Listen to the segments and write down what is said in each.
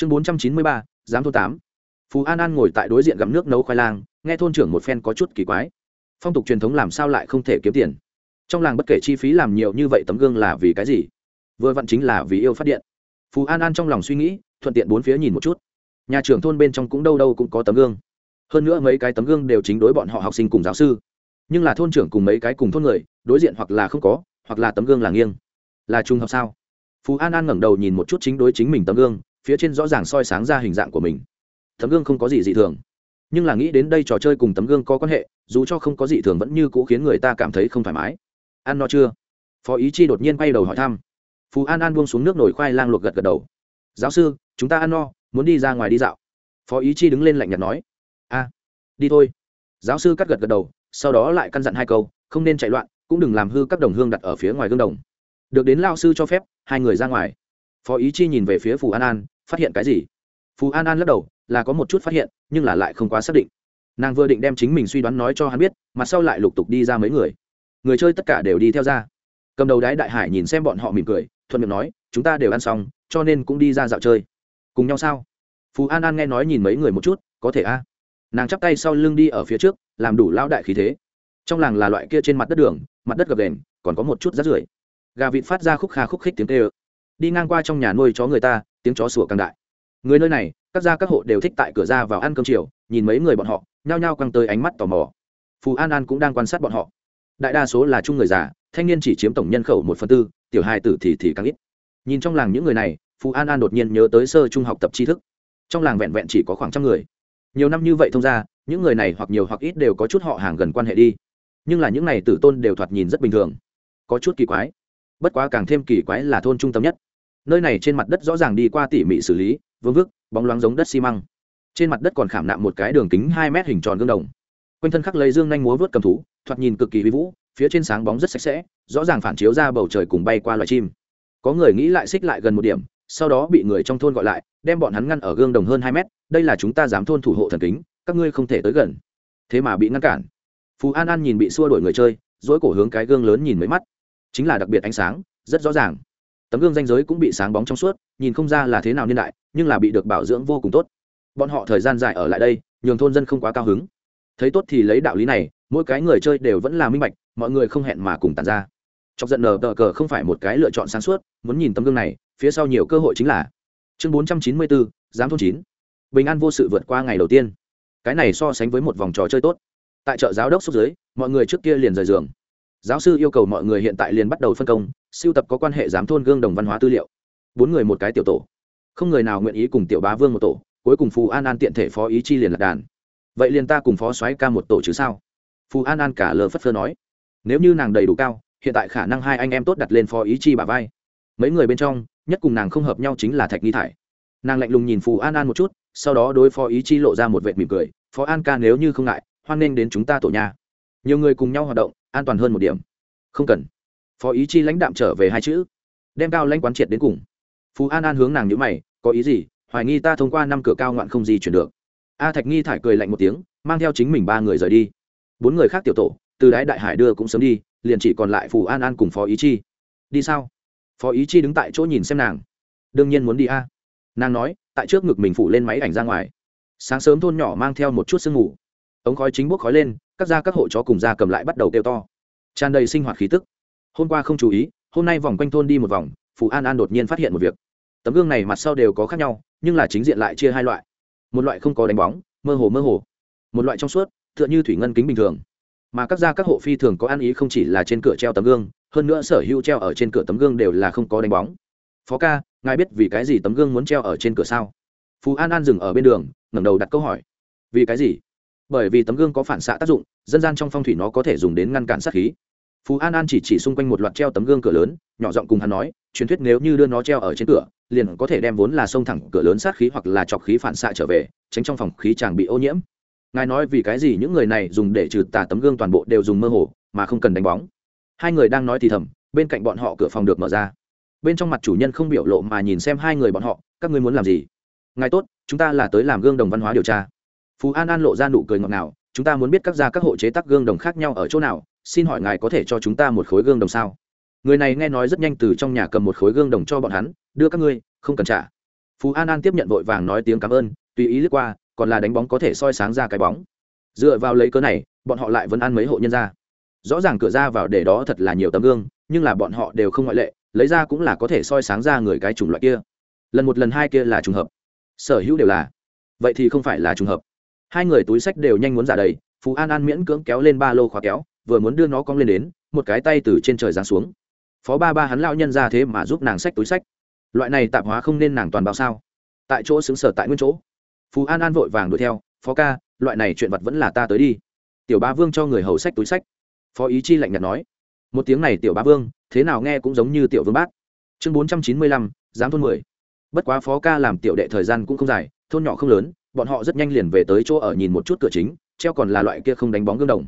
chương bốn trăm chín mươi ba, giám thôn tám. Phú an an ngồi tại đối diện gặm nước nấu khoai lang, nghe thôn trưởng một phen có chút kỳ quái. Phong tục truyền thống làm sao lại không thể kiếm tiền? Trong làng bất kể chi phí làm nhiều như vậy tấm gương là vì cái gì? Vừa vặn chính là vì yêu phát điện. Phú an an trong lòng suy nghĩ, thuận tiện bốn phía nhìn một chút. Nhà trưởng thôn bên trong cũng đâu đâu cũng có tấm gương. Hơn nữa mấy cái tấm gương đều chính đối bọn họ học sinh cùng giáo sư. Nhưng là thôn trưởng cùng mấy cái cùng thôn người, đối diện hoặc là không có, hoặc là tấm gương là nghiêng. Là trùng hợp sao? Phú an an ngẩng đầu nhìn một chút chính đối chính mình tấm gương phía trên rõ ràng soi sáng ra hình dạng của mình. Tấm gương không có gì dị thường, nhưng là nghĩ đến đây trò chơi cùng tấm gương có quan hệ, dù cho không có dị thường vẫn như cũ khiến người ta cảm thấy không thoải mái. Ăn no chưa? Phó ý chi đột nhiên quay đầu hỏi thăm. Phú an an buông xuống nước nổi khoai lang luộc gật gật đầu. Giáo sư, chúng ta ăn no, muốn đi ra ngoài đi dạo. Phó ý chi đứng lên lạnh nhạt nói. A đi thôi. Giáo sư cắt gật gật đầu, sau đó lại căn dặn hai câu, không nên chạy loạn, cũng đừng làm hư các đồng hương đặt ở phía ngoài gương đồng. Được đến lao sư cho phép, hai người ra ngoài. Phó ý chi nhìn về phía phù an an phát hiện cái gì? Phù an an lắc đầu, là có một chút phát hiện, nhưng là lại không quá xác định. Nàng vừa định đem chính mình suy đoán nói cho hắn biết, mà sau lại lục tục đi ra mấy người. Người chơi tất cả đều đi theo ra. Cầm đầu đái đại hải nhìn xem bọn họ mỉm cười, thuận miệng nói, chúng ta đều ăn xong, cho nên cũng đi ra dạo chơi. Cùng nhau sao? Phú an an nghe nói nhìn mấy người một chút, có thể a. Nàng chắp tay sau lưng đi ở phía trước, làm đủ lao đại khí thế. Trong làng là loại kia trên mặt đất đường, mặt đất gập đền còn có một chút rát rưởi. Gà vịt phát ra khúc kha khúc khích tiếng tê ơ đi ngang qua trong nhà nuôi chó người ta tiếng chó sủa càng đại. Người nơi này, các gia các hộ đều thích tại cửa ra vào ăn cơm chiều, nhìn mấy người bọn họ, nhao nhao căng tới ánh mắt tò mò. Phù an an cũng đang quan sát bọn họ. Đại đa số là chung người già, thanh niên chỉ chiếm tổng nhân khẩu một phần tư, tiểu hai tử thì thì càng ít. Nhìn trong làng những người này, phù an an đột nhiên nhớ tới sơ trung học tập tri thức. Trong làng vẹn vẹn chỉ có khoảng trăm người. Nhiều năm như vậy thông ra, những người này hoặc nhiều hoặc ít đều có chút họ hàng gần quan hệ đi. Nhưng là những này tử tôn đều thoạt nhìn rất bình thường. Có chút kỳ quái. Bất quá càng thêm kỳ quái là thôn trung tâm nhất nơi này trên mặt đất rõ ràng đi qua tỉ mỉ xử lý, vương vức, bóng loáng giống đất xi măng. Trên mặt đất còn khảm nạm một cái đường kính hai mét hình tròn gương đồng. Quanh thân khắc lấy dương nhanh múa vớt cầm thú, thoạt nhìn cực kỳ vĩ vũ, phía trên sáng bóng rất sạch sẽ, rõ ràng phản chiếu ra bầu trời cùng bay qua loài chim. Có người nghĩ lại xích lại gần một điểm, sau đó bị người trong thôn gọi lại, đem bọn hắn ngăn ở gương đồng hơn hai mét, đây là chúng ta dám thôn thủ hộ thần kính, các ngươi không thể tới gần. Thế mà bị ngăn cản. Phú an an nhìn bị xua đuổi người chơi dỗi cổ hướng cái gương lớn nhìn mấy mắt. Chính là đặc biệt ánh sáng, rất rõ ràng tấm gương danh giới cũng bị sáng bóng trong suốt nhìn không ra là thế nào niên đại nhưng là bị được bảo dưỡng vô cùng tốt. Bọn họ thời gian dài ở lại đây nhường thôn dân không quá cao hứng. Thấy tốt thì lấy đạo lý này mỗi cái người chơi đều vẫn là minh bạch mọi người không hẹn mà cùng tàn ra. Chọc giận nờ tờ cờ không phải một cái lựa chọn sáng suốt muốn nhìn tấm gương này phía sau nhiều cơ hội chính là chương bốn trăm chín mươi bốn giám thôn chín. Bình an vô sự vượt qua ngày đầu tiên. Cái này so sánh với một vòng trò chơi tốt. Tại chợ giáo đốc xúc giới, mọi người trước kia liền rời giường. Giáo sư yêu cầu mọi người hiện tại liền bắt đầu phân công siêu tập có quan hệ giám thôn gương đồng văn hóa tư liệu. Bốn người một cái tiểu tổ. Không người nào nguyện ý cùng tiểu bá vương một tổ, cuối cùng phù an an tiện thể phó ý chi liền lạc đàn. Vậy liền ta cùng phó soái ca một tổ chứ sao? Phù an an cả lờ phất phơ nói. Nếu như nàng đầy đủ cao, hiện tại khả năng hai anh em tốt đặt lên phó ý chi bà vai. Mấy người bên trong, nhất cùng nàng không hợp nhau chính là thạch nghi thải. Nàng lạnh lùng nhìn phù an an một chút, sau đó đối phó ý chi lộ ra một vệt mỉm cười, phó an ca nếu như không ngại, hoan nghênh đến chúng ta tổ nhà. Nhiều người cùng nhau hoạt động, an toàn hơn một điểm. Không cần phó ý chi lãnh đạm trở về hai chữ đem cao lãnh quán triệt đến cùng. Phú an an hướng nàng nhữ mày có ý gì? Hoài nghi ta thông qua năm cửa cao ngoạn không di chuyển được. A thạch nghi thải cười lạnh một tiếng mang theo chính mình ba người rời đi. Bốn người khác tiểu tổ từ đái đại hải đưa cũng sớm đi liền chỉ còn lại phù an an cùng phó ý chi. Đi sao? Phó ý chi đứng tại chỗ nhìn xem nàng. Đương nhiên muốn đi a. Nàng nói tại trước ngực mình phủ lên máy ảnh ra ngoài. Sáng sớm thôn nhỏ mang theo một chút sương ngủ, ống khói chính bốc khói lên các da các hộ chó cùng gia cầm lại bắt đầu kêu to. Tràn đầy sinh hoạt khí tức hôm qua không chú ý, hôm nay vòng quanh thôn đi một vòng, phù an an đột nhiên phát hiện một việc. Tấm gương này mặt sau đều có khác nhau, nhưng là chính diện lại chia hai loại. Một loại không có đánh bóng, mơ hồ mơ hồ. Một loại trong suốt, tựa như thủy ngân kính bình thường. Mà các gia các hộ phi thường có ăn ý không chỉ là trên cửa treo tấm gương, hơn nữa sở hữu treo ở trên cửa tấm gương đều là không có đánh bóng. Phó ca, ngài biết vì cái gì tấm gương muốn treo ở trên cửa sao? Phú an an dừng ở bên đường, ngẩng đầu đặt câu hỏi. Vì cái gì? Bởi vì tấm gương có phản xạ tác dụng, dân gian trong phong thủy nó có thể dùng đến ngăn cản sát khí phú an an chỉ chỉ xung quanh một loạt treo tấm gương cửa lớn nhỏ giọng cùng hắn nói truyền thuyết nếu như đưa nó treo ở trên cửa liền có thể đem vốn là sông thẳng cửa lớn sát khí hoặc là chọc khí phản xạ trở về tránh trong phòng khí chàng bị ô nhiễm ngài nói vì cái gì những người này dùng để trừ tà tấm gương toàn bộ đều dùng mơ hồ mà không cần đánh bóng hai người đang nói thì thầm bên cạnh bọn họ cửa phòng được mở ra bên trong mặt chủ nhân không biểu lộ mà nhìn xem hai người bọn họ các ngươi muốn làm gì ngài tốt chúng ta là tới làm gương đồng văn hóa điều tra phú an an lộ ra nụ cười ngọt ngào chúng ta muốn biết các gia các hộ chế tác gương đồng khác nhau ở chỗ nào xin hỏi ngài có thể cho chúng ta một khối gương đồng sao? Người này nghe nói rất nhanh từ trong nhà cầm một khối gương đồng cho bọn hắn, đưa các ngươi, không cần trả. Phú an an tiếp nhận vội vàng nói tiếng cảm ơn, tùy ý lướt qua, còn là đánh bóng có thể soi sáng ra cái bóng. Dựa vào lấy cớ này, bọn họ lại vẫn ăn mấy hộ nhân ra. Rõ ràng cửa ra vào để đó thật là nhiều tấm gương, nhưng là bọn họ đều không ngoại lệ, lấy ra cũng là có thể soi sáng ra người cái chủng loại kia. Lần một lần hai kia là trùng hợp. Sở hữu đều là. Vậy thì không phải là trùng hợp. Hai người túi sách đều nhanh muốn giả đầy, phú an an miễn cưỡng kéo lên ba lô khóa kéo vừa muốn đưa nó cong lên đến, một cái tay từ trên trời giáng xuống. Phó ba ba hắn lao nhân ra thế mà giúp nàng xách túi sách. Loại này tạp hóa không nên nàng toàn bao sao. Tại chỗ xứng sở tại nguyên chỗ. Phú an an vội vàng đuổi theo, phó ca, loại này chuyện vật vẫn là ta tới đi. Tiểu ba vương cho người hầu sách túi sách. Phó ý chi lạnh nhạt nói, một tiếng này tiểu ba vương, thế nào nghe cũng giống như tiểu vương bát chương bốn trăm chín mươi lăm, giám thôn mười. Bất quá phó ca làm tiểu đệ thời gian cũng không dài, thôn nhỏ không lớn, bọn họ rất nhanh liền về tới chỗ ở nhìn một chút cửa chính, treo còn là loại kia không đánh bóng gương đồng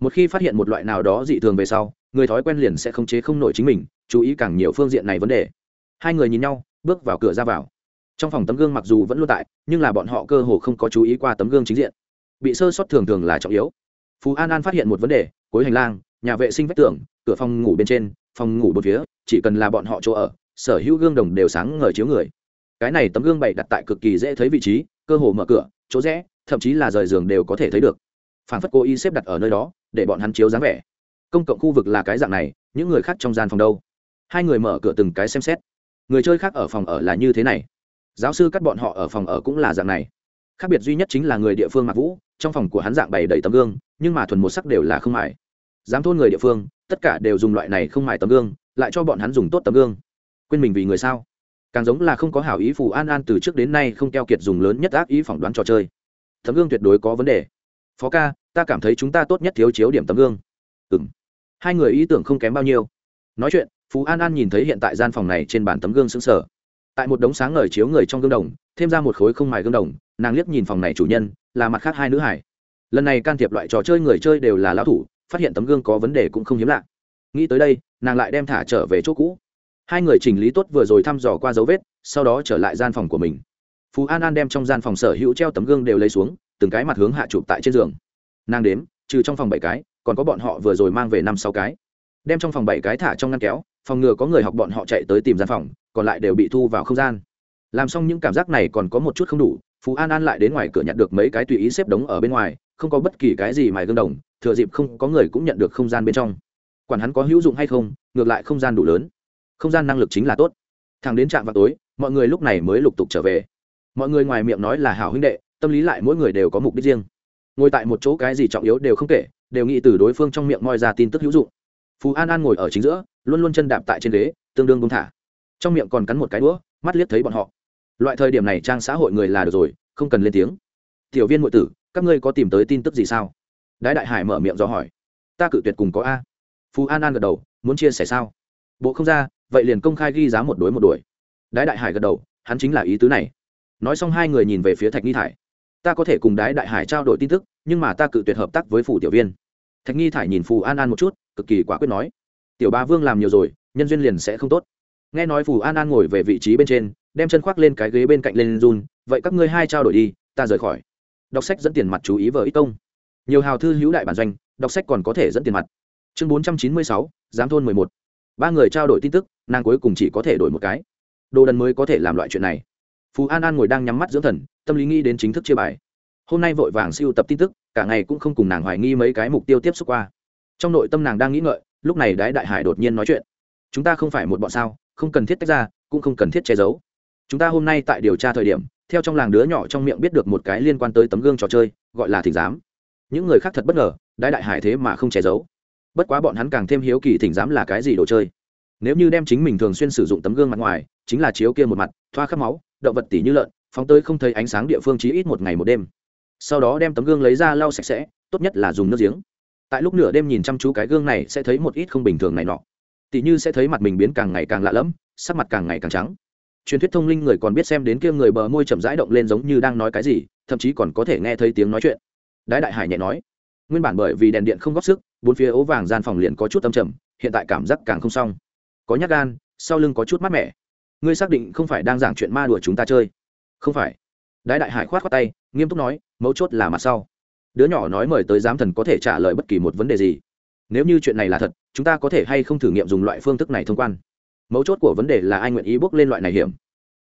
một khi phát hiện một loại nào đó dị thường về sau, người thói quen liền sẽ không chế không nổi chính mình, chú ý càng nhiều phương diện này vấn đề. Hai người nhìn nhau, bước vào cửa ra vào. Trong phòng tấm gương mặc dù vẫn luôn tại, nhưng là bọn họ cơ hồ không có chú ý qua tấm gương chính diện. Bị sơ sót thường thường là trọng yếu. Phú an an phát hiện một vấn đề, cuối hành lang, nhà vệ sinh vách tường, cửa phòng ngủ bên trên, phòng ngủ một phía, chỉ cần là bọn họ chỗ ở, sở hữu gương đồng đều sáng ngời chiếu người. Cái này tấm gương bày đặt tại cực kỳ dễ thấy vị trí, cơ hồ mở cửa, chỗ rẽ, thậm chí là rời giường đều có thể thấy được phản phất cố ý xếp đặt ở nơi đó, để bọn hắn chiếu dáng vẻ. Công cộng khu vực là cái dạng này, những người khác trong gian phòng đâu? Hai người mở cửa từng cái xem xét. Người chơi khác ở phòng ở là như thế này. Giáo sư cắt bọn họ ở phòng ở cũng là dạng này. Khác biệt duy nhất chính là người địa phương mặc vũ, trong phòng của hắn dạng bày đầy tấm gương, nhưng mà thuần một sắc đều là không mài. Dám thôn người địa phương, tất cả đều dùng loại này không mài tấm gương, lại cho bọn hắn dùng tốt tấm gương. Quên mình vì người sao? Càng giống là không có hảo ý phù an an từ trước đến nay không keo kiệt dùng lớn nhất ác ý phỏng đoán trò chơi. Tấm gương tuyệt đối có vấn đề phó ca, ta cảm thấy chúng ta tốt nhất thiếu chiếu điểm tấm gương. Ừ m hai người ý tưởng không kém bao nhiêu. Nói chuyện, phú an an nhìn thấy hiện tại gian phòng này trên bàn tấm gương xứng sở tại một đống sáng ngời chiếu người trong gương đồng, thêm ra một khối không mài gương đồng, nàng liếc nhìn phòng này chủ nhân, là mặt khác hai nữ hải lần này can thiệp loại trò chơi người chơi đều là lão thủ, phát hiện tấm gương có vấn đề cũng không hiếm lạ. Nghĩ tới đây, nàng lại đem thả trở về chỗ cũ. Hai người chỉnh lý tốt vừa rồi thăm dò qua dấu vết, sau đó trở lại gian phòng của mình. Phú an an đem trong gian phòng sở hữu treo tấm gương đều lấy xuống từng cái mặt hướng hạ chụp tại trên giường. Nàng đếm, trừ trong phòng bảy cái, còn có bọn họ vừa rồi mang về năm sáu cái. Đem trong phòng bảy cái thả trong ngăn kéo, phòng ngừa có người học bọn họ chạy tới tìm gian phòng, còn lại đều bị thu vào không gian. Làm xong những cảm giác này còn có một chút không đủ, phú an an lại đến ngoài cửa nhặt được mấy cái tùy ý xếp đống ở bên ngoài, không có bất kỳ cái gì mài gương đồng, thừa dịp không có người cũng nhận được không gian bên trong. Quản hắn có hữu dụng hay không, ngược lại không gian đủ lớn. Không gian năng lực chính là tốt. Thằng đến trạm vào tối, mọi người lúc này mới lục tục trở về. Mọi người ngoài miệng nói là hảo huynh đệ tâm lý lại mỗi người đều có mục đích riêng. Ngồi tại một chỗ cái gì trọng yếu đều không kể, đều nghĩ từ đối phương trong miệng moi ra tin tức hữu dụng. Phú an an ngồi ở chính giữa, luôn luôn chân đạp tại trên ghế, tương đương công thả. Trong miệng còn cắn một cái đũa, mắt liếc thấy bọn họ. Loại thời điểm này trang xã hội người là được rồi, không cần lên tiếng. Tiểu viên ngụy tử, các ngươi có tìm tới tin tức gì sao? Đái đại hải mở miệng do hỏi. Ta cự tuyệt cùng có a. Phú an an gật đầu, muốn chia sẻ sao? Bộ không ra, vậy liền công khai ghi giá một đối một đuổi. Đái đại hải gật đầu, hắn chính là ý tứ này. Nói xong hai người nhìn về phía thạch nghi thải ta có thể cùng đái đại hải trao đổi tin tức, nhưng mà ta cự tuyệt hợp tác với phủ tiểu viên. Thạch nghi thải nhìn phù an an một chút, cực kỳ quả quyết nói, tiểu ba vương làm nhiều rồi, nhân duyên liền sẽ không tốt. Nghe nói phù an an ngồi về vị trí bên trên, đem chân khoác lên cái ghế bên cạnh lên run, vậy các ngươi hai trao đổi đi, ta rời khỏi. Đọc sách dẫn tiền mặt chú ý vợ ít công. Nhiều hào thư hữu đại bản doanh, đọc sách còn có thể dẫn tiền mặt. Chương bốn trăm chín mươi sáu, giám thôn mười một. Ba người trao đổi tin tức, nàng cuối cùng chỉ có thể đổi một cái. Đồ đần mới có thể làm loại chuyện này. Phú an an ngồi đang nhắm mắt dưỡng thần, tâm lý nghĩ đến chính thức chia bài hôm nay vội vàng siêu tập tin tức, cả ngày cũng không cùng nàng hoài nghi mấy cái mục tiêu tiếp xúc qua. Trong nội tâm nàng đang nghĩ ngợi, lúc này đái đại hải đột nhiên nói chuyện. Chúng ta không phải một bọn sao, không cần thiết tách ra, cũng không cần thiết che giấu. Chúng ta hôm nay tại điều tra thời điểm, theo trong làng đứa nhỏ trong miệng biết được một cái liên quan tới tấm gương trò chơi, gọi là thỉnh giám. Những người khác thật bất ngờ, đái đại hải thế mà không che giấu. Bất quá bọn hắn càng thêm hiếu kỳ thỉnh giám là cái gì đồ chơi. Nếu như đem chính mình thường xuyên sử dụng tấm gương mặt ngoài, chính là chiếu kia một mặt, thoa khắp máu, động vật tỉ như lợn, phóng tới không thấy ánh sáng địa phương chí ít một ngày một đêm sau đó đem tấm gương lấy ra lau sạch sẽ, tốt nhất là dùng nước giếng. Tại lúc nửa đêm nhìn chăm chú cái gương này sẽ thấy một ít không bình thường này nọ. Tỉ như sẽ thấy mặt mình biến càng ngày càng lạ lẫm, sắc mặt càng ngày càng trắng. Truyền thuyết thông linh người còn biết xem đến kia người bờ môi chậm rãi động lên giống như đang nói cái gì, thậm chí còn có thể nghe thấy tiếng nói chuyện. Đái đại hải nhẹ nói, nguyên bản bởi vì đèn điện không góp sức, bốn phía ố vàng gian phòng liền có chút tâm trầm, hiện tại cảm giác càng không xong. Có nhát gan, sau lưng có chút mát mẻ. Ngươi xác định không phải đang giảng chuyện ma đùa chúng ta chơi? Không phải đái đại hải khoát khoát tay, nghiêm túc nói, mấu chốt là mặt sau. Đứa nhỏ nói mời tới giám thần có thể trả lời bất kỳ một vấn đề gì. Nếu như chuyện này là thật, chúng ta có thể hay không thử nghiệm dùng loại phương thức này thông quan? Mấu chốt của vấn đề là ai nguyện ý bước lên loại này hiểm?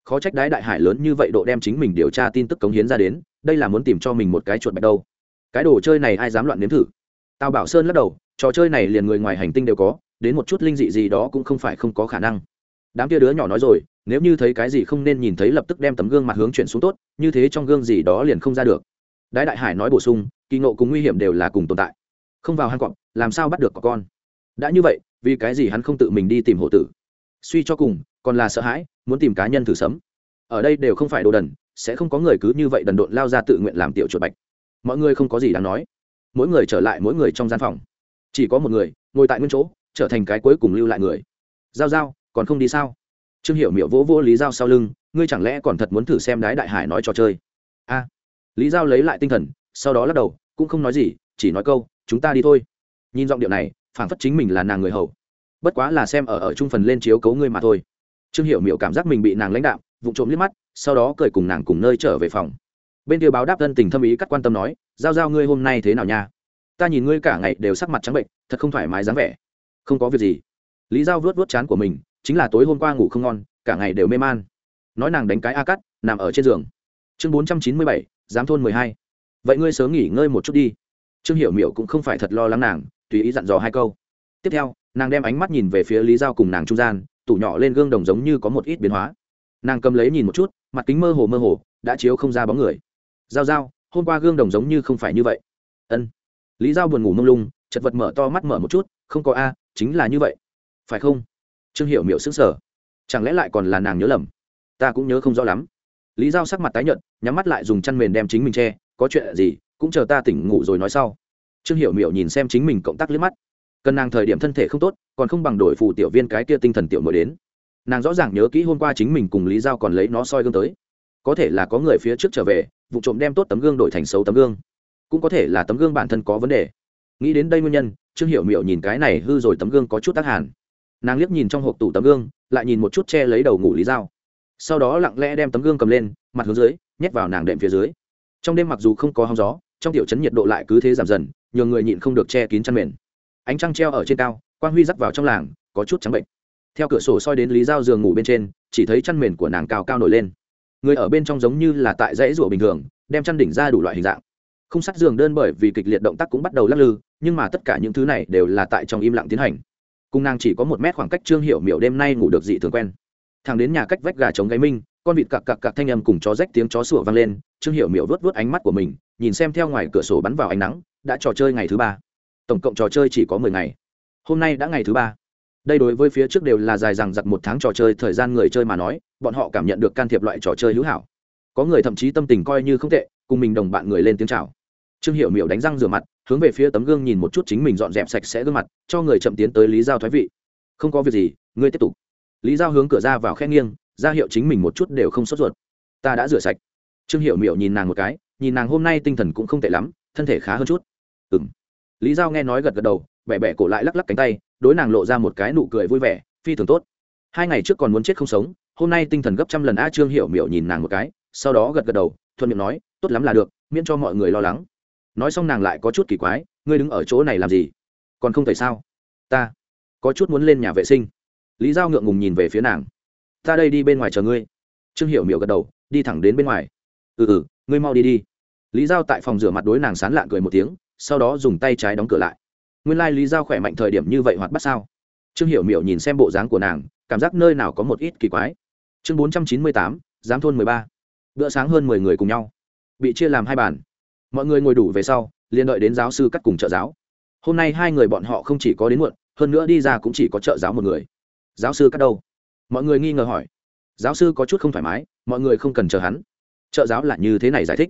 Khó trách đái đại hải lớn như vậy độ đem chính mình điều tra tin tức cống hiến ra đến, đây là muốn tìm cho mình một cái chuột bạch đâu. Cái đồ chơi này ai dám loạn nếm thử? Tào bảo sơn lắc đầu, trò chơi này liền người ngoài hành tinh đều có, đến một chút linh dị gì đó cũng không phải không có khả năng đám kia đứa nhỏ nói rồi, nếu như thấy cái gì không nên nhìn thấy lập tức đem tấm gương mặt hướng chuyển xuống tốt, như thế trong gương gì đó liền không ra được. Đái đại hải nói bổ sung, kỳ nộ cùng nguy hiểm đều là cùng tồn tại. Không vào hang cọp, làm sao bắt được có con? Đã như vậy, vì cái gì hắn không tự mình đi tìm hộ tử? Suy cho cùng, còn là sợ hãi, muốn tìm cá nhân thử sấm. Ở đây đều không phải đồ đần, sẽ không có người cứ như vậy đần độn lao ra tự nguyện làm tiểu chuột bạch. Mọi người không có gì đáng nói. Mỗi người trở lại mỗi người trong gian phòng. Chỉ có một người, ngồi tại nguyên chỗ, trở thành cái cuối cùng lưu lại người. Giao giao còn không đi sao? Trương hiểu miệu vỗ vỗ lý giao sau lưng, ngươi chẳng lẽ còn thật muốn thử xem đái đại hải nói trò chơi? A. Lý giao lấy lại tinh thần, sau đó lắc đầu, cũng không nói gì, chỉ nói câu, chúng ta đi thôi. Nhìn giọng điệu này, phảng phất chính mình là nàng người hầu. Bất quá là xem ở ở trung phần lên chiếu cấu ngươi mà thôi. Trương hiểu miệu cảm giác mình bị nàng lãnh đạo vụ trộm liếc mắt, sau đó cười cùng nàng cùng nơi trở về phòng. Bên kia báo đáp thân tình thâm ý cắt quan tâm nói, giao giao ngươi hôm nay thế nào nha? Ta nhìn ngươi cả ngày đều sắc mặt trắng bệnh, thật không thoải mái dáng vẻ. Không có việc gì. Lý giao vuốt vuốt chán của mình chính là tối hôm qua ngủ không ngon, cả ngày đều mê man. Nói nàng đánh cái a cắt nằm ở trên giường. Chương bốn trăm chín mươi bảy, giám thôn mười hai. Vậy ngươi sớm nghỉ ngơi một chút đi. Trương hiểu miểu cũng không phải thật lo lắng nàng, tùy ý dặn dò hai câu. Tiếp theo, nàng đem ánh mắt nhìn về phía lý giao cùng nàng trung gian, tủ nhỏ lên gương đồng giống như có một ít biến hóa. Nàng cầm lấy nhìn một chút, mặt kính mơ hồ mơ hồ, đã chiếu không ra bóng người. Giao giao, hôm qua gương đồng giống như không phải như vậy. Ân. Lý giao buồn ngủ mông lung, chật vật mở to mắt mở một chút, không có a, chính là như vậy. Phải không? Trương hiểu miệu xứng sở chẳng lẽ lại còn là nàng nhớ lầm? Ta cũng nhớ không rõ lắm. Lý giao sắc mặt tái nhợt, nhắm mắt lại dùng chăn mền đem chính mình che. Có chuyện gì, cũng chờ ta tỉnh ngủ rồi nói sau. Trương hiểu miệu nhìn xem chính mình cộng tác liếc mắt. Cần nàng thời điểm thân thể không tốt, còn không bằng đổi phù tiểu viên cái kia tinh thần tiểu mới đến. Nàng rõ ràng nhớ kỹ hôm qua chính mình cùng lý giao còn lấy nó soi gương tới. Có thể là có người phía trước trở về, vụ trộm đem tốt tấm gương đổi thành xấu tấm gương. Cũng có thể là tấm gương bản thân có vấn đề. Nghĩ đến đây nguyên nhân, trương hiểu miệu nhìn cái này hư rồi tấm gương có chút tác hàn nàng liếc nhìn trong hộp tủ tấm gương, lại nhìn một chút che lấy đầu ngủ lý dao sau đó lặng lẽ đem tấm gương cầm lên, mặt hướng dưới, nhét vào nàng đệm phía dưới. Trong đêm mặc dù không có hóng gió, trong tiểu chấn nhiệt độ lại cứ thế giảm dần nhiều người nhịn không được che kín chăn mền. Ánh trăng treo ở trên cao, quang huy rắc vào trong làng, có chút trắng bệnh. Theo cửa sổ soi đến lý dao giường ngủ bên trên, chỉ thấy chăn mền của nàng cao cao nổi lên. Người ở bên trong giống như là tại dãy rủa bình thường, đem chăn đỉnh ra đủ loại hình dạng. Không sắt giường đơn bởi vì kịch liệt động tác cũng bắt đầu lắc lư, nhưng mà tất cả những thứ này đều là tại trong im lặng tiến hành cung nàng chỉ có một mét khoảng cách trương hiệu miểu đêm nay ngủ được dị thường quen. Thằng đến nhà cách vách gà chống gáy minh, con vịt cặc cặc cặc thanh âm cùng chó rách tiếng chó sủa vang lên, trương hiệu miểu vớt vớt ánh mắt của mình, nhìn xem theo ngoài cửa sổ bắn vào ánh nắng, đã trò chơi ngày thứ ba. Tổng cộng trò chơi chỉ có mười ngày. Hôm nay đã ngày thứ ba. Đây đối với phía trước đều là dài rằng giặc một tháng trò chơi, thời gian người chơi mà nói, bọn họ cảm nhận được can thiệp loại trò chơi hữu hảo. Có người thậm chí tâm tình coi như không tệ, cùng mình đồng bạn người lên tiếng chào. Trương hiệu miểu đánh răng rửa mặt hướng về phía tấm gương nhìn một chút chính mình dọn dẹp sạch sẽ gương mặt, cho người chậm tiến tới lý giao thoái vị. Không có việc gì, ngươi tiếp tục. Lý giao hướng cửa ra vào khen nghiêng, ra hiệu chính mình một chút đều không sốt ruột. Ta đã rửa sạch. Trương hiệu miểu nhìn nàng một cái, nhìn nàng hôm nay tinh thần cũng không tệ lắm, thân thể khá hơn chút. Ừ m lý giao nghe nói gật gật đầu, bẻ bẻ cổ lại lắc lắc cánh tay, đối nàng lộ ra một cái nụ cười vui vẻ, phi thường tốt. Hai ngày trước còn muốn chết không sống, hôm nay tinh thần gấp trăm lần a trương hiệu miểu nhìn nàng một cái, sau đó gật gật đầu, thuận miệng nói, tốt lắm là được, miễn cho mọi người lo lắng nói xong nàng lại có chút kỳ quái, ngươi đứng ở chỗ này làm gì? Còn không thể sao? Ta có chút muốn lên nhà vệ sinh. Lý giao ngượng ngùng nhìn về phía nàng. Ta đây đi bên ngoài chờ ngươi. Trương hiểu miểu gật đầu, đi thẳng đến bên ngoài. Ừ ừ ngươi mau đi đi. Lý giao tại phòng rửa mặt đối nàng sán lạ cười một tiếng, sau đó dùng tay trái đóng cửa lại. Nguyên lai、like、lý giao khỏe mạnh thời điểm như vậy hoạt bắt sao? Trương hiểu miểu nhìn xem bộ dáng của nàng, cảm giác nơi nào có một ít kỳ quái. Chương bốn trăm chín mươi tám, giám thôn mười ba. Bữa sáng hơn mười người cùng nhau. Bị chia làm hai bàn mọi người ngồi đủ về sau, liền đợi đến giáo sư cắt cùng trợ giáo. Hôm nay hai người bọn họ không chỉ có đến muộn, hơn nữa đi ra cũng chỉ có trợ giáo một người. Giáo sư cắt đâu? Mọi người nghi ngờ hỏi. Giáo sư có chút không thoải mái, mọi người không cần chờ hắn. Trợ giáo là như thế này giải thích.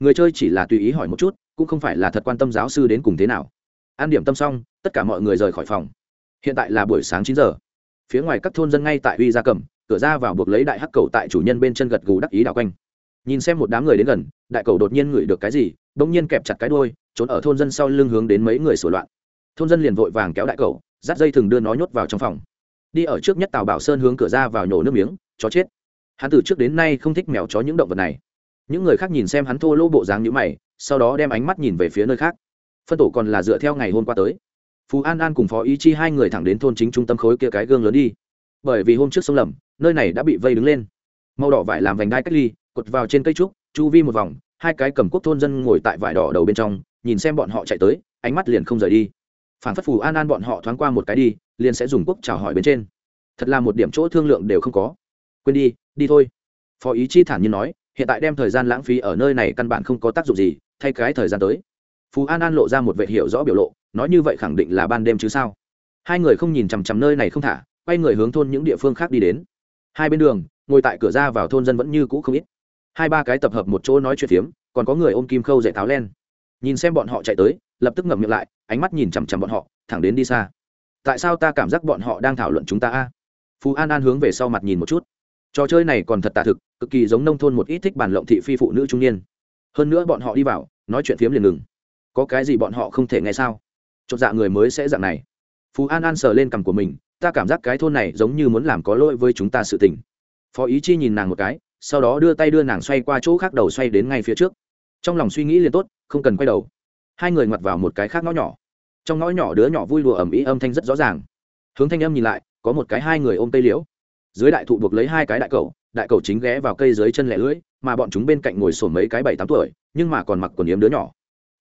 Người chơi chỉ là tùy ý hỏi một chút, cũng không phải là thật quan tâm giáo sư đến cùng thế nào. An điểm tâm xong, tất cả mọi người rời khỏi phòng. Hiện tại là buổi sáng chín giờ. Phía ngoài các thôn dân ngay tại uy gia cầm, cửa ra vào buộc lấy đại hắc cầu tại chủ nhân bên chân gật gù đắc ý đảo quanh nhìn xem một đám người đến gần, đại cầu đột nhiên ngửi được cái gì, bỗng nhiên kẹp chặt cái đôi trốn ở thôn dân sau lưng hướng đến mấy người sửa loạn. Thôn dân liền vội vàng kéo đại cầu dắt dây thừng đưa nó nhốt vào trong phòng. Đi ở trước nhất tào bảo sơn hướng cửa ra vào nhổ nước miếng, chó chết. Hắn từ trước đến nay không thích mèo chó những động vật này. Những người khác nhìn xem hắn thô lỗ bộ dáng nhữ mày, sau đó đem ánh mắt nhìn về phía nơi khác. Phân tổ còn là dựa theo ngày hôm qua tới. Phú an an cùng phó ý chi hai người thẳng đến thôn chính trung tâm khối kia cái gương lớn đi. Bởi vì hôm trước sông lầm, nơi này đã bị vây đứng lên. Màu đỏ vải làm vành đai cách ly cột vào trên cây trúc, chu vi một vòng, hai cái cầm quốc thôn dân ngồi tại vải đỏ đầu bên trong, nhìn xem bọn họ chạy tới, ánh mắt liền không rời đi. Phản phất phù an an bọn họ thoáng qua một cái đi, liền sẽ dùng quốc chào hỏi bên trên. Thật là một điểm chỗ thương lượng đều không có. Quên đi đi thôi. Phó ý chi thản nhiên nói, hiện tại đem thời gian lãng phí ở nơi này căn bản không có tác dụng gì, thay cái thời gian tới. Phú an an lộ ra một vệ hiệu rõ biểu lộ, nói như vậy khẳng định là ban đêm chứ sao? Hai người không nhìn chằm chằm nơi này không thả, quay người hướng thôn những địa phương khác đi đến. Hai bên đường, ngồi tại cửa ra vào thôn dân vẫn như cũ không ít hai ba cái tập hợp một chỗ nói chuyện phiếm, còn có người ôm kim khâu dạy tháo len. Nhìn xem bọn họ chạy tới, lập tức ngậm miệng lại, ánh mắt nhìn chằm chằm bọn họ, thẳng đến đi xa. Tại sao ta cảm giác bọn họ đang thảo luận chúng ta a? Phú an an hướng về sau mặt nhìn một chút. Trò chơi này còn thật tả thực, cực kỳ giống nông thôn một ít thích bản lộng thị phi phụ nữ trung niên. Hơn nữa bọn họ đi vào, nói chuyện phiếm liền ngừng. Có cái gì bọn họ không thể nghe sao? Chột dạ người mới sẽ dạng này. Phú an an sờ lên cằm của mình, ta cảm giác cái thôn này giống như muốn làm có lỗi với chúng ta sự tình. Phó ý chi nhìn nàng một cái sau đó đưa tay đưa nàng xoay qua chỗ khác đầu xoay đến ngay phía trước. Trong lòng suy nghĩ liền tốt, không cần quay đầu. Hai người ngoặt vào một cái khác ngõ nhỏ. Trong ngõ nhỏ đứa nhỏ vui lùa ẩm ý âm thanh rất rõ ràng. Hướng thanh âm nhìn lại, có một cái hai người ôm cây liễu. Dưới đại thụ buộc lấy hai cái đại cầu đại cầu chính ghé vào cây dưới chân lẻ lưỡi, mà bọn chúng bên cạnh ngồi sổ mấy cái bảy tám tuổi, nhưng mà còn mặc quần yếm đứa nhỏ.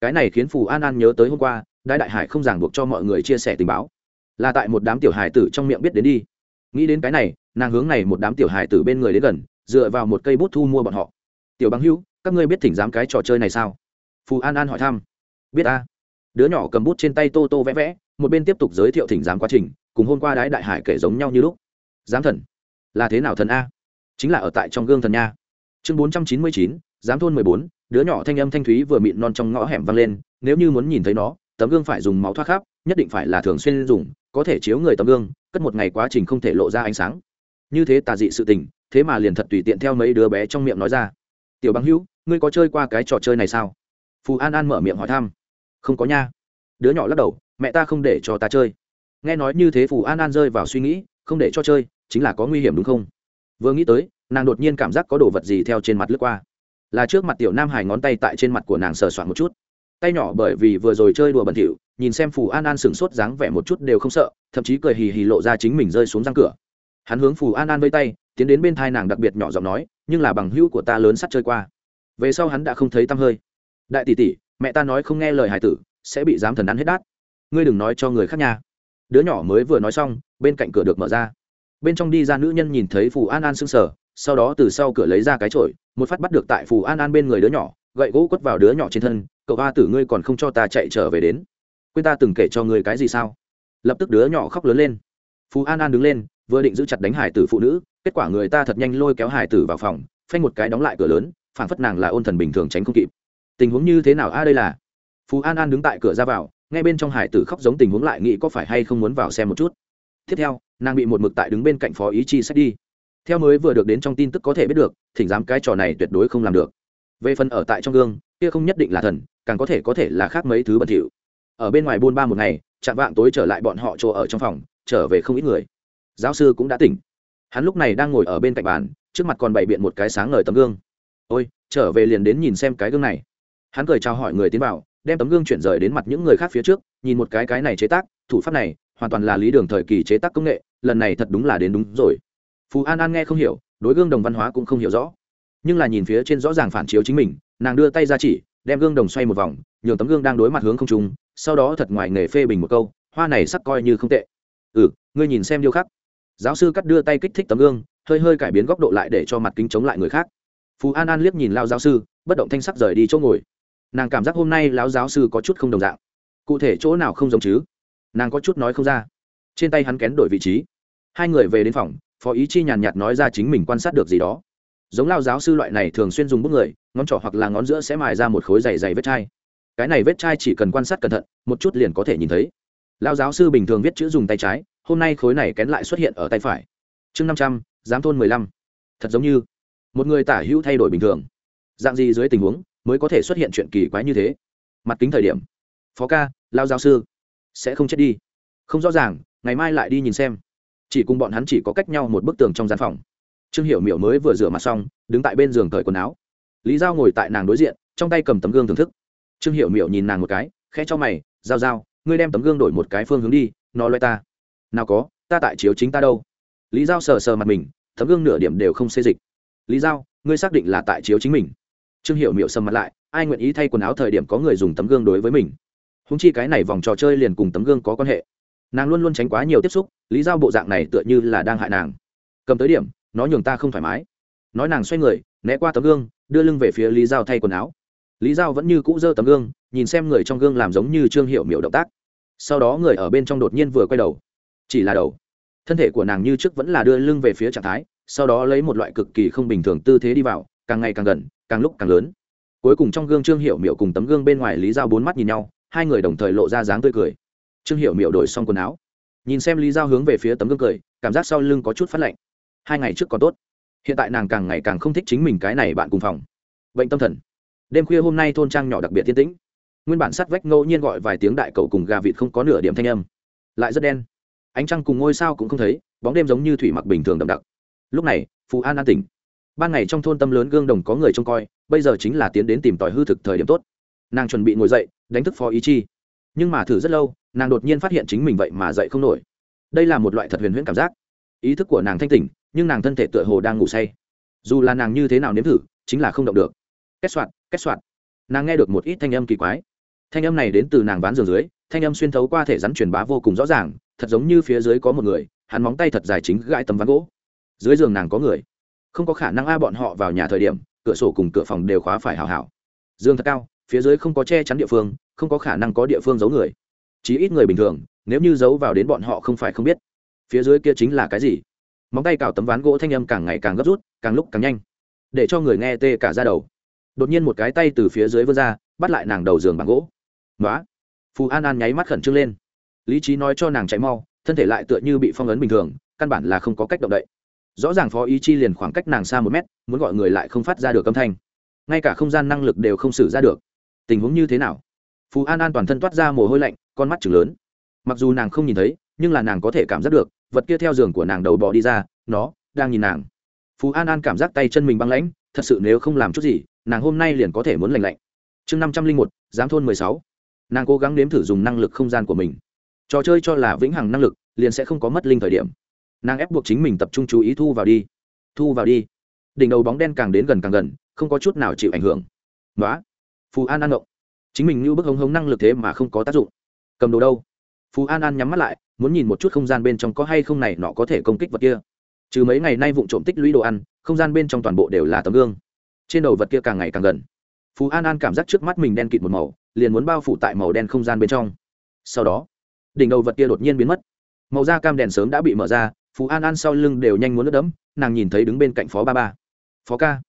Cái này khiến phù an an nhớ tới hôm qua, đại đại hải không ràng buộc cho mọi người chia sẻ tình báo. Là tại một đám tiểu hải tử trong miệng biết đến đi. Nghĩ đến cái này, nàng hướng này một đám tiểu hải tử bên người đến gần dựa vào một cây bút thu mua bọn họ. Tiểu bằng hữu, các ngươi biết thỉnh dám cái trò chơi này sao? Phù an an hỏi thăm. Biết a. Đứa nhỏ cầm bút trên tay tô tô vẽ vẽ, một bên tiếp tục giới thiệu thỉnh giám quá trình, cùng hôm qua đái đại hải kể giống nhau như lúc. Giám thần, là thế nào thần a? Chính là ở tại trong gương thần nha. Chương bốn trăm chín mươi chín, giám thôn mười bốn, đứa nhỏ thanh âm thanh thúy vừa mịn non trong ngõ hẻm vang lên, nếu như muốn nhìn thấy nó, tấm gương phải dùng máu thoát khắp, nhất định phải là thường xuyên dùng, có thể chiếu người tấm gương, cất một ngày quá trình không thể lộ ra ánh sáng. Như thế tà dị sự tình thế mà liền thật tùy tiện theo mấy đứa bé trong miệng nói ra. Tiểu bằng hữu, ngươi có chơi qua cái trò chơi này sao? Phù an an mở miệng hỏi thăm. Không có nha. Đứa nhỏ lắc đầu, mẹ ta không để cho ta chơi. Nghe nói như thế phù an an rơi vào suy nghĩ, không để cho chơi, chính là có nguy hiểm đúng không? Vừa nghĩ tới, nàng đột nhiên cảm giác có đồ vật gì theo trên mặt lướt qua. Là trước mặt tiểu nam hải ngón tay tại trên mặt của nàng sờ soạn một chút. Tay nhỏ bởi vì vừa rồi chơi đùa bẩn thỉu, nhìn xem phù an an sửng sốt dáng vẻ một chút đều không sợ, thậm chí cười hì hì lộ ra chính mình rơi xuống răng cửa hắn hướng phù an an vây tay, tiến đến bên thai nàng đặc biệt nhỏ giọng nói, nhưng là bằng hữu của ta lớn sắt chơi qua. Về sau hắn đã không thấy tăm hơi. Đại tỷ tỷ, mẹ ta nói không nghe lời hải tử, sẽ bị giám thần ăn hết đát. Ngươi đừng nói cho người khác nha. Đứa nhỏ mới vừa nói xong, bên cạnh cửa được mở ra. Bên trong đi ra nữ nhân nhìn thấy phù an an sưng sờ, sau đó từ sau cửa lấy ra cái chổi, một phát bắt được tại phù an an bên người đứa nhỏ, gậy gỗ quất vào đứa nhỏ trên thân, cậu ba tử ngươi còn không cho ta chạy trở về đến. Quên ta từng kể cho ngươi cái gì sao? Lập tức đứa nhỏ khóc lớn lên. Phù an an đứng lên vừa định giữ chặt đánh hải tử phụ nữ, kết quả người ta thật nhanh lôi kéo hải tử vào phòng, phanh một cái đóng lại cửa lớn, phảng phất nàng là ôn thần bình thường tránh không kịp. Tình huống như thế nào? A, đây là phú an an đứng tại cửa ra vào ngay bên trong hải tử khóc giống tình huống lại nghĩ có phải hay không muốn vào xem một chút. Tiếp theo, nàng bị một mực tại đứng bên cạnh phó ý chi sách đi. Theo mới vừa được đến trong tin tức có thể biết được, thỉnh dám cái trò này tuyệt đối không làm được. Về phần ở tại trong gương, kia không nhất định là thần, càng có thể có thể là khác mấy thứ bẩn thỉu. Ở bên ngoài buôn ba một ngày, chạm vạng tối trở lại bọn họ chỗ ở trong phòng, trở về không ít người giáo sư cũng đã tỉnh. Hắn lúc này đang ngồi ở bên cạnh bàn, trước mặt còn bày biện một cái sáng ngời tấm gương. Ôi, trở về liền đến nhìn xem cái gương này. Hắn cười chào hỏi người tiến vào, đem tấm gương chuyển rời đến mặt những người khác phía trước, nhìn một cái cái này chế tác, thủ pháp này, hoàn toàn là lý đường thời kỳ chế tác công nghệ, lần này thật đúng là đến đúng rồi. Phú an an nghe không hiểu, đối gương đồng văn hóa cũng không hiểu rõ. Nhưng là nhìn phía trên rõ ràng phản chiếu chính mình, nàng đưa tay ra chỉ, đem gương đồng xoay một vòng, nhường tấm gương đang đối mặt hướng không trung, sau đó thật ngoài nghề phê bình một câu, hoa này sắc coi như không tệ. Ừ ngươi nhìn xem điêu khắc giáo sư cắt đưa tay kích thích tấm gương, hơi hơi cải biến góc độ lại để cho mặt kính chống lại người khác. Phú an an liếc nhìn lao giáo sư, bất động thanh sắc rời đi chỗ ngồi. Nàng cảm giác hôm nay lão giáo sư có chút không đồng dạng. Cụ thể chỗ nào không giống chứ? Nàng có chút nói không ra. Trên tay hắn kén đổi vị trí. Hai người về đến phòng, phó ý chi nhàn nhạt nói ra chính mình quan sát được gì đó. Giống lao giáo sư loại này thường xuyên dùng bút người, ngón trỏ hoặc là ngón giữa sẽ mài ra một khối dày dày vết chai. Cái này vết chai chỉ cần quan sát cẩn thận, một chút liền có thể nhìn thấy. Lao giáo sư bình thường viết chữ dùng tay trái hôm nay khối này kén lại xuất hiện ở tay phải. Chương năm trăm, giám thôn mười lăm. Thật giống như, một người tả hữu thay đổi bình thường. Dạng gì dưới tình huống mới có thể xuất hiện chuyện kỳ quái như thế? Mặt kính thời điểm, phó ca, lao giáo sư, sẽ không chết đi. Không rõ ràng, ngày mai lại đi nhìn xem. Chỉ cùng bọn hắn chỉ có cách nhau một bức tường trong gian phòng. Trương hiểu miểu mới vừa rửa mặt xong, đứng tại bên giường cởi quần áo. Lý giao ngồi tại nàng đối diện, trong tay cầm tấm gương thưởng thức. Trương hiểu miểu nhìn nàng một cái khe cho mày, giao giao, ngươi đem tấm gương đổi một cái phương hướng đi, nó loay ta nào có, ta tại chiếu chính ta đâu. Lý giao sờ sờ mặt mình, tấm gương nửa điểm đều không xê dịch. Lý giao, ngươi xác định là tại chiếu chính mình. Trương hiệu miệu sầm mặt lại, ai nguyện ý thay quần áo thời điểm có người dùng tấm gương đối với mình? Húng chi cái này vòng trò chơi liền cùng tấm gương có quan hệ. Nàng luôn luôn tránh quá nhiều tiếp xúc, lý giao bộ dạng này tựa như là đang hại nàng. Cầm tới điểm, nó nhường ta không thoải mái. Nói nàng xoay người, né qua tấm gương, đưa lưng về phía lý giao thay quần áo. Lý giao vẫn như cũ giơ tấm gương, nhìn xem người trong gương làm giống như trương hiệu miệu động tác. Sau đó người ở bên trong đột nhiên vừa quay đầu chỉ là đầu. Thân thể của nàng như trước vẫn là đưa lưng về phía trạng thái, sau đó lấy một loại cực kỳ không bình thường tư thế đi vào, càng ngày càng gần, càng lúc càng lớn. Cuối cùng trong gương trương hiệu miệu cùng tấm gương bên ngoài lý giao bốn mắt nhìn nhau, hai người đồng thời lộ ra dáng tươi cười. Trương hiệu miệu đổi xong quần áo. Nhìn xem lý giao hướng về phía tấm gương cười, cảm giác sau lưng có chút phát lạnh. Hai ngày trước còn tốt. Hiện tại nàng càng ngày càng không thích chính mình cái này bạn cùng phòng. Bệnh tâm thần. Đêm khuya hôm nay thôn trang nhỏ đặc biệt tiên tĩnh. Nguyên bản sắt vách ngẫu nhiên gọi vài tiếng đại cậu cùng gà vịt không có nửa điểm thanh âm. Lại rất đen ánh trăng cùng ngôi sao cũng không thấy, bóng đêm giống như thủy mặc bình thường đậm đặc. Lúc này phú an an tỉnh ban ngày trong thôn tâm lớn gương đồng có người trông coi, bây giờ chính là tiến đến tìm tòi hư thực thời điểm tốt. Nàng chuẩn bị ngồi dậy, đánh thức phó ý chi. Nhưng mà thử rất lâu, nàng đột nhiên phát hiện chính mình vậy mà dậy không nổi. Đây là một loại thật huyền huyễn cảm giác. Ý thức của nàng thanh tỉnh, nhưng nàng thân thể tựa hồ đang ngủ say. Dù là nàng như thế nào nếm thử, chính là không động được. Kết soạn kết soạn. Nàng nghe được một ít thanh âm kỳ quái. Thanh âm này đến từ nàng ván giường dưới thanh âm xuyên thấu qua thể rắn truyền bá vô cùng rõ ràng, thật giống như phía dưới có một người, hắn móng tay thật dài chính gãi tấm ván gỗ. Dưới giường nàng có người. Không có khả năng a bọn họ vào nhà thời điểm, cửa sổ cùng cửa phòng đều khóa phải hào hảo Dương thật cao, phía dưới không có che chắn địa phương, không có khả năng có địa phương giấu người. Chí ít người bình thường, nếu như giấu vào đến bọn họ không phải không biết. Phía dưới kia chính là cái gì? Móng tay cào tấm ván gỗ thanh âm càng ngày càng gấp rút, càng lúc càng nhanh. Để cho người nghe tê cả ra đầu. Đột nhiên một cái tay từ phía dưới vươn ra, bắt lại nàng đầu giường bằng gỗ. Nói phù an an nháy mắt khẩn trương lên. Lý trí nói cho nàng chạy mau, thân thể lại tựa như bị phong ấn bình thường, căn bản là không có cách động đậy. Rõ ràng phó ý chi liền khoảng cách nàng xa một mét, muốn gọi người lại không phát ra được âm thanh. Ngay cả không gian năng lực đều không xử ra được. Tình huống như thế nào? Phù an an toàn thân toát ra mồ hôi lạnh, con mắt chừng lớn. Mặc dù nàng không nhìn thấy, nhưng là nàng có thể cảm giác được, vật kia theo giường của nàng đầu bò đi ra, nó đang nhìn nàng. Phú an an cảm giác tay chân mình băng lãnh, thật sự nếu không làm chút gì, nàng hôm nay liền có thể muốn lành lạnh. Chương năm trăm linh một, giám thôn mười sáu nàng cố gắng nếm thử dùng năng lực không gian của mình. Trò chơi cho là vĩnh hằng năng lực, liền sẽ không có mất linh thời điểm. Nàng ép buộc chính mình tập trung chú ý thu vào đi. Thu vào đi. Đỉnh đầu bóng đen càng đến gần càng gần, không có chút nào chịu ảnh hưởng. Nói phù an an động chính mình như bức hống hống năng lực thế mà không có tác dụng. Cầm đồ đâu? Phù an an nhắm mắt lại, muốn nhìn một chút không gian bên trong có hay không này nọ có thể công kích vật kia. Trừ mấy ngày nay vụ trộm tích lũy đồ ăn, không gian bên trong toàn bộ đều là tấm gương. Trên đầu vật kia càng ngày càng gần phú an an cảm giác trước mắt mình đen kịt một màu, liền muốn bao phủ tại màu đen không gian bên trong. Sau đó, đỉnh đầu vật kia đột nhiên biến mất. Màu da cam đèn sớm đã bị mở ra, phú an an sau lưng đều nhanh muốn nước đẫm, nàng nhìn thấy đứng bên cạnh phó ba ba. Phó ca.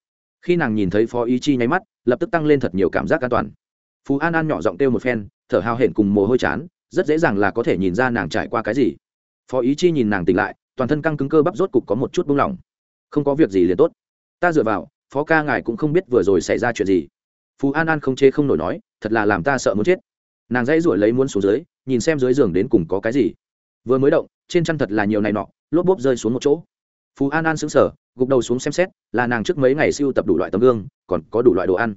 Khi nàng nhìn thấy phó ý chi nháy mắt, lập tức tăng lên thật nhiều cảm giác an toàn. Phú an an nhỏ giọng kêu một phen, thở hào hển cùng mồ hôi chán, rất dễ dàng là có thể nhìn ra nàng trải qua cái gì. Phó ý chi nhìn nàng tỉnh lại, toàn thân căng cứng cơ bắp rốt cục có một chút buông lỏng. Không có việc gì liền tốt. Ta dựa vào, phó ca ngài cũng không biết vừa rồi xảy ra chuyện gì phú an an không chê không nổi nói, thật là làm ta sợ muốn chết. Nàng dãy ruổi lấy muốn xuống dưới, nhìn xem dưới giường đến cùng có cái gì. Vừa mới động, trên chăn thật là nhiều này nọ, lốp bốp rơi xuống một chỗ. Phú an an sững sờ, gục đầu xuống xem xét, là nàng trước mấy ngày siêu tập đủ loại tấm gương, còn có đủ loại đồ ăn.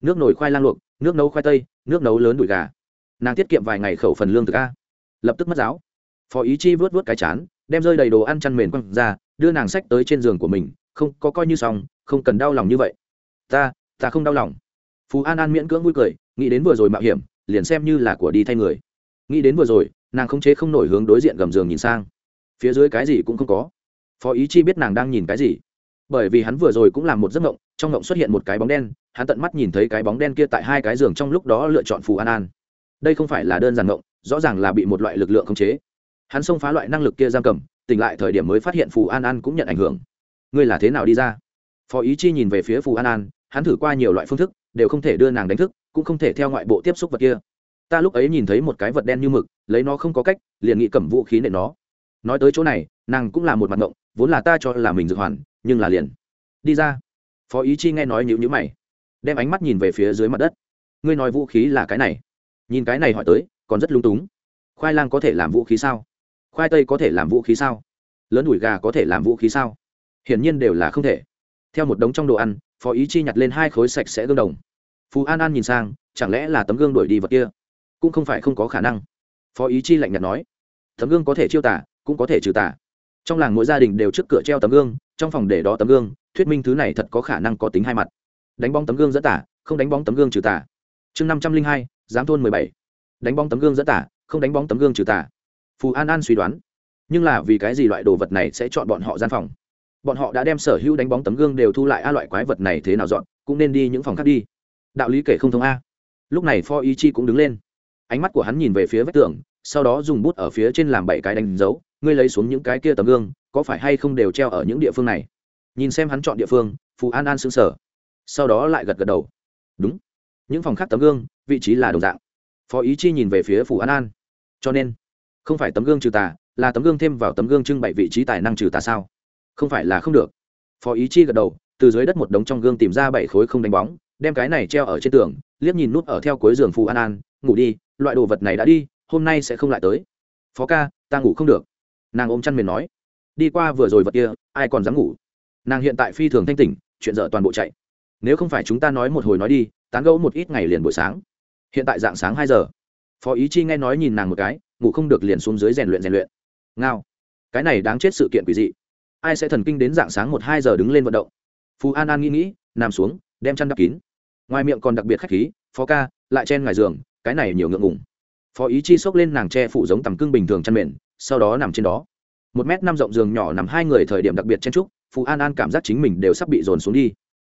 Nước nổi khoai lang luộc, nước nấu khoai tây, nước nấu lớn đùi gà. Nàng tiết kiệm vài ngày khẩu phần lương thực a. Lập tức mất giáo. Phó ý chi vớt vớt cái chán, đem rơi đầy đồ ăn chăn mền quăng ra, đưa nàng sách tới trên giường của mình, không, có coi như xong, không cần đau lòng như vậy. Ta ta không đau lòng phú an an miễn cưỡng vui cười nghĩ đến vừa rồi mạo hiểm liền xem như là của đi thay người. Nghĩ đến vừa rồi nàng không chế không nổi hướng đối diện gầm giường nhìn sang. Phía dưới cái gì cũng không có. Phó ý chi biết nàng đang nhìn cái gì. Bởi vì hắn vừa rồi cũng làm một giấc mộng, trong mộng xuất hiện một cái bóng đen hắn tận mắt nhìn thấy cái bóng đen kia tại hai cái giường trong lúc đó lựa chọn phù an an. Đây không phải là đơn giản mộng, rõ ràng là bị một loại lực lượng khống chế. Hắn xông phá loại năng lực kia giam cầm tỉnh lại thời điểm mới phát hiện phù an an cũng nhận ảnh hưởng. Ngươi là thế nào đi ra? Phó ý chi nhìn về phía phù an an hắn thử qua nhiều loại phương thức đều không thể đưa nàng đánh thức, cũng không thể theo ngoại bộ tiếp xúc vật kia. Ta lúc ấy nhìn thấy một cái vật đen như mực, lấy nó không có cách, liền nghĩ cầm vũ khí nệ nó. Nói tới chỗ này, nàng cũng là một mặt ngộng, vốn là ta cho là mình dự hoàn, nhưng là liền. Đi ra. Phó ý chi nghe nói nhữ nhữ mày, đem ánh mắt nhìn về phía dưới mặt đất. Ngươi nói vũ khí là cái này. Nhìn cái này hỏi tới, còn rất lung túng. Khoai lang có thể làm vũ khí sao? Khoai tây có thể làm vũ khí sao? Lớn đùi gà có thể làm vũ khí sao? Hiển nhiên đều là không thể theo một đống trong đồ ăn, phó ý chi nhặt lên hai khối sạch sẽ gương đồng. Phú an an nhìn sang, chẳng lẽ là tấm gương đổi đi vật kia? Cũng không phải không có khả năng. Phó ý chi lạnh nhạt nói, tấm gương có thể chiêu tả, cũng có thể trừ tả. Trong làng mỗi gia đình đều trước cửa treo tấm gương, trong phòng để đó tấm gương, thuyết minh thứ này thật có khả năng có tính hai mặt. Đánh bóng tấm gương dẫn tả, không đánh bóng tấm gương trừ tả. Chương năm trăm linh hai, giám thôn mười bảy. Đánh bóng tấm gương dẫn tả, không đánh bóng tấm gương trừ tả. Phù an an suy đoán, nhưng là vì cái gì loại đồ vật này sẽ chọn bọn họ gian phòng? Bọn họ đã đem sở hữu đánh bóng tấm gương đều thu lại a loại quái vật này thế nào dọn, cũng nên đi những phòng khác đi. Đạo lý kể không thông a. Lúc này phó ý chi cũng đứng lên. Ánh mắt của hắn nhìn về phía vách tường, sau đó dùng bút ở phía trên làm bảy cái đánh dấu, ngươi lấy xuống những cái kia tấm gương, có phải hay không đều treo ở những địa phương này? Nhìn xem hắn chọn địa phương, phù an an xứng sở sau đó lại gật gật đầu. Đúng, những phòng khác tấm gương, vị trí là đồng dạng. Phó ý chi nhìn về phía phù an an. Cho nên, không phải tấm gương trừ tà, là tấm gương thêm vào tấm gương trưng bày vị trí tài năng trừ tà sao? Không phải là không được. Phó ý chi gật đầu, từ dưới đất một đống trong gương tìm ra bảy khối không đánh bóng, đem cái này treo ở trên tường, liếc nhìn nút ở theo cuối giường phù an an, ngủ đi, loại đồ vật này đã đi, hôm nay sẽ không lại tới. Phó ca, ta ngủ không được. Nàng ôm chăn mền nói, đi qua vừa rồi vật kia, ai còn dám ngủ? Nàng hiện tại phi thường thanh tỉnh, chuyện dở toàn bộ chạy. Nếu không phải chúng ta nói một hồi nói đi, tán gẫu một ít ngày liền buổi sáng. Hiện tại dạng sáng hai giờ. Phó ý chi nghe nói nhìn nàng một cái, ngủ không được liền xuống dưới rèn luyện rèn luyện. Ngao, cái này đáng chết sự kiện quỷ dị ai sẽ thần kinh đến dạng sáng một hai giờ đứng lên vận động? Phú an an nghĩ nghĩ, nằm xuống, đem chăn đắp kín. Ngoài miệng còn đặc biệt khách khí, phó ca, lại chen ngoài giường, cái này nhiều ngượng ngùng. Phó ý chi xốc lên nàng tre phủ giống tầm cưng bình thường chăn mền, sau đó nằm trên đó. Một m năm rộng giường nhỏ nằm hai người thời điểm đặc biệt chen trúc phú an an cảm giác chính mình đều sắp bị dồn xuống đi.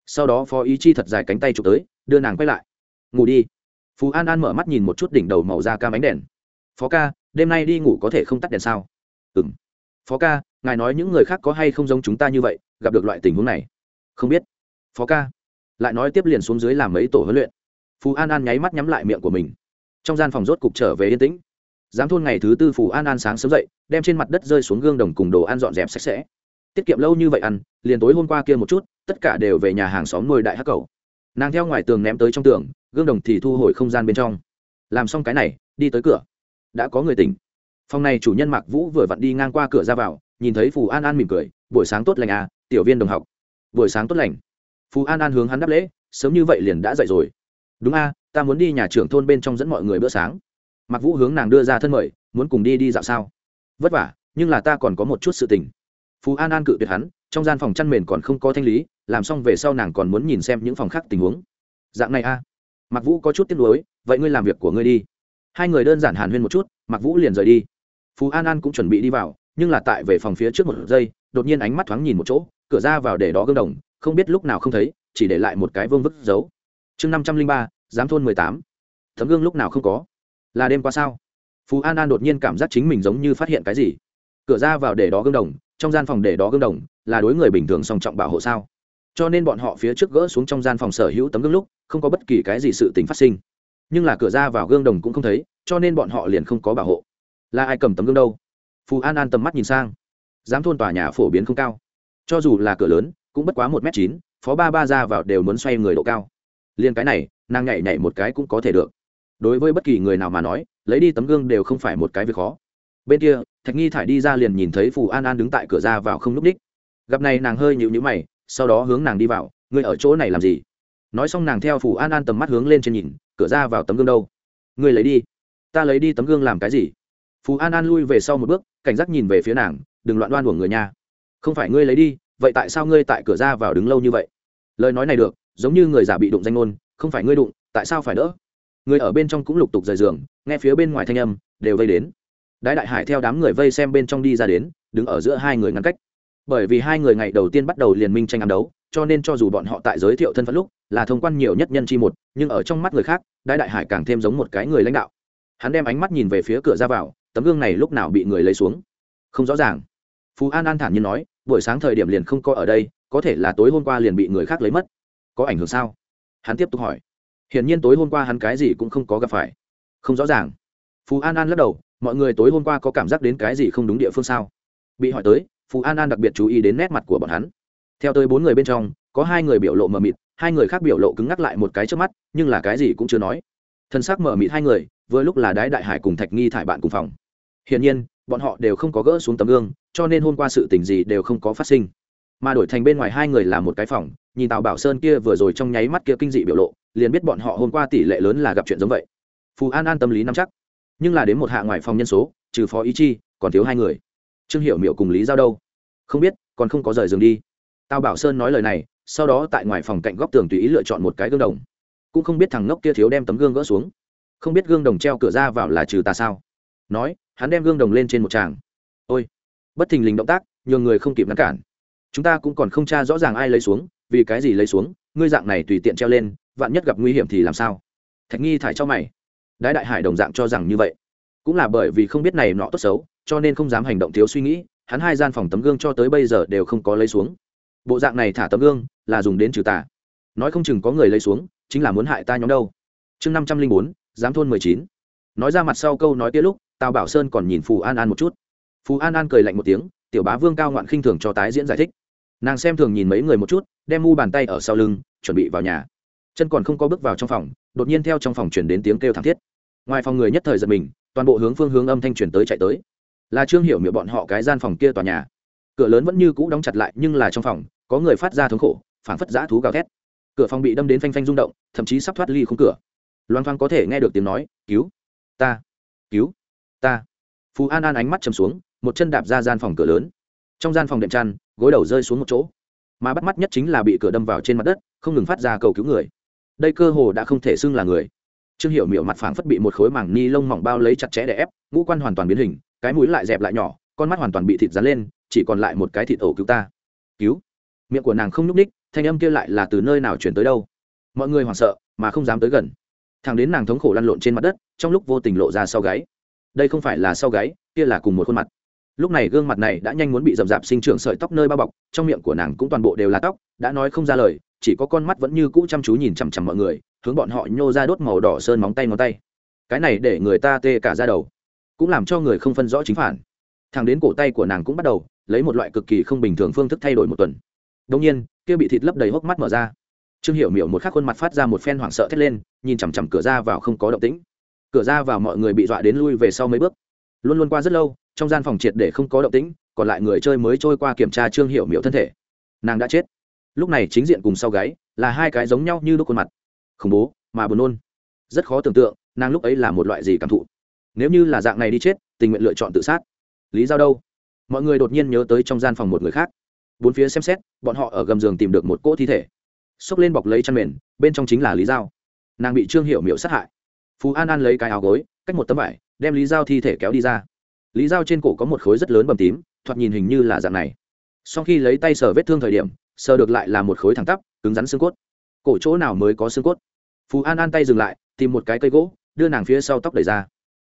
Sau đó phó ý chi thật dài cánh tay chụp tới, đưa nàng quay lại. Ngủ đi. Phú an an mở mắt nhìn một chút đỉnh đầu màu da cam ánh đèn. Phó ca, đêm nay đi ngủ có thể không tắt đèn sao? Ừ m phó ca ngài nói những người khác có hay không giống chúng ta như vậy, gặp được loại tình huống này? Không biết. Phó ca. Lại nói tiếp liền xuống dưới làm mấy tổ huấn luyện. Phú an an nháy mắt nhắm lại miệng của mình. Trong gian phòng rốt cục trở về yên tĩnh. Giám thôn ngày thứ tư phù an an sáng sớm dậy, đem trên mặt đất rơi xuống gương đồng cùng đồ ăn dọn dẹp sạch sẽ. Tiết kiệm lâu như vậy ăn, liền tối hôm qua kia một chút, tất cả đều về nhà hàng xóm nuôi đại hắc cầu. Nàng theo ngoài tường ném tới trong tường, gương đồng thì thu hồi không gian bên trong. Làm xong cái này, đi tới cửa. Đã có người tỉnh. Phòng này chủ nhân mạc vũ vừa vặn đi ngang qua cửa ra vào nhìn thấy phù an an mỉm cười, buổi sáng tốt lành à tiểu viên đồng học. Buổi sáng tốt lành. Phù an an hướng hắn đáp lễ, sớm như vậy liền đã dậy rồi. Đúng a, ta muốn đi nhà trưởng thôn bên trong dẫn mọi người bữa sáng. Mặc vũ hướng nàng đưa ra thân mời, muốn cùng đi đi dạo sao? Vất vả, nhưng là ta còn có một chút sự tình. Phú an an cự tuyệt hắn, trong gian phòng chăn mền còn không có thanh lý, làm xong về sau nàng còn muốn nhìn xem những phòng khác tình huống. Dạng này a. À. mặc vũ có chút tiếc nuối, vậy ngươi làm việc của ngươi đi. Hai người đơn giản hàn huyên một chút mặc vũ liền rời đi. Phú an an cũng chuẩn bị đi vào nhưng là tại về phòng phía trước một giây, đột nhiên ánh mắt thoáng nhìn một chỗ, cửa ra vào để đó gương đồng, không biết lúc nào không thấy, chỉ để lại một cái vương vức giấu chương năm trăm linh ba, giám thôn mười tám. Tấm gương lúc nào không có? Là đêm qua sao? Phú an an đột nhiên cảm giác chính mình giống như phát hiện cái gì. Cửa ra vào để đó gương đồng, trong gian phòng để đó gương đồng, là đối người bình thường song trọng bảo hộ sao? Cho nên bọn họ phía trước gỡ xuống trong gian phòng sở hữu tấm gương lúc, không có bất kỳ cái gì sự tình phát sinh. Nhưng là cửa ra vào gương đồng cũng không thấy, cho nên bọn họ liền không có bảo hộ. Là ai cầm tấm gương đâu? Phù an an tầm mắt nhìn sang. Giám thôn tòa nhà phổ biến không cao. Cho dù là cửa lớn, cũng bất quá một m chín, phó ba ba ra vào đều muốn xoay người độ cao. Liên cái này, nàng nhảy nhảy một cái cũng có thể được. Đối với bất kỳ người nào mà nói, lấy đi tấm gương đều không phải một cái việc khó. Bên kia, thạch nghi thải đi ra liền nhìn thấy phù an an đứng tại cửa ra vào không núp ních gặp này nàng hơi nhịu nhữ mày, sau đó hướng nàng đi vào, ngươi ở chỗ này làm gì? Nói xong nàng theo phù an an tầm mắt hướng lên trên nhìn, cửa ra vào tấm gương đâu? Ngươi lấy đi. Ta lấy đi tấm gương làm cái gì? Phù an an lui về sau một bước, cảnh giác nhìn về phía nàng, đừng loạn đoan của người nhà không phải ngươi lấy đi, vậy tại sao ngươi tại cửa ra vào đứng lâu như vậy? Lời nói này được, giống như người già bị đụng danh ngôn, không phải ngươi đụng, tại sao phải đỡ? Người ở bên trong cũng lục tục rời giường, nghe phía bên ngoài thanh âm, đều vây đến. Đái đại hải theo đám người vây xem bên trong đi ra đến, đứng ở giữa hai người ngăn cách. Bởi vì hai người ngày đầu tiên bắt đầu liền minh tranh ám đấu, cho nên cho dù bọn họ tại giới thiệu thân phận lúc, là thông quan nhiều nhất nhân chi một, nhưng ở trong mắt người khác, đái đại hải càng thêm giống một cái người lãnh đạo. Hắn đem ánh mắt nhìn về phía cửa ra vào tấm gương này lúc nào bị người lấy xuống? Không rõ ràng. Phú an an thản nhiên nói, buổi sáng thời điểm liền không có ở đây, có thể là tối hôm qua liền bị người khác lấy mất. Có ảnh hưởng sao? Hắn tiếp tục hỏi. Hiển nhiên tối hôm qua hắn cái gì cũng không có gặp phải. Không rõ ràng. Phú an an lắc đầu, mọi người tối hôm qua có cảm giác đến cái gì không đúng địa phương sao? Bị hỏi tới, phú an an đặc biệt chú ý đến nét mặt của bọn hắn. Theo tới bốn người bên trong, có hai người biểu lộ mờ mịt, hai người khác biểu lộ cứng ngắc lại một cái trước mắt, nhưng là cái gì cũng chưa nói thân xác mở mịt hai người, vừa lúc là đái đại hải cùng thạch nghi thải bạn cùng phòng. Hiển nhiên, bọn họ đều không có gỡ xuống tấm gương, cho nên hôm qua sự tình gì đều không có phát sinh. Mà đổi thành bên ngoài hai người là một cái phòng, nhìn tào bảo sơn kia vừa rồi trong nháy mắt kia kinh dị biểu lộ, liền biết bọn họ hôm qua tỷ lệ lớn là gặp chuyện giống vậy. Phù an an tâm lý nắm chắc. Nhưng là đến một hạ ngoài phòng nhân số, trừ phó ý chi, còn thiếu hai người. Trương hiểu miệu cùng lý giao đâu? Không biết, còn không có rời giường đi. Tào bảo sơn nói lời này, sau đó tại ngoài phòng cạnh góc tường tùy ý lựa chọn một cái gương đồng cũng không biết thằng ngốc kia thiếu đem tấm gương gỡ xuống. Không biết gương đồng treo cửa ra vào là trừ ta sao? Nói, hắn đem gương đồng lên trên một tràng. Ôi, bất thình lình động tác, nhường người không kịp ngăn cản. Chúng ta cũng còn không tra rõ ràng ai lấy xuống, vì cái gì lấy xuống, ngươi dạng này tùy tiện treo lên, vạn nhất gặp nguy hiểm thì làm sao? Thạch nghi thải cho mày. Đái đại hải đồng dạng cho rằng như vậy. Cũng là bởi vì không biết này nọ tốt xấu, cho nên không dám hành động thiếu suy nghĩ, hắn hai gian phòng tấm gương cho tới bây giờ đều không có lấy xuống. Bộ dạng này thả tấm gương, là dùng đến trừ tà nói không chừng có người lấy xuống chính là muốn hại ta nhóm đâu. Chương năm trăm linh bốn, giám thôn mười chín. Nói ra mặt sau câu nói kia lúc, tào bảo sơn còn nhìn phù an an một chút. Phù an an cười lạnh một tiếng, tiểu bá vương cao ngoạn khinh thường cho tái diễn giải thích. Nàng xem thường nhìn mấy người một chút, đem mu bàn tay ở sau lưng, chuẩn bị vào nhà. Chân còn không có bước vào trong phòng, đột nhiên theo trong phòng chuyển đến tiếng kêu thảm thiết. Ngoài phòng người nhất thời giật mình, toàn bộ hướng phương hướng âm thanh chuyển tới chạy tới. Là trương hiểu miệng bọn họ cái gian phòng kia tòa nhà. Cửa lớn vẫn như cũ đóng chặt lại, nhưng là trong phòng, có người phát ra thống khổ, phảng phất giã thú gào thét cửa phòng bị đâm đến phanh phanh rung động, thậm chí sắp thoát ly khung cửa. Loan thoang có thể nghe được tiếng nói, cứu, ta cứu, ta. Phú an an ánh mắt chầm xuống, một chân đạp ra gian phòng cửa lớn. Trong gian phòng đệm chăn gối đầu rơi xuống một chỗ. Mà bắt mắt nhất chính là bị cửa đâm vào trên mặt đất, không ngừng phát ra cầu cứu người. Đây cơ hồ đã không thể xưng là người. Trương hiệu miệng mặt phảng phất bị một khối mảng ni lông mỏng bao lấy chặt chẽ để ép, ngũ quan hoàn toàn biến hình, cái mũi lại dẹp lại nhỏ, con mắt hoàn toàn bị thịt dán lên, chỉ còn lại một cái thịt ổ cứu ta. Cứu. Miệng của nàng không nhúc ních thanh âm kia lại là từ nơi nào chuyển tới đâu? Mọi người hoảng sợ, mà không dám tới gần. Thằng đến nàng thống khổ lăn lộn trên mặt đất, trong lúc vô tình lộ ra sau gáy. Đây không phải là sau gáy, kia là cùng một khuôn mặt. Lúc này gương mặt này đã nhanh muốn bị rậm rạp sinh trưởng sợi tóc nơi bao bọc, trong miệng của nàng cũng toàn bộ đều là tóc, đã nói không ra lời, chỉ có con mắt vẫn như cũ chăm chú nhìn chằm chằm mọi người, hướng bọn họ nhô ra đốt màu đỏ sơn móng tay ngón tay. Cái này để người ta tê cả ra đầu, cũng làm cho người không phân rõ chính phản. Thằng đến cổ tay của nàng cũng bắt đầu, lấy một loại cực kỳ không bình thường phương thức thay đổi một tuần đông nhiên, kia bị thịt lấp đầy hốc mắt mở ra. Trương hiểu miểu một khắc khuôn mặt phát ra một phen hoảng sợ thét lên, nhìn chằm chằm cửa ra vào không có động tĩnh. Cửa ra vào mọi người bị dọa đến lui về sau mấy bước. Luôn luôn qua rất lâu, trong gian phòng triệt để không có động tĩnh, còn lại người chơi mới trôi qua kiểm tra trương hiểu miểu thân thể. Nàng đã chết. Lúc này chính diện cùng sau gáy là hai cái giống nhau như lúc khuôn mặt. Khủng bố, mà buồn nôn. Rất khó tưởng tượng, nàng lúc ấy là một loại gì cảm thụ. Nếu như là dạng này đi chết, tình nguyện lựa chọn tự sát. Lý do đâu? Mọi người đột nhiên nhớ tới trong gian phòng một người khác bốn phía xem xét, bọn họ ở gầm giường tìm được một cỗ thi thể. Xốc lên bọc lấy chăn mền, bên trong chính là lý giao. Nàng bị trương hiệu miệu sát hại. Phú an an lấy cái áo gối, cách một tấm vải, đem lý giao thi thể kéo đi ra. Lý giao trên cổ có một khối rất lớn bầm tím, thoạt nhìn hình như là dạng này. Sau khi lấy tay sờ vết thương thời điểm, sờ được lại là một khối thẳng tắp, cứng rắn xương cốt. Cổ chỗ nào mới có xương cốt? Phú an an tay dừng lại, tìm một cái cây gỗ, đưa nàng phía sau tóc đẩy ra.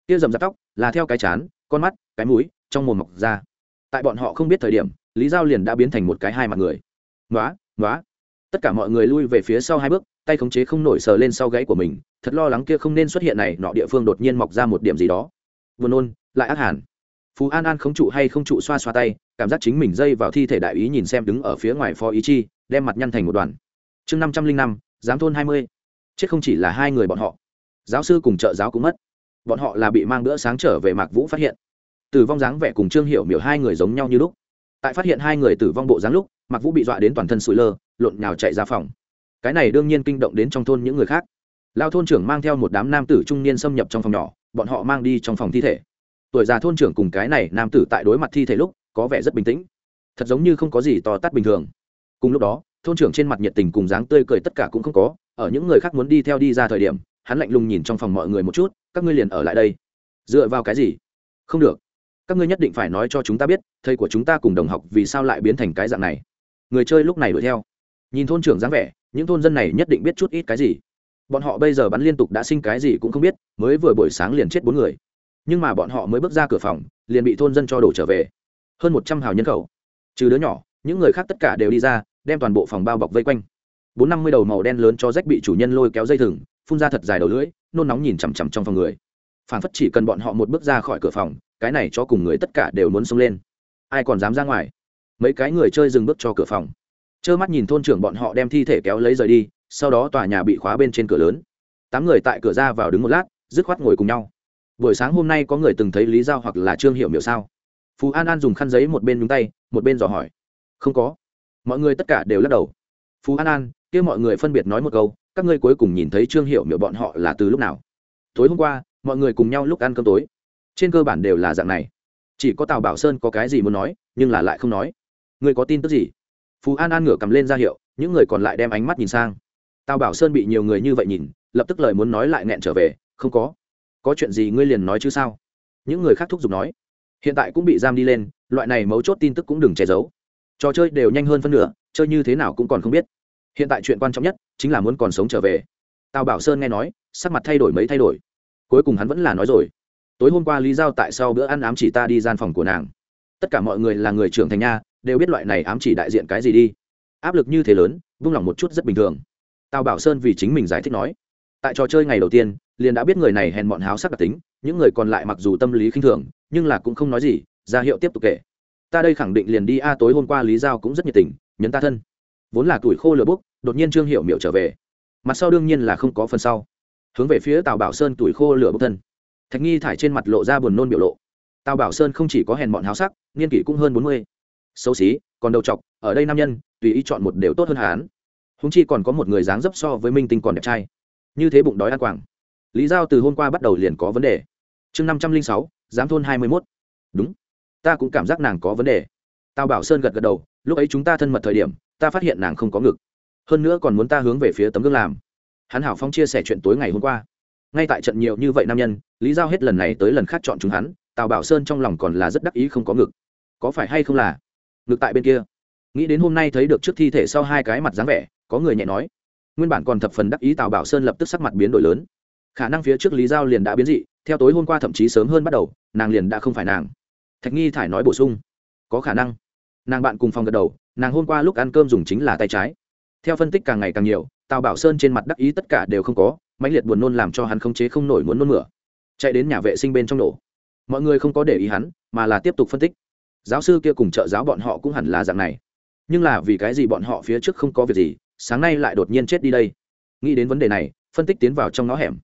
Kia dầm dạp tóc, là theo cái chán, con mắt, cái mũi, trong mồm mọc ra. Tại bọn họ không biết thời điểm lý giao liền đã biến thành một cái hai mặt người. Nói nói tất cả mọi người lui về phía sau hai bước, tay khống chế không nổi sờ lên sau gáy của mình, thật lo lắng kia không nên xuất hiện này, nọ địa phương đột nhiên mọc ra một điểm gì đó. Vừa nôn, lại ác hẳn. Phú an an không trụ hay không trụ xoa xoa tay, cảm giác chính mình dây vào thi thể đại ý nhìn xem đứng ở phía ngoài phó ý chi, đem mặt nhăn thành một đoàn. Chương năm trăm linh năm, giám thôn hai mươi. Chết không chỉ là hai người bọn họ. Giáo sư cùng trợ giáo cũng mất. Bọn họ là bị mang bữa sáng trở về mạc vũ phát hiện. Tử vong dáng vẻ cùng trương hiểu miểu hai người giống nhau như lúc tại phát hiện hai người tử vong bộ dáng lúc mặc vũ bị dọa đến toàn thân sụi lơ, lộn nhào chạy ra phòng. Cái này đương nhiên kinh động đến trong thôn những người khác. Lao thôn trưởng mang theo một đám nam tử trung niên xâm nhập trong phòng nhỏ, bọn họ mang đi trong phòng thi thể. Tuổi già thôn trưởng cùng cái này nam tử tại đối mặt thi thể lúc, có vẻ rất bình tĩnh. Thật giống như không có gì to tát bình thường. Cùng lúc đó, thôn trưởng trên mặt nhiệt tình cùng dáng tươi cười tất cả cũng không có, ở những người khác muốn đi theo đi ra thời điểm, hắn lạnh lùng nhìn trong phòng mọi người một chút, các ngươi liền ở lại đây. Dựa vào cái gì? Không được các ngươi nhất định phải nói cho chúng ta biết, thầy của chúng ta cùng đồng học vì sao lại biến thành cái dạng này. Người chơi lúc này đuổi theo. Nhìn thôn trưởng dáng vẻ, những thôn dân này nhất định biết chút ít cái gì. Bọn họ bây giờ bắn liên tục đã sinh cái gì cũng không biết, mới vừa buổi sáng liền chết bốn người. Nhưng mà bọn họ mới bước ra cửa phòng, liền bị thôn dân cho đổ trở về. Hơn một trăm hào nhân khẩu. Trừ đứa nhỏ, những người khác tất cả đều đi ra, đem toàn bộ phòng bao bọc vây quanh. Bốn năm mươi đầu màu đen lớn cho rách bị chủ nhân lôi kéo dây thừng, phun ra thật dài đầu lưỡi, nôn nóng nhìn chằm chằm trong phòng người. Phản phất chỉ cần bọn họ một bước ra khỏi cửa phòng cái này cho cùng người tất cả đều muốn xông lên. Ai còn dám ra ngoài? Mấy cái người chơi dừng bước cho cửa phòng. Trơ mắt nhìn thôn trưởng bọn họ đem thi thể kéo lấy rời đi, sau đó tòa nhà bị khóa bên trên cửa lớn. Tám người tại cửa ra vào đứng một lát, dứt khoát ngồi cùng nhau. Buổi sáng hôm nay có người từng thấy lý giao hoặc là trương hiệu miểu sao? Phú an an dùng khăn giấy một bên nhúng tay, một bên dò hỏi. Không có. Mọi người tất cả đều lắc đầu. Phú an an, kia mọi người phân biệt nói một câu, các ngươi cuối cùng nhìn thấy trương hiệu miểu bọn họ là từ lúc nào? Tối hôm qua, mọi người cùng nhau lúc ăn cơm tối trên cơ bản đều là dạng này. Chỉ có tào bảo sơn có cái gì muốn nói, nhưng là lại không nói. Người có tin tức gì? Phú an an ngửa cầm lên ra hiệu, những người còn lại đem ánh mắt nhìn sang. Tào bảo sơn bị nhiều người như vậy nhìn, lập tức lời muốn nói lại nghẹn trở về, không có. Có chuyện gì ngươi liền nói chứ sao? Những người khác thúc giục nói. Hiện tại cũng bị giam đi lên, loại này mấu chốt tin tức cũng đừng che giấu. Trò chơi đều nhanh hơn phân nửa, chơi như thế nào cũng còn không biết. Hiện tại chuyện quan trọng nhất chính là muốn còn sống trở về. Tào bảo sơn nghe nói, sắc mặt thay đổi mấy thay đổi. Cuối cùng hắn vẫn là nói rồi tối hôm qua lý giao tại sau bữa ăn ám chỉ ta đi gian phòng của nàng. Tất cả mọi người là người trưởng thành nha, đều biết loại này ám chỉ đại diện cái gì đi. Áp lực như thế lớn, vung lòng một chút rất bình thường. Tào bảo sơn vì chính mình giải thích nói, tại trò chơi ngày đầu tiên, liền đã biết người này hèn bọn háo sắc đặc tính, những người còn lại mặc dù tâm lý khinh thường, nhưng là cũng không nói gì, ra hiệu tiếp tục kể. Ta đây khẳng định liền đi a, tối hôm qua lý giao cũng rất nhiệt tình, nhấn ta thân. Vốn là tuổi khô lửa bốc, đột nhiên trương hiệu miệu trở về. Mặt sau đương nhiên là không có phần sau. Hướng về phía tào bảo sơn tuổi khô lửa bốc thân thạch nghi thải trên mặt lộ ra buồn nôn biểu lộ. Tào bảo sơn không chỉ có hèn bọn háo sắc, niên kỷ cũng hơn bốn mươi. Xấu xí, còn đầu chọc, ở đây nam nhân, tùy ý chọn một đều tốt hơn hán húng chi còn có một người dáng dấp so với minh tinh còn đẹp trai. Như thế bụng đói ăn quảng. Lý giao từ hôm qua bắt đầu liền có vấn đề. Chương năm trăm linh sáu, giám thôn hai mươi mốt. Đúng. Ta cũng cảm giác nàng có vấn đề. Tào bảo sơn gật gật đầu, lúc ấy chúng ta thân mật thời điểm, ta phát hiện nàng không có ngực. Hơn nữa còn muốn ta hướng về phía tấm gương làm. Hắn hảo phong chia sẻ chuyện tối ngày hôm qua ngay tại trận nhiều như vậy nam nhân, lý giao hết lần này tới lần khác chọn chúng hắn, tào bảo sơn trong lòng còn là rất đắc ý không có ngực. Có phải hay không là ngực tại bên kia? Nghĩ đến hôm nay thấy được trước thi thể sau hai cái mặt dáng vẻ, có người nhẹ nói. Nguyên bản còn thập phần đắc ý tào bảo sơn lập tức sắc mặt biến đổi lớn. Khả năng phía trước lý giao liền đã biến dị, theo tối hôm qua thậm chí sớm hơn bắt đầu, nàng liền đã không phải nàng. Thạch nghi thải nói bổ sung. Có khả năng. Nàng bạn cùng phòng gật đầu, nàng hôm qua lúc ăn cơm dùng chính là tay trái. Theo phân tích càng ngày càng nhiều, tào bảo sơn trên mặt đắc ý tất cả đều không có mãnh liệt buồn nôn làm cho hắn không chế không nổi muốn nôn mửa. Chạy đến nhà vệ sinh bên trong nổ. Mọi người không có để ý hắn, mà là tiếp tục phân tích. Giáo sư kia cùng trợ giáo bọn họ cũng hẳn là dạng này. Nhưng là vì cái gì bọn họ phía trước không có việc gì, sáng nay lại đột nhiên chết đi đây? Nghĩ đến vấn đề này, phân tích tiến vào trong ngõ hẻm.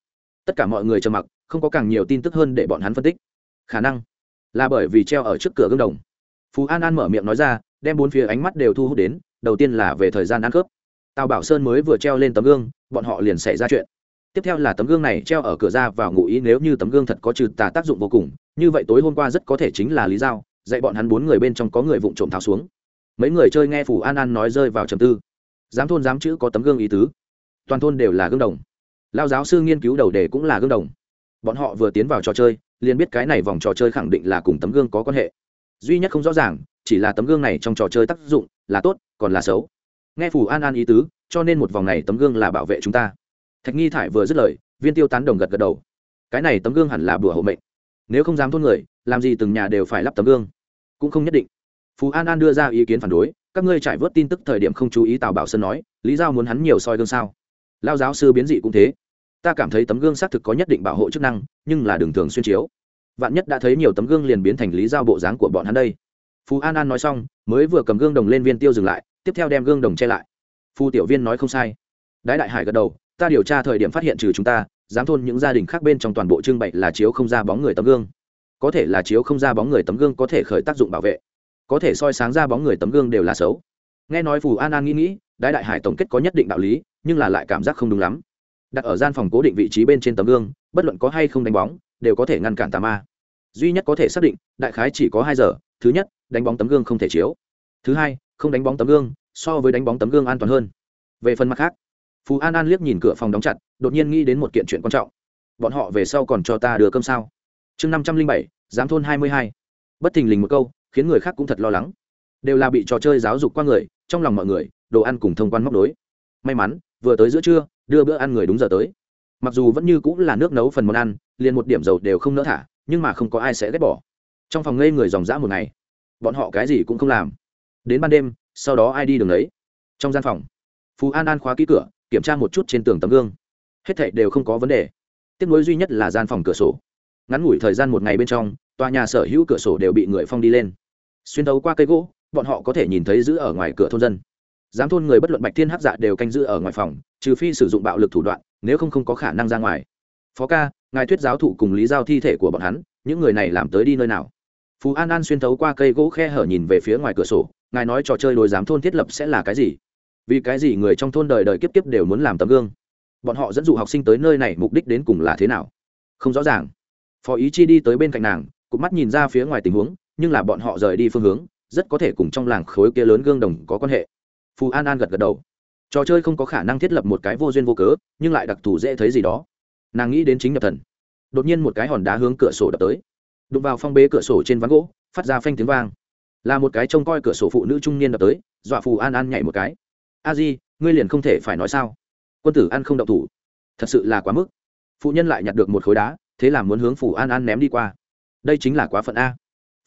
Tất cả mọi người trầm mặc, không có càng nhiều tin tức hơn để bọn hắn phân tích. Khả năng là bởi vì treo ở trước cửa gương đồng. Phú an an mở miệng nói ra, đem bốn phía ánh mắt đều thu hút đến, đầu tiên là về thời gian ăn cướp. Tào bảo sơn mới vừa treo lên tấm gương, bọn họ liền xảy ra chuyện tiếp theo là tấm gương này treo ở cửa ra vào ngụ ý nếu như tấm gương thật có trừ tà tác dụng vô cùng, như vậy tối hôm qua rất có thể chính là lý giao, dạy bọn hắn bốn người bên trong có người vụng trộm tháo xuống. Mấy người chơi nghe phủ an an nói rơi vào trầm tư. Dám thôn dám chữ có tấm gương ý tứ. Toàn thôn đều là gương đồng. Lao giáo sư nghiên cứu đầu đề cũng là gương đồng. Bọn họ vừa tiến vào trò chơi, liền biết cái này vòng trò chơi khẳng định là cùng tấm gương có quan hệ. Duy nhất không rõ ràng, chỉ là tấm gương này trong trò chơi tác dụng là tốt, còn là xấu. Nghe phủ an an ý tứ, cho nên một vòng này tấm gương là bảo vệ chúng ta thạch nghi thải vừa dứt lời, viên tiêu tán đồng gật gật đầu. Cái này tấm gương hẳn là bùa hộ mệnh. Nếu không dám thôn người, làm gì từng nhà đều phải lắp tấm gương? Cũng không nhất định. Phú an an đưa ra ý kiến phản đối, các ngươi trải vớt tin tức thời điểm không chú ý tào bảo sơn nói, lý giao muốn hắn nhiều soi gương sao? Lao giáo sư biến dị cũng thế. Ta cảm thấy tấm gương xác thực có nhất định bảo hộ chức năng, nhưng là đường thường xuyên chiếu. Vạn nhất đã thấy nhiều tấm gương liền biến thành lý giao bộ dáng của bọn hắn đây. Phú an an nói xong, mới vừa cầm gương đồng lên viên tiêu dừng lại, tiếp theo đem gương đồng che lại. Phu tiểu viên nói không sai. Đái đại hải gật đầu ta điều tra thời điểm phát hiện trừ chúng ta dám thôn những gia đình khác bên trong toàn bộ trưng bày là chiếu không ra bóng người tấm gương. Có thể là chiếu không ra bóng người tấm gương có thể khởi tác dụng bảo vệ. Có thể soi sáng ra bóng người tấm gương đều là xấu. Nghe nói phù an an nghĩ nghĩ đại đại hải tổng kết có nhất định đạo lý, nhưng là lại cảm giác không đúng lắm. Đặt ở gian phòng cố định vị trí bên trên tấm gương, bất luận có hay không đánh bóng, đều có thể ngăn cản tà ma. Duy nhất có thể xác định, đại khái chỉ có hai giờ, thứ nhất, đánh bóng tấm gương không thể chiếu. Thứ hai, không đánh bóng tấm gương, so với đánh bóng tấm gương an toàn hơn. Về phần mặt khác phú an an liếc nhìn cửa phòng đóng chặt, đột nhiên nghĩ đến một kiện chuyện quan trọng. Bọn họ về sau còn cho ta đưa cơm sao? Chương năm trăm linh bảy, giám thôn hai mươi hai. Bất thình lình một câu, khiến người khác cũng thật lo lắng. Đều là bị trò chơi giáo dục qua người, trong lòng mọi người, đồ ăn cùng thông quan móc đối may mắn, vừa tới giữa trưa, đưa bữa ăn người đúng giờ tới. Mặc dù vẫn như cũng là nước nấu phần món ăn, liền một điểm dầu đều không nỡ thả, nhưng mà không có ai sẽ ghét bỏ. Trong phòng ngây người dòng dã một ngày. Bọn họ cái gì cũng không làm. Đến ban đêm, sau đó ai đi đường đấy trong gian phòng, phú an an khóa ký cửa kiểm tra một chút trên tường tấm gương. Hết thảy đều không có vấn đề. Tiếp nối duy nhất là gian phòng cửa sổ. Ngắn ngủi thời gian một ngày bên trong, tòa nhà sở hữu cửa sổ đều bị người phong đi lên. Xuyên thấu qua cây gỗ, bọn họ có thể nhìn thấy giữ ở ngoài cửa thôn dân. Giám thôn người bất luận bạch thiên hắc dạ đều canh giữ ở ngoài phòng, trừ phi sử dụng bạo lực thủ đoạn, nếu không không có khả năng ra ngoài. Phó ca, ngài thuyết giáo thụ cùng lý giao thi thể của bọn hắn, những người này làm tới đi nơi nào? Phú an an xuyên thấu qua cây gỗ khe hở nhìn về phía ngoài cửa sổ, ngài nói trò chơi đối giám thôn thiết lập sẽ là cái gì? Vì cái gì người trong thôn đời đời kiếp kiếp đều muốn làm tấm gương? Bọn họ dẫn dụ học sinh tới nơi này mục đích đến cùng là thế nào? Không rõ ràng. Phó ý chi đi tới bên cạnh nàng, cụp mắt nhìn ra phía ngoài tình huống, nhưng là bọn họ rời đi phương hướng, rất có thể cùng trong làng khối kia lớn gương đồng có quan hệ. Phù an an gật gật đầu. Trò chơi không có khả năng thiết lập một cái vô duyên vô cớ, nhưng lại đặc thù dễ thấy gì đó. Nàng nghĩ đến chính nhập thần. Đột nhiên một cái hòn đá hướng cửa sổ đập tới. Đụng vào phong bế cửa sổ trên ván gỗ, phát ra phanh tiếng vang. Là một cái trông coi cửa sổ phụ nữ trung niên đập tới, dọa phù an an nhảy một cái a di, ngươi liền không thể phải nói sao? Quân tử ăn không động thủ. Thật sự là quá mức. Phụ nhân lại nhặt được một khối đá, thế là muốn hướng phù an an ném đi qua. Đây chính là quá phận a.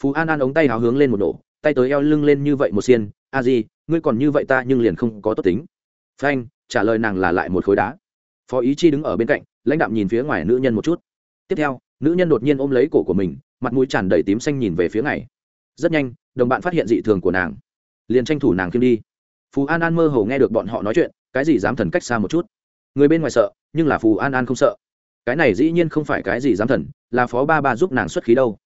Phù an an ống tay hào hướng lên một nổ, tay tới eo lưng lên như vậy một xiên, a di, ngươi còn như vậy ta nhưng liền không có tốt tính. Phanh, trả lời nàng là lại một khối đá. Phó ý chi đứng ở bên cạnh, lãnh đạm nhìn phía ngoài nữ nhân một chút. Tiếp theo, nữ nhân đột nhiên ôm lấy cổ của mình, mặt mũi tràn đầy tím xanh nhìn về phía này. rất nhanh, đồng bạn phát hiện dị thường của nàng. Liền tranh thủ nàng khiêm đi phù an an mơ hồ nghe được bọn họ nói chuyện, cái gì dám thần cách xa một chút? Người bên ngoài sợ, nhưng là phù an an không sợ. Cái này dĩ nhiên không phải cái gì dám thần, là phó ba ba giúp nàng xuất khí đâu.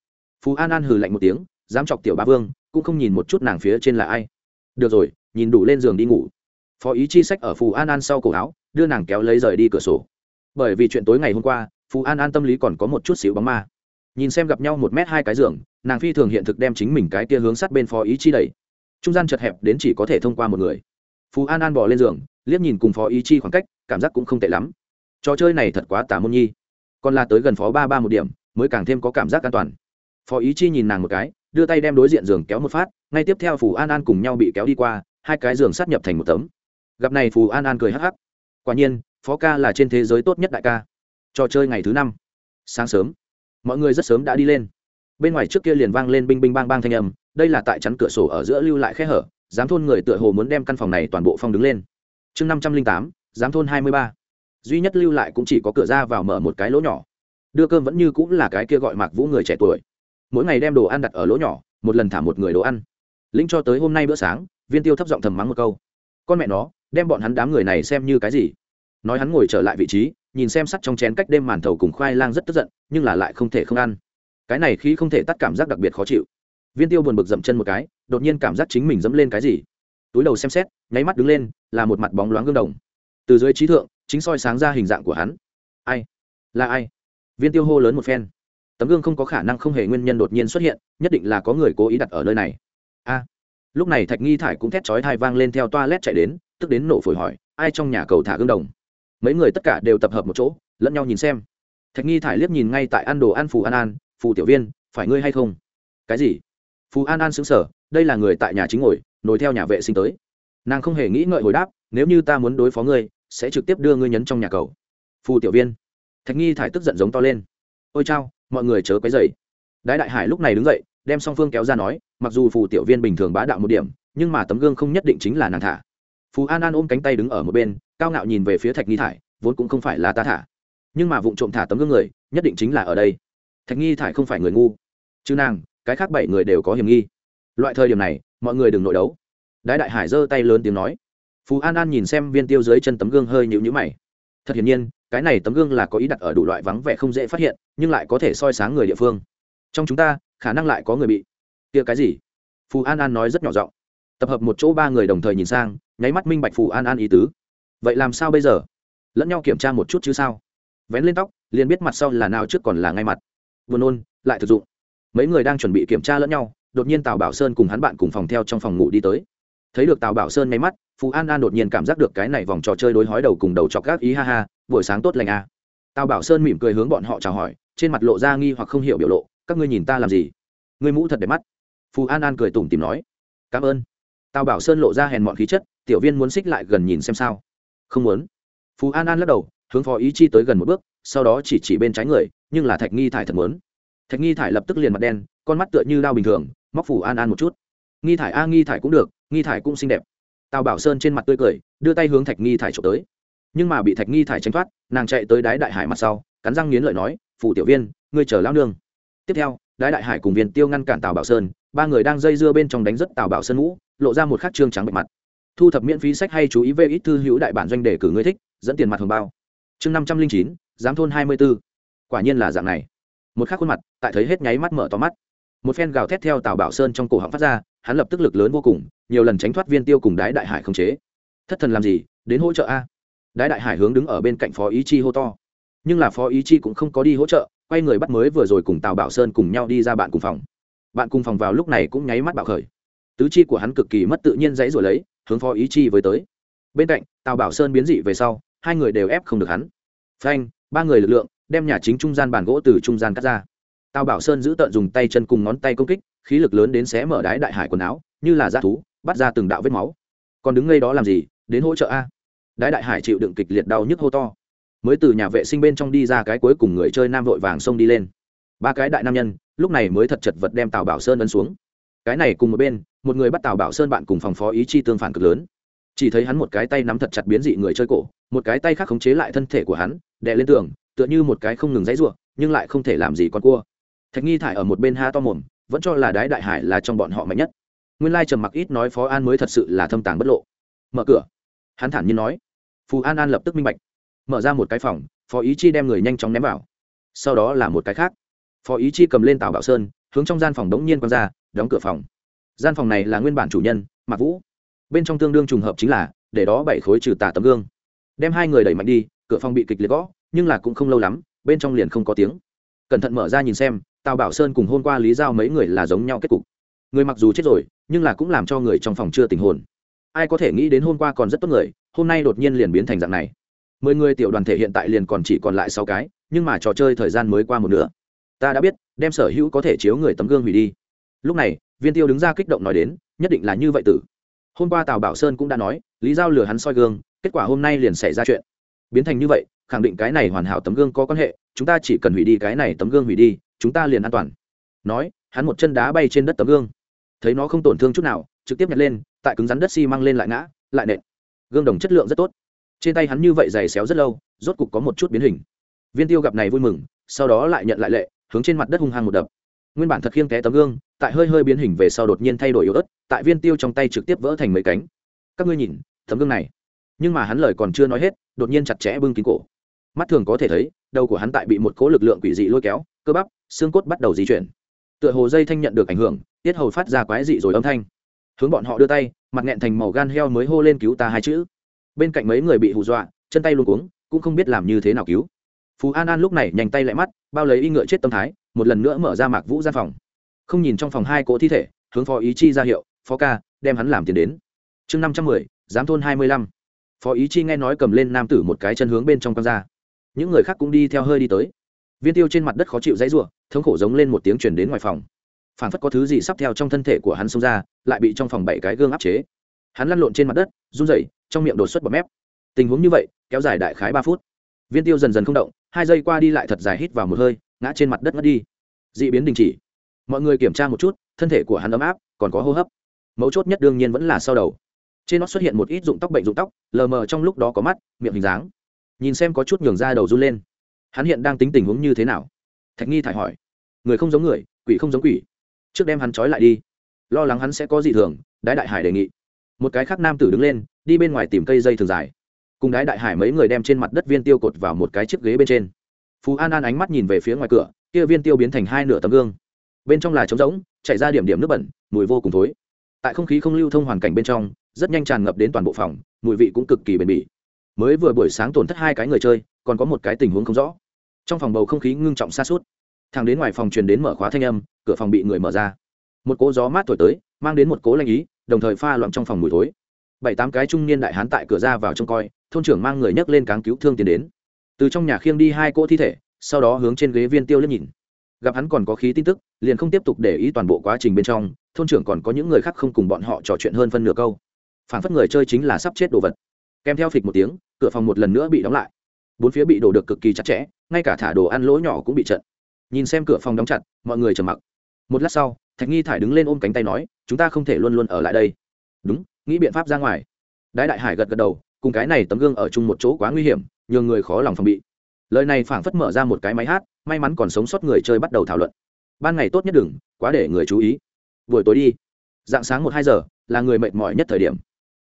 Phù an an hừ lạnh một tiếng, dám chọc tiểu ba vương, cũng không nhìn một chút nàng phía trên là ai. Được rồi, nhìn đủ lên giường đi ngủ. Phó ý chi sách ở phù an an sau cổ áo, đưa nàng kéo lấy rời đi cửa sổ. Bởi vì chuyện tối ngày hôm qua, phù an an tâm lý còn có một chút xíu bóng ma. Nhìn xem gặp nhau một mét hai cái giường, nàng phi thường hiện thực đem chính mình cái kia hướng sát bên phó ý chi đẩy trung gian chật hẹp đến chỉ có thể thông qua một người. Phù an an bỏ lên giường, liếc nhìn cùng phó ý chi khoảng cách, cảm giác cũng không tệ lắm. Trò chơi này thật quá tả môn nhi. Còn là tới gần phó ba ba một điểm, mới càng thêm có cảm giác an toàn. Phó ý chi nhìn nàng một cái, đưa tay đem đối diện giường kéo một phát, ngay tiếp theo phù an an cùng nhau bị kéo đi qua, hai cái giường sát nhập thành một tấm. Gặp này phù an an cười hắc hắc. Quả nhiên, phó ca là trên thế giới tốt nhất đại ca. Trò chơi ngày thứ năm. Sáng sớm. Mọi người rất sớm đã đi lên bên ngoài trước kia liền vang lên binh binh bang bang thanh âm, đây là tại chắn cửa sổ ở giữa lưu lại khe hở, giám thôn người tựa hồ muốn đem căn phòng này toàn bộ phong đứng lên. Chương năm trăm linh tám, giám thôn hai mươi ba. Duy nhất lưu lại cũng chỉ có cửa ra vào mở một cái lỗ nhỏ. Đưa cơm vẫn như cũng là cái kia gọi mạc vũ người trẻ tuổi. Mỗi ngày đem đồ ăn đặt ở lỗ nhỏ, một lần thả một người đồ ăn. Linh cho tới hôm nay bữa sáng, viên tiêu thấp giọng thầm mắng một câu. Con mẹ nó, đem bọn hắn đám người này xem như cái gì? Nói hắn ngồi trở lại vị trí, nhìn xem sắt trong chén cách đêm màn thầu cùng khoai lang rất tức giận, nhưng là lại không thể không ăn cái này khi không thể tắt cảm giác đặc biệt khó chịu. Viên tiêu buồn bực dậm chân một cái, đột nhiên cảm giác chính mình dẫm lên cái gì. Túi đầu xem xét, nháy mắt đứng lên, là một mặt bóng loáng gương đồng. Từ dưới trí thượng, chính soi sáng ra hình dạng của hắn. Ai? Là ai? Viên tiêu hô lớn một phen. Tấm gương không có khả năng không hề nguyên nhân đột nhiên xuất hiện, nhất định là có người cố ý đặt ở nơi này. A. Lúc này thạch nghi thải cũng thét chói thai vang lên theo toa lét chạy đến, tức đến nổ phổi hỏi, ai trong nhà cầu thả gương đồng? Mấy người tất cả đều tập hợp một chỗ, lẫn nhau nhìn xem. Thạch nghi thải liếc nhìn ngay tại ăn đồ ăn phù an an phù tiểu viên, phải ngươi hay không? Cái gì? Phù an an xứng sở đây là người tại nhà chính ngồi nối theo nhà vệ sinh tới. Nàng không hề nghĩ ngợi hồi đáp, nếu như ta muốn đối phó ngươi, sẽ trực tiếp đưa ngươi nhấn trong nhà cầu. Phù tiểu viên. Thạch nghi thải tức giận giống to lên. Ôi chao, mọi người chớ quấy dày đái đại hải lúc này đứng dậy, đem song phương kéo ra nói, mặc dù phù tiểu viên bình thường bá đạo một điểm, nhưng mà tấm gương không nhất định chính là nàng thả. Phù an an ôm cánh tay đứng ở một bên, cao ngạo nhìn về phía thạch nghi thải, vốn cũng không phải là ta thả. Nhưng mà vụ trộm thả tấm gương người, nhất định chính là ở đây thạch nghi thải không phải người ngu chứ nàng cái khác bảy người đều có hiểm nghi loại thời điểm này mọi người đừng nội đấu đái đại hải giơ tay lớn tiếng nói phú an an nhìn xem viên tiêu dưới chân tấm gương hơi nhịu nhữ mày thật hiển nhiên cái này tấm gương là có ý đặt ở đủ loại vắng vẻ không dễ phát hiện nhưng lại có thể soi sáng người địa phương trong chúng ta khả năng lại có người bị kia cái gì phù an an nói rất nhỏ giọng tập hợp một chỗ ba người đồng thời nhìn sang nháy mắt minh bạch phù an an ý tứ vậy làm sao bây giờ lẫn nhau kiểm tra một chút chứ sao vén lên tóc liền biết mặt sau là nào trước còn là ngay mặt buồn nôn, lại thực dụng. Mấy người đang chuẩn bị kiểm tra lẫn nhau, đột nhiên tào bảo sơn cùng hắn bạn cùng phòng theo trong phòng ngủ đi tới. Thấy được tào bảo sơn nháy mắt phú an an đột nhiên cảm giác được cái này vòng trò chơi đối hói đầu cùng đầu chọc gác ý ha ha, buổi sáng tốt lành à. tào bảo sơn mỉm cười hướng bọn họ chào hỏi, trên mặt lộ ra nghi hoặc không hiểu biểu lộ, các ngươi nhìn ta làm gì? Ngươi mũ thật đẹp mắt. Phú an an cười tủm tìm nói, cảm ơn. Tào bảo sơn lộ ra hèn mọn khí chất, tiểu viên muốn xích lại gần nhìn xem sao. Không muốn. Phú an an lắc đầu, hướng phó ý chi tới gần một bước sau đó chỉ chỉ bên trái người, nhưng là thạch nghi thải thật muốn. Thạch nghi thải lập tức liền mặt đen, con mắt tựa như đao bình thường, móc phủ an an một chút. Nghi thải a, nghi thải cũng được, nghi thải cũng xinh đẹp. Tào bảo sơn trên mặt tươi cười, đưa tay hướng thạch nghi thải trộm tới. Nhưng mà bị thạch nghi thải tránh thoát, nàng chạy tới đái đại hải mặt sau, cắn răng nghiến lợi nói phủ tiểu viên, ngươi chờ lao nương. Tiếp theo, đái đại hải cùng viên tiêu ngăn cản tào bảo sơn, ba người đang dây dưa bên trong đánh rất tào bảo sơn ngũ lộ ra một khắc trương trắng bệ mặt. Thu thập miễn phí sách hay chú ý về ít thư hữu đại bản doanh đề cử ngươi thích, dẫn tiền mặt hồng bao. Chương năm trăm linh chín giám thôn hai mươi b ố quả nhiên là dạng này. Một khắc khuôn mặt, tại thấy hết nháy mắt mở to mắt. Một phen gào thét theo tào bảo sơn trong cổ họng phát ra, hắn lập tức lực lớn vô cùng, nhiều lần tránh thoát viên tiêu cùng đái đại hải không chế. Thất thần làm gì, đến hỗ trợ a? Đái đại hải hướng đứng ở bên cạnh phó ý chi hô to. Nhưng là phó ý chi cũng không có đi hỗ trợ, quay người bắt mới vừa rồi cùng tào bảo sơn cùng nhau đi ra bạn cùng phòng. Bạn cùng phòng vào lúc này cũng nháy mắt bạo khởi. Tứ chi của hắn cực kỳ mất tự nhiên dãy rồi lấy, hướng phó ý chi với tới. Bên cạnh, tào bảo sơn biến dị về sau, hai người đều ép không được hắn. Phanh ba người lực lượng, đem nhà chính trung gian bàn gỗ từ trung gian cắt ra. Tào bảo sơn giữ tận dùng tay chân cùng ngón tay công kích, khí lực lớn đến xé mở đái đại hải quần áo, như là g thú, bắt ra từng đạo vết máu. Còn đứng ngay đó làm gì? Đến hỗ trợ a. Đái đại hải chịu đựng kịch liệt đau nhức hô to. Mới từ nhà vệ sinh bên trong đi ra cái cuối cùng người chơi nam vội vàng xông đi lên. Ba cái đại nam nhân, lúc này mới thật chật vật đem tào bảo sơn ấn xuống. Cái này cùng một bên, một người bắt tào bảo sơn bạn cùng phòng phó ý chi tương phản cực lớn chỉ thấy hắn một cái tay nắm thật chặt biến dị người chơi cổ, một cái tay khác khống chế lại thân thể của hắn, đè lên tường, tựa như một cái không ngừng dãy ruộng nhưng lại không thể làm gì con cua. Thạch nghi thải ở một bên ha to mồm, vẫn cho là đái đại hải là trong bọn họ mạnh nhất. Nguyên lai trầm mặc ít nói phó an mới thật sự là thâm tàng bất lộ. Mở cửa. Hắn thản nhiên nói. Phù an an lập tức minh bạch. Mở ra một cái phòng, phó ý chi đem người nhanh chóng ném vào. Sau đó là một cái khác. Phó ý chi cầm lên tàu bảo sơn, hướng trong gian phòng đống nhiên quăng ra, đóng cửa phòng. Gian phòng này là nguyên bản chủ nhân, mạc vũ bên trong tương đương trùng hợp chính là, để đó bảy khối trừ tà tấm gương. Đem hai người đẩy mạnh đi, cửa phòng bị kịch liệt gõ, nhưng là cũng không lâu lắm, bên trong liền không có tiếng. Cẩn thận mở ra nhìn xem, tào bảo sơn cùng hôm qua lý giao mấy người là giống nhau kết cục. Người mặc dù chết rồi, nhưng là cũng làm cho người trong phòng chưa tình hồn. Ai có thể nghĩ đến hôm qua còn rất tốt người, hôm nay đột nhiên liền biến thành dạng này. Mười người tiểu đoàn thể hiện tại liền còn chỉ còn lại sáu cái, nhưng mà trò chơi thời gian mới qua một nửa. Ta đã biết, đem sở hữu có thể chiếu người tấm gương hủy đi. Lúc này, viên tiêu đứng ra kích động nói đến, nhất định là như vậy tử hôm qua tào bảo sơn cũng đã nói, lý giao lừa hắn soi gương, kết quả hôm nay liền xảy ra chuyện. Biến thành như vậy, khẳng định cái này hoàn hảo tấm gương có quan hệ, chúng ta chỉ cần hủy đi cái này tấm gương hủy đi, chúng ta liền an toàn. Nói, hắn một chân đá bay trên đất tấm gương. Thấy nó không tổn thương chút nào, trực tiếp nhặt lên, tại cứng rắn đất xi、si、măng lên lại ngã, lại nện. Gương đồng chất lượng rất tốt. Trên tay hắn như vậy dày xéo rất lâu, rốt cục có một chút biến hình. Viên tiêu gặp này vui mừng, sau đó lại nhận lại lệ, hướng trên mặt đất hung hăng một đập. Nguyên bản thật khiêng té tấm gương tại hơi hơi biến hình về sau đột nhiên thay đổi yếu ớt, tại viên tiêu trong tay trực tiếp vỡ thành mấy cánh. Các ngươi nhìn, tấm gương này. Nhưng mà hắn lời còn chưa nói hết, đột nhiên chặt chẽ bưng kín cổ. Mắt thường có thể thấy, đầu của hắn tại bị một cố lực lượng quỷ dị lôi kéo, cơ bắp, xương cốt bắt đầu di chuyển. Tựa hồ dây thanh nhận được ảnh hưởng, tiết hầu phát ra quái dị rồi âm thanh. Hướng bọn họ đưa tay, mặt nghẹn thành màu gan heo mới hô lên cứu ta hai chữ. Bên cạnh mấy người bị hù dọa, chân tay luôn cuống, cũng không biết làm như thế nào cứu. Phú an an lúc này nhanh tay lại mắt, bao lấy y ngựa chết tâm thái, một lần nữa mở ra mạc vũ gian phòng không nhìn trong phòng hai cỗ thi thể, hướng phó ý chi ra hiệu, phó ca, đem hắn làm tiền đến. Chương năm trăm mười, giám thôn hai mươi lăm. Phó ý chi nghe nói cầm lên nam tử một cái chân hướng bên trong con ra. Những người khác cũng đi theo hơi đi tới. Viên tiêu trên mặt đất khó chịu dãy r u ộ thống khổ giống lên một tiếng chuyển đến ngoài phòng. Phản phất có thứ gì sắp theo trong thân thể của hắn xông ra, lại bị trong phòng bảy cái gương áp chế. Hắn lăn lộn trên mặt đất, run rẩy, trong miệng đột xuất bọt mép. Tình huống như vậy, kéo dài đại khái ba phút. Viên tiêu dần dần không động, hai giây qua đi lại thật dài hít vào một hơi, ngã trên mặt đất ngất đi. D ị biến đình chỉ mọi người kiểm tra một chút, thân thể của hắn ấm áp, còn có hô hấp. Mấu chốt nhất đương nhiên vẫn là sau đầu. Trên nó xuất hiện một ít dụng tóc bệnh dụng tóc, lờ mờ trong lúc đó có mắt, miệng hình dáng. Nhìn xem có chút nhường ra đầu run lên. Hắn hiện đang tính tình huống như thế nào? Thạch nghi thải hỏi. Người không giống người, quỷ không giống quỷ. Trước đem hắn trói lại đi. Lo lắng hắn sẽ có gì thường, đái đại hải đề nghị. Một cái khác nam tử đứng lên, đi bên ngoài tìm cây dây thường dài. Cùng đái đại hải mấy người đem trên mặt đất viên tiêu cột vào một cái chiếc ghế bên trên. Phú an an ánh mắt nhìn về phía ngoài cửa, kia viên tiêu biến thành hai nửa tấm gương bên trong là trống rỗng chạy ra điểm điểm nước bẩn, mùi vô cùng thối. Tại không khí không lưu thông hoàn cảnh bên trong, rất nhanh tràn ngập đến toàn bộ phòng, mùi vị cũng cực kỳ bền bỉ. Mới vừa buổi sáng tổn thất hai cái người chơi, còn có một cái tình huống không rõ. Trong phòng bầu không khí ngưng trọng xa suốt. Thằng đến ngoài phòng truyền đến mở khóa thanh âm, cửa phòng bị người mở ra. Một cỗ gió mát thổi tới, mang đến một cỗ lanh ý, đồng thời pha loạn trong phòng mùi thối. Bảy tám cái trung niên đại hán tại cửa ra vào trông coi, thôn trưởng mang người nhấc lên cáng cứu thương tiến đến. Từ trong nhà khiêng đi hai cỗ thi thể, sau đó hướng trên ghế viên tiêu liếc nhìn gặp hắn còn có khí tin tức, liền không tiếp tục để ý toàn bộ quá trình bên trong, thôn trưởng còn có những người khác không cùng bọn họ trò chuyện hơn phân nửa câu. Phản phất người chơi chính là sắp chết đồ vật. Kèm theo phịch một tiếng, cửa phòng một lần nữa bị đóng lại. Bốn phía bị đổ được cực kỳ chặt chẽ, ngay cả thả đồ ăn lỗ nhỏ cũng bị trận. Nhìn xem cửa phòng đóng chặt, mọi người trầm mặc. Một lát sau, thạch nghi thải đứng lên ôm cánh tay nói, chúng ta không thể luôn luôn ở lại đây. Đúng, nghĩ biện pháp ra ngoài. Đái đại hải gật gật đầu, cùng cái này tấm gương ở chung một chỗ quá nguy hiểm, nhường người khó lòng phòng bị. Lời này phảng phất mở ra một cái máy hát may mắn còn sống sót người chơi bắt đầu thảo luận. Ban ngày tốt nhất đừng, quá để người chú ý. Buổi tối đi. Dạng sáng một hai giờ, là người mệt mỏi nhất thời điểm.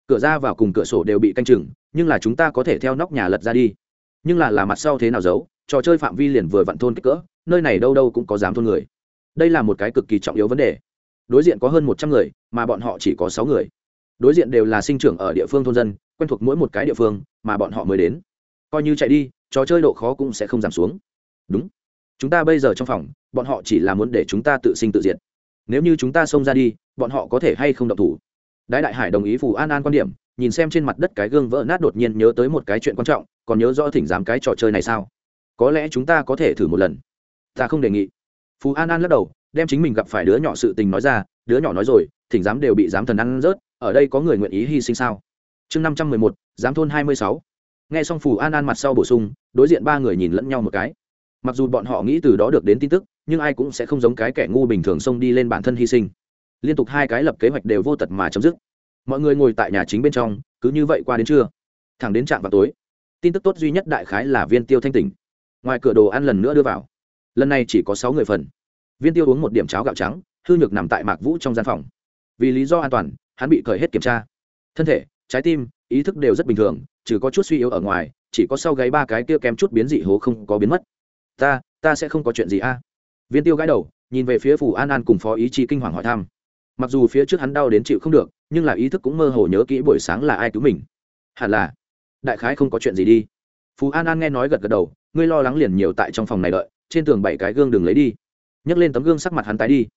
Cửa ra vào cùng cửa sổ đều bị canh chừng, nhưng là chúng ta có thể theo nóc nhà lật ra đi. Nhưng là là mặt sau thế nào giấu, trò chơi phạm vi liền vừa vặn thôn kích cỡ, nơi này đâu đâu cũng có dám thôn người. Đây là một cái cực kỳ trọng yếu vấn đề. Đối diện có hơn một trăm người, mà bọn họ chỉ có sáu người. Đối diện đều là sinh trưởng ở địa phương thôn dân, quen thuộc mỗi một cái địa phương, mà bọn họ mới đến. Coi như chạy đi, trò chơi độ khó cũng sẽ không giảm xuống. Đúng chúng ta bây giờ trong phòng, bọn họ chỉ là muốn để chúng ta tự sinh tự diệt. Nếu như chúng ta xông ra đi, bọn họ có thể hay không động thủ? Đái đại hải đồng ý phù an an quan điểm, nhìn xem trên mặt đất cái gương vỡ nát đột nhiên nhớ tới một cái chuyện quan trọng, còn nhớ rõ thỉnh dám cái trò chơi này sao? Có lẽ chúng ta có thể thử một lần. Ta không đề nghị. Phù an an lắc đầu, đem chính mình gặp phải đứa nhỏ sự tình nói ra, đứa nhỏ nói rồi, thỉnh dám đều bị dám thần ăn rớt, ở đây có người nguyện ý hy sinh sao? Chương năm trăm mười một, giám thôn hai mươi sáu. Nghe xong phù an an mặt sau bổ sung, đối diện ba người nhìn lẫn nhau một cái mặc dù bọn họ nghĩ từ đó được đến tin tức, nhưng ai cũng sẽ không giống cái kẻ ngu bình thường xông đi lên bản thân hy sinh. Liên tục hai cái lập kế hoạch đều vô tật mà chấm dứt. Mọi người ngồi tại nhà chính bên trong, cứ như vậy qua đến trưa. Thẳng đến trạm vào tối, tin tức tốt duy nhất đại khái là viên tiêu thanh tỉnh. Ngoài cửa đồ ăn lần nữa đưa vào. Lần này chỉ có sáu người phần. Viên tiêu uống một điểm cháo gạo trắng, hư nhược nằm tại mạc vũ trong gian phòng. Vì lý do an toàn, hắn bị cởi hết kiểm tra. Thân thể, trái tim, ý thức đều rất bình thường, trừ có chút suy yếu ở ngoài, chỉ có sau gáy ba cái kia kém chút biến dị hố không có biến mất ta ta sẽ không có chuyện gì a. Viên tiêu gãi đầu, nhìn về phía phủ an an cùng phó ý chí kinh hoàng hỏi thăm. Mặc dù phía trước hắn đau đến chịu không được, nhưng là ý thức cũng mơ hồ nhớ kỹ buổi sáng là ai cứu mình. Hẳn là, đại khái không có chuyện gì đi. Phú an an nghe nói gật gật đầu, ngươi lo lắng liền nhiều tại trong phòng này đợi, trên tường bảy cái gương đừng lấy đi. Nhấc lên tấm gương sắc mặt hắn tái đi.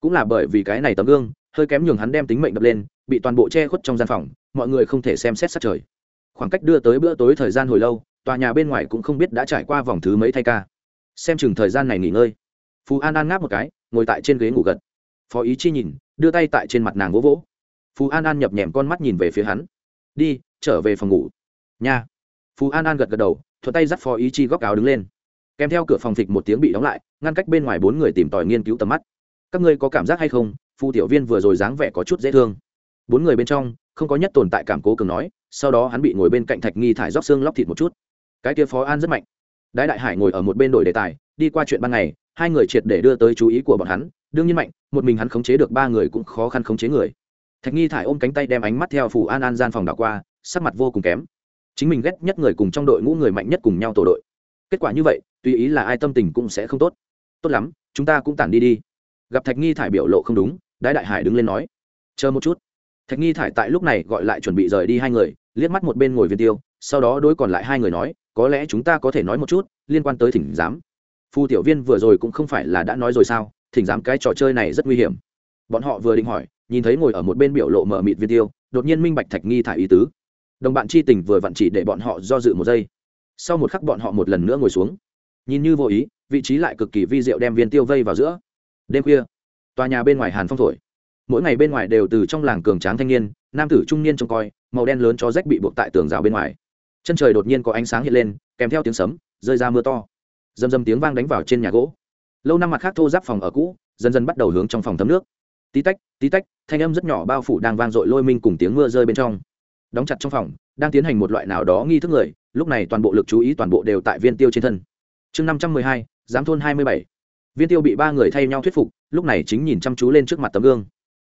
Cũng là bởi vì cái này tấm gương, hơi kém nhường hắn đem tính mệnh đập lên, bị toàn bộ che khuất trong gian phòng, mọi người không thể xem xét sát trời. Khoảng cách đưa tới bữa tối thời gian hồi lâu, tòa nhà bên ngoài cũng không biết đã trải qua vòng thứ mấy thay ca xem chừng thời gian này nghỉ ngơi. Phú an an ngáp một cái, ngồi tại trên ghế ngủ gật. Phó ý chi nhìn, đưa tay tại trên mặt nàng vỗ vỗ. Phú an an nhập nhèm con mắt nhìn về phía hắn. Đi, trở về phòng ngủ. Nha. Phú an an gật gật đầu, thuận tay dắt phó ý chi góc áo đứng lên. Kèm theo cửa phòng thịt một tiếng bị đóng lại, ngăn cách bên ngoài bốn người tìm tòi nghiên cứu tầm mắt. Các ngươi có cảm giác hay không? Phu tiểu viên vừa rồi dáng vẻ có chút dễ thương. Bốn người bên trong, không có nhất tồn tại cảm cố cường nói, sau đó hắn bị ngồi bên cạnh thạch nghi thải róc xương lóc thịt một chút. Cái kia phó an rất mạnh đái đại hải ngồi ở một bên đổi đề tài, đi qua chuyện ban ngày, hai người triệt để đưa tới chú ý của bọn hắn. Đương nhiên mạnh, một mình hắn khống chế được ba người cũng khó khăn khống chế người. Thạch nghi thải ôm cánh tay đem ánh mắt theo phủ an an gian phòng đảo qua, sắc mặt vô cùng kém. Chính mình ghét nhất người cùng trong đội ngũ người mạnh nhất cùng nhau tổ đội. Kết quả như vậy, tùy ý là ai tâm tình cũng sẽ không tốt. Tốt lắm, chúng ta cũng tản đi đi. Gặp thạch nghi thải biểu lộ không đúng, đái đại hải đứng lên nói, chờ một chút. Thạch nghi thải tại lúc này gọi lại chuẩn bị rời đi hai người, liếc mắt một bên ngồi viên tiêu, sau đó đôi còn lại hai người nói có lẽ chúng ta có thể nói một chút liên quan tới thỉnh giám. Phu tiểu viên vừa rồi cũng không phải là đã nói rồi sao, thỉnh giám cái trò chơi này rất nguy hiểm. Bọn họ vừa định hỏi, nhìn thấy ngồi ở một bên biểu lộ mở mịt viên tiêu, đột nhiên minh bạch thạch nghi thải ý tứ. Đồng bạn chi tình vừa vặn chỉ để bọn họ do dự một giây. Sau một khắc bọn họ một lần nữa ngồi xuống. Nhìn như vô ý, vị trí lại cực kỳ vi diệu đem viên tiêu vây vào giữa. Đêm khuya, tòa nhà bên ngoài hàn phong thổi. Mỗi ngày bên ngoài đều từ trong làng cường tráng thanh niên, nam tử trung niên trông coi, màu đen lớn cho rách bị buộc tại tường rào bên ngoài chân trời đột nhiên có ánh sáng hiện lên, kèm theo tiếng sấm, rơi ra mưa to. Dầm dầm tiếng vang đánh vào trên nhà gỗ. Lâu năm mặt khác thô giáp phòng ở cũ, dần dần bắt đầu hướng trong phòng thấm nước. Tí tách tí tách, thanh âm rất nhỏ bao phủ đang vang dội lôi minh cùng tiếng mưa rơi bên trong. Đóng chặt trong phòng, đang tiến hành một loại nào đó nghi thức người, lúc này toàn bộ lực chú ý toàn bộ đều tại viên tiêu trên thân. Chương năm trăm mười hai, giám thôn hai mươi bảy. Viên tiêu bị ba người thay nhau thuyết phục, lúc này chính nhìn chăm chú lên trước mặt tấm gương.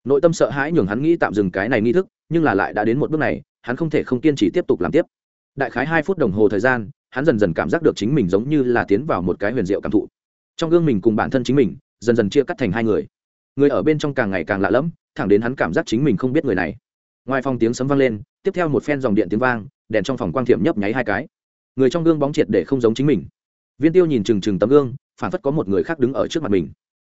Nội tâm sợ hãi nhường hắn nghĩ tạm dừng cái này nghi thức, nhưng là lại đã đến một bước này, hắn không thể không kiên trì tiếp tục làm tiếp đại khái hai phút đồng hồ thời gian, hắn dần dần cảm giác được chính mình giống như là tiến vào một cái huyền diệu cảm thụ. Trong gương mình cùng bản thân chính mình, dần dần chia cắt thành hai người. Người ở bên trong càng ngày càng lạ lẫm, thẳng đến hắn cảm giác chính mình không biết người này. Ngoài phòng tiếng sấm vang lên, tiếp theo một phen dòng điện tiếng vang, đèn trong phòng quang thiệm nhấp nháy hai cái. Người trong gương bóng triệt để không giống chính mình. Viên tiêu nhìn trừng trừng tấm gương, phản phất có một người khác đứng ở trước mặt mình.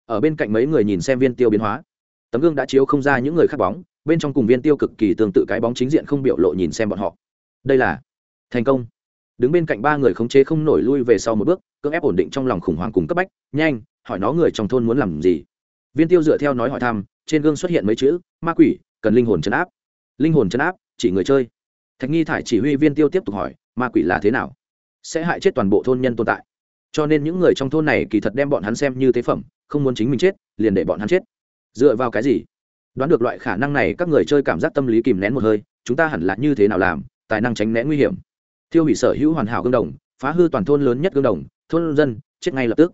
Ở bên cạnh mấy người nhìn xem viên tiêu biến hóa. Tấm gương đã chiếu không ra những người khác bóng, bên trong cùng viên tiêu cực kỳ tương tự cái bóng chính diện không biểu lộ nhìn xem bọn họ. Đây là thành công. Đứng bên cạnh ba người khống chế không nổi lui về sau một bước, cưỡng ép ổn định trong lòng khủng hoảng cùng cấp bách, nhanh, hỏi nó người trong thôn muốn làm gì? Viên tiêu dựa theo nói hỏi thăm, trên gương xuất hiện mấy chữ, ma quỷ, cần linh hồn chấn áp. Linh hồn chấn áp, chỉ người chơi. Thạch nghi thải chỉ huy viên tiêu tiếp tục hỏi, ma quỷ là thế nào? Sẽ hại chết toàn bộ thôn nhân tồn tại. Cho nên những người trong thôn này kỳ thật đem bọn hắn xem như tế phẩm, không muốn chính mình chết, liền để bọn hắn chết. Dựa vào cái gì? Đoán được loại khả năng này, các người chơi cảm giác tâm lý kìm nén một hơi, chúng ta hẳn là như thế nào làm, tài năng tránh né nguy hiểm tiêu hủy sở hữu hoàn hảo gương đồng, phá hư toàn thôn lớn nhất gương đồng, thôn dân, chết ngay lập tức.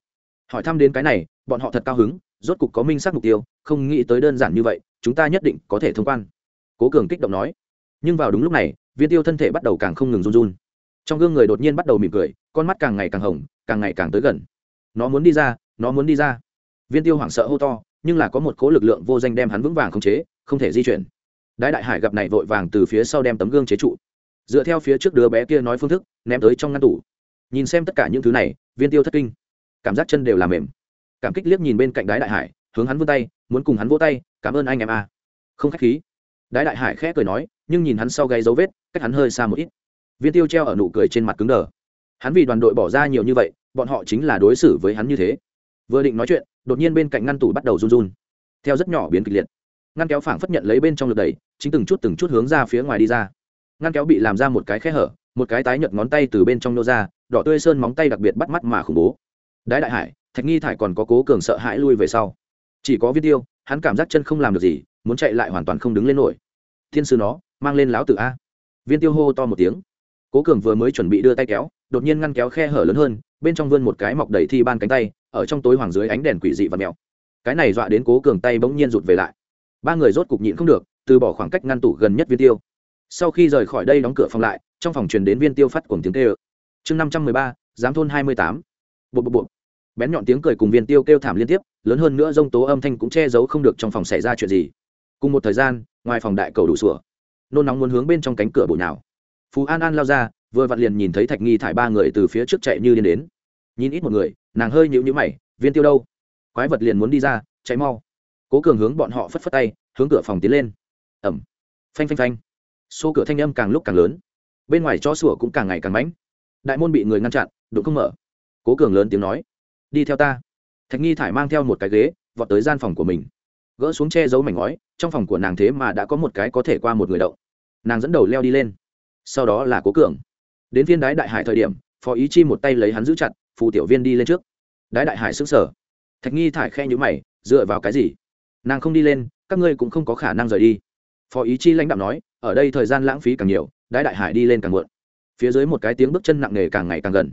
Hỏi thăm đến cái này, bọn họ thật cao hứng, rốt cục có minh xác mục tiêu, không nghĩ tới đơn giản như vậy, chúng ta nhất định có thể thông quan. Cố cường kích động nói. Nhưng vào đúng lúc này, viên tiêu thân thể bắt đầu càng không ngừng run run. Trong gương người đột nhiên bắt đầu mỉm cười, con mắt càng ngày càng hồng, càng ngày càng tới gần. Nó muốn đi ra, nó muốn đi ra. Viên tiêu hoảng sợ hô to, nhưng là có một cố lực lượng vô danh đem hắn vững vàng khống chế, không thể di chuyển. Đái đại hải gặp này vội vàng từ phía sau đem tấm gương chế trụ dựa theo phía trước đứa bé kia nói phương thức, ném tới trong ngăn tủ. Nhìn xem tất cả những thứ này, viên tiêu thất kinh. Cảm giác chân đều làm mềm. Cảm kích liếc nhìn bên cạnh đái đại hải, hướng hắn vươn tay, muốn cùng hắn vỗ tay, cảm ơn anh em a. Không khách khí. Đái đại hải khẽ cười nói, nhưng nhìn hắn sau gáy dấu vết, cách hắn hơi xa một ít. Viên tiêu treo ở nụ cười trên mặt cứng đờ. Hắn vì đoàn đội bỏ ra nhiều như vậy, bọn họ chính là đối xử với hắn như thế. Vừa định nói chuyện, đột nhiên bên cạnh ngăn tủ bắt đầu run run. Theo rất nhỏ biến kịch liệt. Ngăn kéo phảng phất nhận lấy bên trong lực đẩy, chính từng chút từng chút hướng ra phía ngoài đi ra ngăn kéo bị làm ra một cái khe hở, một cái tái nhợt ngón tay từ bên trong nô ra, đỏ tươi sơn móng tay đặc biệt bắt mắt mà khủng bố. Đái đại hải, thạch nghi thải còn có cố cường sợ hãi lui về sau. Chỉ có viên tiêu, hắn cảm giác chân không làm được gì, muốn chạy lại hoàn toàn không đứng lên nổi. Thiên sư nó, mang lên láo tử a. Viên tiêu hô to một tiếng. Cố cường vừa mới chuẩn bị đưa tay kéo, đột nhiên ngăn kéo khe hở lớn hơn, bên trong vươn một cái mọc đầy thi ban cánh tay, ở trong tối hoàng dưới ánh đèn quỷ dị và mèo. Cái này dọa đến cố cường tay bỗng nhiên rụt về lại. Ba người rốt cục nhịn không được, từ bỏ khoảng cách ngăn tủ gần nhất viên tiêu sau khi rời khỏi đây đóng cửa phòng lại, trong phòng truyền đến viên tiêu phát cùng tiếng kêu. Chương năm trăm mười ba, giám thôn hai mươi tám. Bộ bộ bộ bén nhọn tiếng cười cùng viên tiêu kêu thảm liên tiếp, lớn hơn nữa dông tố âm thanh cũng che giấu không được trong phòng xảy ra chuyện gì. Cùng một thời gian, ngoài phòng đại cầu đủ sủa. Nôn nóng muốn hướng bên trong cánh cửa bụi nào phú an an lao ra, vừa vặn liền nhìn thấy thạch nghi thải ba người từ phía trước chạy như điên đến. Nhìn ít một người, nàng hơi nhịu nhữ mày, viên tiêu đâu? Quái vật liền muốn đi ra cháy mau. Cố cường hướng bọn họ phất phất tay, hướng cửa phòng tiến lên. Ẩm phanh phanh phanh số cửa thanh âm càng lúc càng lớn. Bên ngoài cho sủa cũng càng ngày càng mãnh. Đại môn bị người ngăn chặn, đụng không mở. Cố cường lớn tiếng nói, đi theo ta. Thạch nghi thải mang theo một cái ghế, vọt tới gian phòng của mình. Gỡ xuống che giấu mảnh ngói, trong phòng của nàng thế mà đã có một cái có thể qua một người đậu nàng dẫn đầu leo đi lên. Sau đó là cố cường. Đến viên đái đại hải thời điểm, phó ý chi một tay lấy hắn giữ chặt, phù tiểu viên đi lên trước. Đái đại hải s ứ n g sở thạch nghi thải khe nhữ mày, dựa vào cái gì? Nàng không đi lên, các ngươi cũng không có khả năng rời đi. Phó ý chi lãnh đạo nói ở đây thời gian lãng phí càng nhiều, đái đại hải đi lên càng muộn. Phía dưới một cái tiếng bước chân nặng nề càng ngày càng gần.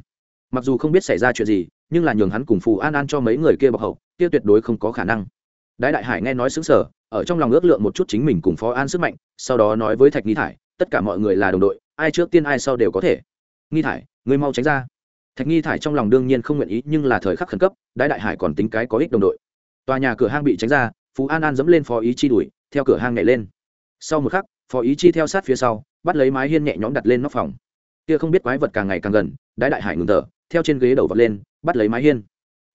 Mặc dù không biết xảy ra chuyện gì, nhưng là nhường hắn cùng phù an an cho mấy người kia bọc hậu, kia tuyệt đối không có khả năng. Đái đại hải nghe nói xứng sở ở trong lòng ước lượng một chút chính mình cùng phó an sức mạnh, sau đó nói với thạch nghi thải, tất cả mọi người là đồng đội, ai trước tiên ai sau đều có thể. Nghi thải, người mau tránh ra. Thạch nghi thải trong lòng đương nhiên không nguyện ý, nhưng là thời khắc khẩn cấp, đái đại hải còn tính cái có ích đồng đội. Tòa nhà cửa hang bị tránh ra phú an an dẫm lên phó ý chi đuổi, theo cửa hang nhảy lên. Sau một khắc phó ý chi theo sát phía sau bắt lấy mái hiên nhẹ nhõm đặt lên nóc phòng. Kia không biết quái vật càng ngày càng gần đái đại hải ngừng thở theo trên ghế đầu vật lên bắt lấy mái hiên.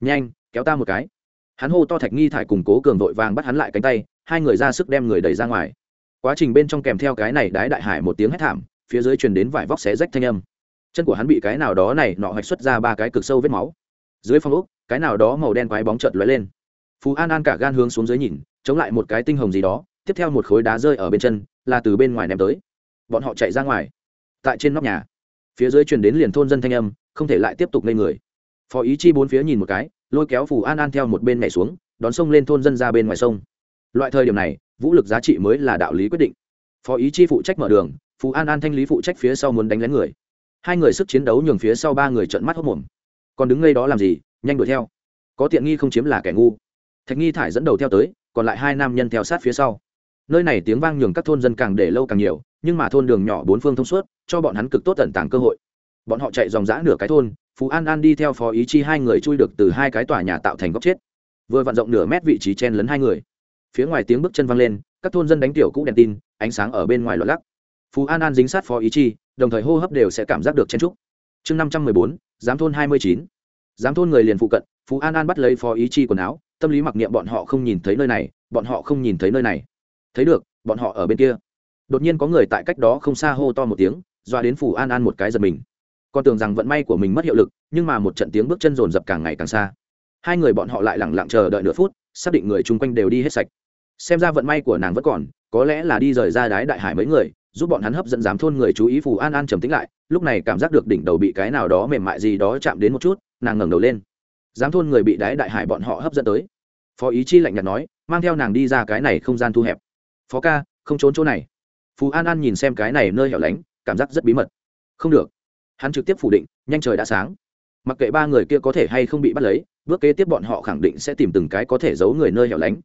Nhanh kéo ta một cái. Hắn hô to thạch nghi thải cùng cố cường vội vàng bắt hắn lại cánh tay hai người ra sức đem người đẩy ra ngoài. Quá trình bên trong kèm theo cái này đái đại hải một tiếng hét thảm phía dưới truyền đến vải vóc xé rách thanh âm. Chân của hắn bị cái nào đó này nọ hoạch xuất ra ba cái cực sâu vết máu. Dưới phong ốc, cái nào đó màu đen quái bóng chợt lóe lên. Phú an an cả gan hướng xuống dưới nhìn chống lại một cái tinh hồng gì đó tiếp theo một khối đá rơi ở bên chân là từ bên ngoài ném tới. Bọn họ chạy ra ngoài. Tại trên nóc nhà. Phía dưới truyền đến liền thôn dân thanh âm, không thể lại tiếp tục lên người. Phó ý chi bốn phía nhìn một cái, lôi kéo phù an an theo một bên nhảy xuống, đón sông lên thôn dân ra bên ngoài sông. Loại thời điểm này, vũ lực giá trị mới là đạo lý quyết định. Phó ý chi phụ trách mở đường, phù an an thanh lý phụ trách phía sau muốn đánh lén người. Hai người sức chiến đấu nhường phía sau ba người trợn mắt hốc mồm còn đứng ngay đó làm gì, nhanh đuổi theo. Có tiện nghi không chiếm là kẻ ngu. Thạch nghi thải dẫn đầu theo tới, còn lại hai nam nhân theo sát phía sau nơi này tiếng vang nhường các thôn dân càng để lâu càng nhiều, nhưng mà thôn đường nhỏ bốn phương thông suốt, cho bọn hắn cực tốt tận tàng cơ hội. Bọn họ chạy dòng dã nửa cái thôn, phú an an đi theo phó ý chi hai người chui được từ hai cái tòa nhà tạo thành góc chết. Vừa vặn rộng nửa mét vị trí chen lấn hai người. Phía ngoài tiếng bước chân văng lên, các thôn dân đánh tiểu cũ đèn tin, ánh sáng ở bên ngoài lọt lắc. Phú an an dính sát phó ý chi, đồng thời hô hấp đều sẽ cảm giác được chen trúc chương năm trăm mười bốn, giám thôn hai mươi chín. Giám thôn người liền phụ cận, phú an an bắt lấy phó ý chi quần áo, tâm lý mặc niệm bọn họ không nhìn thấy nơi này, bọn họ không nhìn thấy nơi này thấy được, bọn họ ở bên kia. Đột nhiên có người tại cách đó không xa hô to một tiếng, doa đến phù an an một cái giật mình. Con tưởng rằng vận may của mình mất hiệu lực, nhưng mà một trận tiếng bước chân rồn rập càng ngày càng xa. Hai người bọn họ lại lẳng lặng chờ đợi nửa phút, xác định người chung quanh đều đi hết sạch. Xem ra vận may của nàng vẫn còn, có lẽ là đi rời ra đái đại hải mấy người, giúp bọn hắn hấp dẫn giám thôn người chú ý phù an an trầm tính lại, lúc này cảm giác được đỉnh đầu bị cái nào đó mềm mại gì đó chạm đến một chút, nàng ngẩng đầu lên. Giám thôn người bị đái đại hải bọn họ hấp dẫn tới. Phó ý chi lạnh nhạt nói, mang theo nàng đi ra cái này không gian thu hẹp phó ca, không trốn chỗ này. Phú an an nhìn xem cái này nơi hẻo lánh, cảm giác rất bí mật. Không được. Hắn trực tiếp phủ định, nhanh trời đã sáng. Mặc kệ ba người kia có thể hay không bị bắt lấy, bước kế tiếp bọn họ khẳng định sẽ tìm từng cái có thể giấu người nơi hẻo lánh.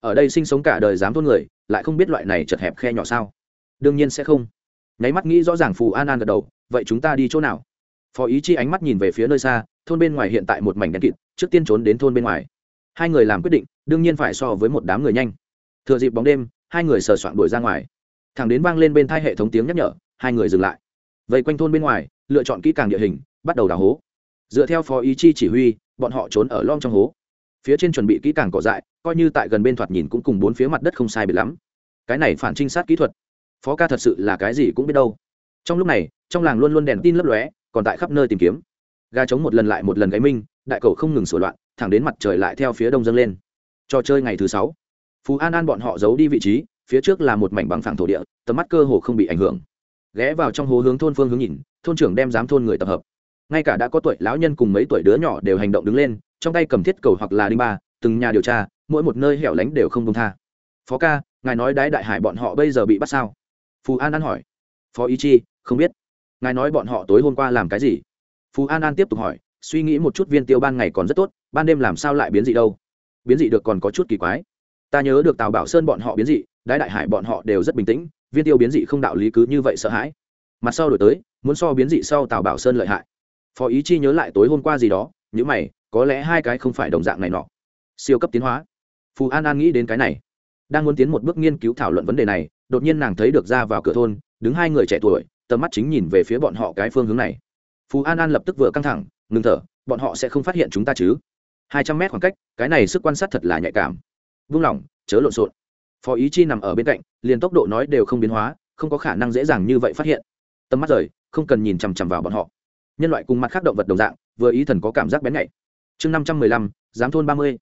Ở đây sinh sống cả đời dám thôn người, lại không biết loại này chật hẹp khe nhỏ sao. Đương nhiên sẽ không. Nháy mắt nghĩ rõ ràng phù an an gật đầu, vậy chúng ta đi chỗ nào? Phó ý chi ánh mắt nhìn về phía nơi xa, thôn bên ngoài hiện tại một mảnh đen kịt, trước tiên trốn đến thôn bên ngoài. Hai người làm quyết định, đương nhiên phải so với một đám người nhanh. Thừa dịp bóng đêm hai người sờ soạn đuổi ra ngoài. Thẳng đến vang lên bên thai hệ thống tiếng nhắc nhở, hai người dừng lại. Vây quanh thôn bên ngoài, lựa chọn kỹ càng địa hình, bắt đầu đào hố. Dựa theo phó ý chi chỉ huy, bọn họ trốn ở lom trong hố. Phía trên chuẩn bị kỹ càng cỏ dại, coi như tại gần bên thoạt nhìn cũng cùng bốn phía mặt đất không sai biệt lắm. Cái này phản trinh sát kỹ thuật, phó ca thật sự là cái gì cũng biết đâu. Trong lúc này, trong làng luôn luôn đèn tin lấp lóe, còn tại khắp nơi tìm kiếm. Gà trống một lần lại một lần gáy minh, đại cầu không ngừng sửa loạn, thẳng đến mặt trời lại theo phía đông dâng lên. Trò chơi ngày thứ sáu phú an an bọn họ giấu đi vị trí, phía trước là một mảnh bằng phẳng thổ địa, tầm mắt cơ hồ không bị ảnh hưởng. Ghé vào trong hố hướng thôn phương hướng nhìn, thôn trưởng đem giám thôn người tập hợp. Ngay cả đã có tuổi lão nhân cùng mấy tuổi đứa nhỏ đều hành động đứng lên, trong tay cầm thiết cầu hoặc là đinh ba, từng nhà điều tra, mỗi một nơi hẻo lánh đều không công tha. Phó ca, ngài nói đái đại hải bọn họ bây giờ bị bắt sao? Phù an an hỏi. Phó ý chi, không biết. Ngài nói bọn họ tối hôm qua làm cái gì? Phù an an tiếp tục hỏi, suy nghĩ một chút viên tiêu ban ngày còn rất tốt, ban đêm làm sao lại biến dị đâu? Biến dị được còn có chút kỳ quái ta nhớ được tào bảo sơn bọn họ biến dị, đái đại hải bọn họ đều rất bình tĩnh, viên tiêu biến dị không đạo lý cứ như vậy sợ hãi. Mặt sau đổi tới, muốn so biến dị sau tào bảo sơn lợi hại. Phó ý chi nhớ lại tối hôm qua gì đó những mày, có lẽ hai cái không phải đồng dạng này nọ. Siêu cấp tiến hóa. Phù an an nghĩ đến cái này, đang muốn tiến một bước nghiên cứu thảo luận vấn đề này, đột nhiên nàng thấy được ra vào cửa thôn, đứng hai người trẻ tuổi, tầm mắt chính nhìn về phía bọn họ cái phương hướng này. Phù an an lập tức vừa căng thẳng, ngừng thở, bọn họ sẽ không phát hiện chúng ta chứ? Hai trăm mét khoảng cách, cái này sức quan sát thật là nhạy cảm vung lỏng chớ lộn xộn. Phó ý chi nằm ở bên cạnh, liền tốc độ nói đều không biến hóa, không có khả năng dễ dàng như vậy phát hiện. Tầm mắt rời, không cần nhìn chằm chằm vào bọn họ. Nhân loại cùng mặt khác động vật đồng dạng, vừa ý thần có cảm giác bén nhạy. Chương năm trăm mười lăm, giám thôn ba mươi.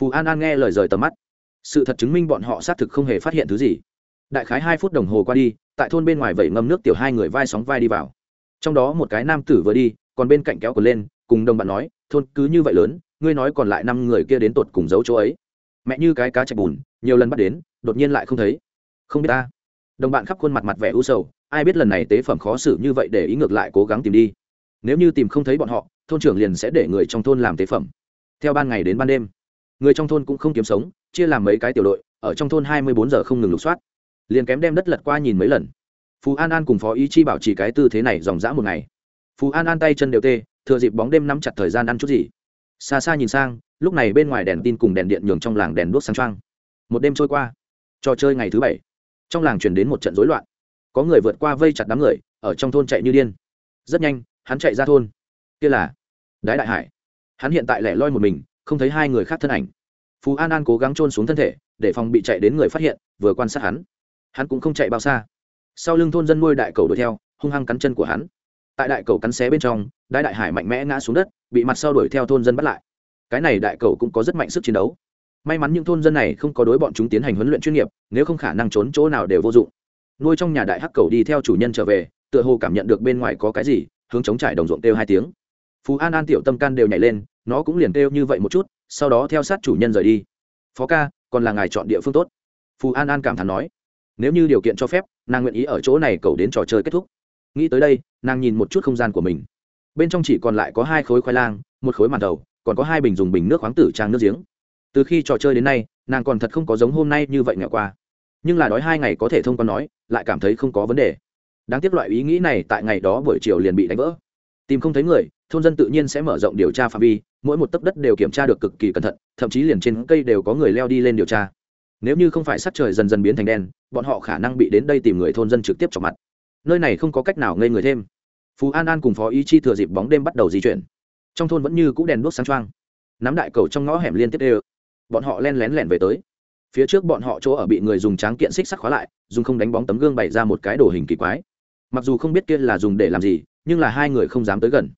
Phù an an nghe lời rời tầm mắt. Sự thật chứng minh bọn họ xác thực không hề phát hiện thứ gì. Đại khái hai phút đồng hồ qua đi, tại thôn bên ngoài vẩy ngâm nước tiểu hai người vai sóng vai đi vào. Trong đó một cái nam tử vừa đi, còn bên cạnh kéo còn lên, cùng đồng bạn nói, thôn cứ như vậy lớn, ngươi nói còn lại năm người kia đến tột cùng giấu chỗ ấy mẹ như cái cá chạch bùn, nhiều lần bắt đến, đột nhiên lại không thấy. Không biết ta. Đồng bạn khắp khuôn mặt mặt vẻ u sầu, ai biết lần này tế phẩm khó xử như vậy để ý ngược lại cố gắng tìm đi. Nếu như tìm không thấy bọn họ, thôn trưởng liền sẽ để người trong thôn làm tế phẩm. Theo ban ngày đến ban đêm, người trong thôn cũng không kiếm sống, chia làm mấy cái tiểu đội, ở trong thôn hai mươi bốn giờ không ngừng lục soát. Liền kém đem đất lật qua nhìn mấy lần. Phú an an cùng phó ý chi bảo trì cái tư thế này dòng dã một ngày. Phú an an tay chân đều tê, thừa dịp bóng đêm nắm chặt thời gian ăn chút gì. Xa xa nhìn sang lúc này bên ngoài đèn tin cùng đèn điện nhường trong làng đèn đuốc sáng trăng một đêm trôi qua, trò chơi ngày thứ bảy, trong làng chuyển đến một trận rối loạn. Có người vượt qua vây chặt đám người, ở trong thôn chạy như điên. Rất nhanh, hắn chạy ra thôn. Kia là đái đại hải. Hắn hiện tại lẻ loi một mình, không thấy hai người khác thân ảnh. Phú an an cố gắng trôn xuống thân thể, để phòng bị chạy đến người phát hiện, vừa quan sát hắn. Hắn cũng không chạy bao xa. Sau lưng thôn dân nuôi đại cầu đuổi theo, hung hăng cắn chân của hắn. Tại đại cầu cắn xé bên trong đại đại hải mạnh mẽ ngã xuống đất, bị mặt sau đuổi theo thôn dân bắt lại cái này đại cầu cũng có rất mạnh sức chiến đấu. May mắn những thôn dân này không có đối bọn chúng tiến hành huấn luyện chuyên nghiệp, nếu không khả năng trốn chỗ nào đều vô dụng. Nuôi trong nhà đại hắc cầu đi theo chủ nhân trở về, tựa hồ cảm nhận được bên ngoài có cái gì, hướng chống trải đồng ruộng kêu hai tiếng. Phú an an tiểu tâm can đều nhảy lên, nó cũng liền kêu như vậy một chút, sau đó theo sát chủ nhân rời đi. Phó ca, còn là ngài chọn địa phương tốt. Phú an an cảm thán nói. Nếu như điều kiện cho phép, nàng nguyện ý ở chỗ này cầu đến trò chơi kết thúc. Nghĩ tới đây, nàng nhìn một chút không gian của mình. Bên trong chỉ còn lại có hai khối khoai lang, một khối màn đầu còn có hai bình dùng bình nước khoáng tử trang nước giếng. Từ khi trò chơi đến nay, nàng còn thật không có giống hôm nay như vậy ngày qua. Nhưng là đói hai ngày có thể thông qua nói, lại cảm thấy không có vấn đề. Đáng tiếc loại ý nghĩ này tại ngày đó buổi chiều liền bị đánh vỡ. Tìm không thấy người, thôn dân tự nhiên sẽ mở rộng điều tra phạm vi, mỗi một tấc đất đều kiểm tra được cực kỳ cẩn thận, thậm chí liền trên cây đều có người leo đi lên điều tra. Nếu như không phải sắc trời dần dần biến thành đen, bọn họ khả năng bị đến đây tìm người thôn dân trực tiếp chọc mặt. Nơi này không có cách nào ngây người thêm. Phú an an cùng phó ý chi thừa dịp bóng đêm bắt đầu di chuyển trong thôn vẫn như c ũ đèn đuốc sáng trăng nắm đại cầu trong ngõ hẻm liên tiếp đê bọn họ len lén lẻn về tới. Phía trước bọn họ chỗ ở bị người dùng tráng kiện xích sắt khóa lại, dùng không đánh bóng tấm gương bày ra một cái đồ hình kỳ quái. Mặc dù không biết kia là dùng để làm gì, nhưng là hai người không dám tới gần.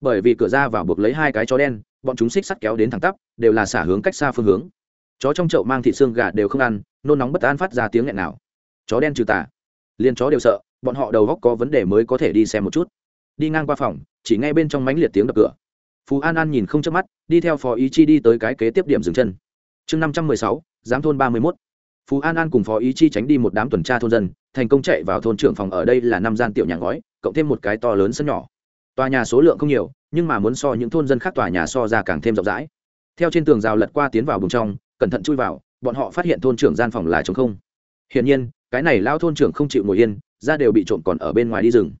Bởi vì cửa ra vào buộc lấy hai cái chó đen, bọn chúng xích sắt kéo đến thẳng tắp, đều là xả hướng cách xa phương hướng. Chó trong chậu mang thịt xương gà đều không ăn, nôn nóng bất an phát ra tiếng nghẹn nào. Chó đen trừ tà. Liền chó đều sợ, bọn họ đầu góc có vấn đề mới có thể đi xem một chút. Đi ngang qua phòng, chỉ ngay bên trong mánh liệt tiếng đập cửa phú an an nhìn không chớp mắt, đi theo phó ý chi đi tới cái kế tiếp điểm dừng chân. Chương năm trăm mười sáu, giám thôn ba mươi mốt. Phú an an cùng phó ý chi tránh đi một đám tuần tra thôn dân, thành công chạy vào thôn trưởng phòng ở đây là năm gian tiểu nhà ngói, cộng thêm một cái to lớn sân nhỏ. Tòa nhà số lượng không nhiều, nhưng mà muốn so những thôn dân khác tòa nhà so ra càng thêm rộng rãi. Theo trên tường rào lật qua tiến vào vùng trong, cẩn thận chui vào, bọn họ phát hiện thôn trưởng gian phòng là trống không. Hiển nhiên, cái này lao thôn trưởng không chịu ngồi yên ra đều bị trộm còn ở bên ngoài đi rừng.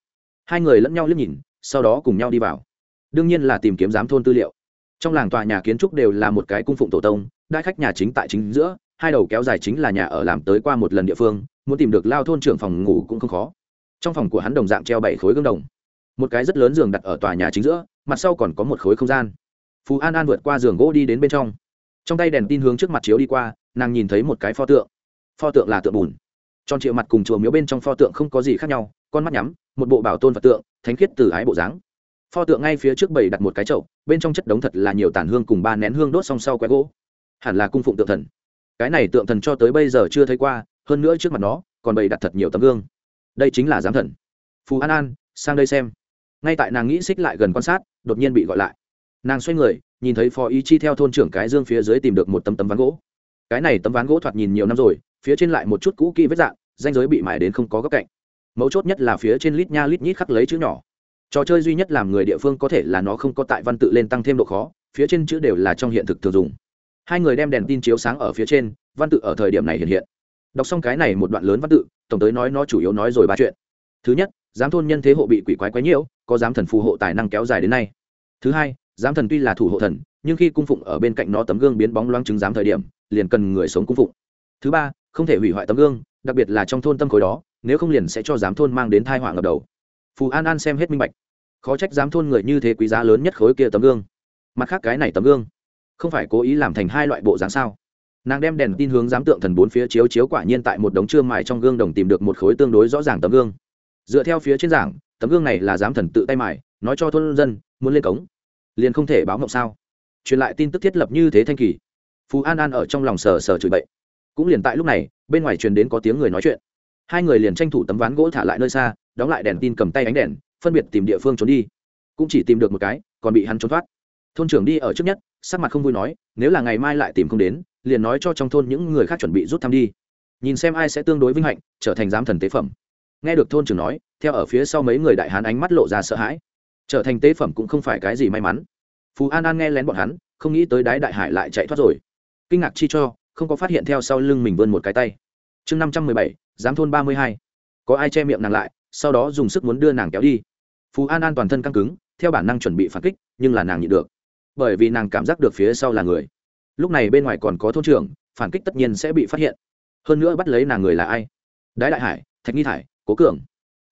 Hai người lẫn nhau liếc nhìn, sau đó cùng nhau đi vào đương nhiên là tìm kiếm giám thôn tư liệu. Trong làng tòa nhà kiến trúc đều là một cái cung phụng tổ tông, đại khách nhà chính tại chính giữa, hai đầu kéo dài chính là nhà ở làm tới qua một lần địa phương, muốn tìm được lao thôn trưởng phòng ngủ cũng không khó. Trong phòng của hắn đồng dạng treo bảy khối gương đồng. Một cái rất lớn giường đặt ở tòa nhà chính giữa, mặt sau còn có một khối không gian. Phú an an vượt qua giường gỗ đi đến bên trong. Trong tay đèn tin hướng trước mặt chiếu đi qua, nàng nhìn thấy một cái pho tượng. Pho tượng là tượng bùn. Tròn triệu mặt cùng chùa miếu bên trong pho tượng không có gì khác nhau, con mắt nhắm, một bộ bảo tôn phật tượng, thánh khiết từ ái bộ dáng pho tượng ngay phía trước bầy đặt một cái chậu, bên trong chất đống thật là nhiều tàn hương cùng ba nén hương đốt song sau quét gỗ. Hẳn là cung phụng tượng thần. Cái này tượng thần cho tới bây giờ chưa thấy qua, hơn nữa trước mặt nó còn bày đặt thật nhiều tấm gương. Đây chính là giám thần. Phù an an, sang đây xem. Ngay tại nàng nghĩ xích lại gần quan sát, đột nhiên bị gọi lại. Nàng xoay người, nhìn thấy phó ý chi theo thôn trưởng cái dương phía dưới tìm được một tấm tấm ván gỗ. Cái này tấm ván gỗ thoạt nhìn nhiều năm rồi, phía trên lại một chút cũ kỹ vết dạng, danh giới bị mải đến không có góc cạnh. Mấu chốt nhất là phía trên lít nha lít nhít khắc lấy chữ nhỏ trò chơi duy nhất làm người địa phương có thể là nó không có tại văn tự lên tăng thêm độ khó, phía trên chữ đều là trong hiện thực thường dùng. Hai người đem đèn tin chiếu sáng ở phía trên, văn tự ở thời điểm này hiện hiện. Đọc xong cái này một đoạn lớn văn tự, tổng tới nói nó chủ yếu nói rồi ba chuyện. Thứ nhất, giám thôn nhân thế hộ bị quỷ quái quái nhiễu, có giám thần phù hộ tài năng kéo dài đến nay. Thứ hai, giám thần tuy là thủ hộ thần, nhưng khi cung phụng ở bên cạnh nó tấm gương biến bóng loáng chứng giám thời điểm, liền cần người sống cung phụng. Thứ ba, không thể hủy hoại tấm gương, đặc biệt là trong thôn tâm khối đó, nếu không liền sẽ cho giám thôn mang đến thai họa ngập đầu phù an an xem hết minh bạch. Khó trách giám thôn người như thế quý giá lớn nhất khối kia tấm gương. Mặt khác cái này tấm gương, không phải cố ý làm thành hai loại bộ dáng sao? Nàng đem đèn tin hướng giám tượng thần bốn phía chiếu chiếu quả nhiên tại một đống trương mài trong gương đồng tìm được một khối tương đối rõ ràng tấm gương. Dựa theo phía trên giảng, tấm gương này là giám thần tự tay mài, nói cho thôn dân, muốn lên cống, liền không thể báo mộng sao? Truyền lại tin tức thiết lập như thế thanh kỳ. Phú an an ở trong lòng sờ sờ chửi bậy. Cũng liền tại lúc này, bên ngoài truyền đến có tiếng người nói chuyện hai người liền tranh thủ tấm ván gỗ thả lại nơi xa, đóng lại đèn tin cầm tay ánh đèn, phân biệt tìm địa phương trốn đi. Cũng chỉ tìm được một cái, còn bị hắn trốn thoát. Thôn trưởng đi ở trước nhất, sắc mặt không vui nói, nếu là ngày mai lại tìm không đến, liền nói cho trong thôn những người khác chuẩn bị rút thăm đi. Nhìn xem ai sẽ tương đối vinh hạnh, trở thành giám thần tế phẩm. Nghe được thôn trưởng nói, theo ở phía sau mấy người đại hán ánh mắt lộ ra sợ hãi. Trở thành tế phẩm cũng không phải cái gì may mắn. Phú an an nghe lén bọn hắn, không nghĩ tới đái đại hải lại chạy thoát rồi. Kinh ngạc chi cho, không có phát hiện theo sau lưng mình vươn một cái tay chương năm trăm mười bảy, giám thôn ba mươi hai. Có ai che miệng nàng lại, sau đó dùng sức muốn đưa nàng kéo đi. Phú an an toàn thân căng cứng, theo bản năng chuẩn bị phản kích, nhưng là nàng nhịn được. Bởi vì nàng cảm giác được phía sau là người. Lúc này bên ngoài còn có thôn trưởng, phản kích tất nhiên sẽ bị phát hiện. Hơn nữa bắt lấy nàng người là ai? Đái đại hải, thạch nghi thải, cố cường.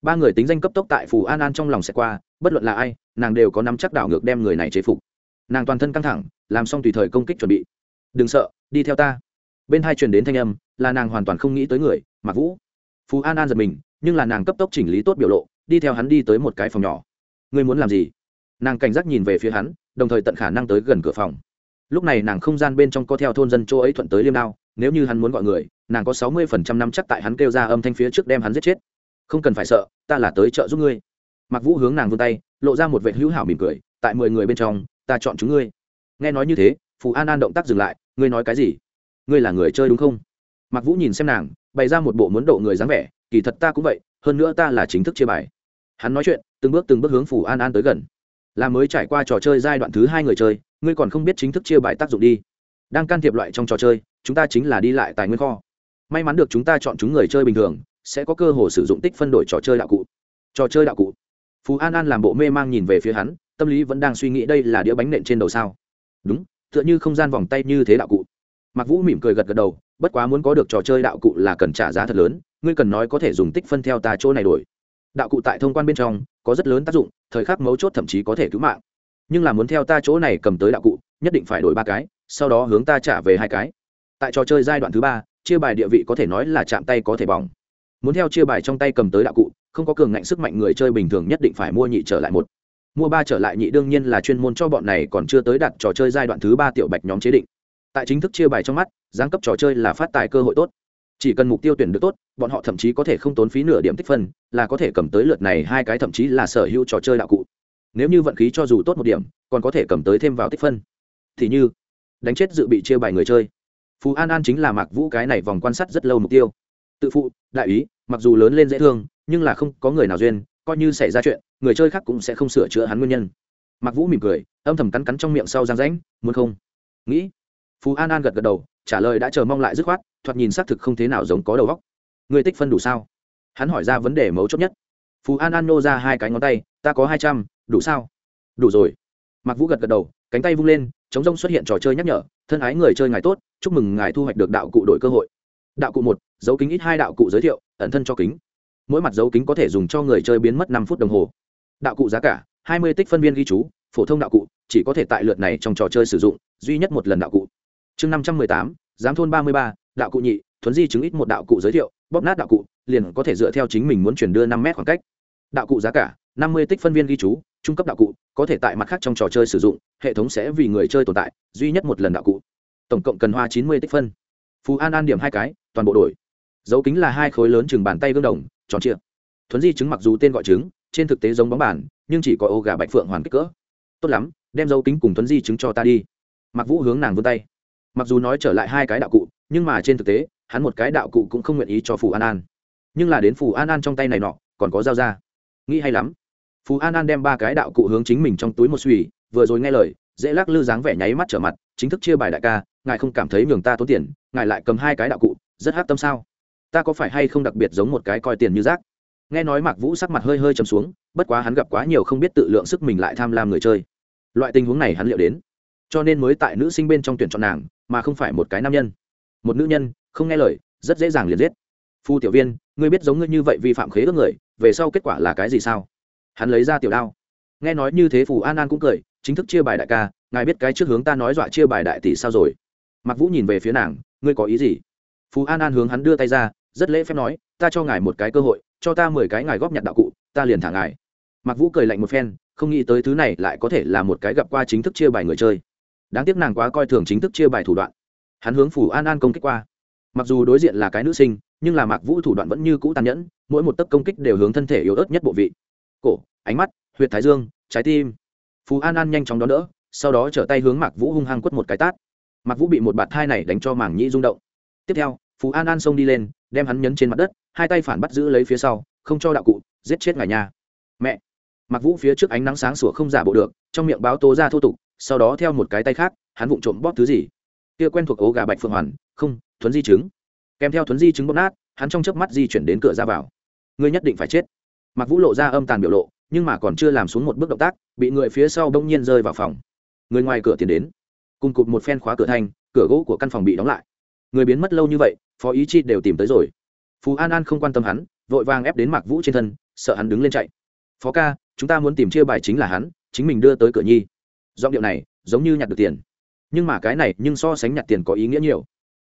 Ba người tính danh cấp tốc tại phù an an trong lòng sẽ qua, bất luận là ai, nàng đều có nắm chắc đảo ngược đem người này chế phục. Nàng toàn thân căng thẳng, làm xong tùy thời công kích chuẩn bị. Đừng sợ, đi theo ta bên hai truyền đến thanh âm, là nàng hoàn toàn không nghĩ tới người mặc vũ. Phú an an giật mình, nhưng là nàng cấp tốc chỉnh lý tốt biểu lộ, đi theo hắn đi tới một cái phòng nhỏ. Ngươi muốn làm gì? Nàng cảnh giác nhìn về phía hắn, đồng thời tận khả năng tới gần cửa phòng. Lúc này nàng không gian bên trong có theo thôn dân chỗ ấy thuận tới liêm đao, nếu như hắn muốn gọi người, nàng có sáu mươi phần trăm năm chắc tại hắn kêu ra âm thanh phía trước đem hắn giết chết. Không cần phải sợ, ta là tới chợ giúp ngươi. Mặc vũ hướng nàng vươn tay, lộ ra một vệ hữu hảo mỉm cười, tại mười người bên trong, ta chọn chúng ngươi. Nghe nói như thế, phù an an động tác dừng lại, ngươi nói cái gì? Ngươi là người chơi đúng không? Mặc vũ nhìn xem nàng, bày ra một bộ muốn độ người dáng vẻ, kỳ thật ta cũng vậy, hơn nữa ta là chính thức chia bài. Hắn nói chuyện, từng bước từng bước hướng phủ an an tới gần. Là mới trải qua trò chơi giai đoạn thứ hai người chơi, ngươi còn không biết chính thức chia bài tác dụng đi. Đang can thiệp loại trong trò chơi, chúng ta chính là đi lại tài nguyên kho. May mắn được chúng ta chọn chúng người chơi bình thường, sẽ có cơ hội sử dụng tích phân đổi trò chơi đạo cụ. Trò chơi đạo cụ. Phú an an làm bộ mê mang nhìn về phía hắn, tâm lý vẫn đang suy nghĩ đây là đĩa bánh nện trên đầu sao. Đúng, tựa như không gian vòng tay như thế đạo cụ mặc vũ mỉm cười gật gật đầu, bất quá muốn có được trò chơi đạo cụ là cần trả giá thật lớn, ngươi cần nói có thể dùng tích phân theo ta chỗ này đổi. Đạo cụ tại thông quan bên trong, có rất lớn tác dụng, thời khắc mấu chốt thậm chí có thể cứu mạng. Nhưng là muốn theo ta chỗ này cầm tới đạo cụ, nhất định phải đổi ba cái, sau đó hướng ta trả về hai cái. Tại trò chơi giai đoạn thứ ba, chia bài địa vị có thể nói là chạm tay có thể bỏng. Muốn theo chia bài trong tay cầm tới đạo cụ, không có cường ngạnh sức mạnh người chơi bình thường nhất định phải mua nhị trở lại một. Mua ba trở lại nhị đương nhiên là chuyên môn cho bọn này còn chưa tới đặt trò chơi giai đoạn thứ ba tiểu bạch nhóm chế định tại chính thức chia bài trong mắt, giáng cấp trò chơi là phát tài cơ hội tốt. Chỉ cần mục tiêu tuyển được tốt, bọn họ thậm chí có thể không tốn phí nửa điểm tích phân, là có thể cầm tới lượt này hai cái thậm chí là sở hữu trò chơi đạo cụ. Nếu như vận khí cho dù tốt một điểm, còn có thể cầm tới thêm vào tích phân. Thì như, đánh chết dự bị chia bài người chơi. Phú an an chính là mạc vũ cái này vòng quan sát rất lâu mục tiêu. Tự phụ, đại ý, mặc dù lớn lên dễ thương, nhưng là không có người nào duyên, coi như xảy ra chuyện, người chơi khác cũng sẽ không sửa chữa hắn nguyên nhân. Mạc vũ mỉm cười, âm thầm cắn cắn trong miệng sau giang rãnh, muốn không? Nghĩ phú an an gật gật đầu, trả lời đã chờ mong lại dứt khoát, thoạt nhìn xác thực không thế nào giống có đầu óc. Người tích phân đủ sao? Hắn hỏi ra vấn đề mấu chốt nhất. Phú an an nô ra hai cái ngón tay, ta có hai trăm, đủ sao? Đủ rồi. Mặc vũ gật gật đầu, cánh tay vung lên, chống rông xuất hiện trò chơi nhắc nhở, thân ái người chơi ngài tốt, chúc mừng ngài thu hoạch được đạo cụ đổi cơ hội. Đạo cụ một, dấu kính ít hai đạo cụ giới thiệu, ẩn thân cho kính. Mỗi mặt dấu kính có thể dùng cho người chơi biến mất năm phút đồng hồ. Đạo cụ giá cả, hai mươi tích phân viên ghi chú, phổ thông đạo cụ, chỉ có thể tại lượt này trong trò chơi sử dụng, duy nhất một lần đạo cụ chương năm trăm mười tám, giám thôn ba mươi ba, đạo cụ nhị, thuấn di chứng ít một đạo cụ giới thiệu, bóp nát đạo cụ, liền có thể dựa theo chính mình muốn chuyển đưa năm mét khoảng cách. Đạo cụ giá cả, năm mươi tích phân viên ghi chú, trung cấp đạo cụ, có thể tại mặt khác trong trò chơi sử dụng, hệ thống sẽ vì người chơi tồn tại, duy nhất một lần đạo cụ. Tổng cộng cần hoa chín mươi tích phân. Phú an an điểm hai cái, toàn bộ đổi. Dấu kính là hai khối lớn chừng bàn tay gương đồng, tròn trịa. thuấn di chứng mặc dù tên gọi chứng trên thực tế giống bóng bàn, nhưng chỉ có ô gà bạch phượng hoàn kích cỡ. Tốt lắm, đem dấu kính cùng thuấn di chứng cho ta đi. Mặc vũ hướng nàng vươn tay mặc dù nói trở lại hai cái đạo cụ, nhưng mà trên thực tế, hắn một cái đạo cụ cũng không nguyện ý cho phù an an. Nhưng là đến phù an an trong tay này nọ, còn có dao ra. Nghĩ hay lắm. Phù an an đem ba cái đạo cụ hướng chính mình trong túi một suy vừa rồi nghe lời, dễ lắc lư dáng vẻ nháy mắt trở mặt, chính thức chia bài đại ca, ngài không cảm thấy nhường ta tốn tiền, ngài lại cầm hai cái đạo cụ, rất hát tâm sao? Ta có phải hay không đặc biệt giống một cái coi tiền như rác? Nghe nói mạc vũ sắc mặt hơi hơi chầm xuống, bất quá hắn gặp quá nhiều không biết tự lượng sức mình lại tham lam người chơi. Loại tình huống này hắn liệu đến. Cho nên mới tại nữ sinh bên trong tuyển chọn nàng mà không phải một cái nam nhân. Một nữ nhân, không nghe lời, rất dễ dàng liền giết. Phu tiểu viên, ngươi biết giống ngươi như vậy vi phạm khế ước người, về sau kết quả là cái gì sao? Hắn lấy ra tiểu đao. Nghe nói như thế, phù an an cũng cười, chính thức chia bài đại ca, ngài biết cái trước hướng ta nói dọa chia bài đại tỷ sao rồi? Mặc vũ nhìn về phía nàng, ngươi có ý gì? Phù an an hướng hắn đưa tay ra, rất lễ phép nói, ta cho ngài một cái cơ hội, cho ta mười cái ngài góp nhặt đạo cụ, ta liền thả ngài. Mặc vũ cười lạnh một phen, không nghĩ tới thứ này lại có thể là một cái gặp qua chính thức chia bài người chơi đáng tiếc nàng quá coi thường chính thức chia bài thủ đoạn. Hắn hướng phủ an an công kích qua. Mặc dù đối diện là cái nữ sinh, nhưng là mạc vũ thủ đoạn vẫn như cũ tàn nhẫn, mỗi một tấc công kích đều hướng thân thể yếu ớt nhất bộ vị. Cổ, ánh mắt, huyệt thái dương, trái tim. Phú an an nhanh chóng đón đỡ, sau đó trở tay hướng mạc vũ hung hăng quất một cái tát. Mạc vũ bị một bạt thai này đánh cho mảng nhĩ rung động. Tiếp theo phú an an xông đi lên, đem hắn nhấn trên mặt đất, hai tay phản bắt giữ lấy phía sau, không cho đạo cụ, giết chết ngài nhà. Mẹ, mạc vũ phía trước ánh nắng sáng sủa không giả bộ được, trong miệng báo tố ra thô tục sau đó theo một cái tay khác, hắn vụng trộm bóp thứ gì. Kia quen thuộc ố gà bạch phượng hoàn, không, thuấn di chứng kèm theo thuấn di chứng bóp nát, hắn trong chớp mắt di chuyển đến cửa ra vào. Ngươi nhất định phải chết. Mặc vũ lộ ra âm tàn biểu lộ, nhưng mà còn chưa làm xuống một bước động tác, bị người phía sau đông nhiên rơi vào phòng. Người ngoài cửa tiến đến, cùng cụt một phen khóa cửa thanh cửa gỗ của căn phòng bị đóng lại. Người biến mất lâu như vậy, phó ý chi đều tìm tới rồi. Phú an an không quan tâm hắn, vội vàng ép đến mạc vũ trên thân, sợ hắn đứng lên chạy. Phó ca, chúng ta muốn tìm chia bài chính là hắn, chính mình đưa tới cửa nhi giọng điệu này giống như nhặt được tiền. Nhưng mà cái này nhưng so sánh nhặt tiền có ý nghĩa nhiều.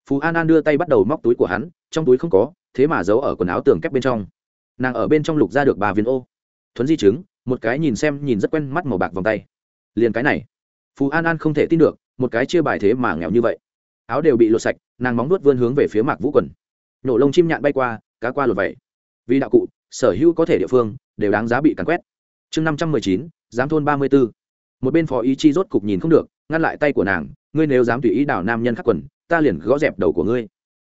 Phú an an đưa tay bắt đầu móc túi của hắn, trong túi không có, thế mà giấu ở quần áo tường kép bên trong. Nàng ở bên trong lục ra được ba viên ô. Thuấn di chứng một cái nhìn xem nhìn rất quen mắt màu bạc vòng tay. Liền cái này. Phú an an không thể tin được, một cái chia bài thế mà nghèo như vậy. Áo đều bị lột sạch, nàng móng nuốt vươn hướng về phía mạc vũ quần. Nổ lông chim nhạn bay qua, cá qua lột vậy. Vì đạo cụ, sở hữu có thể địa phương, đều đáng giá bị cắn quét. Chương năm trăm mười chín, giám thôn ba mươi b ố một bên phó ý chi rốt cục nhìn không được, ngăn lại tay của nàng, ngươi nếu dám tùy ý đảo nam nhân khắc quần, ta liền gõ dẹp đầu của ngươi.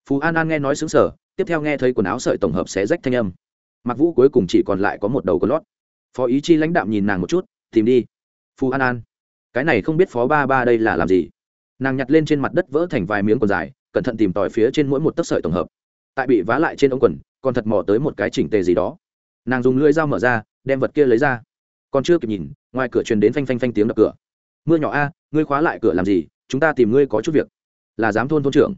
Phú an an nghe nói xứng sở tiếp theo nghe thấy quần áo sợi tổng hợp xé rách thanh âm. Mặc vũ cuối cùng chỉ còn lại có một đầu con lót. Phó ý chi lãnh đạm nhìn nàng một chút, tìm đi. Phú an an, cái này không biết phó ba ba đây là làm gì? Nàng nhặt lên trên mặt đất vỡ thành vài miếng quần dài, cẩn thận tìm tòi phía trên mỗi một tấc sợi tổng hợp. Tại bị vá lại trên ống quần, còn thật mò tới một cái chỉnh tề gì đó. Nàng dùng lưỡi dao mở ra, đem vật kia lấy ra còn chưa kịp nhìn, ngoài cửa truyền đến phanh phanh phanh tiếng đập cửa. Mưa nhỏ a, ngươi khóa lại cửa làm gì? Chúng ta tìm ngươi có chút việc. Là giám thôn thôn trưởng.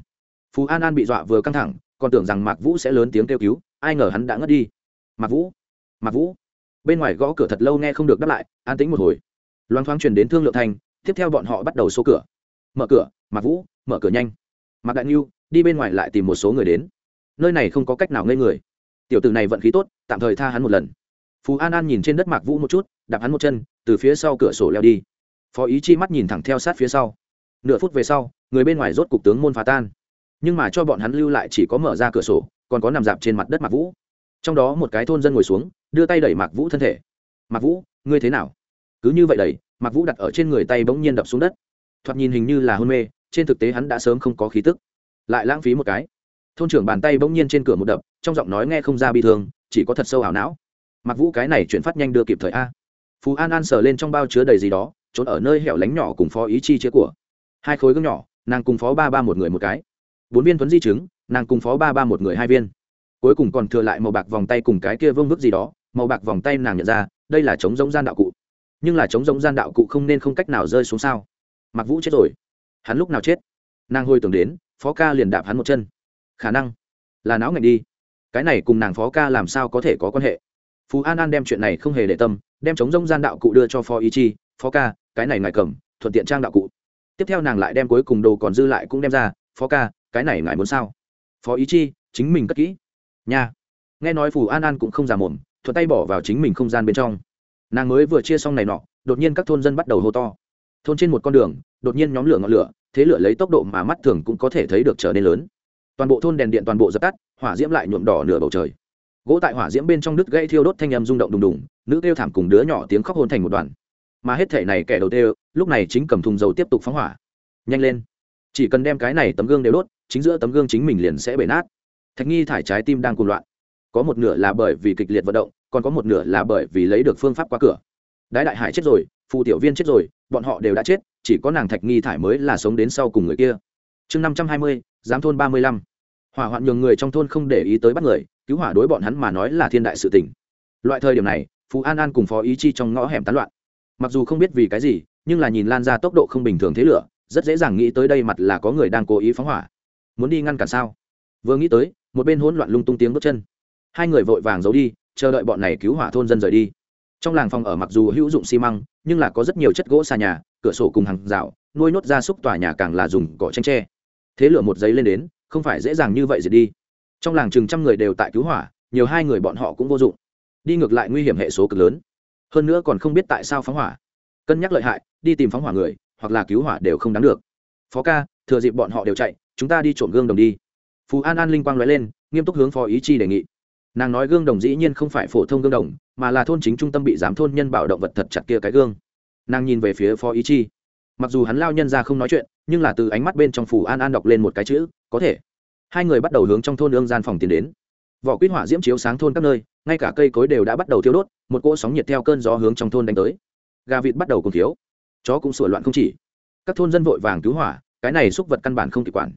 Phú an an bị dọa vừa căng thẳng, còn tưởng rằng mạc vũ sẽ lớn tiếng kêu cứu, ai ngờ hắn đã ngất đi. Mạc vũ mạc vũ. Bên ngoài gõ cửa thật lâu nghe không được đáp lại, an tính một hồi. Loang thoáng truyền đến thương lượng thành, tiếp theo bọn họ bắt đầu xô cửa. Mở cửa, mạc vũ, mở cửa nhanh. Mạc đại ngưu đi bên ngoài lại tìm một số người đến. Nơi này không có cách nào ngây người. Tiểu tử này vận khí tốt, tạm thời tha hắn một lần phú an an nhìn trên đất mạc vũ một chút, đạp hắn một chân, từ phía sau cửa sổ leo đi. Phó ý chi mắt nhìn thẳng theo sát phía sau. Nửa phút về sau, người bên ngoài rốt cục tướng môn phá tan. Nhưng mà cho bọn hắn lưu lại chỉ có mở ra cửa sổ, còn có nằm dạp trên mặt đất mạc vũ. Trong đó một cái thôn dân ngồi xuống, đưa tay đẩy mạc vũ thân thể. Mạc vũ, ngươi thế nào? Cứ như vậy đẩy, mạc vũ đặt ở trên người tay bỗng nhiên đập xuống đất. Thoạt nhìn hình như là hôn mê, trên thực tế hắn đã sớm không có khí tức. Lại lãng phí một cái. Thôn trưởng bàn tay bỗng nhiên trên cửa một đập, trong giọng nói nghe không ra bị thương, chỉ có thật sâu ảo não mặc vũ cái này chuyển phát nhanh đưa kịp thời a. Phú an an sờ lên trong bao chứa đầy gì đó, trốn ở nơi hẻo lánh nhỏ cùng phó ý chi chia của. Hai khối gương nhỏ, nàng cùng phó ba ba một người một cái. Bốn viên tuấn di chứng, nàng cùng phó ba ba một người hai viên. Cuối cùng còn thừa lại màu bạc vòng tay cùng cái kia vương vức gì đó, màu bạc vòng tay nàng nhận ra, đây là chống giống gian đạo cụ. Nhưng là chống giống gian đạo cụ không nên không cách nào rơi xuống sao? Mặc vũ chết rồi. Hắn lúc nào chết? Nàng hồi tưởng đến, phó ca liền đạp hắn một chân. Khả năng là não ngạch đi. Cái này cùng nàng phó ca làm sao có thể có quan hệ? Phú an an đem chuyện này không hề để tâm, đem chống rông gian đạo cụ đưa cho phó ý chi, phó ca, cái này ngài cầm, thuận tiện trang đạo cụ. Tiếp theo nàng lại đem cuối cùng đồ còn dư lại cũng đem ra, phó ca, cái này ngài muốn sao? Phó ý chi, chính mình cất kỹ. Nha. Nghe nói phù an an cũng không già mồm, thuận tay bỏ vào chính mình không gian bên trong. Nàng mới vừa chia xong này nọ, đột nhiên các thôn dân bắt đầu hô to. Thôn trên một con đường, đột nhiên nhóm lửa ngọn lửa, thế lửa lấy tốc độ mà mắt thường cũng có thể thấy được trở nên lớn. Toàn bộ thôn đèn điện toàn bộ dập tắt, hỏa diễm lại nhuộm đỏ nửa bầu trời gỗ tại hỏa diễm bên trong đứt gãy thiêu đốt thanh âm rung động đùng đùng, nữ kêu thảm cùng đứa nhỏ tiếng khóc hôn thành một đoàn. Mà hết thể này kẻ đầu tê, lúc này chính cầm thùng dầu tiếp tục phóng hỏa. Nhanh lên. Chỉ cần đem cái này tấm gương đều đốt, chính giữa tấm gương chính mình liền sẽ bể nát. Thạch nghi thải trái tim đang cuồng loạn. Có một nửa là bởi vì kịch liệt vận động, còn có một nửa là bởi vì lấy được phương pháp qua cửa. Đái đại hải chết rồi, phù tiểu viên chết rồi, bọn họ đều đã chết, chỉ có nàng thạch nghi thải mới là sống đến sau cùng người kia. Chương năm trăm hai mươi, giám thôn ba mươi lăm hỏa hoạn nhường người trong thôn không để ý tới bắt người, cứu hỏa đối bọn hắn mà nói là thiên đại sự tình. Loại thời điểm này, phú an an cùng phó ý chi trong ngõ hẻm tán loạn. Mặc dù không biết vì cái gì, nhưng là nhìn lan ra tốc độ không bình thường thế lửa, rất dễ dàng nghĩ tới đây mặt là có người đang cố ý phóng hỏa. Muốn đi ngăn cản sao? Vừa nghĩ tới, một bên hỗn loạn lung tung tiếng bước chân. Hai người vội vàng giấu đi, chờ đợi bọn này cứu hỏa thôn dân rời đi. Trong làng phòng ở mặc dù hữu dụng xi măng, nhưng là có rất nhiều chất gỗ xà nhà, cửa sổ cùng hàng rào, nuôi nốt gia súc tòa nhà càng là dùng cỏ tranh tre. Thế lửa một giấy lên đến không phải dễ dàng như vậy diệt đi. Trong làng chừng trăm người đều tại cứu hỏa, nhiều hai người bọn họ cũng vô dụng. Đi ngược lại nguy hiểm hệ số cực lớn. Hơn nữa còn không biết tại sao phóng hỏa. Cân nhắc lợi hại, đi tìm phóng hỏa người, hoặc là cứu hỏa đều không đáng được. Phó ca, thừa dịp bọn họ đều chạy, chúng ta đi trộm gương đồng đi. Phú an an linh quang nói lên, nghiêm túc hướng phó ý chi đề nghị. Nàng nói gương đồng dĩ nhiên không phải phổ thông gương đồng, mà là thôn chính trung tâm bị giám thôn nhân bảo động vật thật chặt kia cái gương. Nàng nhìn về phía phó ý chi mặc dù hắn lao nhân ra không nói chuyện, nhưng là từ ánh mắt bên trong phủ an an đọc lên một cái chữ, có thể. Hai người bắt đầu hướng trong thôn ương gian phòng tiến đến. Vỏ quýt hỏa diễm chiếu sáng thôn các nơi, ngay cả cây cối đều đã bắt đầu thiêu đốt, một cỗ sóng nhiệt theo cơn gió hướng trong thôn đánh tới. Gà vịt bắt đầu cùng thiếu. Chó cũng sửa loạn không chỉ. Các thôn dân vội vàng cứu hỏa, cái này xúc vật căn bản không kịp quản.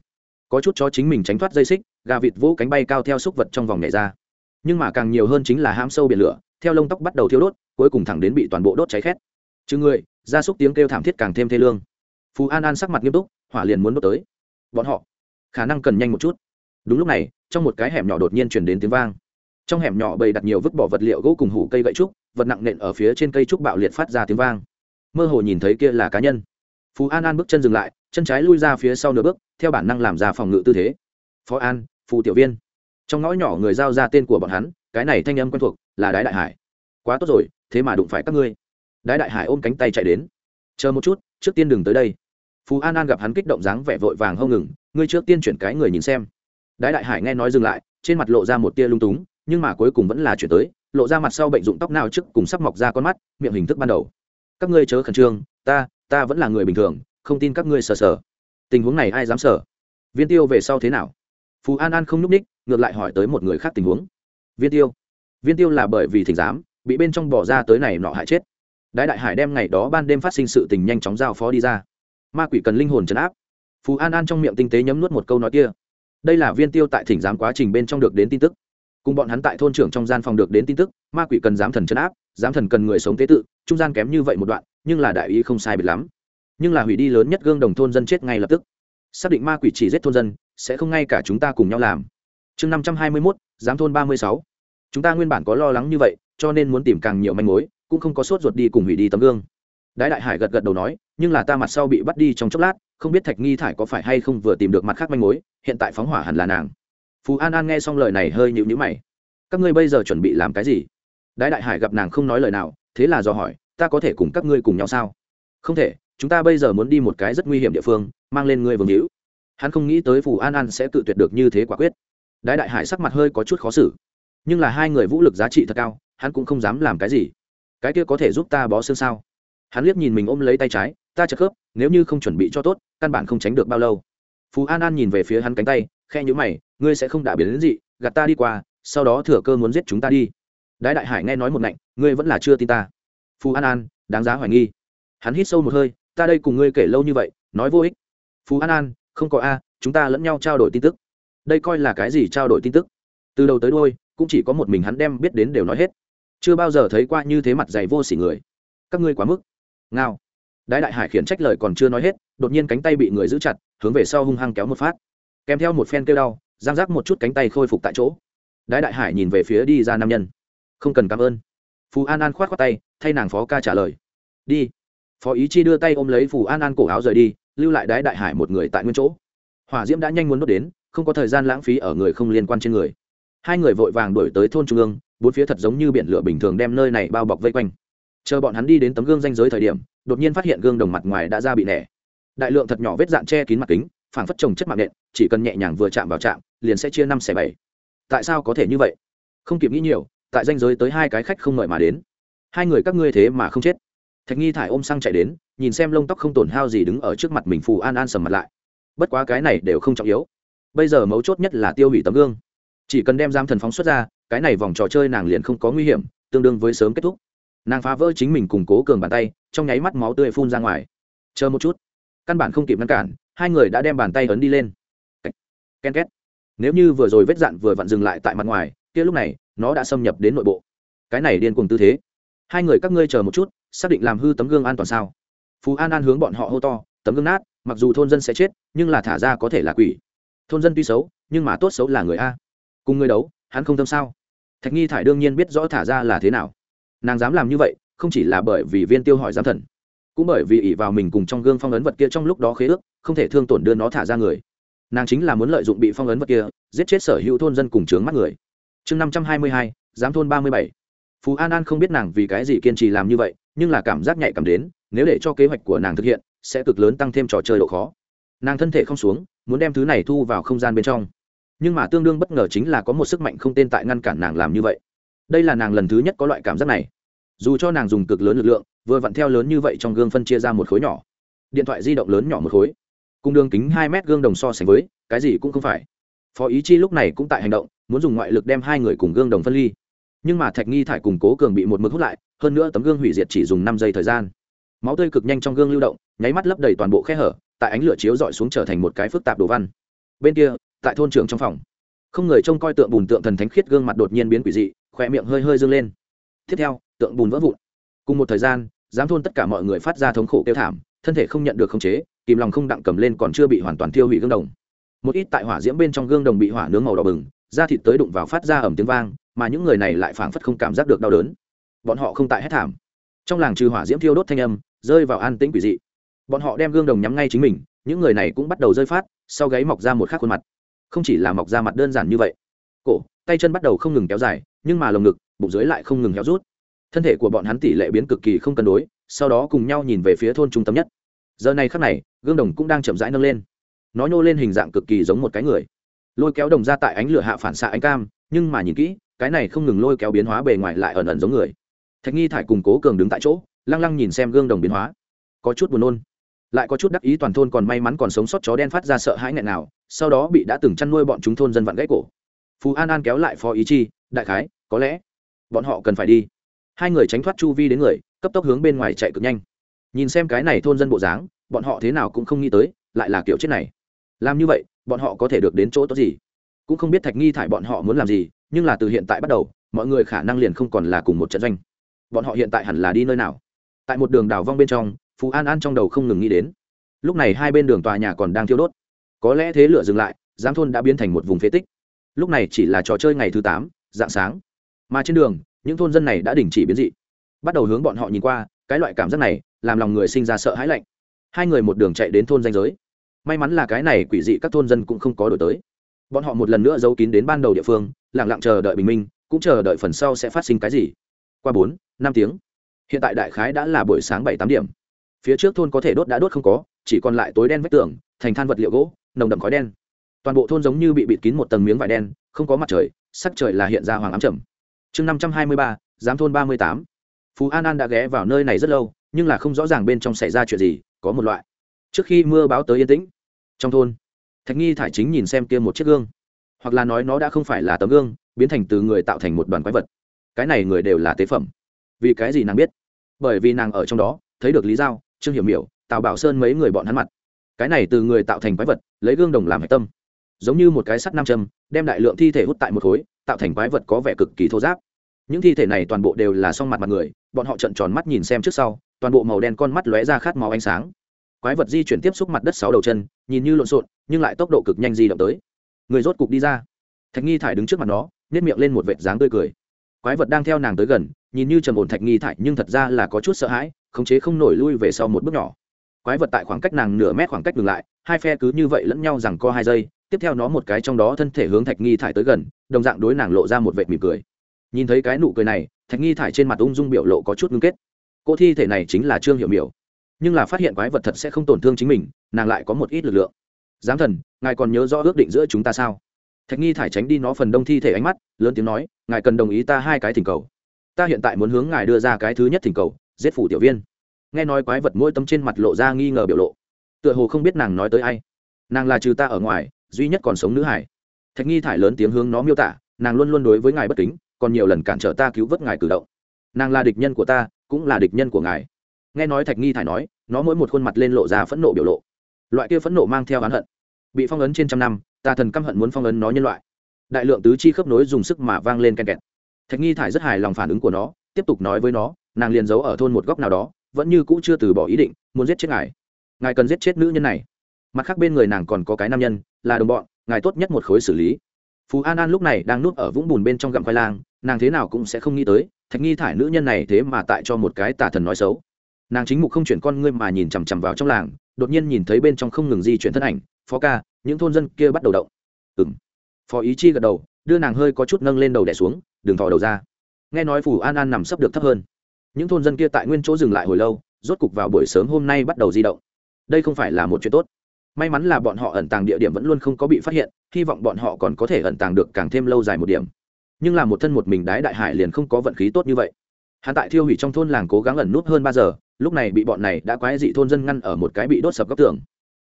Có chút chó chính mình tránh thoát dây xích, gà vịt vỗ cánh bay cao theo xúc vật trong vòng nhảy ra. Nhưng mà càng nhiều hơn chính là ham sâu biển lửa, theo lông tóc bắt đầu thiêu đốt, cuối cùng thẳng đến bị toàn bộ đốt cháy khét. Chứ người gia súc tiếng kêu thảm thiết càng thêm thê lương. Phú an an sắc mặt nghiêm túc, hỏa liền muốn đốt tới. Bọn họ khả năng cần nhanh một chút. Đúng lúc này, trong một cái hẻm nhỏ đột nhiên chuyển đến tiếng vang. Trong hẻm nhỏ bầy đặt nhiều vứt bỏ vật liệu gỗ cùng hủ cây gậy trúc, vật nặng nện ở phía trên cây trúc bạo liệt phát ra tiếng vang. Mơ hồ nhìn thấy kia là cá nhân. Phú an an bước chân dừng lại, chân trái lui ra phía sau nửa bước, theo bản năng làm ra phòng ngự tư thế. Phó an, phù tiểu viên. Trong ngõ nhỏ người giao ra tên của bọn hắn, cái này thanh âm quen thuộc là đái đại hải. Quá tốt rồi, thế mà đụng phải các ngươi đái đại hải ôm cánh tay chạy đến. Chờ một chút, trước tiên đừng tới đây. Phú an an gặp hắn kích động dáng vẻ vội vàng hông ngừng, ngươi trước tiên chuyển cái người nhìn xem. Đái đại hải nghe nói dừng lại, trên mặt lộ ra một tia lung túng, nhưng mà cuối cùng vẫn là chuyển tới, lộ ra mặt sau bệnh dụng tóc nào trước cùng sắp mọc ra con mắt, miệng hình thức ban đầu. Các ngươi chớ khẩn trương, ta ta vẫn là người bình thường, không tin các ngươi sờ sờ. Tình huống này ai dám sờ? Viên tiêu về sau thế nào? Phú an an không n ú c ních ngược lại hỏi tới một người khác tình huống. Viên tiêu. Viên tiêu là bởi vì thỉnh giám, bị bên trong bỏ ra tới này nọ hại chết đái đại hải đem ngày đó ban đêm phát sinh sự tình nhanh chóng giao phó đi ra. Ma quỷ cần linh hồn trấn áp. Phú an an trong miệng tinh tế nhấm nuốt một câu nói kia. Đây là viên tiêu tại thỉnh giám quá trình bên trong được đến tin tức. Cùng bọn hắn tại thôn trưởng trong gian phòng được đến tin tức, ma quỷ cần giám thần trấn áp, giám thần cần người sống tế tự, trung gian kém như vậy một đoạn, nhưng là đại ý không sai biệt lắm. Nhưng là hủy đi lớn nhất gương đồng thôn dân chết ngay lập tức. Xác định ma quỷ chỉ giết thôn dân, sẽ không ngay cả chúng ta cùng nhau làm. Chương năm trăm hai mươi mốt, giám thôn ba mươi sáu. Chúng ta nguyên bản có lo lắng như vậy, cho nên muốn tìm càng nhiều manh mối cũng không có sốt ruột đi cùng hủy đi tấm gương. Đái đại hải gật gật đầu nói, nhưng là ta mặt sau bị bắt đi trong chốc lát, không biết thạch nghi thải có phải hay không vừa tìm được mặt khác manh mối, hiện tại phóng hỏa hẳn là nàng. Phú an an nghe xong lời này hơi nhịu nhữ mày. Các ngươi bây giờ chuẩn bị làm cái gì? Đái đại hải gặp nàng không nói lời nào, thế là do hỏi, ta có thể cùng các ngươi cùng nhau sao? Không thể, chúng ta bây giờ muốn đi một cái rất nguy hiểm địa phương, mang lên ngươi vương hữu. Hắn không nghĩ tới phù an an sẽ tự tuyệt được như thế quả quyết. Đái đại hải sắc mặt hơi có chút khó xử. Nhưng là hai người vũ lực giá trị thật cao, hắn cũng không dám làm cái gì cái kia có thể giúp ta bó xương sao? Hắn liếc nhìn mình ôm lấy tay trái, ta chật khớp, nếu như không chuẩn bị cho tốt, căn bản không tránh được bao lâu. Phú an an nhìn về phía hắn cánh tay khe nhữ mày, ngươi sẽ không đả biến đến gì gạt ta đi qua, sau đó thừa cơ muốn giết chúng ta đi. Đái đại hải nghe nói một nạnh ngươi vẫn là chưa tin ta. Phú an an, đáng giá hoài nghi. Hắn hít sâu một hơi, ta đây cùng ngươi kể lâu như vậy, nói vô ích. Phú an an, không có a, chúng ta lẫn nhau trao đổi tin tức. Đây coi là cái gì trao đổi tin tức? Từ đầu tới đôi cũng chỉ có một mình hắn đem biết đến đều nói hết chưa bao giờ thấy qua như thế mặt dày vô s ỉ người. Các ngươi quá mức. Ngao. Đái đại hải khiển trách lời còn chưa nói hết, đột nhiên cánh tay bị người giữ chặt, hướng về sau hung hăng kéo một phát. Kèm theo một phen kêu đau, giang rác một chút cánh tay khôi phục tại chỗ. Đái đại hải nhìn về phía đi ra nam nhân. Không cần cảm ơn. Phù an an k h o á t khoác tay, thay nàng phó ca trả lời. Đi. Phó ý chi đưa tay ôm lấy phù an an cổ áo rời đi, lưu lại đái đại hải một người tại nguyên chỗ. Hỏa diễm đã nhanh muốn đốt đến, không có thời gian lãng phí ở người không liên quan trên người. Hai người vội vàng đuổi tới thôn trung ương bốn phía thật giống như biển lửa bình thường đem nơi này bao bọc vây quanh. Chờ bọn hắn đi đến tấm gương danh giới thời điểm, đột nhiên phát hiện gương đồng mặt ngoài đã ra bị nẻ. Đại lượng thật nhỏ vết dạn che kín mặt kính phản phất trồng chất mạng nện, chỉ cần nhẹ nhàng vừa chạm vào chạm, liền sẽ chia năm xẻ bảy. Tại sao có thể như vậy? Không kịp nghĩ nhiều, tại danh giới tới hai cái khách không mời mà đến. Hai người các ngươi thế mà không chết. Thạch nghi thải ôm xăng chạy đến, nhìn xem lông tóc không tổn hao gì đứng ở trước mặt mình phù an an sầm mặt lại. Bất quá cái này đều không trọng yếu. Bây giờ mấu chốt nhất là tiêu hủy tấm gương chỉ cần đem giam thần phóng xuất ra, cái này vòng trò chơi nàng liền không có nguy hiểm, tương đương với sớm kết thúc. Nàng phá vỡ chính mình củng cố cường bàn tay, trong nháy mắt máu tươi phun ra ngoài. Chờ một chút. Căn bản không kịp ngăn cản, hai người đã đem bàn tay ấn đi lên. Ken két nếu như vừa rồi vết dạn vừa vặn dừng lại tại mặt ngoài, kia lúc này, nó đã xâm nhập đến nội bộ. Cái này điên cùng tư thế. Hai người các ngươi chờ một chút, xác định làm hư tấm gương an toàn sao? Phú an an hướng bọn họ hô to, tấm gương nát, mặc dù thôn dân sẽ chết, nhưng là thả ra có thể là quỷ. Thôn dân tuy xấu, nhưng mà tốt xấu là người a cùng người đấu, hắn không tâm sao? Thạch nghi thải đương nhiên biết rõ thả ra là thế nào. Nàng dám làm như vậy, không chỉ là bởi vì viên tiêu hỏi giám thần, cũng bởi vì ỷ vào mình cùng trong gương phong ấn vật kia trong lúc đó khế ước, không thể thương tổn đưa nó thả ra người. Nàng chính là muốn lợi dụng bị phong ấn vật kia, giết chết sở hữu thôn dân cùng chướng mắt người. Chương năm trăm hai mươi hai, giám thôn ba mươi bảy. Phú an an không biết nàng vì cái gì kiên trì làm như vậy, nhưng là cảm giác nhạy cảm đến, nếu để cho kế hoạch của nàng thực hiện, sẽ cực lớn tăng thêm trò chơi độ khó. Nàng thân thể không xuống, muốn đem thứ này thu vào không gian bên trong nhưng mà tương đương bất ngờ chính là có một sức mạnh không tên tại ngăn cản nàng làm như vậy. Đây là nàng lần thứ nhất có loại cảm giác này. Dù cho nàng dùng cực lớn lực lượng, vừa vặn theo lớn như vậy trong gương phân chia ra một khối nhỏ. Điện thoại di động lớn nhỏ một khối. Cùng đường kính hai mét gương đồng so sánh với, cái gì cũng không phải. Phó ý chi lúc này cũng tại hành động, muốn dùng ngoại lực đem hai người cùng gương đồng phân ly. Nhưng mà thạch nghi thải cùng cố cường bị một mực hút lại, hơn nữa tấm gương hủy diệt chỉ dùng năm giây thời gian. Máu tươi cực nhanh trong gương lưu động, nháy mắt lấp đầy toàn bộ khe hở, tại ánh lửa chiếu dọi xuống trở thành một cái phức tạp đồ văn. Bên kia tại thôn trưởng trong phòng. Không người trông coi tượng bùn tượng thần thánh khiết gương mặt đột nhiên biến quỷ dị khỏe miệng hơi hơi dâng lên. Tiếp theo, tượng bùn vỡ vụn. Cùng một thời gian, giám thôn tất cả mọi người phát ra thống khổ kêu thảm, thân thể không nhận được khống chế, kìm lòng không đặng cầm lên còn chưa bị hoàn toàn tiêu hủy gương đồng. Một ít tại hỏa diễm bên trong gương đồng bị hỏa nướng màu đỏ bừng, da thịt tới đụng vào phát ra ẩm tiếng vang, mà những người này lại phảng phất không cảm giác được đau đớn. Bọn họ không tại hết thảm. Trong làng trừ hỏa diễm thiêu đốt thanh âm, rơi vào an tĩnh quỷ dị. Bọn họ đem gương đồng nhắm ngay chính mình, những người này cũng bắt đầu rơi phát, sau gáy mọc ra một khắc khuôn mặt không chỉ là mọc ra mặt đơn giản như vậy. Cổ, tay chân bắt đầu không ngừng kéo dài, nhưng mà lồng ngực, bụng dưới lại không ngừng héo rút. Thân thể của bọn hắn tỷ lệ biến cực kỳ không cân đối, sau đó cùng nhau nhìn về phía thôn trung tâm nhất. Giờ này khắc này, gương đồng cũng đang chậm rãi nâng lên. Nó nhô lên hình dạng cực kỳ giống một cái người. Lôi kéo đồng ra tại ánh lửa hạ phản xạ ánh cam, nhưng mà nhìn kỹ, cái này không ngừng lôi kéo biến hóa bề ngoài lại ẩn ẩn giống người. Thạch nghi thải cùng cố cường đứng tại chỗ, lăng lăng nhìn xem gương đồng biến hóa. Có chút buồn nôn lại có chút đắc ý toàn thôn còn may mắn còn sống sót chó đen phát ra sợ hãi nghẹn nào, sau đó bị đã từng chăn nuôi bọn chúng thôn dân vặn gãy cổ. Phú an an kéo lại phó ý chi, đại khái, có lẽ bọn họ cần phải đi. Hai người tránh thoát chu vi đến người, cấp tốc hướng bên ngoài chạy cực nhanh. Nhìn xem cái này thôn dân bộ dáng, bọn họ thế nào cũng không nghĩ tới, lại là kiểu chết này. Làm như vậy, bọn họ có thể được đến chỗ tốt gì? Cũng không biết thạch nghi thải bọn họ muốn làm gì, nhưng là từ hiện tại bắt đầu, mọi người khả năng liền không còn là cùng một trận doanh. Bọn họ hiện tại hẳn là đi nơi nào? Tại một đường đào vong bên trong phú an an trong đầu không ngừng nghĩ đến. Lúc này hai bên đường tòa nhà còn đang thiêu đốt. Có lẽ thế lửa dừng lại, giang thôn đã biến thành một vùng phế tích. Lúc này chỉ là trò chơi ngày thứ tám, dạng sáng. Mà trên đường, những thôn dân này đã đình chỉ biến dị. Bắt đầu hướng bọn họ nhìn qua, cái loại cảm giác này làm lòng người sinh ra sợ hãi lạnh. Hai người một đường chạy đến thôn danh giới. May mắn là cái này quỷ dị các thôn dân cũng không có đổi tới. Bọn họ một lần nữa giấu kín đến ban đầu địa phương lẳng lặng chờ đợi bình minh, cũng chờ đợi phần sau sẽ phát sinh cái gì. Qua bốn, năm tiếng. Hiện tại đại khái đã là buổi sáng bảy, tám điểm phía trước thôn có thể đốt đã đốt không có, chỉ còn lại tối đen vách tường, thành than vật liệu gỗ, nồng đậm khói đen. Toàn bộ thôn giống như bị bịt kín một tầng miếng vải đen, không có mặt trời, sắc trời là hiện ra hoàng ám trầm. Chương năm trăm hai mươi ba, giám thôn ba mươi tám. Phú an an đã ghé vào nơi này rất lâu, nhưng là không rõ ràng bên trong xảy ra chuyện gì, có một loại. Trước khi mưa báo tới yên tĩnh, trong thôn, thạch nghi thải chính nhìn xem kia một chiếc gương. Hoặc là nói nó đã không phải là tấm gương, biến thành từ người tạo thành một đoàn quái vật. Cái này người đều là tế phẩm. Vì cái gì nàng biết? Bởi vì nàng ở trong đó, thấy được lý giao trương hiểu miểu, tào bảo sơn mấy người bọn hắn mặt. Cái này từ người tạo thành quái vật, lấy gương đồng làm hạch tâm. Giống như một cái sắt nam châm, đem đại lượng thi thể hút tại một khối, tạo thành quái vật có vẻ cực kỳ thô giáp những thi thể này toàn bộ đều là song mặt mặt người, bọn họ trợn tròn mắt nhìn xem trước sau, toàn bộ màu đen con mắt lóe ra khát máu ánh sáng. Quái vật di chuyển tiếp xúc mặt đất sáu đầu chân, nhìn như lộn xộn, nhưng lại tốc độ cực nhanh di động tới. Người rốt cục đi ra. Thạch nghi thải đứng trước mặt nó nếp miệng lên một vệt dáng tươi cười. Quái vật đang theo nàng tới gần, nhìn như trầm ổn thạch nghi thải, nhưng thật ra là có chút sợ hãi khống chế không nổi lui về sau một bước nhỏ. Quái vật tại khoảng cách nàng nửa mét khoảng cách ngừng lại, hai phe cứ như vậy lẫn nhau rằng co hai giây, tiếp theo nó một cái trong đó thân thể hướng thạch nghi thải tới gần, đồng dạng đối nàng lộ ra một vệt mỉm cười. Nhìn thấy cái nụ cười này, thạch nghi thải trên mặt ung dung biểu lộ có chút ngưng kết. Cô thi thể này chính là trương hiệu miểu. Nhưng là phát hiện quái vật thật sẽ không tổn thương chính mình, nàng lại có một ít lực lượng. Giám thần, ngài còn nhớ rõ ước định giữa chúng ta sao? Thạch nghi thải tránh đi nó phần đông thi thể ánh mắt, lớn tiếng nói, ngài cần đồng ý ta hai cái thỉnh cầu. Ta hiện tại muốn hướng ngài đưa ra cái thứ nhất thỉnh cầu giết phủ tiểu viên. Nghe nói quái vật mỗi tâm trên mặt lộ ra nghi ngờ biểu lộ. Tựa hồ không biết nàng nói tới ai. Nàng là trừ ta ở ngoài, duy nhất còn sống nữ hải. Thạch nghi thải lớn tiếng hướng nó miêu tả, nàng luôn luôn đối với ngài bất kính, còn nhiều lần cản trở ta cứu vớt ngài cử động. Nàng là địch nhân của ta, cũng là địch nhân của ngài. Nghe nói thạch nghi thải nói, nó mỗi một khuôn mặt lên lộ ra phẫn nộ biểu lộ. Loại kia phẫn nộ mang theo oán hận. Bị phong ấn trên trăm năm, ta thần căm hận muốn phong ấn nó nhân loại. Đại lượng tứ chi khớp nối dùng sức mà vang lên ken kẹt. Thạch nghi thải rất hài lòng phản ứng của nó, tiếp tục nói với nó nàng liền giấu ở thôn một góc nào đó, vẫn như cũ chưa từ bỏ ý định, muốn giết chết ngài. Ngài cần giết chết nữ nhân này. Mặt khác bên người nàng còn có cái nam nhân, là đồng bọn, ngài tốt nhất một khối xử lý. Phú an an lúc này đang nuốt ở vũng bùn bên trong gặm khoai lang, nàng thế nào cũng sẽ không nghĩ tới, thạch nghi thải nữ nhân này thế mà tại cho một cái tà thần nói xấu. Nàng chính mục không chuyển con ngươi mà nhìn chằm chằm vào trong làng, đột nhiên nhìn thấy bên trong không ngừng di chuyển thân ảnh, phó ca, những thôn dân kia bắt đầu động. Ừ m phó ý chi gật đầu, đưa nàng hơi có chút nâng lên đầu đẻ xuống, đừng thò đầu ra. Nghe nói phù an an nằm sấp được thấp hơn những thôn dân kia tại nguyên chỗ dừng lại hồi lâu, rốt cục vào buổi sớm hôm nay bắt đầu di động. Đây không phải là một chuyện tốt. May mắn là bọn họ ẩn tàng địa điểm vẫn luôn không có bị phát hiện, hy vọng bọn họ còn có thể ẩn tàng được càng thêm lâu dài một điểm. Nhưng là một thân một mình đái đại hải liền không có vận khí tốt như vậy. Hắn tại thiêu hủy trong thôn làng cố gắng ẩn nút hơn ba giờ, lúc này bị bọn này đã quái dị thôn dân ngăn ở một cái bị đốt sập góc tường.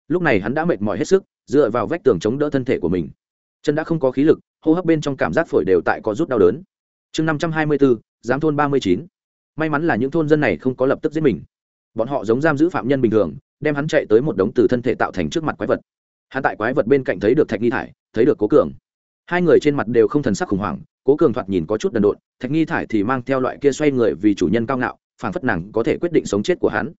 Lúc này hắn đã mệt mỏi hết sức, dựa vào vách tường chống đỡ thân thể của mình. Chân đã không có khí lực, hô hấp bên trong cảm giác phổi đều tại có rút đau đớn. Chương năm trăm hai mươi bốn giám thôn ba mươi chín may mắn là những thôn dân này không có lập tức giết mình. Bọn họ giống giam giữ phạm nhân bình thường, đem hắn chạy tới một đống từ thân thể tạo thành trước mặt quái vật. Hắn tại quái vật bên cạnh thấy được thạch nghi thải, thấy được cố cường. Hai người trên mặt đều không thần sắc khủng hoảng, cố cường thoạt nhìn có chút đần độn, thạch nghi thải thì mang theo loại kia xoay người vì chủ nhân cao ngạo, phảng phất nàng có thể quyết định sống chết của hắn.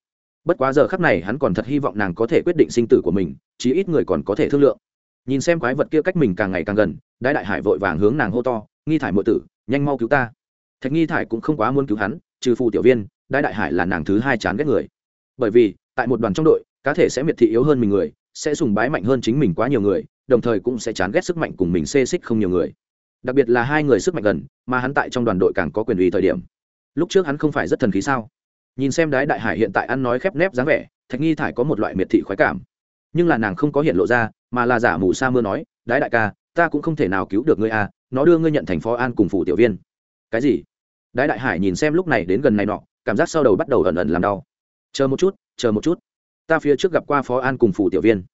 Bất quá giờ khắc này hắn còn thật hy vọng nàng có thể quyết định sinh tử của mình, chí ít người còn có thể thương lượng. Nhìn xem quái vật kia cách mình càng ngày càng gần đại đại hải vội vàng hướng nàng hô to, nghi thải mượn tử, nhanh mau cứu ta. Thạch nghi thải cũng không quá muốn cứu hắn trừ phù tiểu viên đại đại hải là nàng thứ hai chán ghét người. Bởi vì, tại một đoàn trong đội, cá thể sẽ miệt thị yếu hơn mình người, sẽ sùng bái mạnh hơn chính mình quá nhiều người, đồng thời cũng sẽ chán ghét sức mạnh cùng mình xê xích không nhiều người. Đặc biệt là hai người sức mạnh gần, mà hắn tại trong đoàn đội càng có quyền uy thời điểm. Lúc trước hắn không phải rất thần khí sao? Nhìn xem đái đại hải hiện tại ăn nói khép nép dáng vẻ, thạch nghi thải có một loại miệt thị khoái cảm. Nhưng là nàng không có hiện lộ ra, mà là giả mù sa mưa nói, đái đại ca, ta cũng không thể nào cứu được ngươi à nó đưa ngươi nhận thành phó an cùng phủ tiểu viên. Cái gì? Đái đại hải nhìn xem lúc này đến gần này nọ, cảm giác sau đầu bắt đầu ẩn ẩn làm đau. Chờ một chút, chờ một chút. Ta phía trước gặp qua phó an cùng phủ tiểu viên.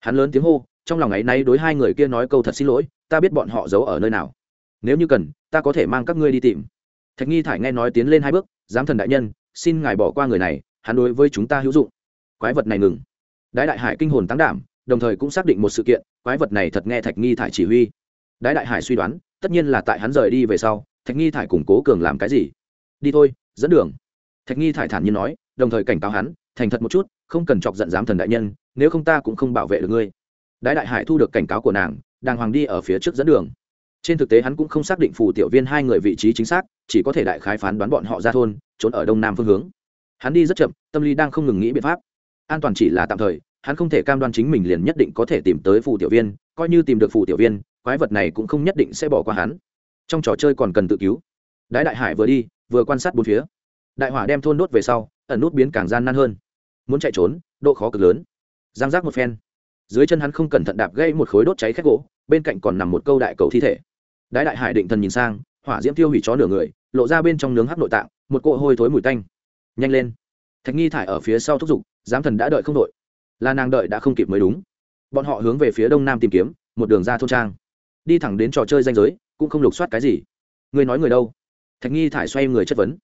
Hắn lớn tiếng hô, trong lòng ấy nay đối hai người kia nói câu thật xin lỗi, ta biết bọn họ giấu ở nơi nào. Nếu như cần, ta có thể mang các ngươi đi tìm. Thạch nghi thải nghe nói tiến lên hai bước, giám thần đại nhân, xin ngài bỏ qua người này, hắn đối với chúng ta hữu dụng. Quái vật này ngừng. Đái đại hải kinh hồn tăng đảm, đồng thời cũng xác định một sự kiện, quái vật này thật nghe thạch nghi thải chỉ huy. Đái đại hải suy đoán, tất nhiên là tại hắn rời đi về sau thạch nghi thải củng cố cường làm cái gì? Đi thôi, dẫn đường. Thạch nghi thải thản nhiên nói, đồng thời cảnh cáo hắn, thành thật một chút, không cần chọc giận giám thần đại nhân, nếu không ta cũng không bảo vệ được ngươi. Đái đại hải thu được cảnh cáo của nàng, đàng hoàng đi ở phía trước dẫn đường. Trên thực tế hắn cũng không xác định phù tiểu viên hai người vị trí chính xác, chỉ có thể đại khái phán đoán bọn họ ra thôn, trốn ở đông nam phương hướng. Hắn đi rất chậm, tâm lý đang không ngừng nghĩ biện pháp. An toàn chỉ là tạm thời, hắn không thể cam đoan chính mình liền nhất định có thể tìm tới phù tiểu viên, coi như tìm được phù tiểu viên, quái vật này cũng không nhất định sẽ bỏ qua hắn trong trò chơi còn cần tự cứu. Đái đại hải vừa đi, vừa quan sát bốn phía. Đại hỏa đem thôn đốt về sau, ẩn nút biến càng gian nan hơn. Muốn chạy trốn, độ khó cực lớn. Giang giác một phen. Dưới chân hắn không cẩn thận đạp gây một khối đốt cháy khét gỗ, bên cạnh còn nằm một câu đại cầu thi thể. Đái đại hải định thần nhìn sang, hỏa diễm tiêu hủy chó nửa người, lộ ra bên trong nướng hắc nội tạng, một cỗ hôi thối mùi tanh. Nhanh lên. Thạch nghi thải ở phía sau thúc giục, giám thần đã đợi không đội. Là nàng đợi đã không kịp mới đúng. Bọn họ hướng về phía đông nam tìm kiếm, một đường ra thôn trang. Đi thẳng đến trò chơi danh giới cũng không lục soát cái gì. Người nói người đâu? Thạch nghi thải xoay người chất vấn.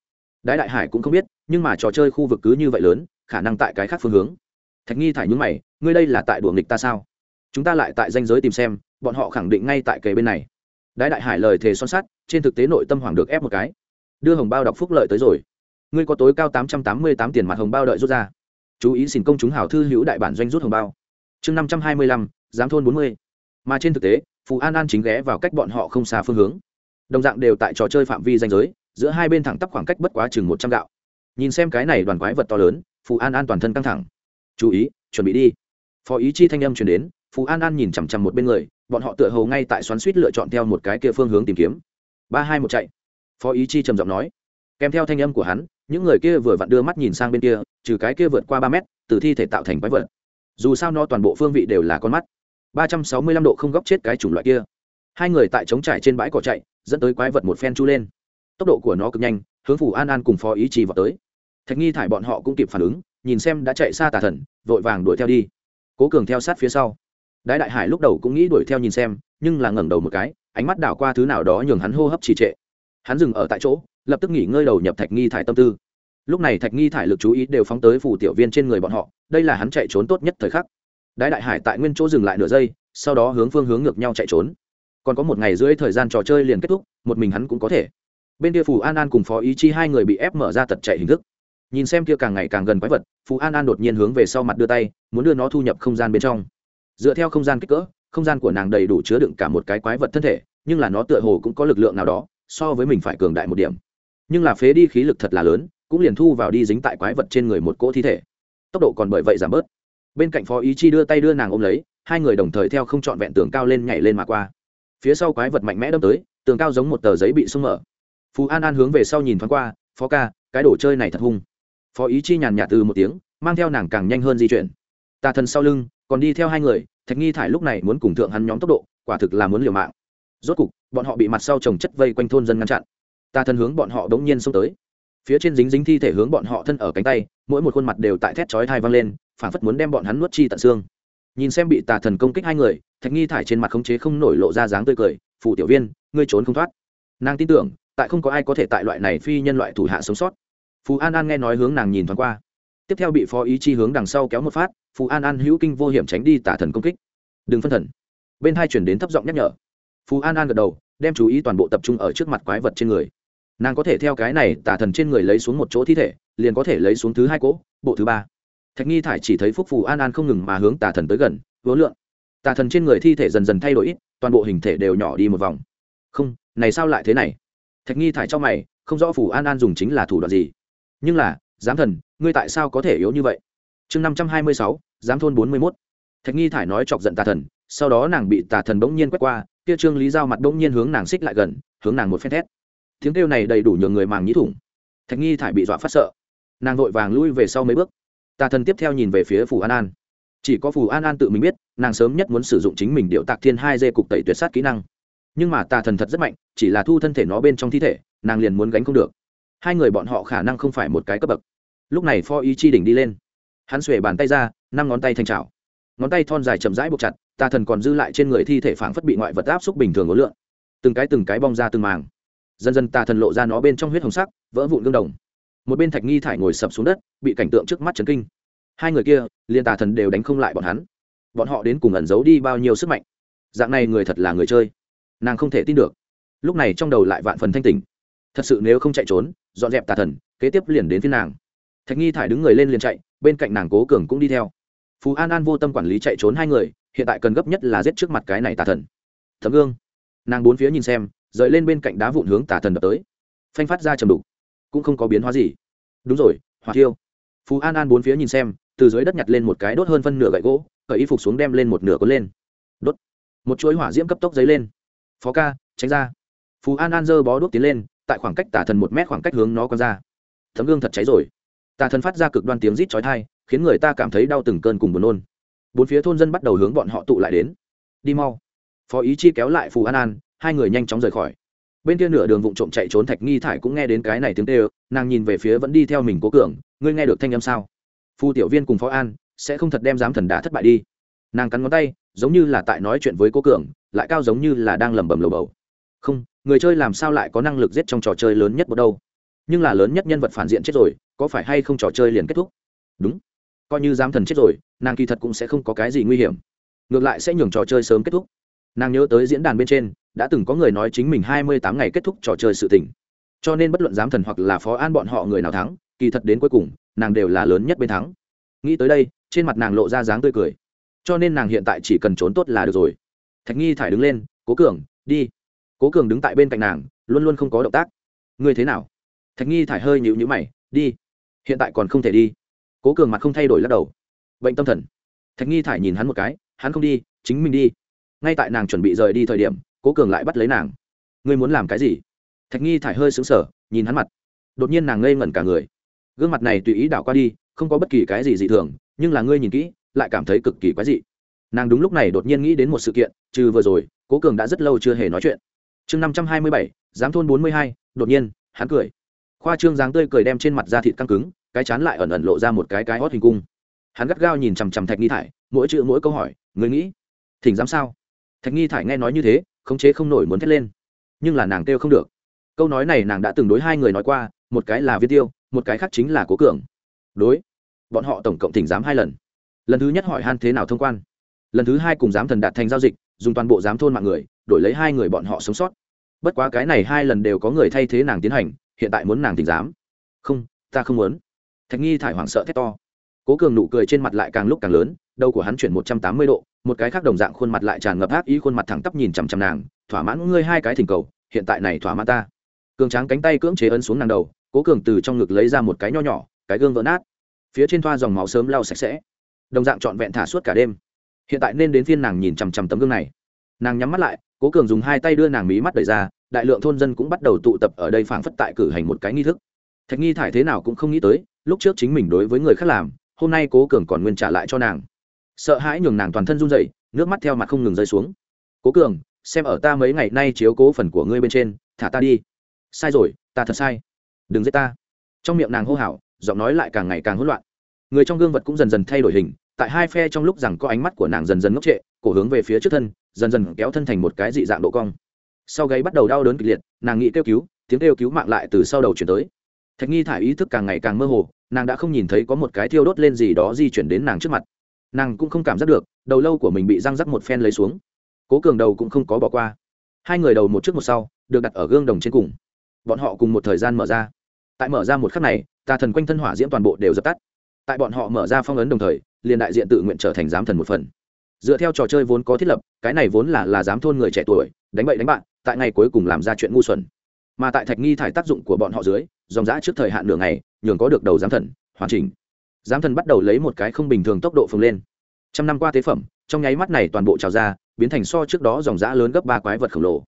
Đái đại hải cũng không biết, nhưng mà trò chơi khu vực cứ như vậy lớn, khả năng tại cái khác phương hướng. Thạch nghi thải nhúng mày, ngươi đây là tại đuồng nghịch ta sao? Chúng ta lại tại danh giới tìm xem, bọn họ khẳng định ngay tại kề bên này. Đái đại hải lời thề son sắt, trên thực tế nội tâm hoàng được ép một cái. Đưa hồng bao đọc phúc lợi tới rồi. Ngươi có tối cao tám trăm tám mươi tám tiền mặt hồng bao đợi rút ra. Chú ý xin công chúng hảo thư hữu đại bản doanh rút hồng bao. Chương năm trăm hai mươi lăm giám thôn bốn mươi. Mà trên thực tế Phù an an chính ghé vào cách bọn họ không xa phương hướng. Đồng dạng đều tại trò chơi phạm vi danh giới, giữa hai bên thẳng tắp khoảng cách bất quá chừng một trăm gạo. Nhìn xem cái này đoàn quái vật to lớn, phù an an toàn thân căng thẳng. Chú ý, chuẩn bị đi. Phó ý chi thanh âm chuyển đến, Phù an an nhìn chằm chằm một bên người, bọn họ tựa hồ ngay tại xoắn suýt lựa chọn theo một cái kia phương hướng tìm kiếm. Ba hai một chạy. Phó ý chi trầm giọng nói. Kèm theo thanh âm của hắn, những người kia vừa vặn đưa mắt nhìn sang bên kia, trừ cái kia vượt qua ba mét, từ thi thể tạo thành quái vật. Dù sao no toàn bộ phương vị đều là con mắt ba trăm sáu mươi lăm độ không góc chết cái chủng loại kia. Hai người tại trống trải trên bãi cỏ chạy, dẫn tới quái vật một phen chu lên. Tốc độ của nó cực nhanh, hướng phủ an an cùng phó ý trì vào tới. Thạch nghi thải bọn họ cũng kịp phản ứng, nhìn xem đã chạy xa tà thần, vội vàng đuổi theo đi. Cố cường theo sát phía sau. Đái đại hải lúc đầu cũng nghĩ đuổi theo nhìn xem, nhưng là ngẩng đầu một cái, ánh mắt đảo qua thứ nào đó nhường hắn hô hấp trì trệ. Hắn dừng ở tại chỗ, lập tức nghỉ ngơi đầu nhập thạch nghi thải tâm tư. Lúc này thạch nghi thải lực chú ý đều phóng tới phủ tiểu viên trên người bọn họ, đây là hắn chạy trốn tốt nhất thời khắc đái đại hải tại nguyên chỗ dừng lại nửa giây, sau đó hướng phương hướng ngược nhau chạy trốn. Còn có một ngày rưỡi thời gian trò chơi liền kết thúc, một mình hắn cũng có thể. Bên kia phù an an cùng phó ý chi hai người bị ép mở ra tật chạy hình thức. Nhìn xem kia càng ngày càng gần quái vật, phù an an đột nhiên hướng về sau mặt đưa tay, muốn đưa nó thu nhập không gian bên trong. Dựa theo không gian kích cỡ, không gian của nàng đầy đủ chứa đựng cả một cái quái vật thân thể, nhưng là nó tựa hồ cũng có lực lượng nào đó, so với mình phải cường đại một điểm. Nhưng là phế đi khí lực thật là lớn, cũng liền thu vào đi dính tại quái vật trên người một cỗ thi thể. Tốc độ còn bởi vậy giảm bớt bên cạnh phó ý chi đưa tay đưa nàng ôm lấy, hai người đồng thời theo không trọn vẹn tường cao lên nhảy lên mà qua. Phía sau quái vật mạnh mẽ đâm tới, tường cao giống một tờ giấy bị sung mở. Phú an an hướng về sau nhìn thoáng qua, phó ca, cái đồ chơi này thật hung. Phó ý chi nhàn nhạt từ một tiếng, mang theo nàng càng nhanh hơn di chuyển. Tà thần sau lưng, còn đi theo hai người, thạch nghi thải lúc này muốn cùng thượng hắn nhóm tốc độ, quả thực là muốn liều mạng. Rốt cục, bọn họ bị mặt sau trồng chất vây quanh thôn dân ngăn chặn. Tà thần hướng bọn họ đ ố n g nhiên xông tới phía trên dính dính thi thể hướng bọn họ thân ở cánh tay, mỗi một khuôn mặt đều tại thét chói thai vang lên phản phất muốn đem bọn hắn nuốt chi tận xương. Nhìn xem bị tà thần công kích hai người, thạch nghi thải trên mặt khống chế không nổi lộ ra dáng tươi cười phủ tiểu viên, ngươi trốn không thoát. Nàng tin tưởng, tại không có ai có thể tại loại này phi nhân loại thủ hạ sống sót. Phú an an nghe nói hướng nàng nhìn thoáng qua. Tiếp theo bị phó ý chi hướng đằng sau kéo một phát phú an an hữu kinh vô hiểm tránh đi tả thần công kích. Đừng phân thần. Bên hai chuyển đến thấp giọng nhắc nhở. Phú an an gật đầu, đem chú ý toàn bộ tập trung ở trước mặt quái vật trên người nàng có thể theo cái này tả thần trên người lấy xuống một chỗ thi thể, liền có thể lấy xuống thứ hai cỗ, bộ thứ ba. Thạch nghi thải chỉ thấy phúc phù an an không ngừng mà hướng tà thần tới gần vỡ lượng. Tà thần trên người thi thể dần dần thay đổi ít, toàn bộ hình thể đều nhỏ đi một vòng. Không, này sao lại thế này? Thạch nghi thải cho mày, không rõ phù an an dùng chính là thủ đoạn gì. Nhưng là, giám thần, ngươi tại sao có thể yếu như vậy? Chương năm trăm hai mươi sáu, giám thôn bốn mươi mốt. Thạch nghi thải nói chọc giận tà thần, sau đó nàng bị tà thần bỗng nhiên quét qua, kia trương lý giao mặt bỗng nhiên hướng nàng xích lại gần, hướng nàng một phen thét tiếng kêu này đầy đủ nhường người màng nhĩ thủng. Thạch nghi thải bị dọa phát sợ. Nàng vội vàng lui về sau mấy bước. Tà thần tiếp theo nhìn về phía phù an an. Chỉ có phù an an tự mình biết, nàng sớm nhất muốn sử dụng chính mình điệu tạc thiên hai dê cục tẩy tuyệt sát kỹ năng. Nhưng mà tà thần thật rất mạnh, chỉ là thu thân thể nó bên trong thi thể, nàng liền muốn gánh không được. Hai người bọn họ khả năng không phải một cái cấp bậc. Lúc này pho ý chi đỉnh đi lên. Hắn xuề bàn tay ra, năm ngón tay thành trào ngón tay thon dài chậm rãi buộc chặt, tà thần còn dư lại trên người thi thể phảng phất bị ngoại vật áp xúc bình thường ối lượng từng cái từng cái bong ra từng màng dần dần tà thần lộ ra nó bên trong huyết hồng sắc, vỡ vụn gương đồng. Một bên thạch nghi thải ngồi sập xuống đất, bị cảnh tượng trước mắt chấn kinh. Hai người kia, liền tà thần đều đánh không lại bọn hắn. Bọn họ đến cùng ẩn giấu đi bao nhiêu sức mạnh? Dạng này người thật là người chơi. Nàng không thể tin được. Lúc này trong đầu lại vạn phần thanh tỉnh. Thật sự nếu không chạy trốn, dọn dẹp tà thần, kế tiếp liền đến phía nàng. Thạch nghi thải đứng người lên liền chạy, bên cạnh nàng cố cường cũng đi theo. Phú an an vô tâm quản lý chạy trốn hai người, hiện tại cần gấp nhất là giết trước mặt cái này tà thần. Thấm gương. Nàng bốn phía nhìn xem rời lên bên cạnh đá vụn hướng tà thần đập tới. Phanh phát ra chầm đục. Cũng không có biến hóa gì. Đúng rồi, hỏa thiêu. Phú an an bốn phía nhìn xem, từ dưới đất nhặt lên một cái đốt hơn phân nửa gậy gỗ, cởi y phục xuống đem lên một nửa có lên. Đốt. Một chuỗi hỏa diễm cấp tốc dấy lên. Phó ca, tránh ra. Phú an an giơ bó đốt tiến lên, tại khoảng cách tà thần một mét khoảng cách hướng nó con ra. Thấm gương thật cháy rồi. Tà thần phát ra cực đoan tiếng rít chói thai khiến người ta cảm thấy đau từng cơn cùng buồn nôn. Bốn phía thôn dân bắt đầu hướng bọn họ tụ lại đến. Đi mau. Phó ý chi kéo lại phù an an hai người nhanh chóng rời khỏi. Bên kia nửa đường vụng trộm chạy trốn thạch nghi thải cũng nghe đến cái này tiếng tê ơ nàng nhìn về phía vẫn đi theo mình cố cường, ngươi nghe được thanh âm sao? Phu tiểu viên cùng phó an, sẽ không thật đem giám thần đã thất bại đi. Nàng cắn ngón tay, giống như là tại nói chuyện với cố cường, lại cao giống như là đang lẩm bẩm lầu bầu. Không, người chơi làm sao lại có năng lực giết trong trò chơi lớn nhất một đâu? Nhưng là lớn nhất nhân vật phản diện chết rồi, có phải hay không trò chơi liền kết thúc? Đúng, coi như giám thần chết rồi, nàng kỳ thật cũng sẽ không có cái gì nguy hiểm. Ngược lại sẽ nhường trò chơi sớm kết thúc. Nàng nhớ tới diễn đàn bên trên đã từng có người nói chính mình hai mươi tám ngày kết thúc trò chơi sự tình, cho nên bất luận giám thần hoặc là phó an bọn họ người nào thắng kỳ thật đến cuối cùng nàng đều là lớn nhất bên thắng. Nghĩ tới đây trên mặt nàng lộ ra dáng tươi cười. Cho nên nàng hiện tại chỉ cần trốn tốt là được rồi. Thạch nghi thải đứng lên cố cường đi. Cố cường đứng tại bên cạnh nàng luôn luôn không có động tác. Ngươi thế nào? Thạch nghi thải hơi nhịu nhữ mày đi. Hiện tại còn không thể đi. Cố cường mặt không thay đổi lắc đầu. Bệnh tâm thần. Thạch nghi thải nhìn hắn một cái hắn không đi chính mình đi. Ngay tại nàng chuẩn bị rời đi thời điểm cố cường lại bắt lấy nàng. Ngươi muốn làm cái gì? Thạch nghi thải hơi xứng sở nhìn hắn mặt. Đột nhiên nàng ngây ngẩn cả người. Gương mặt này tùy ý đảo qua đi, không có bất kỳ cái gì dị thường, nhưng là ngươi nhìn kỹ, lại cảm thấy cực kỳ quái dị. Nàng đúng lúc này đột nhiên nghĩ đến một sự kiện, trừ vừa rồi, cố cường đã rất lâu chưa hề nói chuyện. Chương năm trăm hai mươi bảy giám thôn bốn mươi hai, đột nhiên, hắn cười. Khoa trương dáng tươi cười đem trên mặt da thịt căng cứng, cái chán lại ẩn ẩn lộ ra một cái cái hót hình cung. Hắn gắt gao nhìn chằm chằm thạch nghi thải, mỗi chữ mỗi câu hỏi người nghĩ, thỉnh dám sao? Thạch nghi thải nghe nói như thế khống chế không nổi muốn thét lên. Nhưng là nàng kêu không được. Câu nói này nàng đã từng đối hai người nói qua, một cái là viên tiêu, một cái khác chính là cố cường. Đối, bọn họ tổng cộng thỉnh giám hai lần. Lần thứ nhất hỏi han thế nào thông quan. Lần thứ hai cùng giám thần đạt thành giao dịch, dùng toàn bộ giám thôn mạng người, đổi lấy hai người bọn họ sống sót. Bất quá cái này hai lần đều có người thay thế nàng tiến hành, hiện tại muốn nàng thỉnh giám. Không, ta không muốn. Thạch nghi thải hoảng sợ thét to. Cố cường nụ cười trên mặt lại càng lúc càng lớn, đầu của hắn chuyển một trăm tám mươi độ một cái khác đồng dạng khuôn mặt lại tràn ngập ác ý, khuôn mặt thẳng tắp nhìn chằm chằm nàng, thỏa mãn ngươi hai cái thỉnh cầu, hiện tại này thỏa mãn ta. Cường tráng cánh tay cưỡng chế ấn xuống nàng đầu, cố cường từ trong ngực lấy ra một cái nho nhỏ, cái gương vỡ nát. Phía trên thoa dòng máu sớm lau sạch sẽ, đồng dạng trọn vẹn thả suốt cả đêm. Hiện tại nên đến phiên nàng nhìn chằm chằm tấm gương này. Nàng nhắm mắt lại, cố cường dùng hai tay đưa nàng mí mắt đẩy ra, đại lượng thôn dân cũng bắt đầu tụ tập ở đây phảng phất tại cử hành một cái nghi thức. Thạch nghi thải thế nào cũng không nghĩ tới, lúc trước chính mình đối với người khác làm, hôm nay cố cường còn nguyên trả lại cho nàng sợ hãi nhường nàng toàn thân run rẩy, nước mắt theo mặt không ngừng rơi xuống. Cố cường, xem ở ta mấy ngày nay chiếu cố phần của ngươi bên trên, thả ta đi. Sai rồi, ta thật sai. Đừng giết ta. Trong miệng nàng hô hào, giọng nói lại càng ngày càng hỗn loạn. Người trong gương vật cũng dần dần thay đổi hình, tại hai phe trong lúc rằng có ánh mắt của nàng dần dần ngốc trệ, cổ hướng về phía trước thân, dần dần kéo thân thành một cái dị dạng độ cong. Sau gáy bắt đầu đau đớn kịch liệt, nàng nghĩ kêu cứu, tiếng kêu cứu mạng lại từ sau đầu chuyển tới. Thạch nghi thải ý thức càng ngày càng mơ hồ, nàng đã không nhìn thấy có một cái thiêu đốt lên gì đó di chuyển đến nàng trước mặt nàng cũng không cảm giác được, đầu lâu của mình bị răng rắc một phen lấy xuống. Cố cường đầu cũng không có bỏ qua. Hai người đầu một trước một sau, được đặt ở gương đồng trên cùng. Bọn họ cùng một thời gian mở ra. Tại mở ra một khắc này, tà thần quanh thân hỏa diễm toàn bộ đều dập tắt. Tại bọn họ mở ra phong ấn đồng thời, liền đại diện tự nguyện trở thành giám thần một phần. Dựa theo trò chơi vốn có thiết lập, cái này vốn là là giám thôn người trẻ tuổi, đánh bậy đánh bạn, tại ngày cuối cùng làm ra chuyện ngu xuẩn. Mà tại thạch nghi thải tác dụng của bọn họ dưới, dòng giã trước thời hạn nửa ngày, nhường có được đầu giám thần, hoàn chỉnh giám thần bắt đầu lấy một cái không bình thường tốc độ phồng lên. Trăm năm qua tế phẩm, trong nháy mắt này toàn bộ trào ra, biến thành so trước đó dòng giã lớn gấp ba quái vật khổng lồ.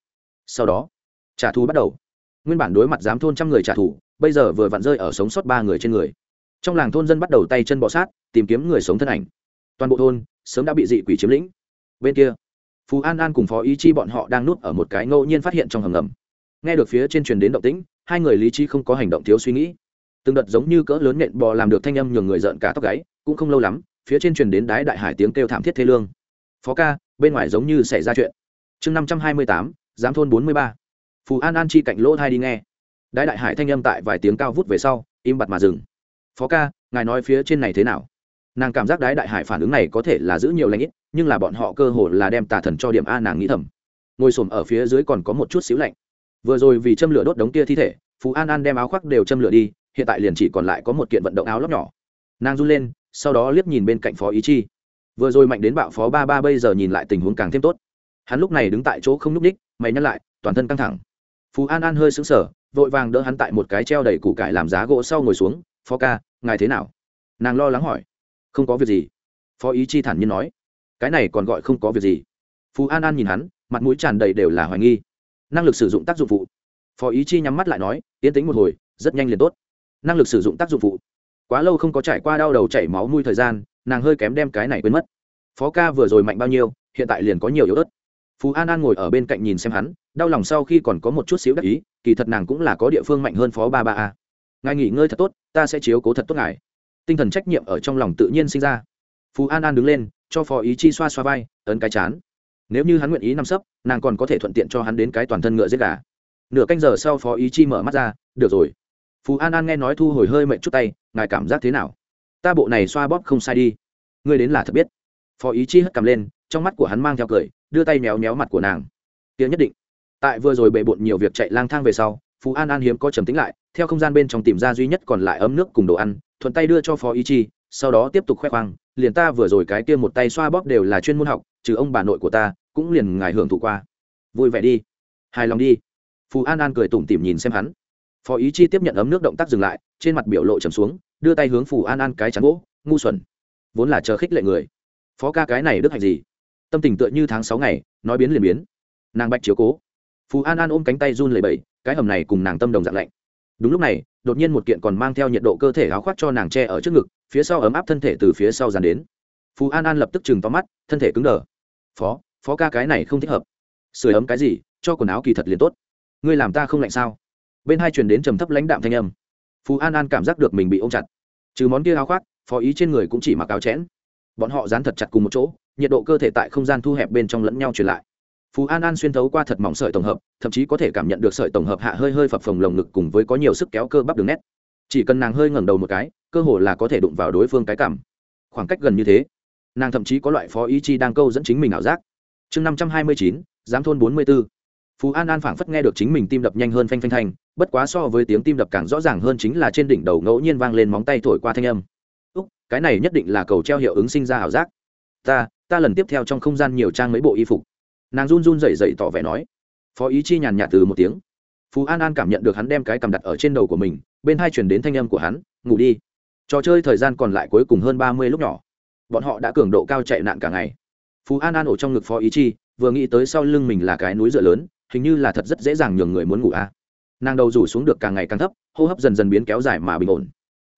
Sau đó, trả thù bắt đầu. Nguyên bản đối mặt giám thôn trăm người trả thù, bây giờ vừa vặn rơi ở sống sót ba người trên người. Trong làng thôn dân bắt đầu tay chân bọ sát, tìm kiếm người sống thân ảnh. Toàn bộ thôn sớm đã bị dị quỷ chiếm lĩnh. Bên kia phú an an cùng phó ý chi bọn họ đang nuốt ở một cái ngẫu nhiên phát hiện trong hầm ngầm. Nghe được phía trên truyền đến động tĩnh, hai người lý trí không có hành động thiếu suy nghĩ từng đợt giống như cỡ lớn nện bò làm được thanh âm nhường người giận cả tóc gáy, cũng không lâu lắm, phía trên truyền đến đái đại hải tiếng kêu thảm thiết thế lương. Phó ca, bên ngoài giống như xảy ra chuyện. Chương năm trăm hai mươi tám, giám thôn bốn mươi ba. Phù an an chi cạnh lỗ thai đi nghe. Đái đại hải thanh âm tại vài tiếng cao vút về sau, im bặt mà dừng. Phó ca, ngài nói phía trên này thế nào? Nàng cảm giác đái đại hải phản ứng này có thể là giữ nhiều lãnh ít, nhưng là bọn họ cơ hồ là đem tà thần cho điểm a nàng nghĩ thầm. Ngồi xổm ở phía dưới còn có một chút xíu lạnh. Vừa rồi vì châm lửa đốt đống kia thi thể phú an an đem áo khoác đều châm lửa đi hiện tại liền chỉ còn lại có một kiện vận động áo lóc nhỏ. Nàng run lên, sau đó liếc nhìn bên cạnh phó ý chi. Vừa rồi mạnh đến bạo phó ba ba bây giờ nhìn lại tình huống càng thêm tốt. Hắn lúc này đứng tại chỗ không n ú c ních mày nhắc lại, toàn thân căng thẳng. Phú an an hơi sững sờ, vội vàng đỡ hắn tại một cái treo đầy củ cải làm giá gỗ sau ngồi xuống, phó ca, ngài thế nào? Nàng lo lắng hỏi. Không có việc gì. Phó ý chi thản nhiên nói. Cái này còn gọi không có việc gì. Phú an an nhìn hắn, mặt mũi tràn đầy đều là hoài nghi. Năng lực sử dụng tác dụng phụ. Phó ý chi nhắm mắt lại nói, yên tĩnh một hồi, rất nhanh liền tốt năng lực sử dụng tác dụng phụ. Quá lâu không có trải qua đau đầu chảy máu mùi thời gian, nàng hơi kém đem cái này quên mất. Phó ca vừa rồi mạnh bao nhiêu, hiện tại liền có nhiều yếu ớt. Phú an an ngồi ở bên cạnh nhìn xem hắn, đau lòng sau khi còn có một chút xíu đắc ý, kỳ thật nàng cũng là có địa phương mạnh hơn phó ba ba a. Ngài nghỉ ngơi thật tốt, ta sẽ chiếu cố thật tốt ngài. Tinh thần trách nhiệm ở trong lòng tự nhiên sinh ra. Phú an an đứng lên, cho phó ý chi xoa xoa vai, ấn cái chán. Nếu như hắn nguyện ý nằm sấp, nàng còn có thể thuận tiện cho hắn đến cái toàn thân ngựa giết gà. Nửa canh giờ sau phó ý chi mở mắt ra, được rồi phú an an nghe nói thu hồi hơi mệnh chút tay, ngài cảm giác thế nào? Ta bộ này xoa bóp không sai đi. Ngươi đến là thật biết. Phó ý chi hất cầm lên, trong mắt của hắn mang theo cười, đưa tay méo méo mặt của nàng. Tiếng nhất định. Tại vừa rồi bệ bộn nhiều việc chạy lang thang về sau, phú an an hiếm có trầm tính lại, theo không gian bên trong tìm ra duy nhất còn lại ấm nước cùng đồ ăn, thuận tay đưa cho phó ý chi, sau đó tiếp tục khoe khoang, liền ta vừa rồi cái kia một tay xoa bóp đều là chuyên môn học, trừ ông bà nội của ta, cũng liền ngài hưởng thụ qua. Vui vẻ đi. Hài lòng đi. Phú an an cười tủm tỉm nhìn xem hắn phó ý chi tiếp nhận ấm nước động tác dừng lại, trên mặt biểu lộ trầm xuống, đưa tay hướng phù an an cái chắn gỗ, ngu xuẩn. Vốn là chờ khích lệ người. Phó ca cái này đức hạnh gì? Tâm tình tựa như tháng sáu ngày, nói biến liền biến. Nàng bạch chiếu cố. Phù an an ôm cánh tay run lẩy bẩy, cái hầm này cùng nàng tâm đồng dạng lạnh. Đúng lúc này, đột nhiên một kiện còn mang theo nhiệt độ cơ thể áo khoác cho nàng che ở trước ngực, phía sau ấm áp thân thể từ phía sau dàn đến. Phù an an lập tức chừng to mắt, thân thể cứng đờ. Phó phó ca cái này không thích hợp. Sửa ấm cái gì? Cho quần áo kỳ thật liền tốt. Ngươi làm ta không lạnh sao? Bên hai truyền đến trầm thấp lãnh đạm thanh âm. Phú an an cảm giác được mình bị ôm chặt. Trừ món kia áo khoác, phó ý trên người cũng chỉ mặc áo chẽn. Bọn họ dán thật chặt cùng một chỗ, nhiệt độ cơ thể tại không gian thu hẹp bên trong lẫn nhau truyền lại. Phú an an xuyên thấu qua thật mỏng sợi tổng hợp, thậm chí có thể cảm nhận được sợi tổng hợp hạ hơi hơi phập phồng lồng ngực cùng với có nhiều sức kéo cơ bắp đường nét. Chỉ cần nàng hơi ngẩng đầu một cái, cơ hồ là có thể đụng vào đối phương cái cảm. Khoảng cách gần như thế, nàng thậm chí có loại phó ý chi đang câu dẫn chính mình ảo giác. Chương năm trăm hai mươi chín, giám thôn bốn mươi b ố phú an an phảng phất nghe được chính mình tim đập nhanh hơn phanh phanh thanh bất quá so với tiếng tim đập càng rõ ràng hơn chính là trên đỉnh đầu ngẫu nhiên vang lên móng tay thổi qua thanh âm. Úc, cái này nhất định là cầu treo hiệu ứng sinh ra ảo giác. Ta ta lần tiếp theo trong không gian nhiều trang mấy bộ y phục. Nàng run run rẩy rẩy tỏ vẻ nói. Phó ý chi nhàn nhạt từ một tiếng. Phú an an cảm nhận được hắn đem cái cầm đặt ở trên đầu của mình, bên hai chuyển đến thanh âm của hắn, ngủ đi. Trò chơi thời gian còn lại cuối cùng hơn ba mươi lúc nhỏ. Bọn họ đã cường độ cao chạy nạn cả ngày. Phú an an ổ trong ngực phó ý chi, vừa nghĩ tới sau lưng mình là cái núi dựa lớn, hình như là thật rất dễ dàng nhường người muốn ngủ a à nàng đầu rủ xuống được càng ngày càng thấp, hô hấp dần dần biến kéo dài mà bình ổn.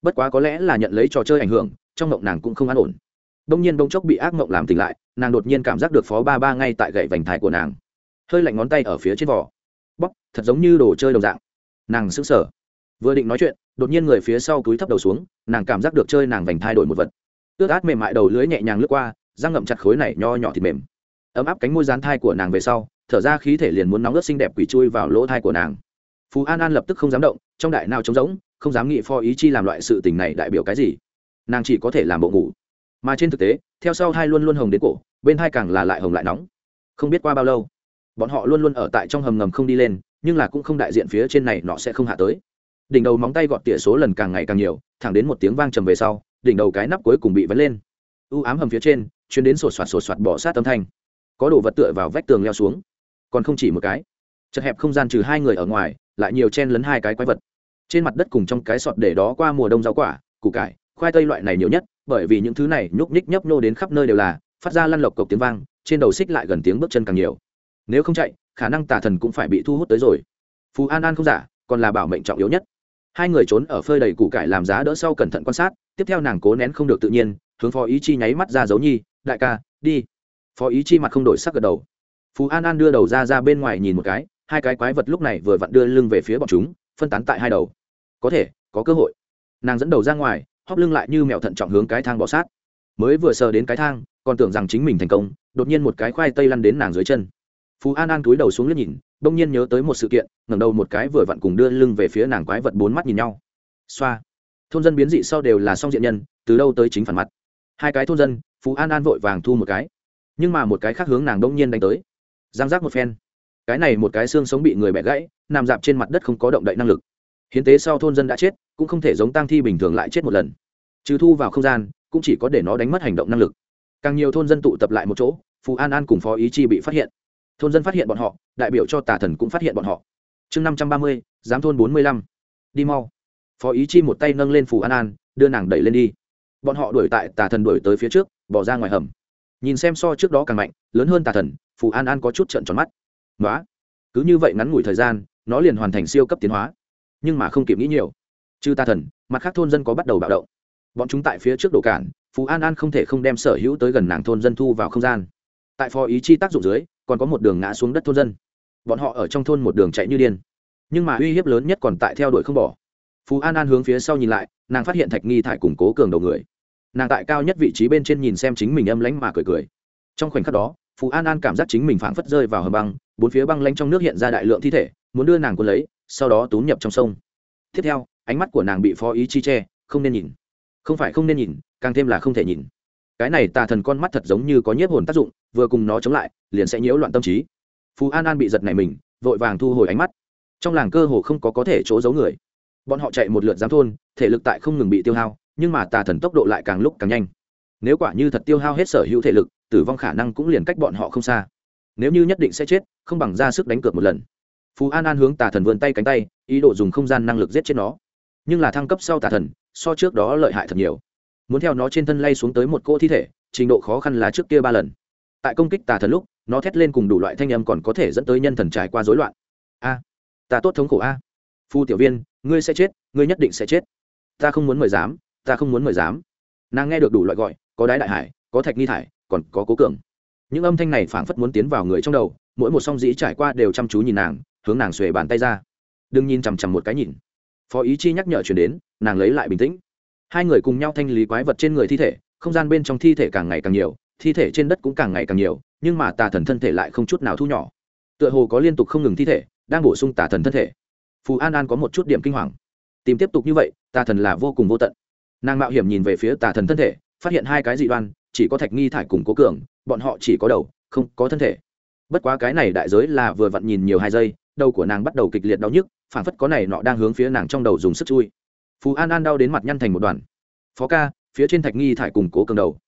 Bất quá có lẽ là nhận lấy trò chơi ảnh hưởng, trong mộng nàng cũng không an ổn. Đông nhiên bông chốc bị ác mộng làm tỉnh lại, nàng đột nhiên cảm giác được phó ba ba ngay tại gậy vành thái của nàng. Hơi lạnh ngón tay ở phía trên vỏ. Bóc thật giống như đồ chơi đồng dạng. Nàng sững sờ. Vừa định nói chuyện, đột nhiên người phía sau cúi thấp đầu xuống, nàng cảm giác được chơi nàng vành thai đổi một vật. Ướt át mềm mại đầu lưới nhẹ nhàng lướt qua, răng ngậm chặt khối này nho nhỏ thịt mềm. Ấm áp cánh môi dán thai của nàng về sau, thở ra khí thể liền muốn nóng ướt xinh đẹp quỷ chui vào lỗ thai của nàng phú an an lập tức không dám động, trong đại nào trống rỗng, không dám nghĩ phó ý chi làm loại sự tình này đại biểu cái gì. Nàng chỉ có thể làm bộ ngủ. Mà trên thực tế, theo sau hai luôn luôn hồng đến cổ, bên hai càng là lại hồng lại nóng. Không biết qua bao lâu, bọn họ luôn luôn ở tại trong hầm ngầm không đi lên, nhưng là cũng không đại diện phía trên này nó sẽ không hạ tới. Đỉnh đầu móng tay gọt tỉa số lần càng ngày càng nhiều, thẳng đến một tiếng vang trầm về sau, đỉnh đầu cái nắp cuối cùng bị vấn lên. U ám hầm phía trên, chuyến đến sột soạt sột soạt bỏ sát âm thanh. Có đồ vật tựa vào vách tường leo xuống. Còn không chỉ một cái. Chật hẹp không gian trừ hai người ở ngoài lại nhiều chen lấn hai cái quái vật. Trên mặt đất cùng trong cái sọt để đó qua mùa đông rau quả, củ cải, khoai tây loại này nhiều nhất, bởi vì những thứ này nhúc nhích nhấp nhô đến khắp nơi đều là, phát ra lăn lộc cộc tiếng vang, trên đầu xích lại gần tiếng bước chân càng nhiều. Nếu không chạy, khả năng tà thần cũng phải bị thu hút tới rồi. Phú an an không giả, còn là bảo mệnh trọng yếu nhất. Hai người trốn ở phơi đầy củ cải làm giá đỡ sau cẩn thận quan sát, tiếp theo nàng cố nén không được tự nhiên, hướng phó ý chi nháy mắt ra dấu nhi, đại ca, đi. Phó ý chi mặt không đổi sắc gật đầu. Phú an an đưa đầu ra ra bên ngoài nhìn một cái hai cái quái vật lúc này vừa vặn đưa lưng về phía bọn chúng, phân tán tại hai đầu. Có thể, có cơ hội. Nàng dẫn đầu ra ngoài, hóp lưng lại như mèo thận trọng hướng cái thang bỏ sát. Mới vừa sờ đến cái thang, còn tưởng rằng chính mình thành công, đột nhiên một cái khoai tây lăn đến nàng dưới chân. Phú an an cúi đầu xuống liếc nhìn, đông nhiên nhớ tới một sự kiện, ngẩng đầu một cái vừa vặn cùng đưa lưng về phía nàng quái vật bốn mắt nhìn nhau. Xoa. Thôn dân biến dị sau đều là song diện nhân, từ đâu tới chính phản mặt. Hai cái thôn dân, phú an an vội vàng thu một cái. Nhưng mà một cái khác hướng nàng đông nhiên đánh tới. Giang giác một phen cái này một cái xương sống bị người bẻ gãy, nằm dạp trên mặt đất không có động đậy năng lực. Hiến tế sau thôn dân đã chết, cũng không thể giống tang thi bình thường lại chết một lần. Trừ thu vào không gian, cũng chỉ có để nó đánh mất hành động năng lực. Càng nhiều thôn dân tụ tập lại một chỗ, phù an an cùng phó ý chi bị phát hiện. Thôn dân phát hiện bọn họ, đại biểu cho tà thần cũng phát hiện bọn họ. Chương năm trăm ba mươi, giám thôn bốn mươi lăm. Đi mau. Phó ý chi một tay nâng lên phù an an, đưa nàng đẩy lên đi. Bọn họ đuổi tại tà thần đuổi tới phía trước, bỏ ra ngoài hầm. Nhìn xem so trước đó càng mạnh, lớn hơn tà thần, phù an an có chút trận tròn mắt nói cứ như vậy ngắn ngủi thời gian, nó liền hoàn thành siêu cấp tiến hóa. Nhưng mà không kịp nghĩ nhiều. Chư ta thần, mặt khác thôn dân có bắt đầu bạo động. Bọn chúng tại phía trước đổ cản, phú an an không thể không đem sở hữu tới gần nàng thôn dân thu vào không gian. Tại phó ý chi tác dụng dưới, còn có một đường ngã xuống đất thôn dân. Bọn họ ở trong thôn một đường chạy như điên. Nhưng mà uy hiếp lớn nhất còn tại theo đuổi không bỏ. Phú an an hướng phía sau nhìn lại, nàng phát hiện thạch nghi thải củng cố cường đầu người. Nàng tại cao nhất vị trí bên trên nhìn xem chính mình âm lánh mà cười cười. Trong khoảnh khắc đó Phù an an cảm giác chính mình phảng phất rơi vào hầm băng, bốn phía băng lanh trong nước hiện ra đại lượng thi thể, muốn đưa nàng quân lấy, sau đó tốn nhập trong sông. Tiếp theo, ánh mắt của nàng bị phó ý chi che, không nên nhìn. Không phải không nên nhìn, càng thêm là không thể nhìn. Cái này tà thần con mắt thật giống như có nhiếp hồn tác dụng, vừa cùng nó chống lại, liền sẽ nhiễu loạn tâm trí. Phú an an bị giật này mình, vội vàng thu hồi ánh mắt. Trong làng cơ hồ không có có thể chỗ giấu người. Bọn họ chạy một lượt giám thôn, thể lực tại không ngừng bị tiêu hao, nhưng mà tà thần tốc độ lại càng lúc càng nhanh. Nếu quả như thật tiêu hao hết sở hữu thể lực tử vong khả năng cũng liền cách bọn họ không xa. Nếu như nhất định sẽ chết, không bằng ra sức đánh cược một lần. Phú an an hướng tà thần vươn tay cánh tay, ý đồ dùng không gian năng lực giết chết nó. Nhưng là thăng cấp sau tà thần, so trước đó lợi hại thật nhiều. Muốn theo nó trên thân lay xuống tới một cỗ thi thể, trình độ khó khăn là trước kia ba lần. Tại công kích tà thần lúc, nó thét lên cùng đủ loại thanh âm còn có thể dẫn tới nhân thần trải qua rối loạn. A, ta tốt thống khổ a. Phu tiểu viên, ngươi sẽ chết, ngươi nhất định sẽ chết. Ta không muốn mời dám ta không muốn mời dám nàng nghe được đủ loại gọi, có đái đại hải, có thạch nghi thải còn có cố cường. Những âm thanh này phảng phất muốn tiến vào người trong đầu, mỗi một song dĩ trải qua đều chăm chú nhìn nàng, hướng nàng xuề bàn tay ra. Đừng nhìn chằm chằm một cái nhìn. Phó ý chi nhắc nhở chuyển đến, nàng lấy lại bình tĩnh. Hai người cùng nhau thanh lý quái vật trên người thi thể, không gian bên trong thi thể càng ngày càng nhiều, thi thể trên đất cũng càng ngày càng nhiều, nhưng mà tà thần thân thể lại không chút nào thu nhỏ. Tựa hồ có liên tục không ngừng thi thể, đang bổ sung tà thần thân thể. Phù an an có một chút điểm kinh hoàng. Tìm tiếp tục như vậy, tà thần là vô cùng vô tận. Nàng mạo hiểm nhìn về phía tà thần thân thể, phát hiện hai cái dị đoan chỉ có thạch nghi thải cùng cố cường, bọn họ chỉ có đầu, không có thân thể. Bất quá cái này đại giới là vừa vặn nhìn nhiều hai giây, đầu của nàng bắt đầu kịch liệt đau nhức phản phất có này nọ đang hướng phía nàng trong đầu dùng sức chui. Phú an an đau đến mặt nhăn thành một đoàn. Phó ca, phía trên thạch nghi thải cùng cố cường đầu.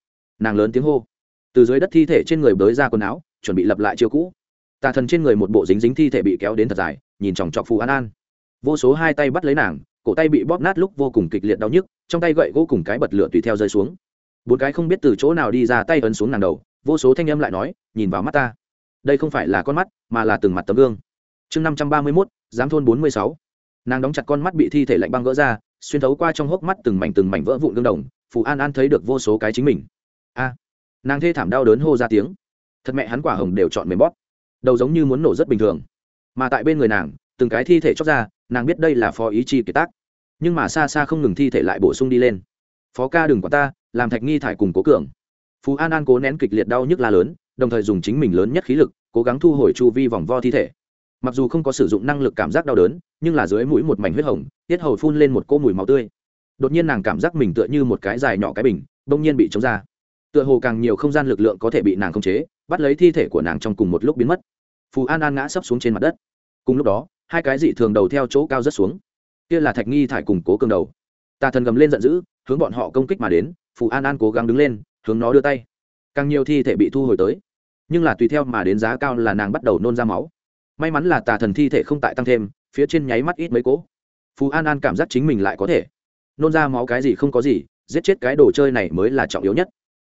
Nàng lớn tiếng hô. Từ dưới đất thi thể trên người bới ra quần áo, chuẩn bị lập lại chiêu cũ. Tà thần trên người một bộ dính dính thi thể bị kéo đến thật dài, nhìn chòng chọc phù an an. Vô số hai tay bắt lấy nàng, cổ tay bị bóp nát lúc vô cùng kịch liệt đau nhức, trong tay gậy gỗ cùng cái bật lửa tùy theo rơi xuống bốn cái không biết từ chỗ nào đi ra tay ấn xuống nàng đầu, vô số thanh âm lại nói, nhìn vào mắt ta. Đây không phải là con mắt, mà là từng mặt tấm gương. Chương năm trăm ba mươi mốt, giám thôn bốn mươi sáu. Nàng đóng chặt con mắt bị thi thể lạnh băng gỡ ra, xuyên thấu qua trong hốc mắt từng mảnh từng mảnh vỡ vụn gương đồng, phù an an thấy được vô số cái chính mình. A! Nàng thê thảm đau đớn hô ra tiếng. Thật mẹ hắn quả hồng đều chọn mềm bóp. Đầu giống như muốn nổ rất bình thường. Mà tại bên người nàng, từng cái thi thể chóc ra, nàng biết đây là phó ý chi kiệt tác. Nhưng mà xa xa không ngừng thi thể lại bổ sung đi lên. Phó ca đừng quả ta làm thạch nghi thải cùng cố cường. Phú an an cố nén kịch liệt đau nhức la lớn, đồng thời dùng chính mình lớn nhất khí lực, cố gắng thu hồi chu vi vòng vo thi thể. Mặc dù không có sử dụng năng lực cảm giác đau đớn, nhưng là dưới mũi một mảnh huyết hồng, tiết hầu phun lên một cỗ mùi máu tươi. Đột nhiên nàng cảm giác mình tựa như một cái dài nhỏ cái bình, bỗng nhiên bị chống ra. Tựa hồ càng nhiều không gian lực lượng có thể bị nàng khống chế, bắt lấy thi thể của nàng trong cùng một lúc biến mất. Phù an an ngã sấp xuống trên mặt đất. Cùng lúc đó, hai cái dị thường đầu theo chỗ cao rất xuống. Kia là thạch nghi thải cùng cố Cường đầu. Tà thần gầm lên giận dữ, hướng bọn họ công kích mà đến phù an an cố gắng đứng lên, hướng nó đưa tay. Càng nhiều thi thể bị thu hồi tới, nhưng là tùy theo mà đến giá cao là nàng bắt đầu nôn ra máu. May mắn là tà thần thi thể không tại tăng thêm, phía trên nháy mắt ít mấy cỗ. Phù an an cảm giác chính mình lại có thể nôn ra máu cái gì không có gì, giết chết cái đồ chơi này mới là trọng yếu nhất.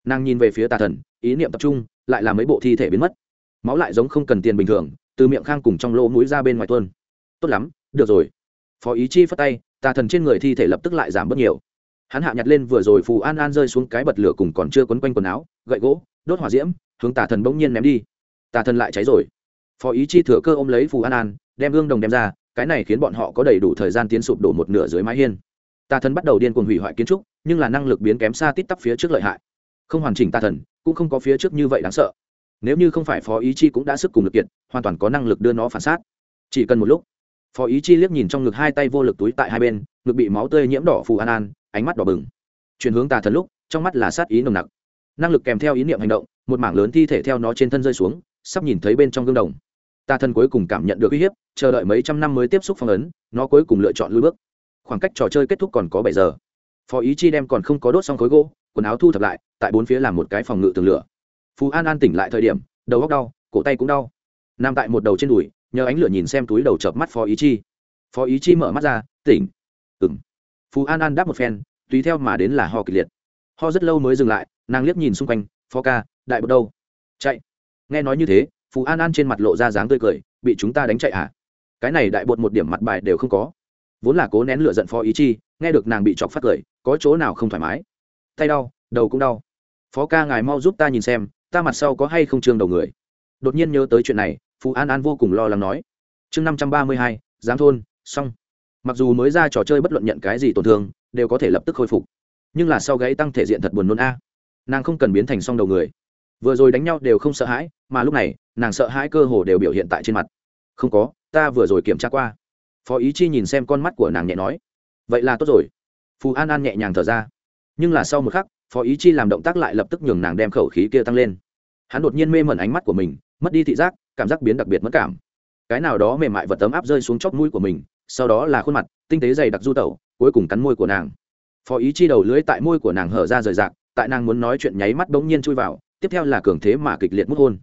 Nàng nhìn về phía tà thần, ý niệm tập trung, lại là mấy bộ thi thể biến mất. Máu lại giống không cần tiền bình thường, từ miệng khang cùng trong lỗ mũi ra bên ngoài tuôn. Tốt lắm, được rồi. Phó ý chi phất tay, tà thần trên người thi thể lập tức lại giảm bớt nhiều hắn hạ nhặt lên vừa rồi phù an an rơi xuống cái bật lửa cùng còn chưa quấn quanh quần áo, gậy gỗ, đốt hỏa diễm, hướng tà thần bỗng nhiên ném đi. Tà thần lại cháy rồi. Phó ý chi thừa cơ ôm lấy phù an an, đem gương đồng đem ra, cái này khiến bọn họ có đầy đủ thời gian tiến sụp đổ một nửa dưới mái hiên. Tà thần bắt đầu điên cuồng hủy hoại kiến trúc, nhưng là năng lực biến kém xa tít tắp phía trước lợi hại. Không hoàn chỉnh tà thần, cũng không có phía trước như vậy đáng sợ. Nếu như không phải phó ý chi cũng đã sức cùng lực kiện hoàn toàn có năng lực đưa nó phản sát chỉ cần một lúc phó ý chi liếc nhìn trong ngực hai tay vô lực túi tại hai bên, ngực bị máu tươi nhiễm đỏ phù an an, ánh mắt đỏ bừng. Chuyển hướng tà thần lúc, trong mắt là sát ý nồng nặc. Năng lực kèm theo ý niệm hành động, một mảng lớn thi thể theo nó trên thân rơi xuống, sắp nhìn thấy bên trong gương đồng. Tà thần cuối cùng cảm nhận được uy hiếp, chờ đợi mấy trăm năm mới tiếp xúc phong ấn, nó cuối cùng lựa chọn lui bước. Khoảng cách trò chơi kết thúc còn có bảy giờ. Phó ý chi đem còn không có đốt xong khối gỗ, quần áo thu thập lại, tại bốn phía làm một cái phòng ngự tường lửa. Phú an an tỉnh lại thời điểm, đầu góc đau, cổ tay cũng đau. Nằm tại một đầu trên đùi nhờ ánh lửa nhìn xem túi đầu chợp mắt phó ý chi. Phó ý chi mở mắt ra, tỉnh. Ừng phú an an đáp một phen, tùy theo mà đến là ho kịch liệt. Ho rất lâu mới dừng lại, nàng liếc nhìn xung quanh, phó ca, đại bột đâu? Chạy. Nghe nói như thế phú an an trên mặt lộ ra dáng tươi cười, bị chúng ta đánh chạy à? Cái này đại bột một điểm mặt bài đều không có. Vốn là cố nén lửa giận phó ý chi, nghe được nàng bị chọc phát cười, có chỗ nào không thoải mái? Tay đau, đầu cũng đau. Phó ca, ngài mau giúp ta nhìn xem, ta mặt sau có hay không trương đầu người? Đột nhiên nhớ tới chuyện này, phú an an vô cùng lo lắng nói. Chương năm trăm ba mươi hai giám thôn, xong. Mặc dù mới ra trò chơi bất luận nhận cái gì tổn thương, đều có thể lập tức khôi phục. Nhưng là sau gãy tăng thể diện thật buồn nôn a. Nàng không cần biến thành song đầu người. Vừa rồi đánh nhau đều không sợ hãi, mà lúc này, nàng sợ hãi cơ hồ đều biểu hiện tại trên mặt. Không có, ta vừa rồi kiểm tra qua. Phó ý chi nhìn xem con mắt của nàng nhẹ nói. Vậy là tốt rồi. Phù an an nhẹ nhàng thở ra. Nhưng là sau một khắc, phó ý chi làm động tác lại lập tức nhường nàng đem khẩu khí kia tăng lên. Hắn đột nhiên mê mẩn ánh mắt của mình mất đi thị giác, cảm giác biến đặc biệt mất cảm. Cái nào đó mềm mại vật tấm áp rơi xuống chóp mũi của mình, sau đó là khuôn mặt, tinh tế dày đặc du tẩu, cuối cùng cắn môi của nàng. Phó ý chi đầu lưới tại môi của nàng hở ra rời rạc, tại nàng muốn nói chuyện nháy mắt bỗng nhiên chui vào, tiếp theo là cường thế mà kịch liệt mút hôn.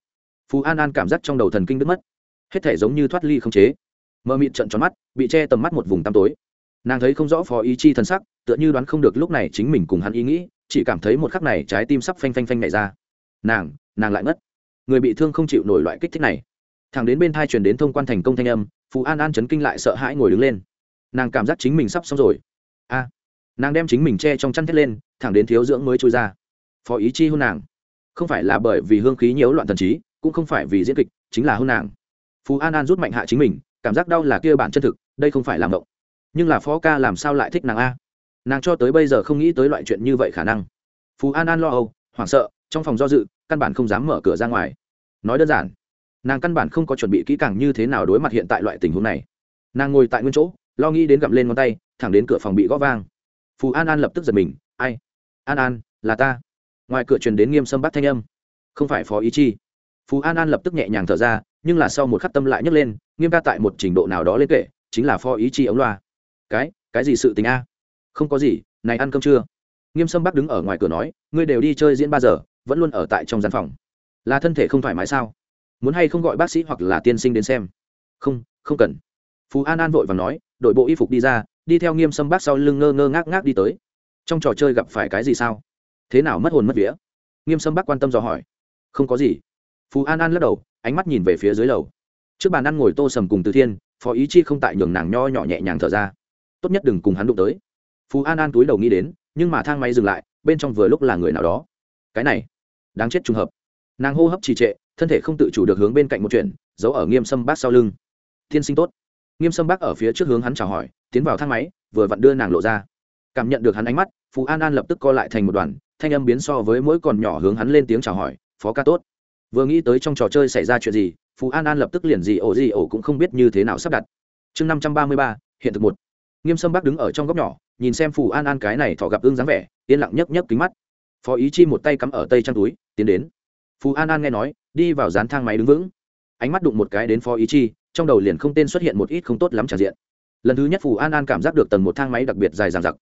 Phú an an cảm giác trong đầu thần kinh đứt mất. Hết thể giống như thoát ly không chế. Mơ mịt trận tròn mắt, bị che tầm mắt một vùng tăm tối. Nàng thấy không rõ phó ý chi thân sắc, tựa như đoán không được lúc này chính mình cùng hắn ý nghĩ, chỉ cảm thấy một khắc này trái tim sắp phanh phanh phanh nhảy ra. Nàng nàng lại mất người bị thương không chịu nổi loại kích thích này. Thằng đến bên thai truyền đến thông quan thành công thanh âm phú an an chấn kinh lại sợ hãi ngồi đứng lên. Nàng cảm giác chính mình sắp xong rồi. A! Nàng đem chính mình che trong chăn thét lên, thẳng đến thiếu dưỡng mới trôi ra. Phó ý chi hôn nàng. Không phải là bởi vì hương khí nhiễu loạn thần trí, cũng không phải vì diễn kịch, chính là hôn nàng. Phú an an rút mạnh hạ chính mình, cảm giác đau là kia bản chân thực, đây không phải làm động nhưng là phó ca làm sao lại thích nàng a? Nàng cho tới bây giờ không nghĩ tới loại chuyện như vậy khả năng. Phú an an lo âu, hoảng sợ, trong phòng do dự căn bản không dám mở cửa ra ngoài. Nói đơn giản, nàng căn bản không có chuẩn bị kỹ càng như thế nào đối mặt hiện tại loại tình huống này. Nàng ngồi tại nguyên chỗ, lo nghĩ đến gặm lên ngón tay, thẳng đến cửa phòng bị gõ vang. Phù an an lập tức giật mình, ai? An an, là ta. Ngoài cửa truyền đến nghiêm sâm bắt thanh âm. Không phải phó ý chi. Phù an an lập tức nhẹ nhàng thở ra, nhưng là sau một khắc tâm lại nhấc lên, nghiêm ca tại một trình độ nào đó lên kệ, chính là phó ý chi ống loa. Cái cái gì sự tình a? Không có gì, này ăn cơm chưa? Nghiêm sâm bắc đứng ở ngoài cửa nói, ngươi đều đi chơi diễn ba giờ vẫn luôn ở tại trong gian phòng. Là thân thể không thoải mái sao? Muốn hay không gọi bác sĩ hoặc là tiên sinh đến xem? Không không cần. Phú an an vội và nói, đội bộ y phục đi ra, đi theo nghiêm sâm bác sau lưng ngơ ngơ ngác ngác đi tới. Trong trò chơi gặp phải cái gì sao? Thế nào mất hồn mất vía? Nghiêm sâm bác quan tâm dò hỏi. Không có gì. Phú an an lắc đầu, ánh mắt nhìn về phía dưới lầu. Trước bàn ăn ngồi tô sầm cùng từ thiên, phó ý chi không tại nhường nàng nho nhỏ nhẹ nhàng thở ra. Tốt nhất đừng cùng hắn đụng tới. Phú an an túi đầu nghĩ đến, nhưng mà thang máy dừng lại, bên trong vừa lúc là người nào đó. Cái này đáng chết trùng hợp. Nàng hô hấp trì trệ, thân thể không tự chủ được hướng bên cạnh một chuyện, giấu ở nghiêm sâm bác sau lưng. Tiên sinh tốt. Nghiêm sâm bác ở phía trước hướng hắn chào hỏi, tiến vào thang máy, vừa vặn đưa nàng lộ ra. Cảm nhận được hắn ánh mắt phú an an lập tức co lại thành một đoàn, thanh âm biến so với mỗi còn nhỏ hướng hắn lên tiếng chào hỏi, phó ca tốt. Vừa nghĩ tới trong trò chơi xảy ra chuyện gì phú an an lập tức liền gì ổ gì ổ cũng không biết như thế nào sắp đặt. Chương năm trăm ba mươi ba, hiện thực một. Nghiêm sâm bác đứng ở trong góc nhỏ, nhìn xem phù an an cái này thọ gặp ương dáng vẻ, yên lặng nhấc nhấc kính mắt phó ý chi một tay cắm ở tây trang túi, tiến đến. Phù an an nghe nói, đi vào dán thang máy đứng vững. Ánh mắt đụng một cái đến phó ý chi, trong đầu liền không tên xuất hiện một ít không tốt lắm tràn diện. Lần thứ nhất phù an an cảm giác được tầng một thang máy đặc biệt dài dằng dặc.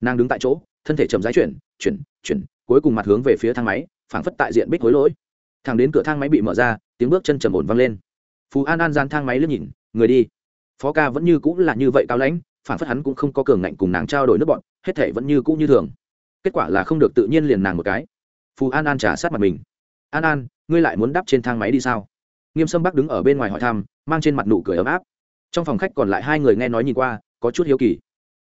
Nàng đứng tại chỗ, thân thể chậm rãi chuyển chuyển chuyển, cuối cùng mặt hướng về phía thang máy, phảng phất tại diện bích hối lỗi. Thang đến cửa thang máy bị mở ra, tiếng bước chân trầm ổn vang lên. Phù an an gian thang máy lướt nhìn, người đi. Phó ca vẫn như cũng là như vậy cao lãnh, phảng phất hắn cũng không có cường ngạnh cùng nàng trao đổi nước bọn, hết thể vẫn như cũ như thường kết quả là không được tự nhiên liền nàng một cái. Phù an an trả sát mặt mình. An an, ngươi lại muốn đắp trên thang máy đi sao? Nghiêm sâm bắc đứng ở bên ngoài hỏi thăm, mang trên mặt nụ cười ấm áp. Trong phòng khách còn lại hai người nghe nói nhìn qua, có chút hiếu kỳ.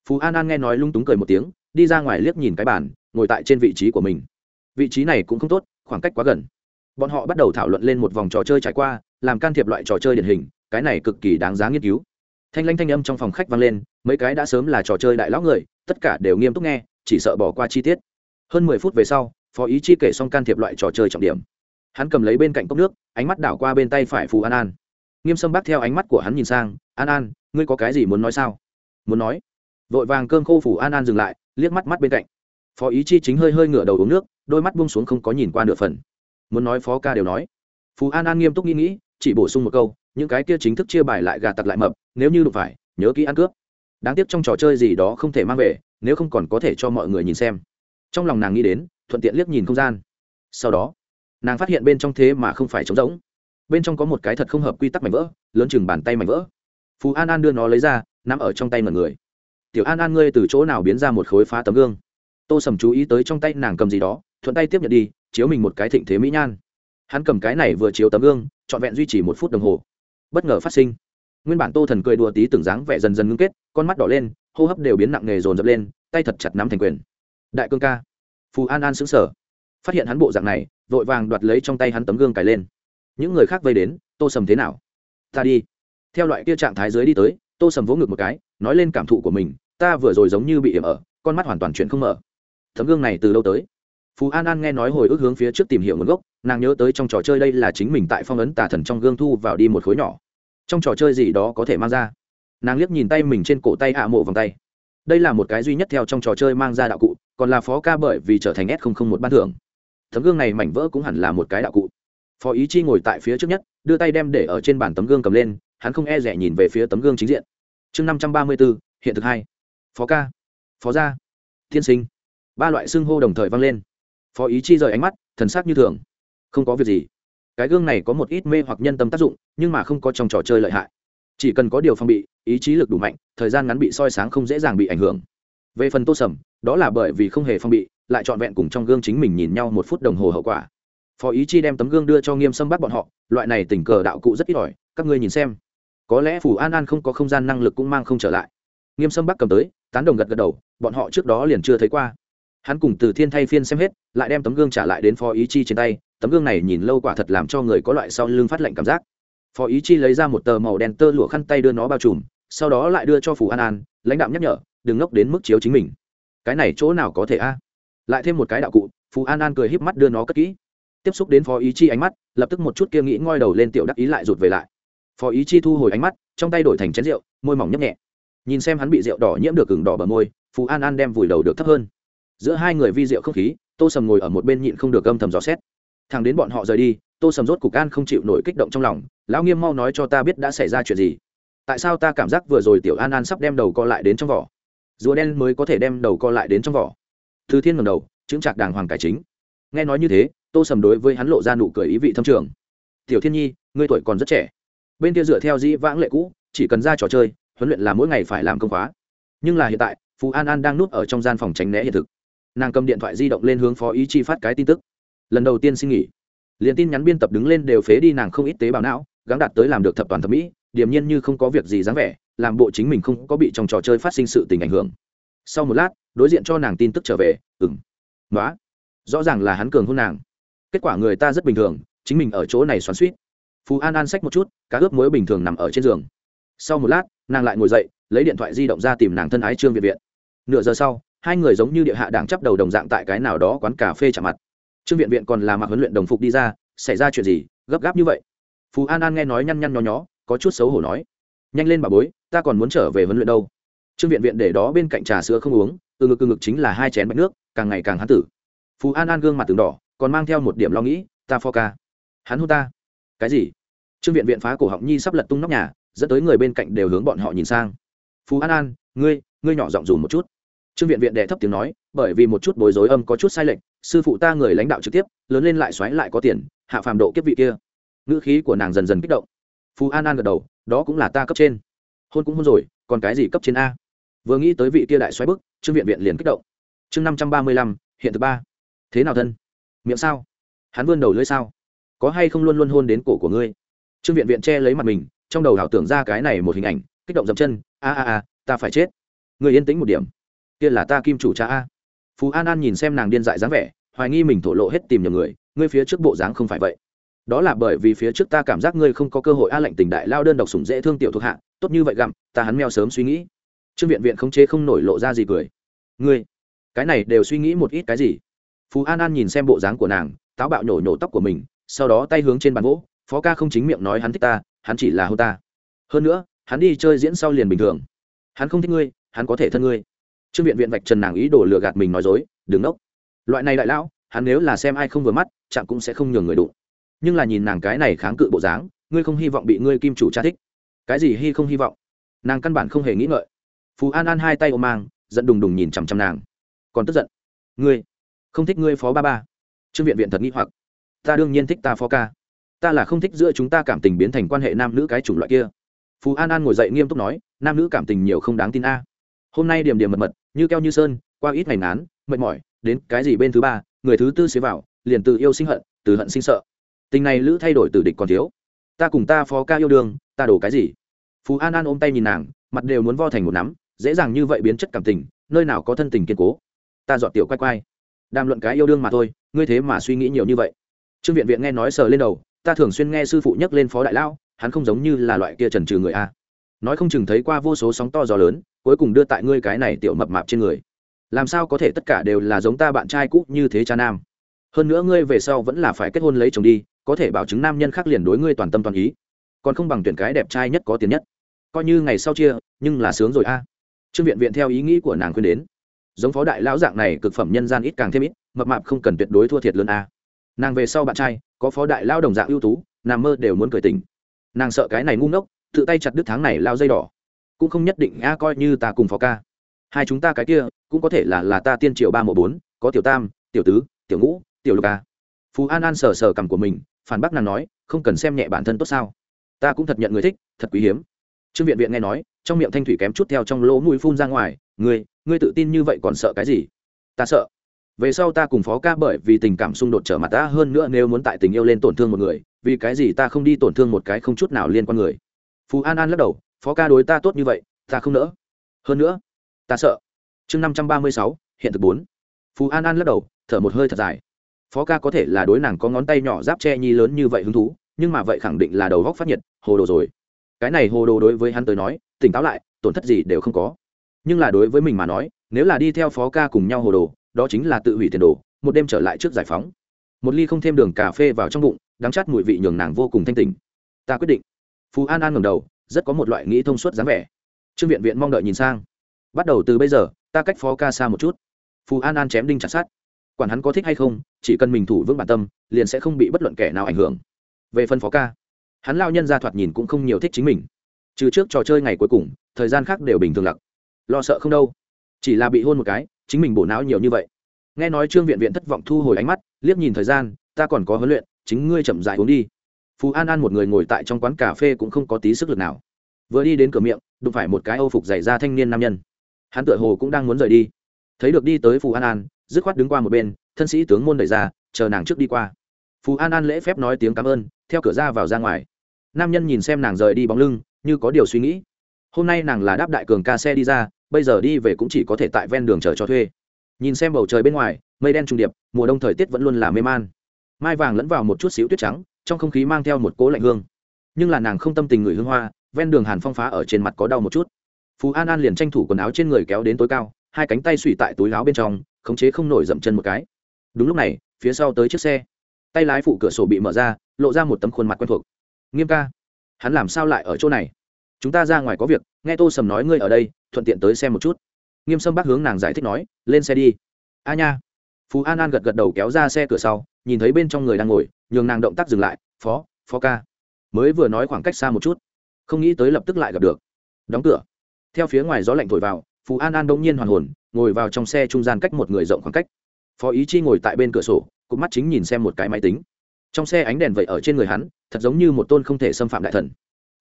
Phù an an nghe nói lung túng cười một tiếng, đi ra ngoài liếc nhìn cái bàn, ngồi tại trên vị trí của mình. Vị trí này cũng không tốt, khoảng cách quá gần. Bọn họ bắt đầu thảo luận lên một vòng trò chơi trải qua, làm can thiệp loại trò chơi điển hình, cái này cực kỳ đáng giá nghiên cứu. Thanh lanh thanh âm trong phòng khách vang lên, mấy cái đã sớm là trò chơi đại lão người, tất cả đều nghiêm túc nghe chỉ sợ bỏ qua chi tiết. Hơn mười phút về sau, phó ý chi kể xong can thiệp loại trò chơi trọng điểm. Hắn cầm lấy bên cạnh cốc nước, ánh mắt đảo qua bên tay phải phù an an. Nghiêm sâm bác theo ánh mắt của hắn nhìn sang, an an, ngươi có cái gì muốn nói sao? Muốn nói. Vội vàng cơm khô phủ an an dừng lại, liếc mắt mắt bên cạnh. Phó ý chi chính hơi hơi ngửa đầu uống nước, đôi mắt buông xuống không có nhìn qua nửa phần. Muốn nói phó ca đều nói. Phú an an nghiêm túc nghĩ nghĩ, chỉ bổ sung một câu, những cái kia chính thức chia bài lại gà tặc lại mập, nếu như đụng phải, nhớ kỹ ăn cướp. Đáng tiếc trong trò chơi gì đó không thể mang về nếu không còn có thể cho mọi người nhìn xem. Trong lòng nàng nghĩ đến, thuận tiện liếc nhìn không gian. Sau đó, nàng phát hiện bên trong thế mà không phải trống rỗng. Bên trong có một cái thật không hợp quy tắc mảnh vỡ, lớn chừng bàn tay mảnh vỡ. Phú an an đưa nó lấy ra nằm ở trong tay mọi người. Tiểu an an, ngươi từ chỗ nào biến ra một khối phá tấm gương? Tô sầm chú ý tới trong tay nàng cầm gì đó, thuận tay tiếp nhận đi, chiếu mình một cái thịnh thế mỹ nhan. Hắn cầm cái này vừa chiếu tấm gương, trọn vẹn duy trì một phút đồng hồ. Bất ngờ phát sinh. Nguyên bản tô thần cười đùa tí từng dáng vẻ dần dần ngưng kết, con mắt đỏ lên hô hấp đều biến nặng nề dồn dập lên, tay thật chặt nắm thành quyền. Đại cương ca. Phù an an xứng sở phát hiện hắn bộ dạng này, vội vàng đoạt lấy trong tay hắn tấm gương cài lên. Những người khác vây đến, tô sầm thế nào? Ta đi. Theo loại kia trạng thái dưới đi tới, tô sầm vỗ ngực một cái, nói lên cảm thụ của mình, ta vừa rồi giống như bị hiểm ở, con mắt hoàn toàn chuyện không mở. Tấm gương này từ lâu tới. Phú an an nghe nói hồi ức hướng phía trước tìm hiểu nguồn gốc, nàng nhớ tới trong trò chơi đây là chính mình tại phong ấn tà thần trong gương thu vào đi một khối nhỏ. Trong trò chơi gì đó có thể mang ra? Nàng liếc nhìn tay mình trên cổ tay hạ mộ vòng tay. Đây là một cái duy nhất theo trong trò chơi mang ra đạo cụ, còn là phó ca bởi vì trở thành s một ban thưởng. Tấm gương này mảnh vỡ cũng hẳn là một cái đạo cụ. Phó ý chi ngồi tại phía trước nhất, đưa tay đem để ở trên bàn tấm gương cầm lên, hắn không e rẻ nhìn về phía tấm gương chính diện. Chương năm trăm ba mươi bốn hiện thực hai. Phó ca. Phó gia. Tiên sinh. Ba loại xưng hô đồng thời vang lên. Phó ý chi rời ánh mắt, thần sắc như thường. Không có việc gì. Cái gương này có một ít mê hoặc nhân tâm tác dụng, nhưng mà không có trong trò chơi lợi hại chỉ cần có điều phong bị, ý chí lực đủ mạnh, thời gian ngắn bị soi sáng không dễ dàng bị ảnh hưởng. Về phần tô sầm, đó là bởi vì không hề phong bị, lại trọn vẹn cùng trong gương chính mình nhìn nhau một phút đồng hồ hậu quả. Phó ý chi đem tấm gương đưa cho nghiêm sâm bắt bọn họ, loại này tình cờ đạo cụ rất ít ỏi, các ngươi nhìn xem. Có lẽ phủ an an không có không gian năng lực cũng mang không trở lại. Nghiêm sâm bắc cầm tới, tán đồng gật gật đầu, bọn họ trước đó liền chưa thấy qua. Hắn cùng từ thiên thay phiên xem hết, lại đem tấm gương trả lại đến phó ý chi trên tay, tấm gương này nhìn lâu quả thật làm cho người có loại sau lưng phát lạnh cảm giác phó ý chi lấy ra một tờ màu đen tơ lụa khăn tay đưa nó bao trùm, sau đó lại đưa cho phủ an an, lãnh đạo nhắc nhở, đừng ngốc đến mức chiếu chính mình. Cái này chỗ nào có thể a? Lại thêm một cái đạo cụ phú an an cười híp mắt đưa nó cất kỹ. Tiếp xúc đến phó ý chi ánh mắt, lập tức một chút kia nghĩ ngoi đầu lên tiểu đắc ý lại rụt về lại. Phó ý chi thu hồi ánh mắt, trong tay đổi thành chén rượu, môi mỏng nhấp nhẹ. Nhìn xem hắn bị rượu đỏ nhiễm được gừng đỏ bờ môi phú an an đem vùi đầu được thấp hơn. Giữa hai người vi rượu không khí, tô sầm ngồi ở một bên nhịn không được âm thầm dò xét. Thằng đến bọn họ rời đi, tô sầm rốt cục an không chịu nổi kích động trong lòng lão nghiêm mau nói cho ta biết đã xảy ra chuyện gì. Tại sao ta cảm giác vừa rồi tiểu an an sắp đem đầu co lại đến trong vỏ? Rùa đen mới có thể đem đầu co lại đến trong vỏ. Thư thiên ngầm đầu chứng trạc đàng hoàng cải chính. Nghe nói như thế, tô sầm đối với hắn lộ ra nụ cười ý vị thâm trường. Tiểu thiên nhi, ngươi tuổi còn rất trẻ. Bên kia dựa theo dĩ vãng lệ cũ, chỉ cần ra trò chơi, huấn luyện là mỗi ngày phải làm công khóa. Nhưng là hiện tại, phú an an đang núp ở trong gian phòng tránh né hiện thực. Nàng cầm điện thoại di động lên hướng phó ý chi phát cái tin tức. Lần đầu tiên xin nghỉ. Liền tin nhắn biên tập đứng lên đều phế đi nàng không ít tế bào não gắng đạt tới làm được thập toàn thẩm mỹ, điềm nhiên như không có việc gì dáng vẻ, làm bộ chính mình không có bị trong trò chơi phát sinh sự tình ảnh hưởng. Sau một lát, đối diện cho nàng tin tức trở về ừng nói rõ ràng là hắn cường hôn nàng. Kết quả người ta rất bình thường, chính mình ở chỗ này xoắn suýt phú an an xách một chút, cá ướp muối bình thường nằm ở trên giường. Sau một lát, nàng lại ngồi dậy, lấy điện thoại di động ra tìm nàng thân ái trương việt viện. Nửa giờ sau, hai người giống như địa hạ đảng chấp đầu đồng dạng tại cái nào đó quán cà phê chạm mặt. Trương viện viện còn là mặc huấn luyện đồng phục đi ra, xảy ra chuyện gì, gấp gáp như vậy? Phú an an nghe nói nhăn nhăn nho nhó, có chút xấu hổ nói. Nhanh lên bà bối, ta còn muốn trở về huấn luyện đâu. Trương viện viện để đó bên cạnh trà sữa không uống, từ ngực từ ngực chính là hai chén bạch nước, càng ngày càng hán tử. Phú an an gương mặt từng đỏ, còn mang theo một điểm lo nghĩ, ta pho ca. Hắn hôn ta. Cái gì? Trương viện viện phá cổ họng nhi sắp lật tung nóc nhà, dẫn tới người bên cạnh đều hướng bọn họ nhìn sang. Phú an an, ngươi ngươi nhỏ giọng dùm một chút. Trương viện viện đẻ thấp tiếng nói, bởi vì một chút bối rối âm có chút sai lệch, sư phụ ta người lãnh đạo trực tiếp, lớn lên lại xoáy lại có tiền, hạ phàm độ kiếp vị kia ngữ khí của nàng dần dần kích động. Phú an an gật đầu, đó cũng là ta cấp trên. Hôn cũng hôn rồi, còn cái gì cấp trên a? Vừa nghĩ tới vị kia đại xoáy bức, trương viện viện liền kích động. Chương năm trăm ba mươi lăm, hiện thứ ba. Thế nào thân? Miệng sao? Hắn vươn đầu lưỡi sao? Có hay không luôn luôn hôn đến cổ của ngươi? Trương viện viện che lấy mặt mình, trong đầu ảo tưởng ra cái này một hình ảnh, kích động dậm chân, a a a, ta phải chết. Người yên tĩnh một điểm. Kia là ta kim chủ cha a. Phú an an nhìn xem nàng điên dại dáng vẻ, hoài nghi mình thổ lộ hết tìm nhầm người, ngươi phía trước bộ dáng không phải vậy đó là bởi vì phía trước ta cảm giác ngươi không có cơ hội a lệnh tình đại lao đơn độc sủng dễ thương tiểu thuộc hạ, tốt như vậy gặm, ta hắn meo sớm suy nghĩ. Trương viện viện không chế không nổi lộ ra gì cười. Ngươi, cái này đều suy nghĩ một ít cái gì? Phú an an nhìn xem bộ dáng của nàng, táo bạo nhổ nhổ tóc của mình, sau đó tay hướng trên bàn gỗ, phó ca không chính miệng nói hắn thích ta, hắn chỉ là hô ta. Hơn nữa, hắn đi chơi diễn sau liền bình thường. Hắn không thích ngươi, hắn có thể thân ngươi. Trương viện viện vạch trần nàng ý đồ lừa gạt mình nói dối đứng nốc. Loại này đại lão, hắn nếu là xem ai không vừa mắt, chạm cũng sẽ không nhường người đụng nhưng là nhìn nàng cái này kháng cự bộ dáng, ngươi không hy vọng bị ngươi kim chủ cha thích. Cái gì hy không hy vọng? Nàng căn bản không hề nghĩ ngợi. Phú an an hai tay ôm mang, giận đùng đùng nhìn chằm chằm nàng. Còn tức giận. Ngươi, không thích ngươi phó ba ba. Trương viện viện thật nghĩ hoặc. Ta đương nhiên thích ta phó ca. Ta là không thích giữa chúng ta cảm tình biến thành quan hệ nam nữ cái chủng loại kia. Phú an an ngồi dậy nghiêm túc nói, nam nữ cảm tình nhiều không đáng tin a. Hôm nay điểm điểm mật mật, như keo như sơn, qua ít ngày nán mệt mỏi, đến cái gì bên thứ ba, người thứ tư xế vào, liền từ yêu sinh hận, từ hận sinh sợ tình này lữ thay đổi từ địch còn thiếu. Ta cùng ta phó ca yêu đương, ta đổ cái gì? Phú an an ôm tay nhìn nàng, mặt đều muốn vo thành một nắm, dễ dàng như vậy biến chất cảm tình, nơi nào có thân tình kiên cố. Ta dọn tiểu quay quay. Đàm luận cái yêu đương mà thôi, ngươi thế mà suy nghĩ nhiều như vậy. Trương viện viện nghe nói sờ lên đầu, ta thường xuyên nghe sư phụ nhắc lên phó đại lao hắn không giống như là loại kia trần trừ người a. Nói không chừng thấy qua vô số sóng to gió lớn, cuối cùng đưa tại ngươi cái này tiểu mập mạp trên người. Làm sao có thể tất cả đều là giống ta bạn trai cũ như thế cha nam? Hơn nữa ngươi về sau vẫn là phải kết hôn lấy chồng đi có thể bảo chứng nam nhân khác liền đối ngươi toàn tâm toàn ý. Còn không bằng tuyển cái đẹp trai nhất có tiền nhất. Coi như ngày sau chia, nhưng là sướng rồi a. Trương viện viện theo ý nghĩ của nàng khuyên đến. Giống phó đại lão dạng này, cực phẩm nhân gian ít càng thêm ít, mập mạp không cần tuyệt đối thua thiệt lớn a. Nàng về sau bạn trai, có phó đại lao đồng dạng ưu tú nàng mơ đều muốn cười tình nàng sợ cái này ngu ngốc, tự tay chặt đứt tháng này lao dây đỏ. Cũng không nhất định, a, coi như ta cùng phó ca. Hai chúng ta cái kia, cũng có thể là là ta tiên triều ba mộ bốn, có tiểu tam, tiểu tứ, tiểu ngũ, tiểu lục a. Phú an an sờ sờ cằm của mình phản bác nàng nói, không cần xem nhẹ bản thân tốt sao? Ta cũng thật nhận người thích, thật quý hiếm. Trương viện viện nghe nói, trong miệng thanh thủy kém chút theo trong lỗ mũi phun ra ngoài, ngươi ngươi tự tin như vậy còn sợ cái gì? Ta sợ. Về sau ta cùng phó ca bởi vì tình cảm xung đột trở mặt ta hơn nữa nếu muốn tại tình yêu lên tổn thương một người, vì cái gì ta không đi tổn thương một cái không chút nào liên quan người? Phú an an lắc đầu, phó ca đối ta tốt như vậy, ta không nỡ. Hơn nữa, ta sợ. Chương năm trăm ba mươi sáu, hiện thực bốn. Phú an an lắc đầu, thở một hơi thật dài phó ca có thể là đối nàng có ngón tay nhỏ giáp che nhi lớn như vậy hứng thú, nhưng mà vậy khẳng định là đầu góc phát nhiệt, hồ đồ rồi. Cái này hồ đồ đối với hắn tới nói, tỉnh táo lại, tổn thất gì đều không có. Nhưng là đối với mình mà nói, nếu là đi theo phó ca cùng nhau hồ đồ, đó chính là tự hủy tiền đồ, một đêm trở lại trước giải phóng. Một ly không thêm đường cà phê vào trong bụng, đắng chát mùi vị nhường nàng vô cùng thanh tình ta quyết định. Phú an an ngầm đầu, rất có một loại nghĩ thông suốt dáng vẻ. Trương viện viện mong đợi nhìn sang. Bắt đầu từ bây giờ, ta cách phó ca xa một chút. Phú an an chém đinh chặt sát quản hắn có thích hay không, chỉ cần mình thủ vững bản tâm, liền sẽ không bị bất luận kẻ nào ảnh hưởng. Về phần phó ca, hắn lao nhân ra thoạt nhìn cũng không nhiều thích chính mình. Trừ trước trò chơi ngày cuối cùng, thời gian khác đều bình thường lặc lo sợ không đâu. Chỉ là bị hôn một cái, chính mình bổ não nhiều như vậy. Nghe nói trương viện viện thất vọng thu hồi ánh mắt, liếc nhìn thời gian, ta còn có huấn luyện, chính ngươi chậm dại uống đi. Phú an an một người ngồi tại trong quán cà phê cũng không có tí sức lực nào. Vừa đi đến cửa miệng, đụng phải một cái âu phục dày ra thanh niên nam nhân. Hắn tựa hồ cũng đang muốn rời đi. Thấy được đi tới phú an an dứt khoát đứng qua một bên, thân sĩ tướng môn đẩy ra, chờ nàng trước đi qua. Phú an an lễ phép nói tiếng cảm ơn, theo cửa ra vào ra ngoài. Nam nhân nhìn xem nàng rời đi bóng lưng, như có điều suy nghĩ. Hôm nay nàng là đáp đại cường ca xe đi ra, bây giờ đi về cũng chỉ có thể tại ven đường chờ cho thuê. Nhìn xem bầu trời bên ngoài, mây đen trùng điệp, mùa đông thời tiết vẫn luôn là mê man. Mai vàng lẫn vào một chút xíu tuyết trắng, trong không khí mang theo một cỗ lạnh hương. Nhưng là nàng không tâm tình người hương hoa, ven đường hàn phong phá ở trên mặt có đau một chút. Phú an an liền tranh thủ quần áo trên người kéo đến tối cao, hai cánh tay suy tại túi áo bên trong khống chế không nổi dậm chân một cái. Đúng lúc này, phía sau tới chiếc xe. Tay lái phụ cửa sổ bị mở ra, lộ ra một tấm khuôn mặt quen thuộc. Nghiêm ca, hắn làm sao lại ở chỗ này? Chúng ta ra ngoài có việc, nghe tô sầm nói ngươi ở đây, thuận tiện tới xem một chút. Nghiêm sâm bác hướng nàng giải thích nói, lên xe đi. A nha. Phú an an gật gật đầu kéo ra xe cửa sau, nhìn thấy bên trong người đang ngồi, nhường nàng động tác dừng lại, phó phó ca. Mới vừa nói khoảng cách xa một chút, không nghĩ tới lập tức lại gặp được. Đóng cửa. Theo phía ngoài gió lạnh thổi vào, phú an an đông nhiên hoàn hồn ngồi vào trong xe trung gian cách một người rộng khoảng cách. Phó ý chi ngồi tại bên cửa sổ, cụp mắt chính nhìn xem một cái máy tính. Trong xe ánh đèn vậy ở trên người hắn, thật giống như một tôn không thể xâm phạm đại thần.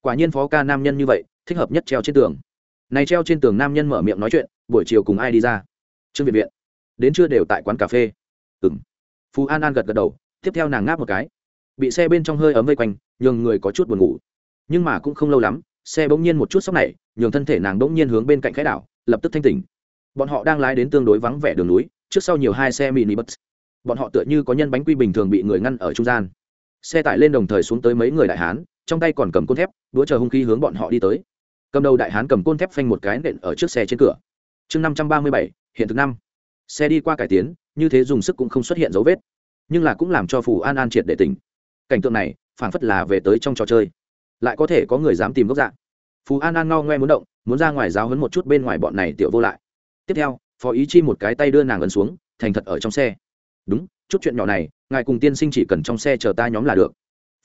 Quả nhiên phó ca nam nhân như vậy, thích hợp nhất treo trên tường. Này treo trên tường nam nhân mở miệng nói chuyện, buổi chiều cùng ai đi ra? Trương viện viện. Đến trưa đều tại quán cà phê. Ừ m phú an an gật gật đầu, tiếp theo nàng ngáp một cái. Bị xe bên trong hơi ấm vây quanh, nhường người có chút buồn ngủ. Nhưng mà cũng không lâu lắm, xe bỗng nhiên một chút sóc này nhường thân thể nàng bỗng nhiên hướng bên cạnh khẽ đảo, lập tức thanh tỉnh bọn họ đang lái đến tương đối vắng vẻ đường núi, trước sau nhiều hai xe mini bus bọn họ tựa như có nhân bánh quy bình thường bị người ngăn ở trung gian. Xe tải lên đồng thời xuống tới mấy người đại hán, trong tay còn cầm côn thép, đũa chờ hung khí hướng bọn họ đi tới. Cầm đầu đại hán cầm côn thép phanh một cái nện ở trước xe trên cửa. Chương năm trăm ba mươi bảy, hiện thực năm. Xe đi qua cải tiến, như thế dùng sức cũng không xuất hiện dấu vết. Nhưng là cũng làm cho phù an an triệt để tỉnh. Cảnh tượng này, phảng phất là về tới trong trò chơi. Lại có thể có người dám tìm gốc dạng phù an an ngao ngoe muốn động, muốn ra ngoài giáo hấn một chút bên ngoài bọn này tiểu vô lại tiếp theo, phó ý chi một cái tay đưa nàng ấn xuống, thành thật ở trong xe. Đúng, chút chuyện nhỏ này, ngài cùng tiên sinh chỉ cần trong xe chờ ta nhóm là được.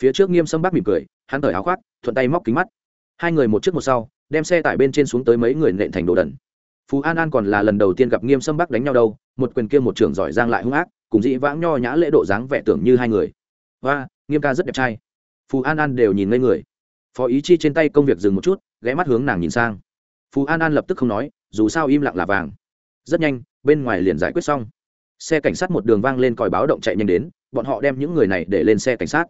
Phía trước nghiêm sâm bác mỉm cười, hắn thở áo khoác, thuận tay móc kính mắt. Hai người một trước một sau, đem xe tải bên trên xuống tới mấy người nện thành đồ đần. Phú an an còn là lần đầu tiên gặp nghiêm sâm bắc đánh nhau đâu, một quyền kia một trưởng giỏi giang lại hung ác, cùng dĩ vãng nho nhã lễ độ dáng vẻ tưởng như hai người. Và nghiêm ca rất đẹp trai. Phú an an đều nhìn ngây người. Phó ý chi trên tay công việc dừng một chút, ghé mắt hướng nàng nhìn sang. Phú an an lập tức không nói dù sao im lặng là vàng. Rất nhanh, bên ngoài liền giải quyết xong. Xe cảnh sát một đường vang lên còi báo động chạy nhanh đến, bọn họ đem những người này để lên xe cảnh sát.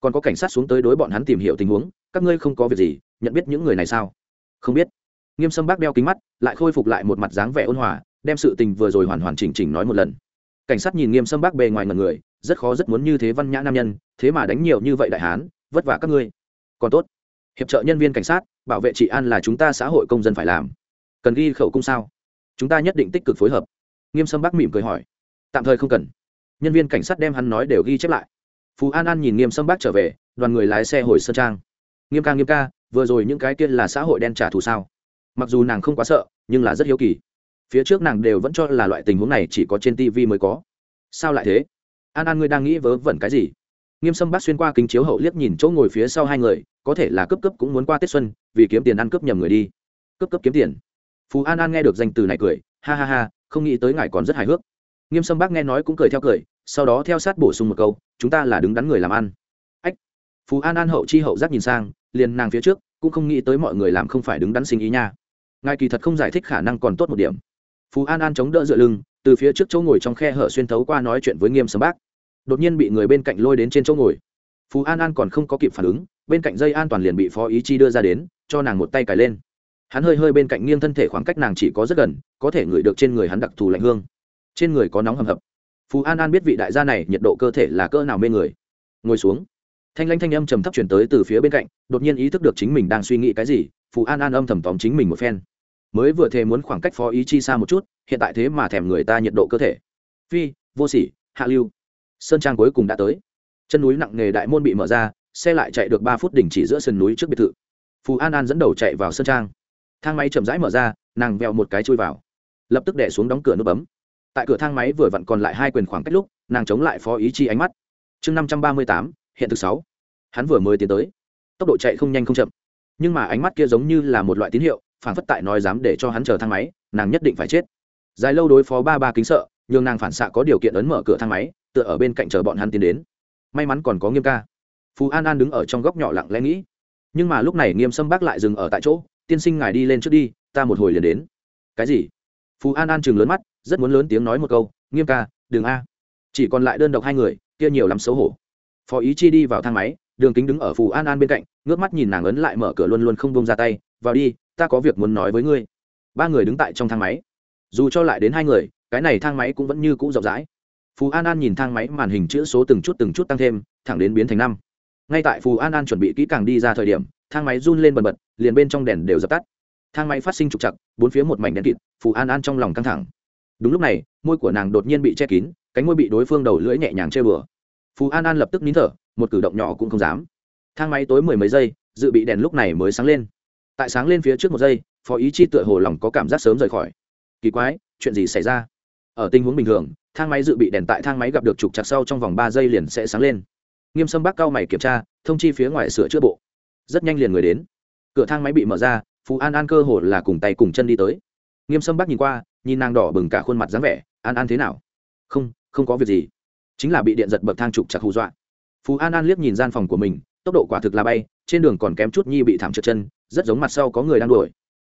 Còn có cảnh sát xuống tới đối bọn hắn tìm hiểu tình huống, các ngươi không có việc gì, nhận biết những người này sao? Không biết. Nghiêm sâm bác đeo kính mắt, lại khôi phục lại một mặt dáng vẻ ôn hòa, đem sự tình vừa rồi hoàn hoàn chỉnh chỉnh nói một lần. Cảnh sát nhìn nghiêm sâm bác bề ngoài ngần người, rất khó rất muốn như thế văn nhã nam nhân, thế mà đánh nhiều như vậy đại hán, vất vả các ngươi. Còn tốt. Hiệp trợ nhân viên cảnh sát, bảo vệ trị an là chúng ta xã hội công dân phải làm cần ghi khẩu cung sao? Chúng ta nhất định tích cực phối hợp. Nghiêm sâm bác mỉm cười hỏi. Tạm thời không cần. Nhân viên cảnh sát đem hắn nói đều ghi chép lại. Phú an an nhìn nghiêm sâm bác trở về, đoàn người lái xe hồi sơn trang. Nghiêm ca nghiêm ca, vừa rồi những cái kia là xã hội đen trả thù sao? Mặc dù nàng không quá sợ, nhưng là rất hiếu kỳ. Phía trước nàng đều vẫn cho là loại tình huống này chỉ có trên tv mới có. Sao lại thế? An an, ngươi đang nghĩ vớ vẩn cái gì? Nghiêm sâm bác xuyên qua kính chiếu hậu liếc nhìn chỗ ngồi phía sau hai người, có thể là cấp cấp cũng muốn qua tết xuân, vì kiếm tiền ăn cướp nhầm người đi. Cấp cấp kiếm tiền phú an an nghe được danh từ này cười, ha ha ha, không nghĩ tới ngài còn rất hài hước. Nghiêm sâm bác nghe nói cũng cười theo cười, sau đó theo sát bổ sung một câu, chúng ta là đứng đắn người làm ăn. Ách, phú an an hậu chi hậu giác nhìn sang, liền nàng phía trước, cũng không nghĩ tới mọi người làm không phải đứng đắn sinh ý nha. Ngài kỳ thật không giải thích khả năng còn tốt một điểm. Phú an an chống đỡ dựa lưng, từ phía trước chỗ ngồi trong khe hở xuyên thấu qua nói chuyện với nghiêm sâm bác. Đột nhiên bị người bên cạnh lôi đến trên chỗ ngồi. Phú an an còn không có kịp phản ứng, bên cạnh dây an toàn liền bị phó ý chi đưa ra đến, cho nàng một tay cài lên hắn hơi hơi bên cạnh nghiêng thân thể khoảng cách nàng chỉ có rất gần, có thể ngửi được trên người hắn đặc thù lạnh hương. Trên người có nóng hầm hập. Phú an an biết vị đại gia này nhiệt độ cơ thể là cỡ nào mê người. Ngồi xuống. Thanh lanh thanh âm trầm thấp chuyển tới từ phía bên cạnh, đột nhiên ý thức được chính mình đang suy nghĩ cái gì phú an an âm thầm tóm chính mình một phen. Mới vừa thề muốn khoảng cách phó ý chi xa một chút, hiện tại thế mà thèm người ta nhiệt độ cơ thể. Phi, vô sỉ, hạ lưu. Sơn trang cuối cùng đã tới. Chân núi nặng nghề đại môn bị mở ra, xe lại chạy được ba phút đỉnh chỉ giữa sườn núi trước biệt thự. Phù an an dẫn đầu chạy vào sơn trang thang máy chậm rãi mở ra, nàng vẹo một cái chui vào. Lập tức đẻ xuống đóng cửa nút bấm. Tại cửa thang máy vừa vặn còn lại hai quyền khoảng cách lúc, nàng chống lại phó ý chi ánh mắt. Chương năm trăm ba mươi tám, hiện thực sáu. Hắn vừa mới tiến tới. Tốc độ chạy không nhanh không chậm. Nhưng mà ánh mắt kia giống như là một loại tín hiệu phản phất tại nói dám để cho hắn chờ thang máy, nàng nhất định phải chết. Dài lâu đối phó ba ba kính sợ, nhường nàng phản xạ có điều kiện ấn mở cửa thang máy, tựa ở bên cạnh chờ bọn hắn tiến đến. May mắn còn có nghiêm ca. Phú an an đứng ở trong góc nhỏ lặng lẽ nghĩ. Nhưng mà lúc này nghiêm sâm bác lại dừng ở tại chỗ tiên sinh ngài đi lên trước đi, ta một hồi liền đến. Cái gì? Phú an an chừng lớn mắt, rất muốn lớn tiếng nói một câu, nghiêm ca đường a. Chỉ còn lại đơn độc hai người, kia nhiều lắm xấu hổ. Phó ý chi đi vào thang máy, đường kính đứng ở phù an an bên cạnh, ngước mắt nhìn nàng ấn lại mở cửa luôn luôn không bông ra tay, vào đi, ta có việc muốn nói với ngươi. Ba người đứng tại trong thang máy. Dù cho lại đến hai người, cái này thang máy cũng vẫn như cũ rộng rãi. Phù an an nhìn thang máy màn hình chữ số từng chút từng chút tăng thêm, thẳng đến biến thành năm. Ngay tại phù an an chuẩn bị kỹ càng đi ra thời điểm thang máy run lên bần bật, liền bên trong đèn đều dập tắt. Thang máy phát sinh trục chặt bốn phía một mảnh đèn kịt, phù an an trong lòng căng thẳng. Đúng lúc này, môi của nàng đột nhiên bị che kín, cánh môi bị đối phương đầu lưỡi nhẹ nhàng chơi bừa phù an an lập tức nín thở, một cử động nhỏ cũng không dám. Thang máy tối mười mấy giây, dự bị đèn lúc này mới sáng lên. Tại sáng lên phía trước một giây, phó ý chi tựa hồ lòng có cảm giác sớm rời khỏi. Kỳ quái, chuyện gì xảy ra? Ở tình huống bình thường, thang máy dự bị đèn tại thang máy gặp được trục chặt sau trong vòng ba giây liền sẽ sáng lên. Nghiêm sâm bác cao mày kiểm tra, thông chi phía ngoài sửa chữa bộ rất nhanh liền người đến. Cửa thang máy bị mở ra, phú an an cơ hồ là cùng tay cùng chân đi tới. Nghiêm sâm bác nhìn qua, nhìn nàng đỏ bừng cả khuôn mặt dáng vẻ, an an thế nào? Không không có việc gì. Chính là bị điện giật bậc thang trục chặt hù dọa. Phú an an liếc nhìn gian phòng của mình, tốc độ quả thực là bay, trên đường còn kém chút nhi bị thảm trượt chân, rất giống mặt sau có người đang đuổi.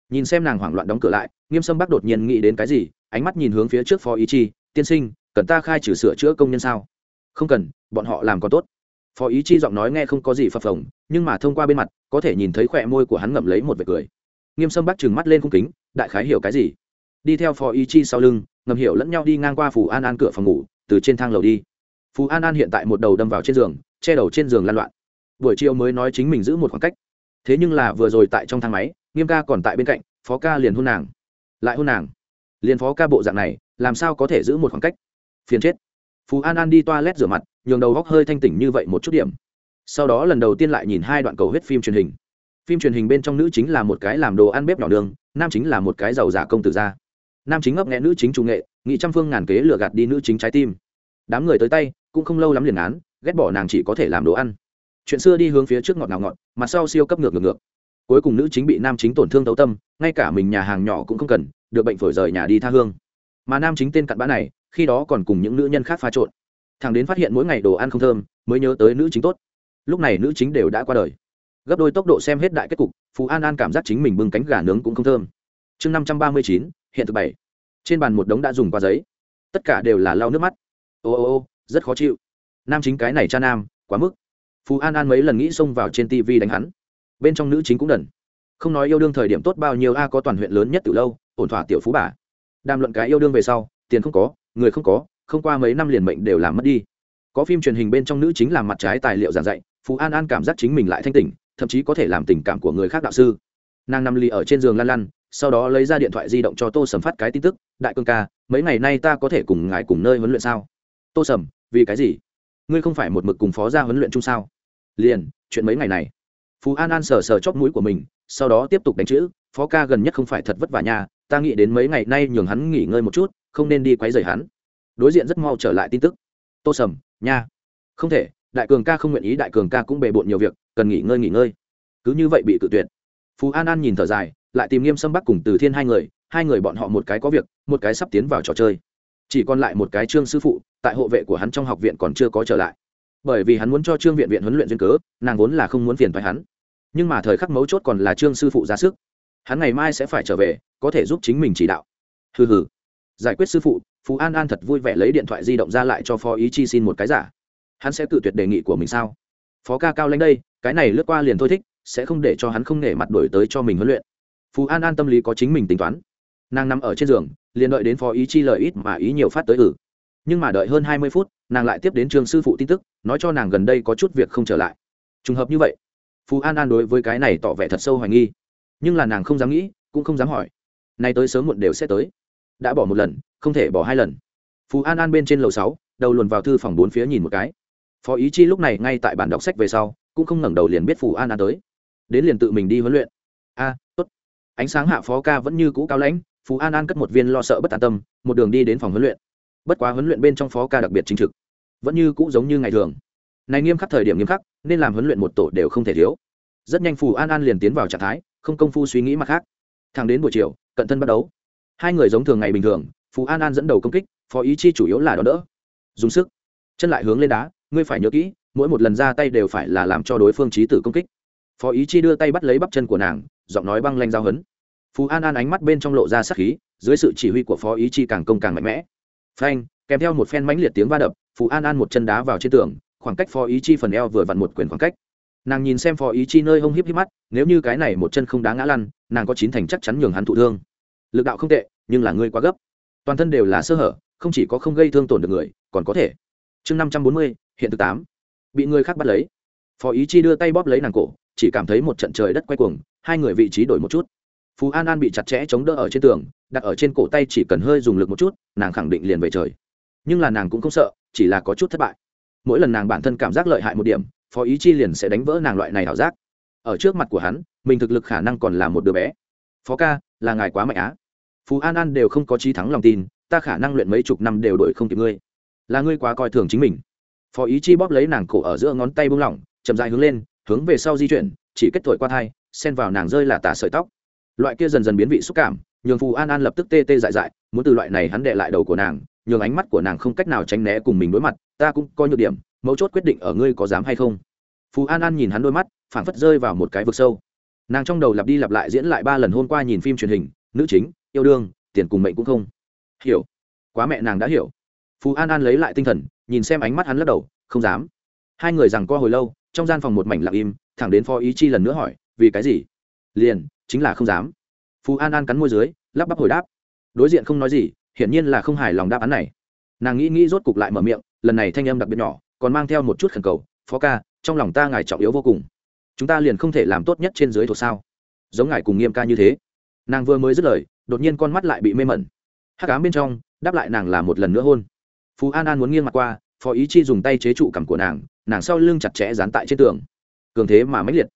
Nhìn xem nàng hoảng loạn đóng cửa lại, nghiêm sâm Bác đột nhiên nghĩ đến cái gì, ánh mắt nhìn hướng phía trước phó ý chi, tiên sinh, cần ta khai trừ sửa chữa công nhân sao? Không cần, bọn họ làm còn tốt phó ý chi giọng nói nghe không có gì phập phồng, nhưng mà thông qua bên mặt, có thể nhìn thấy khỏe môi của hắn ngậm lấy một vệt cười. Nghiêm sâm bắc trừng mắt lên khung kính, đại khái hiểu cái gì? Đi theo phó ý chi sau lưng, ngầm hiểu lẫn nhau đi ngang qua phù an an cửa phòng ngủ, từ trên thang lầu đi. Phù an an hiện tại một đầu đâm vào trên giường, che đầu trên giường lan loạn. Buổi chiều mới nói chính mình giữ một khoảng cách. Thế nhưng là vừa rồi tại trong thang máy, nghiêm ca còn tại bên cạnh, phó ca liền hôn nàng. Lại hôn nàng. Liền phó ca bộ dạng này, làm sao có thể giữ một khoảng cách? Phiền chết. Phú an an đi toa lét rửa mặt nhường đầu góc hơi thanh tỉnh như vậy một chút điểm. Sau đó lần đầu tiên lại nhìn hai đoạn cầu huyết phim truyền hình. Phim truyền hình bên trong nữ chính là một cái làm đồ ăn bếp nhỏ đường nam chính là một cái giàu giả công tử gia. Nam chính ngấp nghẽ nữ chính trung nghệ, nghị trăm phương ngàn kế lừa gạt đi nữ chính trái tim. Đám người tới tay, cũng không lâu lắm liền án, ghét bỏ nàng chỉ có thể làm đồ ăn. Chuyện xưa đi hướng phía trước ngọt nào ngọt, mặt sau siêu cấp ngược ngược ngược. Cuối cùng nữ chính bị nam chính tổn thương tấu tâm, ngay cả mình nhà hàng nhỏ cũng không cần, được bệnh phổi rời nhà đi tha hương. Mà nam chính tên cặn bã này, khi đó còn cùng những nữ nhân khác pha trộn thằng đến phát hiện mỗi ngày đồ ăn không thơm, mới nhớ tới nữ chính tốt. Lúc này nữ chính đều đã qua đời. Gấp đôi tốc độ xem hết đại kết cục phú an an cảm giác chính mình bưng cánh gà nướng cũng không thơm. Chương năm trăm ba mươi chín, hiện thực bảy. Trên bàn một đống đã dùng qua giấy. Tất cả đều là lau nước mắt. Ô ô ô, rất khó chịu. Nam chính cái này cha nam, quá mức. Phú an an mấy lần nghĩ xông vào trên tv đánh hắn. Bên trong nữ chính cũng đần. Không nói yêu đương thời điểm tốt bao nhiêu a có toàn huyện lớn nhất từ lâu, ổn thỏa tiểu phú bà. Đàm luận cái yêu đương về sau, tiền không có, người không có không qua mấy năm liền mệnh đều làm mất đi. Có phim truyền hình bên trong nữ chính làm mặt trái tài liệu giảng dạy, phú an an cảm giác chính mình lại thanh tỉnh, thậm chí có thể làm tình cảm của người khác đạo sư. Nàng nằm lì ở trên giường lăn lăn, sau đó lấy ra điện thoại di động cho tô sầm phát cái tin tức, đại cương ca, mấy ngày nay ta có thể cùng ngài cùng nơi huấn luyện sao? Tô sầm, vì cái gì? Ngươi không phải một mực cùng phó ra huấn luyện chung sao? Liền, chuyện mấy ngày này. Phú an an sờ sờ chóp mũi của mình, sau đó tiếp tục đánh chữ, phó ca gần nhất không phải thật vất vả nhà ta nghĩ đến mấy ngày nay nhường hắn nghỉ ngơi một chút, không nên đi quấy rầy hắn đối diện rất mau trở lại tin tức. Tô sầm, nha. Không thể, đại cường ca không nguyện ý, đại cường ca cũng bề bộn nhiều việc, cần nghỉ ngơi nghỉ ngơi. Cứ như vậy bị cự tuyệt. Phú an an nhìn thở dài, lại tìm nghiêm sâm bắc cùng từ thiên hai người hai người bọn họ một cái có việc, một cái sắp tiến vào trò chơi. Chỉ còn lại một cái trương sư phụ, tại hộ vệ của hắn trong học viện còn chưa có trở lại. Bởi vì hắn muốn cho trương viện viện huấn luyện duyên cớ, nàng vốn là không muốn phiền thoái hắn. Nhưng mà thời khắc mấu chốt còn là trương sư phụ ra sức. Hắn ngày mai sẽ phải trở về, có thể giúp chính mình chỉ đạo. Hừ hừ. Giải quyết sư phụ phú an an thật vui vẻ lấy điện thoại di động ra lại cho phó ý chi xin một cái giả. Hắn sẽ tự tuyệt đề nghị của mình sao? Phó ca cao lãnh đây, cái này lướt qua liền thôi thích, sẽ không để cho hắn không nể mặt đổi tới cho mình huấn luyện. Phú an an tâm lý có chính mình tính toán. Nàng nằm ở trên giường, liền đợi đến phó ý chi lời ít mà ý nhiều phát tới ử nhưng mà đợi hơn hai mươi phút, nàng lại tiếp đến trường sư phụ tin tức, nói cho nàng gần đây có chút việc không trở lại. Trùng hợp như vậy, phú an an đối với cái này tỏ vẻ thật sâu hoài nghi. Nhưng là nàng không dám nghĩ, cũng không dám hỏi. Nay tới sớm muộn đều sẽ tới đã bỏ một lần, không thể bỏ hai lần. Phú an an bên trên lầu sáu, đầu luồn vào thư phòng bốn phía nhìn một cái. Phó ý chi lúc này ngay tại bản đọc sách về sau, cũng không ngẩng đầu liền biết phù an an tới. Đến liền tự mình đi huấn luyện. A, tốt. Ánh sáng hạ phó ca vẫn như cũ cao lãnh, phú an an cất một viên lo sợ bất an tâm, một đường đi đến phòng huấn luyện. Bất quá huấn luyện bên trong phó ca đặc biệt chính trực. Vẫn như cũ giống như ngày thường. Này nghiêm khắc thời điểm nghiêm khắc, nên làm huấn luyện một tổ đều không thể thiếu. Rất nhanh phù an an liền tiến vào trạng thái, không công phu suy nghĩ mặt khác. Thẳng đến buổi chiều, cận thân bắt đấu hai người giống thường ngày bình thường, phù an an dẫn đầu công kích, phó ý chi chủ yếu là đón đỡ. Dùng sức. Chân lại hướng lên đá, ngươi phải nhớ kỹ, mỗi một lần ra tay đều phải là làm cho đối phương trí tử công kích. Phó ý chi đưa tay bắt lấy bắp chân của nàng, giọng nói băng lanh giao hấn. Phú an an ánh mắt bên trong lộ ra sắc khí, dưới sự chỉ huy của phó ý chi càng công càng mạnh mẽ. Phanh, kèm theo một phen mãnh liệt tiếng va đập phú an an một chân đá vào trên tường, khoảng cách phó ý chi phần eo vừa vặn một quyền khoảng cách. Nàng nhìn xem phó ý chi nơi hông híp híp mắt, nếu như cái này một chân không đá ngã lăn, nàng có chín thành chắc chắn nhường hắn thụ thương lực đạo không tệ, nhưng là ngươi quá gấp. Toàn thân đều là sơ hở, không chỉ có không gây thương tổn được người, còn có thể. Chương năm trăm bốn mươi, hiện thứ tám. Bị người khác bắt lấy. Phó ý chi đưa tay bóp lấy nàng cổ, chỉ cảm thấy một trận trời đất quay cuồng, hai người vị trí đổi một chút. Phú an an bị chặt chẽ chống đỡ ở trên tường, đặt ở trên cổ tay chỉ cần hơi dùng lực một chút, nàng khẳng định liền về trời. Nhưng là nàng cũng không sợ, chỉ là có chút thất bại. Mỗi lần nàng bản thân cảm giác lợi hại một điểm, phó ý chi liền sẽ đánh vỡ nàng loại này ảo giác. Ở trước mặt của hắn, mình thực lực khả năng còn là một đứa bé. Phó ca, là ngài quá mạnh á phú an an đều không có trí thắng lòng tin, ta khả năng luyện mấy chục năm đều đổi không kịp ngươi. Là ngươi quá coi thường chính mình. Phó ý chi bóp lấy nàng cổ ở giữa ngón tay bung lỏng, chậm dài hướng lên, hướng về sau di chuyển, chỉ kết thổi qua thai, xen vào nàng rơi là tả sợi tóc. Loại kia dần dần biến vị xúc cảm, nhường phù an an lập tức tê tê dại dại, muốn từ loại này hắn đệ lại đầu của nàng, nhường ánh mắt của nàng không cách nào tránh né cùng mình đối mặt, ta cũng có nhược điểm, mấu chốt quyết định ở ngươi có dám hay không. Phù an an nhìn hắn đôi mắt, phảng phất rơi vào một cái vực sâu. Nàng trong đầu lặp đi lặp lại diễn lại ba lần hôm qua nhìn phim truyền hình, nữ chính yêu đương, tiền cùng mệnh cũng không. Hiểu. Quá mẹ nàng đã hiểu. Phù an an lấy lại tinh thần, nhìn xem ánh mắt hắn lắc đầu, không dám. Hai người rằng co hồi lâu, trong gian phòng một mảnh lặng im, thẳng đến phó ý chi lần nữa hỏi, vì cái gì? Liền, chính là không dám. Phú an an cắn môi dưới, lắp bắp hồi đáp. Đối diện không nói gì, hiển nhiên là không hài lòng đáp án này. Nàng nghĩ nghĩ rốt cục lại mở miệng, lần này thanh âm đặc biệt nhỏ, còn mang theo một chút khẩn cầu, phó ca, trong lòng ta ngài trọng yếu vô cùng. Chúng ta liền không thể làm tốt nhất trên dưới thuộc sao? Giống ngài cùng nghiêm ca như thế. Nàng vừa mới dứt lời đột nhiên con mắt lại bị mê mẩn. Hắc ám bên trong, đáp lại nàng là một lần nữa hôn. Phú an an muốn nghiêng mặt qua, phó ý chi dùng tay chế trụ cằm của nàng nàng sau lưng chặt chẽ dán tại trên tường. Cường thế mà mãnh liệt.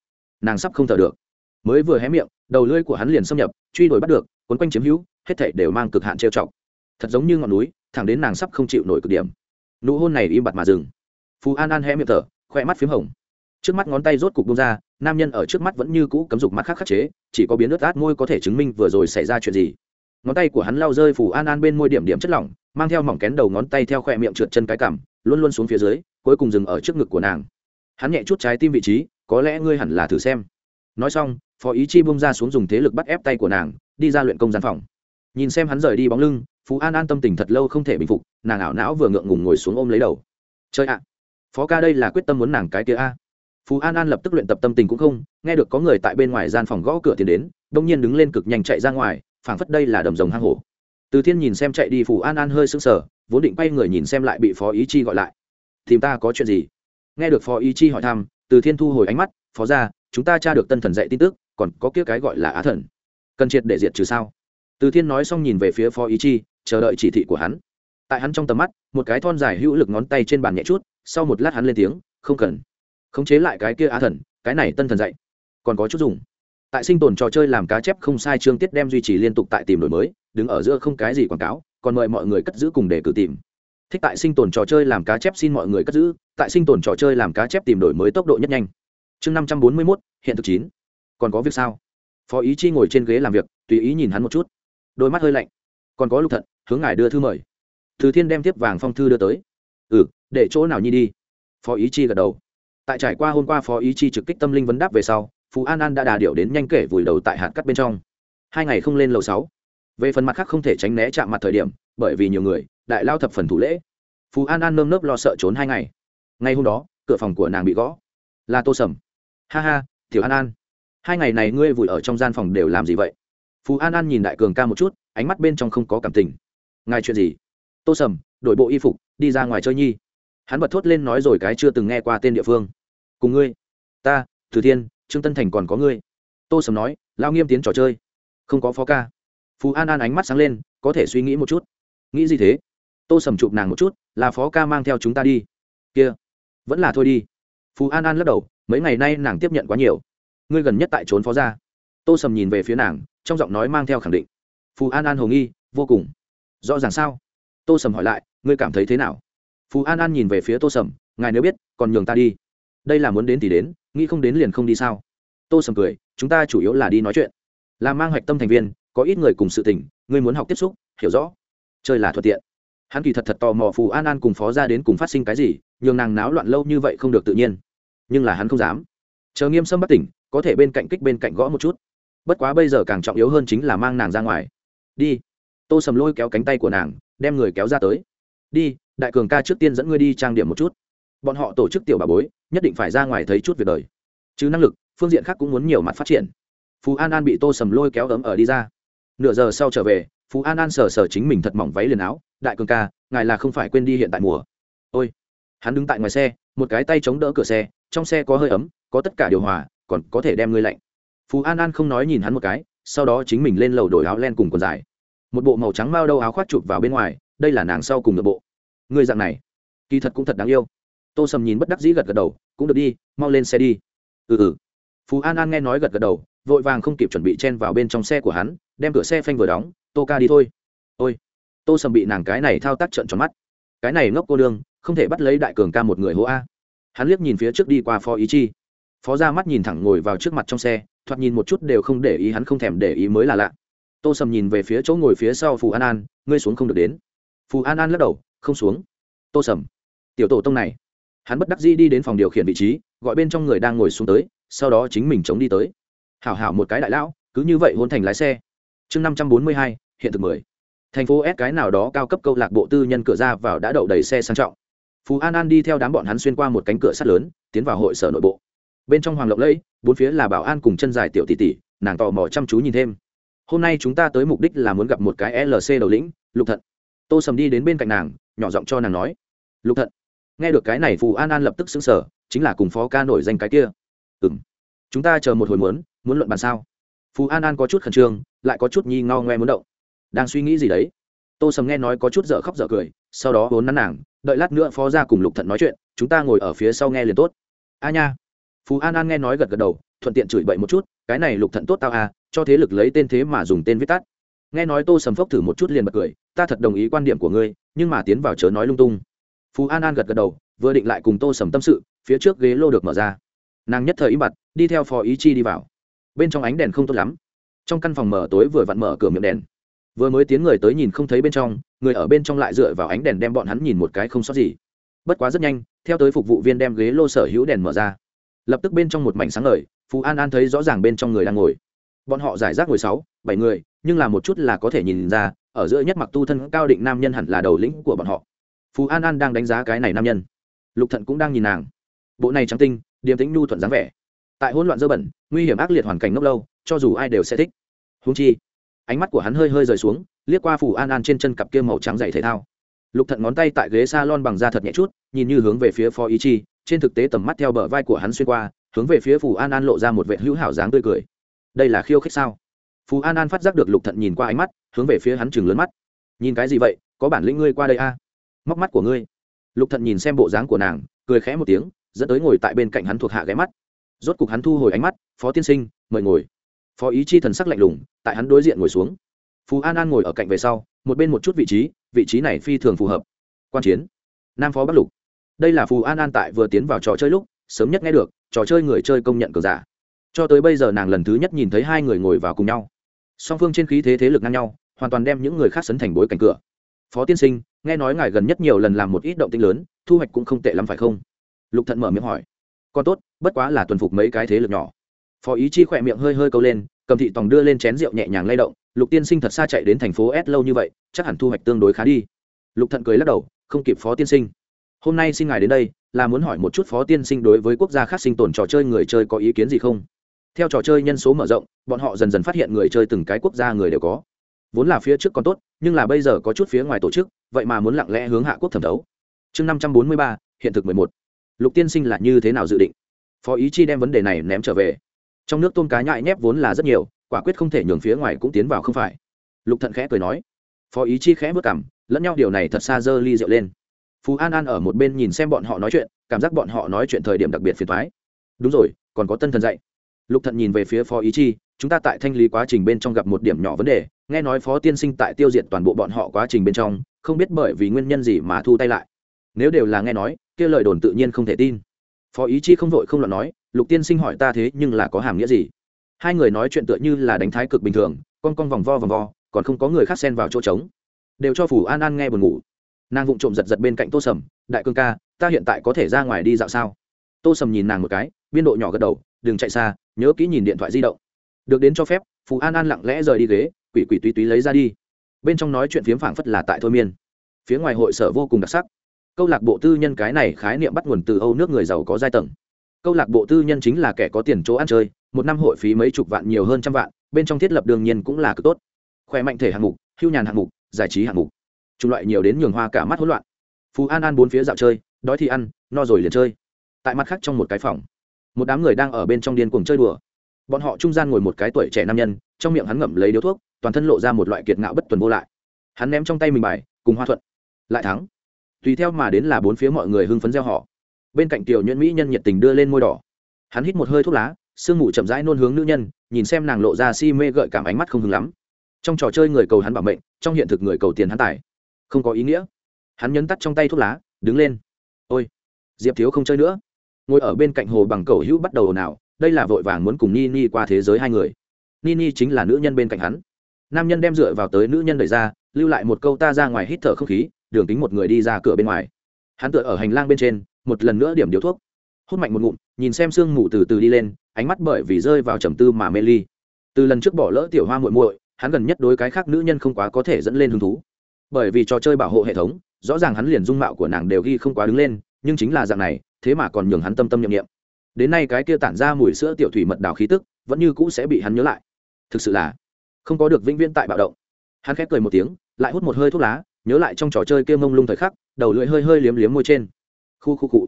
Nàng sắp không thở được. Mới vừa hé miệng, đầu lưỡi của hắn liền xâm nhập, truy đuổi bắt được quấn quanh chiếm hữu, hết thảy đều mang cực hạn trêu chọc. Thật giống như ngọn núi, thẳng đến nàng sắp không chịu nổi cực điểm. Nụ hôn này im bặt mà dừng. Phú an an hé miệng thở khoe mắt p h í m hồng. Trước mắt ngón tay rốt cục bông ra nam nhân ở trước mắt vẫn như cũ cấm dục mắt khác khắc chế, chỉ có biến ướt át môi có thể chứng minh vừa rồi xảy ra chuyện gì. Ngón tay của hắn lao rơi phủ an an bên môi điểm điểm chất lỏng, mang theo mỏng kén đầu ngón tay theo khoe miệng trượt chân cái cằm, luôn luôn xuống phía dưới, cuối cùng dừng ở trước ngực của nàng. Hắn nhẹ chút trái tim vị trí, có lẽ ngươi hẳn là thử xem. Nói xong, phó ý chi bung ra xuống dùng thế lực bắt ép tay của nàng, đi ra luyện công gian phòng. Nhìn xem hắn rời đi bóng lưng phú an an tâm tình thật lâu không thể bình phục, nàng ảo não vừa ngượng ngùng ngồi xuống ôm lấy đầu. Chơi ạ. Phó ca đây là quyết tâm muốn nàng cái kia a phú an an lập tức luyện tập tâm tình cũng không, nghe được có người tại bên ngoài gian phòng gõ cửa tiến đến, đông nhiên đứng lên cực nhanh chạy ra ngoài, phảng phất đây là đầm rồng hang hổ. Từ thiên nhìn xem chạy đi phù an an hơi sững sờ, vốn định quay người nhìn xem lại bị phó ý chi gọi lại. Tìm ta có chuyện gì? Nghe được phó ý chi hỏi thăm, từ thiên thu hồi ánh mắt, phó ra chúng ta tra được tân thần dạy tin tức, còn có kia cái gọi là á thần. Cần triệt để diệt trừ sao? Từ thiên nói xong nhìn về phía phó ý chi, chờ đợi chỉ thị của hắn. Tại hắn trong tầm mắt, một cái thon dài hữu lực ngón tay trên bàn nhẹ chút, sau một lát hắn lên tiếng, không cần khống chế lại cái kia á thần, cái này tân thần dạy, còn có chút dùng. Tại sinh tồn trò chơi làm cá chép không sai chương tiết đem duy trì liên tục tại tìm đổi mới, đứng ở giữa không cái gì quảng cáo, còn mời mọi người cất giữ cùng để cử tìm. Thích tại sinh tồn trò chơi làm cá chép xin mọi người cất giữ, tại sinh tồn trò chơi làm cá chép tìm đổi mới tốc độ nhất nhanh. Chương năm trăm bốn mươi mốt, hiện thực chín. Còn có việc sao? Phó ý chi ngồi trên ghế làm việc, tùy ý nhìn hắn một chút. Đôi mắt hơi lạnh. Còn có lục thận, hướng ngài đưa thư mời. Thứ thiên đem tiếp vàng phong thư đưa tới. Ừ để chỗ nào nhi đi? Phó ý chi gật đầu tại trải qua hôm qua phó ý chi trực kích tâm linh vấn đáp về sau, phú an an đã đà điệu đến nhanh kể vùi đầu tại hạt cắt bên trong. Hai ngày không lên lầu sáu. Về phần mặt khác không thể tránh né chạm mặt thời điểm, bởi vì nhiều người, đại lao thập phần thủ lễ. Phú an an nơm nớp lo sợ trốn hai ngày. Ngay hôm đó, cửa phòng của nàng bị gõ. Là tô sầm. Ha ha, tiểu an an. Hai ngày này ngươi vùi ở trong gian phòng đều làm gì vậy? Phú an an nhìn đại cường ca một chút, ánh mắt bên trong không có cảm tình. Ngài chuyện gì? Tô sầm, đổi bộ y phục, đi ra ngoài chơi nhi. Hắn bật thốt lên nói rồi cái chưa từng nghe qua tên địa phương cùng ngươi. Ta, từ thiên, trương tân thành còn có ngươi. Tô sầm nói lao nghiêm tiến trò chơi. Không có phó ca. Phú an an ánh mắt sáng lên, có thể suy nghĩ một chút. Nghĩ gì thế? Tô sầm chụp nàng một chút, là phó ca mang theo chúng ta đi. Kia, vẫn là thôi đi. Phú an an lắc đầu, mấy ngày nay nàng tiếp nhận quá nhiều. Ngươi gần nhất tại trốn phó ra tô sầm nhìn về phía nàng, trong giọng nói mang theo khẳng định. Phú an an hồ nghi, vô cùng. Rõ ràng sao? Tô sầm hỏi lại, ngươi cảm thấy thế nào? Phú an an nhìn về phía tô sầm, ngài nếu biết, còn nhường ta đi đây là muốn đến thì đến, nghĩ không đến liền không đi sao? Tô sầm cười, chúng ta chủ yếu là đi nói chuyện. Là mang hoạch tâm thành viên, có ít người cùng sự tình ngươi muốn học tiếp xúc, hiểu rõ. Chơi là thuận tiện. Hắn kỳ thật thật tò mò phù an an cùng phó ra đến cùng phát sinh cái gì, nhường nàng náo loạn lâu như vậy không được tự nhiên. Nhưng là hắn không dám. Chờ nghiêm sâm bất tỉnh, có thể bên cạnh kích bên cạnh gõ một chút. Bất quá bây giờ càng trọng yếu hơn chính là mang nàng ra ngoài. Đi. Tô sầm lôi kéo cánh tay của nàng, đem người kéo ra tới. Đi, đại cường ca trước tiên dẫn ngươi đi trang điểm một chút bọn họ tổ chức tiểu bà bối, nhất định phải ra ngoài thấy chút việc đời. Chứ năng lực, phương diện khác cũng muốn nhiều mặt phát triển. Phú an an bị tô sầm lôi kéo ấm ở đi ra. Nửa giờ sau trở về, phú an an sờ sờ chính mình thật mỏng váy liền áo, đại cường ca, ngài là không phải quên đi hiện tại mùa. Ôi. Hắn đứng tại ngoài xe, một cái tay chống đỡ cửa xe, trong xe có hơi ấm, có tất cả điều hòa, còn có thể đem ngươi lạnh. Phú an an không nói nhìn hắn một cái, sau đó chính mình lên lầu đổi áo len cùng quần dài. Một bộ màu trắng mao đâu áo khoác chụp vào bên ngoài, đây là nàng sau cùng nội bộ. Người dạng này, kỳ thật cũng thật đáng yêu tô sầm nhìn bất đắc dĩ gật gật đầu, cũng được đi, mau lên xe đi. Ừ ừ. Phú an an nghe nói gật gật đầu, vội vàng không kịp chuẩn bị chen vào bên trong xe của hắn, đem cửa xe phanh vừa đóng, tô ca đi thôi. Ôi. Tô sầm bị nàng cái này thao tác trận tròn mắt. Cái này ngốc cô đương không thể bắt lấy đại cường ca một người hố a. Hắn liếc nhìn phía trước đi qua phó ý chi. Phó ra mắt nhìn thẳng ngồi vào trước mặt trong xe, thoạt nhìn một chút đều không để ý hắn không thèm để ý mới là lạ. Tô sầm nhìn về phía chỗ ngồi phía sau phù an an, ngươi xuống không được đến. Phù an an lắc đầu, không xuống. Tô sầm, tiểu tổ tông này hắn bất đắc dĩ đi đến phòng điều khiển vị trí, gọi bên trong người đang ngồi xuống tới, sau đó chính mình chống đi tới. Hảo hảo một cái đại lão, cứ như vậy hôn thành lái xe. Chương năm trăm bốn mươi hai, hiện thực mười. Thành phố s cái nào đó cao cấp câu lạc bộ tư nhân cửa ra vào đã đậu đầy xe sang trọng. Phú an an đi theo đám bọn hắn xuyên qua một cánh cửa sắt lớn, tiến vào hội sở nội bộ. Bên trong hoàng lộng lẫy, bốn phía là bảo an cùng chân dài tiểu tỷ tỷ, nàng tò mò chăm chú nhìn thêm. Hôm nay chúng ta tới mục đích là muốn gặp một cái lc đầu lĩnh, lục thận. Tô sầm đi đến bên cạnh nàng, nhỏ giọng cho nàng nói. Lục thận nghe được cái này, phù an an lập tức xứng sở chính là cùng phó ca nổi danh cái kia. Ừ m chúng ta chờ một hồi muốn muốn luận bàn sao? Phù an an có chút khẩn trương, lại có chút nhi ngao ngoe muốn động. Đang suy nghĩ gì đấy? Tô sầm nghe nói có chút dở khóc dở cười, sau đó vốn nắn nàng, đợi lát nữa phó ra cùng lục thận nói chuyện, chúng ta ngồi ở phía sau nghe liền tốt. A nha. Phú an an nghe nói gật gật đầu, thuận tiện chửi bậy một chút, cái này lục thận tốt tao à cho thế lực lấy tên thế mà dùng tên viết tắt. Nghe nói tô sầm phốc thử một chút liền bật cười, ta thật đồng ý quan điểm của ngươi, nhưng mà tiến vào chớ nói lung tung phú an an gật gật đầu, vừa định lại cùng tô sầm tâm sự, phía trước ghế lô được mở ra. Nàng nhất thời im bặt, đi theo phó ý chi đi vào. Bên trong ánh đèn không tốt lắm. Trong căn phòng mở tối vừa vặn mở cửa miệng đèn. Vừa mới tiến người tới nhìn không thấy bên trong, người ở bên trong lại dựa vào ánh đèn đem bọn hắn nhìn một cái không sót gì. Bất quá rất nhanh, theo tới phục vụ viên đem ghế lô sở hữu đèn mở ra. Lập tức bên trong một mảnh sáng ngời, phú an an thấy rõ ràng bên trong người đang ngồi. Bọn họ giải rác ngồi sáu, bảy người, nhưng là một chút là có thể nhìn ra, ở giữa nhất mặc tu thân cao định nam nhân hẳn là đầu lĩnh của bọn họ phú an an đang đánh giá cái này nam nhân lục thận cũng đang nhìn nàng bộ này trắng tinh điềm tĩnh nhu thuận dáng vẻ tại hỗn loạn dơ bẩn nguy hiểm ác liệt hoàn cảnh ngốc lâu cho dù ai đều sẽ thích húng chi ánh mắt của hắn hơi hơi rời xuống liếc qua phủ an an trên chân cặp kia màu trắng dày thể thao lục thận ngón tay tại ghế s a lon bằng da thật nhẹ chút nhìn như hướng về phía phó ý chi trên thực tế tầm mắt theo bờ vai của hắn xuyên qua hướng về phía phủ an an lộ ra một vệ hữu hảo dáng tươi cười đây là khiêu khích sao phú an an phát giác được lục thận nhìn qua ánh mắt hướng về phía hắn chừng lớn mắt nhìn cái gì vậy có bản lĩnh ngươi qua đây a à? Móc mắt của ngươi. Lục thận nhìn xem bộ dáng của nàng, cười khẽ một tiếng, dẫn tới ngồi tại bên cạnh hắn thuộc hạ ghé mắt. Rốt cục hắn thu hồi ánh mắt, phó tiên sinh, mời ngồi. Phó ý chi thần sắc lạnh lùng, tại hắn đối diện ngồi xuống. Phú an an ngồi ở cạnh về sau, một bên một chút vị trí vị trí này phi thường phù hợp. Quan chiến. Nam phó bắc lục. Đây là phù an an tại vừa tiến vào trò chơi lúc, sớm nhất nghe được, trò chơi người chơi công nhận cờ giả. Cho tới bây giờ nàng lần thứ nhất nhìn thấy hai người ngồi vào cùng nhau. Song phương trên khí thế thế lực ngang nhau, hoàn toàn đem những người khác sấn thành bối cảnh cửa. Phó tiên sinh nghe nói ngài gần nhất nhiều lần làm một ít động tinh lớn, thu hoạch cũng không tệ lắm phải không? Lục thận mở miệng hỏi. Còn tốt, bất quá là tuần phục mấy cái thế lực nhỏ. Phó ý chi khỏe miệng hơi hơi câu lên, cầm thị tòng đưa lên chén rượu nhẹ nhàng lay động, lục tiên sinh thật xa chạy đến thành phố s lâu như vậy, chắc hẳn thu hoạch tương đối khá đi. Lục thận cười lắc đầu, không kịp phó tiên sinh. Hôm nay xin ngài đến đây, là muốn hỏi một chút phó tiên sinh đối với quốc gia khác sinh tồn trò chơi người chơi có ý kiến gì không? Theo trò chơi nhân số mở rộng, bọn họ dần dần phát hiện người chơi từng cái quốc gia người đều có vốn là phía trước còn tốt, nhưng là bây giờ có chút phía ngoài tổ chức, vậy mà muốn lặng lẽ hướng hạ quốc thẩm thấu. Chương năm trăm bốn mươi ba, hiện thực mười một. Lục tiên sinh là như thế nào dự định? Phó ý chi đem vấn đề này ném trở về. Trong nước tôm cá nhại nhép vốn là rất nhiều, quả quyết không thể nhường phía ngoài cũng tiến vào không phải. Lục thận khẽ cười nói. Phó ý chi khẽ vất cảm lẫn nhau điều này thật xa dơ ly rượu lên. Phú an an ở một bên nhìn xem bọn họ nói chuyện, cảm giác bọn họ nói chuyện thời điểm đặc biệt phiền thoái đúng rồi, còn có tân thần dạy. Lục thận nhìn về phía phó ý chi, chúng ta tại thanh lý quá trình bên trong gặp một điểm nhỏ vấn đề nghe nói phó tiên sinh tại tiêu diệt toàn bộ bọn họ quá trình bên trong, không biết bởi vì nguyên nhân gì mà thu tay lại. Nếu đều là nghe nói, kia lời đồn tự nhiên không thể tin. Phó ý chi không vội không loạn nói, lục tiên sinh hỏi ta thế nhưng là có hàm nghĩa gì? Hai người nói chuyện tựa như là đánh thái cực bình thường, con con vòng vo vòng vo, còn không có người khác xen vào chỗ trống. Đều cho phủ an an nghe buồn ngủ. Nàng vụng trộm giật giật bên cạnh tô sầm, đại cương ca, ta hiện tại có thể ra ngoài đi dạo sao? Tô sầm nhìn nàng một cái, biên độ nhỏ gật đầu, đừng chạy xa, nhớ kỹ nhìn điện thoại di động. Được đến cho phép phú an an lặng lẽ rời đi ghế, quỷ quỷ túy túy lấy ra đi. Bên trong nói chuyện phiếm phảng phất là tại thôi miên. Phía ngoài hội sở vô cùng đặc sắc. Câu lạc bộ tư nhân cái này khái niệm bắt nguồn từ âu nước người giàu có giai tầng. Câu lạc bộ tư nhân chính là kẻ có tiền chỗ ăn chơi, một năm hội phí mấy chục vạn nhiều hơn trăm vạn, bên trong thiết lập đương nhiên cũng là cực tốt. Khỏe mạnh thể hạng mục, hưu nhàn hạng mục, giải trí hạng mục. Chủng loại nhiều đến nhường hoa cả mắt hỗn loạn. Phú an an bốn phía dạo chơi, đói thì ăn, no rồi liền chơi. Tại mặt khác trong một cái phòng, một đám người đang ở bên trong điên cuồng chơi đùa bọn họ trung gian ngồi một cái tuổi trẻ nam nhân, trong miệng hắn ngậm lấy điếu thuốc, toàn thân lộ ra một loại kiệt ngạo bất tuần vô lại. Hắn ném trong tay mình bài, cùng hoa thuận, lại thắng. Tùy theo mà đến là bốn phía mọi người hưng phấn gieo họ bên cạnh tiểu nhuyễn mỹ nhân nhiệt tình đưa lên môi đỏ. Hắn hít một hơi thuốc lá, sương mù chậm rãi nôn hướng nữ nhân, nhìn xem nàng lộ ra si mê gợi cảm ánh mắt không hứng lắm. Trong trò chơi người cầu hắn bảo mệnh, trong hiện thực người cầu tiền hắn tài. Không có ý nghĩa. Hắn nhấn tắt trong tay thuốc lá, đứng lên. Ôi, diệp thiếu không chơi nữa. Ngồi ở bên cạnh hồ bằng cầu hữu bắt đầu nào đây là vội vàng muốn cùng ni ni qua thế giới hai người. Ni ni chính là nữ nhân bên cạnh hắn. Nam nhân đem dựa vào tới nữ nhân đẩy ra, lưu lại một câu ta ra ngoài hít thở không khí, đường tính một người đi ra cửa bên ngoài. Hắn tựa ở hành lang bên trên, một lần nữa điểm điếu thuốc. Hút mạnh một ngụm, nhìn xem sương mù từ từ đi lên, ánh mắt bởi vì rơi vào trầm tư mà mê ly. Từ lần trước bỏ lỡ tiểu hoa muội muội, hắn gần nhất đối cái khác nữ nhân không quá có thể dẫn lên hứng thú. Bởi vì trò chơi bảo hộ hệ thống, rõ ràng hắn liền dung mạo của nàng đều ghi không quá đứng lên, nhưng chính là dạng này, thế mà còn nhường hắn tâm tâm nhiệm nghiệm đến nay cái kia tản ra mùi sữa tiểu thủy mật đào khí tức, vẫn như cũ sẽ bị hắn nhớ lại. Thực sự là, không có được vĩnh viễn tại bạo động. Hắn khép cười một tiếng, lại hút một hơi thuốc lá, nhớ lại trong trò chơi kia mông lung thời khắc, đầu lưỡi hơi hơi liếm liếm môi trên. Khu khu cụ.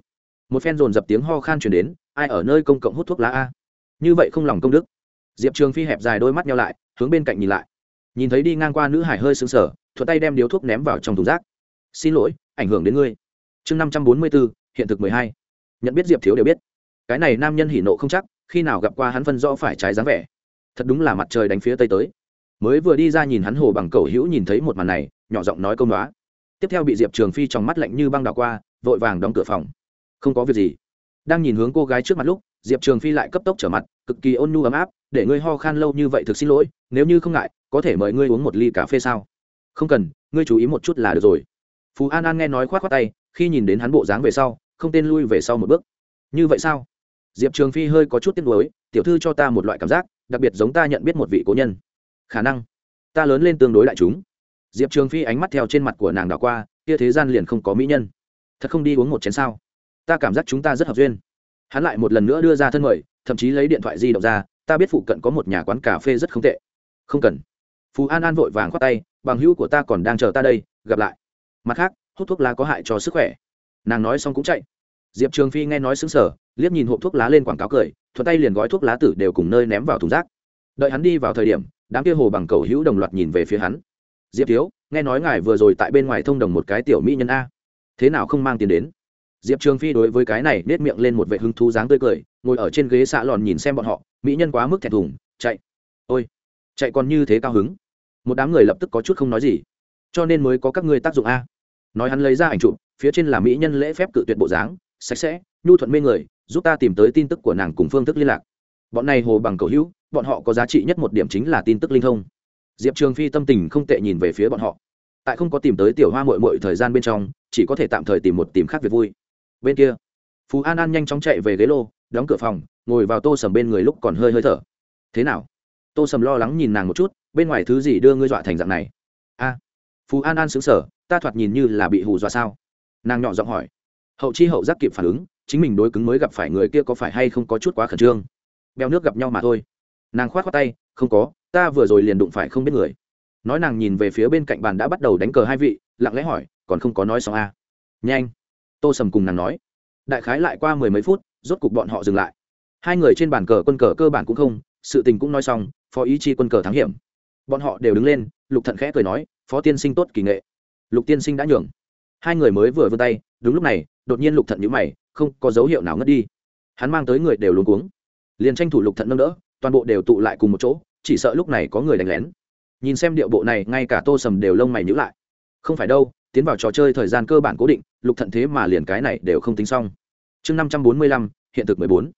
Một phen dồn dập tiếng ho khan chuyển đến, ai ở nơi công cộng hút thuốc lá a? Như vậy không lòng công đức. Diệp trường phi hẹp dài đôi mắt nhau lại, hướng bên cạnh nhìn lại. Nhìn thấy đi ngang qua nữ hải hơi xứng sở thuận tay đem điếu thuốc ném vào trong thùng rác. Xin lỗi, ảnh hưởng đến ngươi. Chương năm trăm bốn mươi bốn, hiện thực mười hai. Nhận biết diệp thiếu đều biết cái này nam nhân hỉ nộ không chắc, khi nào gặp qua hắn phân rõ phải trái dáng vẻ. Thật đúng là mặt trời đánh phía tây tới. Mới vừa đi ra nhìn hắn hồ bằng cầu hữu nhìn thấy một màn này, nhỏ giọng nói câu nói. Tiếp theo bị diệp trường phi trong mắt lạnh như băng đào qua, vội vàng đóng cửa phòng. Không có việc gì. Đang nhìn hướng cô gái trước mặt lúc, diệp trường phi lại cấp tốc trở mặt, cực kỳ ôn nhu ấm áp, để ngươi ho khan lâu như vậy thực xin lỗi, nếu như không ngại, có thể mời ngươi uống một ly cà phê sao? Không cần, ngươi chú ý một chút là được rồi. Phú an an nghe nói k h o á t khoác tay, khi nhìn đến hắn bộ dáng về sau, không tên lui về sau một bước. Như vậy sao? Diệp trường phi hơi có chút tiếc nuối, tiểu thư cho ta một loại cảm giác, đặc biệt giống ta nhận biết một vị cố nhân. Khả năng. Ta lớn lên tương đối đại chúng. Diệp trường phi ánh mắt theo trên mặt của nàng đảo qua, kia thế gian liền không có mỹ nhân. Thật không đi uống một chén sao? Ta cảm giác chúng ta rất hợp duyên. Hắn lại một lần nữa đưa ra thân mời, thậm chí lấy điện thoại di động ra, ta biết phụ cận có một nhà quán cà phê rất không tệ. Không cần. Phú an an vội vàng khoác tay, bằng hữu của ta còn đang chờ ta đây, gặp lại. Mặt khác, hút thuốc lá có hại cho sức khỏe. Nàng nói xong cũng chạy diệp trường phi nghe nói xứng sở liếc nhìn hộp thuốc lá lên quảng cáo cười, thuận tay liền gói thuốc lá tử đều cùng nơi ném vào thùng rác. Đợi hắn đi vào thời điểm, đám kia hồ bằng cầu hữu đồng loạt nhìn về phía hắn. Diệp thiếu, nghe nói ngài vừa rồi tại bên ngoài thông đồng một cái tiểu mỹ nhân a. Thế nào không mang tiền đến? Diệp trường phi đối với cái này nết miệng lên một vệ hứng thú dáng tươi cười, ngồi ở trên ghế xạ lòn nhìn xem bọn họ, mỹ nhân quá mức thẹn thùng, chạy. Ôi, chạy còn như thế cao hứng. Một đám người lập tức có chút không nói gì. Cho nên mới có các ngươi tác dụng a. Nói hắn lấy ra ảnh chụp, phía trên là mỹ nhân lễ phép cự tuyệt bộ dáng sạch sẽ, nhu thuận mê người, giúp ta tìm tới tin tức của nàng cùng phương thức liên lạc. Bọn này hồ bằng cầu hữu, bọn họ có giá trị nhất một điểm chính là tin tức linh thông. Diệp trường phi tâm tình không tệ nhìn về phía bọn họ. Tại không có tìm tới tiểu hoa mội mội thời gian bên trong, chỉ có thể tạm thời tìm một tìm khác việc vui. Bên kia, phú an an nhanh chóng chạy về ghế lô, đóng cửa phòng, ngồi vào tô sầm bên người lúc còn hơi hơi thở. Thế nào? Tô sầm lo lắng nhìn nàng một chút, bên ngoài thứ gì đưa ngươi dọa thành dạng này? A. Phú an an xứng sở ta thoạt nhìn như là bị hù dọa sao? Nàng nhỏ giọng hỏi hậu chi hậu giác kịp phản ứng, chính mình đối cứng mới gặp phải người kia có phải hay không có chút quá khẩn trương. Bèo nước gặp nhau mà thôi. Nàng khoát khoát tay, không có, ta vừa rồi liền đụng phải không biết người. Nói nàng nhìn về phía bên cạnh bàn đã bắt đầu đánh cờ hai vị, lặng lẽ hỏi, còn không có nói xong a à. nhanh. Tô sầm cùng nàng nói. Đại khái lại qua mười mấy phút, rốt cục bọn họ dừng lại. Hai người trên bàn cờ quân cờ cơ bản cũng không, sự tình cũng nói xong, phó ý chi quân cờ thắng hiểm. Bọn họ đều đứng lên, lục thận khẽ cười nói, phó tiên sinh tốt kỳ nghệ. Lục tiên sinh đã nhường. Hai người mới vừa vươn tay, đúng lúc này đột nhiên lục thận nhíu mày, không có dấu hiệu nào ngất đi. Hắn mang tới người đều luống cuống. Liền tranh thủ lục thận nâng đỡ, toàn bộ đều tụ lại cùng một chỗ, chỉ sợ lúc này có người đánh lén. Nhìn xem điệu bộ này, ngay cả tô sầm đều lông mày nhữ lại. Không phải đâu, tiến vào trò chơi thời gian cơ bản cố định, lục thận thế mà liền cái này đều không tính xong. Chương năm trăm bốn mươi lăm, hiện thực mười bốn.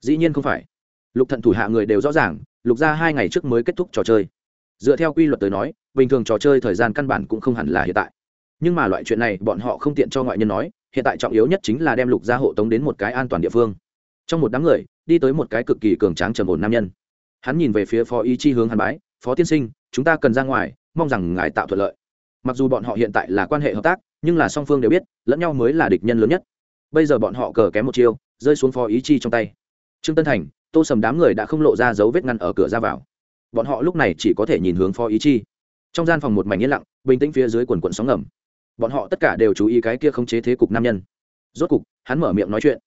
Dĩ nhiên không phải. Lục thận thủ hạ người đều rõ ràng, lục ra hai ngày trước mới kết thúc trò chơi. Dựa theo quy luật tới nói, bình thường trò chơi thời gian căn bản cũng không hẳn là hiện tại. Nhưng mà loại chuyện này bọn họ không tiện cho ngoại nhân nói hiện tại trọng yếu nhất chính là đem lục gia hộ tống đến một cái an toàn địa phương. Trong một đám người, đi tới một cái cực kỳ cường tráng trầm ổn nam nhân. Hắn nhìn về phía phó ý chi hướng hàn bái, phó tiên sinh, chúng ta cần ra ngoài, mong rằng ngài tạo thuận lợi. Mặc dù bọn họ hiện tại là quan hệ hợp tác, nhưng là song phương đều biết, lẫn nhau mới là địch nhân lớn nhất. Bây giờ bọn họ cờ kém một chiêu, rơi xuống phó ý chi trong tay. Trương tân thành, tô sầm đám người đã không lộ ra dấu vết ngăn ở cửa ra vào. Bọn họ lúc này chỉ có thể nhìn hướng phó ý chi. Trong gian phòng một mảnh yên lặng, bình tĩnh phía dưới quần quận sóng ngầm bọn họ tất cả đều chú ý cái kia không chế thế cục nam nhân. Rốt cục, hắn mở miệng nói chuyện.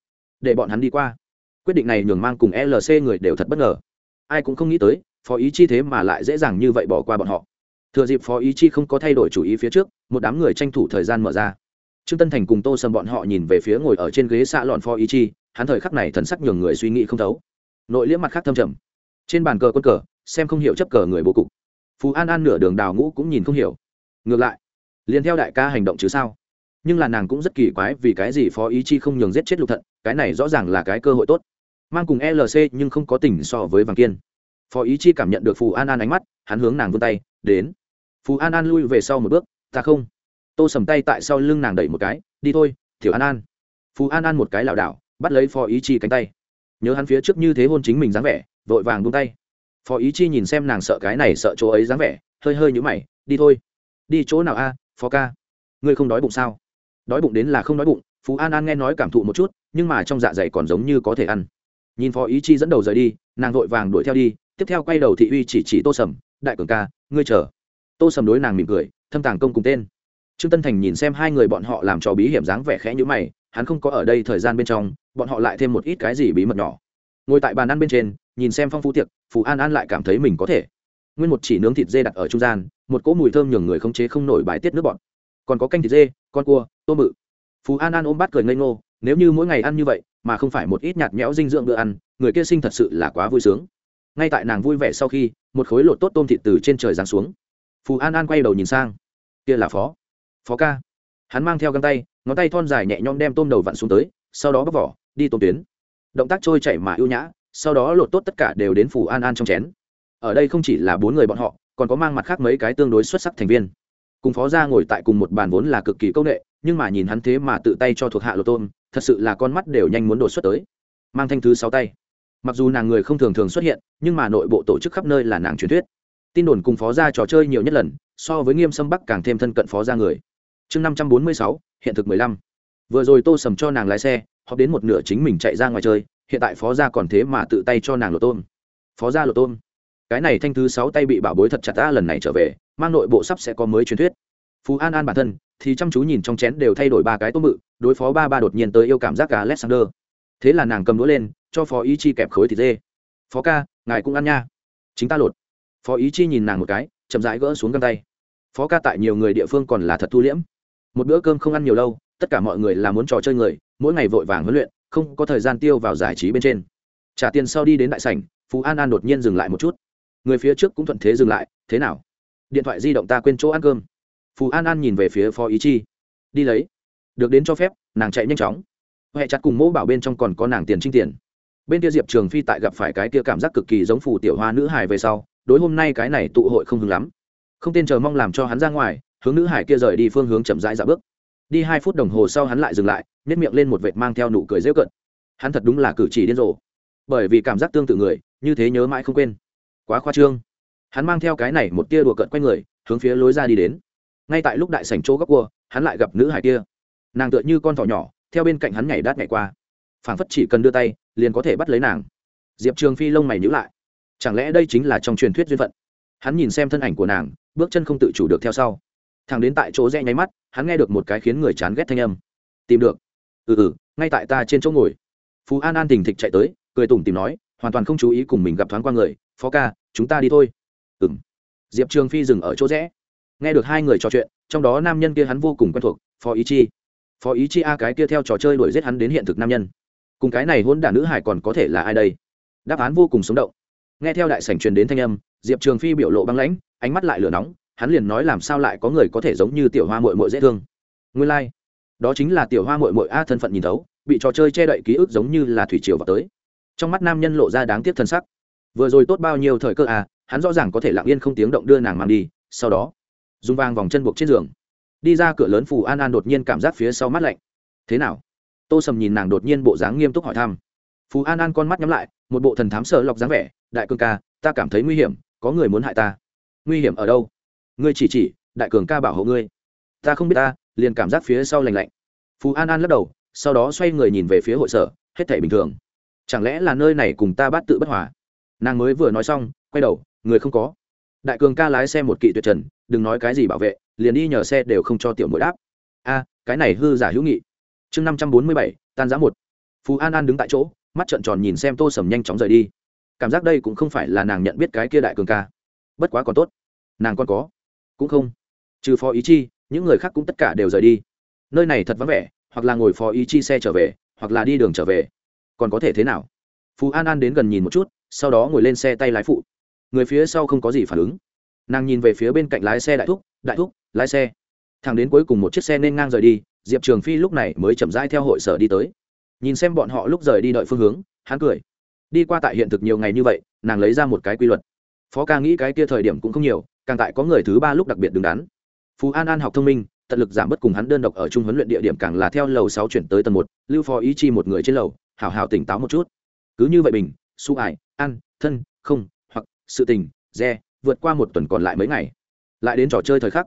Để bọn hắn đi qua. Quyết định này nhường mang cùng lc người đều thật bất ngờ. Ai cũng không nghĩ tới, phó ý chi thế mà lại dễ dàng như vậy bỏ qua bọn họ. Thừa dịp phó ý chi không có thay đổi chủ ý phía trước, một đám người tranh thủ thời gian mở ra. Trương tân thành cùng tô sầm bọn họ nhìn về phía ngồi ở trên ghế xạ lọn phó ý chi, hắn thời khắc này thần sắc nhường người suy nghĩ không thấu. Nội liễm mặt khác thâm trầm. Trên bàn cờ quân cờ, xem không hiểu chấp cờ người bố cục. Phú an an nửa đường đào ngũ cũng nhìn không hiểu. Ngược lại liền theo đại ca hành động chứ sao? Nhưng là nàng cũng rất kỳ quái vì cái gì phó ý chi không nhường giết chết lục thận, cái này rõ ràng là cái cơ hội tốt. Mang cùng lc nhưng không có tình so với vàng kiên. Phó ý chi cảm nhận được phù an an ánh mắt, hắn hướng nàng vươn tay, đến. Phù an an lui về sau một bước, ta không. Tô sầm tay tại sau lưng nàng đẩy một cái, đi thôi thiểu an an. Phù an an một cái lảo đảo, bắt lấy phó ý chi cánh tay. Nhớ hắn phía trước như thế hôn chính mình dáng vẻ, vội vàng buông tay. Phó ý chi nhìn xem nàng sợ cái này sợ chỗ ấy dáng vẻ, hơi hơi nhũ mày, đi thôi. Đi chỗ nào a? Phó ca. Ngươi không đói bụng sao? Đói bụng đến là không đói bụng, phú an an nghe nói cảm thụ một chút, nhưng mà trong dạ dày còn giống như có thể ăn. Nhìn phó ý chi dẫn đầu rời đi, nàng vội vàng đuổi theo đi, tiếp theo quay đầu thị uy chỉ chỉ tô sầm, đại cường ca, ngươi chờ. Tô sầm đối nàng mỉm cười, thâm tàng công cùng tên. Trương tân thành nhìn xem hai người bọn họ làm trò bí hiểm dáng vẻ khẽ như mày, hắn không có ở đây thời gian bên trong, bọn họ lại thêm một ít cái gì bí mật nhỏ. Ngồi tại bàn ăn bên trên, nhìn xem phong phú tiệc, Phú an an lại cảm thấy mình có thể nguyên một chỉ nướng thịt dê đặt ở trung gian, một cỗ mùi thơm nhường người không chế không nổi bài tiết nước bọt. còn có canh thịt dê, con cua, tôm mự phú an an ôm bát cười ngây ngô, nếu như mỗi ngày ăn như vậy, mà không phải một ít nhạt nhẽo dinh dưỡng bữa ăn, người kia sinh thật sự là quá vui sướng. Ngay tại nàng vui vẻ sau khi, một khối lột tốt tôm thịt từ trên trời giáng xuống. Phú an an quay đầu nhìn sang. Kia là phó. Phó ca. Hắn mang theo găng tay, ngón tay thon dài nhẹ nhõm đem tôm đầu vặn xuống tới, sau đó bóc vỏ, đi tôm tuyến. Động tác trôi chảy mà ưu nhã, sau đó lột tốt tất cả đều đến phủ an an trong chén ở đây không chỉ là bốn người bọn họ còn có mang mặt khác mấy cái tương đối xuất sắc thành viên. Cùng phó gia ngồi tại cùng một bàn vốn là cực kỳ công nghệ nhưng mà nhìn hắn thế mà tự tay cho thuộc hạ lột tôn, thật sự là con mắt đều nhanh muốn đột xuất tới. Mang thanh thứ sáu tay. Mặc dù nàng người không thường thường xuất hiện nhưng mà nội bộ tổ chức khắp nơi là nàng truyền thuyết. Tin đồn cùng phó gia trò chơi nhiều nhất lần so với nghiêm sâm bắc càng thêm thân cận phó gia người. Chương năm trăm bốn mươi sáu hiện thực mười lăm. Vừa rồi tô sầm cho nàng lái xe họp đến một nửa chính mình chạy ra ngoài chơi hiện tại phó gia còn thế mà tự tay cho nàng lột tôm. Phó gia lột tôm cái này thanh thứ sáu tay bị bảo bối thật chặt ta lần này trở về, mang nội bộ sắp sẽ có mới truyền thuyết. Phú an an bản thân, thì chăm chú nhìn trong chén đều thay đổi ba cái tôm mự, đối phó ba ba đột nhiên tới yêu cảm giác cả alexander. Thế là nàng cầm đũa lên, cho phó ý chi kẹp khối thịt dê. Phó ca, ngài cũng ăn nha. Chính ta lột. Phó ý chi nhìn nàng một cái, chậm rãi gỡ xuống găng tay. Phó ca tại nhiều người địa phương còn là thật thu liễm. Một bữa cơm không ăn nhiều lâu, tất cả mọi người là muốn trò chơi người, mỗi ngày vội vàng huấn luyện, không có thời gian tiêu vào giải trí bên trên. Trả tiền sau đi đến đại sảnh, phú an an đột nhiên dừng lại một chút người phía trước cũng thuận thế dừng lại, thế nào? Điện thoại di động ta quên chỗ ăn cơm. Phù an an nhìn về phía phó ý chi. Đi lấy. Được đến cho phép, nàng chạy nhanh chóng. Huệ chặt cùng mẫu bảo bên trong còn có nàng tiền trinh tiền. Bên kia diệp trường phi tại gặp phải cái kia cảm giác cực kỳ giống phù tiểu hoa nữ hải về sau, đối hôm nay cái này tụ hội không hứng lắm. Không tên chờ mong làm cho hắn ra ngoài, hướng nữ hải kia rời đi phương hướng chậm rãi dạo bước. Đi hai phút đồng hồ sau hắn lại dừng lại nhét miệng lên một vệt mang theo nụ cười rêu cận hắn thật đúng là cử chỉ điên rồ. Bởi vì cảm giác tương tự người, như thế nhớ mãi không quên quá khoa trương. Hắn mang theo cái này một tia đùa cận q u a người, hướng phía lối ra đi đến. Ngay tại lúc đại sảnh chỗ góc cua, hắn lại gặp nữ hải kia. Nàng tựa như con thỏ nhỏ, theo bên cạnh hắn nhảy đát nhảy qua. Phảng phất chỉ cần đưa tay, liền có thể bắt lấy nàng. Diệp trường phi lông mày nhữ lại. Chẳng lẽ đây chính là trong truyền thuyết duyên phận? Hắn nhìn xem thân ảnh của nàng, bước chân không tự chủ được theo sau. Thằng đến tại chỗ rẽ nháy mắt, hắn nghe được một cái khiến người chán ghét thanh âm. Tìm được. Ừ ừ ngay tại ta trên chỗ ngồi. Phú an an tình thịch chạy tới, cười tủm tìm nói hoàn toàn không chú ý cùng mình gặp thoáng qua người, phó ca, chúng ta đi thôi. Ừ m diệp trường phi dừng ở chỗ rẽ. Nghe được hai người trò chuyện, trong đó nam nhân kia hắn vô cùng quen thuộc, phó ý chi. Phó ý chi a cái kia theo trò chơi đuổi giết hắn đến hiện thực nam nhân. Cùng cái này hôn đả nữ hải còn có thể là ai đây? Đáp án vô cùng sống động. Nghe theo đại sảnh truyền đến thanh âm, diệp trường phi biểu lộ băng lãnh, ánh mắt lại lửa nóng, hắn liền nói làm sao lại có người có thể giống như tiểu hoa mội mội dễ thương. Nguyên lai、like. đó chính là tiểu hoa mội mội a thân phận nhìn thấu, bị trò chơi che đậy ký ức giống như là thủy triều vào tới trong mắt nam nhân lộ ra đáng tiếc thân sắc. Vừa rồi tốt bao nhiêu thời cơ à hắn rõ ràng có thể lặng yên không tiếng động đưa nàng mang đi, sau đó, dùng vàng vòng chân buộc trên giường. Đi ra cửa lớn phù an an đột nhiên cảm giác phía sau mắt lạnh. Thế nào? Tô sầm nhìn nàng đột nhiên bộ dáng nghiêm túc hỏi thăm. Phù an an con mắt nhắm lại, một bộ thần thám sợ lọc dáng vẻ, đại cường ca, ta cảm thấy nguy hiểm, có người muốn hại ta. Nguy hiểm ở đâu? Ngươi chỉ chỉ, đại cường ca bảo hộ ngươi. Ta không biết ta, liền cảm giác phía sau lành lạnh. Phú an an lắc đầu, sau đó xoay người nhìn về phía hội sở, hết thể bình thường chẳng lẽ là nơi này cùng ta bắt tự bất hòa? Nàng mới vừa nói xong, quay đầu, người không có. Đại cường ca lái xe một kỵ tuyệt trần, đừng nói cái gì bảo vệ, liền đi nhờ xe đều không cho tiểu mũi đáp. A, cái này hư giả hữu nghị. Chương năm trăm bốn mươi bảy, tan giã một. Phú an an đứng tại chỗ, mắt trợn tròn nhìn xem tô sầm nhanh chóng rời đi. Cảm giác đây cũng không phải là nàng nhận biết cái kia đại cường ca. Bất quá còn tốt. Nàng còn có. Cũng không. Trừ phó ý chi, những người khác cũng tất cả đều rời đi. Nơi này thật vắng vẻ, hoặc là ngồi phó ý chi xe trở về, hoặc là đi đường trở về còn có thể thế nào? Phú an an đến gần nhìn một chút, sau đó ngồi lên xe tay lái phụ. Người phía sau không có gì phản ứng. Nàng nhìn về phía bên cạnh lái xe đại thúc đại thúc, lái xe. Thằng đến cuối cùng một chiếc xe nên ngang rời đi, diệp trường phi lúc này mới chậm rãi theo hội sở đi tới. Nhìn xem bọn họ lúc rời đi đợi phương hướng, hắn cười. Đi qua tại hiện thực nhiều ngày như vậy, nàng lấy ra một cái quy luật. Phó ca nghĩ cái kia thời điểm cũng không nhiều, càng tại có người thứ ba lúc đặc biệt đứng đắn. Phú an an học thông minh, tận lực giảm bớt cùng hắn đơn độc ở trung huấn luyện địa điểm càng là theo lầu sáu chuyển tới tầng một, lưu phó ý chi một người trên lầu hảo hảo tỉnh táo một chút. Cứ như vậy bình, su ải, ăn, thân, không, hoặc sự tình, re, vượt qua một tuần còn lại mấy ngày. Lại đến trò chơi thời khắc,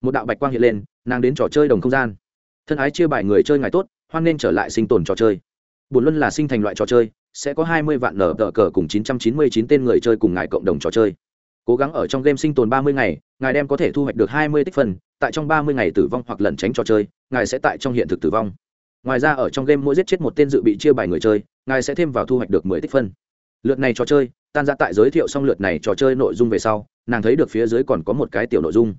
một đạo bạch quang hiện lên, nàng đến trò chơi đồng không gian. Thân ái chia bài người chơi ngày tốt, hoan nên trở lại sinh tồn trò chơi. Buồn luân là sinh thành loại trò chơi, sẽ có hai mươi vạn nở tờ cờ cùng chín trăm chín mươi chín tên người chơi cùng ngài cộng đồng trò chơi. Cố gắng ở trong game sinh tồn ba mươi ngày, ngài đem có thể thu hoạch được hai mươi tích phân, tại trong ba mươi ngày tử vong hoặc lẩn tránh trò chơi, ngài sẽ tại trong hiện thực tử vong ngoài ra ở trong game mỗi giết chết một tên dự bị chia bài người chơi, ngài sẽ thêm vào thu hoạch được mười tích phân. Lượt này trò chơi, tan ra tại giới thiệu xong lượt này trò chơi nội dung về sau, nàng thấy được phía dưới còn có một cái tiểu nội dung.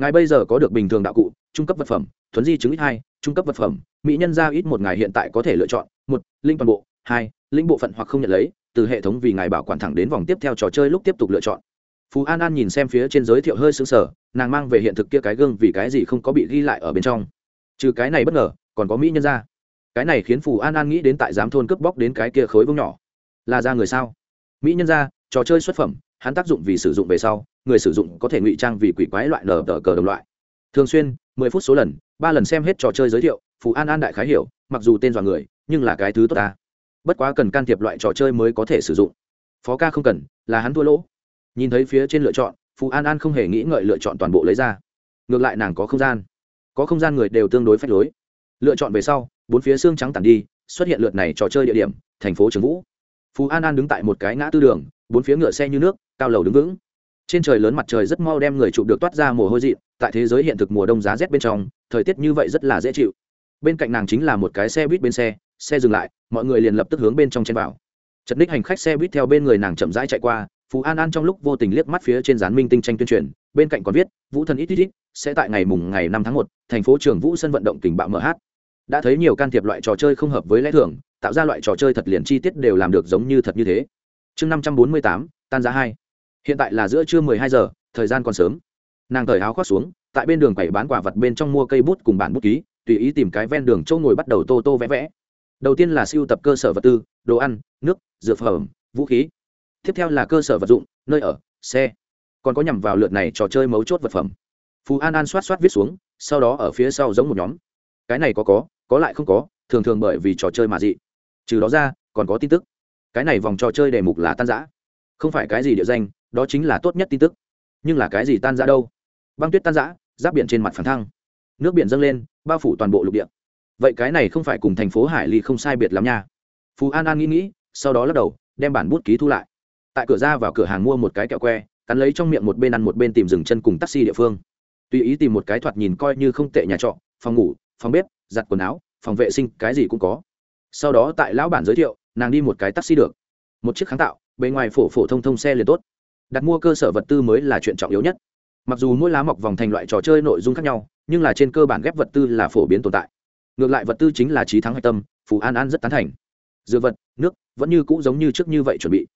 Ngài bây giờ có được bình thường đạo cụ, trung cấp vật phẩm, thuấn di chứng ít hai, trung cấp vật phẩm, mỹ nhân ra ít một ngài hiện tại có thể lựa chọn, một, linh toàn bộ, hai, linh bộ phận hoặc không nhận lấy, từ hệ thống vì ngài bảo quản thẳng đến vòng tiếp theo trò chơi lúc tiếp tục lựa chọn. Phú an an nhìn xem phía trên giới thiệu hơi xứng sở nàng mang về hiện thực kia cái gương vì cái gì không có bị ghi lại ở bên trong. Trừ cái này bất ngờ còn có mỹ nhân ra. Cái này khiến phù an an nghĩ đến tại giám thôn cướp bóc đến cái kia khối vương nhỏ. Là ra người sao? Mỹ nhân ra, trò chơi xuất phẩm, hắn tác dụng vì sử dụng về sau, người sử dụng có thể ngụy trang vì quỷ quái loại nở tờ cờ đồng loại. Thường xuyên, mười phút số lần, ba lần xem hết trò chơi giới thiệu, phù an an đại khái hiểu, mặc dù tên dọa người, nhưng là cái thứ tốt ta. Bất quá cần can thiệp loại trò chơi mới có thể sử dụng. Phó ca không cần, là hắn thua lỗ. Nhìn thấy phía trên lựa chọn, phù an an không hề nghĩ ngợi lựa chọn toàn bộ lấy ra. Ngược lại nàng có không gian. Có không gian người đều tương đối phách lối lựa chọn về sau, bốn phía xương trắng tản đi, xuất hiện lượt này trò chơi địa điểm, thành phố trường vũ. Phú an an đứng tại một cái ngã tư đường, bốn phía ngựa xe như nước, cao lầu đứng vững. Trên trời lớn mặt trời rất mau đem người chụp được toát ra mồ hôi dị tại thế giới hiện thực mùa đông giá rét bên trong, thời tiết như vậy rất là dễ chịu. Bên cạnh nàng chính là một cái xe buýt bên xe xe dừng lại, mọi người liền lập tức hướng bên trong chen vào. Chật ních hành khách xe buýt theo bên người nàng chậm rãi chạy qua, phú an an trong lúc vô tình liếc mắt phía trên dán minh tinh tranh tuyên truyền, bên cạnh còn viết, vũ thần ít ít ít, sẽ tại ngày mùng ngày năm tháng một, thành phố trường vũ sân vận động tỉnh bạo mở hát đã thấy nhiều can thiệp loại trò chơi không hợp với lẽ thường, tạo ra loại trò chơi thật liền chi tiết đều làm được giống như thật như thế. Chương năm trăm bốn mươi tám, tan giá hai. Hiện tại là giữa trưa mười hai giờ, thời gian còn sớm. Nàng thời áo khoác xuống, tại bên đường quầy bán quả vật bên trong mua cây bút cùng bản bút ký, tùy ý tìm cái ven đường châu ngồi bắt đầu tô tô vẽ vẽ. Đầu tiên là siêu tập cơ sở vật tư, đồ ăn, nước, dược phẩm, vũ khí. Tiếp theo là cơ sở vật dụng, nơi ở, xe. Còn có nhằm vào lượt này trò chơi mấu chốt vật phẩm. Phú an an soát soát viết xuống, sau đó ở phía sau giống một nhóm. Cái này có có có lại không có, thường thường bởi vì trò chơi mà dị. Trừ đó ra, còn có tin tức. Cái này vòng trò chơi đề mục là tan giã không phải cái gì địa danh, đó chính là tốt nhất tin tức. Nhưng là cái gì tan giã đâu? Băng tuyết tan giã giáp biển trên mặt phẳng thăng. Nước biển dâng lên, bao phủ toàn bộ lục địa. Vậy cái này không phải cùng thành phố hải ly không sai biệt lắm nha. Phú an an nghĩ nghĩ, sau đó lắc đầu, đem bản bút ký thu lại. Tại cửa ra vào cửa hàng mua một cái kẹo que, cắn lấy trong miệng một bên ăn một bên tìm dừng chân cùng taxi địa phương. Tùy ý tìm một cái thoạt nhìn coi như không tệ nhà trọ, phòng ngủ, phòng bếp giặt quần áo, phòng vệ sinh, cái gì cũng có. Sau đó tại lão bản giới thiệu, nàng đi một cái taxi được. Một chiếc kháng tạo, bề ngoài phổ phổ thông thông xe liền tốt. Đặt mua cơ sở vật tư mới là chuyện trọng yếu nhất. Mặc dù mỗi lá mọc vòng thành loại trò chơi nội dung khác nhau, nhưng là trên cơ bản ghép vật tư là phổ biến tồn tại. Ngược lại vật tư chính là trí thắng hạch tâm, phù an an rất tán thành. Dựa vật, nước, vẫn như cũ giống như trước như vậy chuẩn bị.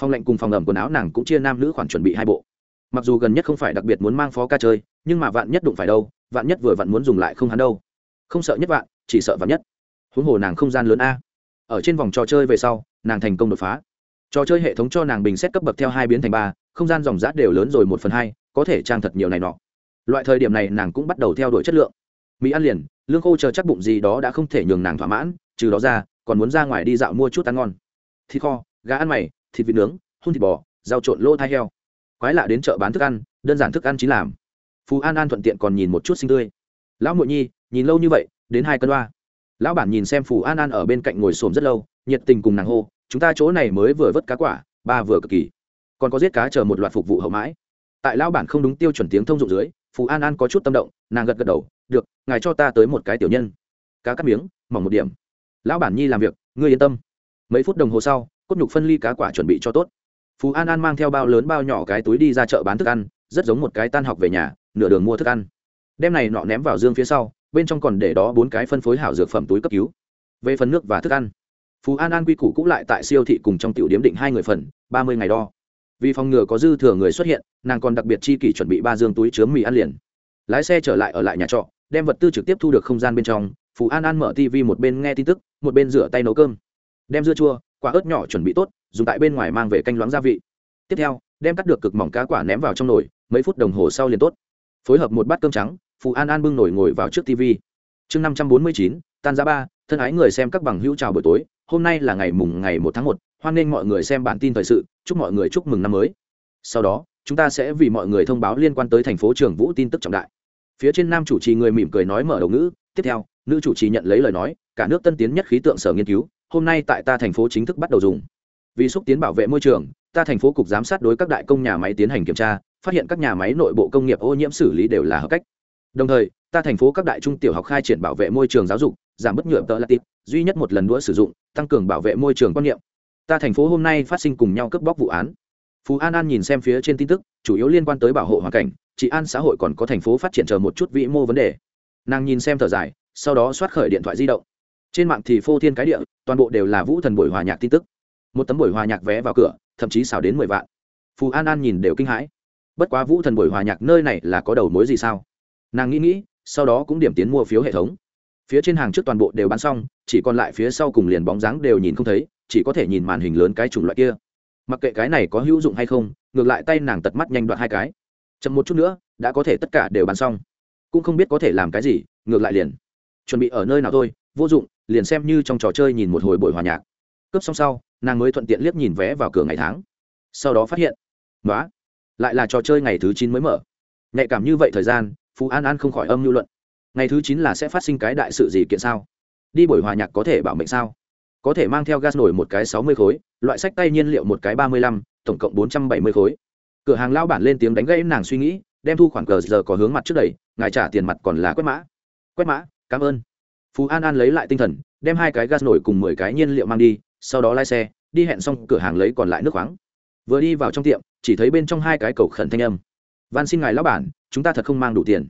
Phòng lạnh cùng phòng ẩm quần áo nàng cũng chia nam nữ khoản chuẩn bị hai bộ. Mặc dù gần nhất không phải đặc biệt muốn mang phó ca chơi, nhưng mà vạn nhất đụng phải đâu, vạn nhất vừa vặn muốn dùng lại không hắn đâu không sợ nhất vạn, chỉ sợ vạn nhất. Huống hồ nàng không gian lớn a. Ở trên vòng trò chơi về sau, nàng thành công đột phá. Trò chơi hệ thống cho nàng bình xét cấp bậc theo hai biến thành ba, không gian dòng giã đều lớn rồi một phần hai, có thể trang thật nhiều này nọ. Loại thời điểm này nàng cũng bắt đầu theo đuổi chất lượng. Mỹ ăn liền, lương khô chờ chắc bụng gì đó đã không thể nhường nàng thỏa mãn, trừ đó ra, còn muốn ra ngoài đi dạo mua chút ăn ngon. Thịt kho, gà ăn mày, thịt vịt nướng, hun thịt bò, rau trộn lô thai heo. Quái lạ đến chợ bán thức ăn, đơn giản thức ăn chính làm. Phú an an thuận tiện còn nhìn một chút sinh tươi lão muội nhi, nhìn lâu như vậy, đến hai cân ba lão bản nhìn xem phù an an ở bên cạnh ngồi xổm rất lâu, nhiệt tình cùng nàng hô, chúng ta chỗ này mới vừa vớt cá quả, ba vừa cực kỳ. Còn có giết cá chờ một loạt phục vụ hậu mãi. Tại lão bản không đúng tiêu chuẩn tiếng thông dụng dưới, phù an an có chút tâm động, nàng gật gật đầu, được, ngài cho ta tới một cái tiểu nhân. Cá cắt miếng, mỏng một điểm. Lão bản nhi làm việc, ngươi yên tâm. Mấy phút đồng hồ sau, cốt nhục phân ly cá quả chuẩn bị cho tốt. Phú an an mang theo bao lớn bao nhỏ cái túi đi ra chợ bán thức ăn, rất giống một cái tan học về nhà, nửa đường mua thức ăn đem này nọ ném vào dương phía sau, bên trong còn để đó bốn cái phân phối hảo dược phẩm túi cấp cứu. Về phần nước và thức ăn, phú an an quy củ cũng lại tại siêu thị cùng trong tiểu điếm định hai người phần, ba mươi ngày đo. Vì phòng ngừa có dư thừa người xuất hiện, nàng còn đặc biệt chi kỷ chuẩn bị ba dương túi chứa mì ăn liền. Lái xe trở lại ở lại nhà trọ, đem vật tư trực tiếp thu được không gian bên trong, phú an an mở tv một bên nghe tin tức, một bên rửa tay nấu cơm. Đem dưa chua, quả ớt nhỏ chuẩn bị tốt, dùng tại bên ngoài mang về canh loãng gia vị. Tiếp theo, đem cắt được cực mỏng cá quả ném vào trong nồi, mấy phút đồng hồ sau liền tốt. Phối hợp một bát cơm trắng phù an an bưng nổi ngồi vào trước tv chương năm trăm bốn mươi chín, tan giá ba, thân ái người xem các bằng hữu chào buổi tối, hôm nay là ngày mùng ngày một tháng một, hoan nghênh mọi người xem bản tin thời sự, chúc mọi người chúc mừng năm mới. Sau đó, chúng ta sẽ vì mọi người thông báo liên quan tới thành phố trường vũ tin tức trọng đại. Phía trên nam chủ trì người mỉm cười nói mở đầu ngữ, tiếp theo, nữ chủ trì nhận lấy lời nói, cả nước tân tiến nhất khí tượng sở nghiên cứu, hôm nay tại ta thành phố chính thức bắt đầu dùng. Vì xúc tiến bảo vệ môi trường, ta thành phố cục giám sát đối các đại công nhà máy tiến hành kiểm tra, phát hiện các nhà máy nội bộ công nghiệp ô nhiễm xử lý đều là hợp cách đồng thời, ta thành phố các đại trung tiểu học khai triển bảo vệ môi trường giáo dục, giảm bất nhựa tợ latit duy nhất một lần nữa sử dụng, tăng cường bảo vệ môi trường quan niệm. Ta thành phố hôm nay phát sinh cùng nhau cướp bóc vụ án. Phú an an nhìn xem phía trên tin tức, chủ yếu liên quan tới bảo hộ hoàn cảnh trị an xã hội còn có thành phố phát triển chờ một chút vĩ mô vấn đề. Nàng nhìn xem thở dài, sau đó xoát khởi điện thoại di động. Trên mạng thì phô thiên cái địa, toàn bộ đều là vũ thần buổi hòa nhạc tin tức. Một tấm buổi hòa nhạc vé vào cửa, thậm chí xào đến mười vạn. Phù an an nhìn đều kinh hãi. Bất quá vũ thần buổi hòa nhạc nơi này là có đầu mối gì sao? Nàng nghĩ nghĩ, sau đó cũng điểm tiến mua phiếu hệ thống. Phía trên hàng trước toàn bộ đều bán xong, chỉ còn lại phía sau cùng liền bóng dáng đều nhìn không thấy, chỉ có thể nhìn màn hình lớn cái chủng loại kia. Mặc kệ cái này có hữu dụng hay không, ngược lại tay nàng tật mắt nhanh đoạn hai cái. Chậm một chút nữa, đã có thể tất cả đều bán xong. Cũng không biết có thể làm cái gì, ngược lại liền. Chuẩn bị ở nơi nào thôi, vô dụng, liền xem như trong trò chơi nhìn một hồi buổi hòa nhạc. Cướp xong sau, nàng mới thuận tiện liếc nhìn vé vào cửa ngày tháng. Sau đó phát hiện nói lại là trò chơi ngày thứ chín mới mở. Nhạy cảm như vậy thời gian phú an an không khỏi âm lưu luận. Ngày thứ chín là sẽ phát sinh cái đại sự gì kiện sao? Đi buổi hòa nhạc có thể bảo mệnh sao? Có thể mang theo gas nổi một cái sáu mươi khối, loại sách tay nhiên liệu một cái ba mươi lăm, tổng cộng bốn trăm bảy mươi khối. Cửa hàng lao bản lên tiếng đánh gãy nàng suy nghĩ, đem thu khoản cờ giờ có hướng mặt trước đầy ngài trả tiền mặt còn là quét mã. Quét mã, cảm ơn. Phú an an lấy lại tinh thần, đem hai cái gas nổi cùng mười cái nhiên liệu mang đi, sau đó lái xe, đi hẹn xong cửa hàng lấy còn lại nước khoáng. Vừa đi vào trong tiệm, chỉ thấy bên trong hai cái cầu khẩn thanh âm van xin ngài lao bản, chúng ta thật không mang đủ tiền.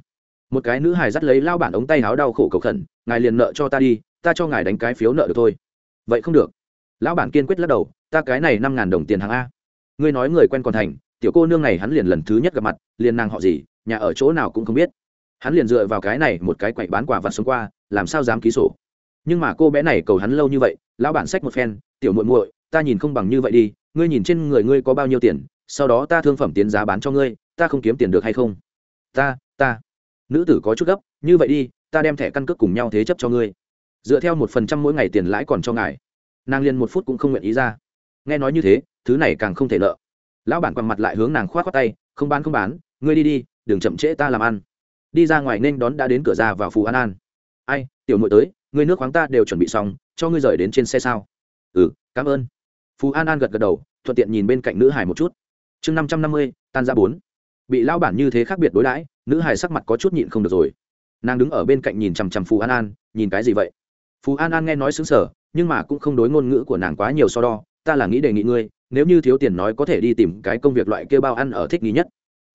Một cái nữ hài dắt lấy lao bản ống tay áo đau khổ cầu khẩn, ngài liền nợ cho ta đi, ta cho ngài đánh cái phiếu nợ được thôi. Vậy không được. Lão bản kiên quyết lắc đầu, ta cái này năm ngàn đồng tiền hàng a. Ngươi nói người quen còn thành, tiểu cô nương này hắn liền lần thứ nhất gặp mặt, liền nàng họ gì, nhà ở chỗ nào cũng không biết. Hắn liền dựa vào cái này một cái quậy bán quả vặt xuống qua, làm sao dám ký sổ. Nhưng mà cô bé này cầu hắn lâu như vậy, lão bản xách một phen, tiểu muội muội, ta nhìn không bằng như vậy đi, ngươi nhìn trên người ngươi có bao nhiêu tiền, sau đó ta thương phẩm tiến giá bán cho ngươi ta không kiếm tiền được hay không? Ta ta. Nữ tử có chút gấp, như vậy đi, ta đem thẻ căn cước cùng nhau thế chấp cho ngươi. Dựa theo một phần trăm mỗi ngày tiền lãi còn cho ngài. Nàng liền một phút cũng không nguyện ý ra. Nghe nói như thế, thứ này càng không thể nợ. Lão bản quằn mặt lại hướng nàng k h o á t khoác tay, không bán không bán, ngươi đi đi, đừng chậm trễ ta làm ăn. Đi ra ngoài nên đón đã đến cửa ra vào phù an an. Ai, tiểu nội tới, ngươi nước khoáng ta đều chuẩn bị xong, cho ngươi rời đến trên xe sao? Ừ cảm ơn. Phù an an gật gật đầu, thuận tiện nhìn bên cạnh nữ hải một chút. Chương năm trăm năm mươi, tan ra bốn bị lao bản như thế khác biệt đối đãi, nữ hài sắc mặt có chút nhịn không được rồi. Nàng đứng ở bên cạnh nhìn chằm chằm phù an an, nhìn cái gì vậy? Phù an an nghe nói xứng sở, nhưng mà cũng không đối ngôn ngữ của nàng quá nhiều so đo, ta là nghĩ đề nghị ngươi, nếu như thiếu tiền nói có thể đi tìm cái công việc loại kêu bao ăn ở thích nghi nhất.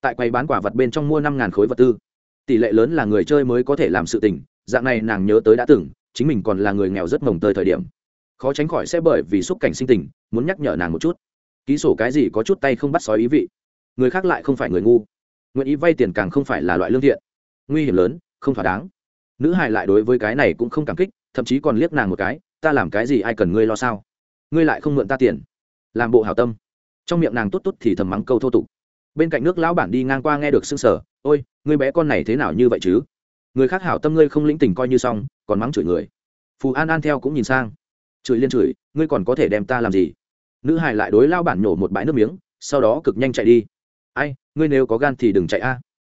Tại quầy bán quả vật bên trong mua năm ngàn khối vật tư. Tỷ lệ lớn là người chơi mới có thể làm sự tình, dạng này nàng nhớ tới đã từng, chính mình còn là người nghèo rất mồng tơi thời điểm. Khó tránh khỏi sẽ bởi vì xúc cảnh sinh tình, muốn nhắc nhở nàng một chút. Ký sổ cái gì có chút tay không bắt sói ý vị người khác lại không phải người ngu. Nguyện ý vay tiền càng không phải là loại lương thiện. Nguy hiểm lớn, không thỏa đáng. Nữ hài lại đối với cái này cũng không cảm kích, thậm chí còn liếc nàng một cái, ta làm cái gì ai cần ngươi lo sao? Ngươi lại không mượn ta tiền. Làm bộ hảo tâm. Trong miệng nàng tốt tốt thì thầm mắng câu thô tục. Bên cạnh nước lão bản đi ngang qua nghe được sưng sở ôi, ngươi bé con này thế nào như vậy chứ? Người khác hảo tâm ngươi không lĩnh tình coi như xong, còn mắng chửi người. Phù an an theo cũng nhìn sang. Chửi liên chửi, ngươi còn có thể đem ta làm gì? Nữ hải lại đối lao bản nhổ một bãi nước miếng, sau đó cực nhanh chạy đi ai, ngươi nếu có gan thì đừng chạy a.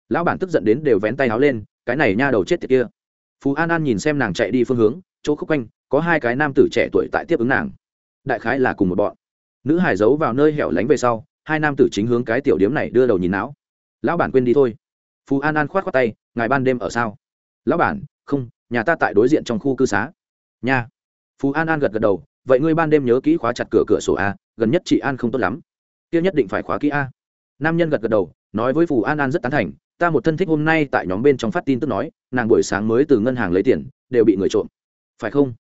Lão bản tức giận đến đều vén tay áo lên, cái này nha đầu chết tiệt kia. Phú an an nhìn xem nàng chạy đi phương hướng, chỗ khúc quanh, có hai cái nam tử trẻ tuổi tại tiếp ứng nàng. Đại khái là cùng một bọn. Nữ hải giấu vào nơi hẻo lánh về sau, hai nam tử chính hướng cái tiểu điếm này đưa đầu nhìn não lão bản quên đi thôi. Phú an an khoát khoát tay, ngài ban đêm ở sao? Lão bản, không, nhà ta tại đối diện trong khu cư xá. Nha. Phú an an gật gật đầu, vậy ngươi ban đêm nhớ kỹ khóa chặt cửa cửa sổ a, gần nhất chị an không tốt lắm. Kia nhất định phải khóa kỹ a nam nhân gật gật đầu, nói với phù an an rất tán thành, ta một thân thích hôm nay tại nhóm bên trong phát tin tức nói, nàng buổi sáng mới từ ngân hàng lấy tiền, đều bị người trộm. Phải không?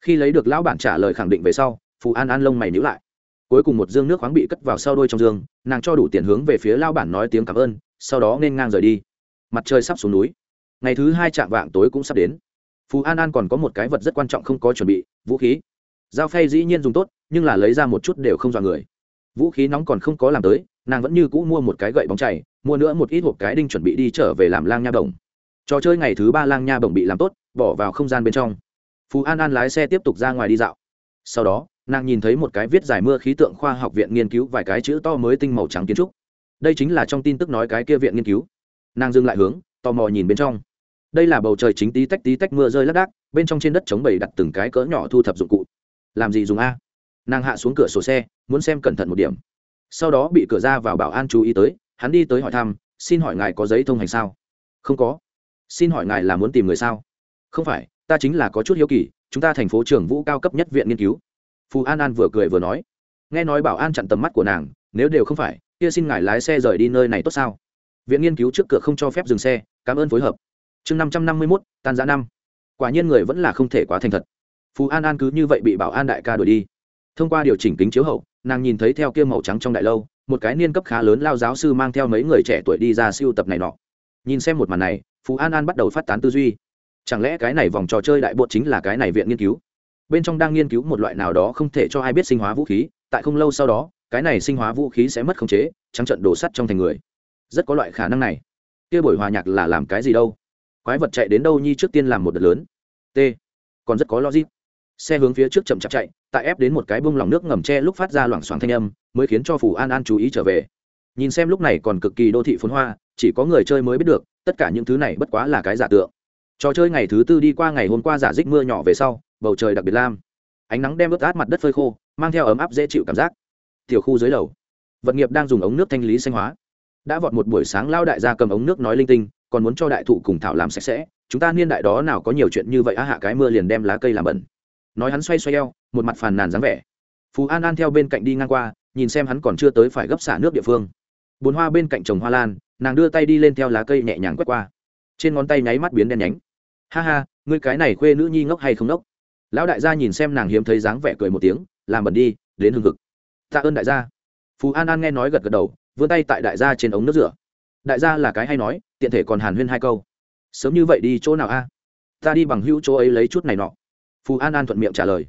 Khi lấy được lão bản trả lời khẳng định về sau, phù an an lông mày nhữ lại. Cuối cùng một dương nước khoáng bị cất vào sau đôi trong dương, nàng cho đủ tiền hướng về phía lao bản nói tiếng cảm ơn, sau đó nên ngang rời đi. Mặt trời sắp xuống núi. Ngày thứ hai chạm vạng tối cũng sắp đến. Phù an an còn có một cái vật rất quan trọng không có chuẩn bị, vũ khí. Dao phay dĩ nhiên dùng tốt, nhưng là lấy ra một chút đều không dọa người vũ khí nóng còn không có làm tới, nàng vẫn như cũ mua một cái gậy bóng chảy mua nữa một ít hộp cái đinh chuẩn bị đi trở về làm lang nha bổng. Trò chơi ngày thứ ba lang nha bổng bị làm tốt, bỏ vào không gian bên trong. Phú an an lái xe tiếp tục ra ngoài đi dạo. Sau đó, nàng nhìn thấy một cái viết giải mưa khí tượng khoa học viện nghiên cứu vài cái chữ to mới tinh màu trắng kiến trúc. Đây chính là trong tin tức nói cái kia viện nghiên cứu. Nàng dừng lại hướng, tò mò nhìn bên trong. Đây là bầu trời chính tí tách tí tách mưa rơi lác đác, bên trong trên đất chống bầy đặt từng cái cỡ nhỏ thu thập dụng cụ. Làm gì dùng a? Nàng hạ xuống cửa sổ xe, muốn xem cẩn thận một điểm. Sau đó bị cửa ra vào bảo an chú ý tới, hắn đi tới hỏi thăm, xin hỏi ngài có giấy thông hành sao? Không có. Xin hỏi ngài là muốn tìm người sao? Không phải, ta chính là có chút hiếu kỳ, chúng ta thành phố trường vũ cao cấp nhất viện nghiên cứu. Phù an an vừa cười vừa nói. Nghe nói bảo an chặn tầm mắt của nàng, nếu đều không phải, kia xin ngài lái xe rời đi nơi này tốt sao? Viện nghiên cứu trước cửa không cho phép dừng xe, cảm ơn phối hợp. Chương năm trăm năm mươi mốt, tan giã năm. Quả nhiên người vẫn là không thể quá thành thật. Phù an an cứ như vậy bị bảo an đại ca đuổi đi thông qua điều chỉnh kính chiếu hậu, nàng nhìn thấy theo kia màu trắng trong đại lâu, một cái niên cấp khá lớn lao giáo sư mang theo mấy người trẻ tuổi đi ra siêu tập này nọ. Nhìn xem một màn này, phú an an bắt đầu phát tán tư duy. Chẳng lẽ cái này vòng trò chơi đại bột chính là cái này viện nghiên cứu? Bên trong đang nghiên cứu một loại nào đó không thể cho ai biết sinh hóa vũ khí, tại không lâu sau đó, cái này sinh hóa vũ khí sẽ mất khống chế, trắng trận đổ sắt trong thành người. Rất có loại khả năng này. Kia buổi hòa nhạc là làm cái gì đâu? Quái vật chạy đến đâu nhi trước tiên làm một đợt lớn. T. Còn rất có logic xe hướng phía trước chậm chạp chạy, tại ép đến một cái bông lòng nước ngầm tre lúc phát ra loảng xoảng thanh âm, mới khiến cho phù an an chú ý trở về. Nhìn xem lúc này còn cực kỳ đô thị phun hoa, chỉ có người chơi mới biết được, tất cả những thứ này bất quá là cái giả tượng. Trò chơi ngày thứ tư đi qua ngày hôm qua giả dích mưa nhỏ về sau, bầu trời đặc biệt lam. Ánh nắng đem ướt át mặt đất phơi khô, mang theo ấm áp dễ chịu cảm giác. Tiểu khu dưới lầu, vật nghiệp đang dùng ống nước thanh lý xanh hóa. Đã vọt một buổi sáng lao đại gia cầm ống nước nói linh tinh, còn muốn cho đại thụ cùng thảo làm sạch sẽ. Chúng ta niên đại đó nào có nhiều chuyện như vậy á, hạ cái mưa liền đem lá cây làm bẩn nói hắn xoay xoay eo, một mặt phàn nàn dáng vẻ. Phú an an theo bên cạnh đi ngang qua, nhìn xem hắn còn chưa tới phải gấp xả nước địa phương. Bồn hoa bên cạnh trồng hoa lan, nàng đưa tay đi lên theo lá cây nhẹ nhàng quét qua. Trên ngón tay nháy mắt biến đen nhánh. Ha ha, ngươi cái này khuê nữ nhi ngốc hay không ngốc? Lão đại gia nhìn xem nàng hiếm thấy dáng vẻ cười một tiếng, làm bẩn đi, đến hương cực. tạ ơn đại gia. Phú an an nghe nói gật gật đầu, vươn tay tại đại gia trên ống nước rửa. Đại gia là cái hay nói, tiện thể còn hàn huyên hai câu. Sớm như vậy đi chỗ nào a? Ta đi bằng hữu chỗ ấy lấy chút này nọ phù an an thuận miệng trả lời.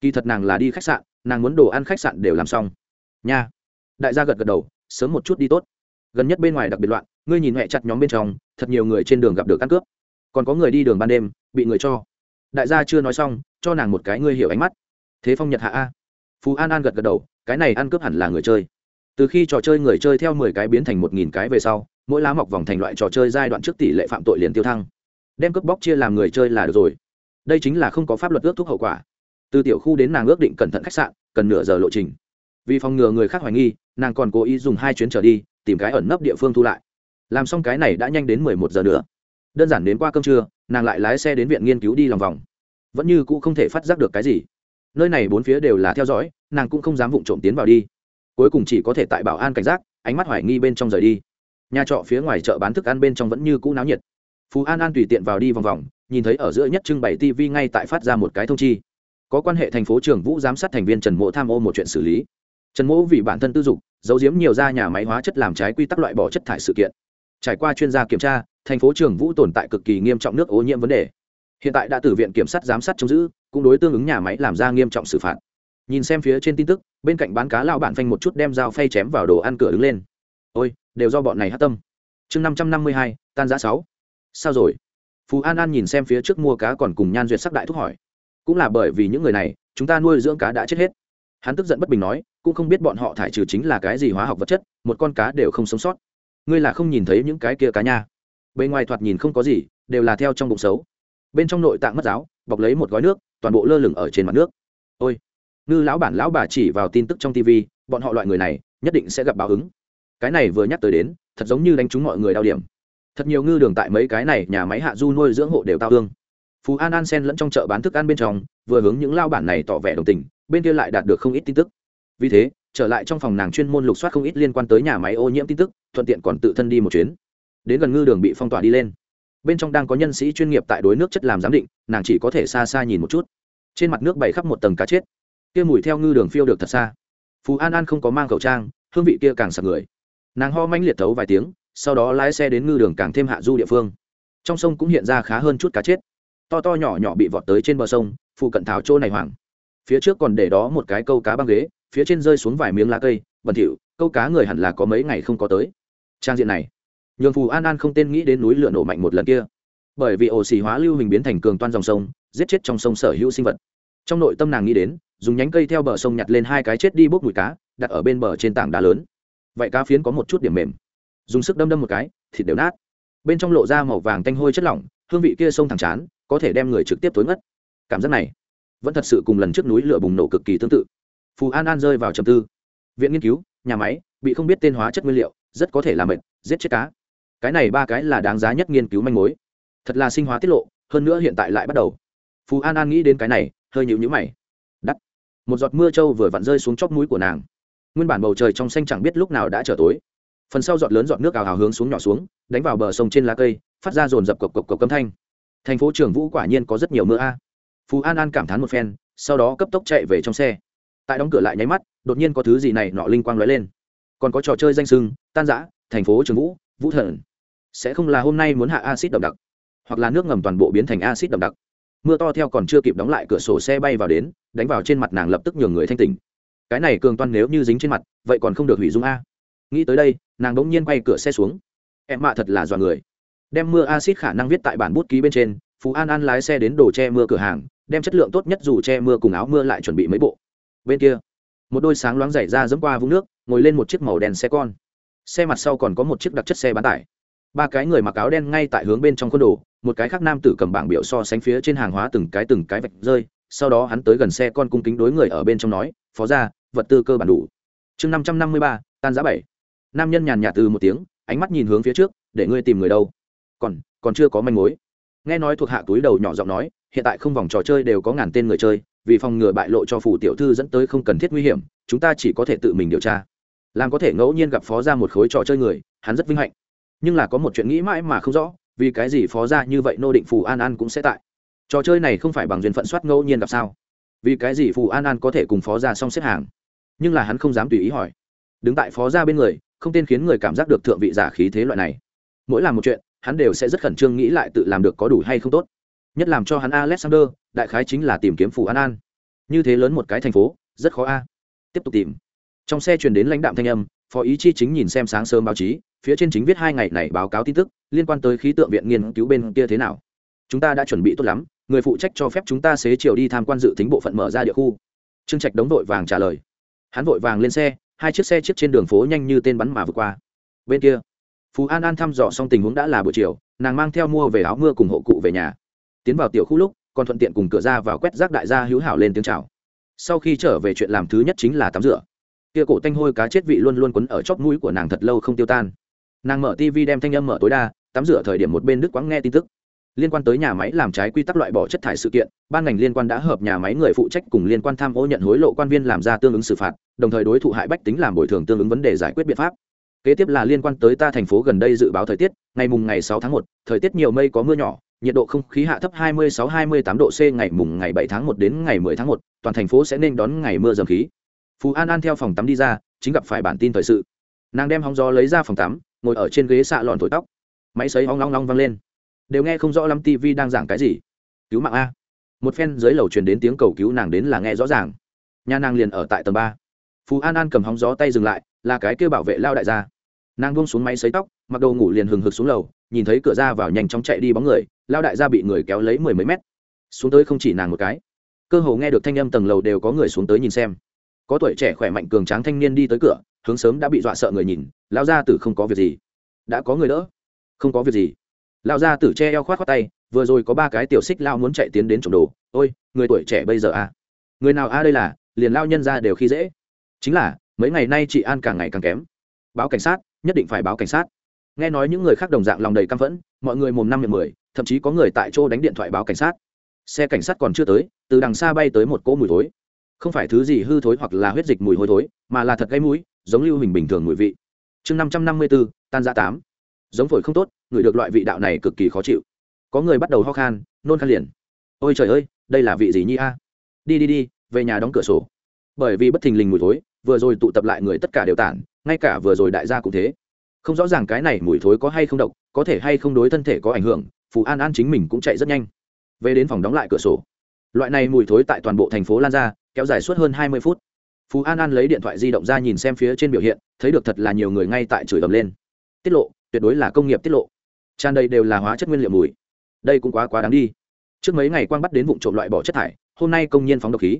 Kỳ thật nàng là đi khách sạn, nàng muốn đồ ăn khách sạn đều làm xong. Nha. Đại gia gật gật đầu, sớm một chút đi tốt. Gần nhất bên ngoài đặc biệt loạn, ngươi nhìn huệ chặt nhóm bên trong, thật nhiều người trên đường gặp được ăn cướp. Còn có người đi đường ban đêm, bị người cho. Đại gia chưa nói xong, cho nàng một cái ngươi hiểu ánh mắt. Thế phong nhật hạ a. Phú an an gật gật đầu, cái này ăn cướp hẳn là người chơi. Từ khi trò chơi người chơi theo mười cái biến thành một nghìn cái về sau, mỗi lá mọc vòng thành loại trò chơi giai đoạn trước tỷ lệ phạm tội liền tiêu thăng. Đem cướp bóc chia làm người chơi là được rồi đây chính là không có pháp luật ước thúc hậu quả. Từ tiểu khu đến nàng ước định cẩn thận khách sạn, cần nửa giờ lộ trình. Vì phòng ngừa người khác hoài nghi, nàng còn cố ý dùng hai chuyến trở đi, tìm cái ẩn nấp địa phương thu lại. Làm xong cái này đã nhanh đến mười một giờ nữa. Đơn giản đến qua cơm trưa, nàng lại lái xe đến viện nghiên cứu đi lòng vòng. Vẫn như cũ không thể phát giác được cái gì. Nơi này bốn phía đều là theo dõi, nàng cũng không dám vụng trộm tiến vào đi. Cuối cùng chỉ có thể tại bảo an cảnh giác, ánh mắt hoài nghi bên trong rời đi. Nhà trọ phía ngoài chợ bán thức ăn bên trong vẫn như cũ náo nhiệt. Phú an an tùy tiện vào đi vòng vòng nhìn thấy ở giữa nhất trưng bày tv ngay tại phát ra một cái thông chi. Có quan hệ thành phố trường vũ giám sát thành viên trần mộ tham ô một chuyện xử lý. Trần mộ vì bản thân tư dục, giấu giếm nhiều ra nhà máy hóa chất làm trái quy tắc loại bỏ chất thải sự kiện. Trải qua chuyên gia kiểm tra, thành phố trường vũ tồn tại cực kỳ nghiêm trọng nước ô nhiễm vấn đề. Hiện tại đã từ viện kiểm sát giám sát trông giữ, cũng đối tương ứng nhà máy làm ra nghiêm trọng xử phạt. Nhìn xem phía trên tin tức, bên cạnh bán cá lao bản phanh một chút đem dao phay chém vào đồ ăn cửa đứng lên. Ôi, đều do bọn này hát tâm. Chương năm trăm năm mươi hai, tan giá sáu. Sao rồi? Phú an an nhìn xem phía trước mua cá còn cùng nhan duyệt sắc đại thúc hỏi. Cũng là bởi vì những người này, chúng ta nuôi dưỡng cá đã chết hết. Hắn tức giận bất bình nói, cũng không biết bọn họ thải trừ chính là cái gì hóa học vật chất, một con cá đều không sống sót. Ngươi là không nhìn thấy những cái kia cá nha. Bên ngoài thoạt nhìn không có gì, đều là theo trong bụng xấu. Bên trong nội tạng mất giáo, bọc lấy một gói nước, toàn bộ lơ lửng ở trên mặt nước. Ôi! Ngư lão bản lão bà chỉ vào tin tức trong tv bọn họ loại người này, nhất định sẽ gặp báo ứng. Cái này vừa nhắc tới đến, thật giống như đánh trúng mọi người đau điểm thật nhiều ngư đường tại mấy cái này nhà máy hạ du nuôi dưỡng hộ đều tao hương phú an an sen lẫn trong chợ bán thức ăn bên trong, vừa hướng những lao bản này tỏ vẻ đồng tình, bên kia lại đạt được không ít tin tức. Vì thế, trở lại trong phòng nàng chuyên môn lục soát không ít liên quan tới nhà máy ô nhiễm tin tức, thuận tiện còn tự thân đi một chuyến. Đến gần ngư đường bị phong tỏa đi lên. Bên trong đang có nhân sĩ chuyên nghiệp tại đối nước chất làm giám định, nàng chỉ có thể xa xa nhìn một chút. Trên mặt nước bày khắp một tầng cá chết. Kia mùi theo ngư đường phiêu được thật xa. Phú an an không có mang khẩu trang, hương vị kia càng sạc người. Nàng ho manh liệt thấu vài tiếng sau đó lái xe đến ngư đường càng thêm hạ du địa phương. Trong sông cũng hiện ra khá hơn chút cá chết. To to nhỏ nhỏ bị vọt tới trên bờ sông, phụ cận thảo chỗ này hoảng. Phía trước còn để đó một cái câu cá băng ghế, phía trên rơi xuống vài miếng lá cây, bẩn thỉu, câu cá người hẳn là có mấy ngày không có tới. Trang diện này, nhường phù an an không tên nghĩ đến núi lửa nổ mạnh một lần kia. Bởi vì ổ xì hóa lưu hình biến thành cường toan dòng sông, giết chết trong sông sở hữu sinh vật. Trong nội tâm nàng nghĩ đến, dùng nhánh cây theo bờ sông nhặt lên hai cái chết đi bốc mùi cá, đặt ở bên bờ trên tảng đá lớn. Vậy cá phiến có một chút điểm mềm dùng sức đâm đâm một cái thịt đều nát. Bên trong lộ ra màu vàng tanh hôi chất lỏng hương vị kia sông thẳng chán có thể đem người trực tiếp tối ngất. Cảm giác này vẫn thật sự cùng lần trước núi lửa bùng nổ cực kỳ tương tự. Phù an an rơi vào trầm tư. Viện nghiên cứu nhà máy bị không biết tên hóa chất nguyên liệu rất có thể làm mệt, giết chết cá. Cái này ba cái là đáng giá nhất nghiên cứu manh mối. Thật là sinh hóa tiết lộ hơn nữa hiện tại lại bắt đầu. Phù an an nghĩ đến cái này hơi nhịu nhữ mày. Đắt. Một giọt mưa trâu vừa vặn rơi xuống chóp mũi của nàng. Nguyên bản bầu trời trong xanh chẳng biết lúc nào đã trở tối phần sau giọt lớn giọt nước ào hào hướng xuống nhỏ xuống, đánh vào bờ sông trên lá cây, phát ra dồn dập cộc cộc cộc cấm thanh. Thành phố trường vũ quả nhiên có rất nhiều mưa a. Phú an an cảm thán một phen, sau đó cấp tốc chạy về trong xe. Tại đóng cửa lại nháy mắt, đột nhiên có thứ gì này nọ linh quang lóe lên. Còn có trò chơi danh sưng, tan giã thành phố trường vũ vũ thần. Sẽ không là hôm nay muốn hạ acid đậm đặc, hoặc là nước ngầm toàn bộ biến thành acid đậm đặc. Mưa to theo còn chưa kịp đóng lại cửa sổ xe bay vào đến, đánh vào trên mặt nàng lập tức nhường người thanh tỉnh. Cái này cường toan nếu như dính trên mặt, vậy còn không được hủy dung a nghĩ tới đây, nàng đ ỗ n g nhiên quay cửa xe xuống. Em mạ thật là dọa người. Đem mưa acid khả năng viết tại bản bút ký bên trên, phú an an lái xe đến đồ che mưa cửa hàng, đem chất lượng tốt nhất dù che mưa cùng áo mưa lại chuẩn bị mấy bộ. Bên kia, một đôi sáng loáng dày ra dẫm qua vũng nước, ngồi lên một chiếc màu đen xe con. Xe mặt sau còn có một chiếc đặc chất xe bán tải. Ba cái người mặc áo đen ngay tại hướng bên trong khuôn đồ, một cái khác nam tử cầm bảng biểu so sánh phía trên hàng hóa từng cái từng cái vạch rơi, sau đó hắn tới gần xe con cung kính đối người ở bên trong nói, phó ra vật tư cơ bản đủ. Chương năm trăm năm mươi ba, tan giá bảy nam nhân nhàn nhạt từ một tiếng, ánh mắt nhìn hướng phía trước, để ngươi tìm người đâu? Còn còn chưa có manh mối. Nghe nói thuộc hạ túi đầu nhỏ giọng nói, hiện tại không vòng trò chơi đều có ngàn tên người chơi, vì phòng ngừa bại lộ cho phủ tiểu thư dẫn tới không cần thiết nguy hiểm, chúng ta chỉ có thể tự mình điều tra. Làm có thể ngẫu nhiên gặp phó ra một khối trò chơi người, hắn rất vinh hạnh. Nhưng là có một chuyện nghĩ mãi mà không rõ, vì cái gì phó ra như vậy nô định phù an an cũng sẽ tại? Trò chơi này không phải bằng duyên phận soát ngẫu nhiên gặp sao? Vì cái gì phù an an có thể cùng phó ra xong xếp hàng? Nhưng là hắn không dám tùy ý hỏi. Đứng tại phó ra bên người không tên khiến người cảm giác được thượng vị giả khí thế loại này. Mỗi làm một chuyện, hắn đều sẽ rất khẩn trương nghĩ lại tự làm được có đủ hay không tốt. Nhất làm cho hắn alexander, đại khái chính là tìm kiếm phù an an. Như thế lớn một cái thành phố, rất khó a. Tiếp tục tìm. Trong xe truyền đến lãnh đạm thanh âm, phó ý chi chính nhìn xem sáng sớm báo chí, phía trên chính viết hai ngày này báo cáo tin tức, liên quan tới khí tượng viện nghiên cứu bên kia thế nào. Chúng ta đã chuẩn bị tốt lắm, người phụ trách cho phép chúng ta xế chiều đi tham quan dự tính bộ phận mở ra địa khu. Trương trạch đống vội vàng trả lời. Hắn vội vàng lên xe hai chiếc xe chiếc trên đường phố nhanh như tên bắn mà vượt qua. Bên kia, phú an an thăm dò xong tình huống đã là buổi chiều, nàng mang theo mua về áo mưa cùng hộ cụ về nhà. Tiến vào tiểu khu lúc, còn thuận tiện cùng cửa ra vào quét rác đại gia hữu hảo lên tiếng chào. Sau khi trở về chuyện làm thứ nhất chính là tắm rửa. Kia cổ tanh hôi cá chết vị luôn luôn quấn ở chóp mũi của nàng thật lâu không tiêu tan. Nàng mở tv đem thanh âm mở tối đa, tắm rửa thời điểm một bên đức quãng nghe tin tức liên quan tới nhà máy làm trái quy tắc loại bỏ chất thải sự kiện ban ngành liên quan đã hợp nhà máy người phụ trách cùng liên quan tham ô nhận hối lộ quan viên làm ra tương ứng xử phạt đồng thời đối thủ hại bách tính làm bồi thường tương ứng vấn đề giải quyết biện pháp kế tiếp là liên quan tới ta thành phố gần đây dự báo thời tiết ngày mùng ngày 6 tháng 1, thời tiết nhiều mây có mưa nhỏ nhiệt độ không khí hạ thấp 26-28 độ C ngày mùng ngày 7 tháng 1 đến ngày 10 tháng 1, toàn thành phố sẽ nên đón ngày mưa dầm khí. Phú An An theo phòng tắm đi ra, chính gặp phải bản tin thời sự. Nàng đem hóng gió lấy ra phòng tắm, ngồi ở trên ghế xạ lọn thổi tóc. Máy sấy hóng long long vang lên. Đều nghe không rõ lắm TV đang giảng cái gì. Cứu mạng a. Một phen dưới lầu truyền đến tiếng cầu cứu nàng đến là nghe rõ ràng. Nhà nàng liền ở tại tầng ba Phú An An cầm hóng gió tay dừng lại, là cái kia bảo vệ lao đại gia. Nàng buông xuống máy xấy tóc, mặc đồ ngủ liền hừng hực xuống lầu, nhìn thấy cửa ra vào nhanh chóng chạy đi bóng người, lao đại gia bị người kéo lấy mười mấy mét xuống tới không chỉ nàng một cái cơ hồ nghe được thanh âm tầng lầu đều có người xuống tới nhìn xem có tuổi trẻ khỏe mạnh cường tráng thanh niên đi tới cửa hướng sớm đã bị dọa sợ người nhìn lao ra từ không có việc gì đã có người đỡ không có việc gì lao gia tử che eo khoát khoát tay, vừa rồi có ba cái tiểu xích lao muốn chạy tiến đến trộm đồ. Ôi, người tuổi trẻ bây giờ à? Người nào a đây là? Liền lao nhân ra đều khi dễ. Chính là, mấy ngày nay chị an càng ngày càng kém. Báo cảnh sát, nhất định phải báo cảnh sát. Nghe nói những người khác đồng dạng lòng đầy căm phẫn, mọi người mồm năm miệng mười, thậm chí có người tại chỗ đánh điện thoại báo cảnh sát. Xe cảnh sát còn chưa tới, từ đằng xa bay tới một cỗ mùi thối. Không phải thứ gì hư thối hoặc là huyết dịch mùi hôi thối, mà là thật gây mũi, giống lưu hình bình thường mùi vị. Chương năm trăm năm mươi bốn tan ra tám giống phổi không tốt ngửi được loại vị đạo này cực kỳ khó chịu. Có người bắt đầu ho khan, nôn khan liền. Ôi trời ơi, đây là vị gì nhi a? Đi đi đi, về nhà đóng cửa sổ. Bởi vì bất thình lình mùi thối, vừa rồi tụ tập lại người tất cả đều tản, ngay cả vừa rồi đại gia cũng thế. Không rõ ràng cái này mùi thối có hay không độc, có thể hay không đối thân thể có ảnh hưởng, phù an an chính mình cũng chạy rất nhanh. Về đến phòng đóng lại cửa sổ. Loại này mùi thối tại toàn bộ thành phố lan ra, kéo dài suốt hơn hai mươi phút. Phú an an lấy điện thoại di động ra nhìn xem phía trên biểu hiện, thấy được thật là nhiều người ngay tại chửi ầm lên. Tiết lộ tuyệt đối là công nghiệp tiết lộ. Tràn đầy đều là hóa chất nguyên liệu mùi. Đây cũng quá quá đáng đi. Trước mấy ngày quang bắt đến vụ trộm loại bỏ chất thải, hôm nay công nhiên phóng độc khí.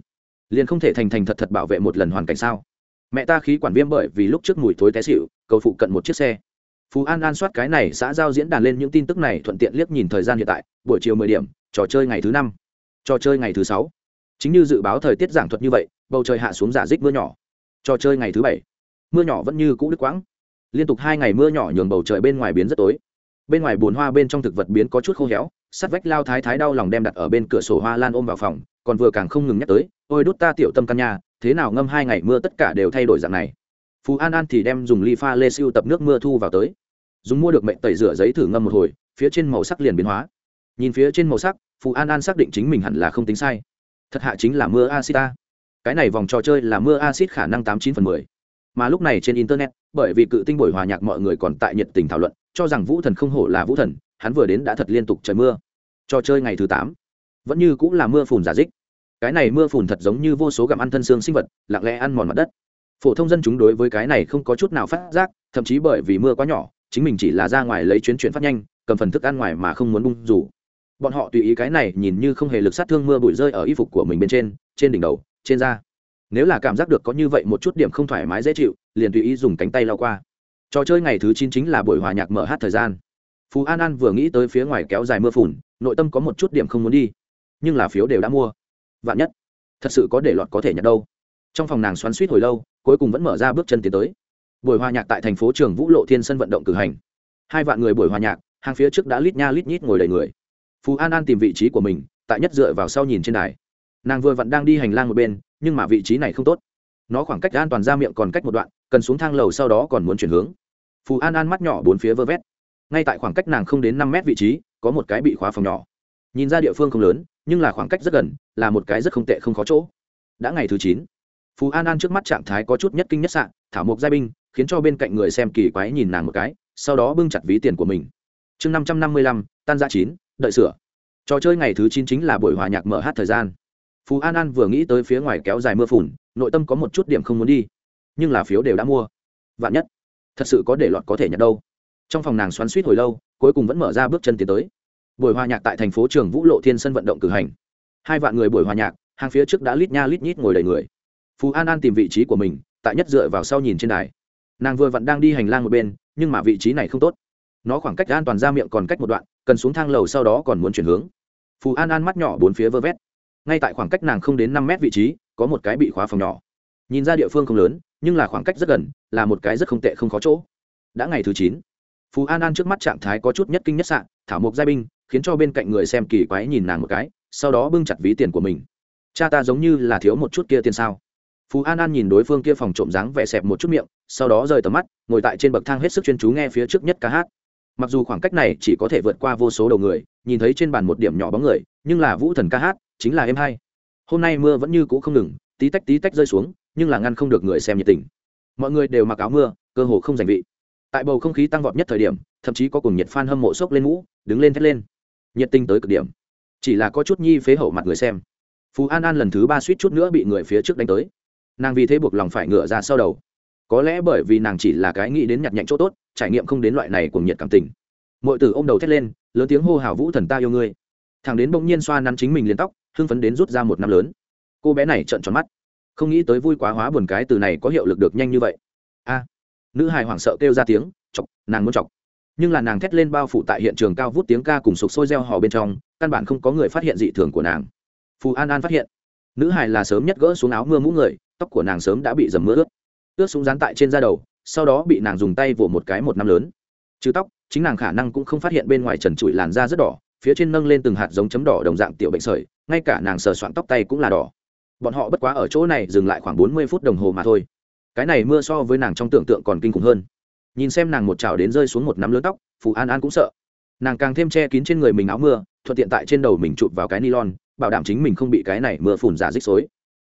Liền không thể thành thành thật thật bảo vệ một lần hoàn cảnh sao? Mẹ ta khí quản viêm bởi vì lúc trước mùi thối té xịu cầu phụ cận một chiếc xe. Phú an an soát cái này xã giao diễn đàn lên những tin tức này thuận tiện liếc nhìn thời gian hiện tại, buổi chiều mười điểm, trò chơi ngày thứ năm. Trò chơi ngày thứ sáu. Chính như dự báo thời tiết giảng thuật như vậy, bầu trời hạ xuống giả dích mưa nhỏ. Trò chơi ngày thứ bảy. Mưa nhỏ vẫn như cũ đứt quãng liên tục hai ngày mưa nhỏ nhường bầu trời bên ngoài biến rất tối. Bên ngoài bùn hoa bên trong thực vật biến có chút khô héo sắt vách lao thái thái đau lòng đem đặt ở bên cửa sổ hoa lan ôm vào phòng, còn vừa càng không ngừng nhắc tới, ôi đút ta tiểu tâm căn nhà, thế nào ngâm hai ngày mưa tất cả đều thay đổi dạng này. Phú an an thì đem dùng ly pha lê siêu tập nước mưa thu vào tới. Dùng mua được mệnh tẩy rửa giấy thử ngâm một hồi, phía trên màu sắc liền biến hóa. Nhìn phía trên màu sắc, phú an an xác định chính mình hẳn là không tính sai. Thật hạ chính là mưa acid ta. Cái này vòng trò chơi là mưa acid khả năng tám chín phần mười mà lúc này trên internet, bởi vì cự tinh buổi hòa nhạc mọi người còn tại nhiệt tình thảo luận, cho rằng vũ thần không hổ là vũ thần, hắn vừa đến đã thật liên tục trời mưa. Trò chơi ngày thứ tám, vẫn như cũng là mưa phùn giả dích. Cái này mưa phùn thật giống như vô số gặm ăn thân xương sinh vật, lặng lẽ ăn mòn mặt đất. Phổ thông dân chúng đối với cái này không có chút nào phát giác, thậm chí bởi vì mưa quá nhỏ, chính mình chỉ là ra ngoài lấy chuyến chuyển phát nhanh, cầm phần thức ăn ngoài mà không muốn bung rủ bọn họ tùy ý cái này nhìn như không hề lực sát thương mưa bụi rơi ở y phục của mình bên trên trên đỉnh đầu, trên da nếu là cảm giác được có như vậy một chút điểm không thoải mái dễ chịu, liền tùy ý dùng cánh tay lao qua. Trò chơi ngày thứ chín chính là buổi hòa nhạc mở hát thời gian. Phú an an vừa nghĩ tới phía ngoài kéo dài mưa phùn, nội tâm có một chút điểm không muốn đi. Nhưng là phiếu đều đã mua. Vạn nhất. Thật sự có để lọt có thể nhận đâu. Trong phòng nàng xoắn suýt hồi lâu, cuối cùng vẫn mở ra bước chân tiến tới. Buổi hòa nhạc tại thành phố trường vũ lộ thiên sân vận động cử hành. Hai vạn người buổi hòa nhạc, hàng phía trước đã lít nha lít nhít ngồi đầy người. Phú an an tìm vị trí của mình, tại nhất dựa vào sau nhìn trên đài. Nàng vừa vặn đang đi hành lang một bên nhưng mà vị trí này không tốt. Nó khoảng cách an toàn ra miệng còn cách một đoạn, cần xuống thang lầu sau đó còn muốn chuyển hướng. Phù an an mắt nhỏ bốn phía vơ vét. Ngay tại khoảng cách nàng không đến năm mét vị trí, có một cái bị khóa phòng nhỏ. Nhìn ra địa phương không lớn, nhưng là khoảng cách rất gần, là một cái rất không tệ không khó chỗ. Đã ngày thứ chín. Phù an an trước mắt trạng thái có chút nhất kinh nhất sạn thảo mộc giai binh, khiến cho bên cạnh người xem kỳ quái nhìn nàng một cái, sau đó bưng chặt ví tiền của mình. Chương năm trăm năm mươi lăm, tan ra chín, đợi sửa. Trò chơi ngày thứ chín chính là buổi hòa nhạc mở hát thời gian phú an an vừa nghĩ tới phía ngoài kéo dài mưa phùn, nội tâm có một chút điểm không muốn đi. Nhưng là phiếu đều đã mua. Vạn nhất. Thật sự có để lọt có thể nhận đâu. Trong phòng nàng xoắn suýt hồi lâu, cuối cùng vẫn mở ra bước chân tiến tới. Buổi hòa nhạc tại thành phố trường vũ lộ thiên sân vận động cử hành. Hai vạn người buổi hòa nhạc, hàng phía trước đã lít nha lít nhít ngồi đầy người. Phú an an tìm vị trí của mình, tại nhất dựa vào sau nhìn trên đài. Nàng vừa vặn đang đi hành lang một bên, nhưng mà vị trí này không tốt. Nó khoảng cách an toàn ra miệng còn cách một đoạn, cần xuống thang lầu sau đó còn muốn chuyển hướng. Phù an an mắt nhỏ bốn phía vơ vét ngay tại khoảng cách nàng không đến năm mét vị trí, có một cái bị khóa phòng nhỏ. Nhìn ra địa phương không lớn, nhưng là khoảng cách rất gần, là một cái rất không tệ không khó chỗ. Đã ngày thứ chín. Phú an an trước mắt trạng thái có chút nhất kinh nhất sạn thảo mộc giai binh, khiến cho bên cạnh người xem kỳ quái nhìn nàng một cái, sau đó bưng chặt ví tiền của mình. Cha ta giống như là thiếu một chút kia tiền sao? Phú an an nhìn đối phương kia phòng trộm dáng vẻ xẹp một chút miệng, sau đó rời tầm mắt, ngồi tại trên bậc thang hết sức chuyên chú nghe phía trước nhất ca hát. Mặc dù khoảng cách này chỉ có thể vượt qua vô số đầu người, nhìn thấy trên bàn một điểm nhỏ bóng người nhưng là vũ thần ca hát chính là em hai. Hôm nay mưa vẫn như cũ không ngừng, tí tách tí tách rơi xuống, nhưng là ngăn không được người xem nhiệt tình. Mọi người đều mặc áo mưa, cơ hồ không giành vị. Tại bầu không khí tăng vọt nhất thời điểm, thậm chí có cùng nhiệt f hâm mộ sốc lên mũ, đứng lên thét lên. Nhiệt tinh tới cực điểm. Chỉ là có chút nhi phế hậu mặt người xem. Phú an an lần thứ ba suýt chút nữa bị người phía trước đánh tới. Nàng vì thế buộc lòng phải ngựa ra sau đầu. Có lẽ bởi vì nàng chỉ là cái nghĩ đến nhặt nhạnh chỗ tốt, trải nghiệm không đến loại này cùng nhiệt cảm tình. Mọi từ ô m đầu thét lên, lớn tiếng hô hào vũ thần ta yêu ngươi thằng đến bỗng nhiên xoa nắn chính mình liền tóc, hưng phấn đến rút ra một năm lớn. Cô bé này trợn tròn mắt. Không nghĩ tới vui quá hóa buồn cái từ này có hiệu lực được nhanh như vậy. A. Nữ hài hoảng sợ kêu ra tiếng, chọc, nàng muốn chọc. Nhưng là nàng thét lên bao phủ tại hiện trường cao vút tiếng ca cùng sục sôi reo hò bên trong, căn bản không có người phát hiện dị thường của nàng. Phù an an phát hiện, nữ hài là sớm nhất gỡ xuống áo mưa mũ người, tóc của nàng sớm đã bị dầm mưa ướt. Ướt xuống dán tại trên da đầu, sau đó bị nàng dùng tay vỗ một cái một năm lớn. Trừ tóc, chính nàng khả năng cũng không phát hiện bên ngoài trần trụi làn da rất đỏ phía trên nâng lên từng hạt giống chấm đỏ đồng dạng tiểu bệnh sởi, ngay cả nàng sờ soạn tóc tay cũng là đỏ. Bọn họ bất quá ở chỗ này dừng lại khoảng bốn mươi phút đồng hồ mà thôi. Cái này mưa so với nàng trong tưởng tượng còn kinh khủng hơn. Nhìn xem nàng một chảo đến rơi xuống một nắm lớn tóc, phù an an cũng sợ. Nàng càng thêm che kín trên người mình áo mưa, thuận tiện tại trên đầu mình chụp vào cái nylon, bảo đảm chính mình không bị cái này mưa phùn giả dích xối.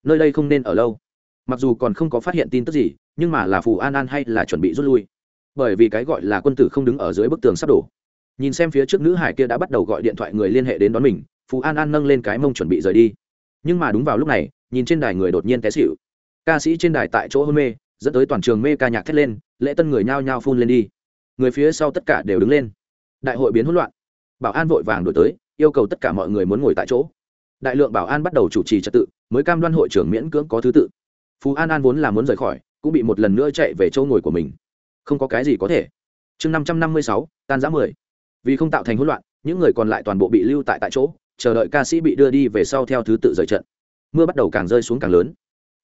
Nơi đây không nên ở lâu. Mặc dù còn không có phát hiện tin tức gì, nhưng mà là phù an an hay là chuẩn bị rút lui. Bởi vì cái gọi là quân tử không đứng ở dưới bức tường sắp đổ nhìn xem phía trước nữ hải kia đã bắt đầu gọi điện thoại người liên hệ đến đón mình, phù an an nâng lên cái mông chuẩn bị rời đi. Nhưng mà đúng vào lúc này, nhìn trên đài người đột nhiên té xịu ca sĩ trên đài tại chỗ hôn mê, dẫn tới toàn trường mê ca nhạc thét lên, lễ tân người nhao nhao phun lên đi. Người phía sau tất cả đều đứng lên. Đại hội biến hỗn loạn. Bảo an vội vàng đổi tới, yêu cầu tất cả mọi người muốn ngồi tại chỗ. Đại lượng bảo an bắt đầu chủ trì trật tự, mới cam đoan hội trưởng miễn cưỡng có thứ tự. Phú an an vốn là muốn rời khỏi, cũng bị một lần nữa chạy về chỗ ngồi của mình. Không có cái gì có thể. Chương năm trăm năm mươi sáu, tan giã mười vì không tạo thành hỗn loạn, những người còn lại toàn bộ bị lưu tại tại chỗ, chờ đợi ca sĩ bị đưa đi về sau theo thứ tự rời trận. Mưa bắt đầu càng rơi xuống càng lớn.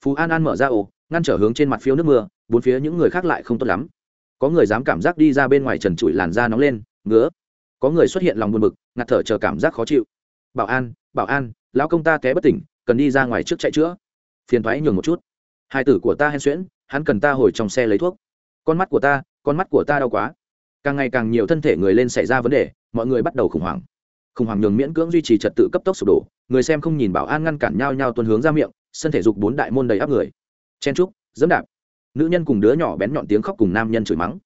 Phú an an mở ra ồ ngăn trở hướng trên mặt phiếu nước mưa, bốn phía những người khác lại không tốt lắm. Có người dám cảm giác đi ra bên ngoài trần trụi làn da nóng lên, ngứa. Có người xuất hiện lòng buồn bực, ngạt thở chờ cảm giác khó chịu. Bảo an bảo an, lão công ta té bất tỉnh, cần đi ra ngoài trước chạy chữa. Phiền thoái nhường một chút. Hai tử của ta hen xuyễn, hắn cần ta hồi trong xe lấy thuốc. Con mắt của ta, con mắt của ta đau quá càng ngày càng nhiều thân thể người lên xảy ra vấn đề, mọi người bắt đầu khủng hoảng. Khủng hoảng nhường miễn cưỡng duy trì trật tự cấp tốc sụp đổ, người xem không nhìn bảo an ngăn cản nhau nhau tuân hướng ra miệng, sân thể dục bốn đại môn đầy áp người. Chen trúc dẫm đạp. Nữ nhân cùng đứa nhỏ bén nhọn tiếng khóc cùng nam nhân chửi mắng.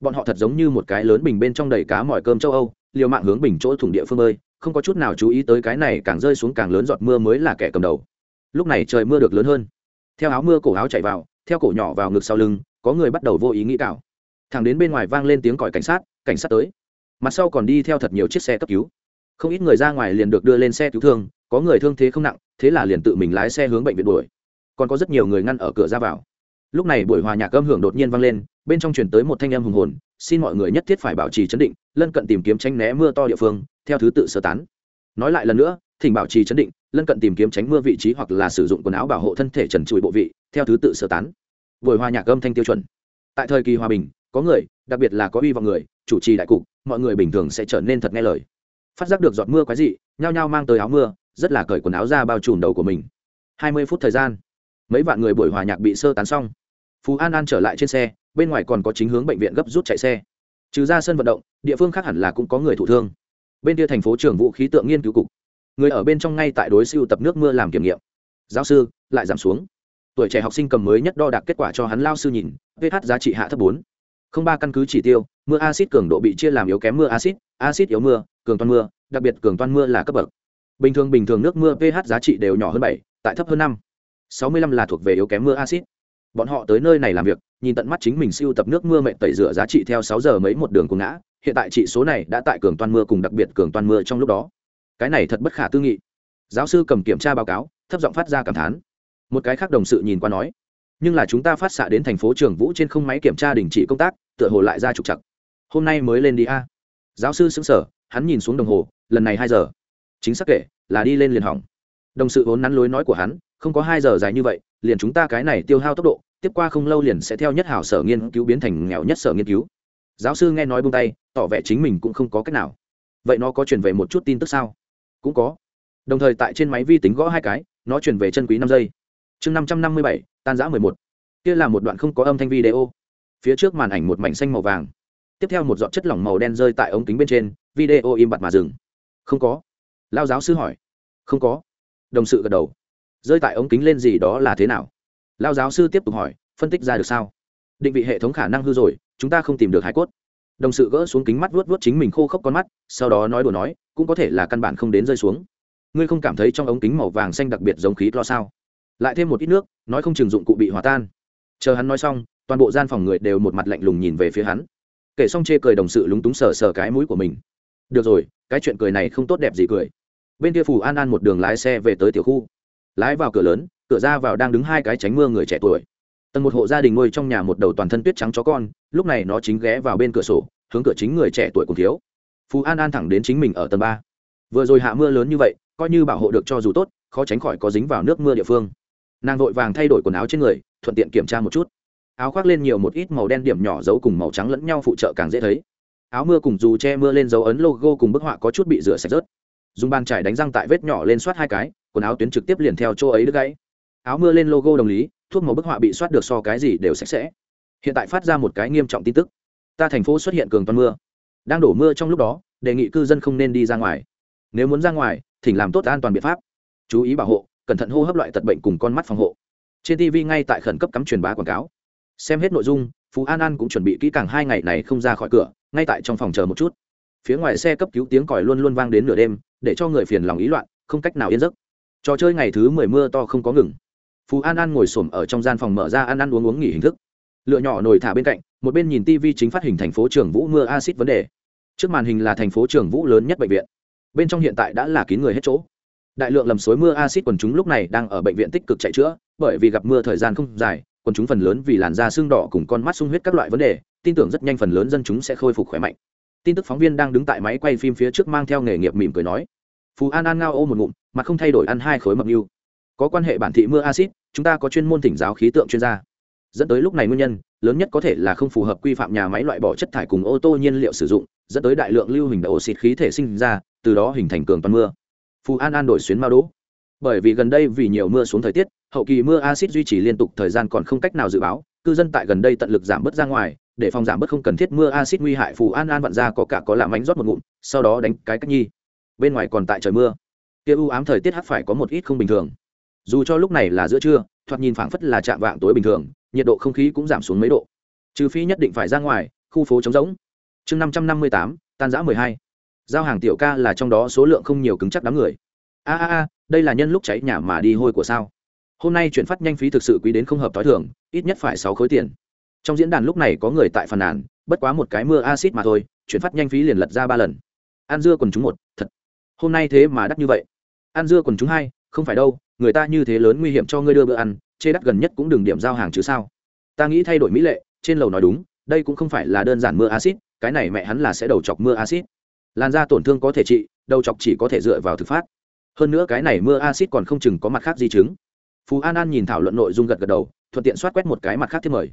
Bọn họ thật giống như một cái lớn bình bên trong đầy cá mỏi cơm châu âu, liều mạng hướng bình chỗ thủng địa phương ơi không có chút nào chú ý tới cái này càng rơi xuống càng lớn giọt mưa mới là kẻ cầm đầu. Lúc này trời mưa được lớn hơn. Theo áo mưa cổ áo chạy vào, theo cổ nhỏ vào ngực sau lưng, có người bắt đầu vô ý nghĩ cào thẳng đến bên ngoài vang lên tiếng còi cảnh sát cảnh sát tới. Mặt sau còn đi theo thật nhiều chiếc xe cấp cứu. Không ít người ra ngoài liền được đưa lên xe cứu thương, có người thương thế không nặng, thế là liền tự mình lái xe hướng bệnh viện đuổi. Còn có rất nhiều người ngăn ở cửa ra vào. Lúc này buổi hòa nhạc âm hưởng đột nhiên vang lên, bên trong chuyển tới một thanh âm hùng hồn, xin mọi người nhất thiết phải bảo trì chấn định, lân cận tìm kiếm tránh né mưa to địa phương, theo thứ tự sơ tán. Nói lại lần nữa, thỉnh bảo trì chấn định, lân cận tìm kiếm tránh mưa vị trí hoặc là sử dụng quần áo bảo hộ thân thể trần trụi bộ vị, theo thứ tự sơ tán. Buổi hòa nhạc âm thanh tiêu chuẩn. Tại thời kỳ hòa bình có người, đặc biệt là có uy vọng người, chủ trì đại cục, mọi người bình thường sẽ trở nên thật nghe lời. Phát giác được giọt mưa quái dị, nhao nhao mang tới áo mưa, rất là cởi quần áo ra bao trùm đầu của mình. Hai mươi phút thời gian, mấy vạn người buổi hòa nhạc bị sơ tán xong. Phú an an trở lại trên xe, bên ngoài còn có chính hướng bệnh viện gấp rút chạy xe. Trừ ra sân vận động, địa phương khác hẳn là cũng có người thụ thương. Bên kia thành phố trưởng vũ khí tượng nghiên cứu cục. Người ở bên trong ngay tại đối siêu tập nước mưa làm kiểm nghiệm. Giáo sư, lại giảm xuống. Tuổi trẻ học sinh cầm mới nhất đo đạc kết quả cho hắn lao sư nhìn, vh giá trị hạ thấp bốn không ba căn cứ chỉ tiêu, mưa acid cường độ bị chia làm yếu kém mưa acid acid yếu mưa, cường toan mưa, đặc biệt cường toan mưa là cấp bậc. Bình thường bình thường nước mưa ph giá trị đều nhỏ hơn bảy, tại thấp hơn năm. Sáu mươi lăm là thuộc về yếu kém mưa acid bọn họ tới nơi này làm việc, nhìn tận mắt chính mình siêu tập nước mưa mệnh tẩy rửa giá trị theo sáu giờ mấy một đường cùng ngã, hiện tại trị số này đã tại cường toan mưa cùng đặc biệt cường toan mưa trong lúc đó. Cái này thật bất khả tư nghị. Giáo sư cầm kiểm tra báo cáo, thấp giọng phát ra cảm thán. Một cái khác đồng sự nhìn qua nói nhưng là chúng ta phát xạ đến thành phố trường vũ trên không máy kiểm tra đình chỉ công tác, tựa hồ lại ra trục chặt hôm nay mới lên đi a. Giáo sư xứng sở hắn nhìn xuống đồng hồ, lần này hai giờ. Chính xác kể, là đi lên liền hỏng. Đồng sự vốn nắn lối nói của hắn, không có hai giờ dài như vậy, liền chúng ta cái này tiêu hao tốc độ, tiếp qua không lâu liền sẽ theo nhất hảo sở nghiên cứu biến thành nghèo nhất sở nghiên cứu. Giáo sư nghe nói buông tay, tỏ vẻ chính mình cũng không có cách nào. Vậy nó có truyền về một chút tin tức sao? Cũng có. Đồng thời tại trên máy vi tính gõ hai cái, nó truyền về chân quý năm giây chương năm trăm năm mươi bảy, tan giã mười một. Kia là một đoạn không có âm thanh video. Phía trước màn ảnh một mảnh xanh màu vàng. Tiếp theo một giọt chất lỏng màu đen rơi tại ống kính bên trên, video im bặt mà dừng. Không có. Lao giáo sư hỏi. Không có. Đồng sự gật đầu. Rơi tại ống kính lên gì đó là thế nào? Lao giáo sư tiếp tục hỏi, phân tích ra được sao? Định vị hệ thống khả năng hư rồi, chúng ta không tìm được hải cốt. Đồng sự gỡ xuống kính mắt vuốt vuốt chính mình khô khốc con mắt, sau đó nói đùa nói, cũng có thể là căn bản không đến rơi xuống. Ngươi không cảm thấy trong ống kính màu vàng xanh đặc biệt giống khí lo sao? Lại thêm một ít nước, nói không chừng dụng cụ bị hòa tan. Chờ hắn nói xong, toàn bộ gian phòng người đều một mặt lạnh lùng nhìn về phía hắn. Kể xong chê cười đồng sự lúng túng sờ sờ cái mũi của mình. Được rồi, cái chuyện cười này không tốt đẹp gì cười. Bên kia phù an an một đường lái xe về tới tiểu khu. Lái vào cửa lớn, cửa ra vào đang đứng hai cái tránh mưa người trẻ tuổi. Tầng một hộ gia đình nuôi trong nhà một đầu toàn thân tuyết trắng chó con, lúc này nó chính ghé vào bên cửa sổ, hướng cửa chính người trẻ tuổi cùng thiếu. Phú an an thẳng đến chính mình ở tầng ba. Vừa rồi hạ mưa lớn như vậy, coi như bảo hộ được cho dù tốt, khó tránh khỏi có dính vào nước mưa địa phương nàng vội vàng thay đổi quần áo trên người, thuận tiện kiểm tra một chút. Áo khoác lên nhiều một ít màu đen điểm nhỏ giấu cùng màu trắng lẫn nhau phụ trợ càng dễ thấy. Áo mưa cùng dù che mưa lên dấu ấn logo cùng bức họa có chút bị rửa sạch rớt. Dùng bàn trải đánh răng tại vết nhỏ lên soát hai cái, quần áo tuyến trực tiếp liền theo chỗ ấy đứt gãy. Áo mưa lên logo đồng lý, thuốc màu bức họa bị soát được so cái gì đều sạch sẽ. Hiện tại phát ra một cái nghiêm trọng tin tức. Ta thành phố xuất hiện cường toàn mưa. Đang đổ mưa trong lúc đó, đề nghị cư dân không nên đi ra ngoài. Nếu muốn ra ngoài, thỉnh làm tốt an toàn biện pháp. Chú ý bảo hộ cẩn thận hô hấp loại tật bệnh cùng con mắt phòng hộ. Trên tv ngay tại khẩn cấp cắm truyền bá quảng cáo. Xem hết nội dung, phú an an cũng chuẩn bị kỹ càng hai ngày này không ra khỏi cửa, ngay tại trong phòng chờ một chút. Phía ngoài xe cấp cứu tiếng còi luôn luôn vang đến nửa đêm, để cho người phiền lòng ý loạn, không cách nào yên giấc. Trò chơi ngày thứ mười mưa to không có ngừng. Phú an an ngồi s ổ m ở trong gian phòng mở ra ăn ăn uống uống nghỉ hình thức. Lựa nhỏ nồi thả bên cạnh, một bên nhìn tv chính phát hình thành phố trường vũ mưa acid vấn đề. Trước màn hình là thành phố trường vũ lớn nhất bệnh viện. Bên trong hiện tại đã là kín người hết chỗ đại lượng lầm suối mưa acid quần chúng lúc này đang ở bệnh viện tích cực chạy chữa, bởi vì gặp mưa thời gian không dài, quần chúng phần lớn vì làn da xương đỏ cùng con mắt sung huyết các loại vấn đề, tin tưởng rất nhanh phần lớn dân chúng sẽ khôi phục khỏe mạnh. Tin tức phóng viên đang đứng tại máy quay phim phía trước mang theo nghề nghiệp mỉm cười nói phú an an ngao ô một ngụm, mà không thay đổi ăn hai khối mập mưu có quan hệ bản thị mưa acid chúng ta có chuyên môn thỉnh giáo khí tượng chuyên gia. Dẫn tới lúc này nguyên nhân, lớn nhất có thể là không phù hợp quy phạm nhà máy loại bỏ chất thải cùng ô tô nhiên liệu sử dụng, dẫn tới đại lượng lưu hình đậu xịt khí thể sinh ra, từ đó hình thành cường toàn mưa phù an an đổi xuyến mao đỗ. Bởi vì gần đây vì nhiều mưa xuống thời tiết, hậu kỳ mưa acid duy trì liên tục, thời gian còn không cách nào dự báo, cư dân tại gần đây tận lực giảm bớt ra ngoài, để phòng giảm bớt không cần thiết mưa acid nguy hại phù an an vặn ra có cả có làm ánh rót một ngụm, sau đó đánh cái cách nhi. Bên ngoài còn tại trời mưa. Kia u ám thời tiết hắt phải có một ít không bình thường. Dù cho lúc này là giữa trưa, thoạt nhìn phảng phất là chạm vạng tối bình thường, nhiệt độ không khí cũng giảm xuống mấy độ. Trừ phi nhất định phải ra ngoài, khu phố trống rỗng. Chương năm trăm năm mươi tám, tan giã mười hai giao hàng tiểu ca là trong đó số lượng không nhiều cứng chắc đám người. A a a, đây là nhân lúc cháy nhà mà đi hôi của sao? Hôm nay chuyển phát nhanh phí thực sự quý đến không hợp t h o i thưởng ít nhất phải sáu khối tiền. Trong diễn đàn lúc này có người tại phàn nàn, bất quá một cái mưa acid mà thôi, chuyển phát nhanh phí liền lật ra ba lần. Ăn dưa quần chúng một, thật. Hôm nay thế mà đắt như vậy. Ăn dưa quần chúng hai, không phải đâu, người ta như thế lớn nguy hiểm cho ngươi đưa bữa ăn, chê đắt gần nhất cũng đừng điểm giao hàng chứ sao? Ta nghĩ thay đổi mỹ lệ, trên lầu nói đúng, đây cũng không phải là đơn giản mưa acid cái này mẹ hắn là sẽ đầu chọc mưa acid làn da tổn thương có thể trị, đầu chọc chỉ có thể dựa vào thực phát. Hơn nữa cái này mưa acid còn không chừng có mặt khác di chứng. Phú an an nhìn thảo luận nội dung gật gật đầu, thuận tiện soát quét một cái mặt khác thiết mời.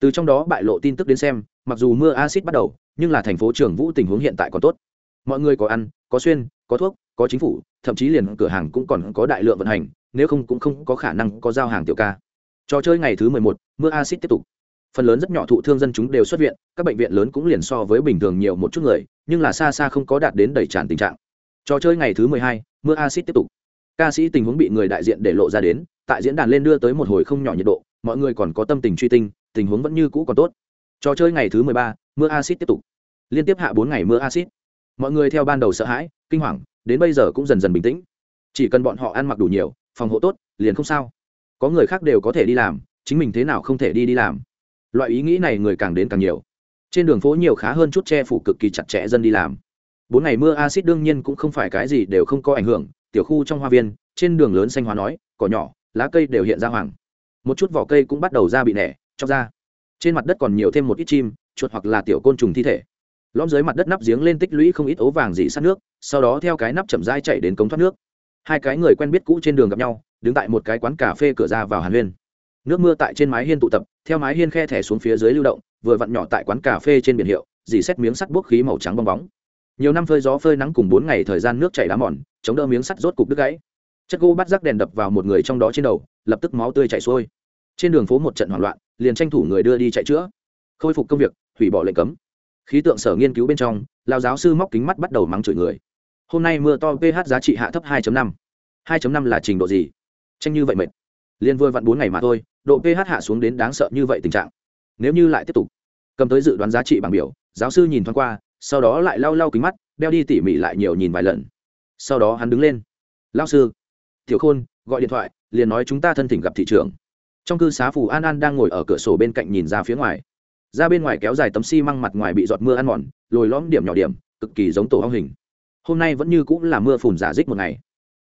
Từ trong đó bại lộ tin tức đến xem, mặc dù mưa acid bắt đầu, nhưng là thành phố trường vũ tình huống hiện tại còn tốt. Mọi người có ăn, có xuyên, có thuốc, có chính phủ, thậm chí liền cửa hàng cũng còn có đại lượng vận hành, nếu không cũng không có khả năng có giao hàng tiểu ca. Trò chơi ngày thứ mười một, mưa acid tiếp tục phần lớn rất nhỏ thụ thương dân chúng đều xuất viện, các bệnh viện lớn cũng liền so với bình thường nhiều một chút người, nhưng là xa xa không có đạt đến đầy tràn tình trạng. Trò chơi ngày thứ mười hai, mưa acid tiếp tục. Ca sĩ tình huống bị người đại diện để lộ ra đến, tại diễn đàn lên đưa tới một hồi không nhỏ nhiệt độ, mọi người còn có tâm tình truy tinh, tình huống vẫn như cũ còn tốt. Trò chơi ngày thứ mười ba, mưa acid tiếp tục. Liên tiếp hạ bốn ngày mưa acid mọi người theo ban đầu sợ hãi, kinh hoàng, đến bây giờ cũng dần dần bình tĩnh. Chỉ cần bọn họ ăn mặc đủ nhiều, phòng hộ tốt, liền không sao. Có người khác đều có thể đi làm, chính mình thế nào không thể đi đi làm loại ý nghĩ này người càng đến càng nhiều. Trên đường phố nhiều khá hơn chút che phủ cực kỳ chặt chẽ dân đi làm. Bốn ngày mưa acid đương nhiên cũng không phải cái gì đều không có ảnh hưởng, tiểu khu trong hoa viên, trên đường lớn xanh hóa nói, cỏ nhỏ, lá cây đều hiện ra hoàng một chút vỏ cây cũng bắt đầu ra bị nẻ, chóc ra. Trên mặt đất còn nhiều thêm một ít chim, chuột hoặc là tiểu côn trùng thi thể. Lõm dưới mặt đất nắp giếng lên tích lũy không ít ố vàng dị sát nước, sau đó theo cái nắp chậm dai chạy đến cống thoát nước. Hai cái người quen biết cũ trên đường gặp nhau, đứng tại một cái quán cà phê cửa ra vào hàn huyên nước mưa tại trên mái hiên tụ tập, theo mái hiên khe thẻ xuống phía dưới lưu động, vừa vặn nhỏ tại quán cà phê trên biển hiệu, dì xét miếng sắt bốc khí màu trắng bong bóng. Nhiều năm phơi gió phơi nắng cùng bốn ngày thời gian nước chảy đá mòn, chống đỡ miếng sắt rốt cục đứt gãy. Chất gỗ bắt rác đèn đập vào một người trong đó trên đầu, lập tức máu tươi chảy xuôi. Trên đường phố một trận hoảng loạn, liền tranh thủ người đưa đi chạy chữa. Khôi phục công việc, hủy bỏ lệnh cấm. Khí tượng sở nghiên cứu bên trong lao giáo sư móc kính mắt bắt đầu mắng chửi người. Hôm nay mưa to, ph giá trị hạ thấp 2.5. 2.5 là trình độ gì? Tranh như vậy mệt. Liên vui vặn bốn ngày mà thôi độ ph hạ xuống đến đáng sợ như vậy tình trạng. Nếu như lại tiếp tục, cầm tới dự đoán giá trị bảng biểu, giáo sư nhìn thoáng qua, sau đó lại lau lau kính mắt, đeo đi tỉ mỉ lại nhiều nhìn vài lần. Sau đó hắn đứng lên. Lao sư. Tiểu khôn, gọi điện thoại, liền nói chúng ta thân thỉnh gặp thị trường trong cư xá phù an an đang ngồi ở cửa sổ bên cạnh nhìn ra phía ngoài. Ra bên ngoài kéo dài tấm xi măng mặt ngoài bị giọt mưa ăn mòn, lồi lõm điểm nhỏ điểm, cực kỳ giống tổ hong hình. Hôm nay vẫn như cũng là mưa phùn giả dích một ngày.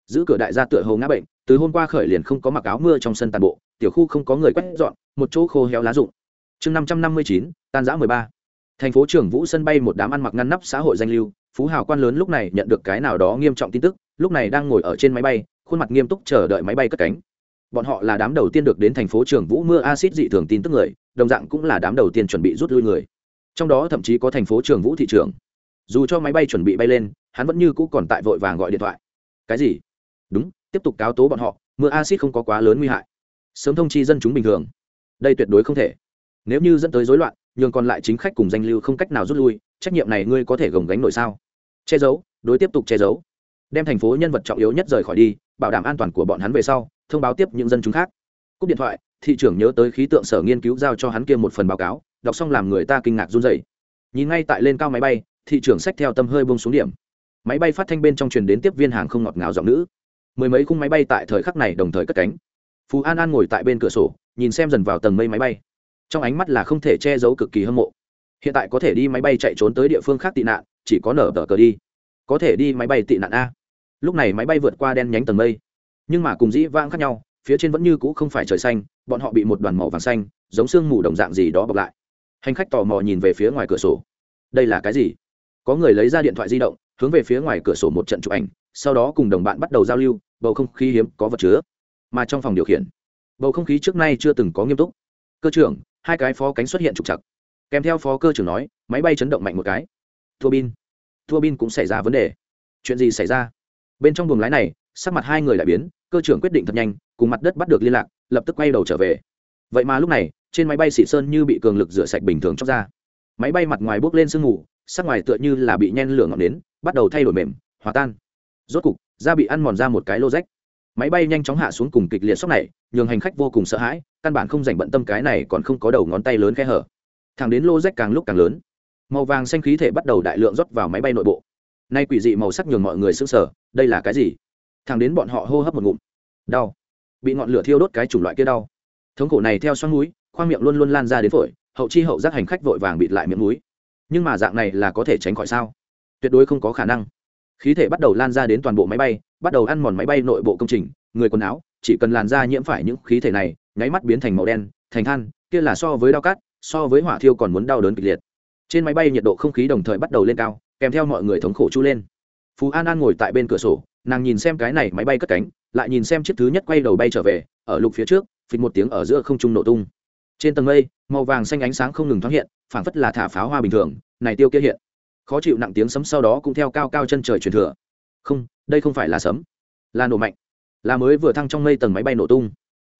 Giữ cửa đại gia tựa hồ ngã bệnh, từ hôm qua khởi liền không có mặc áo mưa trong sân tàn bộ tiểu khu không có người quét dọn, một chỗ khô héo lá rụng. Chương năm trăm năm mươi chín, tan giã mười ba. Thành phố trưởng vũ sân bay một đám ăn mặc ngăn nắp xã hội danh lưu, phú hào quan lớn lúc này nhận được cái nào đó nghiêm trọng tin tức, lúc này đang ngồi ở trên máy bay, khuôn mặt nghiêm túc chờ đợi máy bay cất cánh. Bọn họ là đám đầu tiên được đến thành phố trưởng vũ mưa acid dị thường tin tức người, đồng dạng cũng là đám đầu tiên chuẩn bị rút lui người. Trong đó thậm chí có thành phố trưởng vũ thị trường dù cho máy bay chuẩn bị bay lên, hắn vẫn như cũ còn tại vội vàng gọi điện thoại. Cái gì? Đúng, tiếp tục cáo tố bọn họ, mưa acid không có quá lớn nguy hại sớm thông chi dân chúng bình thường. Đây tuyệt đối không thể. Nếu như dẫn tới rối loạn, nhường còn lại chính khách cùng danh lưu không cách nào rút lui, trách nhiệm này ngươi có thể gồng gánh nổi sao? Che giấu, đối tiếp tục che giấu. Đem thành phố nhân vật trọng yếu nhất rời khỏi đi, bảo đảm an toàn của bọn hắn về sau, thông báo tiếp những dân chúng khác. Cúp điện thoại, thị trưởng nhớ tới khí tượng sở nghiên cứu giao cho hắn kia một phần báo cáo, đọc xong làm người ta kinh ngạc run rẩy. nhìn ngay tại lên cao máy bay, thị trưởng sách theo tâm hơi bông xuống điểm. Máy bay phát thanh bên trong truyền đến tiếp viên hàng không ngọt ngào giọng nữ. Mười mấy khung máy bay tại thời khắc này đồng thời cất cánh phú an an ngồi tại bên cửa sổ, nhìn xem dần vào tầng mây máy bay. Trong ánh mắt là không thể che giấu cực kỳ hâm mộ. Hiện tại có thể đi máy bay chạy trốn tới địa phương khác tị nạn, chỉ có nở tờ cờ đi. Có thể đi máy bay tị nạn a. Lúc này máy bay vượt qua đen nhánh tầng mây. Nhưng mà cùng dĩ vãng khác nhau, phía trên vẫn như cũ không phải trời xanh, bọn họ bị một đoàn màu vàng xanh, giống sương mù đồng dạng gì đó bọc lại. Hành khách tò mò nhìn về phía ngoài cửa sổ. Đây là cái gì? Có người lấy ra điện thoại di động, hướng về phía ngoài cửa sổ một trận chụp ảnh, sau đó cùng đồng bạn bắt đầu giao lưu, bầu không khí hiếm, có vật chứa mà trong phòng điều khiển, bầu không khí trước nay chưa từng có nghiêm túc. Cơ trưởng, hai cái phó cánh xuất hiện trục chặt kèm theo phó cơ trưởng nói, máy bay chấn động mạnh một cái. Thua bin thua bin cũng xảy ra vấn đề. Chuyện gì xảy ra? Bên trong buồng lái này, sắc mặt hai người lại biến, cơ trưởng quyết định thật nhanh, cùng mặt đất bắt được liên lạc, lập tức quay đầu trở về. Vậy mà lúc này, trên máy bay xị sơn như bị cường lực rửa sạch bình thường chóc ra. Máy bay mặt ngoài bốc lên sương mù, sắc ngoài tựa như là bị nhen lửa ngọn nến, bắt đầu thay đổi mềm, hòa tan. Rốt cục, da bị ăn mòn ra một cái lô rách máy bay nhanh chóng hạ xuống cùng kịch liệt sốc này, nhường hành khách vô cùng sợ hãi, căn bản không dành bận tâm cái này còn không có đầu ngón tay lớn khe hở. Thẳng đến lô rách càng lúc càng lớn, màu vàng xanh khí thể bắt đầu đại lượng rót vào máy bay nội bộ. Nay quỷ dị màu sắc nhường mọi người sững sờ, đây là cái gì? Thẳng đến bọn họ hô hấp một ngụm. Đau. Bị ngọn lửa thiêu đốt cái chủng loại kia đau. Thống khổ này theo xoắn núi, khoang miệng luôn luôn lan ra đến phổi, hậu chi hậu giác hành khách vội vàng bịt lại miệng núi. Nhưng mà dạng này là có thể tránh khỏi sao? Tuyệt đối không có khả năng khí thể bắt đầu lan ra đến toàn bộ máy bay, bắt đầu ăn mòn máy bay nội bộ công trình, người quần áo, chỉ cần làn da nhiễm phải những khí thể này, nháy mắt biến thành màu đen, thành than, kia là so với đau cát, so với hỏa thiêu còn muốn đau đớn kịch liệt. Trên máy bay nhiệt độ không khí đồng thời bắt đầu lên cao, kèm theo mọi người thống khổ chu lên. Phú an an ngồi tại bên cửa sổ, nàng nhìn xem cái này máy bay cất cánh, lại nhìn xem chiếc thứ nhất quay đầu bay trở về, ở lục phía trước, phịch một tiếng ở giữa không trung nổ tung. Trên tầng mây, màu vàng xanh ánh sáng không ngừng thoáng hiện, phảng phất là thả pháo hoa bình thường, này tiêu kia hiện khó chịu nặng tiếng sấm sau đó cũng theo cao cao chân trời truyền thừa. Không, đây không phải là sấm, là nổ mạnh. Là mới vừa thăng trong mây tầng máy bay nổ tung.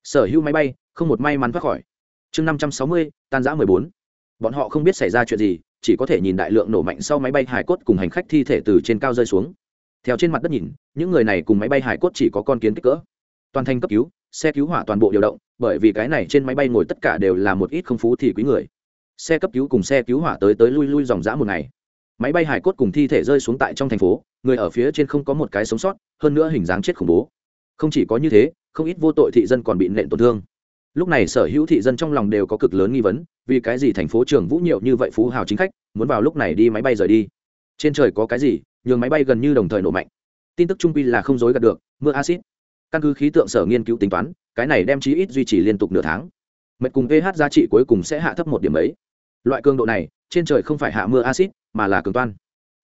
Sở hữu máy bay, không một may mắn thoát khỏi. Chương năm trăm sáu mươi, tan giã mười bốn. Bọn họ không biết xảy ra chuyện gì, chỉ có thể nhìn đại lượng nổ mạnh sau máy bay hải cốt cùng hành khách thi thể từ trên cao rơi xuống. Theo trên mặt đất nhìn, những người này cùng máy bay hải cốt chỉ có con kiến kích cỡ. Toàn thành cấp cứu, xe cứu hỏa toàn bộ điều động, bởi vì cái này trên máy bay ngồi tất cả đều là một ít không phú thì quý người. Xe cấp cứu cùng xe cứu hỏa tới tới lui lui dòng dã một ngày máy bay hải cốt cùng thi thể rơi xuống tại trong thành phố, người ở phía trên không có một cái sống sót, hơn nữa hình dáng chết khủng bố. Không chỉ có như thế, không ít vô tội thị dân còn bị nện tổn thương. Lúc này sở hữu thị dân trong lòng đều có cực lớn nghi vấn, vì cái gì thành phố trường vũ nhiều như vậy phú hào chính khách, muốn vào lúc này đi máy bay rời đi? Trên trời có cái gì, nhường máy bay gần như đồng thời nổ mạnh. Tin tức trung quy là không dối gạt được, mưa acid. Căn cứ khí tượng sở nghiên cứu tính toán, cái này đem chí ít duy trì liên tục nửa tháng. Mệt cùng ph giá trị cuối cùng sẽ hạ thấp một điểm ấy loại cường độ này trên trời không phải hạ mưa acid mà là cường toan.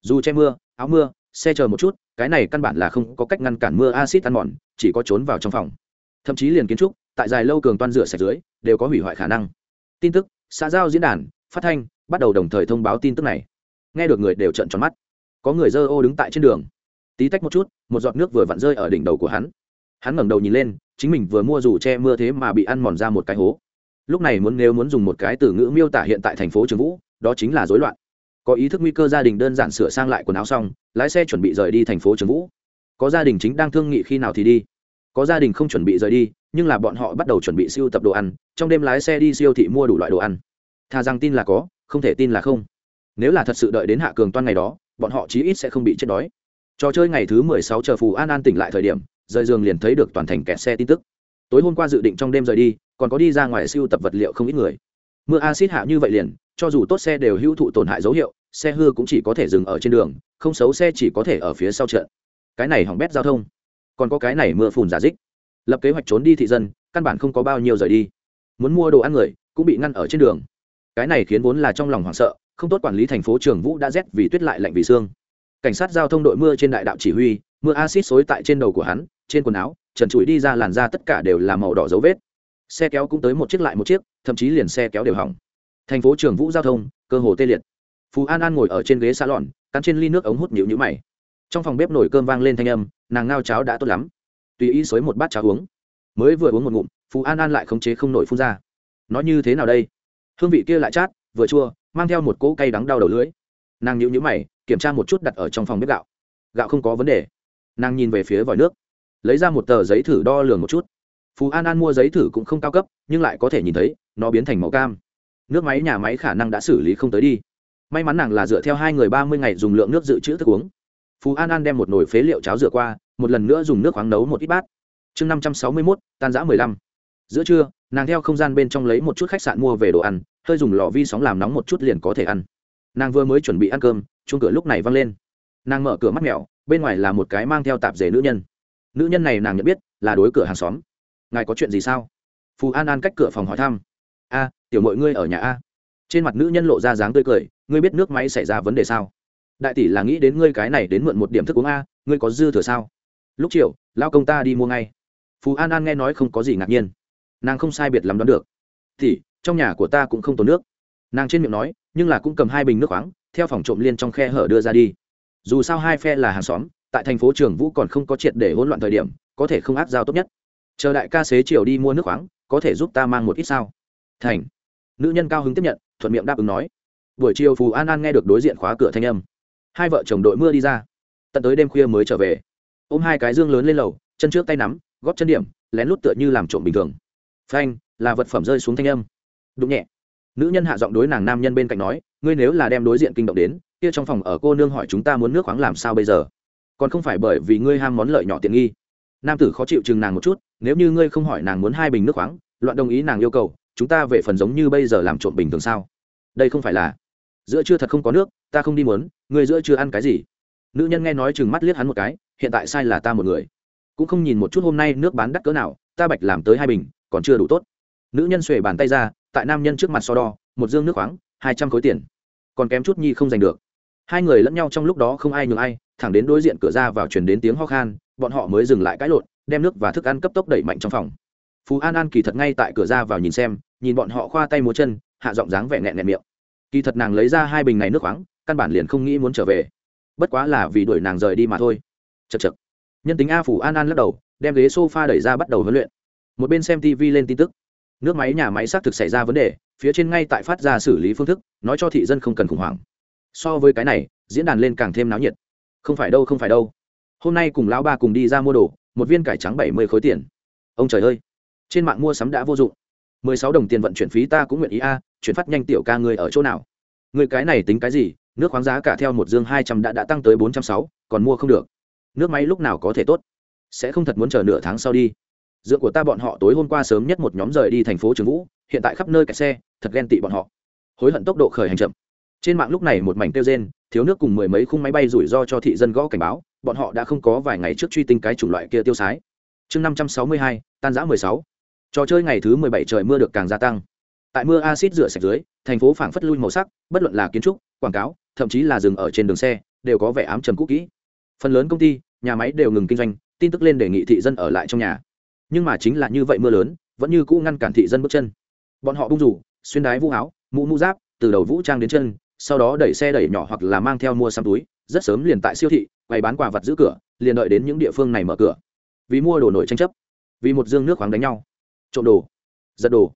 Dù che mưa, áo mưa, xe chờ một chút, cái này căn bản là không có cách ngăn cản mưa acid ăn mòn, chỉ có trốn vào trong phòng. Thậm chí liền kiến trúc, tại dài lâu cường toan rửa sạch dưới, đều có hủy hoại khả năng. Tin tức, xã giao diễn đàn, phát thanh, bắt đầu đồng thời thông báo tin tức này. Nghe được người đều trợn tròn mắt. Có người dơ ô đứng tại trên đường. Tí tách một chút, một giọt nước vừa vặn rơi ở đỉnh đầu của hắn. Hắn ngẩng đầu nhìn lên, chính mình vừa mua dù che mưa thế mà bị ăn mòn ra một cái hố lúc này muốn nếu muốn dùng một cái từ ngữ miêu tả hiện tại thành phố trường vũ, đó chính là rối loạn. Có ý thức nguy cơ gia đình đơn giản sửa sang lại quần áo xong, lái xe chuẩn bị rời đi thành phố trường vũ. Có gia đình chính đang thương nghị khi nào thì đi. Có gia đình không chuẩn bị rời đi, nhưng là bọn họ bắt đầu chuẩn bị siêu tập đồ ăn, trong đêm lái xe đi siêu thị mua đủ loại đồ ăn. Thà rằng tin là có, không thể tin là không. Nếu là thật sự đợi đến hạ cường toan ngày đó, bọn họ chí ít sẽ không bị chết đói. Trò chơi ngày thứ mười sáu chờ phù an an tỉnh lại thời điểm, rời giường liền thấy được toàn thành kẹt xe tin tức. Tối hôm qua dự định trong đêm rời đi còn có đi ra ngoài siêu tập vật liệu không ít người. Mưa acid hạ như vậy liền, cho dù tốt xe đều hữu thụ tổn hại dấu hiệu, xe hư cũng chỉ có thể dừng ở trên đường, không xấu xe chỉ có thể ở phía sau trận. Cái này hỏng bét giao thông. Còn có cái này mưa phùn giả dích. Lập kế hoạch trốn đi thị dân, căn bản không có bao nhiêu rời đi. Muốn mua đồ ăn người, cũng bị ngăn ở trên đường. Cái này khiến vốn là trong lòng hoảng sợ, không tốt quản lý thành phố trường vũ đã rét vì tuyết lại lạnh vì xương. Cảnh sát giao thông đội mưa trên đại đạo chỉ huy, mưa acid xối tại trên đầu của hắn, trên quần áo, trần trụi đi ra làn da tất cả đều là màu đỏ dấu vết xe kéo cũng tới một chiếc lại một chiếc, thậm chí liền xe kéo đều hỏng. Thành phố trường vũ giao thông, cơ hồ tê liệt. Phú an an ngồi ở trên ghế xa lòn cắn trên ly nước ống hút nhịu nhữ mày. Trong phòng bếp nổi cơm vang lên thanh âm, nàng ngao cháo đã tốt lắm. Tùy ý xối một bát cháo uống. Mới vừa uống một ngụm, phú an an lại khống chế không nổi phun ra. Nó như thế nào đây? Hương vị kia lại chát, vừa chua, mang theo một cỗ cay đắng đau đầu lưới nàng nhịu nhữ mày, kiểm tra một chút đặt ở trong phòng bếp gạo. Gạo không có vấn đề. Nàng nhìn về phía vòi nước. Lấy ra một tờ giấy thử đo lường một chút phú an an mua giấy thử cũng không cao cấp, nhưng lại có thể nhìn thấy, nó biến thành màu cam. Nước máy, nhà máy khả năng đã xử lý không tới đi. May mắn nàng là dựa theo hai người ba mươi ngày dùng lượng nước dự trữ thức uống. Phú an an đem một nồi phế liệu cháo rửa qua, một lần nữa dùng nước khoáng nấu một ít bát. Chương năm trăm sáu mươi mốt, tan giã mười lăm. Giữa trưa, nàng theo không gian bên trong lấy một chút khách sạn mua về đồ ăn, hơi dùng lò vi sóng làm nóng một chút liền có thể ăn. Nàng vừa mới chuẩn bị ăn cơm chung cửa lúc này văng lên. Nàng mở cửa mắt mèo, bên ngoài là một cái mang theo tạp dề nữ nhân. Nữ nhân này nàng nhận biết là đối cửa hàng xóm ngài có chuyện gì sao? Phù an an cách cửa phòng hỏi thăm. A, tiểu mọi ngươi ở nhà a. Trên mặt nữ nhân lộ ra dáng tươi cười, ngươi biết nước máy xảy ra vấn đề sao? Đại tỷ là nghĩ đến ngươi cái này đến mượn một điểm thức uống a, ngươi có dư thừa sao? Lúc chiều, lao công ta đi mua ngay. Phù an an nghe nói không có gì ngạc nhiên. Nàng không sai biệt lắm đoán được. Thì trong nhà của ta cũng không tốn nước. Nàng trên miệng nói, nhưng là cũng cầm hai bình nước khoáng, theo phòng trộm liên trong khe hở đưa ra đi. Dù sao hai phe là hàng xóm, tại thành phố trường vũ còn không có triệt để hỗn loạn thời điểm, có thể không áp giao tốt nhất chờ đại ca xế chiều đi mua nước khoáng, có thể giúp ta mang một ít sao? Thành. Nữ nhân cao hứng tiếp nhận, thuận miệng đáp ứng nói. Buổi chiều phù an an nghe được đối diện khóa cửa thanh âm. Hai vợ chồng đội mưa đi ra. Tận tới đêm khuya mới trở về. Ôm hai cái dương lớn lên lầu, chân trước tay nắm, góp chân điểm, lén lút tựa như làm trộm bình thường. Phanh, là vật phẩm rơi xuống thanh âm. Đúng nhẹ. Nữ nhân hạ giọng đối nàng nam nhân bên cạnh nói, ngươi nếu là đem đối diện kinh động đến, kia trong phòng ở cô nương hỏi chúng ta muốn nước khoáng làm sao bây giờ? Còn không phải bởi vì ngươi ham món lợi nhỏ tiện nghi. Nam tử khó chịu chừng nàng một chút nếu như ngươi không hỏi nàng muốn hai bình nước khoáng, loạn đồng ý nàng yêu cầu, chúng ta về phần giống như bây giờ làm trộm bình thường sao? Đây không phải là, giữa trưa thật không có nước, ta không đi muốn, ngươi giữa trưa ăn cái gì? Nữ nhân nghe nói chừng mắt liếc hắn một cái, hiện tại sai là ta một người. Cũng không nhìn một chút hôm nay nước bán đắt cỡ nào, ta bạch làm tới hai bình, còn chưa đủ tốt. Nữ nhân xuề bàn tay ra, tại nam nhân trước mặt so đo, một dương nước khoáng, hai trăm khối tiền. Còn kém chút nhi không giành được. Hai người lẫn nhau trong lúc đó không ai nhường ai, thẳng đến đối diện cửa ra vào chuyển đến tiếng ho khan, bọn họ mới dừng lại cãi lộn đem nước và thức ăn cấp tốc đẩy mạnh trong phòng. Phú an an kỳ thật ngay tại cửa ra vào nhìn xem, nhìn bọn họ khoa tay múa chân, hạ giọng dáng vẻ nghẹn nghẹn miệng. Kỳ thật nàng lấy ra hai bình này nước khoáng, căn bản liền không nghĩ muốn trở về. Bất quá là vì đuổi nàng rời đi mà thôi. Chật chật nhân tính a phủ an an lắc đầu, đem ghế s o f a đẩy ra bắt đầu huấn luyện. Một bên xem tv lên tin tức. Nước máy, nhà máy xác thực xảy ra vấn đề, phía trên ngay tại phát ra xử lý phương thức, nói cho thị dân không cần khủng hoảng. So với cái này, diễn đàn lên càng thêm náo nhiệt. Không phải đâu, không phải đâu. Hôm nay cùng lão ba cùng đi ra mua đồ một viên cải trắng bảy mươi khối tiền. Ông trời ơi, trên mạng mua sắm đã vô dụng. Mười sáu đồng tiền vận chuyển phí ta cũng nguyện ý a, chuyển phát nhanh tiểu ca người ở chỗ nào? Người cái này tính cái gì? Nước khoáng giá cả theo một dương hai trăm đã đã tăng tới bốn trăm sáu, còn mua không được. Nước máy lúc nào có thể tốt? Sẽ không thật muốn chờ nửa tháng sau đi. Dựa của ta bọn họ tối hôm qua sớm nhất một nhóm rời đi thành phố trường vũ, hiện tại khắp nơi kẹt xe, thật ghen tị bọn họ. Hối hận tốc độ khởi hành chậm. Trên mạng lúc này một mảnh tiêu rên thiếu nước cùng mười mấy khung máy bay rủi ro cho thị dân gõ cảnh báo, bọn họ đã không có vài ngày trước truy tinh cái chủng loại kia tiêu sái. Chương năm trăm sáu mươi hai, tan giã mười sáu. Trò chơi ngày thứ mười bảy trời mưa được càng gia tăng. Tại mưa acid rửa sạch dưới, thành phố phảng phất lui màu sắc, bất luận là kiến trúc, quảng cáo, thậm chí là dừng ở trên đường xe, đều có vẻ ám trầm cũ kỹ. Phần lớn công ty, nhà máy đều ngừng kinh doanh, tin tức lên đề nghị thị dân ở lại trong nhà. Nhưng mà chính là như vậy mưa lớn, vẫn như cũ ngăn cản thị dân bước chân. Bọn họ bung rủ, xuyên đái vũ áo, mũ mũ giáp, từ đầu vũ trang đến chân sau đó đẩy xe đẩy nhỏ hoặc là mang theo mua xăm túi, rất sớm liền tại siêu thị, bày bán quà vật giữ cửa, liền đợi đến những địa phương này mở cửa. Vì mua đồ nổi tranh chấp, vì một dương nước khoáng đánh nhau. Trộm đồ, giật đồ.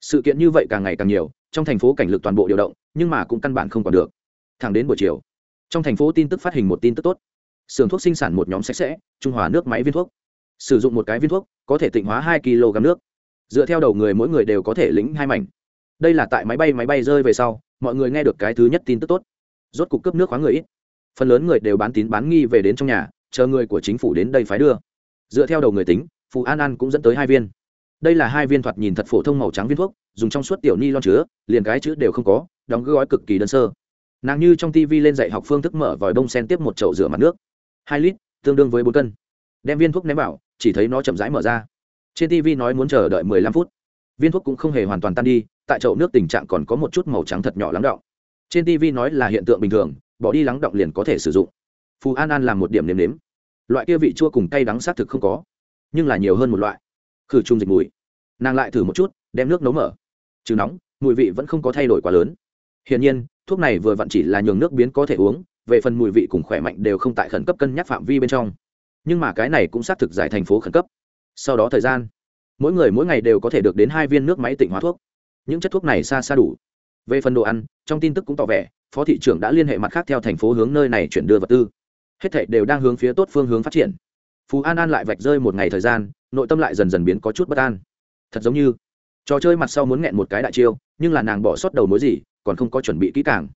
Sự kiện như vậy càng ngày càng nhiều, trong thành phố cảnh lực toàn bộ điều động, nhưng mà cũng căn bản không còn được. Thẳng đến buổi chiều, trong thành phố tin tức phát hình một tin tức tốt. Xưởng thuốc sinh sản một nhóm sạch sẽ, trung hòa nước máy viên thuốc. Sử dụng một cái viên thuốc, có thể tịnh hóa hai kg nước. Dựa theo đầu người mỗi người đều có thể lĩnh hai mảnh. Đây là tại máy bay máy bay rơi về sau mọi người nghe được cái thứ nhất tin tức tốt. Rốt cục cấp nước khoáng người ít. Phần lớn người đều bán tín bán nghi về đến trong nhà, chờ người của chính phủ đến đây phái đưa. Dựa theo đầu người tính, phù an an cũng dẫn tới hai viên. Đây là hai viên thoạt nhìn thật phổ thông màu trắng viên thuốc, dùng trong suốt tiểu ni lon chứa, liền cái chữ đều không có, đóng gói cực kỳ đơn sơ. Nàng như trong tv lên dạy học phương thức mở vòi bông sen tiếp một chậu rửa mặt nước. Hai lít, tương đương với bốn cân. Đem viên thuốc ném vào, chỉ thấy nó chậm rãi mở ra. Trên tv nói muốn chờ đợi mười lăm phút. Viên thuốc cũng không hề hoàn toàn tan đi tại chậu nước tình trạng còn có một chút màu trắng thật nhỏ lắng động. Trên tv nói là hiện tượng bình thường, bỏ đi lắng động liền có thể sử dụng. Phù an an làm một điểm nếm nếm. Loại kia vị chua cùng cay đắng xác thực không có, nhưng là nhiều hơn một loại. Khử trùng dịch mùi. Nàng lại thử một chút, đem nước nấu mở. Trừ nóng, mùi vị vẫn không có thay đổi quá lớn. Hiển nhiên, thuốc này vừa vặn chỉ là nhường nước biến có thể uống, về phần mùi vị cùng khỏe mạnh đều không tại khẩn cấp cân nhắc phạm vi bên trong. Nhưng mà cái này cũng xác thực giải thành phố khẩn cấp. Sau đó thời gian, mỗi người mỗi ngày đều có thể được đến hai viên nước máy tịnh hóa thuốc những chất thuốc này xa xa đủ. Về phần đồ ăn, trong tin tức cũng tỏ vẻ, phó thị trưởng đã liên hệ mặt khác theo thành phố hướng nơi này chuyển đưa vật tư. Hết thảy đều đang hướng phía tốt phương hướng phát triển. Phú an an lại vạch rơi một ngày thời gian, nội tâm lại dần dần biến có chút bất an. Thật giống như, trò chơi mặt sau muốn nghẹn một cái đại chiêu, nhưng là nàng bỏ sót đầu mối gì, còn không có chuẩn bị kỹ càng.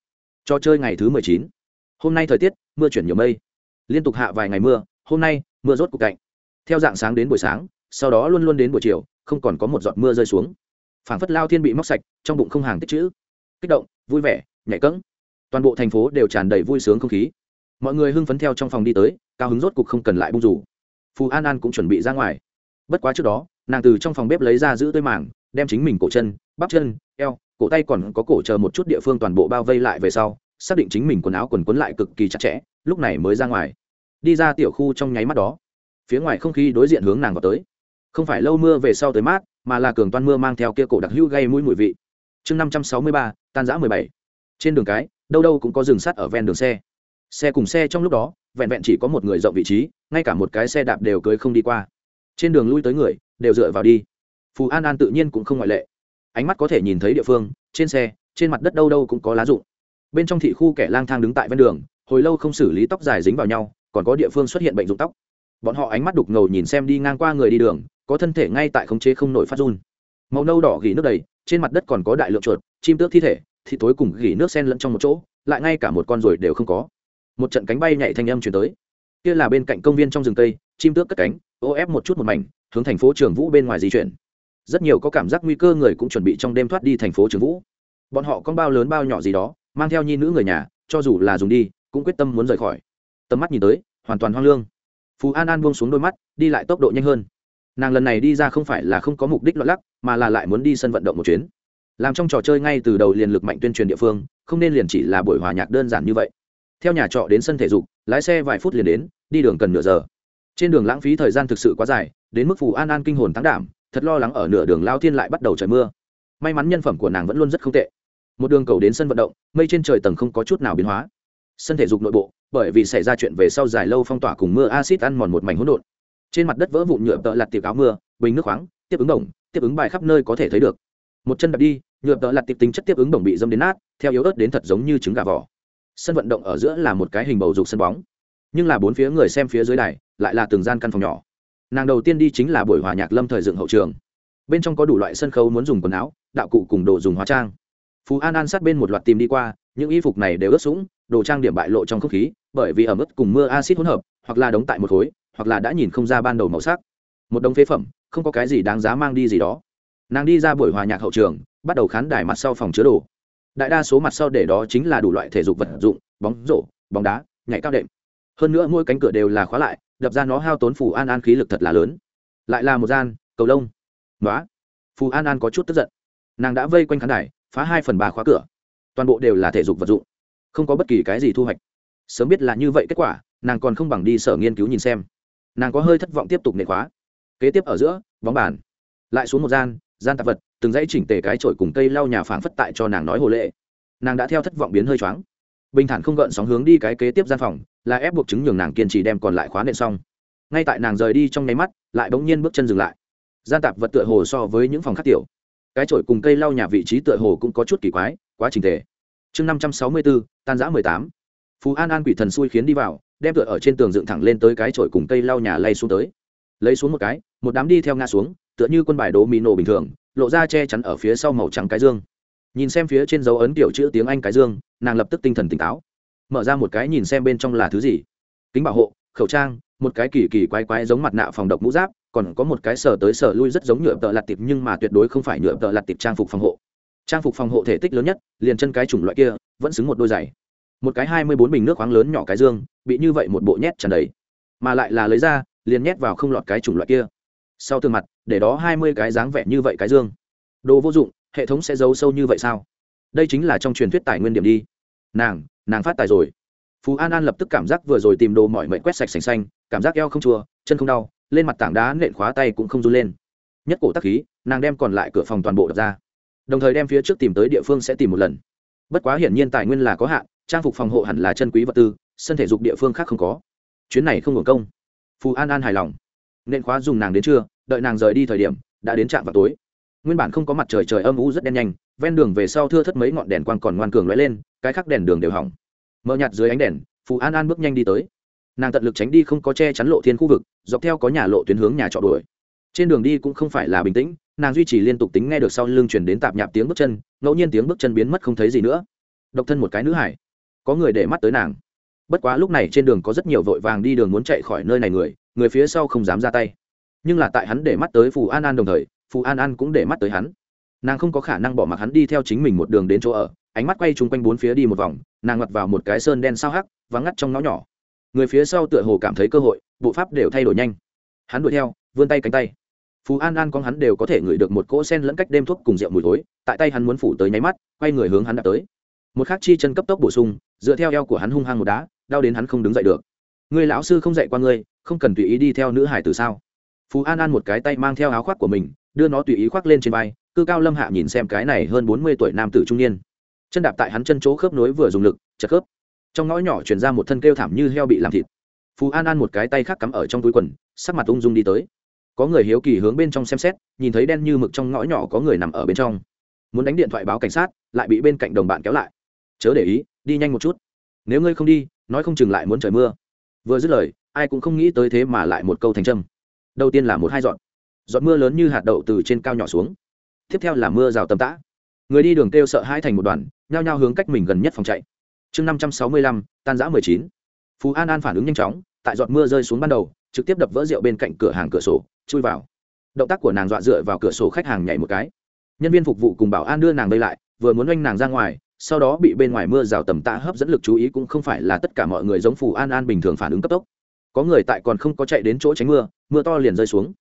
Trò chơi ngày thứ mười chín. Hôm nay thời tiết, mưa chuyển nhiều mây. Liên tục hạ vài ngày mưa, hôm nay, mưa rốt cục cạnh. Theo dạng sáng đến buổi sáng, sau đó luôn luôn đến buổi chiều, không còn có một giọt mưa rơi xuống phảng phất lao thiên bị móc sạch, trong bụng không hàng tích chữ. Kích động, vui vẻ, nhảy cẫng. Toàn bộ thành phố đều tràn đầy vui sướng không khí. Mọi người hưng phấn theo trong phòng đi tới, cao hứng rốt cục không cần lại bung rủ. Phù an an cũng chuẩn bị ra ngoài. Bất quá trước đó, nàng từ trong phòng bếp lấy ra giữ tơi màng, đem chính mình cổ chân, bắp chân, eo, cổ tay còn có cổ chờ một chút địa phương toàn bộ bao vây lại về sau, xác định chính mình quần áo quần quấn lại cực kỳ chặt chẽ, lúc này mới ra ngoài. Đi ra tiểu khu trong nháy mắt đó. Phía ngoài không khí đối diện hướng nàng vào tới. Không phải lâu mưa về sau tới mát mà là cường toan mưa mang theo kia cổ đặc hữu gây mũi mùi vị. Chương năm trăm sáu mươi ba, tan giã mười bảy. Trên đường cái, đâu đâu cũng có rừng sắt ở ven đường xe. Xe cùng xe trong lúc đó, vẹn vẹn chỉ có một người rộng vị trí, ngay cả một cái xe đạp đều cưới không đi qua. Trên đường lui tới người, đều dựa vào đi. Phù an an tự nhiên cũng không ngoại lệ. Ánh mắt có thể nhìn thấy địa phương, trên xe, trên mặt đất đâu đâu cũng có lá rụng. Bên trong thị khu kẻ lang thang đứng tại ven đường, hồi lâu không xử lý tóc dài dính vào nhau, còn có địa phương xuất hiện bệnh rụng tóc. Bọn họ ánh mắt đục ngầu nhìn xem đi ngang qua người đi đường có thân thể ngay tại khống chế không nổi phát run. Màu nâu đỏ gỉ nước đầy, trên mặt đất còn có đại lượng chuột, chim tước thi thể, thì tối cùng gỉ nước sen lẫn trong một chỗ, lại ngay cả một con ruồi đều không có. Một trận cánh bay nhảy thanh âm chuyển tới. Kia là bên cạnh công viên trong rừng tây, chim tước cất cánh, ô ép một chút một mảnh, hướng thành phố trường vũ bên ngoài di chuyển. Rất nhiều có cảm giác nguy cơ người cũng chuẩn bị trong đêm thoát đi thành phố trường vũ. Bọn họ con bao lớn bao nhỏ gì đó, mang theo nhi nữ người nhà, cho dù là dùng đi, cũng quyết tâm muốn rời khỏi. Tầm mắt nhìn tới, hoàn toàn hoang lương. Phú an an buông xuống đôi mắt, đi lại tốc độ nhanh hơn nàng lần này đi ra không phải là không có mục đích loạn lắc, mà là lại muốn đi sân vận động một chuyến. Làm trong trò chơi ngay từ đầu liền lực mạnh tuyên truyền địa phương, không nên liền chỉ là buổi hòa nhạc đơn giản như vậy. Theo nhà trọ đến sân thể dục, lái xe vài phút liền đến, đi đường cần nửa giờ. Trên đường lãng phí thời gian thực sự quá dài, đến mức phù an an kinh hồn thắng đảm, thật lo lắng ở nửa đường lao thiên lại bắt đầu trời mưa. May mắn nhân phẩm của nàng vẫn luôn rất không tệ. Một đường cầu đến sân vận động, mây trên trời tầng không có chút nào biến hóa. Sân thể dục nội bộ, bởi vì xảy ra chuyện về sau dài lâu phong tỏa cùng mưa acid ăn mòn một mảnh hỗn độn trên mặt đất vỡ vụn nhựa tợ lặt tiệp áo mưa, bình nước khoáng, tiếp ứng đồng, tiếp ứng bài khắp nơi có thể thấy được. Một chân đập đi, nhựa tợ lặt tiệp tính chất tiếp ứng đồng bị dâm đến nát, theo yếu ớt đến thật giống như trứng gà vỏ. Sân vận động ở giữa là một cái hình bầu dục sân bóng. Nhưng là bốn phía người xem phía dưới đài, lại là từng gian căn phòng nhỏ. Nàng đầu tiên đi chính là buổi hòa nhạc lâm thời dựng hậu trường. Bên trong có đủ loại sân khấu muốn dùng quần áo, đạo cụ cùng đồ dùng hóa trang. Phú an an sát bên một loạt tìm đi qua, những y phục này đều ướt sũng, đồ trang điểm bại lộ trong không khí, bởi vì ẩm ướt cùng mưa acid hỗn hợp, hoặc là đóng tại một khối hoặc là đã nhìn không ra ban đầu màu sắc. Một đống phế phẩm, không có cái gì đáng giá mang đi gì đó. Nàng đi ra buổi hòa nhạc hậu trường, bắt đầu khán đài mặt sau phòng chứa đồ. Đại đa số mặt sau để đó chính là đủ loại thể dục vật dụng, bóng rổ, bóng đá, nhảy cao đệm. Hơn nữa mỗi cánh cửa đều là khóa lại, đập ra nó hao tốn phù an an khí lực thật là lớn. Lại là một gian, cầu lông. Nói phù an an có chút tức giận. Nàng đã vây quanh khán đài, phá hai phần ba khóa cửa. Toàn bộ đều là thể dục vật dụng. Không có bất kỳ cái gì thu hoạch. Sớm biết là như vậy kết quả, nàng còn không bằng đi sở nghiên cứu nhìn xem nàng có hơi thất vọng tiếp tục nệ khóa. Kế tiếp ở giữa, bóng bàn. Lại xuống một gian gian tạp vật, từng dãy chỉnh tề cái trội cùng cây lau nhà phảng phất tại cho nàng nói hồ lệ. Nàng đã theo thất vọng biến hơi choáng. Bình thản không gợn sóng hướng đi cái kế tiếp gian phòng, là ép buộc chứng nhường nàng kiên trì đem còn lại khóa nện xong. Ngay tại nàng rời đi trong nháy mắt, lại bỗng nhiên bước chân dừng lại. Gian tạp vật tựa hồ so với những phòng khác tiểu. Cái trội cùng cây lau nhà vị trí tựa hồ cũng có chút kỳ quái, quá trình tề. Chương năm trăm sáu mươi bốn, tan giã mười tám. Phú an an quỷ thần xui khiến đi vào đem tựa ở trên tường dựng thẳng lên tới cái chổi cùng cây lau nhà lay xuống tới. Lấy xuống một cái, một đám đi theo ngã xuống, tựa như quân bài đố mì nổ bình thường, lộ ra che chắn ở phía sau màu trắng cái dương. Nhìn xem phía trên dấu ấn kiểu chữ tiếng anh cái dương, nàng lập tức tinh thần tỉnh táo. Mở ra một cái nhìn xem bên trong là thứ gì. Kính bảo hộ, khẩu trang, một cái kỳ kỳ quái quái giống mặt nạ phòng độc mũ giáp, còn có một cái sờ tới sờ lui rất giống nhựa tợ lặt tiệp nhưng mà tuyệt đối không phải nhựa tợ lặt tiệp trang phục phòng hộ. Trang phục phòng hộ thể tích lớn nhất, liền chân cái chủng loại kia, vẫn xứng một đôi giày một cái hai mươi bốn bình nước khoáng lớn nhỏ cái dương, bị như vậy một bộ nhét tràn đầy. Mà lại là lấy ra, liền nhét vào không lọt cái chủng loại kia. Sau tường mặt, để đó hai mươi cái dáng vẻ như vậy cái dương. Đồ vô dụng, hệ thống sẽ giấu sâu như vậy sao? Đây chính là trong truyền thuyết tài nguyên điểm đi. Nàng nàng phát tài rồi. Phú an an lập tức cảm giác vừa rồi tìm đồ mọi mệnh quét sạch sành xanh, cảm giác eo không chua, chân không đau, lên mặt tảng đá nện khóa tay cũng không run lên. Nhất cổ tắc khí, nàng đem còn lại cửa phòng toàn bộ đập ra. Đồng thời đem phía trước tìm tới địa phương sẽ tìm một lần. Bất quá hiển nhiên tài nguyên là có hạn trang phục phòng hộ hẳn là chân quý vật tư, sân thể dục địa phương khác không có. Chuyến này không hưởng công. Phù an an hài lòng. Nên khóa dùng nàng đến trưa, đợi nàng rời đi thời điểm, đã đến trạm vào tối. Nguyên bản không có mặt trời trời âm u rất đen nhanh, ven đường về sau thưa thất mấy ngọn đèn quang còn ngoan cường lóe lên, cái khác đèn đường đều hỏng. Mờ nhạt dưới ánh đèn, phù an an bước nhanh đi tới. Nàng tận lực tránh đi không có che chắn lộ thiên khu vực, dọc theo có nhà lộ tuyến hướng nhà trọ đuổi. Trên đường đi cũng không phải là bình tĩnh, nàng duy trì liên tục tính nghe được sau lưng chuyển đến tạp nhạp tiếng bước chân, ngẫu nhiên tiếng bước chân biến mất không thấy gì nữa. Độc thân một cái nữ hải có người để mắt tới nàng. Bất quá lúc này trên đường có rất nhiều vội vàng đi đường muốn chạy khỏi nơi này người người phía sau không dám ra tay. Nhưng là tại hắn để mắt tới phù an an đồng thời, phù an an cũng để mắt tới hắn. Nàng không có khả năng bỏ mặc hắn đi theo chính mình một đường đến chỗ ở, ánh mắt quay chung quanh bốn phía đi một vòng, nàng ngặt vào một cái sơn đen sao hắc, vắng ngắt trong ngõ nhỏ. Người phía sau tựa hồ cảm thấy cơ hội, bộ pháp đều thay đổi nhanh. Hắn đuổi theo, vươn tay cánh tay. Phú an an con hắn đều có thể ngửi được một cỗ sen lẫn cách đêm thuốc cùng rượu mùi tối tại tay hắn muốn phủ tới nháy mắt, quay người hướng hắn đã tới một khắc chi chân cấp tốc bổ sung, dựa theo eo của hắn hung hăng một đá, đau đến hắn không đứng dậy được. Người lão sư không dạy qua ngươi, không cần tùy ý đi theo nữ hải từ sao? Phú an an một cái tay mang theo áo khoác của mình, đưa nó tùy ý khoác lên trên vai, cư cao lâm hạ nhìn xem cái này hơn bốn mươi tuổi nam tử trung niên. Chân đạp tại hắn chân chỗ khớp nối vừa dùng lực, chật khớp. Trong ngõ nhỏ chuyển ra một thân kêu thảm như heo bị làm thịt. Phú an an một cái tay khác cắm ở trong túi quần, sắc mặt ung dung đi tới. Có người hiếu kỳ hướng bên trong xem xét, nhìn thấy đen như mực trong ngõ nhỏ có người nằm ở bên trong. Muốn đánh điện thoại báo cảnh sát, lại bị bên cạnh đồng bạn kéo lại chớ để ý, đi nhanh một chút. Nếu ngươi không đi, nói không chừng lại muốn trời mưa. Vừa dứt lời, ai cũng không nghĩ tới thế mà lại một câu thành trâm. Đầu tiên là một hai giọt giọt mưa lớn như hạt đậu từ trên cao nhỏ xuống. Tiếp theo là mưa rào tầm tã. Người đi đường kêu sợ hai thành một đoàn, nhao nhao hướng cách mình gần nhất phòng chạy. Chương năm trăm sáu mươi lăm, tan giã mười chín. Phú an an phản ứng nhanh chóng, tại giọt mưa rơi xuống ban đầu, trực tiếp đập vỡ rượu bên cạnh cửa hàng cửa sổ, chui vào. Động tác của nàng dọa dựa vào cửa sổ khách hàng nhảy một cái. Nhân viên phục vụ cùng bảo an đưa nàng đây lại, vừa muốn oanh nàng ra ngoài sau đó bị bên ngoài mưa rào tầm tạ hấp dẫn lực chú ý cũng không phải là tất cả mọi người giống phù an an bình thường phản ứng cấp tốc. Có người tại còn không có chạy đến chỗ tránh mưa mưa to liền rơi xuống.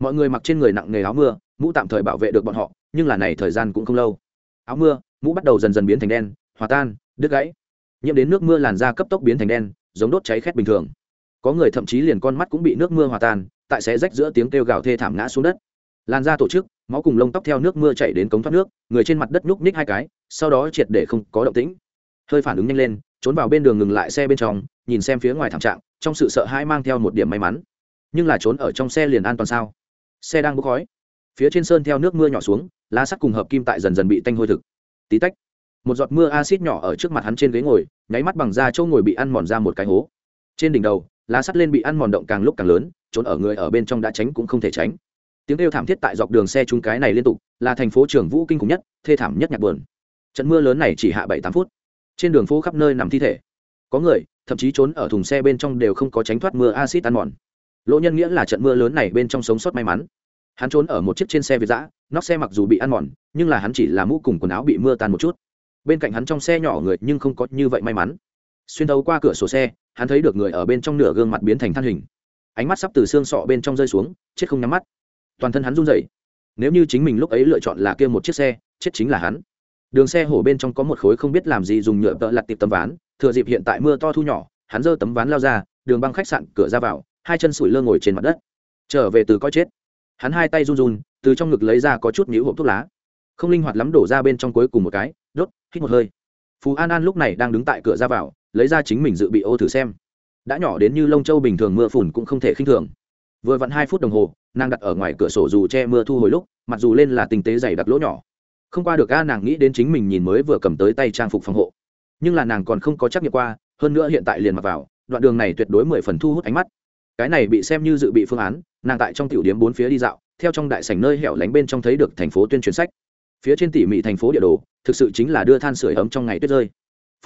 Mọi người mặc trên người nặng nghề áo mưa, mũ tạm thời bảo vệ được bọn họ, nhưng là này thời gian cũng không lâu. Áo mưa, mũ bắt đầu dần dần biến thành đen, hòa tan, đứt gãy. Nhiễm đến nước mưa làn da cấp tốc biến thành đen, giống đốt cháy khét bình thường. Có người thậm chí liền con mắt cũng bị nước mưa hòa tan, tại sẽ rách giữa tiếng kêu gào thê thảm ngã xuống đất. Làn da tổ chức máu cùng lông tóc theo nước mưa chảy đến cống thoát nước, người trên mặt đất nhúc ních hai cái, sau đó triệt để không có động tĩnh. Hơi phản ứng nhanh lên, trốn vào bên đường ngừng lại xe bên trong, nhìn xem phía ngoài thảm trạng, trong sự sợ hãi mang theo một điểm may mắn. Nhưng là trốn ở trong xe liền an toàn sao? Xe đang bốc khói. Phía trên sơn theo nước mưa nhỏ xuống, lá sắt cùng hợp kim tại dần dần bị tanh hôi thực. Tí tách, một giọt mưa acid nhỏ ở trước mặt hắn trên ghế ngồi, nháy mắt bằng da châu ngồi bị ăn mòn ra một cái hố. Trên đỉnh đầu, lá sắt lên bị ăn mòn động càng lúc càng lớn, trốn ở người ở bên trong đã tránh cũng không thể tránh tiếng kêu thảm thiết tại dọc đường xe chúng cái này liên tục, là thành phố trường vũ kinh khủng nhất, thê thảm nhất nhạc buồn. Trận mưa lớn này chỉ hạ bảy tám phút. Trên đường phố khắp nơi nằm thi thể. Có người, thậm chí trốn ở thùng xe bên trong đều không có tránh thoát mưa acid ăn mòn. Lỗ nhân nghĩa là trận mưa lớn này bên trong sống sót may mắn. Hắn trốn ở một chiếc trên xe việt giã nóc xe mặc dù bị ăn mòn, nhưng là hắn chỉ là mũ cùng quần áo bị mưa tan một chút. Bên cạnh hắn trong xe nhỏ người nhưng không có như vậy may mắn. Xuyên thấu qua cửa sổ xe, hắn thấy được người ở bên trong nửa gương mặt biến thành than hình. Ánh mắt sắp từ xương sọ bên trong rơi xuống, chết không nhắm mắt toàn thân hắn run rẩy. Nếu như chính mình lúc ấy lựa chọn là kia một chiếc xe, chết chính là hắn. Đường xe hổ bên trong có một khối không biết làm gì dùng nhựa tợ lặt tiệp tấm ván, thừa dịp hiện tại mưa to thu nhỏ, hắn giơ tấm ván lao ra, đường băng khách sạn cửa ra vào, hai chân sủi lơ ngồi trên mặt đất. Trở về từ coi chết. Hắn hai tay run run, từ trong ngực lấy ra có chút nhũ hộp thuốc lá. Không linh hoạt lắm đổ ra bên trong cuối cùng một cái, đốt, hít một hơi. Phú an an lúc này đang đứng tại cửa ra vào, lấy ra chính mình dự bị ô thử xem. Đã nhỏ đến như lông châu bình thường mưa phùn cũng không thể khinh thường. Vừa vặn hai phút đồng hồ nàng đặt ở ngoài cửa sổ dù che mưa thu hồi lúc, mặc dù lên là tình tế dày đặc lỗ nhỏ. Không qua được a, nàng nghĩ đến chính mình nhìn mới vừa cầm tới tay trang phục phòng hộ. Nhưng là nàng còn không có trắc nghiệm qua, hơn nữa hiện tại liền mặc vào, đoạn đường này tuyệt đối mười phần thu hút ánh mắt. Cái này bị xem như dự bị phương án, nàng tại trong tiểu điếm bốn phía đi dạo, theo trong đại sảnh nơi hẻo lánh bên trong thấy được thành phố tuyên truyền sách. Phía trên tỉ mỉ thành phố địa đồ, thực sự chính là đưa than sửa ấm trong ngày tuyết rơi.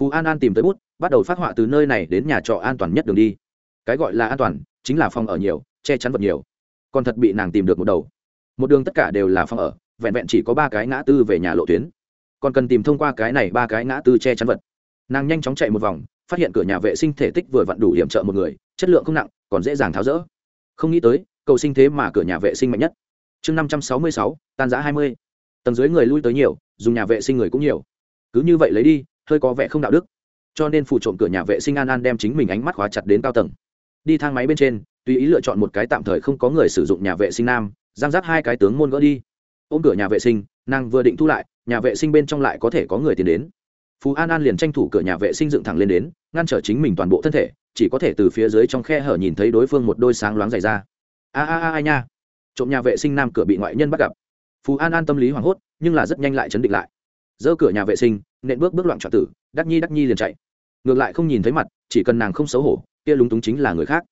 Phú an an tìm tới bút, bắt đầu phát họa từ nơi này đến nhà trọ an toàn nhất đường đi. Cái gọi là an toàn, chính là phòng ở nhiều, che chắn vật nhiều còn thật bị nàng tìm được một đầu. Một đường tất cả đều là phòng ở, vẹn vẹn chỉ có ba cái ngã tư về nhà lộ tuyến. Còn cần tìm thông qua cái này ba cái ngã tư che chắn vật. Nàng nhanh chóng chạy một vòng, phát hiện cửa nhà vệ sinh thể tích vừa vặn đủ hiểm trợ một người, chất lượng không nặng, còn dễ dàng tháo rỡ. Không nghĩ tới, cầu sinh thế mà cửa nhà vệ sinh mạnh nhất. Chương năm trăm sáu mươi sáu, tan giã hai mươi. Tầng dưới người lui tới nhiều, dùng nhà vệ sinh người cũng nhiều. Cứ như vậy lấy đi, hơi có vẻ không đạo đức. Cho nên phụ trộm cửa nhà vệ sinh an an đem chính mình ánh mắt khóa chặt đến cao tầng. Đi thang máy bên trên tùy ý lựa chọn một cái tạm thời không có người sử dụng nhà vệ sinh nam, giang giáp hai cái tướng môn gỡ đi. Ôm cửa nhà vệ sinh, nàng vừa định thu lại, nhà vệ sinh bên trong lại có thể có người tiến đến. Phú an an liền tranh thủ cửa nhà vệ sinh dựng thẳng lên đến, ngăn trở chính mình toàn bộ thân thể, chỉ có thể từ phía dưới trong khe hở nhìn thấy đối phương một đôi sáng loáng dày ra a a a a nha. Trộm nhà vệ sinh nam cửa bị ngoại nhân bắt gặp. Phú an an tâm lý hoảng hốt, nhưng là rất nhanh lại chấn định lại. Giơ cửa nhà vệ sinh, nện bước bước loạn trọn tử, đắc nhi đắc nhi liền chạy. Ngược lại không nhìn thấy mặt, chỉ cần nàng không xấu hổ, kia lúng túng chính là người khác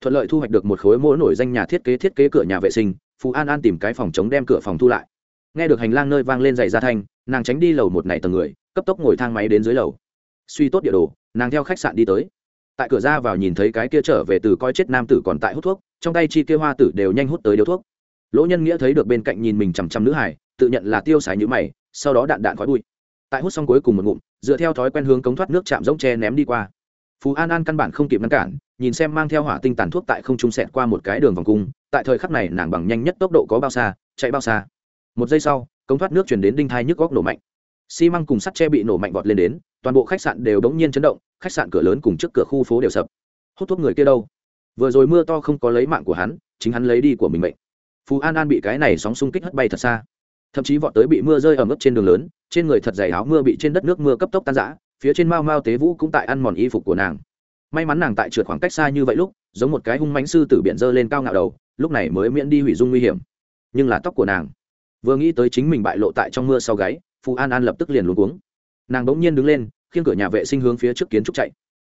thuận lợi thu hoạch được một khối mỗ nổi danh nhà thiết kế thiết kế cửa nhà vệ sinh, phú an an tìm cái phòng chống đem cửa phòng thu lại. Nghe được hành lang nơi vang lên dày ra thanh, nàng tránh đi lầu một này tầng người, cấp tốc ngồi thang máy đến dưới lầu. Suy tốt địa đồ, nàng theo khách sạn đi tới. Tại cửa ra vào nhìn thấy cái kia trở về từ coi chết nam tử còn tại hút thuốc, trong tay chi kia hoa tử đều nhanh hút tới điếu thuốc. Lỗ nhân nghĩa thấy được bên cạnh nhìn mình chằm chằm nữ hải tự nhận là tiêu xài nhữ mày, sau đó đạn đạn khói bụi. Tại hút xong cuối cùng một ngụm, dựa theo thói quen hướng cống thoát nước chạm rỗng tre ném đi qua. Phú an an căn bản không kịp ngăn cản nhìn xem mang theo hỏa tinh tàn thuốc tại không trung sẹt qua một cái đường vòng cung, tại thời khắc này nàng bằng nhanh nhất tốc độ có bao xa, chạy bao xa. Một giây sau, cống thoát nước chuyển đến đinh thai nhức góc nổ mạnh. Xi măng cùng sắt tre bị nổ mạnh vọt lên đến, toàn bộ khách sạn đều đống nhiên chấn động, khách sạn cửa lớn cùng trước cửa khu phố đều sập. Hút thuốc người kia đâu? Vừa rồi mưa to không có lấy mạng của hắn, chính hắn lấy đi của mình mệnh. Phú an an bị cái này sóng xung kích hất bay thật xa. Thậm chí vọt tới bị mưa rơi ở mức trên đường lớn, trên người thật dày áo mưa bị trên đất nước mưa cấp tốc tan rã, phía trên mao mao tế vũ cũng tại ăn mòn y phục của nàng may mắn nàng tại trượt khoảng cách xa như vậy lúc, giống một cái hung mánh sư tử biển dơ lên cao ngạo đầu, lúc này mới miễn đi hủy dung nguy hiểm. Nhưng là tóc của nàng, vừa nghĩ tới chính mình bại lộ tại trong mưa sau gáy, phù an an lập tức liền luống cuống. Nàng bỗng nhiên đứng lên, khiêng cửa nhà vệ sinh hướng phía trước kiến trúc chạy.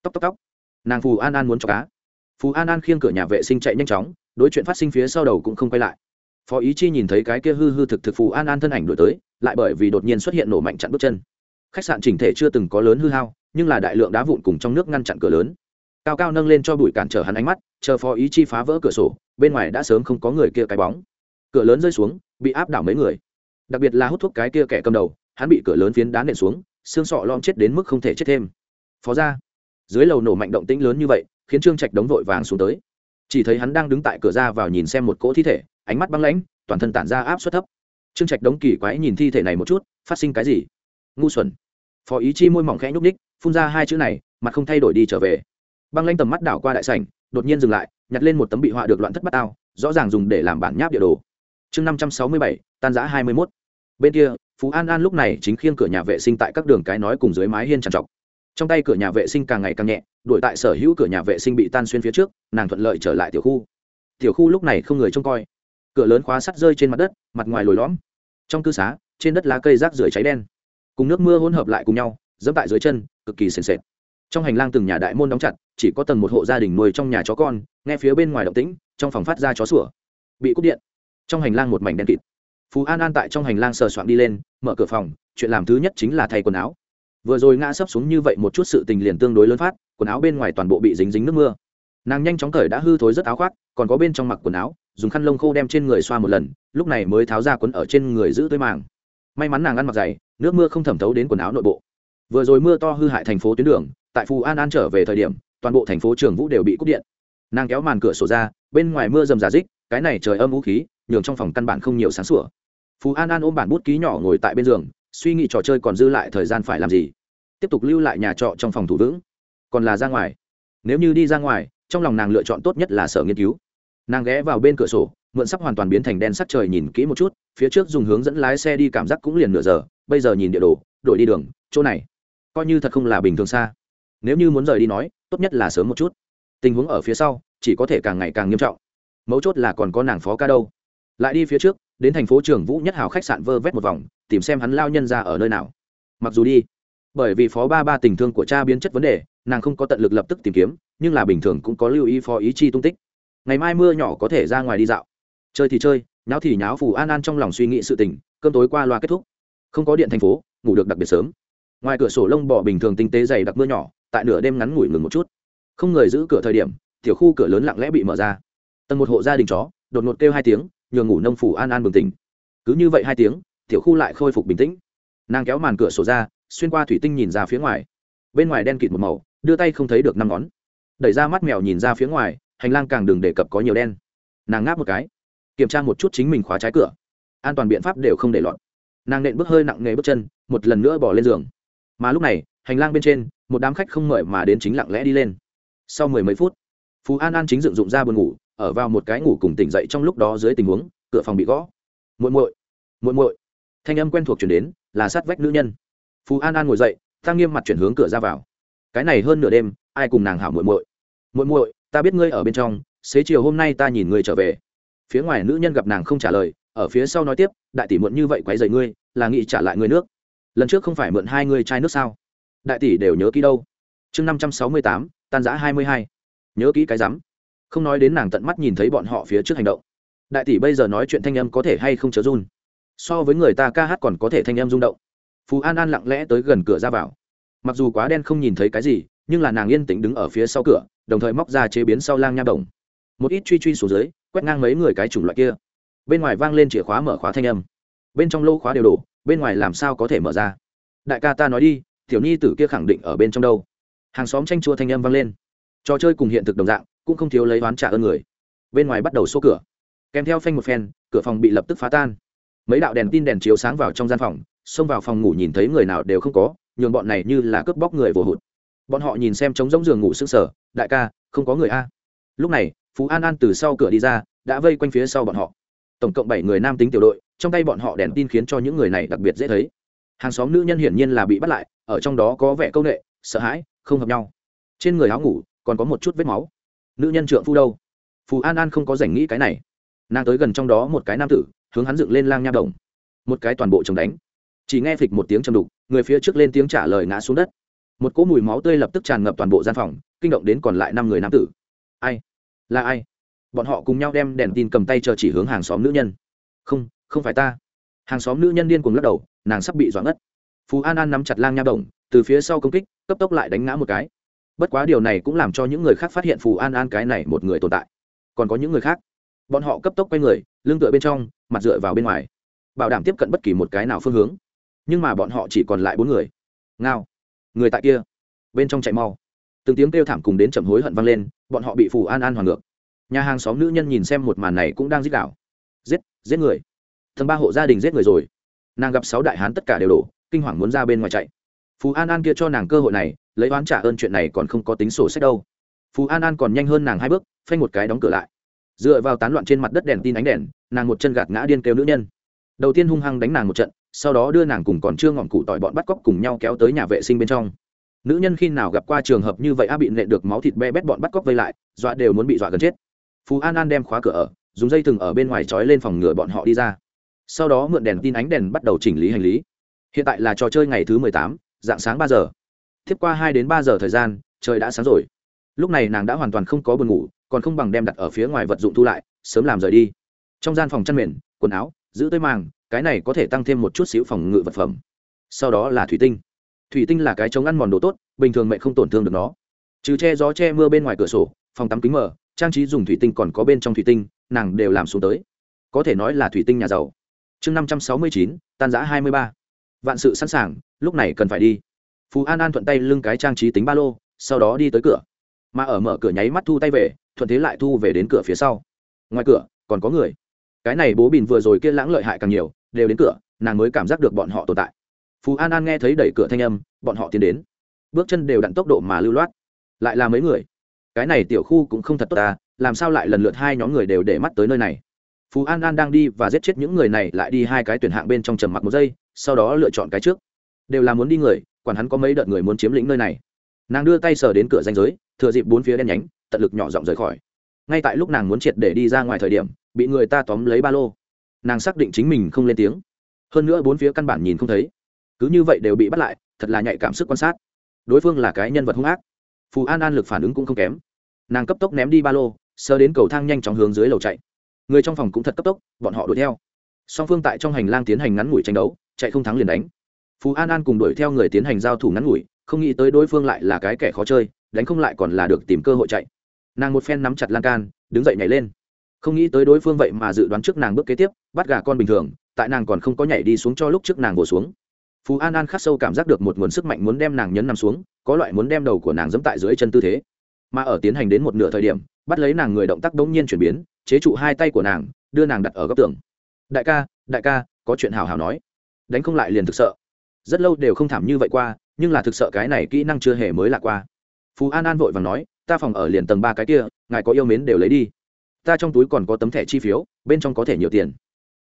Tóc tóc tóc. Nàng phù an an muốn cho cá phù an an khiêng cửa nhà vệ sinh chạy nhanh chóng, đối chuyện phát sinh phía sau đầu cũng không quay lại. Phó ý chi nhìn thấy cái kia hư hư thực thực phù an an thân ảnh đổi tới, lại bởi vì đột nhiên xuất hiện nổ mạnh chặn bước chân. Khách sạn chỉnh thể chưa từng có lớn hư hao, nhưng là đại lượng đá vụn cùng trong nước ngăn chặn cửa lớn cao cao nâng lên cho bụi cản trở hắn ánh mắt, chờ phó ý chi phá vỡ cửa sổ, bên ngoài đã sớm không có người kia cái bóng. Cửa lớn rơi xuống, bị áp đảo mấy người. Đặc biệt là hút thuốc cái kia kẻ cầm đầu, hắn bị cửa lớn phiến đá nện xuống, xương sọ lom chết đến mức không thể chết thêm. Phó ra dưới lầu nổ mạnh động tĩnh lớn như vậy, khiến trương trạch đống vội vàng xuống tới. Chỉ thấy hắn đang đứng tại cửa ra vào nhìn xem một cỗ thi thể, ánh mắt băng lãnh, toàn thân tản ra áp suất thấp. Trương trạch đống kỳ quái nhìn thi thể này một chút, phát sinh cái gì? Ngu xuẩn. Phó ý chi môi mỏng khẽ nhúc ních phun ra hai chữ này, mặt không thay đổi đi trở về băng lanh tầm mắt đảo qua đại sảnh, đột nhiên dừng lại, nhặt lên một tấm bị họa được loạn thất bát ao rõ ràng dùng để làm bản nháp địa đồ. Chương năm trăm sáu mươi bảy, tan giã hai mươi mốt. Bên kia, phú an an lúc này chính khiêng cửa nhà vệ sinh tại các đường cái nói cùng dưới mái hiên trằn trọc. Trong tay cửa nhà vệ sinh càng ngày càng nhẹ, đuổi tại sở hữu cửa nhà vệ sinh bị tan xuyên phía trước, nàng thuận lợi trở lại tiểu khu. Tiểu khu lúc này không người trông coi. Cửa lớn khóa sắt rơi trên mặt đất, mặt ngoài lồi lõm. Trong cư xá, trên đất lá cây rác rưởi cháy đen. Cùng nước mưa hỗn hợp lại cùng nhau, dẫm tại dưới chân, cực kỳ sền sệt trong hành lang từng nhà đại môn đóng chặt, chỉ có tầng một hộ gia đình nuôi trong nhà chó con, nghe phía bên ngoài động tĩnh, trong phòng phát ra chó sủa. Bị cúp điện. Trong hành lang một mảnh đen kịt. Phú an an tại trong hành lang sờ soạn đi lên, mở cửa phòng, chuyện làm thứ nhất chính là thay quần áo. Vừa rồi ngã sấp xuống như vậy một chút sự tình liền tương đối lớn phát, quần áo bên ngoài toàn bộ bị dính dính nước mưa. Nàng nhanh chóng cởi đã hư thối rất áo khoác, còn có bên trong mặc quần áo, dùng khăn lông khô đem trên người xoa một lần, lúc này mới tháo ra quần ở trên người giữ tới màng. May mắn nàng ăn mặc dày, nước mưa không thẩm thấu đến quần áo nội bộ. Vừa rồi mưa to hư hại thành phố tuyến đường tại phù an an trở về thời điểm, toàn bộ thành phố trường vũ đều bị cúp điện. Nàng kéo màn cửa sổ ra, bên ngoài mưa rầm rà rích, cái này trời âm vũ khí, nhường trong phòng căn bản không nhiều sáng sủa. Phù an an ôm bản bút ký nhỏ ngồi tại bên giường, suy nghĩ trò chơi còn dư lại thời gian phải làm gì. Tiếp tục lưu lại nhà trọ trong phòng thủ vững. Còn là ra ngoài. Nếu như đi ra ngoài, trong lòng nàng lựa chọn tốt nhất là sở nghiên cứu. Nàng ghé vào bên cửa sổ, mượn sắp hoàn toàn biến thành đen sắc trời nhìn kỹ một chút, phía trước dùng hướng dẫn lái xe đi cảm giác cũng liền nửa giờ, bây giờ nhìn địa đồ, đổi đi đường, chỗ này, coi như thật không là bình thường xa nếu như muốn rời đi nói, tốt nhất là sớm một chút. Tình huống ở phía sau, chỉ có thể càng ngày càng nghiêm trọng. Mấu chốt là còn có nàng phó ca đâu. Lại đi phía trước, đến thành phố trường vũ nhất hào khách sạn vơ vét một vòng, tìm xem hắn lao nhân ra ở nơi nào. Mặc dù đi, bởi vì phó ba ba tình thương của cha biến chất vấn đề, nàng không có tận lực lập tức tìm kiếm, nhưng là bình thường cũng có lưu ý phó ý chi tung tích. Ngày mai mưa nhỏ có thể ra ngoài đi dạo. Chơi thì chơi, nháo thì nháo phù an an trong lòng suy nghĩ sự tình, cơm tối qua loa kết thúc. Không có điện thành phố, ngủ được đặc biệt sớm. Ngoài cửa sổ lông bò bình thường tinh tế dày đặc mưa nhỏ tại nửa đêm ngắn ngủi ngừng một chút. Không người giữ cửa thời điểm, tiểu khu cửa lớn lặng lẽ bị mở ra. Tầng một hộ gia đình chó, đột ngột kêu hai tiếng, nhường ngủ nông phủ an an bừng tỉnh. Cứ như vậy hai tiếng, tiểu khu lại khôi phục bình tĩnh. Nàng kéo màn cửa sổ ra, xuyên qua thủy tinh nhìn ra phía ngoài. Bên ngoài đen kịt một màu, đưa tay không thấy được năm ngón. Đẩy ra mắt mèo nhìn ra phía ngoài, hành lang càng đừng đề cập có nhiều đen. Nàng ngáp một cái, kiểm tra một chút chính mình khóa trái cửa. An toàn biện pháp đều không để lọt. Nàng nện bước hơi nặng nề bước chân, một lần nữa bỏ lên giường. Mà lúc này, hành lang bên trên một đám khách không mời mà đến chính lặng lẽ đi lên. Sau mười mấy phút, phú an an chính dựng dụng ra buồn ngủ, ở vào một cái ngủ cùng tỉnh dậy trong lúc đó dưới tình huống, cửa phòng bị gõ. Muội muội muội muội. Thanh âm quen thuộc chuyển đến, là sát vách nữ nhân. Phú an an ngồi dậy tăng nghiêm mặt chuyển hướng cửa ra vào. Cái này hơn nửa đêm, ai cùng nàng hảo muội muội? Muội muội, ta biết ngươi ở bên trong, xế chiều hôm nay ta nhìn ngươi trở về. Phía ngoài nữ nhân gặp nàng không trả lời, ở phía sau nói tiếp, đại tỷ muộn như vậy quấy rầy ngươi, là nghĩ trả lại ngươi nước. Lần trước không phải mượn hai ngươi chai nước sao? Đại tỷ đều nhớ kỹ đâu. Chương năm trăm sáu mươi tám, tan giã hai mươi hai. Nhớ kỹ cái rắm. Không nói đến nàng tận mắt nhìn thấy bọn họ phía trước hành động. Đại tỷ bây giờ nói chuyện thanh âm có thể hay không chớ run. So với người ta ca hát còn có thể thanh âm rung động. Phú an an lặng lẽ tới gần cửa ra vào. Mặc dù quá đen không nhìn thấy cái gì, nhưng là nàng yên tĩnh đứng ở phía sau cửa, đồng thời móc ra chế biến sau lang nha đồng. Một ít truy truy xuống dưới, quét ngang mấy người cái chủng loại kia. Bên ngoài vang lên chìa khóa mở khóa thanh âm. Bên trong lô khóa đều đổ, bên ngoài làm sao có thể mở ra? Đại ca ta nói đi tiểu nhi tử kia khẳng định ở bên trong đâu. Hàng xóm tranh chua thanh âm vang lên. Trò chơi cùng hiện thực đồng dạng, cũng không thiếu lấy oán trả ơn người. Bên ngoài bắt đầu xô cửa. Kèm theo phanh một phen, cửa phòng bị lập tức phá tan. Mấy đạo đèn tin đèn chiếu sáng vào trong gian phòng, xông vào phòng ngủ nhìn thấy người nào đều không có, nhường bọn này như là cướp bóc người vồ hụt. Bọn họ nhìn xem trống rỗng giường ngủ sưng sở đại ca, không có người a. Lúc này, phú an an từ sau cửa đi ra, đã vây quanh phía sau bọn họ. Tổng cộng bảy người nam tính tiểu đội, trong tay bọn họ đèn tin khiến cho những người này đặc biệt dễ thấy. Hàng xóm nữ nhân hiển nhiên là bị bắt lại ở trong đó có vẻ câu nệ, sợ hãi, không hợp nhau. Trên người áo ngủ còn có một chút vết máu. Nữ nhân trượng phu đâu? Phù an an không có rảnh nghĩ cái này. Nàng tới gần trong đó một cái nam tử, hướng hắn dựng lên lang nha đồng. Một cái toàn bộ chồng đánh. Chỉ nghe phịch một tiếng chầm đục, người phía trước lên tiếng trả lời ngã xuống đất. Một cỗ mùi máu tươi lập tức tràn ngập toàn bộ gian phòng, kinh động đến còn lại năm người nam tử. Ai? Là ai? Bọn họ cùng nhau đem đèn tin cầm tay chờ chỉ hướng hàng xóm nữ nhân. Không không phải ta. Hàng xóm nữ nhân điên cuồng lắc đầu, nàng sắp bị doãn ngất phú an an nắm chặt lang nha đồng, từ phía sau công kích, cấp tốc lại đánh ngã một cái. Bất quá điều này cũng làm cho những người khác phát hiện phù an an cái này một người tồn tại. Còn có những người khác, bọn họ cấp tốc quay người, lưng tựa bên trong, mặt dựa vào bên ngoài, bảo đảm tiếp cận bất kỳ một cái nào phương hướng. Nhưng mà bọn họ chỉ còn lại bốn người. Ngao, người tại kia, bên trong chạy mau. Từng tiếng kêu thảm cùng đến chậm hối hận vang lên, bọn họ bị phù an an hoàn ngược. Nhà hàng xóm nữ nhân nhìn xem một màn này cũng đang giết đảo giết giết người. Thần ba hộ gia đình giết người rồi. Nàng gặp sáu đại hán tất cả đều đổ kinh hoàng muốn ra bên ngoài chạy. Phú an an kia cho nàng cơ hội này, lấy oán trả ơn chuyện này còn không có tính sổ sách đâu. Phú an an còn nhanh hơn nàng hai bước, phanh một cái đóng cửa lại. Dựa vào tán loạn trên mặt đất đèn tin ánh đèn, nàng một chân gạt ngã điên kêu nữ nhân. Đầu tiên hung hăng đánh nàng một trận, sau đó đưa nàng cùng còn chưa ngọn cụ tỏi bọn bắt cóc cùng nhau kéo tới nhà vệ sinh bên trong. Nữ nhân khi nào gặp qua trường hợp như vậy a bị nệ được máu thịt be bét bọn bắt cóc vây lại, dọa đều muốn bị dọa gần chết. Phú an an đem khóa cửa ở, dùng dây thừng ở bên ngoài trói lên phòng ngựa bọn họ đi ra. Sau đó mượn đèn tin ánh đèn bắt đầu chỉnh lý hành lý hiện tại là trò chơi ngày thứ mười tám, dạng sáng ba giờ. Tiếp qua hai đến ba giờ thời gian, trời đã sáng rồi. Lúc này nàng đã hoàn toàn không có buồn ngủ, còn không bằng đem đặt ở phía ngoài vật dụng thu lại, sớm làm rời đi. Trong gian phòng chăn mền, quần áo, giữ tới màng, cái này có thể tăng thêm một chút xíu phòng ngự vật phẩm. Sau đó là thủy tinh. Thủy tinh là cái chống ăn mòn đồ tốt, bình thường mẹ không tổn thương được nó. Trừ che gió che mưa bên ngoài cửa sổ, phòng tắm kính mở, trang trí dùng thủy tinh còn có bên trong thủy tinh, nàng đều làm xuống tới. Có thể nói là thủy tinh nhà giàu. Chương năm trăm sáu mươi chín, tan giã hai mươi ba vạn sự sẵn sàng, lúc này cần phải đi. Phú an an thuận tay lưng cái trang trí tính ba lô, sau đó đi tới cửa. Mà ở mở cửa nháy mắt thu tay về, thuận thế lại thu về đến cửa phía sau. Ngoài cửa, còn có người. Cái này bố bìn vừa rồi kia lãng lợi hại càng nhiều, đều đến cửa, nàng mới cảm giác được bọn họ tồn tại. Phú an an nghe thấy đẩy cửa thanh âm, bọn họ tiến đến. Bước chân đều đặn tốc độ mà lưu loát. Lại là mấy người. Cái này tiểu khu cũng không thật tốt ta làm sao lại lần lượt hai nhóm người đều để mắt tới nơi này? Phú an an đang đi và giết chết những người này lại đi hai cái tuyển hạng bên trong trầm mặc một giây sau đó lựa chọn cái trước. Đều là muốn đi người, quản hắn có mấy đợt người muốn chiếm lĩnh nơi này. Nàng đưa tay sờ đến cửa danh giới, thừa dịp bốn phía đen nhánh, tận lực nhỏ giọng rời khỏi. Ngay tại lúc nàng muốn triệt để đi ra ngoài thời điểm, bị người ta tóm lấy ba lô. Nàng xác định chính mình không lên tiếng. Hơn nữa bốn phía căn bản nhìn không thấy. Cứ như vậy đều bị bắt lại, thật là nhạy cảm sức quan sát. Đối phương là cái nhân vật hung ác. Phù an an lực phản ứng cũng không kém. Nàng cấp tốc ném đi ba lô sơ đến cầu thang nhanh chóng hướng dưới lầu chạy. Người trong phòng cũng thật cấp tốc, bọn họ đuổi theo. Song phương tại trong hành lang tiến hành ngắn ngủi tranh đấu chạy không thắng liền đánh. Phú an an cùng đuổi theo người tiến hành giao thủ ngắn ngủi, không nghĩ tới đối phương lại là cái kẻ khó chơi, đánh không lại còn là được tìm cơ hội chạy. Nàng một phen nắm chặt lan can, đứng dậy nhảy lên. Không nghĩ tới đối phương vậy mà dự đoán trước nàng bước kế tiếp, bắt gà con bình thường, tại nàng còn không có nhảy đi xuống cho lúc trước nàng vồ xuống. Phú an an khắc sâu cảm giác được một nguồn sức mạnh muốn đem nàng nhấn nằm xuống, có loại muốn đem đầu của nàng dẫm tại dưới chân tư thế. Mà ở tiến hành đến một nửa thời điểm, bắt lấy nàng người động tác đống nhiên chuyển biến, chế trụ hai tay của nàng, đưa nàng đặt ở góc tường. Đại ca đại ca, có chuyện hào hào nói đánh không lại liền thực sợ. Rất lâu đều không thảm như vậy qua, nhưng là thực sợ cái này kỹ năng chưa hề mới lạ qua. Phú an an vội và nói, ta phòng ở liền tầng ba cái kia, ngài có yêu mến đều lấy đi. Ta trong túi còn có tấm thẻ chi phiếu, bên trong có thể nhiều tiền.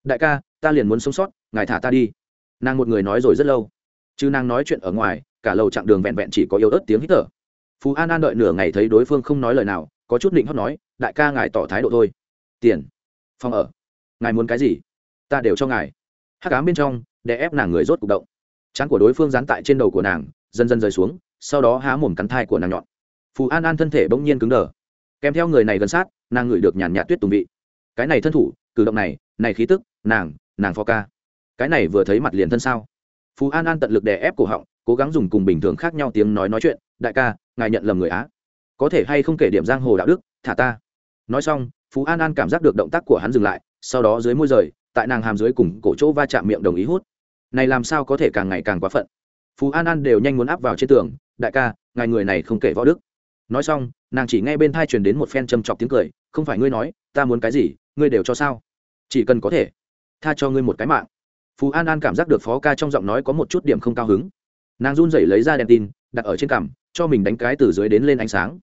Đại ca, ta liền muốn sống sót, ngài thả ta đi. Nàng một người nói rồi rất lâu. Chứ nàng nói chuyện ở ngoài, cả lầu chặng đường vẹn vẹn chỉ có yêu ớt tiếng hít thở. Phú an an đợi nửa ngày thấy đối phương không nói lời nào, có chút định hót nói, đại ca ngài tỏ thái độ thôi. Tiền. Phòng ở. Ngài muốn cái gì? Ta đều cho ngài. Hát cám bên trong để ép nàng người rốt cục động. Trán của đối phương dán tại trên đầu của nàng, dần dần rơi xuống, sau đó há mồm cắn thai của nàng nhọn. Phù an an thân thể bỗng nhiên cứng đờ. Kèm theo người này gần sát, nàng ngửi được nhàn nhạt tuyết tùng vị. Cái này thân thủ, cử động này này khí tức, nàng nàng phó ca. Cái này vừa thấy mặt liền thân sao? Phú an an tận lực đè ép cổ họng, cố gắng dùng cùng bình thường khác nhau tiếng nói nói chuyện, đại ca, ngài nhận lầm người á. Có thể hay không kể điểm giang hồ đạo đức, thả ta. Nói xong phú an an cảm giác được động tác của hắn dừng lại, sau đó dưới môi rời, tại nàng hàm dưới cùng cổ chỗ va chạm miệng đồng ý hút này làm sao có thể càng ngày càng quá phận? Phú an an đều nhanh muốn áp vào trên tường, đại ca, ngài người này không kể võ đức. Nói xong, nàng chỉ nghe bên thai truyền đến một phen châm chọc tiếng cười, không phải ngươi nói, ta muốn cái gì, ngươi đều cho sao? Chỉ cần có thể, tha cho ngươi một cái mạng. Phú an an cảm giác được phó ca trong giọng nói có một chút điểm không cao hứng. Nàng run rẩy lấy ra đèn tin, đặt ở trên cằm, cho mình đánh cái từ dưới đến lên ánh sáng.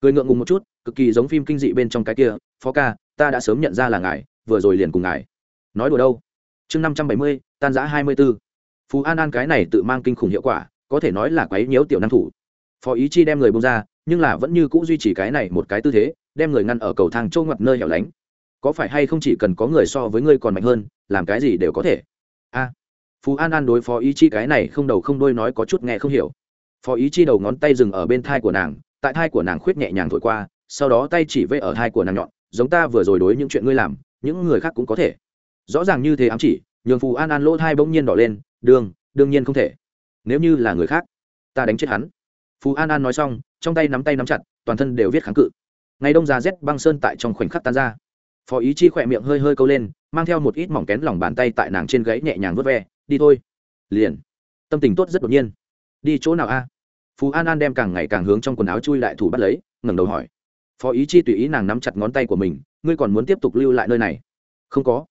Cười ngượng ngùng một chút, cực kỳ giống phim kinh dị bên trong cái kia, phó ca, ta đã sớm nhận ra là ngài, vừa rồi liền cùng ngài. Nói đùa đâu? Chương năm trăm bảy mươi tan giã hai mươi b ố phú an an cái này tự mang kinh khủng hiệu quả có thể nói là quấy nhiễu tiểu năng thủ. Phó ý chi đem người bông ra nhưng là vẫn như c ũ duy trì cái này một cái tư thế đem người ngăn ở cầu thang trâu ngoặt nơi hẻo lánh. Có phải hay không chỉ cần có người so với ngươi còn mạnh hơn làm cái gì đều có thể. A. À, phú an an đối phó ý chi cái này không đầu không đôi nói có chút nghe không hiểu. Phó ý chi đầu ngón tay dừng ở bên thai của nàng tại thai của nàng khuyết nhẹ nhàng thổi qua sau đó tay chỉ vây ở thai của nàng nhọn giống ta vừa rồi đối những chuyện ngươi làm những người khác cũng có thể rõ ràng như thế ám chỉ, nhường phù an an lỗ thai bỗng nhiên đỏ lên đương đương nhiên không thể. Nếu như là người khác, ta đánh chết hắn. Phù an an nói xong, trong tay nắm tay nắm chặt, toàn thân đều viết kháng cự. Ngày đông già rét, băng sơn tại trong khoảnh khắc tan ra. Phó ý chi khỏe miệng hơi hơi câu lên, mang theo một ít mỏng kén lòng bàn tay tại nàng trên gãy nhẹ nhàng vớt ve, đi thôi. Liền. Tâm tình tốt rất đột nhiên. Đi chỗ nào a? Phú an an đem càng ngày càng hướng trong quần áo chui lại thủ bắt lấy, ngẩng đầu hỏi. Phó ý chi tùy ý nàng nắm chặt ngón tay của mình, ngươi còn muốn tiếp tục lưu lại nơi này? Không có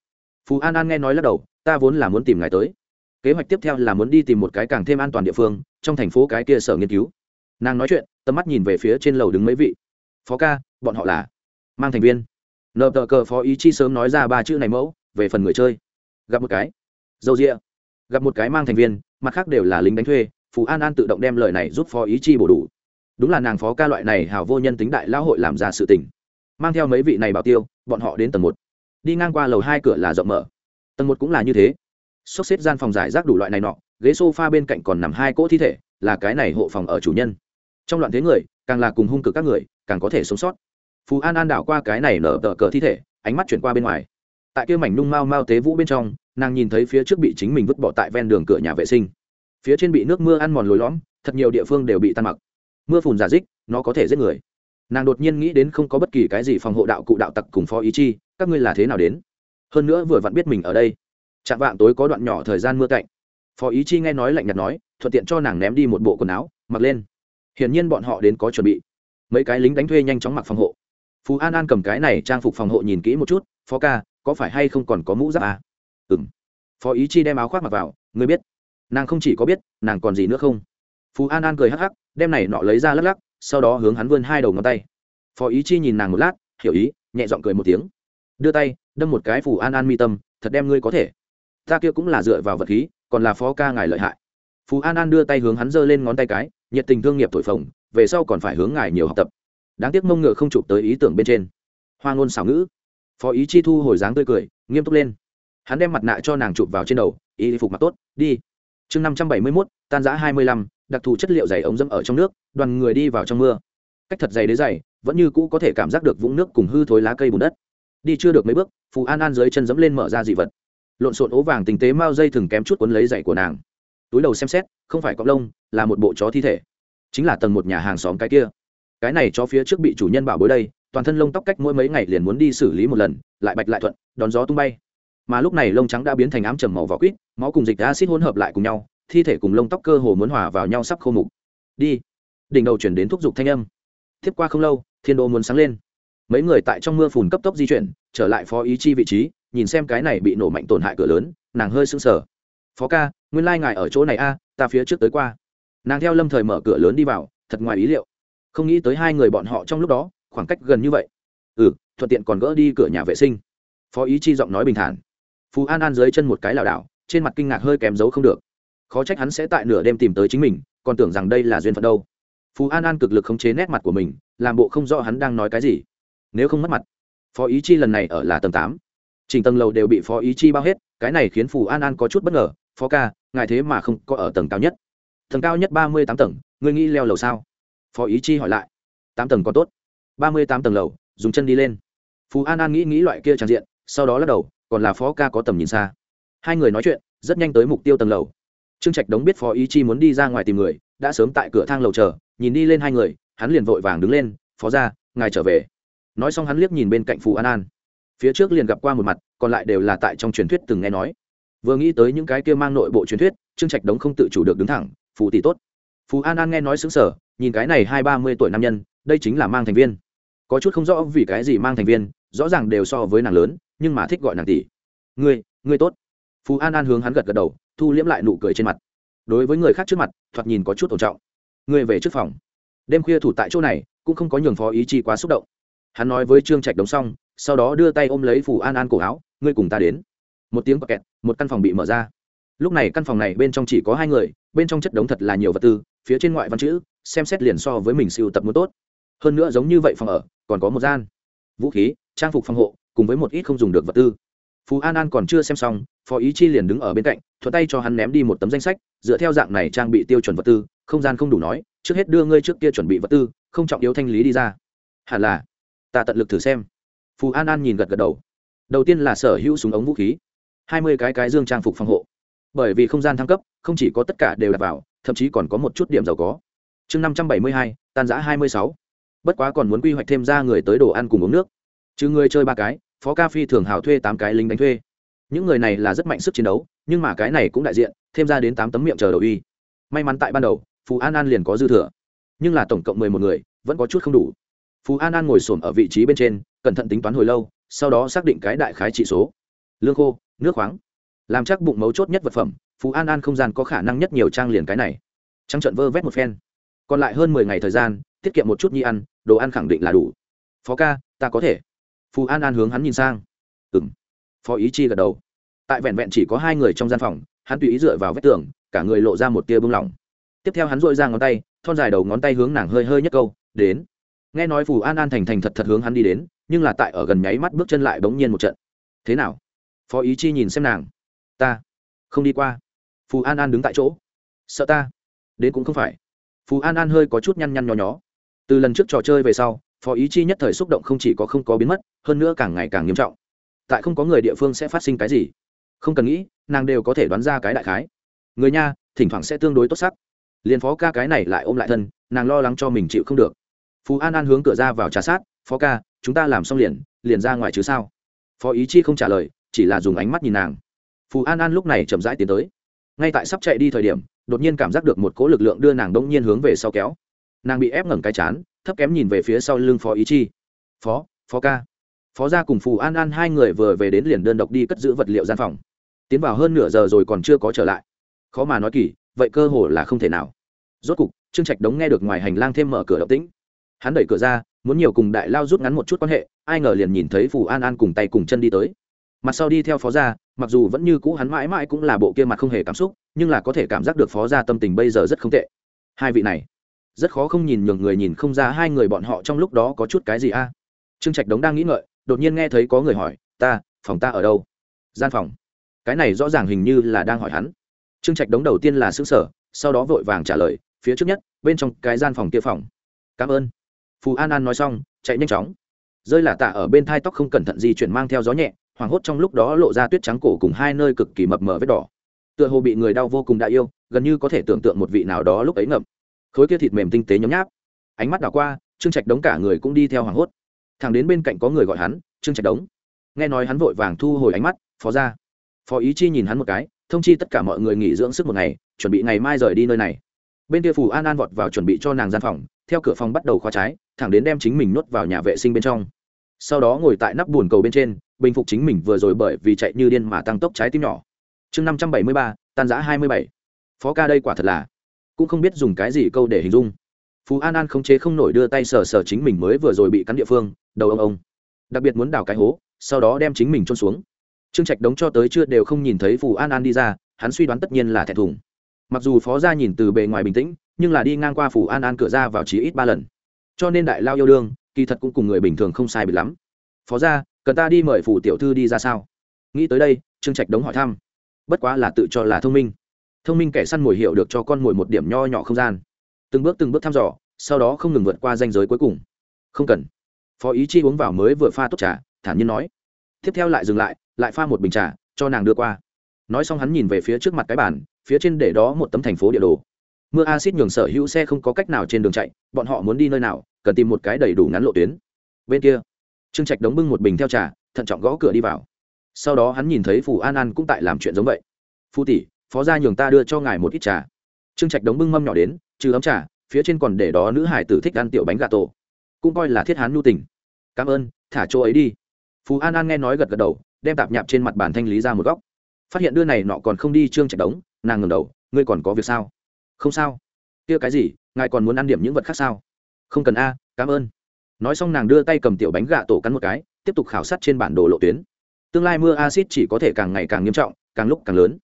phú an an nghe nói lắc đầu, ta vốn là muốn tìm ngài tới. Kế hoạch tiếp theo là muốn đi tìm một cái càng thêm an toàn địa phương, trong thành phố cái kia sở nghiên cứu. Nàng nói chuyện, tầm mắt nhìn về phía trên lầu đứng mấy vị. Phó ca, bọn họ là mang thành viên. Nợ tờ cờ phó ý chi sớm nói ra ba chữ này mẫu, về phần người chơi. Gặp một cái. Dâu rịa gặp một cái mang thành viên, mặt khác đều là lính đánh thuê, phú an an tự động đem lời này giúp phó ý chi bổ đủ. Đúng là nàng phó ca loại này hào vô nhân tính đại lão hội làm ra sự tình. Mang theo mấy vị này bảo tiêu, bọn họ đến tầng một đi ngang qua lầu hai cửa là rộng mở. Tầng một cũng là như thế. Sốc xếp gian phòng giải rác đủ loại này nọ, ghế s o f a bên cạnh còn nằm hai cỗ thi thể, là cái này hộ phòng ở chủ nhân. Trong loạn thế người, càng là cùng hung cực các người, càng có thể sống sót. Phú an an đảo qua cái này nở tờ cờ thi thể, ánh mắt chuyển qua bên ngoài. Tại kia mảnh nung mau mau tế vũ bên trong, nàng nhìn thấy phía trước bị chính mình vứt bỏ tại ven đường cửa nhà vệ sinh. Phía trên bị nước mưa ăn mòn lồi lõm, thật nhiều địa phương đều bị tan mặc. Mưa phùn giả dích, nó có thể giết người. Nàng đột nhiên nghĩ đến không có bất kỳ cái gì phòng hộ đạo cụ đạo tặc cùng phó ý chi các ngươi là thế nào đến? Hơn nữa vừa vặn biết mình ở đây. Chạm vạn tối có đoạn nhỏ thời gian mưa cạnh. Phó ý chi nghe nói lạnh nhạt nói, thuận tiện cho nàng ném đi một bộ quần áo, mặc lên. Hiển nhiên bọn họ đến có chuẩn bị. Mấy cái lính đánh thuê nhanh chóng mặc phòng hộ. Phú an an cầm cái này trang phục phòng hộ nhìn kỹ một chút, phó ca, có phải hay không còn có mũ giáp à? ừ m phó ý chi đem áo khoác mặc vào, ngươi biết. Nàng không chỉ có biết, nàng còn gì nữa không? Phú an an cười hắc hắc, đem này nọ lấy ra lắc lắc, sau đó hướng hắn vươn hai đầu ngón tay. Phó ý chi nhìn nàng một lát, hiểu ý, nhẹ giọng cười một tiếng đưa tay, đâm một cái phù an an mi tâm, thật đem ngươi có thể. Ta kia cũng là dựa vào vật khí, còn là phó ca ngài lợi hại. Phú an an đưa tay hướng hắn giơ lên ngón tay cái, nhiệt tình thương nghiệp thổi phồng, về sau còn phải hướng ngài nhiều học tập. Đáng tiếc mông ngựa không chụp tới ý tưởng bên trên. Hoa ngôn xảo ngữ. Phó ý chi thu hồi dáng tươi cười, nghiêm túc lên. Hắn đem mặt nạ cho nàng chụp vào trên đầu, ý phục mặc tốt, đi. Chương năm trăm bảy mươi mốt, tan giã hai mươi lăm, đặc thù chất liệu dày ống dẫm ở trong nước, đoàn người đi vào trong mưa. Cách thật dày đế dày, vẫn như cũ có thể cảm giác được vũng nước cùng hư thối lá cây bùn đất đi chưa được mấy bước, phù an an dưới chân dẫm lên mở ra dị vật. Lộn xộn ố vàng tình tế mao dây thừng kém chút cuốn lấy dậy của nàng. Túi đầu xem xét, không phải cọc lông, là một bộ chó thi thể. Chính là tầng một nhà hàng xóm cái kia. Cái này cho phía trước bị chủ nhân bảo bối đây, toàn thân lông tóc cách mỗi mấy ngày liền muốn đi xử lý một lần, lại bạch lại thuận, đón gió tung bay. Mà lúc này lông trắng đã biến thành ám trầm màu vỏ quýt, máu cùng dịch acid hỗn hợp lại cùng nhau, thi thể cùng lông tóc cơ hồ muốn hòa vào nhau sắp khô mục. Đi. Đỉnh đầu chuyển đến thúc giục thanh âm. Tiếp qua không lâu, thiên đô muốn sáng lên mấy người tại trong mưa phùn cấp tốc di chuyển, trở lại phó ý chi vị trí, nhìn xem cái này bị nổ mạnh tổn hại cửa lớn, nàng hơi sững sờ. Phó ca, nguyên lai ngài ở chỗ này a, ta phía trước tới qua. Nàng theo lâm thời mở cửa lớn đi vào, thật ngoài ý liệu. Không nghĩ tới hai người bọn họ trong lúc đó, khoảng cách gần như vậy. Ừ thuận tiện còn gỡ đi cửa nhà vệ sinh. Phó ý chi giọng nói bình thản. Phú an an dưới chân một cái lảo đảo, trên mặt kinh ngạc hơi kém giấu không được. Khó trách hắn sẽ tại nửa đêm tìm tới chính mình, còn tưởng rằng đây là duyên phận đâu. Phú an an cực lực khống chế nét mặt của mình, làm bộ không rõ hắn đang nói cái gì nếu không mất mặt. Phó ý chi lần này ở là tầng tám. Trình tầng lầu đều bị phó ý chi bao hết, cái này khiến phù an an có chút bất ngờ, phó ca, ngài thế mà không có ở tầng cao nhất. Tầng cao nhất ba mươi tám tầng, ngươi nghĩ leo lầu sao? Phó ý chi hỏi lại. Tám tầng có tốt. Ba mươi tám tầng lầu, dùng chân đi lên. Phù an an nghĩ nghĩ loại kia tràn diện, sau đó lắc đầu, còn là phó ca có tầm nhìn xa. Hai người nói chuyện, rất nhanh tới mục tiêu tầng lầu. Trương trạch đống biết phó ý chi muốn đi ra ngoài tìm người, đã sớm tại cửa thang lầu chờ, nhìn đi lên hai người, hắn liền vội vàng đứng lên, phó ra ngài trở về nói xong hắn liếc nhìn bên cạnh phù an an. Phía trước liền gặp qua một mặt, còn lại đều là tại trong truyền thuyết từng nghe nói. Vừa nghĩ tới những cái kia mang nội bộ truyền thuyết, trương trạch đống không tự chủ được đứng thẳng, phù tỷ tốt. Phù an an nghe nói xứng sở nhìn cái này hai ba mươi tuổi nam nhân, đây chính là mang thành viên. Có chút không rõ vì cái gì mang thành viên, rõ ràng đều so với nàng lớn, nhưng mà thích gọi nàng tỷ. Ngươi ngươi tốt. Phù an an hướng hắn gật gật đầu, thu liễm lại nụ cười trên mặt. Đối với người khác trước mặt, thoạt nhìn có chút ổn trọng. Ngươi về trước phòng. Đêm khuya thủ tại chỗ này, cũng không có nhường phó ý chi quá xúc động hắn nói với trương trạch đống xong, sau đó đưa tay ôm lấy phù an an cổ áo, ngươi cùng ta đến. Một tiếng bọc kẹt, một căn phòng bị mở ra. Lúc này căn phòng này bên trong chỉ có hai người, bên trong chất đống thật là nhiều vật tư, phía trên ngoại văn chữ, xem xét liền so với mình siêu tập muốn tốt. Hơn nữa giống như vậy phòng ở, còn có một gian. Vũ khí, trang phục phòng hộ, cùng với một ít không dùng được vật tư. Phú an an còn chưa xem xong, phó ý chi liền đứng ở bên cạnh, thuận tay cho hắn ném đi một tấm danh sách, dựa theo dạng này trang bị tiêu chuẩn vật tư, không gian không đủ nói, trước hết đưa ngươi trước kia chuẩn bị vật tư, không trọng yếu thanh lý đi ra. Hẳn là ta tận lực thử xem. Phù an an nhìn gật gật đầu. Đầu tiên là sở hữu súng ống vũ khí, hai mươi cái cái dương trang phục phòng hộ. Bởi vì không gian thăng cấp, không chỉ có tất cả đều đặt vào, thậm chí còn có một chút điểm giàu có. Chương năm trăm bảy mươi hai, tan giã hai mươi sáu. Bất quá còn muốn quy hoạch thêm ra người tới đồ ăn cùng uống nước. Chứ người chơi ba cái, phó ca phi thường hào thuê tám cái lính đánh thuê. Những người này là rất mạnh sức chiến đấu, nhưng mà cái này cũng đại diện, thêm ra đến tám tấm miệng chờ đầu uy. May mắn tại ban đầu, Phù an an liền có dư thừa. Nhưng là tổng cộng mười một người, vẫn có chút không đủ phú an an ngồi s ổ m ở vị trí bên trên, cẩn thận tính toán hồi lâu, sau đó xác định cái đại khái trị số. Lương khô, nước khoáng. Làm chắc bụng mấu chốt nhất vật phẩm, phú an an không gian có khả năng nhất nhiều trang liền cái này. Trăng trận vơ vét một phen. Còn lại hơn mười ngày thời gian, tiết kiệm một chút nhi ăn, đồ ăn khẳng định là đủ. Phó ca, ta có thể. Phú an an hướng hắn nhìn sang. Ừ m phó ý chi gật đầu. Tại vẹn vẹn chỉ có hai người trong gian phòng, hắn tùy ý dựa vào vách tường, cả người lộ ra một tia bưng lỏng. Tiếp theo hắn dội ra ngón tay, thon dài đầu ngón tay hướng nàng hơi hơi nhất câu, đến nghe nói phù an an thành thành thật thật hướng hắn đi đến, nhưng là tại ở gần nháy mắt bước chân lại bỗng nhiên một trận. Thế nào? Phó ý chi nhìn xem nàng. Ta không đi qua. Phù an an đứng tại chỗ. Sợ ta? Đến cũng không phải. Phù an an hơi có chút nhăn nhăn nho nhó. Từ lần trước trò chơi về sau, phó ý chi nhất thời xúc động không chỉ có không có biến mất, hơn nữa càng ngày càng nghiêm trọng. Tại không có người địa phương sẽ phát sinh cái gì? Không cần nghĩ, nàng đều có thể đoán ra cái đại khái. Người nha, thỉnh thoảng sẽ tương đối tốt sắc. Liền phó ca cái này lại ôm lại thân, nàng lo lắng cho mình chịu không được phú an an hướng cửa ra vào trà sát, phó ca, chúng ta làm xong liền liền ra ngoài chứ sao? Phó ý chi không trả lời, chỉ là dùng ánh mắt nhìn nàng. Phú an an lúc này chậm rãi tiến tới. Ngay tại sắp chạy đi thời điểm, đột nhiên cảm giác được một cỗ lực lượng đưa nàng đông nhiên hướng về sau kéo. Nàng bị ép ngẩng cái chán, thấp kém nhìn về phía sau lưng phó ý chi. Phó phó ca. Phó gia cùng phù an an hai người vừa về đến liền đơn độc đi cất giữ vật liệu gian phòng. Tiến vào hơn nửa giờ rồi còn chưa có trở lại. Khó mà nói kỳ, vậy cơ hồ là không thể nào. Rốt cục, trương trạch đống nghe được ngoài hành lang thêm mở cửa động tĩnh hắn đẩy cửa ra, muốn nhiều cùng đại lao rút ngắn một chút quan hệ, ai ngờ liền nhìn thấy phù an an cùng tay cùng chân đi tới. Mặt sau đi theo phó gia, mặc dù vẫn như cũ hắn mãi mãi cũng là bộ kia mặt không hề cảm xúc, nhưng là có thể cảm giác được phó gia tâm tình bây giờ rất không tệ. Hai vị này, rất khó không nhìn nhường người nhìn không ra hai người bọn họ trong lúc đó có chút cái gì a. Trương trạch đống đang nghĩ ngợi, đột nhiên nghe thấy có người hỏi, ta, phòng ta ở đâu? Gian phòng. Cái này rõ ràng hình như là đang hỏi hắn. Trương trạch đống đầu tiên là xứ sở sau đó vội vàng trả lời, phía trước nhất, bên trong cái gian phòng kia phòng. Cảm ơn phù an an nói xong, chạy nhanh chóng. Rơi là tạ ở bên thai tóc không cẩn thận di chuyển mang theo gió nhẹ, hoảng hốt trong lúc đó lộ ra tuyết trắng cổ cùng hai nơi cực kỳ mập mờ vết đỏ. Tựa hồ bị người đau vô cùng đã yêu, gần như có thể tưởng tượng một vị nào đó lúc ấy ngậm. Khối kia thịt mềm tinh tế nhấm nháp. Ánh mắt đảo qua, trương trạch đống cả người cũng đi theo hoảng hốt. Thằng đến bên cạnh có người gọi hắn, trương trạch đống. Nghe nói hắn vội vàng thu hồi ánh mắt, phó ra phó ý chi nhìn hắn một cái, thông chi tất cả mọi người nghỉ dưỡng sức một ngày, chuẩn bị ngày mai rời đi nơi này. Bên kia phù an an vọt vào chuẩn bị cho nàng gian phòng theo cửa phòng bắt đầu khóa trái, thẳng đến đem chính mình nuốt vào nhà vệ sinh bên trong. Sau đó ngồi tại nắp bùn cầu bên trên, bình phục chính mình vừa rồi bởi vì chạy như điên mà tăng tốc trái tim nhỏ. Chương năm trăm bảy mươi ba, tan giã hai mươi bảy. Phó ca đây quả thật là, cũng không biết dùng cái gì câu để hình dung. Phú an an không chế không nổi đưa tay sờ sờ chính mình mới vừa rồi bị cắn địa phương, đầu ông ông. Đặc biệt muốn đào cái hố, sau đó đem chính mình trôn xuống. Trương trạch đống cho tới chưa đều không nhìn thấy phù an an đi ra, hắn suy đoán tất nhiên là thẹn thùng. Mặc dù phó gia nhìn từ bề ngoài bình tĩnh nhưng là đi ngang qua phủ an an cửa ra vào chí ít ba lần. Cho nên đại lao yêu đương, kỳ thật cũng cùng người bình thường không sai bị lắm. Phó gia, cần ta đi mời phủ tiểu thư đi ra sao? Nghĩ tới đây, trương trạch đống hỏi thăm. Bất quá là tự cho là thông minh. Thông minh kẻ săn mồi hiệu được cho con mồi một điểm nho nhỏ không gian. Từng bước từng bước thăm dò, sau đó không ngừng vượt qua danh giới cuối cùng. Không cần. Phó ý chi uống vào mới vừa pha tốt trà, thản nhiên nói. Tiếp theo lại dừng lại lại pha một bình trà, cho nàng đưa qua. Nói xong hắn nhìn về phía trước mặt cái bàn, phía trên để đó một tấm thành phố địa đồ mưa acid nhường sở hữu xe không có cách nào trên đường chạy, bọn họ muốn đi nơi nào, cần tìm một cái đầy đủ ngắn lộ tuyến. Bên kia, trương trạch đóng bưng một bình theo trà, thận trọng gõ cửa đi vào. Sau đó hắn nhìn thấy phù an an cũng tại làm chuyện giống vậy. Phù tỷ, phó gia nhường ta đưa cho ngài một ít trà. Trương trạch đóng bưng mâm nhỏ đến, trừ ấm trà, phía trên còn để đó nữ hải tử thích ăn tiểu bánh gà tổ. Cũng coi là thiết hán nhu tình. Cảm ơn, thả chỗ ấy đi. Phú an an nghe nói gật gật đầu, đem tạp nhạp trên mặt bàn thanh lý ra một góc. Phát hiện đưa này nọ còn không đi, trương trạch đống, nàng ngầm đầu, ngươi còn có việc sao? Không sao. Kia cái gì, ngài còn muốn ăn điểm những vật khác sao? Không cần a, cảm ơn. Nói xong nàng đưa tay cầm tiểu bánh gà tổ cắn một cái, tiếp tục khảo sát trên bản đồ lộ tuyến. Tương lai mưa acid chỉ có thể càng ngày càng nghiêm trọng, càng lúc càng lớn.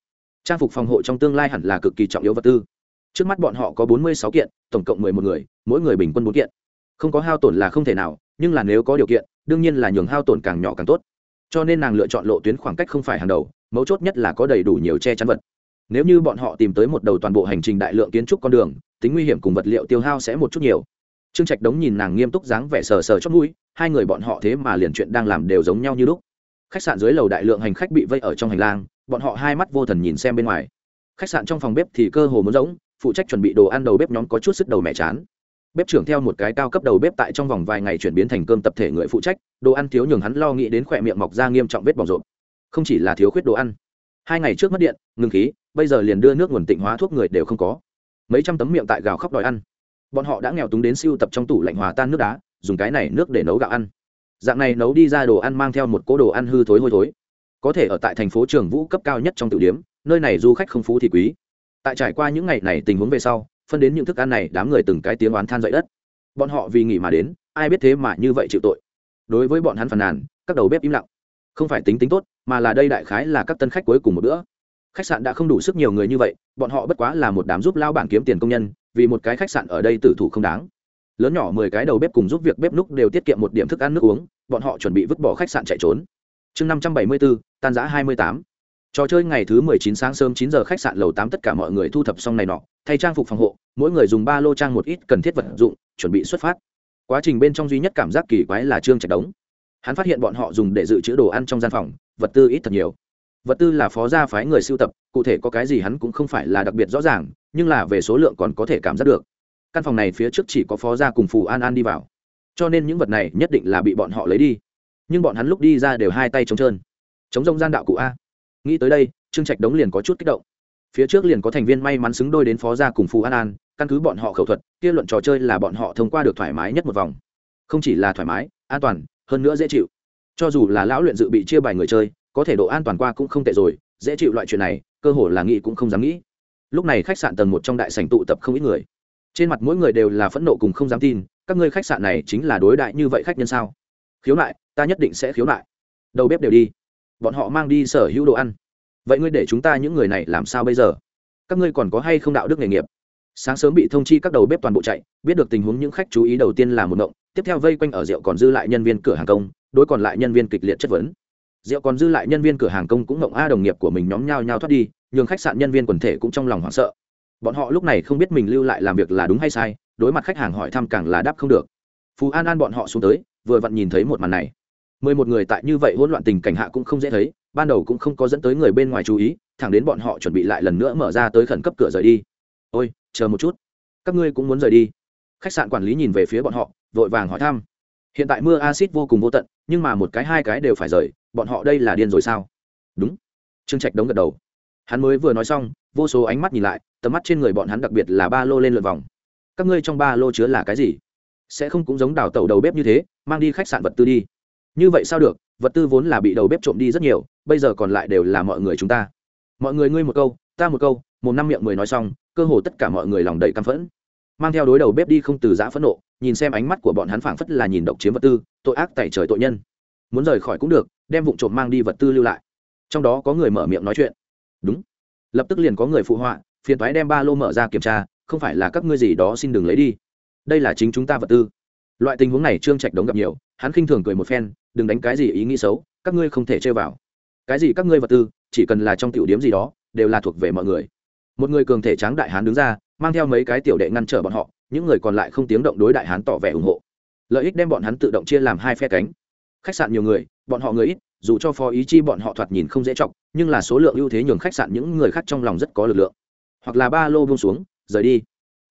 Trang phục phòng hộ trong tương lai hẳn là cực kỳ trọng yếu vật tư. Trước mắt bọn họ có bốn mươi sáu kiện, tổng cộng mười một người, mỗi người bình quân bốn kiện. Không có hao tổn là không thể nào, nhưng là nếu có điều kiện, đương nhiên là nhường hao tổn càng nhỏ càng tốt. Cho nên nàng lựa chọn lộ tuyến khoảng cách không phải hàng đầu, mấu chốt nhất là có đầy đủ nhiều che chắn vật nếu như bọn họ tìm tới một đầu toàn bộ hành trình đại lượng kiến trúc con đường, tính nguy hiểm cùng vật liệu tiêu hao sẽ một chút nhiều. Trương trạch đống nhìn nàng nghiêm túc dáng vẻ sờ sờ chót mũi, hai người bọn họ thế mà liền chuyện đang làm đều giống nhau như lúc. Khách sạn dưới lầu đại lượng hành khách bị vây ở trong hành lang, bọn họ hai mắt vô thần nhìn xem bên ngoài. Khách sạn trong phòng bếp thì cơ hồ muốn rỗng, phụ trách chuẩn bị đồ ăn đầu bếp nhóm có chút sức đầu mẹ chán. Bếp trưởng theo một cái cao cấp đầu bếp tại trong vòng vài ngày chuyển biến thành cơm tập thể người phụ trách, đồ ăn thiếu nhường hắn lo nghĩ đến khỏe miệng mọc ra nghiêm trọng vết bỏng rộn không chỉ là thiếu khuyết đồ ăn hai ngày trước mất điện, ngừng khí, bây giờ liền đưa nước nguồn tịnh hóa thuốc người đều không có. Mấy trăm tấm miệng tại gào khóc đòi ăn. Bọn họ đã nghèo túng đến siêu tập trong tủ lạnh hòa tan nước đá, dùng cái này nước để nấu gạo ăn. Dạng này nấu đi ra đồ ăn mang theo một cỗ đồ ăn hư thối hôi thối. Có thể ở tại thành phố trường vũ cấp cao nhất trong tử điếm nơi này du khách không phú thì quý. Tại trải qua những ngày này tình huống về sau, phân đến những thức ăn này, đám người từng cái tiếng oán than dậy đất. Bọn họ vì nghỉ mà đến, ai biết thế mà như vậy chịu tội. Đối với bọn hắn phàn nàn, các đầu bếp im lặng. Không phải tính tính tốt mà là đây đại khái là các tân khách cuối cùng một bữa. Khách sạn đã không đủ sức nhiều người như vậy, bọn họ bất quá là một đám giúp lao bản kiếm tiền công nhân, vì một cái khách sạn ở đây tử thủ không đáng. Lớn nhỏ mười cái đầu bếp cùng giúp việc bếp núc đều tiết kiệm một điểm thức ăn nước uống, bọn họ chuẩn bị vứt bỏ khách sạn chạy trốn. Chương năm trăm bảy mươi bốn, tan giã hai mươi tám. Trò chơi ngày thứ mười chín sáng sớm chín giờ khách sạn lầu tám tất cả mọi người thu thập xong này nọ, thay trang phục phòng hộ, mỗi người dùng ba lô trang một ít cần thiết vật dụng, chuẩn bị xuất phát. Quá trình bên trong duy nhất cảm giác kỳ quái là trương trạch đống hắn phát hiện bọn họ dùng để dự trữ đồ ăn trong gian phòng, vật tư ít thật nhiều. Vật tư là phó gia phái người sưu tập, cụ thể có cái gì hắn cũng không phải là đặc biệt rõ ràng, nhưng là về số lượng còn có thể cảm giác được. Căn phòng này phía trước chỉ có phó gia cùng phù an an đi vào. Cho nên những vật này nhất định là bị bọn họ lấy đi. Nhưng bọn hắn lúc đi ra đều hai tay trống trơn. Chống rông gian đạo cụ a. Nghĩ tới đây, trương trạch đống liền có chút kích động. Phía trước liền có thành viên may mắn xứng đôi đến phó gia cùng phù an an, căn cứ bọn họ khẩu thuật, kia luận trò chơi là bọn họ thông qua được thoải mái nhất một vòng. Không chỉ là thoải mái, an toàn hơn nữa dễ chịu. Cho dù là lão luyện dự bị chia bài người chơi, có thể độ an toàn qua cũng không tệ rồi, dễ chịu loại chuyện này, cơ hồ là nghĩ cũng không dám nghĩ. Lúc này khách sạn tầng một trong đại sảnh tụ tập không ít người. Trên mặt mỗi người đều là phẫn nộ cùng không dám tin, các ngươi khách sạn này chính là đối đại như vậy khách nhân sao? Khiếu nại, ta nhất định sẽ khiếu nại. Đầu bếp đều đi. Bọn họ mang đi sở hữu đồ ăn. Vậy ngươi để chúng ta những người này làm sao bây giờ? Các ngươi còn có hay không đạo đức nghề nghiệp? Sáng sớm bị thông chi các đầu bếp toàn bộ chạy, biết được tình huống những khách chú ý đầu tiên là một động, tiếp theo vây quanh ở rượu còn dư lại nhân viên cửa hàng công, đối còn lại nhân viên kịch liệt chất vấn. Rượu còn dư lại nhân viên cửa hàng công cũng mộng a đồng nghiệp của mình nhóm nhau nhau thoát đi, nhường khách sạn nhân viên quần thể cũng trong lòng hoảng sợ. Bọn họ lúc này không biết mình lưu lại làm việc là đúng hay sai, đối mặt khách hàng hỏi thăm càng là đáp không được. Phú an an bọn họ xuống tới, vừa vặn nhìn thấy một màn này. Mười một người tại như vậy hỗn loạn tình cảnh hạ cũng không dễ thấy, ban đầu cũng không có dẫn tới người bên ngoài chú ý, thẳng đến bọn họ chuẩn bị lại lần nữa mở ra tới khẩn cấp cửa rời đi ôi, chờ một chút, các ngươi cũng muốn rời đi. Khách sạn quản lý nhìn về phía bọn họ, vội vàng hỏi thăm. Hiện tại mưa acid vô cùng vô tận, nhưng mà một cái hai cái đều phải rời, bọn họ đây là điên rồi sao? Đúng. Trương trạch đống gật đầu. Hắn mới vừa nói xong, vô số ánh mắt nhìn lại, tầm mắt trên người bọn hắn đặc biệt là ba lô lên lượt vòng. Các ngươi trong ba lô chứa là cái gì? Sẽ không cũng giống đào tẩu đầu bếp như thế, mang đi khách sạn vật tư đi. Như vậy sao được? Vật tư vốn là bị đầu bếp trộm đi rất nhiều, bây giờ còn lại đều là mọi người chúng ta. Mọi người ngươi một câu, ta một câu. Một năm miệng mười nói xong cơ hồ tất cả mọi người lòng đầy căm phẫn. Mang theo đối đầu bếp đi không từ giã phẫn nộ, nhìn xem ánh mắt của bọn hắn phảng phất là nhìn độc chiếm vật tư, tội ác tại trời tội nhân. Muốn rời khỏi cũng được, đem vụ trộm mang đi vật tư lưu lại. Trong đó có người mở miệng nói chuyện. Đúng. Lập tức liền có người phụ họa, phiền thoái đem ba lô mở ra kiểm tra, không phải là các ngươi gì đó xin đừng lấy đi. Đây là chính chúng ta vật tư. Loại tình huống này trương trạch đống gặp nhiều, hắn khinh thường cười một phen, đừng đánh cái gì ý nghĩ xấu, các ngươi không thể chơi vào. Cái gì các ngươi vật tư, chỉ cần là trong tiểu điếm gì đó, đều là thuộc về mọi người một người cường thể tráng đại hán đứng ra, mang theo mấy cái tiểu đệ ngăn trở bọn họ, những người còn lại không tiếng động đối đại hán tỏ vẻ ủng hộ. Lợi ích đem bọn hắn tự động chia làm hai phe cánh. Khách sạn nhiều người, bọn họ người ít, dù cho phó ý chi bọn họ thoạt nhìn không dễ chọc, nhưng là số lượng ưu thế nhường khách sạn những người khác trong lòng rất có lực lượng. Hoặc là ba lô buông xuống, rời đi.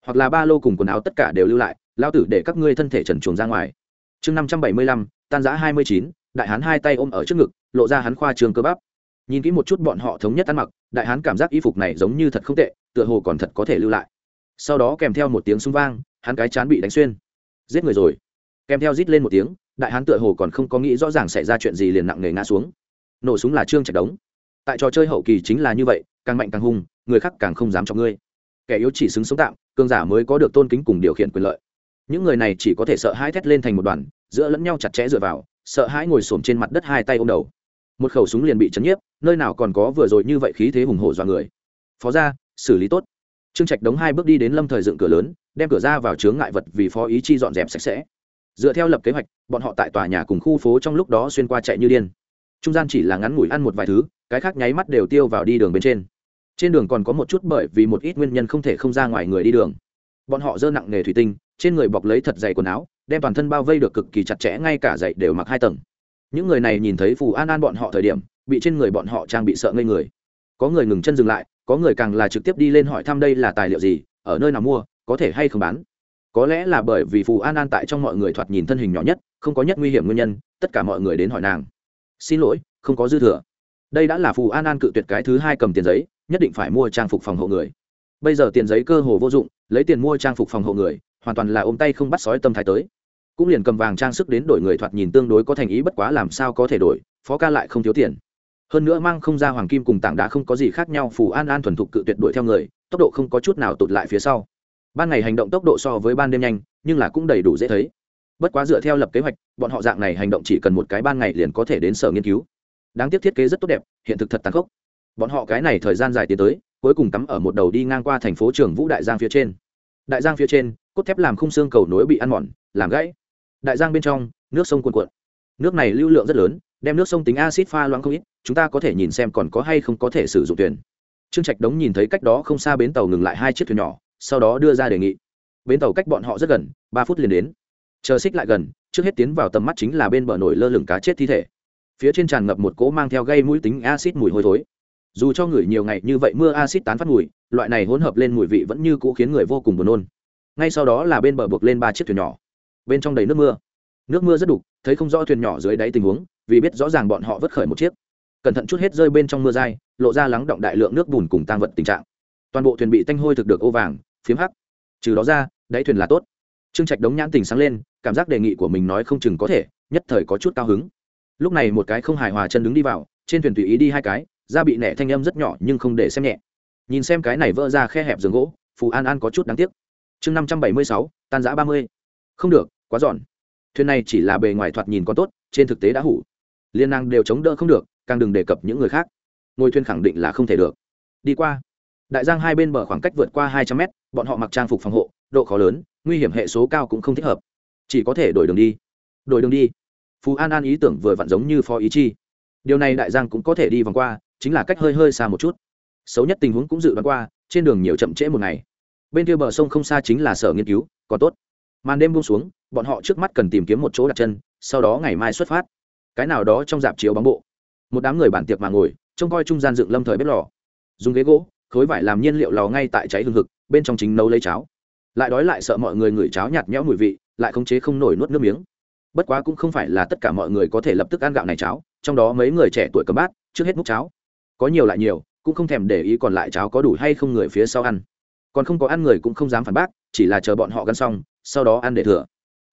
Hoặc là ba lô cùng quần áo tất cả đều lưu lại, lao tử để các ngươi thân thể trần chuồng ra ngoài. Chương năm trăm bảy mươi lăm, tan giã hai mươi chín, đại hán hai tay ôm ở trước ngực, lộ ra hắn khoa trường cơ bắp nhìn kỹ một chút bọn họ thống nhất ăn mặc, đại hán cảm giác y phục này giống như thật không tệ, tựa hồ còn thật có thể lưu lại. Sau đó kèm theo một tiếng súng vang, hắn cái chán bị đánh xuyên. Giết người rồi. Kèm theo rít lên một tiếng, đại hán tựa hồ còn không có nghĩ rõ ràng xảy ra chuyện gì liền nặng nề ngã xuống. Nổ súng là trương trạch đống. Tại trò chơi hậu kỳ chính là như vậy, càng mạnh càng hung, người khác càng không dám cho ngươi. Kẻ yếu chỉ xứng sống tạm, cường giả mới có được tôn kính cùng điều khiển quyền lợi. Những người này chỉ có thể sợ hãi thét lên thành một đoàn, giữa lẫn nhau chặt chẽ dựa vào, sợ hãi ngồi xổm trên mặt đất hai tay ôm đầu một khẩu súng liền bị chấn nhiếp, nơi nào còn có vừa rồi như vậy khí thế hùng hổ dọa người. Phó ra xử lý tốt. Trương trạch đống hai bước đi đến lâm thời dựng cửa lớn, đem cửa ra vào chướng ngại vật vì phó ý chi dọn dẹp sạch sẽ. Dựa theo lập kế hoạch, bọn họ tại tòa nhà cùng khu phố trong lúc đó xuyên qua chạy như điên. Trung gian chỉ là ngắn ngủi ăn một vài thứ, cái khác nháy mắt đều tiêu vào đi đường bên trên. Trên đường còn có một chút bởi vì một ít nguyên nhân không thể không ra ngoài người đi đường. Bọn họ dơ nặng nghề thủy tinh, trên người bọc lấy thật dày quần áo, đem toàn thân bao vây được cực kỳ chặt chẽ, ngay cả dậy đều mặc hai tầng những người này nhìn thấy phù an an bọn họ thời điểm, bị trên người bọn họ trang bị sợ ngây người. Có người ngừng chân dừng lại, có người càng là trực tiếp đi lên hỏi thăm đây là tài liệu gì, ở nơi nào mua, có thể hay không bán. Có lẽ là bởi vì phù an an tại trong mọi người thoạt nhìn thân hình nhỏ nhất, không có nhất nguy hiểm nguyên nhân, tất cả mọi người đến hỏi nàng. Xin lỗi, không có dư thừa. Đây đã là phù an an cự tuyệt cái thứ hai cầm tiền giấy, nhất định phải mua trang phục phòng hộ người. Bây giờ tiền giấy cơ hồ vô dụng, lấy tiền mua trang phục phòng hộ người, hoàn toàn là ôm tay không bắt sói tâm thái tới cũng liền cầm vàng trang sức đến đổi người thoạt nhìn tương đối có thành ý bất quá làm sao có thể đổi, phó ca lại không thiếu tiền. Hơn nữa mang không ra hoàng kim cùng tảng đá không có gì khác nhau, phù an an thuần thục cự tuyệt đuổi theo người, tốc độ không có chút nào tụt lại phía sau. Ban ngày hành động tốc độ so với ban đêm nhanh, nhưng là cũng đầy đủ dễ thấy. Bất quá dựa theo lập kế hoạch, bọn họ dạng này hành động chỉ cần một cái ban ngày liền có thể đến sở nghiên cứu. Đáng tiếc thiết kế rất tốt đẹp, hiện thực thật tàn khốc. Bọn họ cái này thời gian dài tiến tới, cuối cùng cắm ở một đầu đi ngang qua thành phố trường vũ đại giang phía trên. Đại giang phía trên, cốt thép làm khung xương cầu nối bị ăn mòn, làm gãy đại giang bên trong, nước sông cuồn cuộn. Nước này lưu lượng rất lớn, đem nước sông tính acid pha loãng không ít, chúng ta có thể nhìn xem còn có hay không có thể sử dụng thuyền. Trương trạch đống nhìn thấy cách đó không xa bến tàu ngừng lại hai chiếc thuyền nhỏ, sau đó đưa ra đề nghị. Bến tàu cách bọn họ rất gần, ba phút liền đến. Chờ xích lại gần, trước hết tiến vào tầm mắt chính là bên bờ nổi lơ lửng cá chết thi thể. Phía trên tràn ngập một cỗ mang theo gây mũi tính acid mùi hôi thối. Dù cho người nhiều ngày như vậy mưa acid tán phát mùi, loại này hỗn hợp lên mùi vị vẫn như cũ khiến người vô cùng buồn nôn. Ngay sau đó là bên bờ buộc lên ba chiếc thuyền nhỏ bên trong đầy nước mưa. Nước mưa rất đục, thấy không rõ thuyền nhỏ dưới đáy tình huống, vì biết rõ ràng bọn họ vất khởi một chiếc. Cẩn thận chút hết rơi bên trong mưa dai, lộ ra lắng động đại lượng nước bùn cùng tăng vật tình trạng. Toàn bộ thuyền bị tanh hôi thực được ô vàng, phiếm hắc. Trừ đó ra, đáy thuyền là tốt. Trương trạch đống nhãn tình sáng lên, cảm giác đề nghị của mình nói không chừng có thể, nhất thời có chút cao hứng. Lúc này một cái không hài hòa chân đứng đi vào, trên thuyền tùy ý đi hai cái, da bị nẻ thanh âm rất nhỏ nhưng không để xem nhẹ. Nhìn xem cái này vỡ ra khe hẹp giường gỗ, phù an an có chút đáng tiếc. Chương năm trăm bảy mươi sáu, tan giã ba mươi không được, quá giòn. Thuyền này chỉ là bề ngoài thoạt nhìn có tốt, trên thực tế đã hủ. Liên năng đều chống đỡ không được, càng đừng đề cập những người khác. Ngôi thuyền khẳng định là không thể được. Đi qua. Đại giang hai bên bờ khoảng cách vượt qua hai trăm mét, bọn họ mặc trang phục phòng hộ, độ khó lớn, nguy hiểm hệ số cao cũng không thích hợp. Chỉ có thể đổi đường đi. Đổi đường đi. Phú an an ý tưởng vừa vặn giống như phó ý chi. Điều này đại giang cũng có thể đi vòng qua, chính là cách hơi hơi xa một chút. Xấu nhất tình huống cũng dự đoán qua, trên đường nhiều chậm trễ một ngày. Bên kia bờ sông không xa chính là sở nghiên cứu, còn tốt màn đêm buông xuống, bọn họ trước mắt cần tìm kiếm một chỗ đặt chân, sau đó ngày mai xuất phát. Cái nào đó trong dạp chiếu bóng bộ. Một đám người bản tiệc mà ngồi, trông coi trung gian dựng lâm thời bếp lò. Dùng ghế gỗ, khối vải làm nhiên liệu lò ngay tại cháy hương hực. bên trong chính nấu lấy cháo. Lại đói lại sợ mọi người ngửi cháo nhạt nhẽo mùi vị, lại khống chế không nổi nuốt nước miếng. Bất quá cũng không phải là tất cả mọi người có thể lập tức ăn gạo này cháo, trong đó mấy người trẻ tuổi cầm bát, trước hết múc cháo. Có nhiều lại nhiều, cũng không thèm để ý còn lại cháo có đủ hay không người phía sau ăn. Còn không có ăn người cũng không dám phản bác chỉ là chờ bọn họ gắn xong, sau đó ăn để thừa.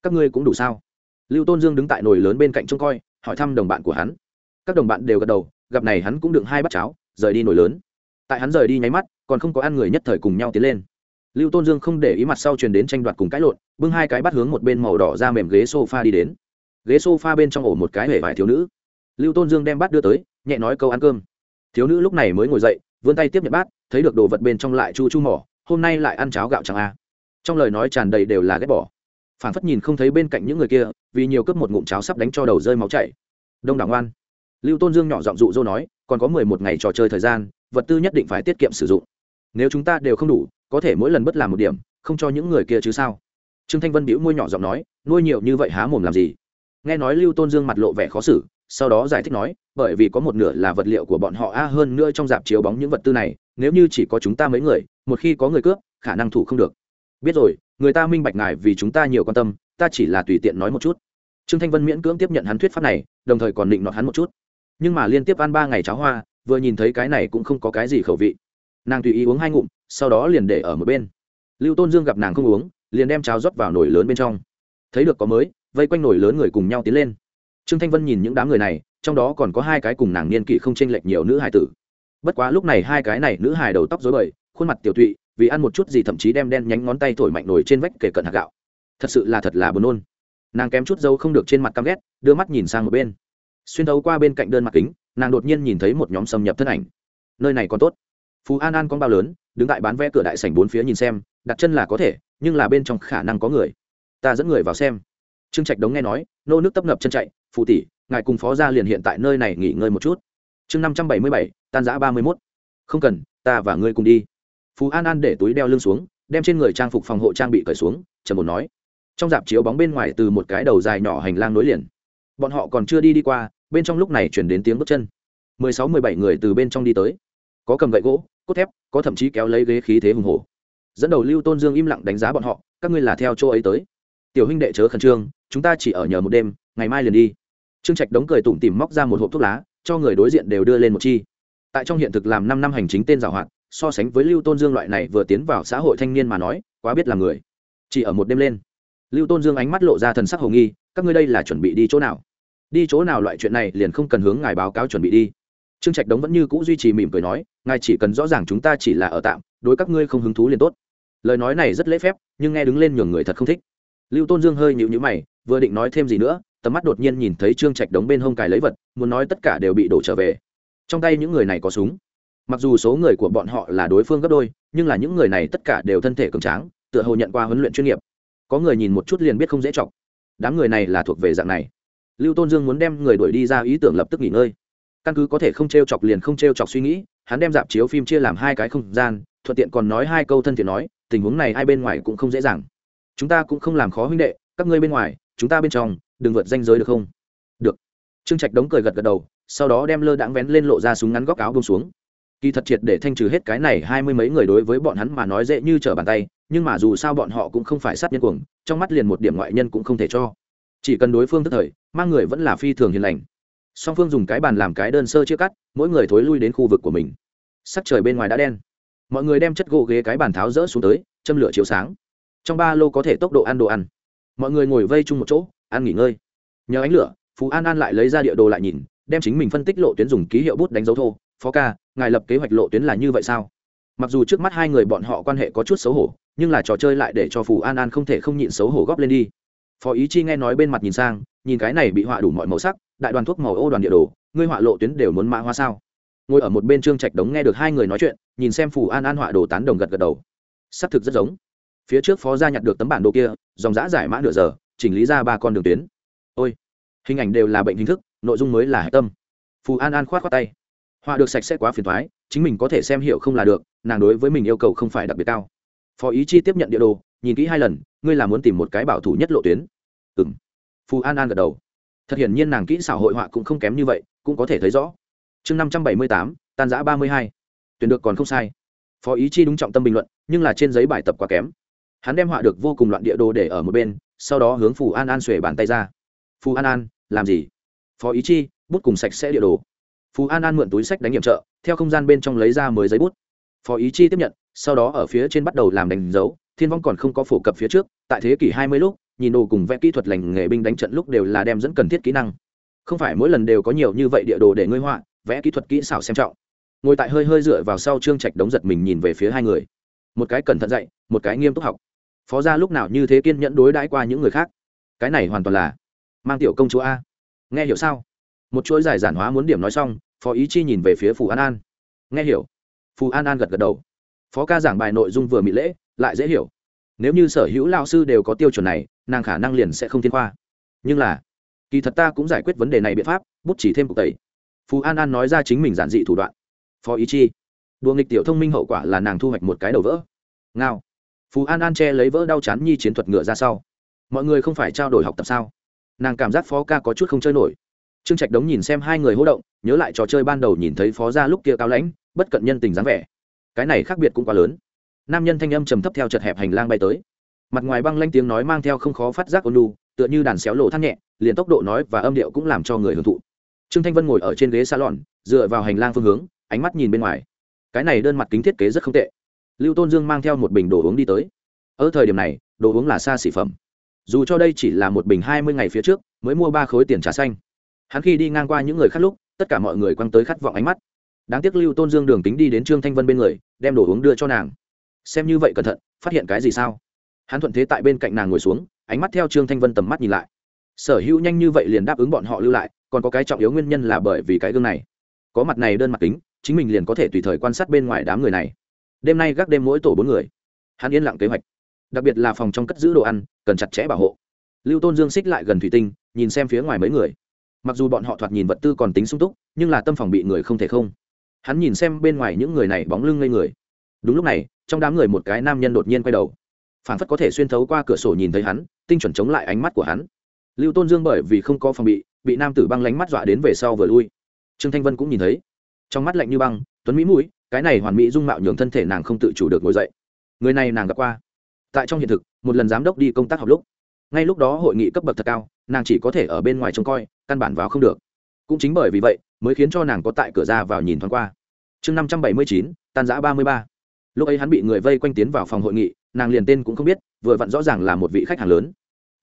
Các ngươi cũng đủ sao? Lưu tôn dương đứng tại nồi lớn bên cạnh trông coi, hỏi thăm đồng bạn của hắn. Các đồng bạn đều gật đầu, gặp này hắn cũng đựng hai bát cháo, rời đi nồi lớn. Tại hắn rời đi nháy mắt, còn không có ăn người nhất thời cùng nhau tiến lên. Lưu tôn dương không để ý mặt sau truyền đến tranh đoạt cùng cãi lộn, bưng hai cái bắt hướng một bên màu đỏ ra mềm ghế s o f a đi đến. Ghế s o f a bên trong ổ một cái hể vải thiếu nữ. Lưu tôn dương đem bát đưa tới, nhẹ nói câu ăn cơm. Thiếu nữ lúc này mới ngồi dậy, vươn tay tiếp nhận bát, thấy được đồ vật bên trong lại chu chu mỏ, hôm nay lại ăn cháo gạo chẳng a trong lời nói tràn đầy đều là ghét bỏ. Phản phất nhìn không thấy bên cạnh những người kia, vì nhiều cướp một ngụm cháo sắp đánh cho đầu rơi máu chảy. Đông đảo ngoan. Lưu tôn dương nhỏ giọng dụ dỗ nói, còn có mười một ngày trò chơi thời gian, vật tư nhất định phải tiết kiệm sử dụng. Nếu chúng ta đều không đủ, có thể mỗi lần bất làm một điểm, không cho những người kia chứ sao? Trương thanh vân bĩu môi nhỏ giọng nói, nuôi nhiều như vậy há mồm làm gì? Nghe nói lưu tôn dương mặt lộ vẻ khó xử, sau đó giải thích nói, bởi vì có một nửa là vật liệu của bọn họ a, hơn nữa trong dạp chiếu bóng những vật tư này, nếu như chỉ có chúng ta mấy người, một khi có người cướp, khả năng thủ không được biết rồi, người ta minh bạch ngài vì chúng ta nhiều quan tâm, ta chỉ là tùy tiện nói một chút. Trương thanh vân miễn cưỡng tiếp nhận hắn thuyết pháp này, đồng thời còn định nọt hắn một chút. Nhưng mà liên tiếp ăn ba ngày cháo hoa, vừa nhìn thấy cái này cũng không có cái gì khẩu vị. Nàng tùy ý uống hai ngụm, sau đó liền để ở một bên. Lưu tôn dương gặp nàng không uống, liền đem cháo rót vào nồi lớn bên trong. Thấy được có mới, vây quanh nồi lớn người cùng nhau tiến lên. Trương thanh vân nhìn những đám người này, trong đó còn có hai cái cùng nàng niên kỵ không chênh lệch nhiều nữ hài tử. Bất quá lúc này hai cái này nữ hài đầu tóc dối bời, khuôn mặt tiểu tụy vì ăn một chút gì thậm chí đem đen nhánh ngón tay thổi mạnh nổi trên vách kể cận hạt gạo. Thật sự là thật là buồn nôn. Nàng kém chút dâu không được trên mặt căm ghét, đưa mắt nhìn sang một bên. Xuyên thấu qua bên cạnh đơn mặt kính, nàng đột nhiên nhìn thấy một nhóm xâm nhập thân ảnh. Nơi này còn tốt. Phú an an con bao lớn, đứng tại bán vé cửa đại sảnh bốn phía nhìn xem, đặt chân là có thể, nhưng là bên trong khả năng có người. Ta dẫn người vào xem. Trương trạch đống nghe nói, nô nước tấp nập chân chạy phụ tỷ, ngài cùng phó gia liền hiện tại nơi này nghỉ ngơi một chút. Chương năm trăm bảy mươi bảy, tan giã ba mươi mốt. Không cần, ta và ngươi cùng đi phú an an để túi đeo lưng xuống, đem trên người trang phục phòng hộ trang bị cởi xuống trần một nói. Trong dạp chiếu bóng bên ngoài từ một cái đầu dài nhỏ hành lang nối liền. Bọn họ còn chưa đi đi qua, bên trong lúc này chuyển đến tiếng bước chân. Mười sáu, mười bảy người từ bên trong đi tới. Có cầm gậy gỗ, cốt thép, có thậm chí kéo lấy ghế khí thế hùng hồ dẫn đầu lưu tôn dương im lặng đánh giá bọn họ, các ngươi là theo chỗ ấy tới. Tiểu huynh đệ chớ khẩn trương, chúng ta chỉ ở nhờ một đêm, ngày mai liền đi. Trương trạch đóng cười tủm tìm móc ra một hộp thuốc lá, cho người đối diện đều đưa lên một chi. Tại trong hiện thực làm năm năm hành chính tên giảo hoạt so sánh với lưu tôn dương loại này vừa tiến vào xã hội thanh niên mà nói, quá biết là người. Chỉ ở một đêm lên, lưu tôn dương ánh mắt lộ ra thần sắc hồ nghi, các ngươi đây là chuẩn bị đi chỗ nào? Đi chỗ nào loại chuyện này liền không cần hướng ngài báo cáo chuẩn bị đi. Trương trạch đống vẫn như c ũ duy trì mỉm cười nói, ngài chỉ cần rõ ràng chúng ta chỉ là ở tạm, đối các ngươi không hứng thú liền tốt. Lời nói này rất lễ phép, nhưng nghe đứng lên nhường người thật không thích. Lưu tôn dương hơi nhịu nhữ mày, vừa định nói thêm gì nữa, tầm mắt đột nhiên nhìn thấy trương trạch đống bên hông cài lấy vật, muốn nói tất cả đều bị đổ trở về. Trong tay những người này có súng mặc dù số người của bọn họ là đối phương gấp đôi, nhưng là những người này tất cả đều thân thể cường tráng, tựa hồ nhận qua huấn luyện chuyên nghiệp. Có người nhìn một chút liền biết không dễ chọc. Đám người này là thuộc về dạng này. Lưu tôn dương muốn đem người đuổi đi ra ý tưởng lập tức nghỉ ngơi. Căn cứ có thể không t r e o chọc liền không t r e o chọc suy nghĩ, hắn đem dạp chiếu phim chia làm hai cái không gian, thuận tiện còn nói hai câu thân thiện nói, tình huống này hai bên ngoài cũng không dễ dàng. Chúng ta cũng không làm khó huynh đệ, các ngươi bên ngoài, chúng ta bên trong, đừng vượt danh giới được không? Được. Trương trạch đống cười gật gật đầu, sau đó đem lơ đãng vén lên lộ ra súng ngắn góc áo bông xuống kỳ thật triệt để thanh trừ hết cái này hai mươi mấy người đối với bọn hắn mà nói dễ như trở bàn tay, nhưng mà dù sao bọn họ cũng không phải sát nhân cuồng, trong mắt liền một điểm ngoại nhân cũng không thể cho. Chỉ cần đối phương tức thời, mang người vẫn là phi thường hiền lành. Song phương dùng cái bàn làm cái đơn sơ chia cắt, mỗi người thối lui đến khu vực của mình. Sắc trời bên ngoài đã đen. Mọi người đem chất gỗ ghế cái bàn tháo rỡ xuống tới, châm lửa chiếu sáng. Trong ba lô có thể tốc độ ăn đồ ăn. Mọi người ngồi vây chung một chỗ, ăn nghỉ ngơi. Nhờ ánh lửa, phú an an lại lấy ra địa đồ lại nhìn, đem chính mình phân tích lộ tuyến dùng ký hiệu bút đánh dấu thô phó ca, ngài lập kế hoạch lộ tuyến là như vậy sao? Mặc dù trước mắt hai người bọn họ quan hệ có chút xấu hổ, nhưng là trò chơi lại để cho phù an an không thể không nhịn xấu hổ góp lên đi. Phó ý chi nghe nói bên mặt nhìn sang, nhìn cái này bị họa đủ mọi màu sắc, đại đoàn thuốc màu ô đoàn địa đồ, ngươi họa lộ tuyến đều muốn mã hoa sao? Ngồi ở một bên trương trạch đống nghe được hai người nói chuyện, nhìn xem phù an an họa đồ tán đồng gật gật đầu. Xác thực rất giống. Phía trước phó gia nhặt được tấm bản đồ kia, dòng giã giải mã nửa giờ, chỉnh lý ra ba con đường tuyến. Ôi, hình ảnh đều là bệnh hình thức, nội dung mới là hạch tâm. Phù an an khoát khoát tay họa được sạch sẽ quá phiền thoái, chính mình có thể xem hiểu không là được, nàng đối với mình yêu cầu không phải đặc biệt cao. Phó ý chi tiếp nhận địa đồ, nhìn kỹ hai lần, ngươi là muốn tìm một cái bảo thủ nhất lộ tuyến. Ừ m phù an an gật đầu. Thật hiển nhiên nàng kỹ xảo hội họa cũng không kém như vậy, cũng có thể thấy rõ. Chương năm trăm bảy mươi tám, tan giã ba mươi hai. Tuyển được còn không sai. Phó ý chi đúng trọng tâm bình luận, nhưng là trên giấy bài tập quá kém. Hắn đem họa được vô cùng loạn địa đồ để ở một bên, sau đó hướng phù an an xuể bàn tay ra. Phù an an, làm gì? Phó ý chi, bút cùng sạch sẽ địa đồ. Phú an an mượn túi sách đánh nhiệm trợ, theo không gian bên trong lấy ra mới giấy bút. Phó ý chi tiếp nhận, sau đó ở phía trên bắt đầu làm đánh dấu, thiên vong còn không có phổ cập phía trước, tại thế kỷ hai mươi lúc, nhìn đồ cùng vẽ kỹ thuật lành nghề binh đánh trận lúc đều là đem dẫn cần thiết kỹ năng. Không phải mỗi lần đều có nhiều như vậy địa đồ để ngươi họa, vẽ kỹ thuật kỹ xảo xem trọng. Ngồi tại hơi hơi dựa vào sau trương trạch đống giật mình nhìn về phía hai người. Một cái cẩn thận dạy, một cái nghiêm túc học. Phó gia lúc nào như thế kiên nhẫn đối đãi qua những người khác? Cái này hoàn toàn là mang tiểu công chúa a. Nghe hiểu sao? Một chuỗi giải giản hóa muốn điểm nói xong, phó ý chi nhìn về phía phù an an. Nghe hiểu. Phù an an gật gật đầu. Phó ca giảng bài nội dung vừa mỹ lễ, lại dễ hiểu. Nếu như sở hữu lao sư đều có tiêu chuẩn này, nàng khả năng liền sẽ không thiên khoa. Nhưng là, kỳ thật ta cũng giải quyết vấn đề này biện pháp, bút chỉ thêm cục tẩy. Phù an an nói ra chính mình giản dị thủ đoạn. Phó ý chi, đùa nghịch tiểu thông minh hậu quả là nàng thu hoạch một cái đầu vỡ. Ngao. Phù an an che lấy vỡ đau chán nhi chiến thuật ngựa ra sau. Mọi người không phải trao đổi học tập sao? Nàng cảm giác phó ca có chút không chơi nổi trương trạch đống nhìn xem hai người hỗ động, nhớ lại trò chơi ban đầu nhìn thấy phó Gia lúc kia cao lãnh, bất cận nhân tình dáng vẻ. Cái này khác biệt cũng quá lớn. Nam nhân thanh âm trầm thấp theo chật hẹp hành lang bay tới. Mặt ngoài băng lanh tiếng nói mang theo không khó phát giác ôn lu tựa như đàn xéo lộ thắt nhẹ, liền tốc độ nói và âm điệu cũng làm cho người hưởng thụ. Trương thanh vân ngồi ở trên ghế salon, dựa vào hành lang phương hướng, ánh mắt nhìn bên ngoài. Cái này đơn mặt kính thiết kế rất không tệ. Lưu tôn dương mang theo một bình đồ uống đi tới. Ở thời điểm này, đồ uống là xa xỉ phẩm. Dù cho đây chỉ là một bình hai mươi ngày phía trước, mới mua ba khối tiền trà xanh hắn khi đi ngang qua những người khác lúc, tất cả mọi người quăng tới khát vọng ánh mắt. Đáng tiếc lưu tôn dương đường tính đi đến trương thanh vân bên người, đem đồ uống đưa cho nàng. Xem như vậy cẩn thận, phát hiện cái gì sao? Hắn thuận thế tại bên cạnh nàng ngồi xuống, ánh mắt theo trương thanh vân tầm mắt nhìn lại. Sở hữu nhanh như vậy liền đáp ứng bọn họ lưu lại, còn có cái trọng yếu nguyên nhân là bởi vì cái gương này. Có mặt này đơn mặt kính, chính mình liền có thể tùy thời quan sát bên ngoài đám người này. Đêm nay gác đêm mỗi tổ bốn người. Hắn yên lặng kế hoạch. Đặc biệt là phòng trong cất giữ đồ ăn, cần chặt chẽ bảo hộ. Lưu tôn dương xích lại gần thủy tinh, nhìn xem phía ngoài mấy người mặc dù bọn họ thoạt nhìn vật tư còn tính sung túc, nhưng là tâm phòng bị người không thể không. Hắn nhìn xem bên ngoài những người này bóng lưng ngây người. Đúng lúc này, trong đám người một cái nam nhân đột nhiên quay đầu. Phản phất có thể xuyên thấu qua cửa sổ nhìn thấy hắn, tinh chuẩn chống lại ánh mắt của hắn. Lưu tôn dương bởi vì không có phòng bị bị nam tử băng lánh mắt dọa đến về sau vừa lui. Trương thanh vân cũng nhìn thấy. Trong mắt lạnh như băng, tuấn mỹ mũi, cái này hoàn mỹ dung mạo nhường thân thể nàng không tự chủ được ngồi dậy. Người này nàng gặp qua. Tại trong hiện thực, một lần giám đốc đi công tác học lúc ngay lúc đó hội nghị cấp bậc thật cao, nàng chỉ có thể ở bên ngoài trông coi, căn bản vào không được. Cũng chính bởi vì vậy, mới khiến cho nàng có tại cửa ra vào nhìn thoáng qua. Chương năm trăm bảy mươi chín, tan giã ba mươi ba. Lúc ấy hắn bị người vây quanh tiến vào phòng hội nghị, nàng liền tên cũng không biết, vừa vặn rõ ràng là một vị khách hàng lớn.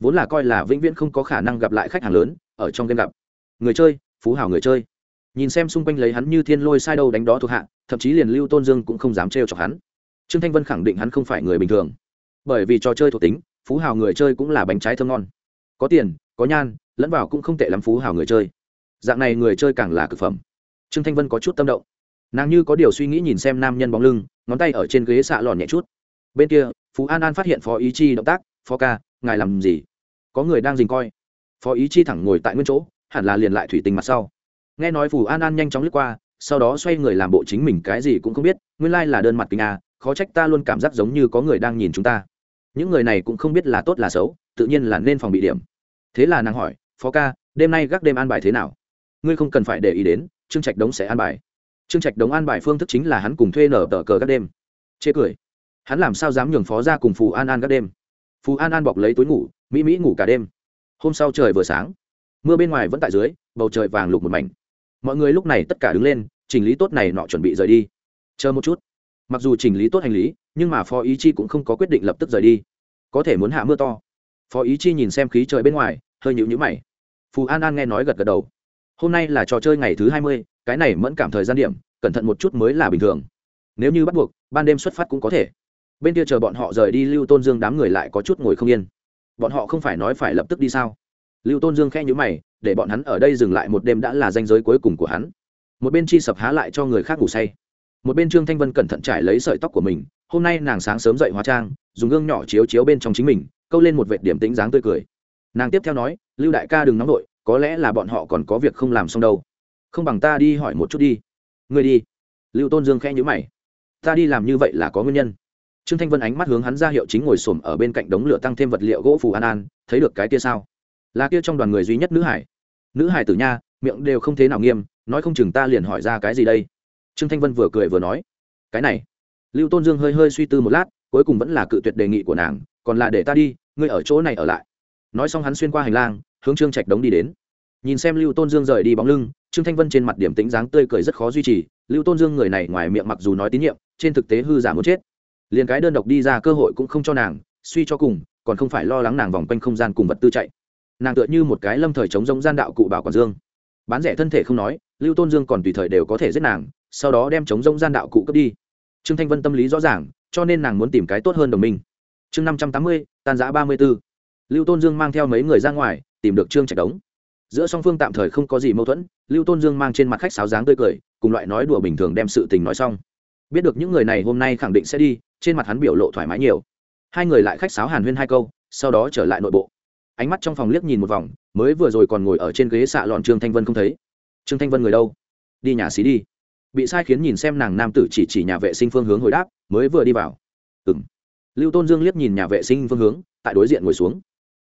Vốn là coi là vĩnh viễn không có khả năng gặp lại khách hàng lớn, ở trong game gặp. Người chơi, phú hào người chơi. Nhìn xem xung quanh lấy hắn như thiên lôi sai đâu đánh đó thuộc hạ, thậm chí liền lưu tôn dương cũng không dám trêu chọc hắn. Trương thanh vân khẳng định hắn không phải người bình thường. Bởi vì trò chơi thuộc tính phú hào người chơi cũng là bánh trái thơm ngon. Có tiền, có nhan, lẫn vào cũng không tệ lắm phú hào người chơi. Dạng này người chơi càng là cực phẩm. Trương thanh vân có chút tâm động. Nàng như có điều suy nghĩ nhìn xem nam nhân bóng lưng, ngón tay ở trên ghế xạ lòn nhẹ chút. Bên kia, phú an an phát hiện phó ý chi động tác, phó ca, ngài làm gì? Có người đang dình coi. Phó ý chi thẳng ngồi tại nguyên chỗ, hẳn là liền lại thủy tình mặt sau. Nghe nói phù an an nhanh chóng lướt qua, sau đó xoay người làm bộ chính mình cái gì cũng không biết, nguyên lai là đơn mặt kính à? khó trách ta luôn cảm giác giống như có người đang nhìn chúng ta những người này cũng không biết là tốt là xấu, tự nhiên là nên phòng bị điểm. Thế là nàng hỏi, phó ca, đêm nay gác đêm an bài thế nào? Ngươi không cần phải để ý đến, trương trạch đống sẽ an bài. Trương trạch đống an bài phương thức chính là hắn cùng thuê nở tờ cờ các đêm. Chê cười. Hắn làm sao dám nhường phó ra cùng phù an an các đêm? Phù an an bọc lấy túi ngủ, mỹ mỹ ngủ cả đêm. Hôm sau trời vừa sáng, mưa bên ngoài vẫn tại dưới, bầu trời vàng lục một mảnh. Mọi người lúc này tất cả đứng lên, chỉnh lý tốt này nọ chuẩn bị rời đi. Chờ một chút mặc dù chỉnh lý tốt hành lý, nhưng mà phó ý chi cũng không có quyết định lập tức rời đi. Có thể muốn hạ mưa to. Phó ý chi nhìn xem khí trời bên ngoài, hơi nhịu nhữ mày. Phù an an nghe nói gật gật đầu. Hôm nay là trò chơi ngày thứ hai mươi, cái này mẫn cảm thời gian điểm, cẩn thận một chút mới là bình thường. Nếu như bắt buộc, ban đêm xuất phát cũng có thể. Bên kia chờ bọn họ rời đi, lưu tôn dương đám người lại có chút ngồi không yên. Bọn họ không phải nói phải lập tức đi sao? Lưu tôn dương khe nhữ mày, để bọn hắn ở đây dừng lại một đêm đã là danh giới cuối cùng của hắn. Một bên chi sập há lại cho người khác ngủ say một bên trương thanh vân cẩn thận trải lấy sợi tóc của mình, hôm nay nàng sáng sớm dậy hóa trang, dùng gương nhỏ chiếu chiếu bên trong chính mình, câu lên một vệt điểm tính dáng tươi cười. Nàng tiếp theo nói, lưu đại ca đừng nóng vội, có lẽ là bọn họ còn có việc không làm xong đâu. Không bằng ta đi hỏi một chút đi. Ngươi đi. Lưu tôn dương khẽ nhữ mày. Ta đi làm như vậy là có nguyên nhân. Trương thanh vân ánh mắt hướng hắn ra hiệu chính ngồi xổm ở bên cạnh đống lửa tăng thêm vật liệu gỗ phù an an, thấy được cái kia sao? Là kia trong đoàn người duy nhất nữ hải. Nữ hải tử nha, miệng đều không thế nào nghiêm, nói không chừng ta liền hỏi ra cái gì đây? Trương thanh vân vừa cười vừa nói, cái này. Lưu tôn dương hơi hơi suy tư một lát, cuối cùng vẫn là cự tuyệt đề nghị của nàng, còn là để ta đi, ngươi ở chỗ này ở lại. Nói xong hắn xuyên qua hành lang, hướng trương trạch đống đi đến. Nhìn xem lưu tôn dương rời đi bóng lưng, trương thanh vân trên mặt điểm tính dáng tươi cười rất khó duy trì. Lưu tôn dương người này ngoài miệng mặc dù nói tín nhiệm, trên thực tế hư giả muốn chết. Liền cái đơn độc đi ra cơ hội cũng không cho nàng, suy cho cùng, còn không phải lo lắng nàng vòng quanh không gian cùng vật tư chạy. Nàng tựa như một cái lâm thời chống giống gian đạo cụ bảo quản dương. Bán rẻ thân thể không nói, lưu tôn dương còn tùy thời đều có thể giết nàng sau đó đem chống rông gian đạo cụ cướp đi. Trương thanh vân tâm lý rõ ràng, cho nên nàng muốn tìm cái tốt hơn đồng minh. Chương năm trăm tám mươi tan giã ba mươi b ố lưu tôn dương mang theo mấy người ra ngoài, tìm được trương trạch đống. Giữa song phương tạm thời không có gì mâu thuẫn, lưu tôn dương mang trên mặt khách sáo dáng tươi cười, cùng loại nói đùa bình thường đem sự tình nói xong. Biết được những người này hôm nay khẳng định sẽ đi, trên mặt hắn biểu lộ thoải mái nhiều. Hai người lại khách sáo hàn huyên hai câu, sau đó trở lại nội bộ. Ánh mắt trong phòng liếc nhìn một vòng, mới vừa rồi còn ngồi ở trên ghế xạ lọn trương thanh vân không thấy. Trương thanh vân người đâu? Đi nhà xí đi bị sai khiến nhìn xem nàng nam tử chỉ chỉ nhà vệ sinh phương hướng hồi đáp, mới vừa đi vào. Ừng lưu tôn dương liếc nhìn nhà vệ sinh phương hướng, tại đối diện ngồi xuống.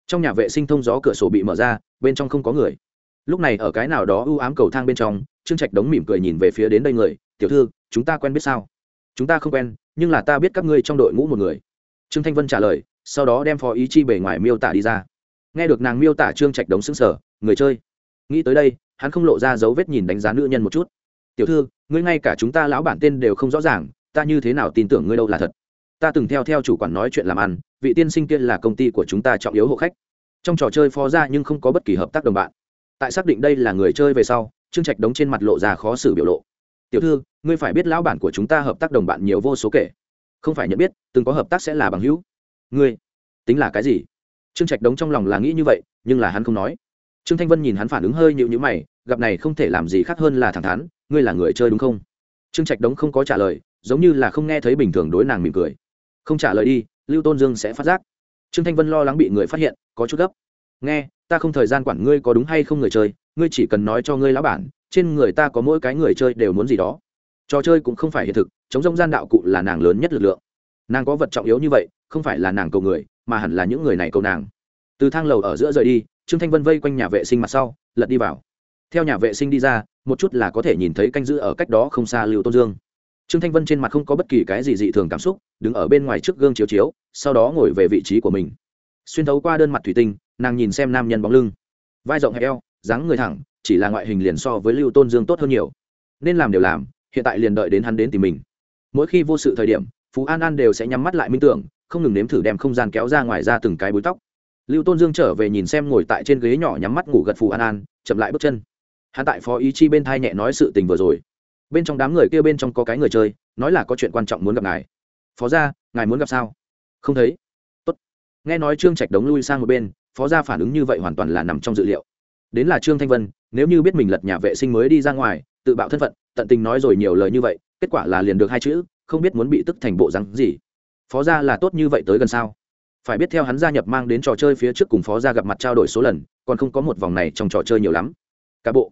Trong nhà vệ sinh thông gió cửa sổ bị mở ra, bên trong không có người. Lúc này ở cái nào đó ưu ám cầu thang bên trong, trương trạch đống mỉm cười nhìn về phía đến đây người, tiểu thư, chúng ta quen biết sao? Chúng ta không quen, nhưng là ta biết các ngươi trong đội ngũ một người. Trương thanh vân trả lời, sau đó đem phó ý chi bề ngoài miêu tả đi ra. Nghe được nàng miêu tả, trương trạch đống xứng sở người chơi. Nghĩ tới đây, hắn không lộ ra dấu vết nhìn đánh giá nữ nhân một chút tiểu thư, ngươi ngay cả chúng ta lão bản tên đều không rõ ràng, ta như thế nào tin tưởng ngươi đâu là thật? Ta từng theo theo chủ quản nói chuyện làm ăn, vị tiên sinh kia là công ty của chúng ta trọng yếu hộ khách. Trong trò chơi phó ra nhưng không có bất kỳ hợp tác đồng bạn. Tại xác định đây là người chơi về sau, trương trạch đống trên mặt lộ ra khó xử biểu lộ. Tiểu thư, ngươi phải biết lão bản của chúng ta hợp tác đồng bạn nhiều vô số kể. Không phải nhận biết, từng có hợp tác sẽ là bằng hữu. Ngươi, tính là cái gì? Trương trạch đống trong lòng là nghĩ như vậy, nhưng là hắn không nói. Trương thanh vân nhìn hắn phản ứng hơi nhịu nhữ mày, gặp này không thể làm gì khác hơn là thẳng thắn ngươi là người chơi đúng không? Trương trạch đống không có trả lời, giống như là không nghe thấy bình thường đối nàng mỉm cười. Không trả lời đi, lưu tôn dương sẽ phát giác. Trương thanh vân lo lắng bị người phát hiện, có chút gấp. Nghe, ta không thời gian quản ngươi có đúng hay không người chơi, ngươi chỉ cần nói cho ngươi lão bản, trên người ta có mỗi cái người chơi đều muốn gì đó. Trò chơi cũng không phải hiện thực, chống rông gian đạo cụ là nàng lớn nhất lực lượng. Nàng có vật trọng yếu như vậy, không phải là nàng cầu người, mà hẳn là những người này cầu nàng. Từ thang lầu ở giữa rời đi, trương thanh vân vây quanh nhà vệ sinh mặt sau, lật đi vào. Theo nhà vệ sinh đi ra một chút là có thể nhìn thấy canh giữ ở cách đó không xa lưu tôn dương. Trương thanh vân trên mặt không có bất kỳ cái gì dị thường cảm xúc, đứng ở bên ngoài trước gương chiếu chiếu, sau đó ngồi về vị trí của mình. Xuyên thấu qua đơn mặt thủy tinh, nàng nhìn xem nam nhân bóng lưng. Vai rộng hẹp eo, dáng người thẳng, chỉ là ngoại hình liền so với lưu tôn dương tốt hơn nhiều. Nên làm đều làm, hiện tại liền đợi đến hắn đến tìm mình. Mỗi khi vô sự thời điểm, phú an an đều sẽ nhắm mắt lại minh tưởng, không ngừng nếm thử đem không gian kéo ra ngoài ra từng cái búi tóc. Lưu tôn dương trở về nhìn xem ngồi tại trên ghế nhỏ nhắm mắt ngủ gật phù an an, chậm lại bước chân hắn tại phó ý chi bên thai nhẹ nói sự tình vừa rồi. Bên trong đám người kia bên trong có cái người chơi, nói là có chuyện quan trọng muốn gặp ngài. Phó gia, ngài muốn gặp sao? Không thấy. Tốt. nghe nói trương trạch đống lui sang một bên, phó gia phản ứng như vậy hoàn toàn là nằm trong dự liệu. Đến là trương thanh vân, nếu như biết mình lật nhà vệ sinh mới đi ra ngoài, tự bạo thân phận, tận tình nói rồi nhiều lời như vậy, kết quả là liền được hai chữ, không biết muốn bị tức thành bộ rắn gì. Phó gia là tốt như vậy tới gần sao? Phải biết theo hắn gia nhập mang đến trò chơi phía trước cùng phó gia gặp mặt trao đổi số lần, còn không có một vòng này trong trò chơi nhiều lắm. Cả bộ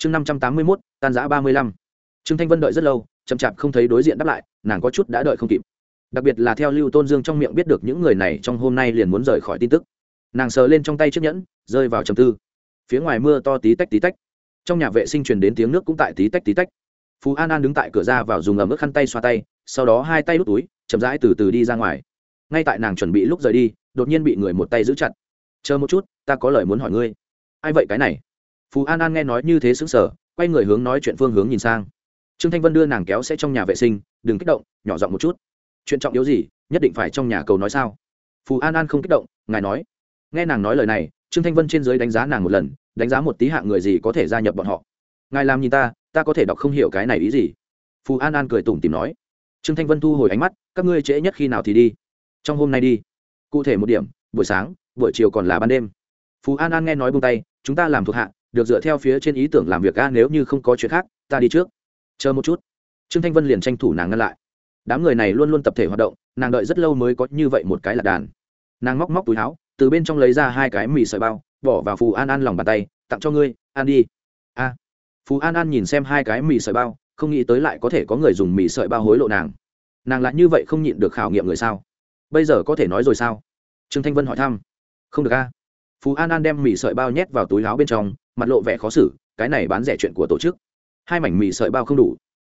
chương năm trăm tám mươi mốt, tan giã ba mươi lăm. Trương thanh vân đợi rất lâu, chậm chạp không thấy đối diện đáp lại, nàng có chút đã đợi không kịp. Đặc biệt là theo lưu tôn dương trong miệng biết được những người này trong hôm nay liền muốn rời khỏi tin tức. Nàng sờ lên trong tay chiếc nhẫn, rơi vào trầm tư. Phía ngoài mưa to tí tách tí tách. Trong nhà vệ sinh truyền đến tiếng nước cũng tại tí tách tí tách. Phú an an đứng tại cửa ra vào dùng ẩm ướt khăn tay xoa tay, sau đó hai tay đút túi, chậm rãi từ từ đi ra ngoài. Ngay tại nàng chuẩn bị lúc rời đi, đột nhiên bị người một tay giữ chặt. Chờ một chút, ta có lời muốn hỏi ngươi. Ai vậy cái này? Phú an an nghe nói như thế xứng sở, quay người hướng nói chuyện phương hướng nhìn sang. Trương thanh vân đưa nàng kéo sẽ trong nhà vệ sinh, đừng kích động, nhỏ giọng một chút. Chuyện trọng yếu gì, nhất định phải trong nhà cầu nói sao? Phù an an không kích động, ngài nói. Nghe nàng nói lời này, trương thanh vân trên giới đánh giá nàng một lần, đánh giá một tí hạng người gì có thể gia nhập bọn họ. Ngài làm nhìn ta ta có thể đọc không hiểu cái này ý gì? Phù an an cười tủm tìm nói. Trương thanh vân thu hồi ánh mắt, các ngươi trễ nhất khi nào thì đi? Trong hôm nay đi. Cụ thể một điểm, buổi sáng, buổi chiều còn là ban đêm. Phú an an nghe nói buông tay, chúng ta làm thuộc hạ được dựa theo phía trên ý tưởng làm việc a, nếu như không có chuyện khác, ta đi trước. Chờ một chút. Trương thanh vân liền tranh thủ nàng ngăn lại. Đám người này luôn luôn tập thể hoạt động, nàng đợi rất lâu mới có như vậy một cái lạc đàn. Nàng móc móc túi áo, từ bên trong lấy ra hai cái mì sợi bao, bỏ vào phù an an lòng bàn tay, tặng cho ngươi, ăn đi. A. Phù an an nhìn xem hai cái mì sợi bao, không nghĩ tới lại có thể có người dùng mì sợi bao hối lộ nàng. Nàng lại như vậy không nhịn được khảo nghiệm người sao? Bây giờ có thể nói rồi sao? Trương thanh vân hỏi thăm. Không được a. Phú an an đem mì sợi bao nhét vào túi áo bên trong mặt lộ vẻ khó xử, cái này bán rẻ chuyện của tổ chức. Hai mảnh mì sợi bao không đủ.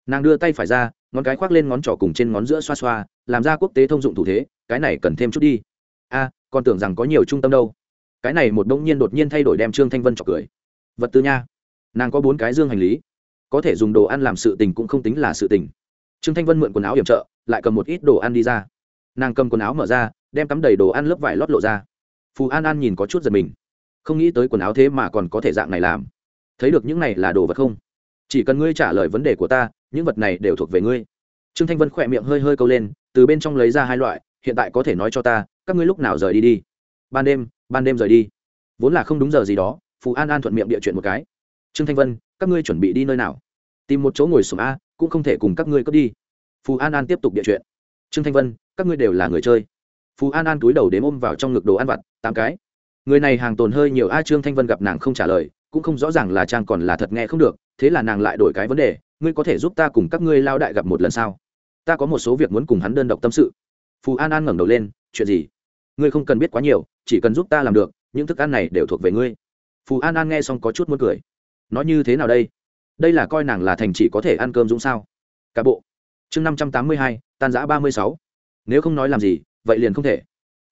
Nàng đưa tay phải ra, ngón cái khoác lên ngón trỏ cùng trên ngón giữa xoa xoa, làm ra quốc tế thông dụng thủ thế, cái này cần thêm chút đi. A, còn tưởng rằng có nhiều trung tâm đâu. Cái này một đông nhiên đột nhiên thay đổi đem trương thanh vân trọc cười. Vật tư nha. Nàng có bốn cái dương hành lý. Có thể dùng đồ ăn làm sự tình cũng không tính là sự tình. Trương thanh vân mượn quần áo hiểm trợ, lại cầm một ít đồ ăn đi ra. Nàng cầm quần áo mở ra, đem cắm đầy đồ ăn lớp vải lót lộ ra. Phù an an nhìn có chút giật mình không nghĩ tới quần áo thế mà còn có thể dạng này làm. Thấy được những này là đồ vật không? Chỉ cần ngươi trả lời vấn đề của ta, những vật này đều thuộc về ngươi. Trương thanh vân khỏe miệng hơi hơi câu lên, từ bên trong lấy ra hai loại, hiện tại có thể nói cho ta, các ngươi lúc nào rời đi đi? Ban đêm ban đêm rời đi. Vốn là không đúng giờ gì đó, phù an an thuận miệng địa chuyện một cái. Trương thanh vân, các ngươi chuẩn bị đi nơi nào? Tìm một chỗ ngồi sùng a, cũng không thể cùng các ngươi cướp đi. Phù an an tiếp tục địa chuyện. Trương thanh vân, các ngươi đều là người chơi. Phù an an túi đầu đếm ôm vào trong ngực đồ ăn vặt, tám cái người này hàng tồn hơi nhiều a trương thanh vân gặp nàng không trả lời, cũng không rõ ràng là trang còn là thật nghe không được, thế là nàng lại đổi cái vấn đề, ngươi có thể giúp ta cùng các ngươi lao đại gặp một lần sao? Ta có một số việc muốn cùng hắn đơn độc tâm sự. Phù an an ngẩng đầu lên, chuyện gì? Ngươi không cần biết quá nhiều, chỉ cần giúp ta làm được, những thức ăn này đều thuộc về ngươi. Phù an an nghe xong có chút muốn cười. Nói như thế nào đây? Đây là coi nàng là thành chỉ có thể ăn cơm dũng sao? Cả bộ. Chương năm trăm tám mươi hai, tan giã ba mươi sáu. Nếu không nói làm gì, vậy liền không thể.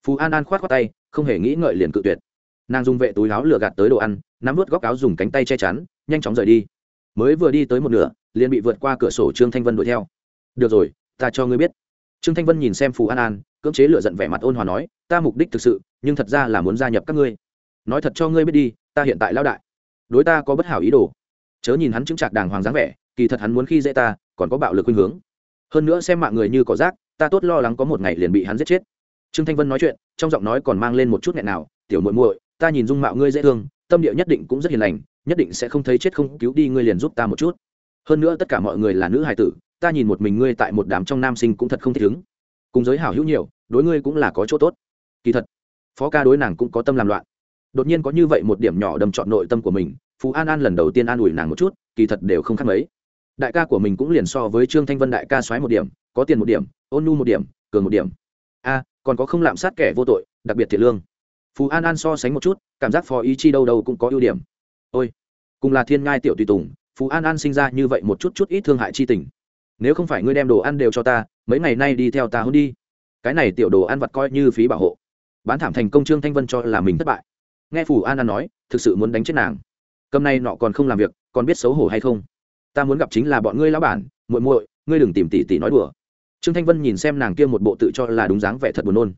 Phù an an khoát khoát tay không hề nghĩ ngợi liền cự tuyệt. Nàng dùng vệ túi áo lửa gạt tới đồ ăn, nắm vớt góc áo dùng cánh tay che chắn, nhanh chóng rời đi. Mới vừa đi tới một nửa, liền bị vượt qua cửa sổ trương thanh vân đuổi theo. Được rồi, ta cho ngươi biết. Trương thanh vân nhìn xem phù an an, cưỡng chế lựa giận vẻ mặt ôn hòa nói, ta mục đích thực sự, nhưng thật ra là muốn gia nhập các ngươi. Nói thật cho ngươi biết đi, ta hiện tại lao đại. Đối ta có bất hảo ý đồ. Chớ nhìn hắn chứng trạc đàng hoàng dáng vẻ, kỳ thật hắn muốn khi dễ ta, còn có bạo lực khuynh hướng. Hơn nữa xem mạng người như có rác, ta tốt lo lắng có một ngày liền bị hắn giết chết trương thanh vân nói chuyện, trong giọng nói còn mang lên một chút nghẹn nào, tiểu muội muội, ta nhìn dung mạo ngươi dễ thương, tâm địa nhất định cũng rất hiền lành, nhất định sẽ không thấy chết không cứu đi, ngươi liền giúp ta một chút. Hơn nữa tất cả mọi người là nữ hài tử, ta nhìn một mình ngươi tại một đám trong nam sinh cũng thật không thể ứng. Cùng giới hảo hữu nhiều, đối ngươi cũng là có chỗ tốt. Kỳ thật, phó ca đối nàng cũng có tâm làm loạn. Đột nhiên có như vậy một điểm nhỏ đâm trọn nội tâm của mình, phú an an lần đầu tiên an ủi nàng một chút, kỳ thật đều không khác mấy. Đại ca của mình cũng liền so với trương thanh vân đại ca xoáy một điểm, có tiền một điểm, ôn nhu một điểm, cường một điểm. A còn có không lạm sát kẻ vô tội, đặc biệt thiệt lương. Phú an an so sánh một chút, cảm giác phó ý chi đâu đâu cũng có ưu điểm. Ôi, cùng là thiên ngai tiểu tùy tùng phú an an sinh ra như vậy một chút chút ít thương hại chi tình. Nếu không phải ngươi đem đồ ăn đều cho ta, mấy ngày nay đi theo ta hôn đi. Cái này tiểu đồ ăn vặt coi như phí bảo hộ. Bán thảm thành công trương thanh vân cho là mình thất bại. Nghe phù an an nói, thực sự muốn đánh chết nàng. Cầm này nọ còn không làm việc, còn biết xấu hổ hay không? Ta muốn gặp chính là bọn ngươi lão bản, muội muội, ngươi đừng tìm tỷ tỷ nói đùa trương thanh vân nhìn xem nàng kia một bộ tự cho là đúng dáng vẻ thật buồn nôn.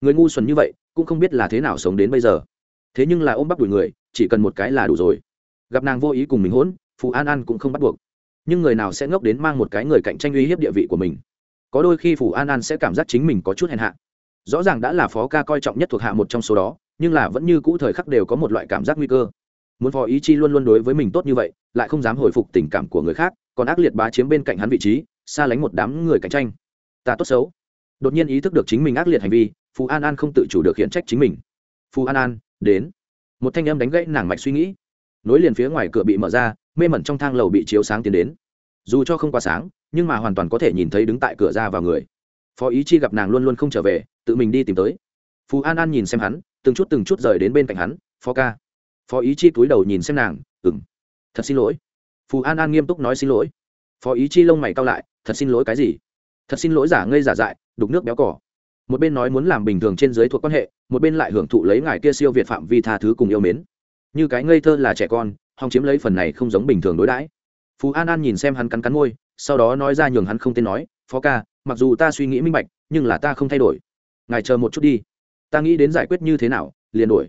Người ngu xuẩn như vậy, cũng không biết là thế nào sống đến bây giờ. Thế nhưng là ôm bắt đuổi người, chỉ cần một cái là đủ rồi. Gặp nàng vô ý cùng mình hỗn, phù an an cũng không bắt buộc. Nhưng người nào sẽ ngốc đến mang một cái người cạnh tranh uy hiếp địa vị của mình? Có đôi khi phù an an sẽ cảm giác chính mình có chút hèn hạ. Rõ ràng đã là phó ca coi trọng nhất thuộc hạ một trong số đó, nhưng là vẫn như cũ thời khắc đều có một loại cảm giác nguy cơ. Muốn phó ý chi luôn luôn đối với mình tốt như vậy, lại không dám hồi phục tình cảm của người khác, còn ác liệt bá chiếm bên cạnh hắn vị trí, xa lánh một đám người cạnh tranh ta tốt xấu. Đột nhiên ý thức được chính mình ác liệt hành vi, phù an an không tự chủ được hiện trách chính mình. Phù an an, đến. Một thanh âm đánh gãy nàng mạch suy nghĩ. Nối liền phía ngoài cửa bị mở ra, mê mẩn trong thang lầu bị chiếu sáng tiến đến. Dù cho không quá sáng, nhưng mà hoàn toàn có thể nhìn thấy đứng tại cửa ra vào người. Phó ý chi gặp nàng luôn luôn không trở về, tự mình đi tìm tới. Phù an an nhìn xem hắn, từng chút từng chút rời đến bên cạnh hắn, phó ca. Phó ý chi cúi đầu nhìn xem nàng ừng thật xin lỗi. Phù an an nghiêm túc nói xin lỗi. Phó ý chi lông mày cao lại, thật xin lỗi cái gì? Thật xin lỗi giả ngây giả dại, đục nước béo cỏ một bên nói muốn làm bình thường trên giới thuộc quan hệ, một bên lại hưởng thụ lấy ngài kia siêu việt phạm vi tha thứ cùng yêu mến. Như cái ngây thơ là trẻ con, hòng chiếm lấy phần này không giống bình thường đối đãi. Phú an an nhìn xem hắn cắn cắn môi, sau đó nói ra nhường hắn không tên nói, phó ca, mặc dù ta suy nghĩ minh bạch, nhưng là ta không thay đổi. Ngài chờ một chút đi. Ta nghĩ đến giải quyết như thế nào, liền đổi.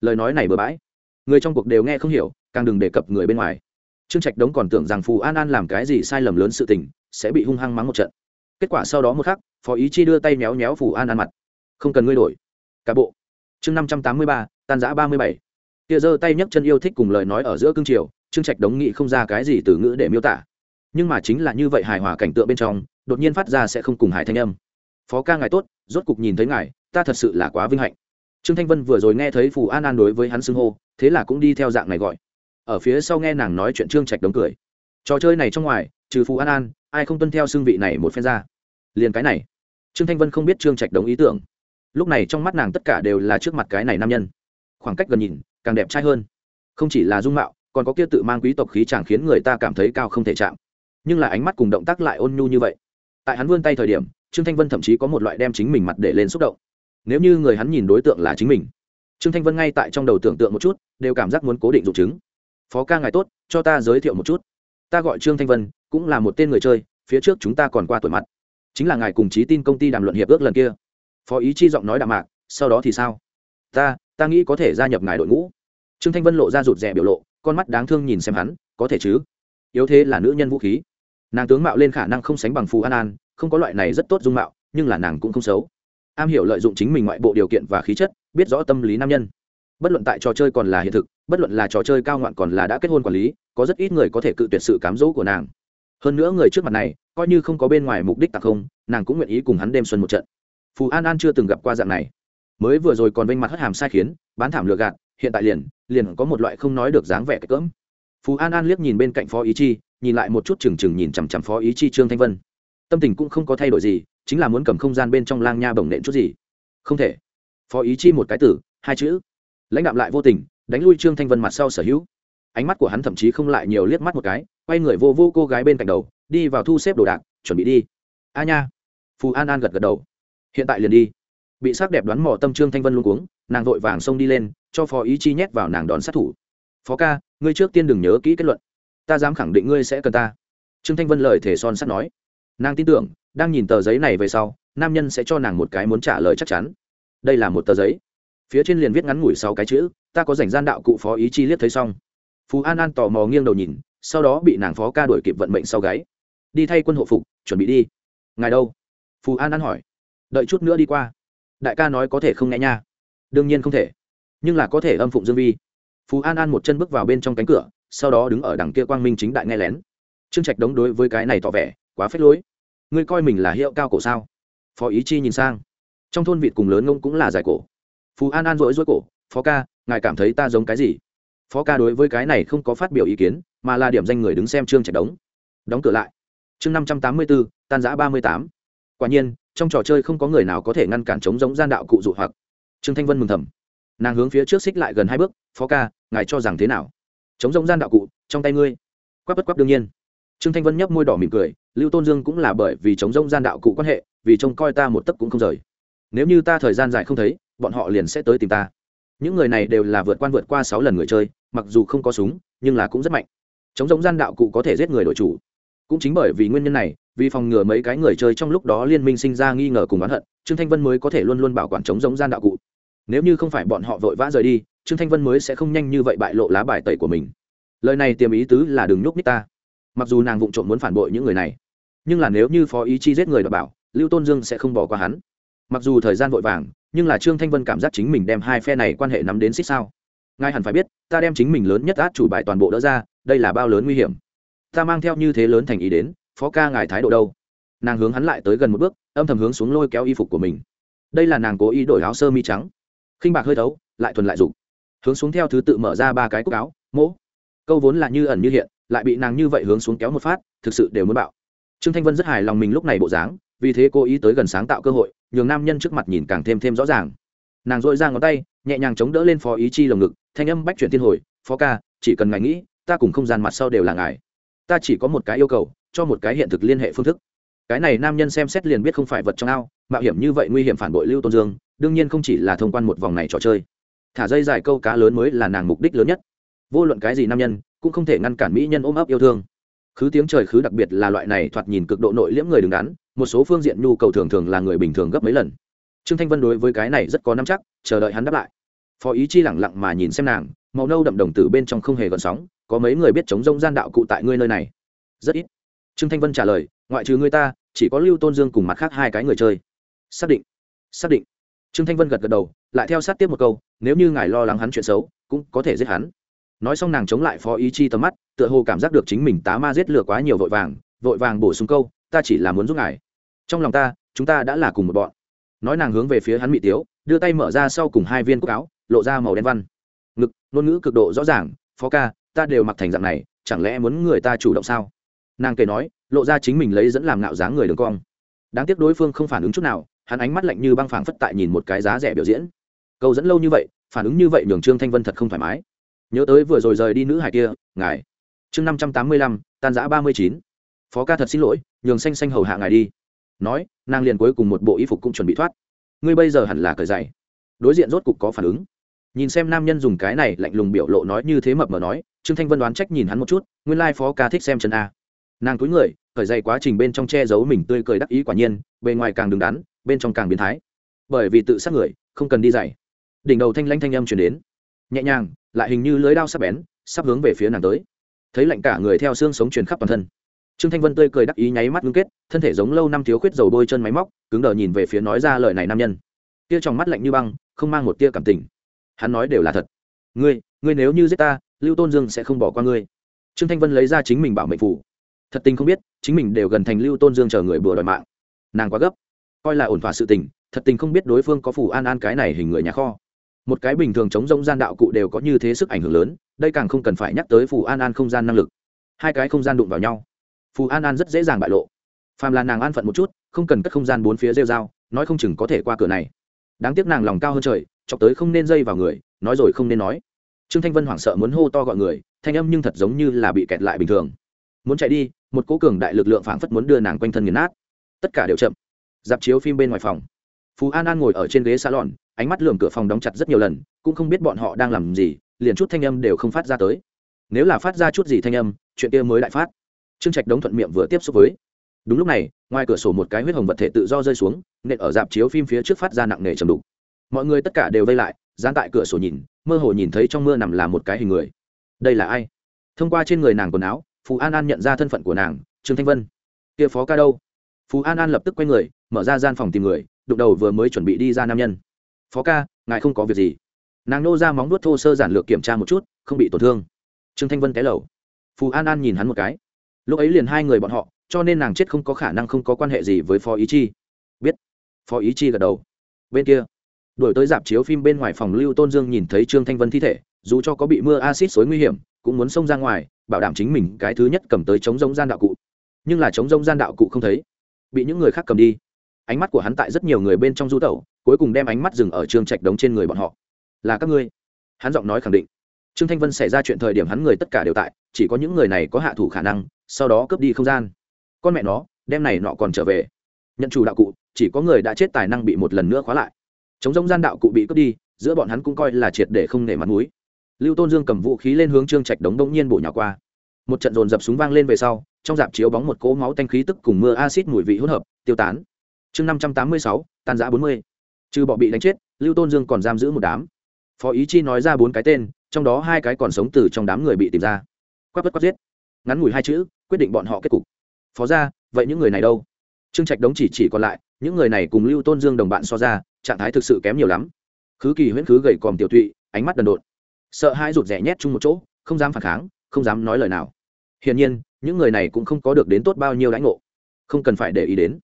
Lời nói này bừa bãi. Người trong cuộc đều nghe không hiểu, càng đừng đề cập người bên ngoài. Trương trạch đống còn tưởng rằng phù an an làm cái gì sai lầm lớn sự tình, sẽ bị hung hăng mắng một trận kết quả sau đó một khắc, phó ý chi đưa tay méo méo phủ an an mặt. Không cần ngươi đổi. Cả bộ. Chương năm trăm tám mươi ba, tan giã ba mươi bảy. Tia giơ tay nhấc chân yêu thích cùng lời nói ở giữa cương triều, trương trạch đống nghị không ra cái gì từ ngữ để miêu tả. Nhưng mà chính là như vậy hài hòa cảnh tượng bên trong, đột nhiên phát ra sẽ không cùng hải thanh âm. Phó ca ngài tốt, rốt cục nhìn thấy ngài, ta thật sự là quá vinh hạnh. Trương thanh vân vừa rồi nghe thấy phù an an đối với hắn xưng hô, thế là cũng đi theo dạng này gọi. Ở phía sau nghe nàng nói chuyện trương trạch đống cười. Trò chơi này trong ngoài, trừ phù an an ai không tuân theo xương vị này một phen ra. Liền cái này. Trương thanh vân không biết trương trạch đống ý tưởng. Lúc này trong mắt nàng tất cả đều là trước mặt cái này nam nhân. Khoảng cách gần nhìn, càng đẹp trai hơn. Không chỉ là dung mạo, còn có kia tự mang quý tộc khí chẳng khiến người ta cảm thấy cao không thể chạm. Nhưng là ánh mắt cùng động tác lại ôn nhu như vậy. Tại hắn vươn tay thời điểm, trương thanh vân thậm chí có một loại đem chính mình mặt để lên xúc động. Nếu như người hắn nhìn đối tượng là chính mình, trương thanh vân ngay tại trong đầu tưởng tượng một chút, đều cảm giác muốn cố định dụng chứng. Phó ca ngài tốt, cho ta giới thiệu một chút ta gọi trương thanh vân, cũng là một tên người chơi, phía trước chúng ta còn qua tuổi mặt. Chính là ngài cùng chí tin công ty đàm luận hiệp ước lần kia. Phó ý chi giọng nói đạm mạc, sau đó thì sao? Ta ta nghĩ có thể gia nhập ngài đội ngũ. Trương thanh vân lộ ra rụt rè biểu lộ, con mắt đáng thương nhìn xem hắn, có thể chứ? Yếu thế là nữ nhân vũ khí. Nàng tướng mạo lên khả năng không sánh bằng phù an an, không có loại này rất tốt dung mạo, nhưng là nàng cũng không xấu. Am hiểu lợi dụng chính mình ngoại bộ điều kiện và khí chất, biết rõ tâm lý nam nhân bất luận tại trò chơi còn là hiện thực, bất luận là trò chơi cao ngoạn còn là đã kết hôn quản lý, có rất ít người có thể cự tuyệt sự cám dỗ của nàng. Hơn nữa người trước mặt này, coi như không có bên ngoài mục đích tạc không, nàng cũng nguyện ý cùng hắn đêm xuân một trận. Phù an an chưa từng gặp qua dạng này. Mới vừa rồi còn vênh mặt hất hàm sai khiến, bán thảm lừa gạt, hiện tại liền liền có một loại không nói được dáng vẻ cái cỡm. Phù an an liếc nhìn bên cạnh phó ý chi, nhìn lại một chút trừng trừng nhìn chằm chằm phó ý chi trương thanh vân. Tâm tình cũng không có thay đổi gì, chính là muốn cầm không gian bên trong lang nha bồng nện chút gì. Không thể. Phó ý chi một cái tử, hai chữ lãnh đạm lại vô tình, đánh lui trương thanh vân mặt sau sở hữu. Ánh mắt của hắn thậm chí không lại nhiều liếc mắt một cái, quay người vô vô cô gái bên cạnh đầu, đi vào thu xếp đồ đạc, chuẩn bị đi. A nha. Phù an an gật gật đầu. Hiện tại liền đi. Bị sắc đẹp đoán mò tâm trương thanh vân luôn cuống, nàng vội vàng xông đi lên, cho phó ý chi nhét vào nàng đón sát thủ. Phó ca, ngươi trước tiên đừng nhớ kỹ kết luận. Ta dám khẳng định ngươi sẽ cần ta. Trương thanh vân lời thể son sắt nói. Nàng tin tưởng, đang nhìn tờ giấy này về sau, nam nhân sẽ cho nàng một cái muốn trả lời chắc chắn. Đây là một tờ giấy phía trên liền viết ngắn ngủi sáu cái chữ, ta có dành gian đạo cụ phó ý chi liếc thấy xong. Phú an an tò mò nghiêng đầu nhìn, sau đó bị nàng phó ca đuổi kịp vận mệnh sau gáy. Đi thay quân hộ phục, chuẩn bị đi. Ngài đâu? Phú an an hỏi. Đợi chút nữa đi qua. Đại ca nói có thể không nghe nha. Đương nhiên không thể, nhưng là có thể âm phụng dương vi. Phú an an một chân bước vào bên trong cánh cửa, sau đó đứng ở đằng kia quang minh chính đại nghe lén. Trương trạch đống đối với cái này tỏ vẻ quá phết lối. Ngươi coi mình là hiệu cao cổ sao? Phó ý chi nhìn sang. Trong thôn vịt cùng lớn ngông cũng là giải cổ phú an an rỗi rỗi cổ, phó ca, ngài cảm thấy ta giống cái gì? Phó ca đối với cái này không có phát biểu ý kiến, mà là điểm danh người đứng xem trương trạch đống. Đóng cửa lại. Chương năm trăm tám mươi bốn tan giã ba mươi tám. Quả nhiên, trong trò chơi không có người nào có thể ngăn cản chống giống gian đạo cụ dụ hoặc. Trương thanh vân mừng thầm. Nàng hướng phía trước xích lại gần hai bước, phó ca, ngài cho rằng thế nào? Chống giống gian đạo cụ, trong tay ngươi. Quắp bất quắp đương nhiên. Trương thanh vân nhấp môi đỏ mỉm cười, lưu tôn dương cũng là bởi vì chống giống gian đạo cụ quan hệ, vì trông coi ta một tấc cũng không rời. Nếu như ta thời gian dài không thấy bọn họ liền sẽ tới tìm ta. Những người này đều là vượt quan vượt qua sáu lần người chơi, mặc dù không có súng, nhưng là cũng rất mạnh. Chống giống gian đạo cụ có thể giết người đội chủ. Cũng chính bởi vì nguyên nhân này, vì phòng ngừa mấy cái người chơi trong lúc đó liên minh sinh ra nghi ngờ cùng oán hận, trương thanh vân mới có thể luôn luôn bảo quản chống giống gian đạo cụ. Nếu như không phải bọn họ vội vã rời đi, trương thanh vân mới sẽ không nhanh như vậy bại lộ lá bài tẩy của mình. Lời này tiềm ý tứ là đừng nhúc nít ta. Mặc dù nàng vụng trộm muốn phản bội những người này, nhưng là nếu như phó ý chi giết người đ bảo, lưu tôn dương sẽ không bỏ qua hắn. Mặc dù thời gian vội vàng nhưng là trương thanh vân cảm giác chính mình đem hai phe này quan hệ nắm đến xích sao ngài hẳn phải biết ta đem chính mình lớn nhất át chủ bài toàn bộ đỡ ra đây là bao lớn nguy hiểm ta mang theo như thế lớn thành ý đến phó ca ngài thái độ đâu nàng hướng hắn lại tới gần một bước âm thầm hướng xuống lôi kéo y phục của mình đây là nàng cố ý đổi áo sơ mi trắng khinh bạc hơi thấu lại thuần lại dục hướng xuống theo thứ tự mở ra ba cái cúc áo mỗ câu vốn là như ẩn như hiện lại bị nàng như vậy hướng xuống kéo một phát thực sự đều muốn bạo trương thanh vân rất hài lòng mình lúc này bộ dáng vì thế cố ý tới gần sáng tạo cơ hội nhường nam nhân trước mặt nhìn càng thêm thêm rõ ràng. Nàng dội ra ngón tay, nhẹ nhàng chống đỡ lên phó ý chi lồng ngực, thanh âm bách chuyển thiên hồi, phó ca, chỉ cần ngài nghĩ, ta cùng không gian mặt sau đều là ngài. Ta chỉ có một cái yêu cầu, cho một cái hiện thực liên hệ phương thức. Cái này nam nhân xem xét liền biết không phải vật trong ao, mạo hiểm như vậy nguy hiểm phản bội lưu tôn dương, đương nhiên không chỉ là thông quan một vòng này trò chơi. Thả dây dài câu cá lớn mới là nàng mục đích lớn nhất. Vô luận cái gì nam nhân, cũng không thể ngăn cản mỹ nhân ôm ấp yêu thương. Khứ tiếng trời khứ đặc biệt là loại này thoạt nhìn cực độ nội liễm người đứng đắn một số phương diện nhu cầu thường thường là người bình thường gấp mấy lần. Trương thanh vân đối với cái này rất có nắm chắc, chờ đợi hắn đáp lại. Phó ý chi lẳng lặng mà nhìn xem nàng, màu nâu đậm đồng tử bên trong không hề gợn sóng, có mấy người biết chống rông gian đạo cụ tại ngươi nơi này. Rất ít. Trương thanh vân trả lời, ngoại trừ ngươi ta, chỉ có lưu tôn dương cùng mặt khác hai cái người chơi. Xác định. Xác định. Trương thanh vân gật gật đầu, lại theo sát tiếp một câu, nếu như ngài lo lắng hắn chuyện xấu, cũng có thể giết hắn. Nói xong nàng chống lại phó ý chi tầm mắt, tựa hồ cảm giác được chính mình tá ma giết lửa quá nhiều vội vàng vội vàng bổ sung câu, ta chỉ là muốn giúp ngài trong lòng ta, chúng ta đã là cùng một bọn. Nói nàng hướng về phía hắn mỹ tiếu, đưa tay mở ra sau cùng hai viên cúc áo, lộ ra màu đen văn. Ngực, ngôn ngữ cực độ rõ ràng, phó ca, ta đều mặc thành dạng này, chẳng lẽ muốn người ta chủ động sao? Nàng kể nói, lộ ra chính mình lấy dẫn làm ngạo dáng người đường cong. Đáng tiếc đối phương không phản ứng chút nào, hắn ánh mắt lạnh như băng phảng phất tại nhìn một cái giá rẻ biểu diễn. Câu dẫn lâu như vậy, phản ứng như vậy nhường trương thanh vân thật không thoải mái. Nhớ tới vừa rồi rời đi nữ hải kia, ngài. Chương năm trăm tám mươi lăm, tan giã ba mươi chín. Phó ca thật xin lỗi, nhường xanh xanh hầu hạ ngài đi nói, nàng liền cuối cùng một bộ y phục cũng chuẩn bị thoát. Ngươi bây giờ hẳn là cởi dày đối diện rốt cục có phản ứng. Nhìn xem nam nhân dùng cái này lạnh lùng biểu lộ nói như thế mập mờ nói, trương thanh vân đoán trách nhìn hắn một chút, nguyên lai、like、phó ca thích xem chân a. Nàng túi người, cởi dày quá trình bên trong che giấu mình tươi cười đắc ý quả nhiên, bề ngoài càng đứng đắn, bên trong càng biến thái. Bởi vì tự sát người, không cần đi dày đỉnh đầu thanh lanh thanh âm chuyển đến. Nhẹ nhàng, lại hình như lưới đao sắp bén, sắp hướng về phía nàng tới. Thấy lạnh cả người theo xương sống truyền khắp toàn thân trương thanh vân tươi cười đắc ý nháy mắt ngưng kết, thân thể giống lâu năm thiếu khuyết dầu bôi chân máy móc, cứng đờ nhìn về phía nói ra lời này nam nhân. Tia trong mắt lạnh như băng, không mang một tia cảm tình. Hắn nói đều là thật. Ngươi ngươi nếu như giết ta, lưu tôn dương sẽ không bỏ qua ngươi. Trương thanh vân lấy ra chính mình bảo mệnh phủ. Thật tình không biết, chính mình đều gần thành lưu tôn dương chờ người bừa đòi mạng. Nàng quá gấp. Coi là ổn thỏa sự tình, thật tình không biết đối phương có phủ an an cái này hình người nhà kho. Một cái bình thường chống rông gian đạo cụ đều có như thế sức ảnh hưởng lớn, đây càng không cần phải nhắc tới phủ an an không gian năng lực. Hai cái không gian đụng vào nhau phù an an rất dễ dàng bại lộ. Phàm là nàng an phận một chút, không cần cất không gian bốn phía rêu dao nói không chừng có thể qua cửa này. Đáng tiếc nàng lòng cao hơn trời, chọc tới không nên dây vào người, nói rồi không nên nói. Trương thanh vân hoảng sợ muốn hô to gọi người, thanh âm nhưng thật giống như là bị kẹt lại bình thường. Muốn chạy đi, một cố cường đại lực lượng phảng phất muốn đưa nàng quanh thân nghiền nát. Tất cả đều chậm. Dạp chiếu phim bên ngoài phòng. Phú an an ngồi ở trên ghế salon, ánh mắt lường cửa phòng đóng chặt rất nhiều lần, cũng không biết bọn họ đang làm gì, liền chút thanh âm đều không phát ra tới. Nếu là phát ra chút gì thanh âm, chuyện kia mới lại phát trương trạch đống thuận miệng vừa tiếp xúc với. Đúng lúc này, ngoài cửa sổ một cái huyết hồng vật thể tự do rơi xuống, nện ở dạp chiếu phim phía trước phát ra nặng nề trầm đục. Mọi người tất cả đều vây lại, dán tại cửa sổ nhìn, mơ hồ nhìn thấy trong mưa nằm là một cái hình người. Đây là ai? Thông qua trên người nàng quần áo phú an an nhận ra thân phận của nàng, trương thanh vân. Kia phó ca đâu? Phú an an lập tức quay người, mở ra gian phòng tìm người, đụng đầu vừa mới chuẩn bị đi ra nam nhân. Phó ca, ngài không có việc gì. Nàng nô ra móng nuốt thô sơ giản lược kiểm tra một chút, không bị tổn thương. Trương thanh vân té lầu. Phú an an nhìn hắn một cái lúc ấy liền hai người bọn họ, cho nên nàng chết không có khả năng không có quan hệ gì với phó ý chi. Biết. Phó ý chi gật đầu. Bên kia đổi tới dạp chiếu phim bên ngoài phòng lưu tôn dương nhìn thấy trương thanh vân thi thể, dù cho có bị mưa acid xối nguy hiểm, cũng muốn xông ra ngoài, bảo đảm chính mình cái thứ nhất cầm tới chống giống gian đạo cụ. Nhưng là chống giống gian đạo cụ không thấy. Bị những người khác cầm đi. Ánh mắt của hắn tại rất nhiều người bên trong du tẩu, cuối cùng đem ánh mắt dừng ở trương trạch đống trên người bọn họ. Là các ngươi. Hắn giọng nói khẳng định. Trương thanh vân xảy ra chuyện thời điểm hắn người tất cả đều tại, chỉ có những người này có hạ thủ khả năng sau đó cướp đi không gian. Con mẹ nó đem này nọ còn trở về. Nhận chủ đạo cụ, chỉ có người đã chết tài năng bị một lần nữa khóa lại. Chống giống gian đạo cụ bị cướp đi, giữa bọn hắn cũng coi là triệt để không nể mặt mũi. Lưu tôn dương cầm vũ khí lên hướng trương trạch đống đông nhiên bổ nhỏ qua. Một trận dồn dập súng vang lên về sau, trong dạp chiếu bóng một cỗ máu tanh khí tức cùng mưa acid mùi vị hỗn hợp, tiêu tán. Chương năm trăm tám mươi sáu, tan giã bốn mươi. Trừ bọ bị đánh chết, lưu tôn dương còn giam giữ một đám. Phó ý chi nói ra bốn cái tên, trong đó hai cái còn sống từ trong đám người bị tìm ra. Quát quất quắp giết. Ngắn ngủi hai chữ quyết định bọn họ kết cục. Phó ra vậy những người này đâu? Trương trạch đống chỉ chỉ còn lại, những người này cùng lưu tôn dương đồng bạn so ra, trạng thái thực sự kém nhiều lắm. Khứ kỳ huyễn khứ gầy còm tiểu tụy, ánh mắt đần độn. Sợ hai rụt rẻ nhét chung một chỗ, không dám phản kháng, không dám nói lời nào. Hiển nhiên, những người này cũng không có được đến tốt bao nhiêu lãnh ngộ. Không cần phải để ý đến.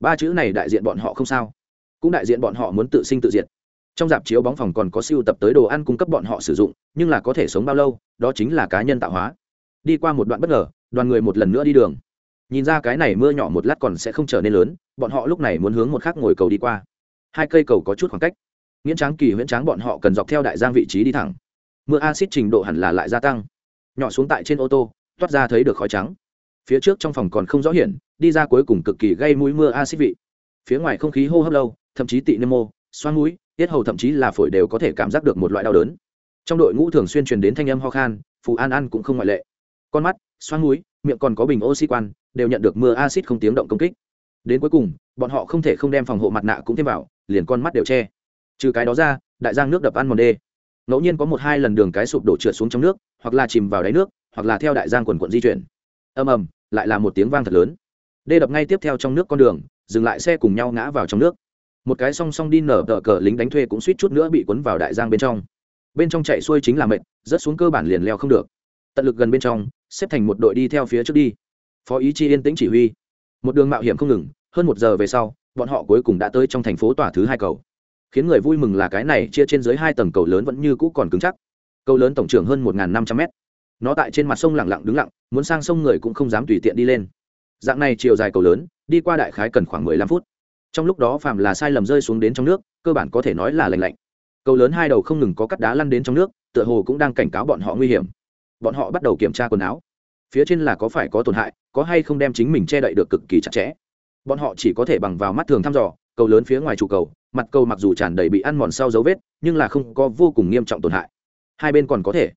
Ba chữ này đại diện bọn họ không sao. Cũng đại diện bọn họ muốn tự sinh tự diệt. Trong dạp chiếu bóng phòng còn có siêu tập tới đồ ăn cung cấp bọn họ sử dụng, nhưng là có thể sống bao lâu, đó chính là cá nhân tạo hóa. Đi qua một đoạn bất ngờ đoàn người một lần nữa đi đường. Nhìn ra cái này mưa nhỏ một lát còn sẽ không trở nên lớn, bọn họ lúc này muốn hướng một khác ngồi cầu đi qua. Hai cây cầu có chút khoảng cách. Nghiễn tráng kỳ, huyễn tráng bọn họ cần dọc theo đại giang vị trí đi thẳng. Mưa acid trình độ hẳn là lại gia tăng. Nhỏ xuống tại trên ô tô, toát ra thấy được khói trắng. Phía trước trong phòng còn không rõ hiển, đi ra cuối cùng cực kỳ gây mũi mưa acid vị. Phía ngoài không khí hô hấp lâu, thậm chí tị nemo xoan mũi, tiết hầu thậm chí là phổi đều có thể cảm giác được một loại đau đớn. Trong đội ngũ thường xuyên truyền đến thanh âm ho khan, phù an an cũng không ngoại lệ. Con mắt xoan mũi miệng còn có bình oxy quan, đều nhận được mưa acid không tiếng động công kích. Đến cuối cùng, bọn họ không thể không đem phòng hộ mặt nạ cũng thêm vào, liền con mắt đều che. Trừ cái đó ra, đại giang nước đập ăn mòn đê. Ngẫu nhiên có một hai lần đường cái sụp đổ trượt xuống trong nước, hoặc là chìm vào đáy nước, hoặc là theo đại giang quần quận di chuyển. Ầm ầm, lại là một tiếng vang thật lớn. Đê đập ngay tiếp theo trong nước con đường, dừng lại xe cùng nhau ngã vào trong nước. Một cái song song đi nở tờ cờ lính đánh thuê cũng suýt chút nữa bị cuốn vào đại giang bên trong. Bên trong chạy xuôi chính là mệt rất xuống cơ bản liền leo không được. Tận lực gần bên trong xếp thành một đội đi theo phía trước đi. Phó ý chi yên tĩnh chỉ huy. Một đường mạo hiểm không ngừng, hơn một giờ về sau, bọn họ cuối cùng đã tới trong thành phố tòa thứ hai cầu. Khiến người vui mừng là cái này chia trên dưới hai tầng cầu lớn vẫn như cũ còn cứng chắc. Cầu lớn tổng trưởng hơn một năm trăm mét. Nó tại trên mặt sông lặng lặng đứng lặng, muốn sang sông người cũng không dám tùy tiện đi lên. Dạng này chiều dài cầu lớn, đi qua đại khái cần khoảng mười lăm phút. Trong lúc đó phàm là sai lầm rơi xuống đến trong nước, cơ bản có thể nói là lành lạnh. Cầu lớn hai đầu không ngừng có cắt đá lăn đến trong nước, tựa hồ cũng đang cảnh cáo bọn họ nguy hiểm bọn họ bắt đầu kiểm tra quần áo. Phía trên là có phải có tổn hại, có hay không đem chính mình che đậy được cực kỳ chặt chẽ. Bọn họ chỉ có thể bằng vào mắt thường thăm dò, cầu lớn phía ngoài trụ cầu, mặt cầu mặc dù tràn đầy bị ăn mòn sau dấu vết, nhưng là không có vô cùng nghiêm trọng tổn hại. Hai bên còn có thể.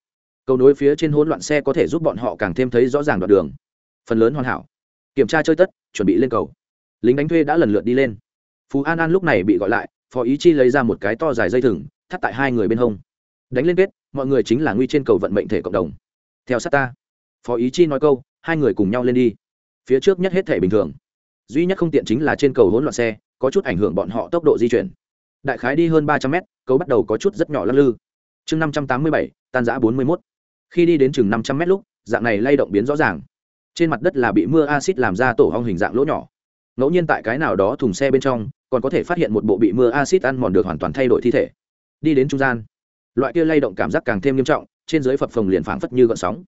Cầu nối phía trên hỗn loạn xe có thể giúp bọn họ càng thêm thấy rõ ràng đoạn đường. Phần lớn hoàn hảo. Kiểm tra chơi tất, chuẩn bị lên cầu. Lính đánh thuê đã lần lượt đi lên. Phú an an lúc này bị gọi lại, phó ý chi lấy ra một cái to dài dây thừng, thắt tại hai người bên hông. Đánh lên kết, mọi người chính là nguy trên cầu vận mệnh thể cộng đồng theo sát ta. Phó ý chi nói câu, hai người cùng nhau lên đi. Phía trước nhất hết thể bình thường. Duy nhất không tiện chính là trên cầu hỗn loạn xe, có chút ảnh hưởng bọn họ tốc độ di chuyển. Đại khái đi hơn ba trăm mét, cầu bắt đầu có chút rất nhỏ lắc lư. Chương năm trăm tám mươi bảy, tan giã bốn mươi mốt. Khi đi đến chừng năm trăm mét lúc, dạng này lay động biến rõ ràng. Trên mặt đất là bị mưa acid làm ra tổ hong hình dạng lỗ nhỏ. Ngẫu nhiên tại cái nào đó thùng xe bên trong, còn có thể phát hiện một bộ bị mưa acid ăn mòn được hoàn toàn thay đổi thi thể. Đi đến trung gian, loại kia lay động cảm giác càng thêm nghiêm trọng trên dưới phập phồng liền phảng phất như gợn sóng.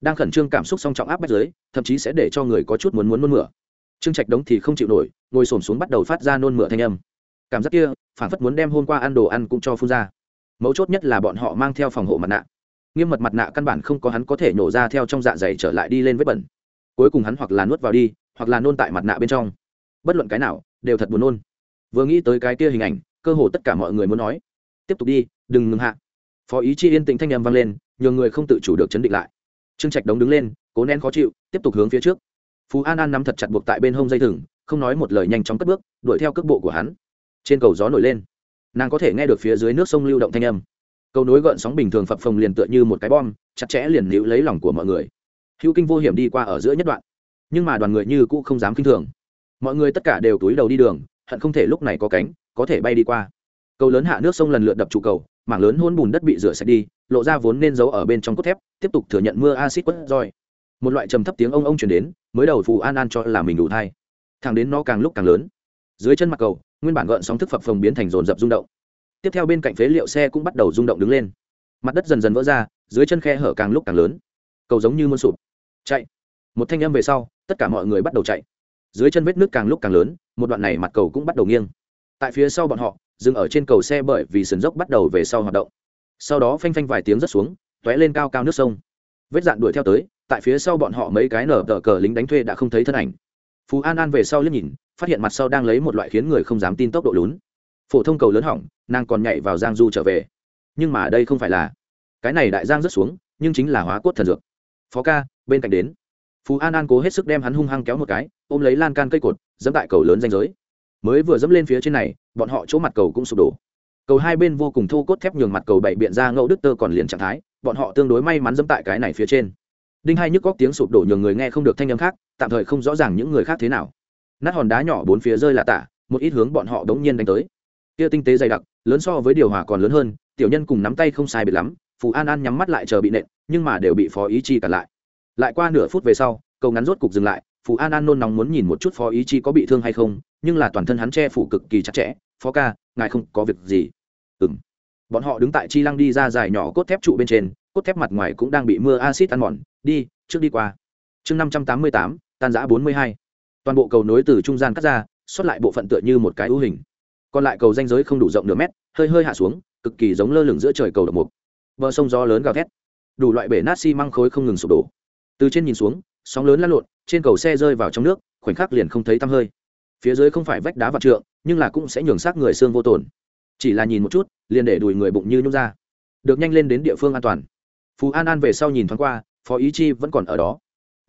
Đang khẩn trương cảm xúc song trọng áp bách dưới, thậm chí sẽ để cho người có chút muốn muốn nôn mửa. Trương trạch đống thì không chịu nổi, ngồi xổm xuống bắt đầu phát ra nôn mửa thanh âm. Cảm giác kia, phảng phất muốn đem hôm qua ăn đồ ăn cũng cho phun ra. Mấu chốt nhất là bọn họ mang theo phòng hộ mặt nạ. Nghiêm mật mặt nạ căn bản không có hắn có thể nổ ra theo trong dạ dày trở lại đi lên vết bẩn. Cuối cùng hắn hoặc là nuốt vào đi, hoặc là nôn tại mặt nạ bên trong. Bất luận cái nào, đều thật buồn nôn. Vừa nghĩ tới cái kia hình ảnh, cơ hồ tất cả mọi người muốn nói, tiếp tục đi, đừng ngừng hạ phó ý chi yên tĩnh thanh â m vang lên, nhường người không tự chủ được chấn định lại. Trương trạch đống đứng lên, cố nén khó chịu, tiếp tục hướng phía trước. Phú an an nắm thật chặt buộc tại bên hông dây thừng, không nói một lời nhanh chóng cất bước, đuổi theo cước bộ của hắn. Trên cầu gió nổi lên, nàng có thể nghe được phía dưới nước sông lưu động thanh âm. Cầu nối gợn sóng bình thường phập phồng liền tựa như một cái bom, chặt chẽ liền níu lấy lòng của mọi người. Hữu kinh vô hiểm đi qua ở giữa nhất đoạn, nhưng mà đoàn người như cũ không dám kinh thường. Mọi người tất cả đều túi đầu đi đường, hận không thể lúc này có cánh, có thể bay đi qua. Cầu lớn hạ nước sông lần lượt đập trụ cầu mảng lớn hôn bùn đất bị rửa sạch đi, lộ ra vốn nên giấu ở bên trong cốt thép, tiếp tục thừa nhận mưa acid quất roi. Một loại trầm thấp tiếng ông ông chuyển đến, mới đầu phù an an cho là mình đủ thai. Thẳng đến nó càng lúc càng lớn. Dưới chân mặt cầu, nguyên bản gợn sóng thức phập phồng biến thành rồn rập rung động. Tiếp theo bên cạnh phế liệu xe cũng bắt đầu rung động đứng lên. Mặt đất dần dần vỡ ra, dưới chân khe hở càng lúc càng lớn. Cầu giống như muốn sụp. Chạy. Một thanh âm về sau, tất cả mọi người bắt đầu chạy. Dưới chân vết nước càng lúc càng lớn, một đoạn này mặt cầu cũng bắt đầu nghiêng. Tại phía sau bọn họ dừng ở trên cầu xe bởi vì sườn dốc bắt đầu về sau hoạt động. Sau đó phanh phanh vài tiếng rất xuống, tóe lên cao cao nước sông. Vết dạn đuổi theo tới, tại phía sau bọn họ mấy cái nở tờ cờ lính đánh thuê đã không thấy thân ảnh. Phú an an về sau liếc nhìn, phát hiện mặt sau đang lấy một loại khiến người không dám tin tốc độ lún. Phổ thông cầu lớn hỏng, nàng còn nhảy vào giang du trở về. Nhưng mà đây không phải là cái này đại giang rất xuống, nhưng chính là hóa cốt thần dược. Phó ca, bên cạnh đến. Phú an an cố hết sức đem hắn hung hăng kéo một cái, ôm lấy lan can cây cột, dẫm tại cầu lớn danh giới mới vừa dẫm lên phía trên này, bọn họ chỗ mặt cầu cũng sụp đổ. Cầu hai bên vô cùng thô cốt thép nhường mặt cầu bảy biện ra ngẫu đức tơ còn liền trạng thái, bọn họ tương đối may mắn dẫm tại cái này phía trên. Đinh hai nhức góc tiếng sụp đổ nhường người nghe không được thanh âm khác, tạm thời không rõ ràng những người khác thế nào. Nát hòn đá nhỏ bốn phía rơi là tả, một ít hướng bọn họ đống nhiên đánh tới. Kia tinh tế dày đặc, lớn so với điều hòa còn lớn hơn, tiểu nhân cùng nắm tay không sai biệt lắm, phù an an nhắm mắt lại chờ bị nện, nhưng mà đều bị phó ý chi cản lại. Lại qua nửa phút về sau, cầu ngắn rốt cục dừng lại, phù an an nôn nóng muốn nhìn một chút phó ý chi có bị thương hay không nhưng là toàn thân hắn che phủ cực kỳ chặt chẽ, phó ca, ngài không có việc gì. Ừng bọn họ đứng tại chi lăng đi ra dài nhỏ cốt thép trụ bên trên, cốt thép mặt ngoài cũng đang bị mưa acid ăn mòn. Đi, trước đi qua. Chương năm trăm tám mươi tám, tan giã bốn mươi hai. Toàn bộ cầu nối từ trung gian cắt ra, xuất lại bộ phận tựa như một cái ưu hình. Còn lại cầu danh giới không đủ rộng nửa mét, hơi hơi hạ xuống, cực kỳ giống lơ lửng giữa trời cầu độc mục. Bờ sông gió lớn gào thét. Đủ loại bể nát xi măng khối không ngừng sụp đổ. Từ trên nhìn xuống, sóng lớn lăn lộn, trên cầu xe rơi vào trong nước, khoảnh khắc liền không thấy tăm hơi phía dưới không phải vách đá và trượng, nhưng là cũng sẽ nhường xác người xương vô tổn. chỉ là nhìn một chút, liền để đùi người bụng như nhung ra. Được nhanh lên đến địa phương an toàn. Phú an an về sau nhìn thoáng qua, phó ý chi vẫn còn ở đó.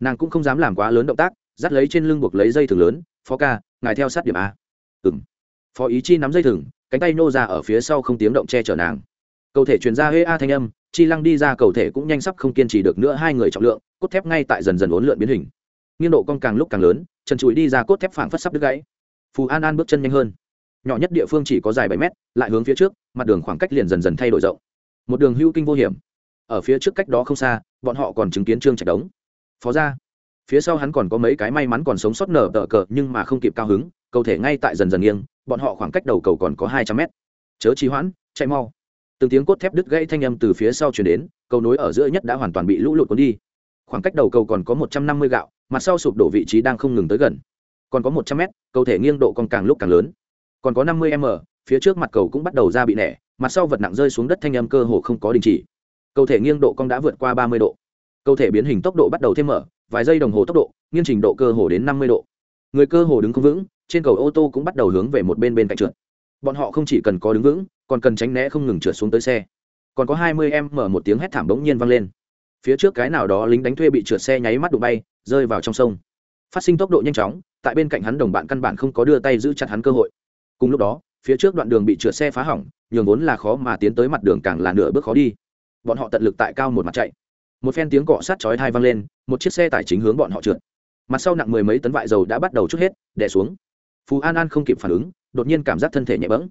Nàng cũng không dám làm quá lớn động tác, dắt lấy trên lưng buộc lấy dây thừng lớn, phó ca, ngài theo sát điểm a. Ừ m phó ý chi nắm dây thừng, cánh tay nô ra ở phía sau không tiếng động che chở nàng. Cầu thể truyền ra hê a thanh âm, chi lăng đi ra cầu thể cũng nhanh sắp không kiên trì được nữa hai người trọng lượng, cốt thép ngay tại dần dần uốn lượn biến hình. Nghiên độ con càng lúc càng lớn trần trụi đi ra cốt thép phảng phất sắp đứt gãy. Phù an an bước chân nhanh hơn. Nhỏ nhất địa phương chỉ có dài bảy mét, lại hướng phía trước, mặt đường khoảng cách liền dần dần thay đổi rộng. Một đường hưu kinh vô hiểm. Ở phía trước cách đó không xa, bọn họ còn chứng kiến trương trạch đống. Phó ra phía sau hắn còn có mấy cái may mắn còn sống sót nở tờ cờ, nhưng mà không kịp cao hứng, cầu thể ngay tại dần dần nghiêng, bọn họ khoảng cách đầu cầu còn có hai trăm mét. Chớ trì hoãn, chạy mau. Từng tiếng cốt thép đứt gãy thanh âm từ phía sau chuyển đến, cầu nối ở giữa nhất đã hoàn toàn bị lũ lụt cuốn đi. Khoảng cách đầu cầu còn có một trăm năm mươi gạo mặt sau sụp đổ vị trí đang không ngừng tới gần. Còn có một trăm m cầu thể nghiêng độ còn càng lúc càng lớn. Còn có năm mươi m, phía trước mặt cầu cũng bắt đầu ra bị nẻ, mặt sau vật nặng rơi xuống đất thanh âm cơ hồ không có đình chỉ. Cầu thể nghiêng độ cong đã vượt qua ba mươi độ. Cầu thể biến hình tốc độ bắt đầu thêm mở, vài giây đồng hồ tốc độ, nghiêng trình độ cơ hồ đến năm mươi độ. Người cơ hồ đứng không vững, trên cầu ô tô cũng bắt đầu hướng về một bên bên cạnh trượt. Bọn họ không chỉ cần có đứng vững, còn cần tránh né không ngừng trượt xuống tới xe. Còn có hai mươi em mở một tiếng hét thảm bỗng nhiên vang lên. Phía trước cái nào đó lính đánh thuê bị trượt xe nháy mắt đụng bay rơi vào trong sông. Phát sinh tốc độ nhanh chóng, tại bên cạnh hắn đồng bạn căn bản không có đưa tay giữ chặt hắn cơ hội. Cùng lúc đó, phía trước đoạn đường bị trượt xe phá hỏng, nhường vốn là khó mà tiến tới mặt đường càng là nửa bước khó đi. Bọn họ tận lực tại cao một mặt chạy. Một phen tiếng cọ sát chói thai vang lên, một chiếc xe tải chính hướng bọn họ trượt. Mặt sau nặng mười mấy tấn vại dầu đã bắt đầu chút hết, đè xuống. Phú an an không kịp phản ứng, đột nhiên cảm giác thân thể nhẹ bẫng.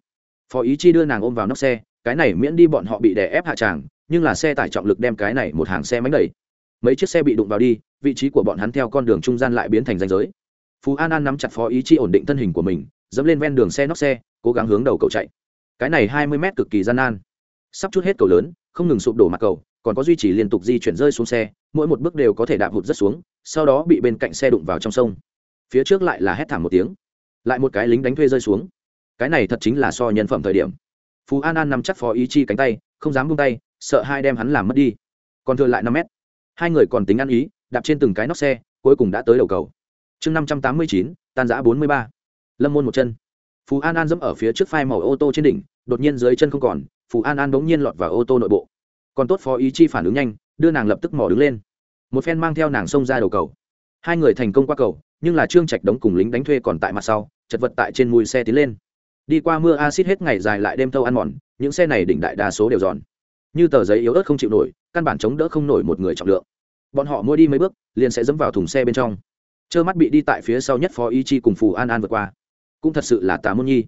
Phó ý chi đưa nàng ôm vào nóc xe, cái này miễn đi bọn họ bị đè ép hạ tràng, nhưng là xe tải trọng lực đem cái này một hàng xe máy đẩy. Mấy chiếc xe bị đụng vào đi vị trí của bọn hắn theo con đường trung gian lại biến thành danh giới. Phú an an nắm chặt phó ý chi ổn định thân hình của mình, dẫm lên ven đường xe nóc xe, cố gắng hướng đầu cầu chạy. Cái này hai mươi mét cực kỳ gian nan. Sắp chút hết cầu lớn, không ngừng sụp đổ mặt cầu, còn có duy trì liên tục di chuyển rơi xuống xe, mỗi một bước đều có thể đạp hụt rất xuống, sau đó bị bên cạnh xe đụng vào trong sông. Phía trước lại là hét thảm một tiếng. Lại một cái lính đánh thuê rơi xuống. Cái này thật chính là so nhân phẩm thời điểm. Phú an an nằm chắc phó ý chi cánh tay, không dám buông tay, sợ hai đem hắn làm mất đi. Còn thừa lại năm mét. Hai người còn tính ăn ý đạp trên từng cái nóc xe, cuối cùng đã tới đầu cầu. Chương năm trăm tám mươi chín, tan giã bốn mươi ba. Lâm môn một chân. Phú an an dẫm ở phía trước phai màu ô tô trên đỉnh, đột nhiên dưới chân không còn phú an an bỗng nhiên lọt vào ô tô nội bộ. Còn tốt phó ý chi phản ứng nhanh, đưa nàng lập tức mò đứng lên. Một phen mang theo nàng xông ra đầu cầu. Hai người thành công qua cầu, nhưng là trương trạch đống cùng lính đánh thuê còn tại mặt sau, chật vật tại trên mùi xe tiến lên. Đi qua mưa acid hết ngày dài lại đêm thâu ăn mòn, những xe này đỉnh đại đa số đều giòn như tờ giấy yếu ớt không chịu nổi, căn bản chống đỡ không nổi một người trọng lượng bọn họ mua đi mấy bước, liền sẽ dẫm vào thùng xe bên trong. Trơ mắt bị đi tại phía sau nhất phó ý chi cùng phù an an vượt qua. Cũng thật sự là tà môn nhi.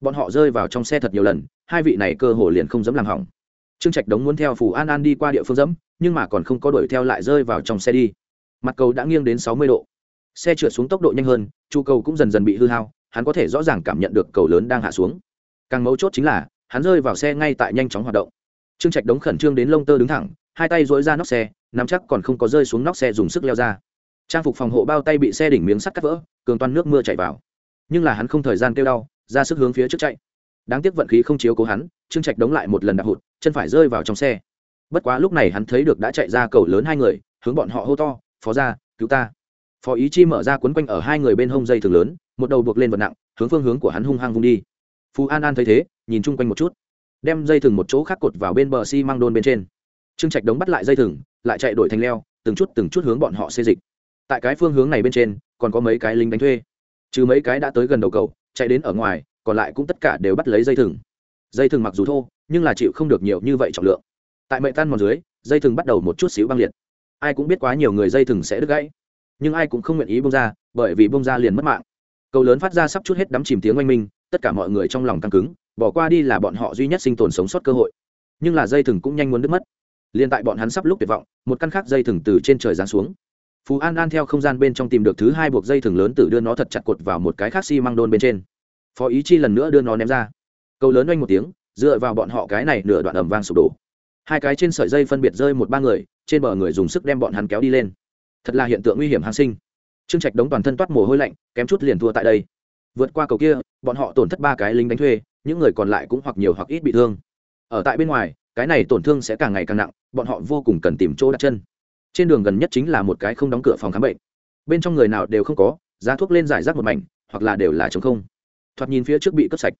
Bọn họ rơi vào trong xe thật nhiều lần, hai vị này cơ hồ liền không dám làm hỏng. Trương trạch đống muốn theo phù an an đi qua địa phương dẫm, nhưng mà còn không có đuổi theo lại rơi vào trong xe đi. Mặt cầu đã nghiêng đến sáu mươi độ. Xe trượt xuống tốc độ nhanh hơn, chu cầu cũng dần dần bị hư hao, hắn có thể rõ ràng cảm nhận được cầu lớn đang hạ xuống. Càng mấu chốt chính là, hắn rơi vào xe ngay tại nhanh chóng hoạt động. Trương trạch đống khẩn trương đến lông tơ đứng thẳng hai tay dối ra nóc xe, nắm chắc còn không có rơi xuống nóc xe dùng sức leo ra. Trang phục phòng hộ bao tay bị xe đỉnh miếng sắt cắt vỡ, cường toan nước mưa chảy vào. Nhưng là hắn không thời gian kêu đau, ra sức hướng phía trước chạy. Đáng tiếc vận khí không chiếu cố hắn, trương trạch đống lại một lần đạp hụt, chân phải rơi vào trong xe. Bất quá lúc này hắn thấy được đã chạy ra cầu lớn hai người, hướng bọn họ hô to, phó ra cứu ta. Phó ý chi mở ra quấn quanh ở hai người bên hông dây thường lớn, một đầu buộc lên vật nặng, hướng phương hướng của hắn hung hăng vung đi. Phú an an thấy thế, nhìn chung quanh một chút, đem dây thừng một chỗ khác cột vào bên bờ xi、si、măng đôn bên trên trương trạch đống bắt lại dây thừng, lại chạy đổi thành leo, từng chút từng chút hướng bọn họ xê dịch. Tại cái phương hướng này bên trên, còn có mấy cái lính đánh thuê. Trừ mấy cái đã tới gần đầu cầu, chạy đến ở ngoài, còn lại cũng tất cả đều bắt lấy dây thừng. Dây thừng mặc dù thô, nhưng là chịu không được nhiều như vậy trọng lượng. Tại mệ tan mòn dưới, dây thừng bắt đầu một chút xíu băng liệt. Ai cũng biết quá nhiều người dây thừng sẽ đứt gãy, nhưng ai cũng không nguyện ý bông ra, bởi vì bông ra liền mất mạng. Cầu lớn phát ra sắp chút hết đắm chìm tiếng oanh minh, tất cả mọi người trong lòng căng cứng, bỏ qua đi là bọn họ duy nhất sinh tồn sống sót cơ hội. Nhưng là dây thừng cũng nhanh muốn đứt mất liền tại bọn hắn sắp lúc tuyệt vọng, một căn khác dây thừng từ trên trời giáng xuống. Phú an an theo không gian bên trong tìm được thứ hai buộc dây thừng lớn từ đưa nó thật chặt cột vào một cái khác xi、si、măng đôn bên trên. Phó ý chi lần nữa đưa nó ném ra. Cầu lớn oanh một tiếng, dựa vào bọn họ cái này nửa đoạn ẩm vang sụp đổ. Hai cái trên sợi dây phân biệt rơi một ba người, trên bờ người dùng sức đem bọn hắn kéo đi lên. Thật là hiện tượng nguy hiểm hàng sinh. Trương trạch đống toàn thân toát mồ hôi lạnh, kém chút liền thua tại đây. Vượt qua cầu kia, bọn họ tổn thất ba cái lính đánh thuê, những người còn lại cũng hoặc nhiều hoặc ít bị thương. Ở tại bên ngoài cái này tổn thương sẽ càng ngày càng nặng, bọn họ vô cùng cần tìm chỗ đặt chân. Trên đường gần nhất chính là một cái không đóng cửa phòng khám bệnh. Bên trong người nào đều không có, giá thuốc lên giải rác một mảnh, hoặc là đều là chống không. Thoạt nhìn phía trước bị cướp sạch.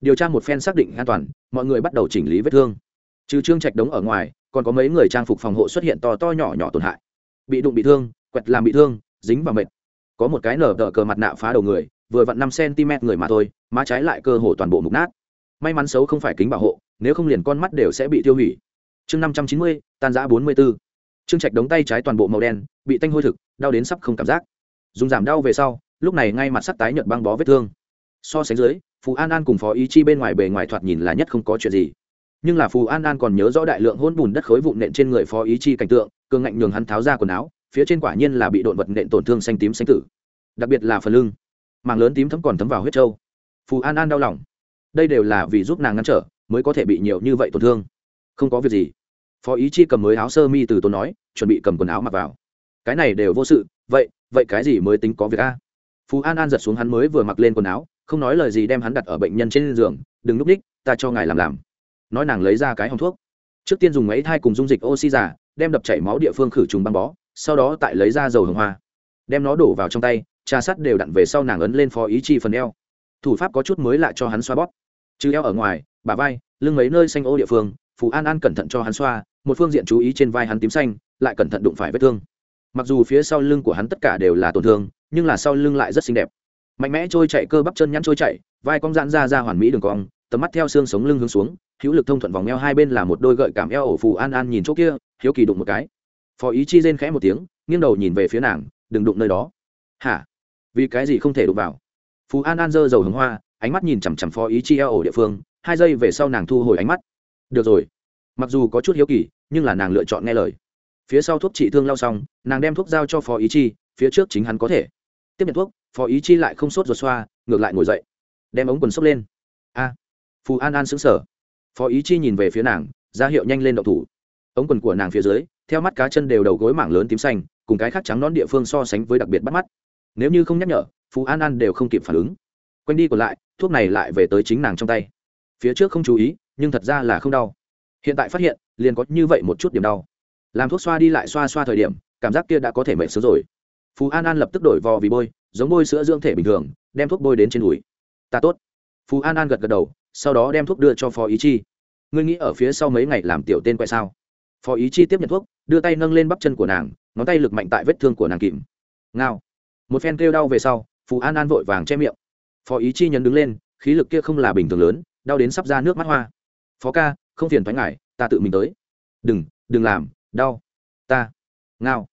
Điều tra một phen xác định an toàn, mọi người bắt đầu chỉnh lý vết thương. Trừ trương trạch đống ở ngoài, còn có mấy người trang phục phòng hộ xuất hiện to to nhỏ nhỏ tổn hại. Bị đụng bị thương, quẹt làm bị thương, dính vào mệt. Có một cái nở đỡ cờ mặt nạ phá đầu người, vừa vặn năm cm người mà thôi, má trái lại cơ hồ toàn bộ mục nát. May mắn xấu không phải kính bảo hộ nếu không liền con mắt đều sẽ bị tiêu hủy. Chương năm trăm chín mươi, tan giã bốn mươi b ố trương trạch đống tay trái toàn bộ màu đen, bị tanh hôi thực, đau đến sắp không cảm giác. Dùng giảm đau về sau, lúc này ngay mặt sắt tái nhợt băng bó vết thương. So sánh dưới, phù an an cùng phó ý chi bên ngoài bề ngoài thoạt nhìn là nhất không có chuyện gì. Nhưng là phù an an còn nhớ rõ đại lượng hôn bùn đất khối vụn nện trên người phó ý chi cảnh tượng, cường ngạnh nhường hắn tháo ra quần áo, phía trên quả nhiên là bị độn vật nện tổn thương xanh tím xanh tử. Đặc biệt là phần lưng. Màng lớn tím thấm còn thấm vào huyết trâu. Phù an an đau lòng. Đây đều là vì giúp nàng ngăn trở mới có thể bị nhiều như vậy tổn thương. Không có việc gì. Phó ý chi cầm mới áo sơ mi từ tôi nói, chuẩn bị cầm quần áo mặc vào. Cái này đều vô sự, vậy vậy cái gì mới tính có việc a? Phú an an giật xuống hắn mới vừa mặc lên quần áo, không nói lời gì đem hắn đặt ở bệnh nhân trên giường, đừng núp ních ta cho ngài làm làm. Nói nàng lấy ra cái hòng thuốc. Trước tiên dùng máy thai cùng dung dịch oxy giả, đem đập chảy máu địa phương khử trùng băng bó, sau đó tại lấy ra dầu hồng hoa. Đem nó đổ vào trong tay, trà sắt đều đặn về sau nàng ấn lên phó ý chi phần eo. Thủ pháp có chút mới lạ cho hắn xoa bóp trừ eo ở ngoài bà vai, lưng mấy nơi xanh ô địa phương, phù an an cẩn thận cho hắn xoa, một phương diện chú ý trên vai hắn tím xanh, lại cẩn thận đụng phải vết thương. Mặc dù phía sau lưng của hắn tất cả đều là tổn thương, nhưng là sau lưng lại rất xinh đẹp. Mạnh mẽ trôi chạy cơ bắp chân nhăn trôi chạy, vai cong giãn ra ra hoàn mỹ đường cong, tầm mắt theo xương sống lưng hướng xuống, hữu lực thông thuận vòng eo hai bên là một đôi gợi cảm eo ổ phù an an nhìn chỗ kia, hiếu kỳ đụng một cái. Phó ý chi rên khẽ một tiếng, nghiêng đầu nhìn về phía nàng, đừng đụng nơi đó. Hả? Vì cái gì không thể đụng vào? Phù an an giơ dầu hướng hoa ánh mắt nhìn chằm chằm phó ý chi eo ổ địa phương, hai giây về sau nàng thu hồi ánh mắt. Được rồi. Mặc dù có chút hiếu kỳ, nhưng là nàng lựa chọn nghe lời. Phía sau thuốc trị thương lao xong, nàng đem thuốc giao cho phó ý chi, phía trước chính hắn có thể. Tiếp nhận thuốc, phó ý chi lại không sốt ruột xoa, ngược lại ngồi dậy. Đem ống quần sốc lên. A. Phù an an xứng sở phó ý chi nhìn về phía nàng, ra hiệu nhanh lên đậu thủ. Ống quần của nàng phía dưới, theo mắt cá chân đều đầu gối mảng lớn tím xanh, cùng cái khác trắng nón địa phương so sánh với đặc biệt bắt mắt. Nếu như không nhắc nhở phú an an đều không kịp phản ứng. Quanh đi còn lại thuốc này lại về tới chính nàng trong tay. Phía trước không chú ý, nhưng thật ra là không đau. Hiện tại phát hiện, liền có như vậy một chút điểm đau. Làm thuốc xoa đi lại xoa xoa thời điểm, cảm giác kia đã có thể mệt sớm rồi. Phú an an lập tức đổi vò vì bôi, giống bôi sữa dưỡng thể bình thường, đem thuốc bôi đến trên đùi. Ta tốt. Phú an an gật gật đầu, sau đó đem thuốc đưa cho phó ý chi. Ngươi nghĩ ở phía sau mấy ngày làm tiểu tên quậy sao? Phó ý chi tiếp nhận thuốc, đưa tay nâng lên bắp chân của nàng, ngón tay lực mạnh tại vết thương của nàng kìm. Ngao. Một phen kêu đau về sau, phú an an vội vàng che miệng phó ý chi nhấn đứng lên, khí lực kia không là bình thường lớn, đau đến sắp ra nước mắt hoa. Phó ca, không phiền thoái ngại ta tự mình tới. Đừng đừng làm, đau. Ta. Ngao.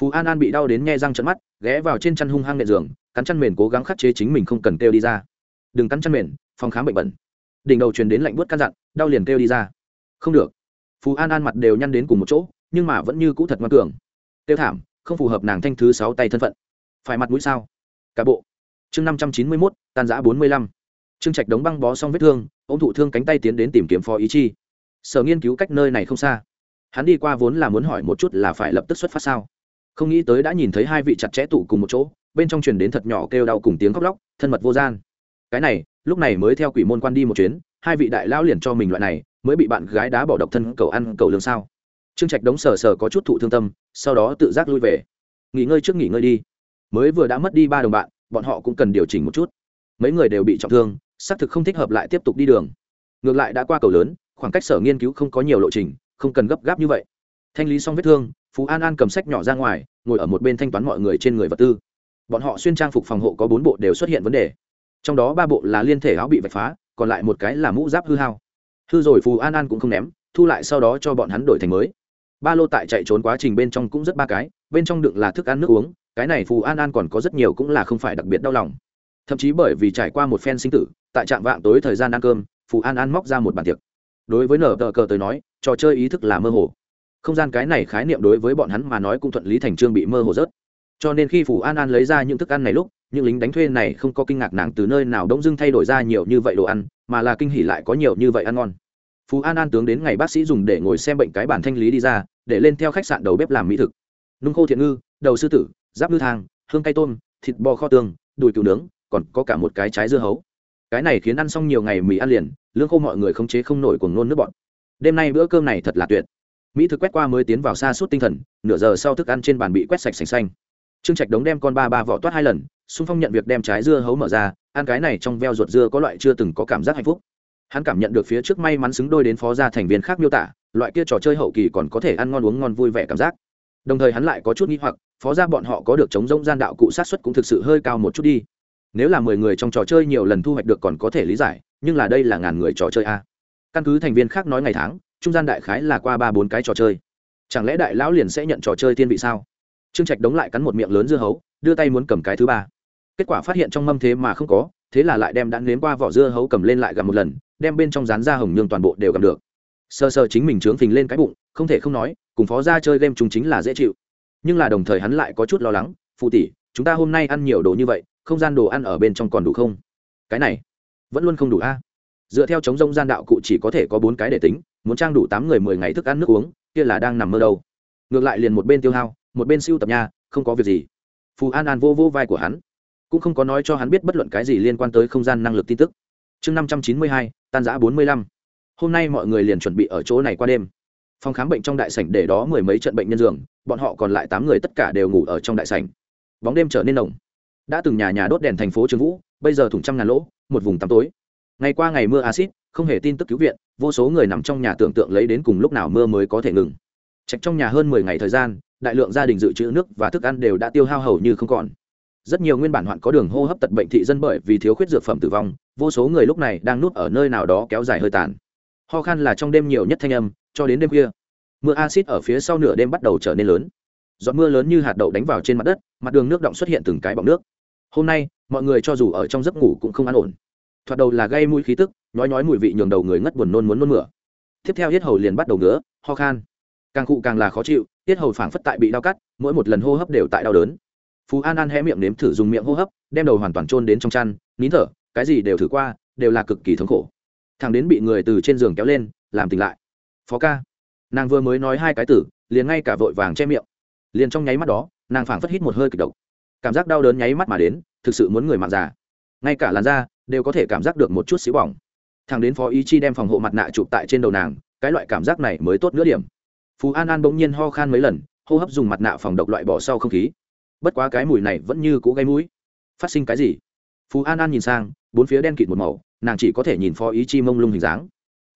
Phú an an bị đau đến nghe răng trận mắt, ghé vào trên chăn hung hăng nệ giường, cắn chăn mền cố gắng khắc chế chính mình không cần kêu đi ra. Đừng cắn chăn mền, phòng khám bệnh bẩn. Đỉnh đầu truyền đến lạnh buốt căn dặn, đau liền kêu đi ra. Không được. Phú an an mặt đều nhăn đến cùng một chỗ, nhưng mà vẫn như cũ thật ngoan cường. Tiêu thảm, không phù hợp nàng thanh thứ sáu tay thân phận. Phải mặt mũi sao? Cả bộ chương năm trăm chín mươi mốt, tan giã bốn mươi lăm. Trương trạch đống băng bó xong vết thương ô m thụ thương cánh tay tiến đến tìm kiếm phó ý chi. Sở nghiên cứu cách nơi này không xa. Hắn đi qua vốn là muốn hỏi một chút là phải lập tức xuất phát sao. Không nghĩ tới đã nhìn thấy hai vị chặt chẽ tụ cùng một chỗ, bên trong truyền đến thật nhỏ kêu đau cùng tiếng khóc lóc, thân mật vô gian. Cái này, lúc này mới theo quỷ môn quan đi một chuyến, hai vị đại lão liền cho mình loại này, mới bị bạn gái đá bỏ độc thân cầu ăn cầu lương sao. Trương trạch đống sờ sờ có chút thụ thương tâm, sau đó tự giác lui về. Nghỉ ngơi trước nghỉ ngơi đi. Mới vừa đã mất đi ba đồng bạn bọn họ cũng cần điều chỉnh một chút. Mấy người đều bị trọng thương, xác thực không thích hợp lại tiếp tục đi đường. Ngược lại đã qua cầu lớn, khoảng cách sở nghiên cứu không có nhiều lộ trình, không cần gấp gáp như vậy. Thanh lý xong vết thương, phú an an cầm sách nhỏ ra ngoài, ngồi ở một bên thanh toán mọi người trên người vật tư. Bọn họ xuyên trang phục phòng hộ có bốn bộ đều xuất hiện vấn đề. Trong đó ba bộ là liên thể áo bị vạch phá, còn lại một cái là mũ giáp hư hao. Hư rồi phù an an cũng không ném, thu lại sau đó cho bọn hắn đổi thành mới. Ba lô tại chạy trốn quá trình bên trong cũng rất ba cái, bên trong đựng là thức ăn nước uống cái này phù an an còn có rất nhiều cũng là không phải đặc biệt đau lòng. Thậm chí bởi vì trải qua một phen sinh tử, tại trạm vạng tối thời gian ăn cơm, phù an an móc ra một bàn tiệc. Đối với nở tờ cờ tới nói, trò chơi ý thức là mơ hồ. Không gian cái này khái niệm đối với bọn hắn mà nói cũng thuận lý thành trương bị mơ hồ rớt. Cho nên khi phù an an lấy ra những thức ăn này lúc, những lính đánh thuê này không có kinh ngạc nàng từ nơi nào đông dưng thay đổi ra nhiều như vậy đồ ăn, mà là kinh hỉ lại có nhiều như vậy ăn ngon. Phú an an tướng đến ngày bác sĩ dùng để ngồi xem bệnh cái bản thanh lý đi ra, để lên theo khách sạn đầu bếp làm mỹ thực. Nung khô thiện ngư, đầu sư tử giáp ngư thang, hương cây tôm, thịt bò kho tương đùi cừu nướng, còn có cả một cái trái dưa hấu. Cái này khiến ăn xong nhiều ngày mì ăn liền, lương khô mọi người không chế không nổi cuồng nôn nước bọn đêm nay bữa cơm này thật là tuyệt. Mỹ thực quét qua mới tiến vào xa suốt tinh thần, nửa giờ sau thức ăn trên bàn bị quét sạch sành xanh. Trương trạch đống đem con ba ba vỏ toát hai lần, xung phong nhận việc đem trái dưa hấu mở ra, ăn cái này trong veo ruột dưa có loại chưa từng có cảm giác hạnh phúc. Hắn cảm nhận được phía trước may mắn xứng đôi đến phó gia thành viên khác miêu tả, loại kia trò chơi hậu kỳ còn có thể ăn ngon uống ngon vui vẻ cảm giác. Đồng thời hắn lại có chút n g h i hoặc phó gia bọn họ có được chống rông gian đạo cụ sát xuất cũng thực sự hơi cao một chút đi. Nếu là mười người trong trò chơi nhiều lần thu hoạch được còn có thể lý giải, nhưng là đây là ngàn người trò chơi a. Căn cứ thành viên khác nói ngày tháng, trung gian đại khái là qua ba bốn cái trò chơi. Chẳng lẽ đại lão liền sẽ nhận trò chơi thiên vị sao? Trương trạch đóng lại cắn một miệng lớn dưa hấu, đưa tay muốn cầm cái thứ ba. Kết quả phát hiện trong mâm thế mà không có, thế là lại đem đã nếm qua vỏ dưa hấu cầm lên lại gặp một lần, đem bên trong rán ra hồng nhương toàn bộ đều gặp được. Sơ sơ chính mình trướng phình lên cái bụng, không thể không nói, cùng phó ra chơi game chúng chính là dễ chịu nhưng là đồng thời hắn lại có chút lo lắng phụ tỷ, chúng ta hôm nay ăn nhiều đồ như vậy, không gian đồ ăn ở bên trong còn đủ không? Cái này, vẫn luôn không đủ a. Dựa theo chống rông gian đạo cụ chỉ có thể có bốn cái để tính, muốn trang đủ tám người mười ngày thức ăn nước uống, kia là đang nằm mơ đâu. Ngược lại liền một bên tiêu hao, một bên siêu tập nha không có việc gì. Phù an an vô vô vai của hắn, cũng không có nói cho hắn biết bất luận cái gì liên quan tới không gian năng lực tin tức. Chương năm trăm chín mươi hai, tan giã bốn mươi lăm. Hôm nay mọi người liền chuẩn bị ở chỗ này qua đêm. Phòng khám bệnh trong đại sảnh để đó mười mấy trận bệnh nhân giường bọn họ còn lại tám người tất cả đều ngủ ở trong đại sảnh. Bóng đêm trở nên nồng. Đã từng nhà nhà đốt đèn thành phố trường vũ, bây giờ thủng trăm ngàn lỗ, một vùng tăm tối. Ngày qua ngày mưa acid không hề tin tức cứu viện, vô số người nằm trong nhà tưởng tượng lấy đến cùng lúc nào mưa mới có thể ngừng. Trạch trong nhà hơn mười ngày thời gian, đại lượng gia đình dự trữ nước và thức ăn đều đã tiêu hao hầu như không còn. Rất nhiều nguyên bản hoạn có đường hô hấp tật bệnh thị dân bởi vì thiếu khuyết dược phẩm tử vong, vô số người lúc này đang nuốt ở nơi nào đó kéo dài hơi tàn. Ho khan là trong đêm nhiều nhất thanh âm, cho đến đêm khuya mưa acid ở phía sau nửa đêm bắt đầu trở nên lớn. Giọt mưa lớn như hạt đậu đánh vào trên mặt đất, mặt đường nước động xuất hiện từng cái bọng nước. Hôm nay, mọi người cho dù ở trong giấc ngủ cũng không an ổn. Thoạt đầu là gây mũi khí tức nói nói mùi vị nhường đầu người ngất buồn nôn muốn nôn mửa. Tiếp theo hết hầu liền bắt đầu ngứa, ho khan. Càng cụ càng là khó chịu tiết hầu phảng phất tại bị đau cắt, mỗi một lần hô hấp đều tại đau đớn. Phú an an hé miệng nếm thử dùng miệng hô hấp, đem đầu hoàn toàn trôn đến trong chăn, nín thở, cái gì đều thử qua, đều là cực kỳ thống khổ. Thằng đến bị người từ trên giường kéo lên, làm tỉnh lại. Phó ca nàng vừa mới nói hai cái tử liền ngay cả vội vàng che miệng. Liền trong nháy mắt đó, nàng phảng phất hít một hơi kịch độc. Cảm giác đau đớn nháy mắt mà đến, thực sự muốn người mạng già. Ngay cả làn da, đều có thể cảm giác được một chút xíu bỏng. Thằng đến phó ý chi đem phòng hộ mặt nạ chụp tại trên đầu nàng, cái loại cảm giác này mới tốt nữa điểm. Phú an an bỗng nhiên ho khan mấy lần, hô hấp dùng mặt nạ phòng độc loại bỏ sau không khí. Bất quá cái mùi này vẫn như cũ gây mũi. Phát sinh cái gì? Phú an an nhìn sang, bốn phía đen kịt một màu, nàng chỉ có thể nhìn phó ý chi mông lung hình dáng.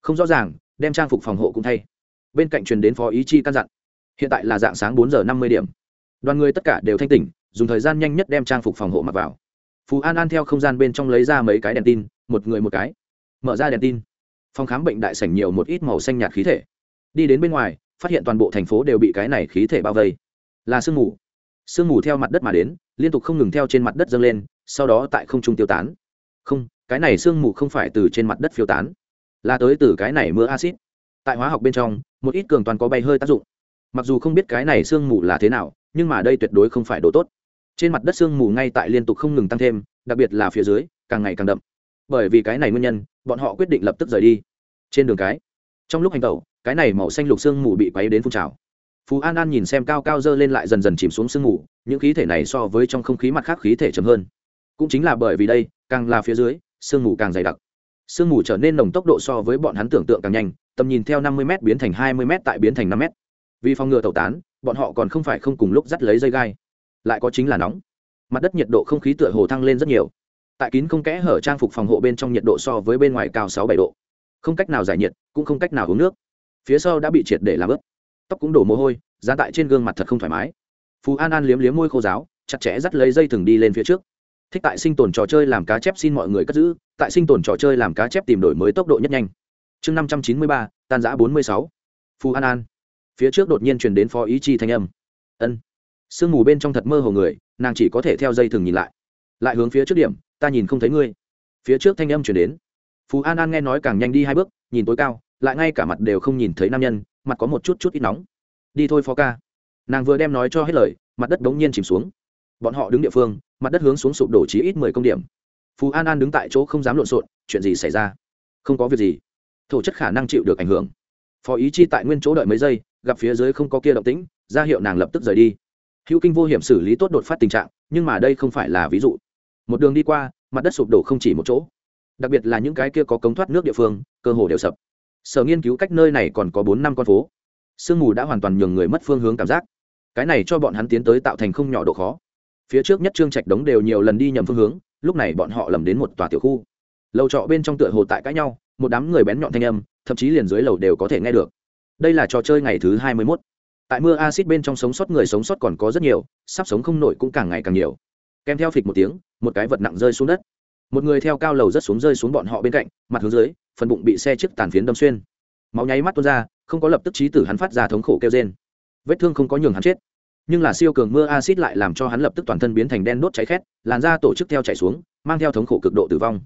Không rõ ràng, đem trang phục phòng hộ cũng thay bên cạnh truyền đến phó ý chi căn dặn. Hiện tại là dạng sáng bốn giờ năm mươi điểm. Đoàn người tất cả đều thanh tỉnh, dùng thời gian nhanh nhất đem trang phục phòng hộ mặc vào. Phú an an theo không gian bên trong lấy ra mấy cái đèn tin, một người một cái. Mở ra đèn tin. Phòng khám bệnh đại sảnh nhiều một ít màu xanh nhạt khí thể. Đi đến bên ngoài, phát hiện toàn bộ thành phố đều bị cái này khí thể bao vây. Là sương mù. Sương mù theo mặt đất mà đến, liên tục không ngừng theo trên mặt đất dâng lên, sau đó tại không trung tiêu tán. Không, cái này sương mù không phải từ trên mặt đất phiêu tán. Là tới từ cái này mưa acid tại hóa học bên trong một ít cường toàn có bay hơi tác dụng. Mặc dù không biết cái này sương mù là thế nào, nhưng mà đây tuyệt đối không phải đồ tốt. Trên mặt đất sương mù ngay tại liên tục không ngừng tăng thêm, đặc biệt là phía dưới, càng ngày càng đậm. Bởi vì cái này nguyên nhân, bọn họ quyết định lập tức rời đi. Trên đường cái, trong lúc hành tẩu, cái này màu xanh lục sương mù bị quấy đến phun trào. Phú an an nhìn xem cao cao dơ lên lại dần dần chìm xuống sương mù, những khí thể này so với trong không khí mặt khác khí thể chấm hơn. Cũng chính là bởi vì đây, càng là phía dưới, sương mù càng dày đặc. Sương mù trở nên nồng tốc độ so với bọn hắn tưởng tượng càng nhanh tầm nhìn theo năm mươi m biến thành hai mươi m tại biến thành năm m vì phòng ngừa tẩu tán, bọn họ còn không phải không cùng lúc dắt lấy dây gai. Lại có chính là nóng. Mặt đất nhiệt độ không khí tựa hồ thăng lên rất nhiều. Tại kín không kẽ hở trang phục phòng hộ bên trong nhiệt độ so với bên ngoài cao sáu bảy độ. Không cách nào giải nhiệt, cũng không cách nào uống nước. Phía sau đã bị triệt để làm ướt. Tóc cũng đổ mồ hôi giá tại trên gương mặt thật không thoải mái. Phú an an liếm liếm môi khô giáo, chặt chẽ dắt lấy dây thừng đi lên phía trước. Thích tại sinh tồn trò chơi làm cá chép xin mọi người cất giữ, tại sinh tồn trò chơi làm cá chép tìm đổi mới tốc độ nhất nhanh chương năm trăm chín mươi ba, tan giã bốn mươi sáu. Phù an an. Phía trước đột nhiên truyền đến phó ý chi thanh âm. Ân. Sương mù bên trong thật mơ hồ người, nàng chỉ có thể theo dây thừng nhìn lại. Lại hướng phía trước điểm, ta nhìn không thấy ngươi. Phía trước thanh âm chuyển đến. Phú an an nghe nói càng nhanh đi hai bước, nhìn tối cao, lại ngay cả mặt đều không nhìn thấy nam nhân, mặt có một chút chút ít nóng. Đi thôi, phó ca. Nàng vừa đem nói cho hết lời, mặt đất đống nhiên chìm xuống. Bọn họ đứng địa phương, mặt đất hướng xuống sụp đổ chí ít mười công điểm. Phú an an đứng tại chỗ không dám lộn xộn, chuyện gì xảy ra? Không có việc gì thổ chất khả năng chịu được ảnh hưởng. Phó ý chi tại nguyên chỗ đợi mấy giây, gặp phía dưới không có kia động tĩnh, ra hiệu nàng lập tức rời đi. Hữu kinh vô hiểm xử lý tốt đột phát tình trạng, nhưng mà đây không phải là ví dụ. Một đường đi qua, mặt đất sụp đổ không chỉ một chỗ. Đặc biệt là những cái kia có cống thoát nước địa phương, cơ hồ đều sập. Sở nghiên cứu cách nơi này còn có bốn năm con phố. Sương mù đã hoàn toàn nhường người mất phương hướng cảm giác. Cái này cho bọn hắn tiến tới tạo thành không nhỏ độ khó. Phía trước nhất trương trạch đống đều nhiều lần đi nhầm phương hướng, lúc này bọn họ lầm đến một tòa tiểu khu. Lầu trọ bên trong tựa hồ tại cãi nhau một đám người bén nhọn thanh âm, thậm chí liền dưới lầu đều có thể nghe được. Đây là trò chơi ngày thứ hai mươi mốt. Tại mưa acid bên trong sống sót người sống sót còn có rất nhiều, sắp sống không nổi cũng càng ngày càng nhiều. Kèm theo phịch một tiếng, một cái vật nặng rơi xuống đất. Một người theo cao lầu rất xuống rơi xuống bọn họ bên cạnh, mặt hướng dưới, phần bụng bị xe chiếc tàn phiến đâm xuyên. Máu nháy mắt tuôn ra, không có lập tức trí tử hắn phát ra thống khổ kêu trên vết thương không có nhường hắn chết. Nhưng là siêu cường mưa acid lại làm cho hắn lập tức toàn thân biến thành đen đốt cháy khét, làn da tổ chức theo chảy xuống, mang theo thống khổ cực độ tử vong.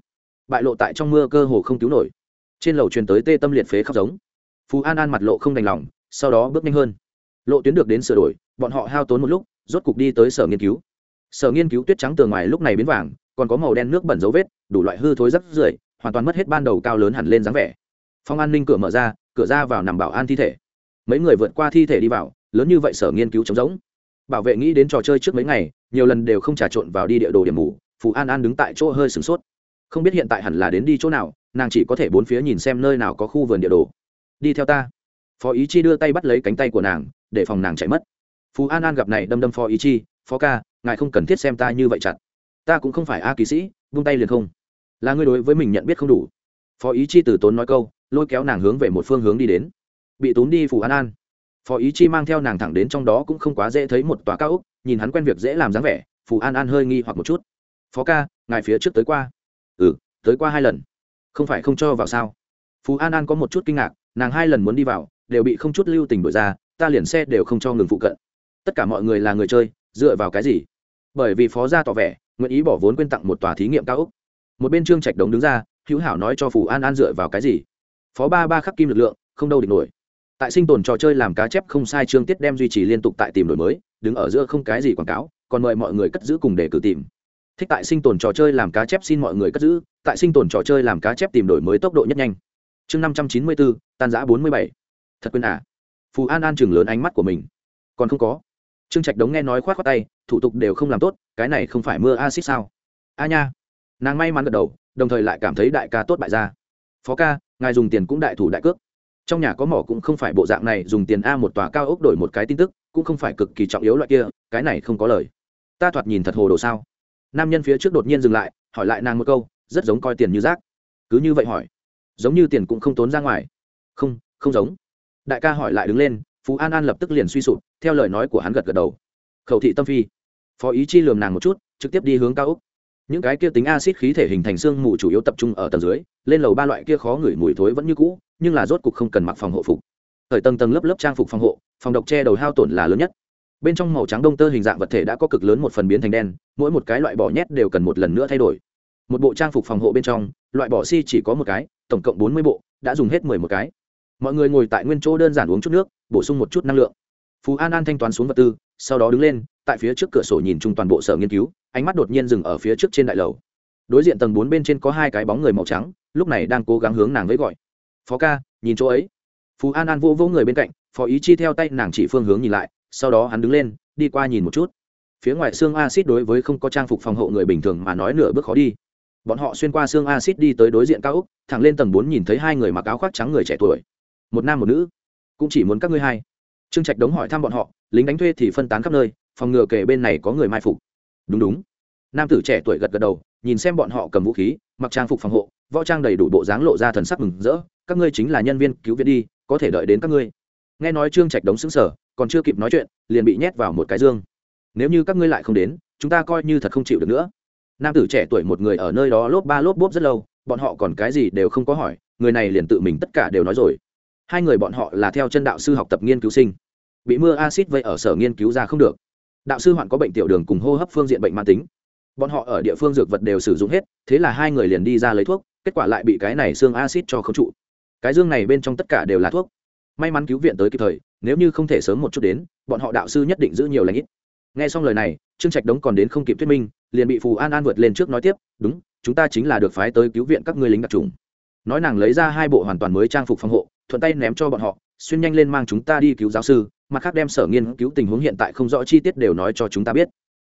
Bại lộ tại trong mưa cơ hồ không cứu nổi trên lầu truyền tới tê tâm liệt phế khóc giống. Phú an an mặt lộ không đành lòng, sau đó bước nhanh hơn. Lộ tuyến được đến sửa đổi, bọn họ hao tốn một lúc, rốt cục đi tới sở nghiên cứu. Sở nghiên cứu tuyết trắng tường ngoài lúc này biến vàng, còn có màu đen nước bẩn dấu vết, đủ loại hư thối rắc rưởi, hoàn toàn mất hết ban đầu cao lớn hẳn lên dáng vẻ. Phòng an ninh cửa mở ra, cửa ra vào nằm bảo an thi thể. Mấy người vượt qua thi thể đi vào, lớn như vậy sở nghiên cứu trống rỗng. Bảo vệ nghĩ đến trò chơi trước mấy ngày, nhiều lần đều không trà trộn vào đi địa đồ điểm mù, phù an an đứng tại chỗ hơi sửng sốt. Không biết hiện tại hẳn là đến đi chỗ nào nàng chỉ có thể bốn phía nhìn xem nơi nào có khu vườn địa đồ. Đi theo ta. Phó ý chi đưa tay bắt lấy cánh tay của nàng, để phòng nàng chạy mất. Phú an an gặp này đâm đâm phó ý chi, phó ca, ngài không cần thiết xem ta như vậy chặt. Ta cũng không phải a kỳ sĩ, vung tay liền không. Là ngươi đối với mình nhận biết không đủ. Phó ý chi từ tốn nói câu, lôi kéo nàng hướng về một phương hướng đi đến. Bị tốn đi phù an an. Phó ý chi mang theo nàng thẳng đến trong đó cũng không quá dễ thấy một tòa cao úc nhìn hắn quen việc dễ làm dáng vẻ phù an an hơi nghi hoặc một chút. Phó ca, ngài phía trước tới qua. Ừ tới qua hai lần không phải không cho vào sao? Phú an an có một chút kinh ngạc, nàng hai lần muốn đi vào, đều bị không chút lưu tình đổi ra, ta liền xe đều không cho ngừng phụ cận. Tất cả mọi người là người chơi, dựa vào cái gì? Bởi vì phó gia tỏ vẻ, nguyện ý bỏ vốn quyên tặng một tòa thí nghiệm cao úc một bên trương trạch đống đứng ra, hữu hảo nói cho phù an an dựa vào cái gì? Phó ba ba khắc kim lực lượng, không đâu địch nổi. Tại sinh tồn trò chơi làm cá chép không sai trương tiết đem duy trì liên tục tại tìm đổi mới, đứng ở giữa không cái gì quảng cáo, còn mời mọi người cất giữ cùng để cử tìm thích tại sinh tồn trò chơi làm cá chép xin mọi người cất giữ, tại sinh tồn trò chơi làm cá chép tìm đổi mới tốc độ nhất nhanh. Chương năm trăm chín mươi bốn tan giã bốn mươi bảy. Thật quên à? Phù an an chừng lớn ánh mắt của mình. Còn không có. Trương trạch đống nghe nói khoát khoát tay, thủ tục đều không làm tốt, cái này không phải mưa acid sao? A nha. Nàng may mắn gật đầu, đồng thời lại cảm thấy đại ca tốt bại ra phó ca, ngài dùng tiền cũng đại thủ đại cước. Trong nhà có mỏ cũng không phải bộ dạng này, dùng tiền a một tòa cao ốc đổi một cái tin tức, cũng không phải cực kỳ trọng yếu loại kia, cái này không có lời. Ta thoạt nhìn thật hồ đồ sao? Nam nhân phía trước đột nhiên dừng lại, hỏi lại nàng một câu, rất giống coi tiền như rác. Cứ như vậy hỏi. Giống như tiền cũng không tốn ra ngoài. Không không giống. Đại ca hỏi lại đứng lên, phú an an lập tức liền suy sụp, theo lời nói của hắn gật gật đầu. Khẩu thị tâm phi. Phó ý chi lườm nàng một chút, trực tiếp đi hướng cao úc những cái kia tính acid khí thể hình thành xương mù chủ yếu tập trung ở tầng dưới, lên lầu ba loại kia khó ngửi mùi thối vẫn như cũ, nhưng là rốt cục không cần mặc phòng hộ phục. Thời tầng tầng lớp lớp trang phục phòng hộ, phòng độc che đầu hao tổn là lớn nhất bên trong màu trắng đông tơ hình dạng vật thể đã có cực lớn một phần biến thành đen, mỗi một cái loại bỏ nhét đều cần một lần nữa thay đổi. Một bộ trang phục phòng hộ bên trong, loại bỏ si chỉ có một cái, tổng cộng bốn mươi bộ, đã dùng hết mười một cái. Mọi người ngồi tại nguyên chỗ đơn giản uống chút nước, bổ sung một chút năng lượng. Phú an an thanh toán xuống vật tư, sau đó đứng lên, tại phía trước cửa sổ nhìn chung toàn bộ sở nghiên cứu, ánh mắt đột nhiên dừng ở phía trước trên đại lầu. Đối diện tầng bốn bên trên có hai cái bóng người màu trắng, lúc này đang cố gắng hướng nàng với gọi. Phó ca, nhìn chỗ ấy. Phú an an vô vô người bên cạnh, phó ý chi theo tay nàng chỉ phương hướng nhìn lại sau đó hắn đứng lên, đi qua nhìn một chút. Phía ngoài xương acid đối với không có trang phục phòng hộ người bình thường mà nói nửa bước khó đi. Bọn họ xuyên qua xương acid đi tới đối diện cao úc thẳng lên tầng bốn nhìn thấy hai người mặc áo khoác trắng người trẻ tuổi. Một nam một nữ. Cũng chỉ muốn các ngươi hai. Trương trạch đống hỏi thăm bọn họ, lính đánh thuê thì phân tán khắp nơi, phòng ngừa kể bên này có người mai phục. Đúng đúng. Nam tử trẻ tuổi gật gật đầu, nhìn xem bọn họ cầm vũ khí, mặc trang phục phòng hộ, võ trang đầy đủ bộ dáng lộ ra thần sắc mừng rỡ. Các ngươi chính là nhân viên cứu viện đi, có thể đợi đến các ngươi. Nghe nói trương trạch đống xứng sở còn chưa kịp nói chuyện, liền bị nhét vào một cái dương. Nếu như các ngươi lại không đến, chúng ta coi như thật không chịu được nữa. Nam tử trẻ tuổi một người ở nơi đó lốp ba lốp bốp rất lâu, bọn họ còn cái gì đều không có hỏi, người này liền tự mình tất cả đều nói rồi. Hai người bọn họ là theo chân đạo sư học tập nghiên cứu sinh. Bị mưa acid vây ở sở nghiên cứu ra không được. Đạo sư hoạn có bệnh tiểu đường cùng hô hấp phương diện bệnh mãn tính. Bọn họ ở địa phương dược vật đều sử dụng hết, thế là hai người liền đi ra lấy thuốc, kết quả lại bị cái này xương acid cho không trụ. Cái dương này bên trong tất cả đều là thuốc may mắn cứu viện tới kịp thời, nếu như không thể sớm một chút đến, bọn họ đạo sư nhất định giữ nhiều lãnh ít. Nghe xong lời này, trương trạch đống còn đến không kịp thuyết minh, liền bị phù an an vượt lên trước nói tiếp, đúng, chúng ta chính là được phái tới cứu viện các ngươi lính đặc trùng. Nói nàng lấy ra hai bộ hoàn toàn mới trang phục phòng hộ, thuận tay ném cho bọn họ, xuyên nhanh lên mang chúng ta đi cứu giáo sư, mặt khác đem sở nghiên cứu tình huống hiện tại không rõ chi tiết đều nói cho chúng ta biết.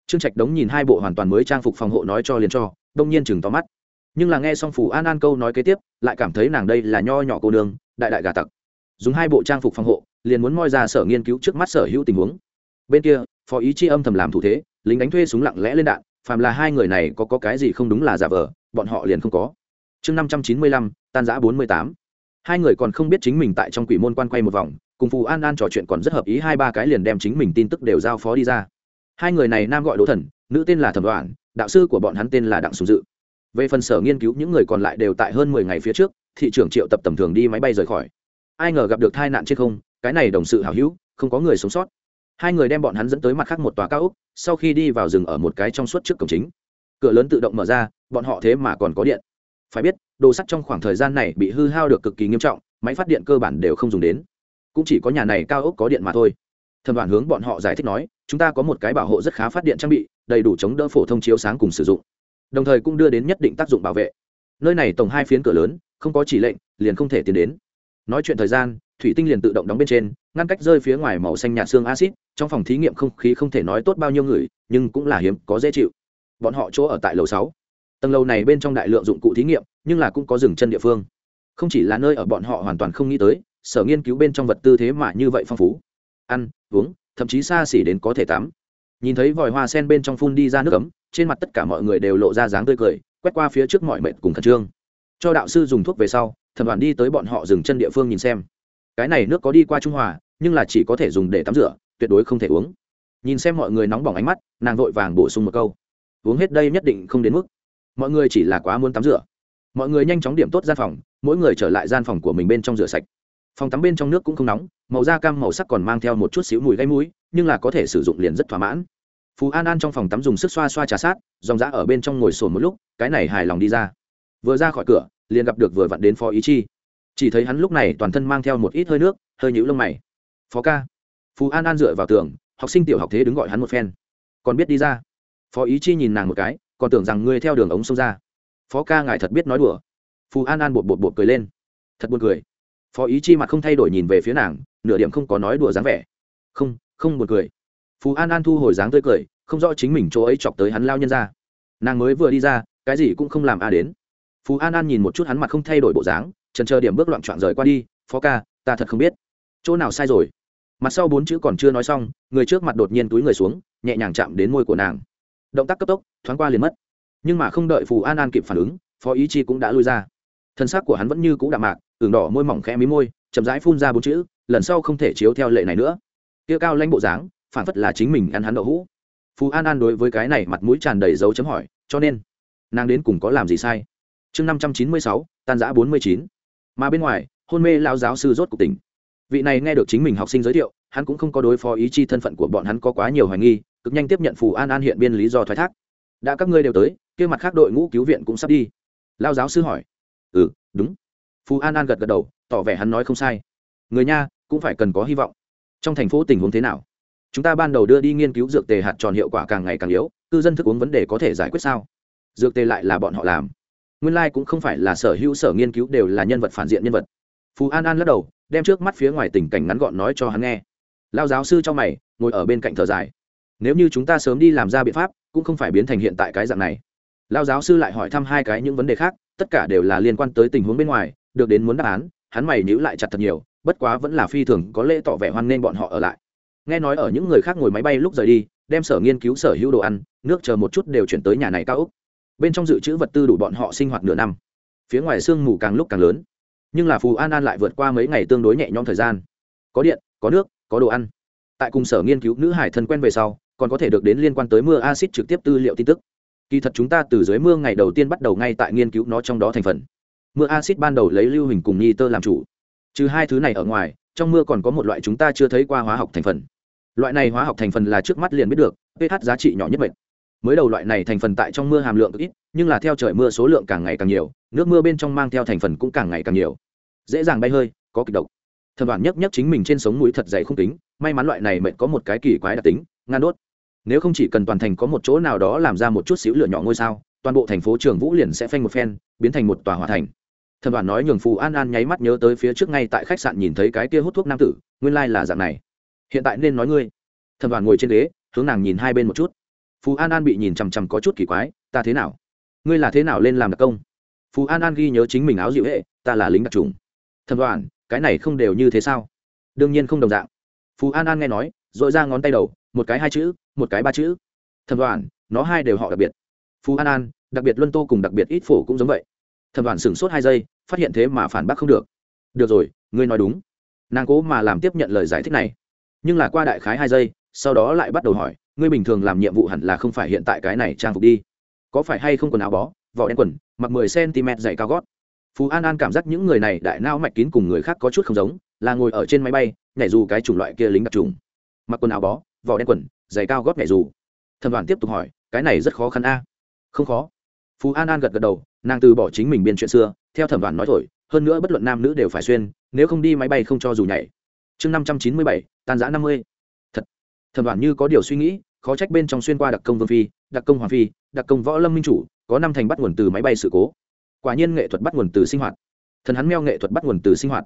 Trương trạch đống nhìn hai bộ hoàn toàn mới trang phục phòng hộ nói cho liền cho, đông nhiên chừng to mắt. Nhưng là nghe xong phù an an câu nói kế tiếp, lại cảm thấy nàng đây là nho nhỏ cô đường đại đại gà tặc dùng hai bộ trang phục phòng hộ liền muốn moi ra sở nghiên cứu trước mắt sở hữu tình huống. Bên kia phó ý chi âm thầm làm thủ thế lính đánh thuê súng lặng lẽ lên đạn phàm là hai người này có, có cái gì không đúng là giả vờ bọn họ liền không có. Chương năm trăm chín mươi lăm tan giã bốn mươi tám. Hai người còn không biết chính mình tại trong quỷ môn quan quay một vòng cùng phù an an trò chuyện còn rất hợp ý hai ba cái liền đem chính mình tin tức đều giao phó đi ra. Hai người này nam gọi đỗ thần nữ tên là thẩm đoạn đạo sư của bọn hắn tên là đặng sùng dự. Về phần sở nghiên cứu những người còn lại đều tại hơn mười ngày phía trước thị trưởng triệu tập tầm thường đi máy bay rời khỏi ai ngờ gặp được tai nạn trên không, cái này đồng sự hảo hữu, không có người sống sót. Hai người đem bọn hắn dẫn tới mặt khác một tòa cao ốc, sau khi đi vào rừng ở một cái trong suốt trước cổng chính. Cửa lớn tự động mở ra, bọn họ thế mà còn có điện. Phải biết, đồ sắt trong khoảng thời gian này bị hư hao được cực kỳ nghiêm trọng, máy phát điện cơ bản đều không dùng đến. Cũng chỉ có nhà này cao ốc có điện mà thôi. Thẩm đoàn hướng bọn họ giải thích nói, chúng ta có một cái bảo hộ rất khá phát điện trang bị, đầy đủ chống đỡ phổ thông chiếu sáng cùng sử dụng. Đồng thời cũng đưa đến nhất định tác dụng bảo vệ. Nơi này tổng hai phiến cửa lớn, không có chỉ lệnh, liền không thể tiến đến nói chuyện thời gian, thủy tinh liền tự động đóng bên trên, ngăn cách rơi phía ngoài màu xanh nhạt xương acid trong phòng thí nghiệm không khí không thể nói tốt bao nhiêu người, nhưng cũng là hiếm, có dễ chịu. Bọn họ chỗ ở tại lầu sáu. Tầng lầu này bên trong đại lượng dụng cụ thí nghiệm, nhưng là cũng có dừng chân địa phương. Không chỉ là nơi ở bọn họ hoàn toàn không nghĩ tới, sở nghiên cứu bên trong vật tư thế mà như vậy phong phú. Ăn, uống, thậm chí xa xỉ đến có thể tắm. Nhìn thấy vòi hoa sen bên trong phun đi ra nước ấm, trên mặt tất cả mọi người đều lộ ra dáng tươi cười, quét qua phía trước mọi mệt cùng khẩn trương. Cho đạo sư dùng thuốc về sau thẩm đoàn đi tới bọn họ dừng chân địa phương nhìn xem. Cái này nước có đi qua trung hòa, nhưng là chỉ có thể dùng để tắm rửa, tuyệt đối không thể uống. Nhìn xem mọi người nóng bỏng ánh mắt, nàng vội vàng bổ sung một câu. Uống hết đây nhất định không đến mức. Mọi người chỉ là quá muốn tắm rửa. Mọi người nhanh chóng điểm tốt gian phòng, mỗi người trở lại gian phòng của mình bên trong rửa sạch. Phòng tắm bên trong nước cũng không nóng, màu da cam màu sắc còn mang theo một chút xíu mùi gây mũi, nhưng là có thể sử dụng liền rất thỏa mãn. Phú an an trong phòng tắm dùng sức xoa xoa trà sát, dòng dã ở bên trong ngồi sồn một lúc, cái này hài lòng đi ra. Vừa ra khỏi cửa liền gặp được vừa vặn đến phó ý chi. Chỉ thấy hắn lúc này toàn thân mang theo một ít hơi nước, hơi nhũ lông mày. Phó ca. Phú an an dựa vào tường, học sinh tiểu học thế đứng gọi hắn một phen. Còn biết đi ra. Phó ý chi nhìn nàng một cái, còn tưởng rằng ngươi theo đường ống sông ra. Phó ca ngài thật biết nói đùa. Phú an an bột bột bột cười lên. Thật buồn cười. Phó ý chi mặt không thay đổi nhìn về phía nàng, nửa điểm không có nói đùa dáng vẻ. Không không buồn cười. Phú an an thu hồi dáng tươi cười, không rõ chính mình chỗ ấy chọc tới hắn lao nhân ra. Nàng mới vừa đi ra, cái gì cũng không làm a đến phú an an nhìn một chút hắn mặt không thay đổi bộ dáng trần chờ điểm bước loạn trọn rời qua đi, phó ca, ta thật không biết. Chỗ nào sai rồi? Mặt sau bốn chữ còn chưa nói xong, người trước mặt đột nhiên túi người xuống, nhẹ nhàng chạm đến môi của nàng. Động tác cấp tốc, thoáng qua liền mất. Nhưng mà không đợi phù an an kịp phản ứng, phó ý chi cũng đã lui ra. Thân xác của hắn vẫn như c ũ đạm mạc, ửng đỏ môi mỏng khẽ mí môi, chậm rãi phun ra bốn chữ, lần sau không thể chiếu theo lệ này nữa. Kia cao lanh bộ dáng phản phất là chính mình ăn hắn đậu hũ. Phù an an đối với cái này mặt mũi tràn đầy dấu chấm hỏi, cho nên, nàng đến cùng có làm gì sai? Chương năm trăm chín mươi sáu, tan giã bốn mươi chín. Mà bên ngoài, hôn mê lao giáo sư rốt cuộc tỉnh. Vị này nghe được chính mình học sinh giới thiệu, hắn cũng không có đối phó ý chi thân phận của bọn hắn có quá nhiều hoài nghi, cực nhanh tiếp nhận phù an an hiện biên lý do thoái thác. Đã các ngươi đều tới, kia mặt khác đội ngũ cứu viện cũng sắp đi. Lao giáo sư hỏi. Ừ đúng. Phù an an gật gật đầu, tỏ vẻ hắn nói không sai. Người nha, cũng phải cần có hy vọng. Trong thành phố tình huống thế nào? Chúng ta ban đầu đưa đi nghiên cứu dược tề hạt tròn hiệu quả càng ngày càng yếu, cư dân thức uống vấn đề có thể giải quyết sao? Dược tề lại là bọn họ làm nguyên lai、like、cũng không phải là sở hữu sở nghiên cứu đều là nhân vật phản diện nhân vật. Phú an an lắc đầu, đem trước mắt phía ngoài tình cảnh ngắn gọn nói cho hắn nghe. Lao giáo sư cho mày, ngồi ở bên cạnh thờ dài. Nếu như chúng ta sớm đi làm ra biện pháp, cũng không phải biến thành hiện tại cái dạng này. Lao giáo sư lại hỏi thăm hai cái những vấn đề khác, tất cả đều là liên quan tới tình huống bên ngoài, được đến muốn đáp án, hắn mày nhữ lại chặt thật nhiều, bất quá vẫn là phi thường có lễ tỏ vẻ hoan nghênh bọn họ ở lại. Nghe nói ở những người khác ngồi máy bay lúc rời đi, đem sở nghiên cứu sở hữu đồ ăn, nước chờ một chút đều chuyển tới nhà này cao úc bên trong dự trữ vật tư đủ bọn họ sinh hoạt nửa năm. Phía ngoài sương mù càng lúc càng lớn. Nhưng là phù an an lại vượt qua mấy ngày tương đối nhẹ nhõm thời gian. Có điện, có nước, có đồ ăn. Tại cùng sở nghiên cứu nữ hải thân quen về sau, còn có thể được đến liên quan tới mưa acid trực tiếp tư liệu tin tức. Kỳ thật chúng ta từ dưới mưa ngày đầu tiên bắt đầu ngay tại nghiên cứu nó trong đó thành phần. Mưa acid ban đầu lấy lưu hình cùng nitơ làm chủ. Trừ hai thứ này ở ngoài, trong mưa còn có một loại chúng ta chưa thấy qua hóa học thành phần. Loại này hóa học thành phần là trước mắt liền biết được, ph giá trị nhỏ nhất bệnh mới đầu loại này thành phần tại trong mưa hàm lượng ít, nhưng là theo trời mưa số lượng càng ngày càng nhiều, nước mưa bên trong mang theo thành phần cũng càng ngày càng nhiều. Dễ dàng bay hơi, có kịch độc. Thẩm đoàn nhất nhất chính mình trên sống mũi thật dày không tính may mắn loại này mệnh có một cái kỳ quái đặc tính, ngăn đốt. Nếu không chỉ cần toàn thành có một chỗ nào đó làm ra một chút xíu lửa nhỏ ngôi sao, toàn bộ thành phố trường vũ liền sẽ phanh một phen, biến thành một tòa hỏa thành. Thẩm đoàn nói nhường phù an an nháy mắt nhớ tới phía trước ngay tại khách sạn nhìn thấy cái kia hút thuốc nam tử, nguyên lai là dạng này. Hiện tại nên nói ngươi. Thẩm đoàn ngồi trên ghế, hướng nàng nhìn hai bên một chút phú an an bị nhìn chằm chằm có chút kỳ quái, ta thế nào? Ngươi là thế nào lên làm đặc công? Phú an an ghi nhớ chính mình áo dịu hệ ta là lính đặc trùng thẩm đoàn, cái này không đều như thế sao? Đương nhiên không đồng dạng. Phú an an nghe nói r ộ i ra ngón tay đầu, một cái hai chữ, một cái ba chữ. Thẩm đoàn, nó hai đều họ đặc biệt. Phú an an, đặc biệt luân tô cùng đặc biệt ít phổ cũng giống vậy. Thẩm đoàn sửng sốt hai giây, phát hiện thế mà phản bác không được. Được rồi, ngươi nói đúng. Nàng cố mà làm tiếp nhận lời giải thích này. Nhưng là qua đại khái hai giây, sau đó lại bắt đầu hỏi ngươi bình thường làm nhiệm vụ hẳn là không phải hiện tại cái này trang phục đi. Có phải hay không quần áo bó, vỏ đen quần, mặc mười cm dày cao gót. Phú an an cảm giác những người này đại nao mạch kín cùng người khác có chút không giống, là ngồi ở trên máy bay, nhảy dù cái chủng loại kia lính đặc trùng. Mặc quần áo bó, vỏ đen quần, giày cao gót nhảy dù. Thẩm đoàn tiếp tục hỏi, cái này rất khó khăn a? Không khó. Phú an an gật gật đầu, nàng từ bỏ chính mình biên chuyện xưa, theo thẩm đoàn nói thổi, hơn nữa bất luận nam nữ đều phải xuyên, nếu không đi máy bay không cho dù nhảy. Chương năm trăm chín mươi bảy, tan giã năm mươi. Thật. Thẩm đoàn như có điều suy nghĩ khó trách bên trong xuyên qua đặc công vương phi, đặc công hoàng phi, đặc công võ lâm minh chủ, có năm thành bắt nguồn từ máy bay sự cố. Quả nhiên nghệ thuật bắt nguồn từ sinh hoạt. Thần hắn meo nghệ thuật bắt nguồn từ sinh hoạt.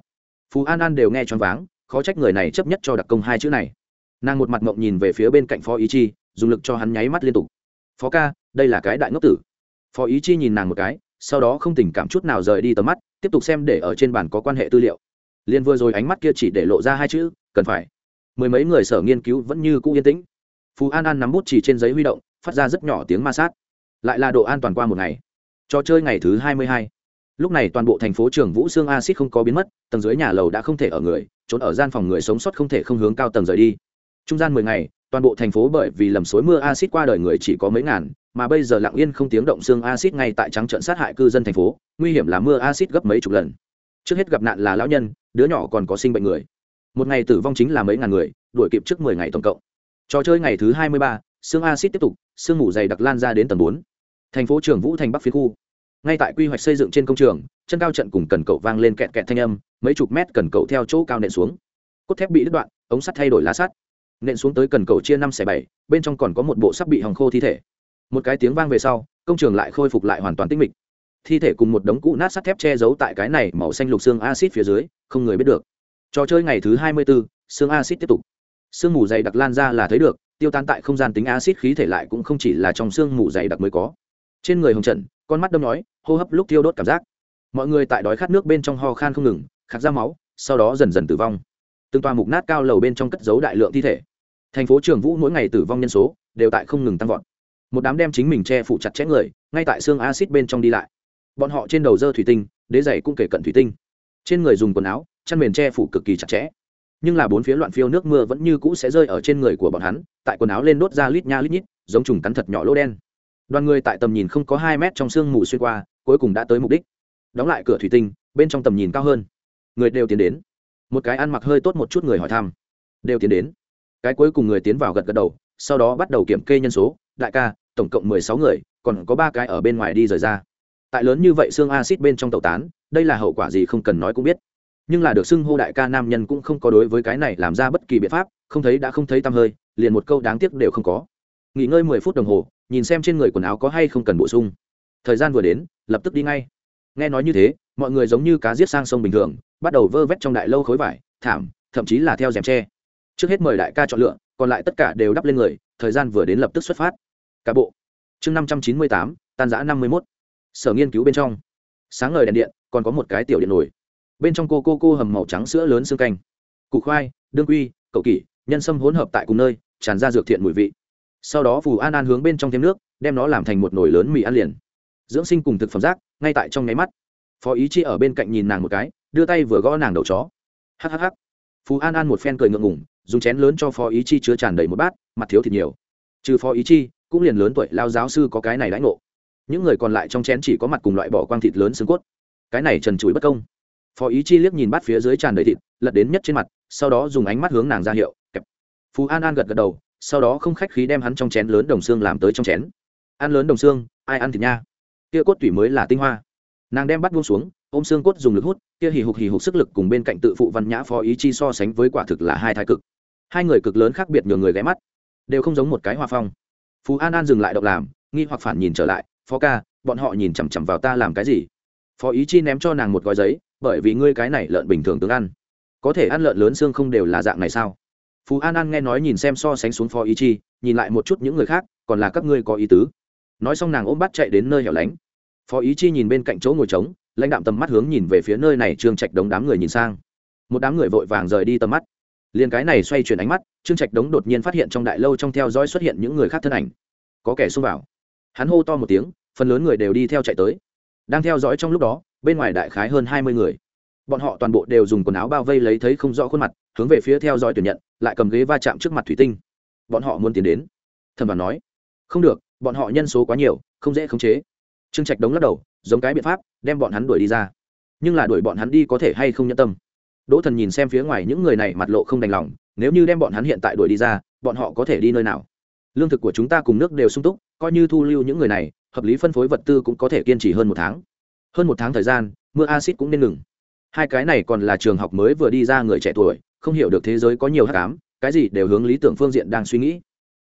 Phú an an đều nghe choáng váng, khó trách người này chấp nhất cho đặc công hai chữ này. Nàng một mặt mộng nhìn về phía bên cạnh phó ý chi, dùng lực cho hắn nháy mắt liên tục. Phó ca, đây là cái đại ngốc tử. Phó ý chi nhìn nàng một cái, sau đó không tình cảm chút nào rời đi tầm mắt, tiếp tục xem để ở trên bàn có quan hệ tư liệu. Liên vừa rồi ánh mắt kia chỉ để lộ ra hai chữ, cần phải. Mười mấy người sở nghiên cứu vẫn như cũ yên tĩnh phú an an nắm bút chỉ trên giấy huy động, phát ra rất nhỏ tiếng ma sát. Lại là độ an toàn qua một ngày. Trò chơi ngày thứ hai mươi hai. Lúc này toàn bộ thành phố trường vũ xương acid không có biến mất, tầng dưới nhà lầu đã không thể ở người, trốn ở gian phòng người sống sót không thể không hướng cao tầng rời đi. Trung gian mười ngày, toàn bộ thành phố bởi vì lầm suối mưa acid qua đời người chỉ có mấy ngàn, mà bây giờ lặng yên không tiếng động xương acid ngay tại trắng trận sát hại cư dân thành phố, nguy hiểm là mưa acid gấp mấy chục lần. Trước hết gặp nạn là lão nhân, đứa nhỏ còn có sinh bệnh người. Một ngày tử vong chính là mấy ngàn người, đuổi kịp trước mười ngày tổng cộng trò chơi ngày thứ hai mươi ba xương acid tiếp tục sương mù dày đặc lan ra đến tầng bốn. Thành phố trường vũ thành bắc phía khu. Ngay tại quy hoạch xây dựng trên công trường chân cao trận cùng cần cậu vang lên kẹt kẹt thanh âm mấy chục mét cần cậu theo chỗ cao nện xuống. Cốt thép bị đứt đoạn ống sắt thay đổi lá sắt. Nện xuống tới cần cầu chia năm xẻ bảy bên trong còn có một bộ sắp bị hòng khô thi thể. Một cái tiếng vang về sau công trường lại khôi phục lại hoàn toàn tĩnh mịch. Thi thể cùng một đống cũ nát sắt thép che giấu tại cái này màu xanh lục xương acid phía dưới không người biết được. Trò chơi ngày thứ hai mươi 24, xương acid tiếp tục sương mù dày đặc lan ra là thấy được, tiêu tan tại không gian tính acid khí thể lại cũng không chỉ là trong sương mù dày đặc mới có. Trên người hồng trần, con mắt đâm nói, hô hấp lúc tiêu đốt cảm giác. Mọi người tại đói khát nước bên trong ho khan không ngừng, khạc ra máu, sau đó dần dần tử vong. Từng toa mục nát cao lầu bên trong cất giấu đại lượng thi thể. Thành phố trường vũ mỗi ngày tử vong nhân số đều tại không ngừng tăng vọt. Một đám đem chính mình che phủ chặt chẽ người, ngay tại xương acid bên trong đi lại. Bọn họ trên đầu dơ thủy tinh, đế giày cũng kể cận thủy tinh. Trên người dùng quần áo, chăn mền che phủ cực kỳ chặt chẽ nhưng là bốn phía loạn phiêu nước mưa vẫn như cũ sẽ rơi ở trên người của bọn hắn, tại quần áo lên đốt ra lít nha lít nhít, giống trùng cắn thật nhỏ lỗ đen. Đoàn người tại tầm nhìn không có hai mét trong sương mù xuyên qua, cuối cùng đã tới mục đích. Đóng lại cửa thủy tinh, bên trong tầm nhìn cao hơn. Người đều tiến đến. Một cái ăn mặc hơi tốt một chút người hỏi thăm. Đều tiến đến. Cái cuối cùng người tiến vào gật gật đầu, sau đó bắt đầu kiểm kê nhân số, đại ca, tổng cộng mười sáu người, còn có ba cái ở bên ngoài đi rời ra. Tại lớn như vậy xương acid bên trong tàu tán, đây là hậu quả gì không cần nói cũng biết nhưng là được xưng hô đại ca nam nhân cũng không có đối với cái này làm ra bất kỳ biện pháp, không thấy đã không thấy tăm hơi, liền một câu đáng tiếc đều không có. Nghỉ ngơi mười phút đồng hồ, nhìn xem trên người quần áo có hay không cần bổ sung. Thời gian vừa đến, lập tức đi ngay. Nghe nói như thế, mọi người giống như cá giết sang sông bình thường, bắt đầu vơ vét trong đại lâu khối vải, thảm, thậm chí là theo rèm tre. Trước hết mời đại ca chọn lựa, còn lại tất cả đều đắp lên người, thời gian vừa đến lập tức xuất phát. Cả bộ. Chương năm trăm chín mươi tám, tan giã năm mươi mốt. Sở nghiên cứu bên trong. Sáng ngời đèn điện, còn có một cái tiểu điện nổi bên trong cô cô cô hầm màu trắng sữa lớn xương canh. Củ khoai, đương quy, cậu kỷ, nhân sâm hỗn hợp tại cùng nơi, tràn ra dược thiện mùi vị. Sau đó phù an an hướng bên trong thêm nước, đem nó làm thành một nồi lớn mì ăn liền. Dưỡng sinh cùng thực phẩm rác, ngay tại trong nháy mắt. Phó ý chi ở bên cạnh nhìn nàng một cái, đưa tay vừa gõ nàng đầu chó. Hhh phú an an một phen cười ngượng ngủng dùng chén lớn cho phó ý chi chứa tràn đầy một bát, mặt thiếu thịt nhiều. Trừ phó ý chi, cũng liền lớn tuổi lao giáo sư có cái này đãi ngộ. Những người còn lại trong chén chỉ có mặt cùng loại bỏ quang thịt lớn xương cốt. Cái này trần trụi bất công phó ý chi liếc nhìn bát phía dưới tràn đầy thịt, lật đến nhất trên mặt, sau đó dùng ánh mắt hướng nàng ra hiệu, kẹp. Phú an an gật gật đầu, sau đó không khách khí đem hắn trong chén lớn đồng xương làm tới trong chén. Ăn lớn đồng xương, ai ăn thịt nha? Kia cốt tủy mới là tinh hoa. Nàng đem bắt buông xuống, ôm xương cốt dùng lực hút, kia hì hục hì hục sức lực cùng bên cạnh tự phụ văn nhã phó ý chi so sánh với quả thực là hai thái cực. Hai người cực lớn khác biệt nhiều người ghé mắt, đều không giống một cái hoa phong. Phú an an dừng lại động làm, nghi hoặc phản nhìn trở lại, phó ca, bọn họ nhìn chằm chằm vào ta làm cái gì? Phó ý chi ném cho nàng một gói giấy bởi vì ngươi cái này lợn bình thường tướng ăn. Có thể ăn lợn lớn xương không đều là dạng này sao? Phú an an nghe nói nhìn xem so sánh xuống phó ý chi, nhìn lại một chút những người khác, còn là các ngươi có ý tứ. Nói xong nàng ôm bắt chạy đến nơi hẻo lánh. Phó ý chi nhìn bên cạnh chỗ ngồi trống, lãnh đạm tầm mắt hướng nhìn về phía nơi này trương trạch đống đám người nhìn sang. Một đám người vội vàng rời đi tầm mắt. Liền cái này xoay chuyển ánh mắt, trương trạch đống đột nhiên phát hiện trong đại lâu trong theo dõi xuất hiện những người khác thân ảnh. Có kẻ xông vào. Hắn hô to một tiếng, phần lớn người đều đi theo chạy tới. Đang theo dõi trong lúc đó bên ngoài đại khái hơn hai mươi người. Bọn họ toàn bộ đều dùng quần áo bao vây lấy thấy không rõ khuôn mặt, hướng về phía theo dõi tuyển nhận, lại cầm ghế va chạm trước mặt thủy tinh. Bọn họ muốn tiến đến. Thẩm đoàn nói, không được, bọn họ nhân số quá nhiều, không dễ khống chế. Trương trạch đống lắc đầu, giống cái biện pháp, đem bọn hắn đuổi đi ra. Nhưng là đuổi bọn hắn đi có thể hay không nhân tâm? Đỗ thần nhìn xem phía ngoài những người này mặt lộ không đành lòng, nếu như đem bọn hắn hiện tại đuổi đi ra, bọn họ có thể đi nơi nào? Lương thực của chúng ta cùng nước đều sung túc, coi như thu lưu những người này, hợp lý phân phối vật tư cũng có thể kiên trì hơn một tháng hơn một tháng thời gian, mưa acid cũng nên ngừng. Hai cái này còn là trường học mới vừa đi ra người trẻ tuổi, không hiểu được thế giới có nhiều hát cám cái gì đều hướng lý tưởng phương diện đang suy nghĩ.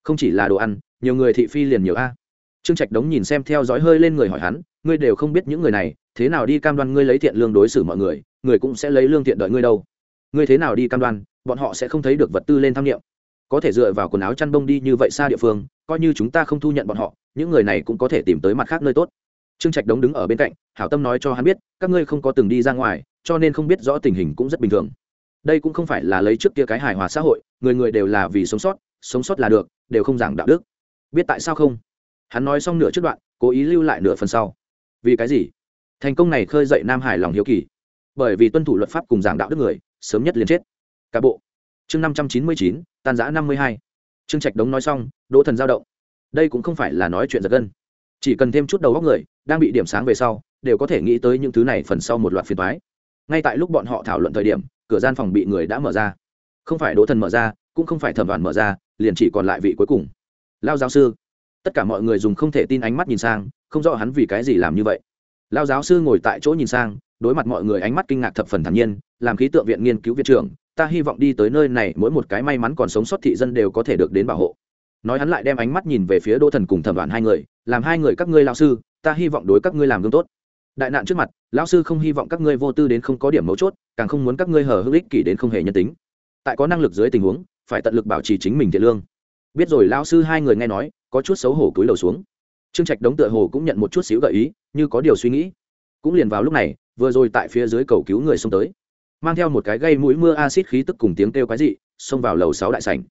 Không chỉ là đồ ăn, nhiều người thị phi liền nhiều a. Trương trạch đống nhìn xem theo dõi hơi lên người hỏi hắn, ngươi đều không biết những người này, thế nào đi cam đoan ngươi lấy thiện lương đối xử mọi người người cũng sẽ lấy lương thiện đợi ngươi đâu. Ngươi thế nào đi cam đoan, bọn họ sẽ không thấy được vật tư lên tham nghiệm có thể dựa vào quần áo chăn bông đi như vậy xa địa phương, coi như chúng ta không thu nhận bọn họ, những người này cũng có thể tìm tới mặt khác nơi tốt trương trạch đống đứng ở bên cạnh, hảo tâm nói cho hắn biết, các ngươi không có từng đi ra ngoài, cho nên không biết rõ tình hình cũng rất bình thường. Đây cũng không phải là lấy trước kia cái hài hòa xã hội, người người đều là vì sống sót sống sót là được, đều không giảng đạo đức. Biết tại sao không? Hắn nói xong nửa trước đoạn, cố ý lưu lại nửa phần sau. Vì cái gì? Thành công này khơi dậy nam hải lòng hiếu kỳ. Bởi vì tuân thủ luật pháp cùng giảng đạo đức người, sớm nhất liền chết. Cả bộ. Chương năm trăm chín mươi chín, tan giã năm mươi hai. Trương trạch đống nói xong, đỗ thần giao động. Đây cũng không phải là nói chuyện giật gân chỉ cần thêm chút đầu góc người, đang bị điểm sáng về sau, đều có thể nghĩ tới những thứ này phần sau một loạt phiền thoái ngay tại lúc bọn họ thảo luận thời điểm, cửa gian phòng bị người đã mở ra. Không phải đỗ thần mở ra, cũng không phải thẩm đoàn mở ra, liền chỉ còn lại vị cuối cùng. Lao giáo sư. Tất cả mọi người dùng không thể tin ánh mắt nhìn sang, không rõ hắn vì cái gì làm như vậy. Lao giáo sư ngồi tại chỗ nhìn sang, đối mặt mọi người ánh mắt kinh ngạc thập phần thản nhiên, làm khí tượng viện nghiên cứu viện trưởng, ta hy vọng đi tới nơi này mỗi một cái may mắn còn sống sót thị dân đều có thể được đến bảo hộ nói hắn lại đem ánh mắt nhìn về phía đỗ thần cùng thẩm đoàn hai người, làm hai người các ngươi lao sư, ta hy vọng đối các ngươi làm gương tốt. Đại nạn trước mặt, lão sư không hy vọng các ngươi vô tư đến không có điểm mấu chốt, càng không muốn các ngươi hờ hững ích kỷ đến không hề nhân tính. Tại có năng lực dưới tình huống, phải tận lực bảo trì chính mình thiện lương. Biết rồi lão sư hai người nghe nói, có chút xấu hổ cúi đầu xuống. Trương trạch đống tựa hồ cũng nhận một chút xíu gợi ý, như có điều suy nghĩ. Cũng liền vào lúc này, vừa rồi tại phía dưới cầu cứu người xông tới. Mang theo một cái gây mũi mưa acid khí tức cùng tiếng kêu cái gì xông vào lầu sáu đại sảnh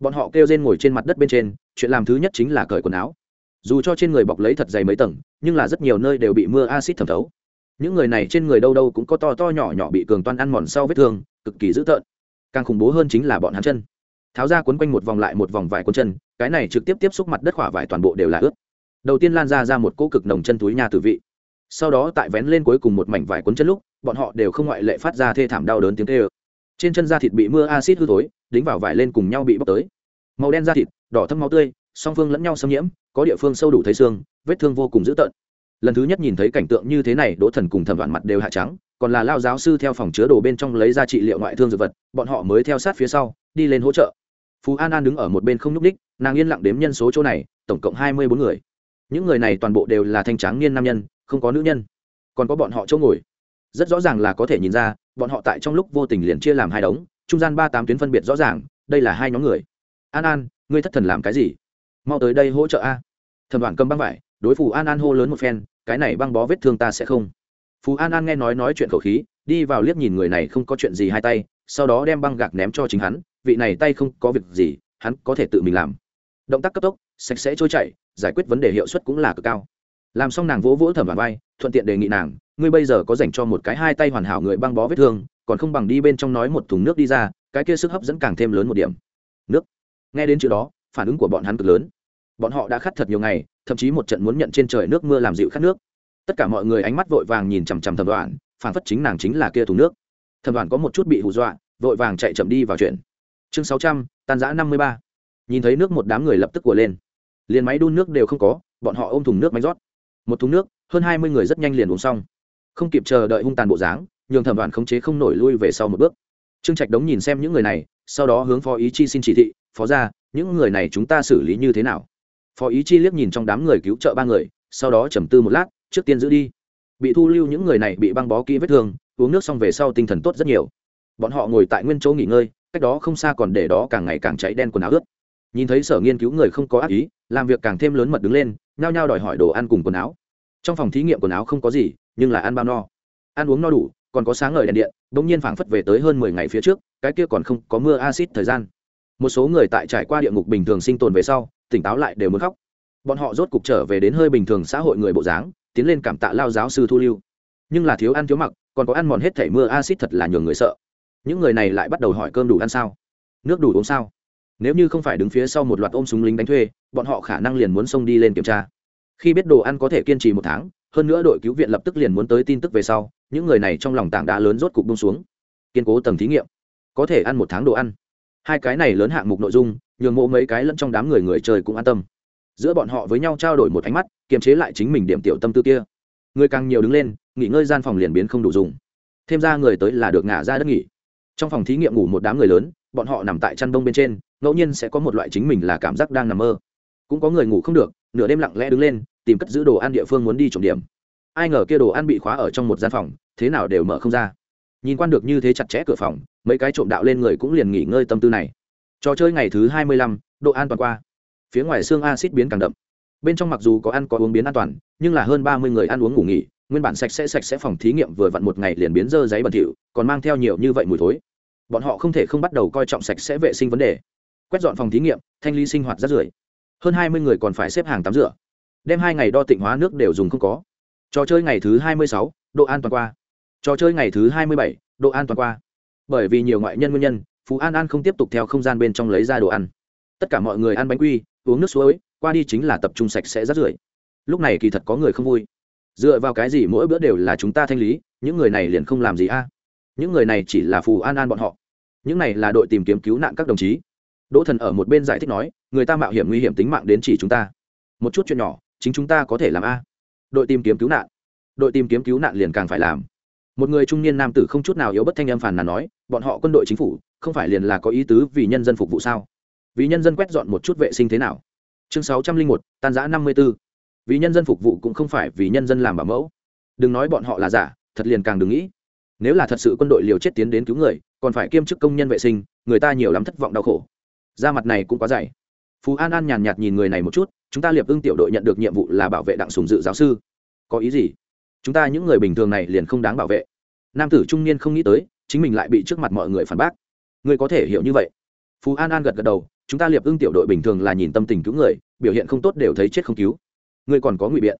bọn họ kêu rên ngồi trên mặt đất bên trên, chuyện làm thứ nhất chính là cởi quần áo. Dù cho trên người bọc lấy thật dày mấy tầng, nhưng là rất nhiều nơi đều bị mưa acid thẩm thấu. Những người này trên người đâu đâu cũng có to to nhỏ nhỏ bị cường toan ăn mòn sau vết thương, cực kỳ dữ tợn. Càng khủng bố hơn chính là bọn hắn chân. Tháo ra quấn quanh một vòng lại một vòng vải cuốn chân, cái này trực tiếp tiếp xúc mặt đất khỏa vải toàn bộ đều là ướt. Đầu tiên lan ra ra một cỗ cực nồng chân túi nhà tử vị. Sau đó tại vén lên cuối cùng một mảnh vải cuốn chân lúc, bọn họ đều không ngoại lệ phát ra thê thảm đau đớn tiếng tê ơ trên chân da thịt bị mưa acid hư thối, đính vào vải lên cùng nhau bị bóc tới. Màu đen da thịt, đỏ thâm máu tươi, song phương lẫn nhau xâm nhiễm, có địa phương sâu đủ thấy xương, vết thương vô cùng dữ tợn. Lần thứ nhất nhìn thấy cảnh tượng như thế này, đỗ thần cùng thẩm đoạn mặt đều hạ trắng, còn là lao giáo sư theo phòng chứa đồ bên trong lấy ra trị liệu ngoại thương dược vật, bọn họ mới theo sát phía sau, đi lên hỗ trợ. Phú an an đứng ở một bên không nhúc ních nàng yên lặng đếm nhân số chỗ này, tổng cộng hai mươi bốn người. Những người này toàn bộ đều là thanh tráng niên nam nhân, không có nữ nhân. Còn có bọn họ chỗ ngồi rất rõ ràng là có thể nhìn ra, bọn họ tại trong lúc vô tình liền chia làm hai đống, trung gian ba tám tuyến phân biệt rõ ràng, đây là hai nhóm người. An an, ngươi thất thần làm cái gì? Mau tới đây hỗ trợ a. Thẩm đoàn cầm băng vải, đối phù an an hô lớn một phen, cái này băng bó vết thương ta sẽ không. Phù an an nghe nói nói chuyện khẩu khí, đi vào liếc nhìn người này không có chuyện gì hai tay, sau đó đem băng gạc ném cho chính hắn, vị này tay không có việc gì, hắn có thể tự mình làm. Động tác cấp tốc, sạch sẽ trôi chảy, giải quyết vấn đề hiệu suất cũng là cực cao. Làm xong nàng vỗ vỗ thẩm đoàn vai, thuận tiện đề nghị nàng ngươi bây giờ có dành cho một cái hai tay hoàn hảo người băng bó vết thương, còn không bằng đi bên trong nói một thùng nước đi ra, cái kia sức hấp dẫn càng thêm lớn một điểm. Nước. Nghe đến chữ đó, phản ứng của bọn hắn cực lớn. Bọn họ đã khát thật nhiều ngày, thậm chí một trận muốn nhận trên trời nước mưa làm dịu khát nước. Tất cả mọi người ánh mắt vội vàng nhìn chằm chằm thẩm đoàn phản phất chính nàng chính là kia thùng nước. Thẩm đoàn có một chút bị hù dọa, vội vàng chạy chậm đi vào chuyện. Chương sáu trăm, tan giã năm mươi ba. Nhìn thấy nước một đám người lập tức của lên. Liền máy đun nước đều không có, bọn họ ôm thùng nước máy rót. Một thùng nước, hơn hai mươi người rất nhanh liền uống xong không kịp chờ đợi hung tàn bộ dáng, nhường thẩm đoàn khống chế không nổi lui về sau một bước. Trương trạch đống nhìn xem những người này, sau đó hướng phó ý chi xin chỉ thị, phó ra những người này chúng ta xử lý như thế nào? Phó ý chi liếc nhìn trong đám người cứu trợ ba người, sau đó trầm tư một lát, trước tiên giữ đi. Bị thu lưu những người này bị băng bó kỹ vết thương, uống nước xong về sau tinh thần tốt rất nhiều. Bọn họ ngồi tại nguyên chỗ nghỉ ngơi, cách đó không xa còn để đó càng ngày càng cháy đen quần áo ướt. Nhìn thấy sở nghiên cứu người không có ác ý, làm việc càng thêm lớn mật đứng lên, nhao nhao đòi hỏi đồ ăn cùng quần áo. Trong phòng thí nghiệm quần áo không có gì nhưng là ăn bao no. Ăn uống no đủ, còn có sáng ngời đèn điện đ ỗ n g nhiên phảng phất về tới hơn mười ngày phía trước, cái kia còn không có mưa acid thời gian. Một số người tại trải qua địa ngục bình thường sinh tồn về sau, tỉnh táo lại đều muốn khóc. Bọn họ rốt cục trở về đến hơi bình thường xã hội người bộ dáng, tiến lên cảm tạ lao giáo sư thu lưu. Nhưng là thiếu ăn thiếu mặc, còn có ăn mòn hết thể mưa acid thật là nhường người sợ. Những người này lại bắt đầu hỏi cơm đủ ăn sao? Nước đủ uống sao? Nếu như không phải đứng phía sau một loạt ôm súng lính đánh thuê, bọn họ khả năng liền muốn xông đi lên kiểm tra. Khi biết đồ ăn có thể kiên trì một tháng hơn nữa đội cứu viện lập tức liền muốn tới tin tức về sau, những người này trong lòng tảng đá lớn rốt cục bông xuống. Kiên cố tầng thí nghiệm. Có thể ăn một tháng đồ ăn. Hai cái này lớn hạng mục nội dung, nhường mộ mấy cái lẫn trong đám người người chơi cũng an tâm. Giữa bọn họ với nhau trao đổi một ánh mắt, kiềm chế lại chính mình điểm tiểu tâm tư kia. Người càng nhiều đứng lên, nghỉ ngơi gian phòng liền biến không đủ dùng. Thêm ra người tới là được ngả ra đất nghỉ. Trong phòng thí nghiệm ngủ một đám người lớn, bọn họ nằm tại chăn đông bên trên, ngẫu nhiên sẽ có một loại chính mình là cảm giác đang nằm mơ. Cũng có người ngủ không được, nửa đêm lặng lẽ đứng lên tìm cất giữ đồ ăn địa phương muốn đi trộm điểm. Ai ngờ kia đồ ăn bị khóa ở trong một gian phòng, thế nào đều mở không ra. Nhìn quan được như thế chặt chẽ cửa phòng, mấy cái trộm đạo lên người cũng liền nghỉ ngơi tâm tư này. Trò chơi ngày thứ hai mươi lăm, độ an toàn qua. Phía ngoài xương acid biến càng đậm. Bên trong mặc dù có ăn có uống biến an toàn, nhưng là hơn ba mươi người ăn uống ngủ nghỉ, nguyên bản sạch sẽ sạch sẽ phòng thí nghiệm vừa vặn một ngày liền biến dơ giấy bẩn thỉu, còn mang theo nhiều như vậy mùi thối. Bọn họ không thể không bắt đầu coi trọng sạch sẽ vệ sinh vấn đề. Quét dọn phòng thí nghiệm, thanh lý sinh hoạt rác rưởi. Hơn hai mươi người còn phải xếp hàng tắm rửa đem hai ngày đo tịnh hóa nước đều dùng không có. Trò chơi ngày thứ hai mươi sáu, độ an toàn qua. Trò chơi ngày thứ hai mươi bảy, độ an toàn qua. Bởi vì nhiều ngoại nhân nguyên nhân, phú an an không tiếp tục theo không gian bên trong lấy ra đồ ăn. Tất cả mọi người ăn bánh quy, uống nước suối, qua đi chính là tập trung sạch sẽ rắt rưởi. Lúc này kỳ thật có người không vui. Dựa vào cái gì mỗi bữa đều là chúng ta thanh lý, những người này liền không làm gì a? Những người này chỉ là phù an an bọn họ. Những này là đội tìm kiếm cứu nạn các đồng chí. Đỗ thần ở một bên giải thích nói, người ta mạo hiểm nguy hiểm tính mạng đến chỉ chúng ta. Một chút chuyện nhỏ chính chúng ta có thể làm a. Đội tìm kiếm cứu nạn. Đội tìm kiếm cứu nạn liền càng phải làm. Một người trung niên nam tử không chút nào yếu bất thanh âm phàn nàn nói, bọn họ quân đội chính phủ, không phải liền là có ý tứ vì nhân dân phục vụ sao? Vì nhân dân quét dọn một chút vệ sinh thế nào? Chương sáu trăm linh một, tan giã năm mươi b ố vì nhân dân phục vụ cũng không phải vì nhân dân làm bảo mẫu. Đừng nói bọn họ là giả, thật liền càng đừng nghĩ. Nếu là thật sự quân đội liều chết tiến đến cứu người, còn phải kiêm chức công nhân vệ sinh, người ta nhiều lắm thất vọng đau khổ. Da mặt này cũng quá dày phú an an nhàn nhạt nhìn người này một chút, chúng ta liệp ưng tiểu đội nhận được nhiệm vụ là bảo vệ đặng sùng dự giáo sư. Có ý gì? Chúng ta những người bình thường này liền không đáng bảo vệ. Nam tử trung niên không nghĩ tới, chính mình lại bị trước mặt mọi người phản bác. Ngươi có thể hiểu như vậy. Phú an an gật gật đầu, chúng ta liệp ưng tiểu đội bình thường là nhìn tâm tình cứu người, biểu hiện không tốt đều thấy chết không cứu. Ngươi còn có ngụy biện.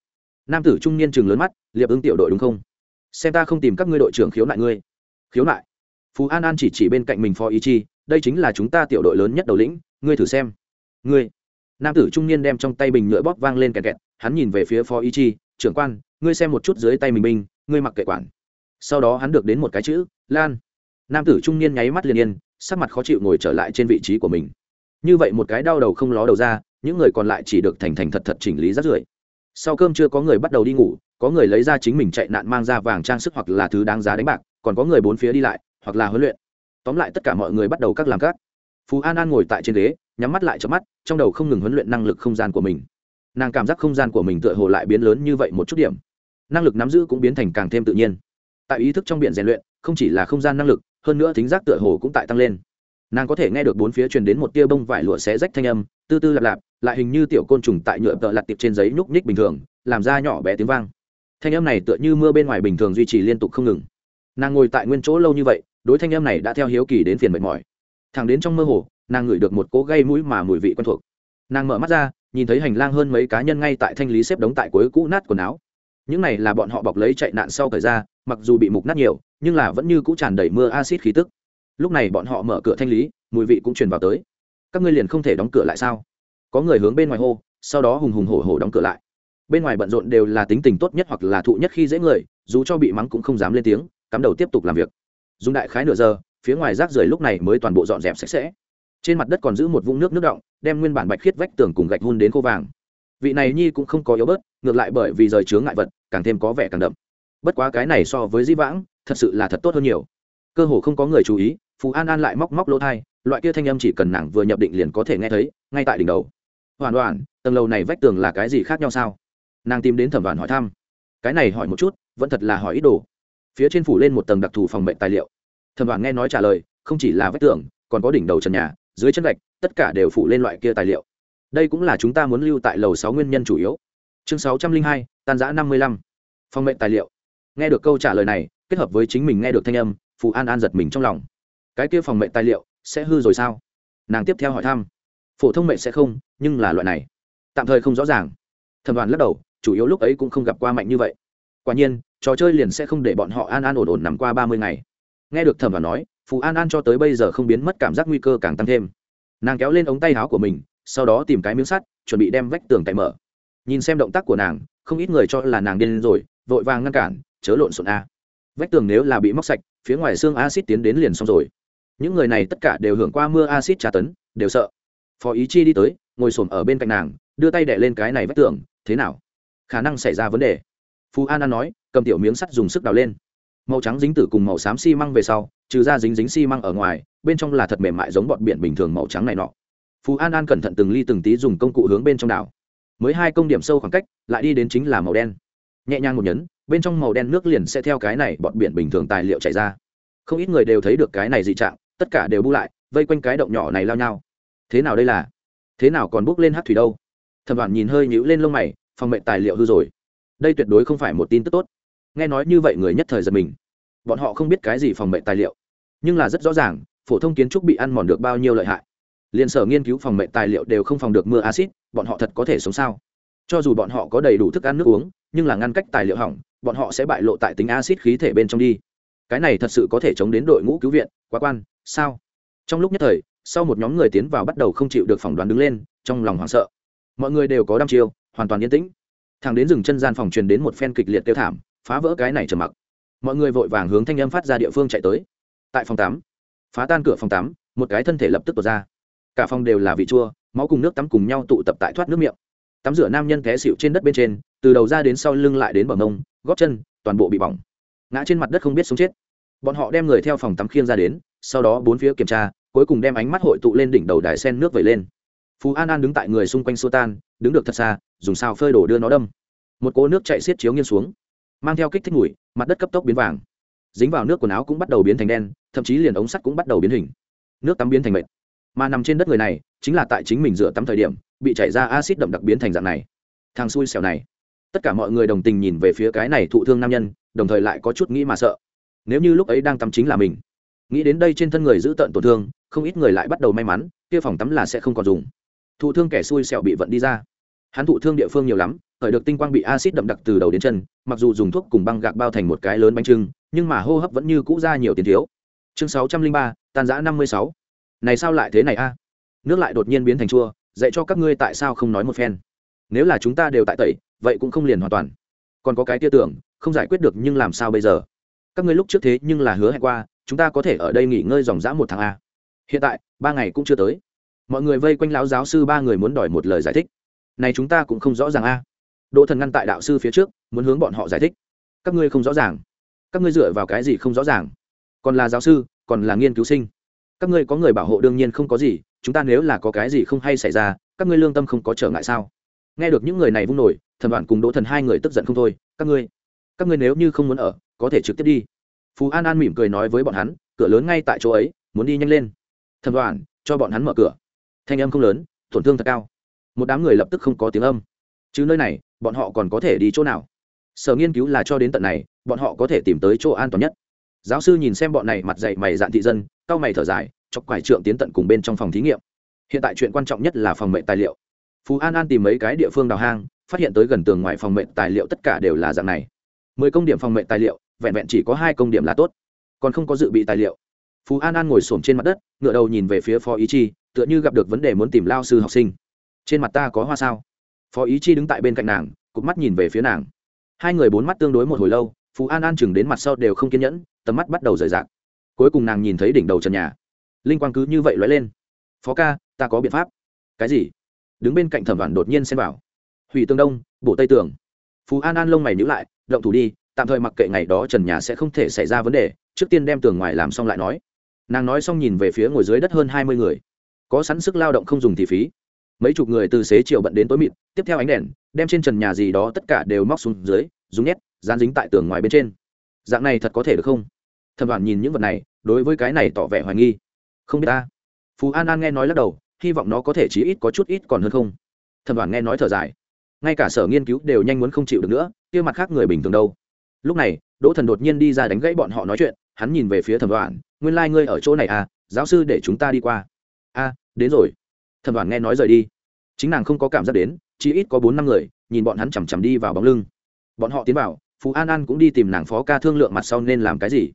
Nam tử trung niên chừng lớn mắt, liệp ưng tiểu đội đúng không? Xem ta không tìm các ngươi đội trưởng khiếu nại ngươi. Khiếu nại? Phú an an chỉ chỉ bên cạnh mình phó ý chi, đây chính là chúng ta tiểu đội lớn nhất đầu lĩnh, ngươi thử xem ngươi. Nam tử trung niên đem trong tay bình nhựa bóp vang lên kẹt kẹt, hắn nhìn về phía phó ý chi, trưởng quan, ngươi xem một chút dưới tay mình binh ngươi mặc kệ quản. Sau đó hắn được đến một cái chữ, lan. Nam tử trung niên nháy mắt liền yên, sắc mặt khó chịu ngồi trở lại trên vị trí của mình. Như vậy một cái đau đầu không ló đầu ra, những người còn lại chỉ được thành thành thật thật chỉnh lý rắt rưởi. Sau cơm chưa có người bắt đầu đi ngủ, có người lấy ra chính mình chạy nạn mang ra vàng trang sức hoặc là thứ đáng giá đánh bạc, còn có người bốn phía đi lại, hoặc là huấn luyện. Tóm lại tất cả mọi người bắt đầu các làm các. Phú an an ngồi tại trên ghế nhắm mắt lại chớp mắt, trong đầu không ngừng huấn luyện năng lực không gian của mình. Nàng cảm giác không gian của mình tựa hồ lại biến lớn như vậy một chút điểm. Năng lực nắm giữ cũng biến thành càng thêm tự nhiên. Tại ý thức trong biển rèn luyện, không chỉ là không gian năng lực, hơn nữa thính giác tựa hồ cũng tại tăng lên. Nàng có thể nghe được bốn phía truyền đến một tia bông vải lụa xé rách thanh âm, tư tư lạp lạp, lại hình như tiểu côn trùng tại nhựa tợ lặt tiệp trên giấy nhúc nhích bình thường, làm ra nhỏ bé tiếng vang. Thanh âm này tựa như mưa bên ngoài bình thường duy trì liên tục không ngừng. Nàng ngồi tại nguyên chỗ lâu như vậy, đối thanh âm này đã theo hiếu kỳ đến phiền mệt mỏi. Thẳng đến trong mơ hồ nàng ngửi được một cỗ gây mũi mà mùi vị quen thuộc. Nàng mở mắt ra, nhìn thấy hành lang hơn mấy cá nhân ngay tại thanh lý xếp đống tại cuối cũ nát quần áo. Những này là bọn họ bọc lấy chạy nạn sau thời ra mặc dù bị mục nát nhiều, nhưng là vẫn như cũ tràn đầy mưa acid khí tức. Lúc này bọn họ mở cửa thanh lý, mùi vị cũng truyền vào tới. Các ngươi liền không thể đóng cửa lại sao? Có người hướng bên ngoài hô, sau đó hùng hùng hổ hổ đóng cửa lại. Bên ngoài bận rộn đều là tính tình tốt nhất hoặc là thụ nhất khi dễ người, dù cho bị mắng cũng không dám lên tiếng, cắm đầu tiếp tục làm việc. Dùng đại khái nửa giờ, phía ngoài rác rưởi lúc này mới toàn bộ dọn dẹp sạch sẽ trên mặt đất còn giữ một vũng nước nước động đem nguyên bản bạch khiết vách tường cùng gạch hun đến khô vàng. Vị này nhi cũng không có yếu bớt, ngược lại bởi vì rời chướng ngại vật, càng thêm có vẻ càng đậm. Bất quá cái này so với di vãng, thật sự là thật tốt hơn nhiều. Cơ hồ không có người chú ý phú an an lại móc móc lỗ thai, loại kia thanh âm chỉ cần nàng vừa nhập định liền có thể nghe thấy, ngay tại đỉnh đầu. Hoàn toàn tầng lầu này vách tường là cái gì khác nhau sao? Nàng tìm đến thẩm đoàn hỏi thăm. Cái này hỏi một chút, vẫn thật là hỏi ít đồ. Phía trên phủ lên một tầng đặc thù phòng bệnh tài liệu. Thẩm đoàn nghe nói trả lời, không chỉ là vách tường, còn có đỉnh đầu trần nhà dưới chân gạch, tất cả đều phủ lên loại kia tài liệu. Đây cũng là chúng ta muốn lưu tại lầu sáu nguyên nhân chủ yếu. Chương sáu trăm linh hai, tan giã năm mươi lăm. Phòng mệnh tài liệu. Nghe được câu trả lời này, kết hợp với chính mình nghe được thanh âm, phù an an giật mình trong lòng. Cái kia phòng mệnh tài liệu sẽ hư rồi sao? Nàng tiếp theo hỏi thăm. Phổ thông mệnh sẽ không, nhưng là loại này. Tạm thời không rõ ràng. Thẩm đoàn lắc đầu, chủ yếu lúc ấy cũng không gặp qua mạnh như vậy. Quả nhiên, trò chơi liền sẽ không để bọn họ an an ổn ổn nằm qua ba mươi ngày. Nghe được thẩm đoàn nói phù an an cho tới bây giờ không biến mất cảm giác nguy cơ càng tăng thêm. Nàng kéo lên ống tay áo của mình, sau đó tìm cái miếng sắt, chuẩn bị đem vách tường cậy mở. Nhìn xem động tác của nàng, không ít người cho là nàng điên rồi, vội vàng ngăn cản, chớ lộn xộn a. Vách tường nếu là bị móc sạch, phía ngoài xương acid tiến đến liền xong rồi. Những người này tất cả đều hưởng qua mưa acid tra tấn, đều sợ. Phó ý chi đi tới, ngồi s ở bên cạnh nàng, đưa tay đẻ lên cái này vách tường, thế nào? Khả năng xảy ra vấn đề. Phú an an nói, cầm tiểu miếng sắt dùng sức đào lên. Màu trắng dính tử cùng màu xám xi măng về sau trừ ra dính dính xi măng ở ngoài, bên trong là thật mềm mại giống bọt biển bình thường màu trắng này nọ. Phú an an cẩn thận từng ly từng tí dùng công cụ hướng bên trong đảo. Mới hai công điểm sâu khoảng cách, lại đi đến chính là màu đen. Nhẹ nhàng một nhấn, bên trong màu đen nước liền sẽ theo cái này bọt biển bình thường tài liệu chảy ra. Không ít người đều thấy được cái này dị trạng, tất cả đều bu lại, vây quanh cái động nhỏ này lao nhau. Thế nào đây là? Thế nào còn bước lên hát thủy đâu? Thẩm đoàn nhìn hơi nhũ lên lông mày, phòng mệnh tài liệu hư rồi. Đây tuyệt đối không phải một tin tức tốt. Nghe nói như vậy người nhất thời giật mình. Bọn họ không biết cái gì phòng mệnh tài liệu nhưng là rất rõ ràng, phổ thông kiến trúc bị ăn mòn được bao nhiêu lợi hại. Liền sở nghiên cứu phòng mệnh tài liệu đều không phòng được mưa acid bọn họ thật có thể sống sao? Cho dù bọn họ có đầy đủ thức ăn nước uống, nhưng là ngăn cách tài liệu hỏng, bọn họ sẽ bại lộ tại tính acid khí thể bên trong đi. Cái này thật sự có thể chống đến đội ngũ cứu viện, quá quan, sao? Trong lúc nhất thời, sau một nhóm người tiến vào bắt đầu không chịu được phỏng đoán đứng lên, trong lòng hoảng sợ. Mọi người đều có đăm chiêu, hoàn toàn yên tĩnh. Thằng đến dừng chân gian phòng truyền đến một phen kịch liệt tiêu thảm, phá vỡ cái này trầm mặc. Mọi người vội vàng hướng thanh âm phát ra địa phương chạy tới tại phòng tám phá tan cửa phòng tám một cái thân thể lập tức tuột ra. Cả phòng đều là vị chua, máu cùng nước tắm cùng nhau tụ tập tại thoát nước miệng. Tắm rửa nam nhân té xịu trên đất bên trên, từ đầu ra đến sau lưng lại đến bờ mông, gót chân, toàn bộ bị bỏng. Ngã trên mặt đất không biết sống chết. Bọn họ đem người theo phòng tắm khiêng ra đến, sau đó bốn phía kiểm tra, cuối cùng đem ánh mắt hội tụ lên đỉnh đầu đài sen nước vẩy lên. Phú an an đứng tại người xung quanh xô tan, đứng được thật xa, dùng sao phơi đổ đưa nó đâm. Một cỗ nước chạy xiết chiếu nghiêng xuống, mang theo kích thích mùi, mặt đất cấp tốc biến vàng dính vào nước quần áo cũng bắt đầu biến thành đen, thậm chí liền ống sắt cũng bắt đầu biến hình. Nước tắm biến thành mệt. Mà nằm trên đất người này, chính là tại chính mình rửa tắm thời điểm, bị chảy ra acid đậm đặc biến thành dạng này. Thằng xui xẻo này. Tất cả mọi người đồng tình nhìn về phía cái này thụ thương nam nhân, đồng thời lại có chút nghĩ mà sợ. Nếu như lúc ấy đang tắm chính là mình, nghĩ đến đây trên thân người giữ tận tổn thương, không ít người lại bắt đầu may mắn, kia phòng tắm là sẽ không còn dùng. Thụ thương kẻ xui xẻo bị vận đi ra. Hắn thụ thương địa phương nhiều lắm, khởi được tinh quang bị acid đậm đặc từ đầu đến chân, mặc dù dùng thuốc cùng băng gạc bao thành một cái lớn bánh trưng nhưng mà hô hấp vẫn như cũ ra nhiều tiền thiếu. Chương sáu trăm linh ba, tan giã năm mươi sáu. Này sao lại thế này a? Nước lại đột nhiên biến thành chua, dạy cho các ngươi tại sao không nói một phen. Nếu là chúng ta đều tại tẩy, vậy cũng không liền hoàn toàn. Còn có cái tia tưởng, không giải quyết được nhưng làm sao bây giờ? Các ngươi lúc trước thế nhưng là hứa hẹn qua, chúng ta có thể ở đây nghỉ ngơi dòng dã một tháng a. Hiện tại, ba ngày cũng chưa tới. Mọi người vây quanh lão giáo sư ba người muốn đòi một lời giải thích. Này chúng ta cũng không rõ ràng a. Đỗ thần ngăn tại đạo sư phía trước, muốn hướng bọn họ giải thích. Các ngươi không rõ ràng các ngươi dựa vào cái gì không rõ ràng? Còn là giáo sư, còn là nghiên cứu sinh. Các ngươi có người bảo hộ đương nhiên không có gì, chúng ta nếu là có cái gì không hay xảy ra, các ngươi lương tâm không có trở ngại sao? Nghe được những người này vung nổi, thần đoạn cùng đỗ thần hai người tức giận không thôi. Các ngươi các ngươi nếu như không muốn ở, có thể trực tiếp đi. Phú an an mỉm cười nói với bọn hắn, cửa lớn ngay tại chỗ ấy, muốn đi nhanh lên. Thần đoạn, cho bọn hắn mở cửa. Thanh âm không lớn, tổn thương thật cao. Một đám người lập tức không có tiếng âm. Chứ nơi này, bọn họ còn có thể đi chỗ nào? Sở nghiên cứu là cho đến tận này, bọn họ có thể tìm tới chỗ an toàn nhất. Giáo sư nhìn xem bọn này mặt dạy mày dạn thị dân, cao mày thở dài, chọc quải trượng tiến tận cùng bên trong phòng thí nghiệm. Hiện tại chuyện quan trọng nhất là phòng mệnh tài liệu. Phú an an tìm mấy cái địa phương đào hang, phát hiện tới gần tường ngoài phòng mệnh tài liệu tất cả đều là dạng này. Mười công điểm phòng mệnh tài liệu, vẹn vẹn chỉ có hai công điểm là tốt. Còn không có dự bị tài liệu. Phú an an ngồi s trên mặt đất ngựa đầu nhìn về phía phó ý chi, tựa như gặp được vấn đề muốn tìm lao sư học sinh. Trên mặt ta có hoa sao? Phó ý chi đứng tại bên cạnh nàng, cụp mắt nhìn về phía nàng hai người bốn mắt tương đối một hồi lâu, phú an an chừng đến mặt sau đều không kiên nhẫn, tầm mắt bắt đầu rời rạc. Cuối cùng nàng nhìn thấy đỉnh đầu trần nhà. Linh quang cứ như vậy lóe lên. Phó ca, ta có biện pháp. Cái gì? Đứng bên cạnh thẩm đoàn đột nhiên xem vào. Hủy tương đông, bổ tây tường. Phú an an lông mày nhữ lại, động thủ đi, tạm thời mặc kệ ngày đó trần nhà sẽ không thể xảy ra vấn đề, trước tiên đem tường ngoài làm xong lại nói. Nàng nói xong nhìn về phía ngồi dưới đất hơn hai mươi người. Có sẵn sức lao động không dùng thì phí. Mấy chục người từ xế chiều bận đến tối mịt, tiếp theo ánh đèn đem trên trần nhà gì đó tất cả đều móc xuống dưới, dùng nhét, dán dính tại tường ngoài bên trên. Dạng này thật có thể được không? Thẩm đoàn nhìn những vật này, đối với cái này tỏ vẻ hoài nghi. Không biết ta. Phú an an nghe nói lắc đầu, hy vọng nó có thể chí ít có chút ít còn hơn không. Thẩm đoàn nghe nói thở dài. Ngay cả sở nghiên cứu đều nhanh muốn không chịu được nữa, kia mặt khác người bình thường đâu. Lúc này, đỗ thần đột nhiên đi ra đánh gãy bọn họ nói chuyện, hắn nhìn về phía thẩm đoàn nguyên lai、like、ngươi ở chỗ này à giáo sư để chúng ta đi qua. A, đến rồi. Thẩm đoàn nghe nói rời đi. Chính nàng không có cảm giác đến chỉ ít có bốn năm người, nhìn bọn hắn chằm chằm đi vào bóng lưng. Bọn họ tiến vào, phú an an cũng đi tìm nàng phó ca thương lượng mặt sau nên làm cái gì.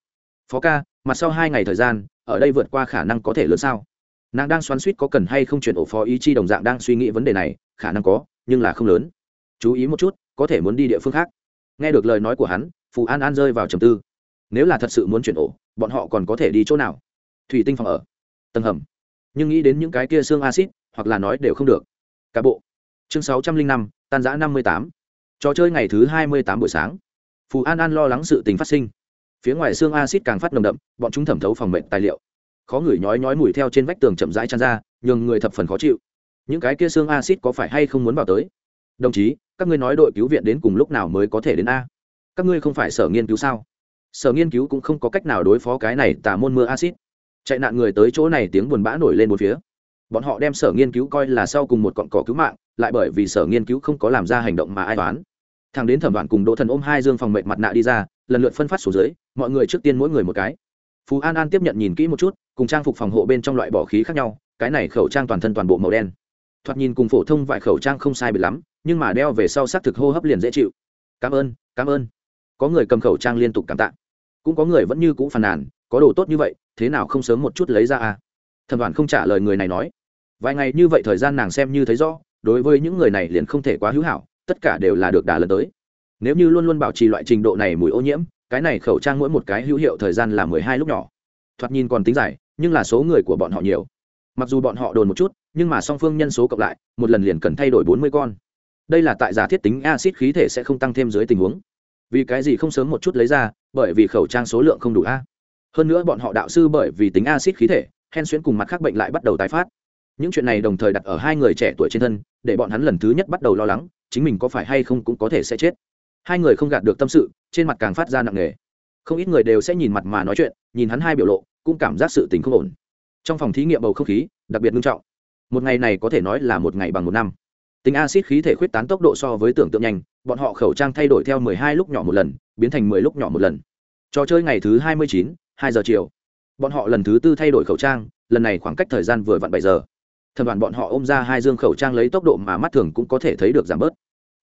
Phó ca, mặt sau hai ngày thời gian, ở đây vượt qua khả năng có thể lớn sao? Nàng đang xoắn suýt có cần hay không chuyển ổ phó ý chi đồng dạng đang suy nghĩ vấn đề này, khả năng có, nhưng là không lớn. Chú ý một chút, có thể muốn đi địa phương khác. Nghe được lời nói của hắn phù an an rơi vào trầm tư. Nếu là thật sự muốn chuyển ổ, bọn họ còn có thể đi chỗ nào? Thủy tinh phòng ở. Tầng hầm. Nhưng nghĩ đến những cái kia xương acid hoặc là nói đều không được. Cả bộ chương sáu trăm linh năm, tan giã năm mươi tám. Trò chơi ngày thứ hai mươi tám buổi sáng. Phù an an lo lắng sự tình phát sinh. Phía ngoài xương acid càng phát nồng đậm, bọn chúng thẩm thấu phòng mệnh tài liệu. Khó ngửi nhói nhói mùi theo trên vách tường chậm rãi tràn ra, nhường người thập phần khó chịu. Những cái kia xương acid có phải hay không muốn vào tới? Đồng chí, các ngươi nói đội cứu viện đến cùng lúc nào mới có thể đến a? Các ngươi không phải sở nghiên cứu sao? Sở nghiên cứu cũng không có cách nào đối phó cái này tà môn mưa acid chạy nạn người tới chỗ này tiếng buồn bã nổi lên một phía. Bọn họ đem sở nghiên cứu coi là sau cùng một cọn cỏ cứu mạng lại bởi vì sở nghiên cứu không có làm ra hành động mà ai toán thằng đến thẩm đoạn cùng đỗ thần ôm hai dương phòng mệnh mặt nạ đi ra, lần lượt phân phát xuống dưới, mọi người trước tiên mỗi người một cái. Phú an an tiếp nhận nhìn kỹ một chút, cùng trang phục phòng hộ bên trong loại bỏ khí khác nhau, cái này khẩu trang toàn thân toàn bộ màu đen. Thoạt nhìn cùng phổ thông vài khẩu trang không sai biệt lắm, nhưng mà đeo về sau xác thực hô hấp liền dễ chịu. Cảm ơn cảm ơn. Có người cầm khẩu trang liên tục cảm tạ. Cũng có người vẫn như cũ phàn nàn, có đồ tốt như vậy, thế nào không sớm một chút lấy ra à? Thẩm đoàn không trả lời người này nói. Vài ngày như vậy thời gian nàng xem như thấy rõ đối với những người này liền không thể quá hữu hảo, tất cả đều là được đà lần tới. Nếu như luôn luôn bảo trì loại trình độ này mùi ô nhiễm, cái này khẩu trang mỗi một cái hữu hiệu thời gian là mười hai lúc nhỏ. Thoạt nhìn còn tính dài, nhưng là số người của bọn họ nhiều. Mặc dù bọn họ đồn một chút, nhưng mà song phương nhân số cộng lại, một lần liền cần thay đổi bốn mươi con. Đây là tại giả thiết tính acid khí thể sẽ không tăng thêm dưới tình huống. Vì cái gì không sớm một chút lấy ra, bởi vì khẩu trang số lượng không đủ a. Hơn nữa bọn họ đạo sư bởi vì tính acid khí thể, hen xuyễn cùng mặt khác bệnh lại bắt đầu tái phát những chuyện này đồng thời đặt ở hai người trẻ tuổi trên thân, để bọn hắn lần thứ nhất bắt đầu lo lắng, chính mình có phải hay không cũng có thể sẽ chết. Hai người không gạt được tâm sự, trên mặt càng phát ra nặng nề. Không ít người đều sẽ nhìn mặt mà nói chuyện, nhìn hắn hai biểu lộ, cũng cảm giác sự tình không ổn. Trong phòng thí nghiệm bầu không khí, đặc biệt nghiêm trọng. Một ngày này có thể nói là một ngày bằng một năm. Tính acid khí thể khuyết tán tốc độ so với tưởng tượng nhanh, bọn họ khẩu trang thay đổi theo mười hai lúc nhỏ một lần, biến thành mười lúc nhỏ một lần. Trò chơi ngày thứ hai mươi chín, hai giờ chiều. Bọn họ lần thứ tư thay đổi khẩu trang, lần này khoảng cách thời gian vừa vặn bảy giờ thẩm đoàn bọn họ ôm ra hai dương khẩu trang lấy tốc độ mà mắt thường cũng có thể thấy được giảm bớt.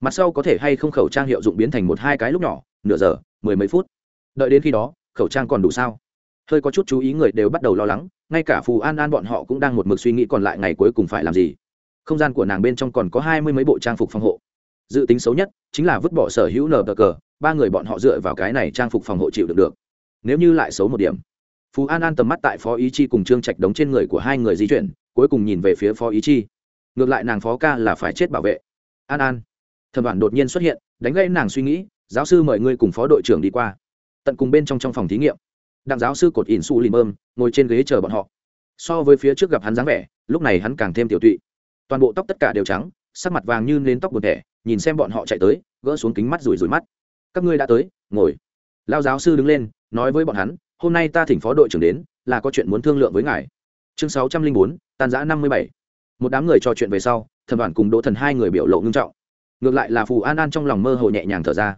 Mặt sau có thể hay không khẩu trang hiệu dụng biến thành một hai cái lúc nhỏ, nửa giờ, mười mấy phút. Đợi đến khi đó, khẩu trang còn đủ sao? Hơi có chút chú ý người đều bắt đầu lo lắng, ngay cả phù an an bọn họ cũng đang một mực suy nghĩ còn lại ngày cuối cùng phải làm gì. Không gian của nàng bên trong còn có hai mươi mấy bộ trang phục phòng hộ. Dự tính xấu nhất chính là vứt bỏ sở hữu nờ cờ cờ, ba người bọn họ dựa vào cái này trang phục phòng hộ chịu được được. Nếu như lại xấu một điểm phú an an tầm mắt tại phó ý chi cùng trương trạch đống trên người của hai người di chuyển cuối cùng nhìn về phía phó ý chi. Ngược lại nàng phó ca là phải chết bảo vệ. An an. Thẩm bản đột nhiên xuất hiện, đánh gãy nàng suy nghĩ, giáo sư mời ngươi cùng phó đội trưởng đi qua. Tận cùng bên trong trong phòng thí nghiệm, đặng giáo sư cột ỉn su lìm ơm ngồi trên ghế chờ bọn họ. So với phía trước gặp hắn dáng vẻ, lúc này hắn càng thêm tiểu tụy. Toàn bộ tóc tất cả đều trắng, sắc mặt vàng như lên tóc buồn thẻ, nhìn xem bọn họ chạy tới, gỡ xuống kính mắt rủi rủi mắt. Các ngươi đã tới, ngồi. Lao giáo sư đứng lên, nói với bọn hắn, hôm nay ta thỉnh phó đội trưởng đến, là có chuyện muốn thương lượng với ngài chương sáu trăm linh bốn, tan giã năm mươi bảy. Một đám người trò chuyện về sau, thẩm đoàn cùng đỗ thần hai người biểu lộ ngưng trọng. Ngược lại là phù an an trong lòng mơ hồ nhẹ nhàng thở ra.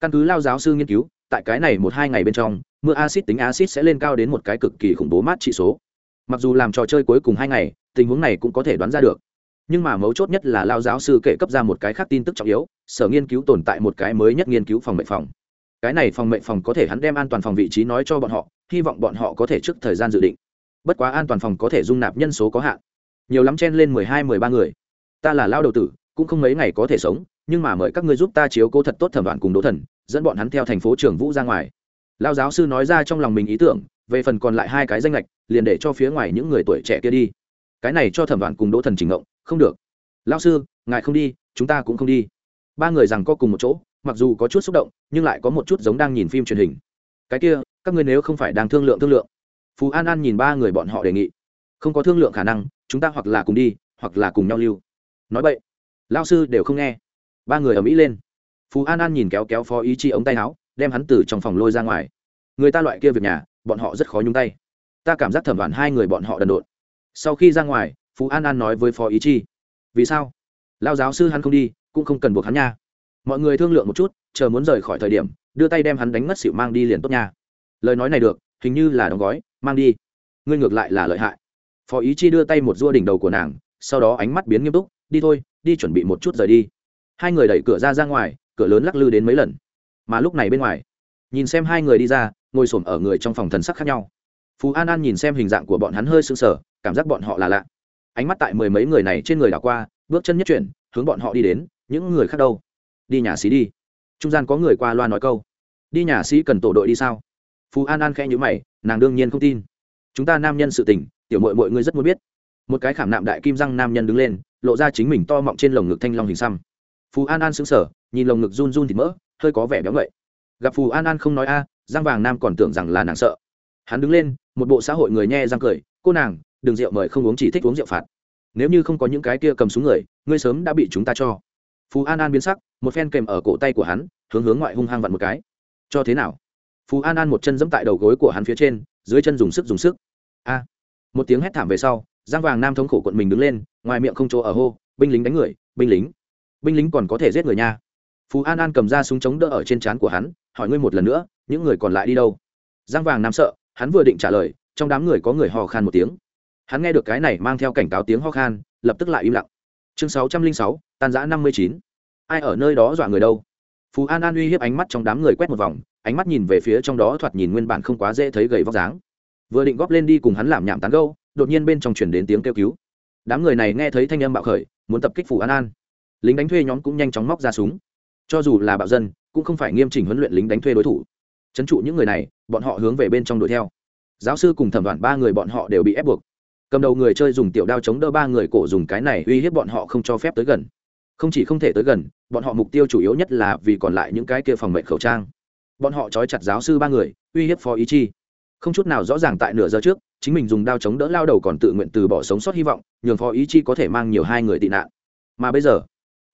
Căn cứ lao giáo sư nghiên cứu, tại cái này một hai ngày bên trong, mưa acid tính acid sẽ lên cao đến một cái cực kỳ khủng bố mát trị số. Mặc dù làm trò chơi cuối cùng hai ngày, tình huống này cũng có thể đoán ra được. Nhưng mà mấu chốt nhất là lao giáo sư kể cấp ra một cái khác tin tức trọng yếu, sở nghiên cứu tồn tại một cái mới nhất nghiên cứu phòng mệnh phòng. Cái này phòng mệnh phòng có thể hắn đem an toàn phòng vị trí nói cho bọn họ, hy vọng bọn họ có thể trước thời gian dự định bất quá an toàn phòng có thể dung nạp nhân số có hạn. Nhiều lắm chen lên mười hai, mười ba người. Ta là lao đầu tử, cũng không mấy ngày có thể sống, nhưng mà mời các ngươi giúp ta chiếu cố thật tốt thẩm đoạn cùng đỗ thần, dẫn bọn hắn theo thành phố trường vũ ra ngoài. Lao giáo sư nói ra trong lòng mình ý tưởng, về phần còn lại hai cái danh lệch liền để cho phía ngoài những người tuổi trẻ kia đi. Cái này cho thẩm đoạn cùng đỗ thần trình ngộng, không được. Lao sư, ngài không đi, chúng ta cũng không đi. Ba người rằng có cùng một chỗ, mặc dù có chút xúc động, nhưng lại có một chút giống đang nhìn phim truyền hình. Cái kia, các ngươi nếu không phải đang thương lượng thương lượng phú an an nhìn ba người bọn họ đề nghị. Không có thương lượng khả năng, chúng ta hoặc là cùng đi, hoặc là cùng nhau lưu. Nói vậy lao sư đều không nghe. Ba người ở mỹ lên. Phú an an nhìn kéo kéo phó ý chi ống tay áo, đem hắn từ trong phòng lôi ra ngoài. Người ta loại kia việc nhà, bọn họ rất khó nhúng tay. Ta cảm giác thẩm đoàn hai người bọn họ đần độn. Sau khi ra ngoài, phú an an nói với phó ý chi vì sao? Lao giáo sư hắn không đi, cũng không cần buộc hắn nha. Mọi người thương lượng một chút, chờ muốn rời khỏi thời điểm, đưa tay đem hắn đánh mất xịu mang đi liền tốt nha. Lời nói này được, hình như là đóng gói mang đi. Ngươi ngược lại là lợi hại. Phó ý chi đưa tay một rua đỉnh đầu của nàng, sau đó ánh mắt biến nghiêm túc, đi thôi, đi chuẩn bị một chút rời đi. Hai người đẩy cửa ra ra ngoài, cửa lớn lắc lư đến mấy lần. Mà lúc này bên ngoài, nhìn xem hai người đi ra, ngồi s ổ m ở người trong phòng thần sắc khác nhau. Phú an an nhìn xem hình dạng của bọn hắn hơi sưng sờ, cảm giác bọn họ là lạ. Ánh mắt tại mười mấy người này trên người đảo qua, bước chân nhất chuyển, hướng bọn họ đi đến, những người khác đâu? Đi nhà xí đi. Trung gian có người qua loa nói câu. Đi nhà sĩ cần tổ đội đi sao? Phú an an khẽ nhữ mày, nàng đương nhiên không tin. Chúng ta nam nhân sự tình, tiểu mội mọi người rất muốn biết. Một cái khảm nạm đại kim răng nam nhân đứng lên, lộ ra chính mình to mọng trên lồng ngực thanh long hình xăm. Phù an an xứng sở nhìn lồng ngực run run thì mỡ, hơi có vẻ béo ngậy. Gặp phù an an không nói a giang vàng nam còn tưởng rằng là nàng sợ. Hắn đứng lên, một bộ xã hội người nhe răng cười, cô nàng, đừng rượu mời không uống chỉ thích uống rượu phạt. Nếu như không có những cái kia cầm súng người, ngươi sớm đã bị chúng ta cho. Phù an an biến sắc, một phen kèm ở cổ tay của hắn, hướng hướng ngoại hung hăng vặn một cái. Cho thế nào? Phú an an một chân giẫm tại đầu gối của hắn phía trên, dưới chân dùng sức dùng sức. A! Một tiếng hét thảm về sau, giang vàng nam thống khổ quận mình đứng lên, ngoài miệng không chỗ ở hô, binh lính đánh người, binh lính. Binh lính còn có thể giết người nha. Phú an an cầm ra súng chống đỡ ở trên trán của hắn, hỏi ngươi một lần nữa, những người còn lại đi đâu? Giang vàng nam sợ, hắn vừa định trả lời, trong đám người có người ho khan một tiếng. Hắn nghe được cái này mang theo cảnh cáo tiếng ho khan, lập tức lại im lặng. Chương sáu trăm linh sáu, tan giã năm mươi chín. Ai ở nơi đó dọa người đâu? Phú an an uy hiếp ánh mắt trong đám người quét một vòng ánh mắt nhìn về phía trong đó thoạt nhìn nguyên bản không quá dễ thấy gầy vóc dáng. Vừa định góp lên đi cùng hắn làm nhảm tán gâu đột nhiên bên trong chuyển đến tiếng kêu cứu. Đám người này nghe thấy thanh âm bạo khởi, muốn tập kích phủ an an. Lính đánh thuê nhóm cũng nhanh chóng móc ra súng. Cho dù là bạo dân, cũng không phải nghiêm chỉnh huấn luyện lính đánh thuê đối thủ. Trấn trụ những người này, bọn họ hướng về bên trong đuổi theo. Giáo sư cùng thẩm đoàn ba người bọn họ đều bị ép buộc. Cầm đầu người chơi dùng tiểu đao chống đỡ ba người cổ dùng cái này uy hiếp bọn họ không cho phép tới gần. Không chỉ không thể tới gần, bọn họ mục tiêu chủ yếu nhất là vì còn lại những cái kia phòng mệnh khẩu trang bọn họ trói chặt giáo sư ba người, uy hiếp phó ý chi. Không chút nào rõ ràng tại nửa giờ trước, chính mình dùng đao chống đỡ lao đầu còn tự nguyện từ bỏ sống sót hy vọng, nhường phó ý chi có thể mang nhiều hai người tị nạn. Mà bây giờ,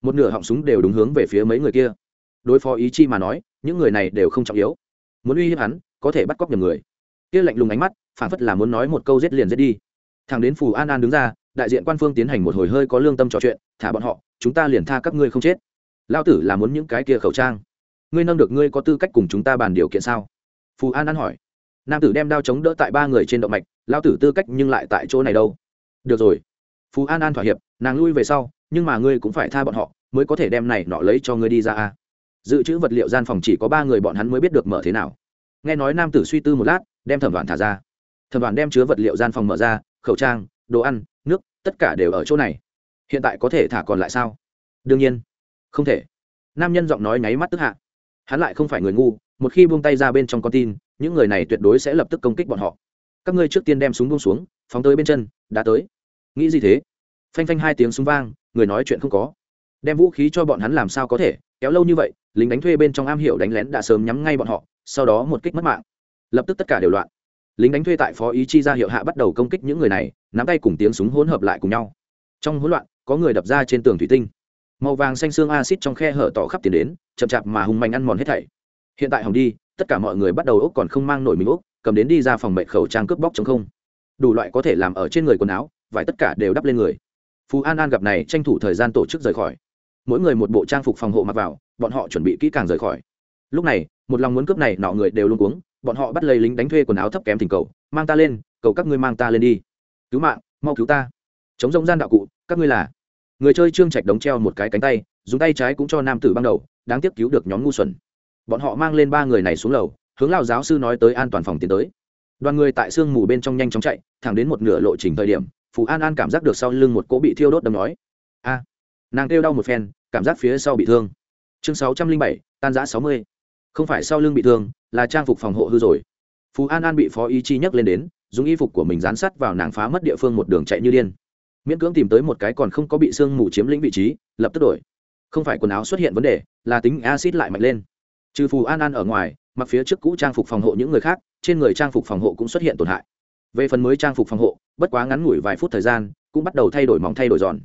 một nửa họng súng đều đúng hướng về phía mấy người kia. Đối phó ý chi mà nói, những người này đều không trọng yếu. Muốn uy hiếp hắn, có thể bắt cóc nhầm người. Kia lạnh lùng ánh mắt phản phất là muốn nói một câu giết liền giết đi. Thằng đến phù an an đứng ra, đại diện quan phương tiến hành một hồi hơi có lương tâm trò chuyện, thả bọn họ, chúng ta liền tha các ngươi không chết. Lao tử là muốn những cái kia khẩu trang ngươi nâng được ngươi có tư cách cùng chúng ta bàn điều kiện sao? Phù an an hỏi. Nam tử đem đao chống đỡ tại ba người trên động mạch, lao tử tư cách nhưng lại tại chỗ này đâu? Được rồi. Phú an an thỏa hiệp, nàng lui về sau, nhưng mà ngươi cũng phải tha bọn họ, mới có thể đem này nọ lấy cho ngươi đi ra a. Dự trữ vật liệu gian phòng chỉ có ba người bọn hắn mới biết được mở thế nào. Nghe nói nam tử suy tư một lát, đem thẩm đoàn thả ra. Thẩm đoàn đem chứa vật liệu gian phòng mở ra, khẩu trang, đồ ăn, nước, tất cả đều ở chỗ này. Hiện tại có thể thả còn lại sao? Đương nhiên. Không thể. Nam nhân giọng nói nháy mắt tức hạ hắn lại không phải người ngu, một khi buông tay ra bên trong con tin, những người này tuyệt đối sẽ lập tức công kích bọn họ. Các ngươi trước tiên đem súng buông xuống, phóng tới bên chân, đã tới. Nghĩ gì thế? Phanh phanh hai tiếng súng vang, người nói chuyện không có. Đem vũ khí cho bọn hắn làm sao có thể, kéo lâu như vậy, lính đánh thuê bên trong am hiểu đánh lén đã sớm nhắm ngay bọn họ, sau đó một kích mất mạng. Lập tức tất cả đều loạn. Lính đánh thuê tại phó ý chi ra hiệu hạ bắt đầu công kích những người này, nắm tay cùng tiếng súng hỗn hợp lại cùng nhau. Trong hỗn loạn, có người đập ra trên tường thủy tinh màu vàng xanh xương acid trong khe hở tỏ khắp tiền đến, chậm chạp mà hùng mạnh ăn mòn hết thảy. Hiện tại hỏng đi, tất cả mọi người bắt đầu ốc còn không mang nổi mình ốc, cầm đến đi ra phòng bệnh khẩu trang cướp bóc chống không. Đủ loại có thể làm ở trên người quần áo, vải tất cả đều đắp lên người. Phú an an gặp này, tranh thủ thời gian tổ chức rời khỏi. Mỗi người một bộ trang phục phòng hộ mặc vào, bọn họ chuẩn bị kỹ càng rời khỏi. Lúc này, một lòng muốn cướp này, nọ người đều luôn cuống, bọn họ bắt lấy lính đánh thuê quần áo thấp kém thỉnh cầu, mang ta lên, cầu các ngươi mang ta lên đi. Cứu mạng, mau cứu ta. Chống rông gian đạo cụ, các ngươi là người chơi trương trạch đống treo một cái cánh tay, dùng tay trái cũng cho nam tử băng đầu, đáng tiếc cứu được nhóm ngu xuẩn. Bọn họ mang lên ba người này xuống lầu, hướng lao giáo sư nói tới an toàn phòng tiến tới. Đoàn người tại sương mù bên trong nhanh chóng chạy, thẳng đến một nửa lộ trình thời điểm, phù an an cảm giác được sau lưng một cỗ bị thiêu đốt đầm nói. A! Nàng kêu đau một phen, cảm giác phía sau bị thương. Chương sáu trăm linh bảy, tan giã sáu mươi. Không phải sau lưng bị thương, là trang phục phòng hộ hư rồi. Phú an an bị phó ý chi nhắc lên đến, dùng y phục của mình dán sát vào nàng phá mất địa phương một đường chạy như điên miễn cưỡng tìm tới một cái còn không có bị sương mù chiếm lĩnh vị trí, lập tức đổi. Không phải quần áo xuất hiện vấn đề, là tính acid lại mạnh lên. Trừ phù an an ở ngoài, mặc phía trước cũ trang phục phòng hộ những người khác, trên người trang phục phòng hộ cũng xuất hiện tổn hại. Về phần mới trang phục phòng hộ, bất quá ngắn ngủi vài phút thời gian, cũng bắt đầu thay đổi mỏng thay đổi giòn.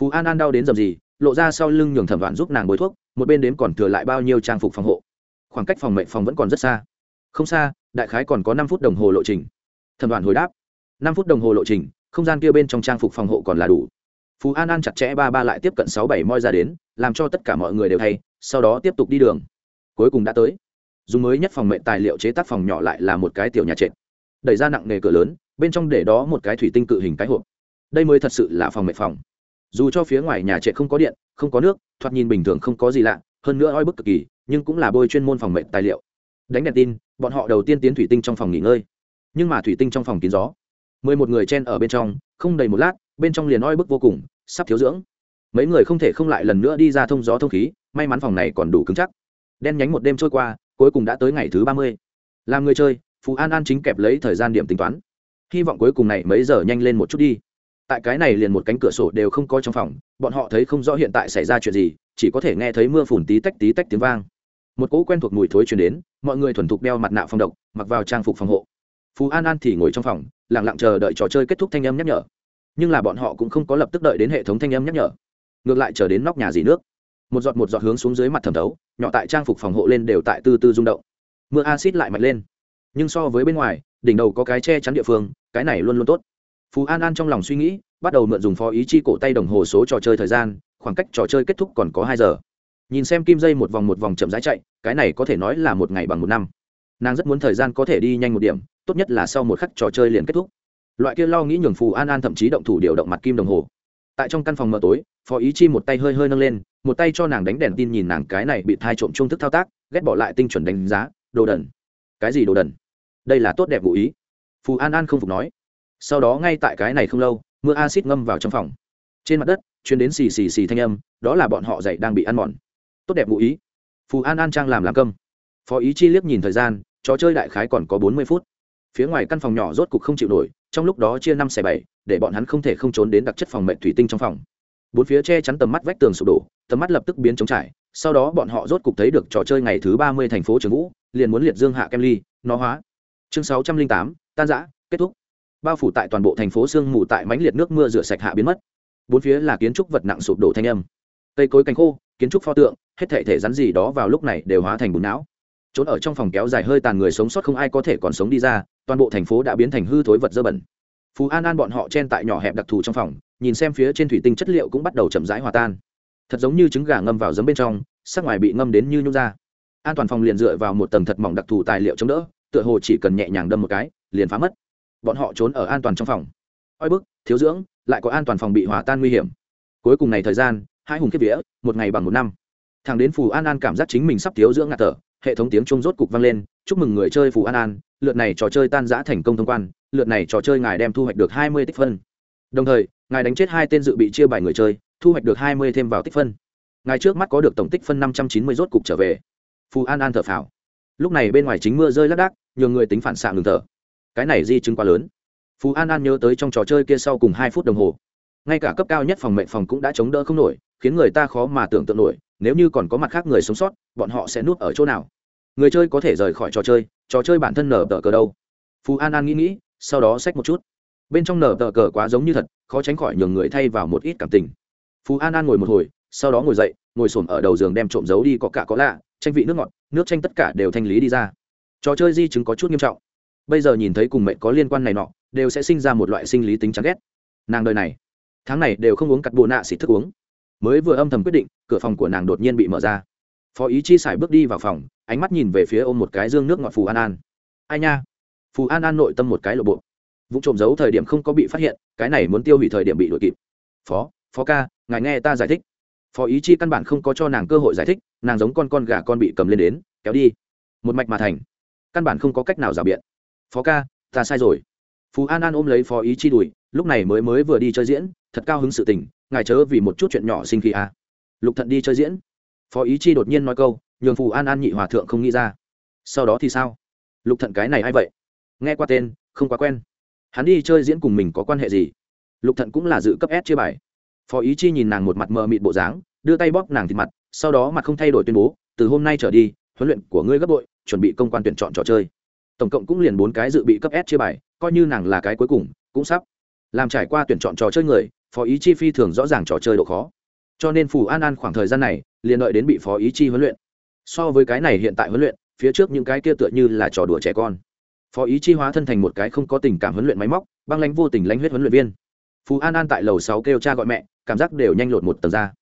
Phù an an đau đến dầm gì, lộ ra sau lưng nhường thẩm đoạn giúp nàng bồi thuốc, một bên đếm còn thừa lại bao nhiêu trang phục phòng hộ. Khoảng cách phòng mệnh phòng vẫn còn rất xa. Không xa, đại khái còn có năm phút đồng hồ lộ trình. Thẩm Đoàn hồi đáp. Năm phút đồng hồ lộ trình không gian kia bên trong trang phục phòng hộ còn là đủ. Phú an an chặt chẽ ba ba lại tiếp cận sáu bảy moi ra đến, làm cho tất cả mọi người đều thay, sau đó tiếp tục đi đường. Cuối cùng đã tới. Dùng mới nhất phòng mệnh tài liệu chế tác phòng nhỏ lại là một cái tiểu nhà trệt. Đẩy ra nặng nề cửa lớn, bên trong để đó một cái thủy tinh cự hình cái hộp. Đây mới thật sự là phòng mệnh phòng. Dù cho phía ngoài nhà trệt không có điện, không có nước, thoạt nhìn bình thường không có gì lạ, hơn nữa oi bức cực kỳ, nhưng cũng là bôi chuyên môn phòng mệnh tài liệu. Đánh đèn tin, bọn họ đầu tiên tiến thủy tinh trong phòng nghỉ ngơi. Nhưng mà thủy tinh trong phòng kín gió mười một người chen ở bên trong, không đầy một lát, bên trong liền oi bức vô cùng, sắp thiếu dưỡng. Mấy người không thể không lại lần nữa đi ra thông gió thông khí, may mắn phòng này còn đủ cứng chắc. Đen nhánh một đêm trôi qua, cuối cùng đã tới ngày thứ ba mươi. Làm người chơi, phú an an chính kẹp lấy thời gian điểm tính toán. Hy vọng cuối cùng này mấy giờ nhanh lên một chút đi. Tại cái này liền một cánh cửa sổ đều không có trong phòng, bọn họ thấy không rõ hiện tại xảy ra chuyện gì, chỉ có thể nghe thấy mưa phùn tí tách tí tách tiếng vang. Một cỗ quen thuộc mùi thối chuyển đến, mọi người thuần thục đeo mặt nạ phòng độc, mặc vào trang phục phòng hộ. Phú an an thì ngồi trong phòng lẳng lặng chờ đợi trò chơi kết thúc thanh âm nhắc nhở. Nhưng là bọn họ cũng không có lập tức đợi đến hệ thống thanh âm nhắc nhở. Ngược lại chờ đến nóc nhà dì nước. Một giọt một giọt hướng xuống dưới mặt thẩm thấu, nhỏ tại trang phục phòng hộ lên đều tại tư tư rung động. Mưa acid lại mạnh lên. Nhưng so với bên ngoài, đỉnh đầu có cái che chắn địa phương, cái này luôn luôn tốt. Phú an an trong lòng suy nghĩ, bắt đầu mượn dùng phó ý chi cổ tay đồng hồ số trò chơi thời gian, khoảng cách trò chơi kết thúc còn có hai giờ. Nhìn xem kim dây một vòng một vòng chậm rãi chạy, cái này có thể nói là một ngày bằng một năm nàng rất muốn thời gian có thể đi nhanh một điểm, tốt nhất là sau một khắc trò chơi liền kết thúc. Loại kia lo nghĩ nhường phù an an thậm chí động thủ điều động mặt kim đồng hồ. Tại trong căn phòng mờ tối, phó ý chi một tay hơi hơi nâng lên, một tay cho nàng đánh đèn tin nhìn nàng cái này bị thai trộm trung thức thao tác, ghét bỏ lại tinh chuẩn đánh giá, đồ đần. Cái gì đồ đần? Đây là tốt đẹp ngụ ý. Phù an an không phục nói. Sau đó ngay tại cái này không lâu, mưa acid ngâm vào trong phòng. Trên mặt đất chuyến đến xì xì xì thanh âm, đó là bọn họ dậy đang bị ăn mòn. Tốt đẹp ngụ ý. Phù an an trang làm làm câm phó ý chi liếc nhìn thời gian trò chơi đại khái còn có bốn mươi phút. Phía ngoài căn phòng nhỏ rốt cục không chịu nổi, trong lúc đó chia năm xẻ bảy, để bọn hắn không thể không trốn đến đặc chất phòng mệnh thủy tinh trong phòng. Bốn phía che chắn tầm mắt vách tường sụp đổ, tầm mắt lập tức biến trống trải, sau đó bọn họ rốt cục thấy được trò chơi ngày thứ ba mươi thành phố trường vũ, liền muốn liệt dương hạ kem ly, nó hóa. Chương sáu trăm linh tám, tan giã kết thúc. Bao phủ tại toàn bộ thành phố sương mù tại mánh liệt nước mưa rửa sạch hạ biến mất. Bốn phía là kiến trúc vật nặng sụp đổ thanh âm. Cây cối cánh khô, kiến trúc pho tượng, hết thể thể rắn gì đó vào lúc này đều hóa thành bùn não trốn ở trong phòng kéo dài hơi tàn người sống sót không ai có thể còn sống đi ra, toàn bộ thành phố đã biến thành hư thối vật dơ bẩn. Phú an an bọn họ chen tại nhỏ hẹp đặc thù trong phòng, nhìn xem phía trên thủy tinh chất liệu cũng bắt đầu chậm rãi hòa tan. Thật giống như trứng gà ngâm vào giấm bên trong, sắc ngoài bị ngâm đến như nhung ra. An toàn phòng liền dựa vào một tầng thật mỏng đặc thù tài liệu chống đỡ, tựa hồ chỉ cần nhẹ nhàng đâm một cái, liền phá mất. Bọn họ trốn ở an toàn trong phòng. Oi bức, thiếu dưỡng, lại có an toàn phòng bị hòa tan nguy hiểm. Cuối cùng này thời gian, hai hùng kiếp vía, một ngày bằng một năm. Thằng đến phù an an cảm giác chính mình sắp thiếu dưỡng ngạt thở hệ thống tiếng trung rốt cục vang lên, chúc mừng người chơi phù an an, lượt này trò chơi tan giã thành công thông quan, lượt này trò chơi ngài đem thu hoạch được hai mươi tích phân. Đồng thời, ngài đánh chết hai tên dự bị chia bài người chơi, thu hoạch được hai mươi thêm vào tích phân. Ngài trước mắt có được tổng tích phân năm trăm chín mươi rốt cục trở về. Phù an an thở phào. Lúc này bên ngoài chính mưa rơi lác đác nhiều người tính phản xạ ngừng thở. Cái này di chứng quá lớn. Phú an an nhớ tới trong trò chơi kia sau cùng hai phút đồng hồ. Ngay cả cấp cao nhất phòng mệnh phòng cũng đã chống đỡ không nổi, khiến người ta khó mà tưởng tượng nổi nếu như còn có mặt khác người sống sót, bọn họ sẽ nuốt ở chỗ nào? Người chơi có thể rời khỏi trò chơi trò chơi bản thân nở tờ cờ đâu? Phú an an nghĩ nghĩ, sau đó xách một chút. Bên trong nở tờ cờ quá giống như thật, khó tránh khỏi nhường người thay vào một ít cảm tình. Phú an an ngồi một hồi, sau đó ngồi dậy, ngồi s ở đầu giường đem trộm giấu đi có cả có lạ, tranh vị nước ngọt, nước tranh tất cả đều thanh lý đi ra. Trò chơi di chứng có chút nghiêm trọng. Bây giờ nhìn thấy cùng mệnh có liên quan này nọ, đều sẽ sinh ra một loại sinh lý tính chán ghét. Nàng đời này, tháng này đều không uống cặt bồ nạ xịt thức uống mới vừa âm thầm quyết định, cửa phòng của nàng đột nhiên bị mở ra. Phó ý chi xài bước đi vào phòng, ánh mắt nhìn về phía ôm một cái dương nước ngọt phù an an. Ai nha? Phù an an nội tâm một cái lộ bộ. Vụ trộm giấu thời điểm không có bị phát hiện, cái này muốn tiêu hủy thời điểm bị đuổi kịp. Phó phó ca, ngài nghe ta giải thích. Phó ý chi căn bản không có cho nàng cơ hội giải thích, nàng giống con con gà con bị cầm lên đến, kéo đi. Một mạch mà thành. Căn bản không có cách nào rào biện. Phó ca, ta sai rồi. Phú an an ôm lấy phó ý chi đùi lúc này mới mới vừa đi chơi diễn, thật cao hứng sự tình, ngài chớ vì một chút chuyện nhỏ sinh khi a à. lục thận đi chơi diễn. Phó ý chi đột nhiên nói câu, nhường phù an an nhị hòa thượng không nghĩ ra. Sau đó thì sao? Lục thận cái này a i vậy? Nghe qua tên, không quá quen. Hắn đi chơi diễn cùng mình có quan hệ gì? Lục thận cũng là dự cấp s chia bài. Phó ý chi nhìn nàng một mặt mờ mịt bộ dáng, đưa tay bóp nàng thịt mặt, sau đó mặt không thay đổi tuyên bố, từ hôm nay trở đi, huấn luyện của ngươi gấp bội, chuẩn bị công quan tuyển chọn trò chơi. Tổng cộng cũng liền bốn cái dự bị cấp s chia bài, coi như nàng là cái cuối cùng, cũng sắp làm trải qua tuyển chọn trò chơi người, phó ý chi phi thường rõ ràng trò chơi độ khó. Cho nên phù an an khoảng thời gian này, liền đợi đến bị phó ý chi huấn luyện. So với cái này hiện tại huấn luyện, phía trước những cái kia tựa như là trò đùa trẻ con. Phó ý chi hóa thân thành một cái không có tình cảm huấn luyện máy móc, băng lãnh vô tình lãnh huyết huấn luyện viên. Phù an an tại lầu sáu kêu cha gọi mẹ, cảm giác đều nhanh lột một tầng ra.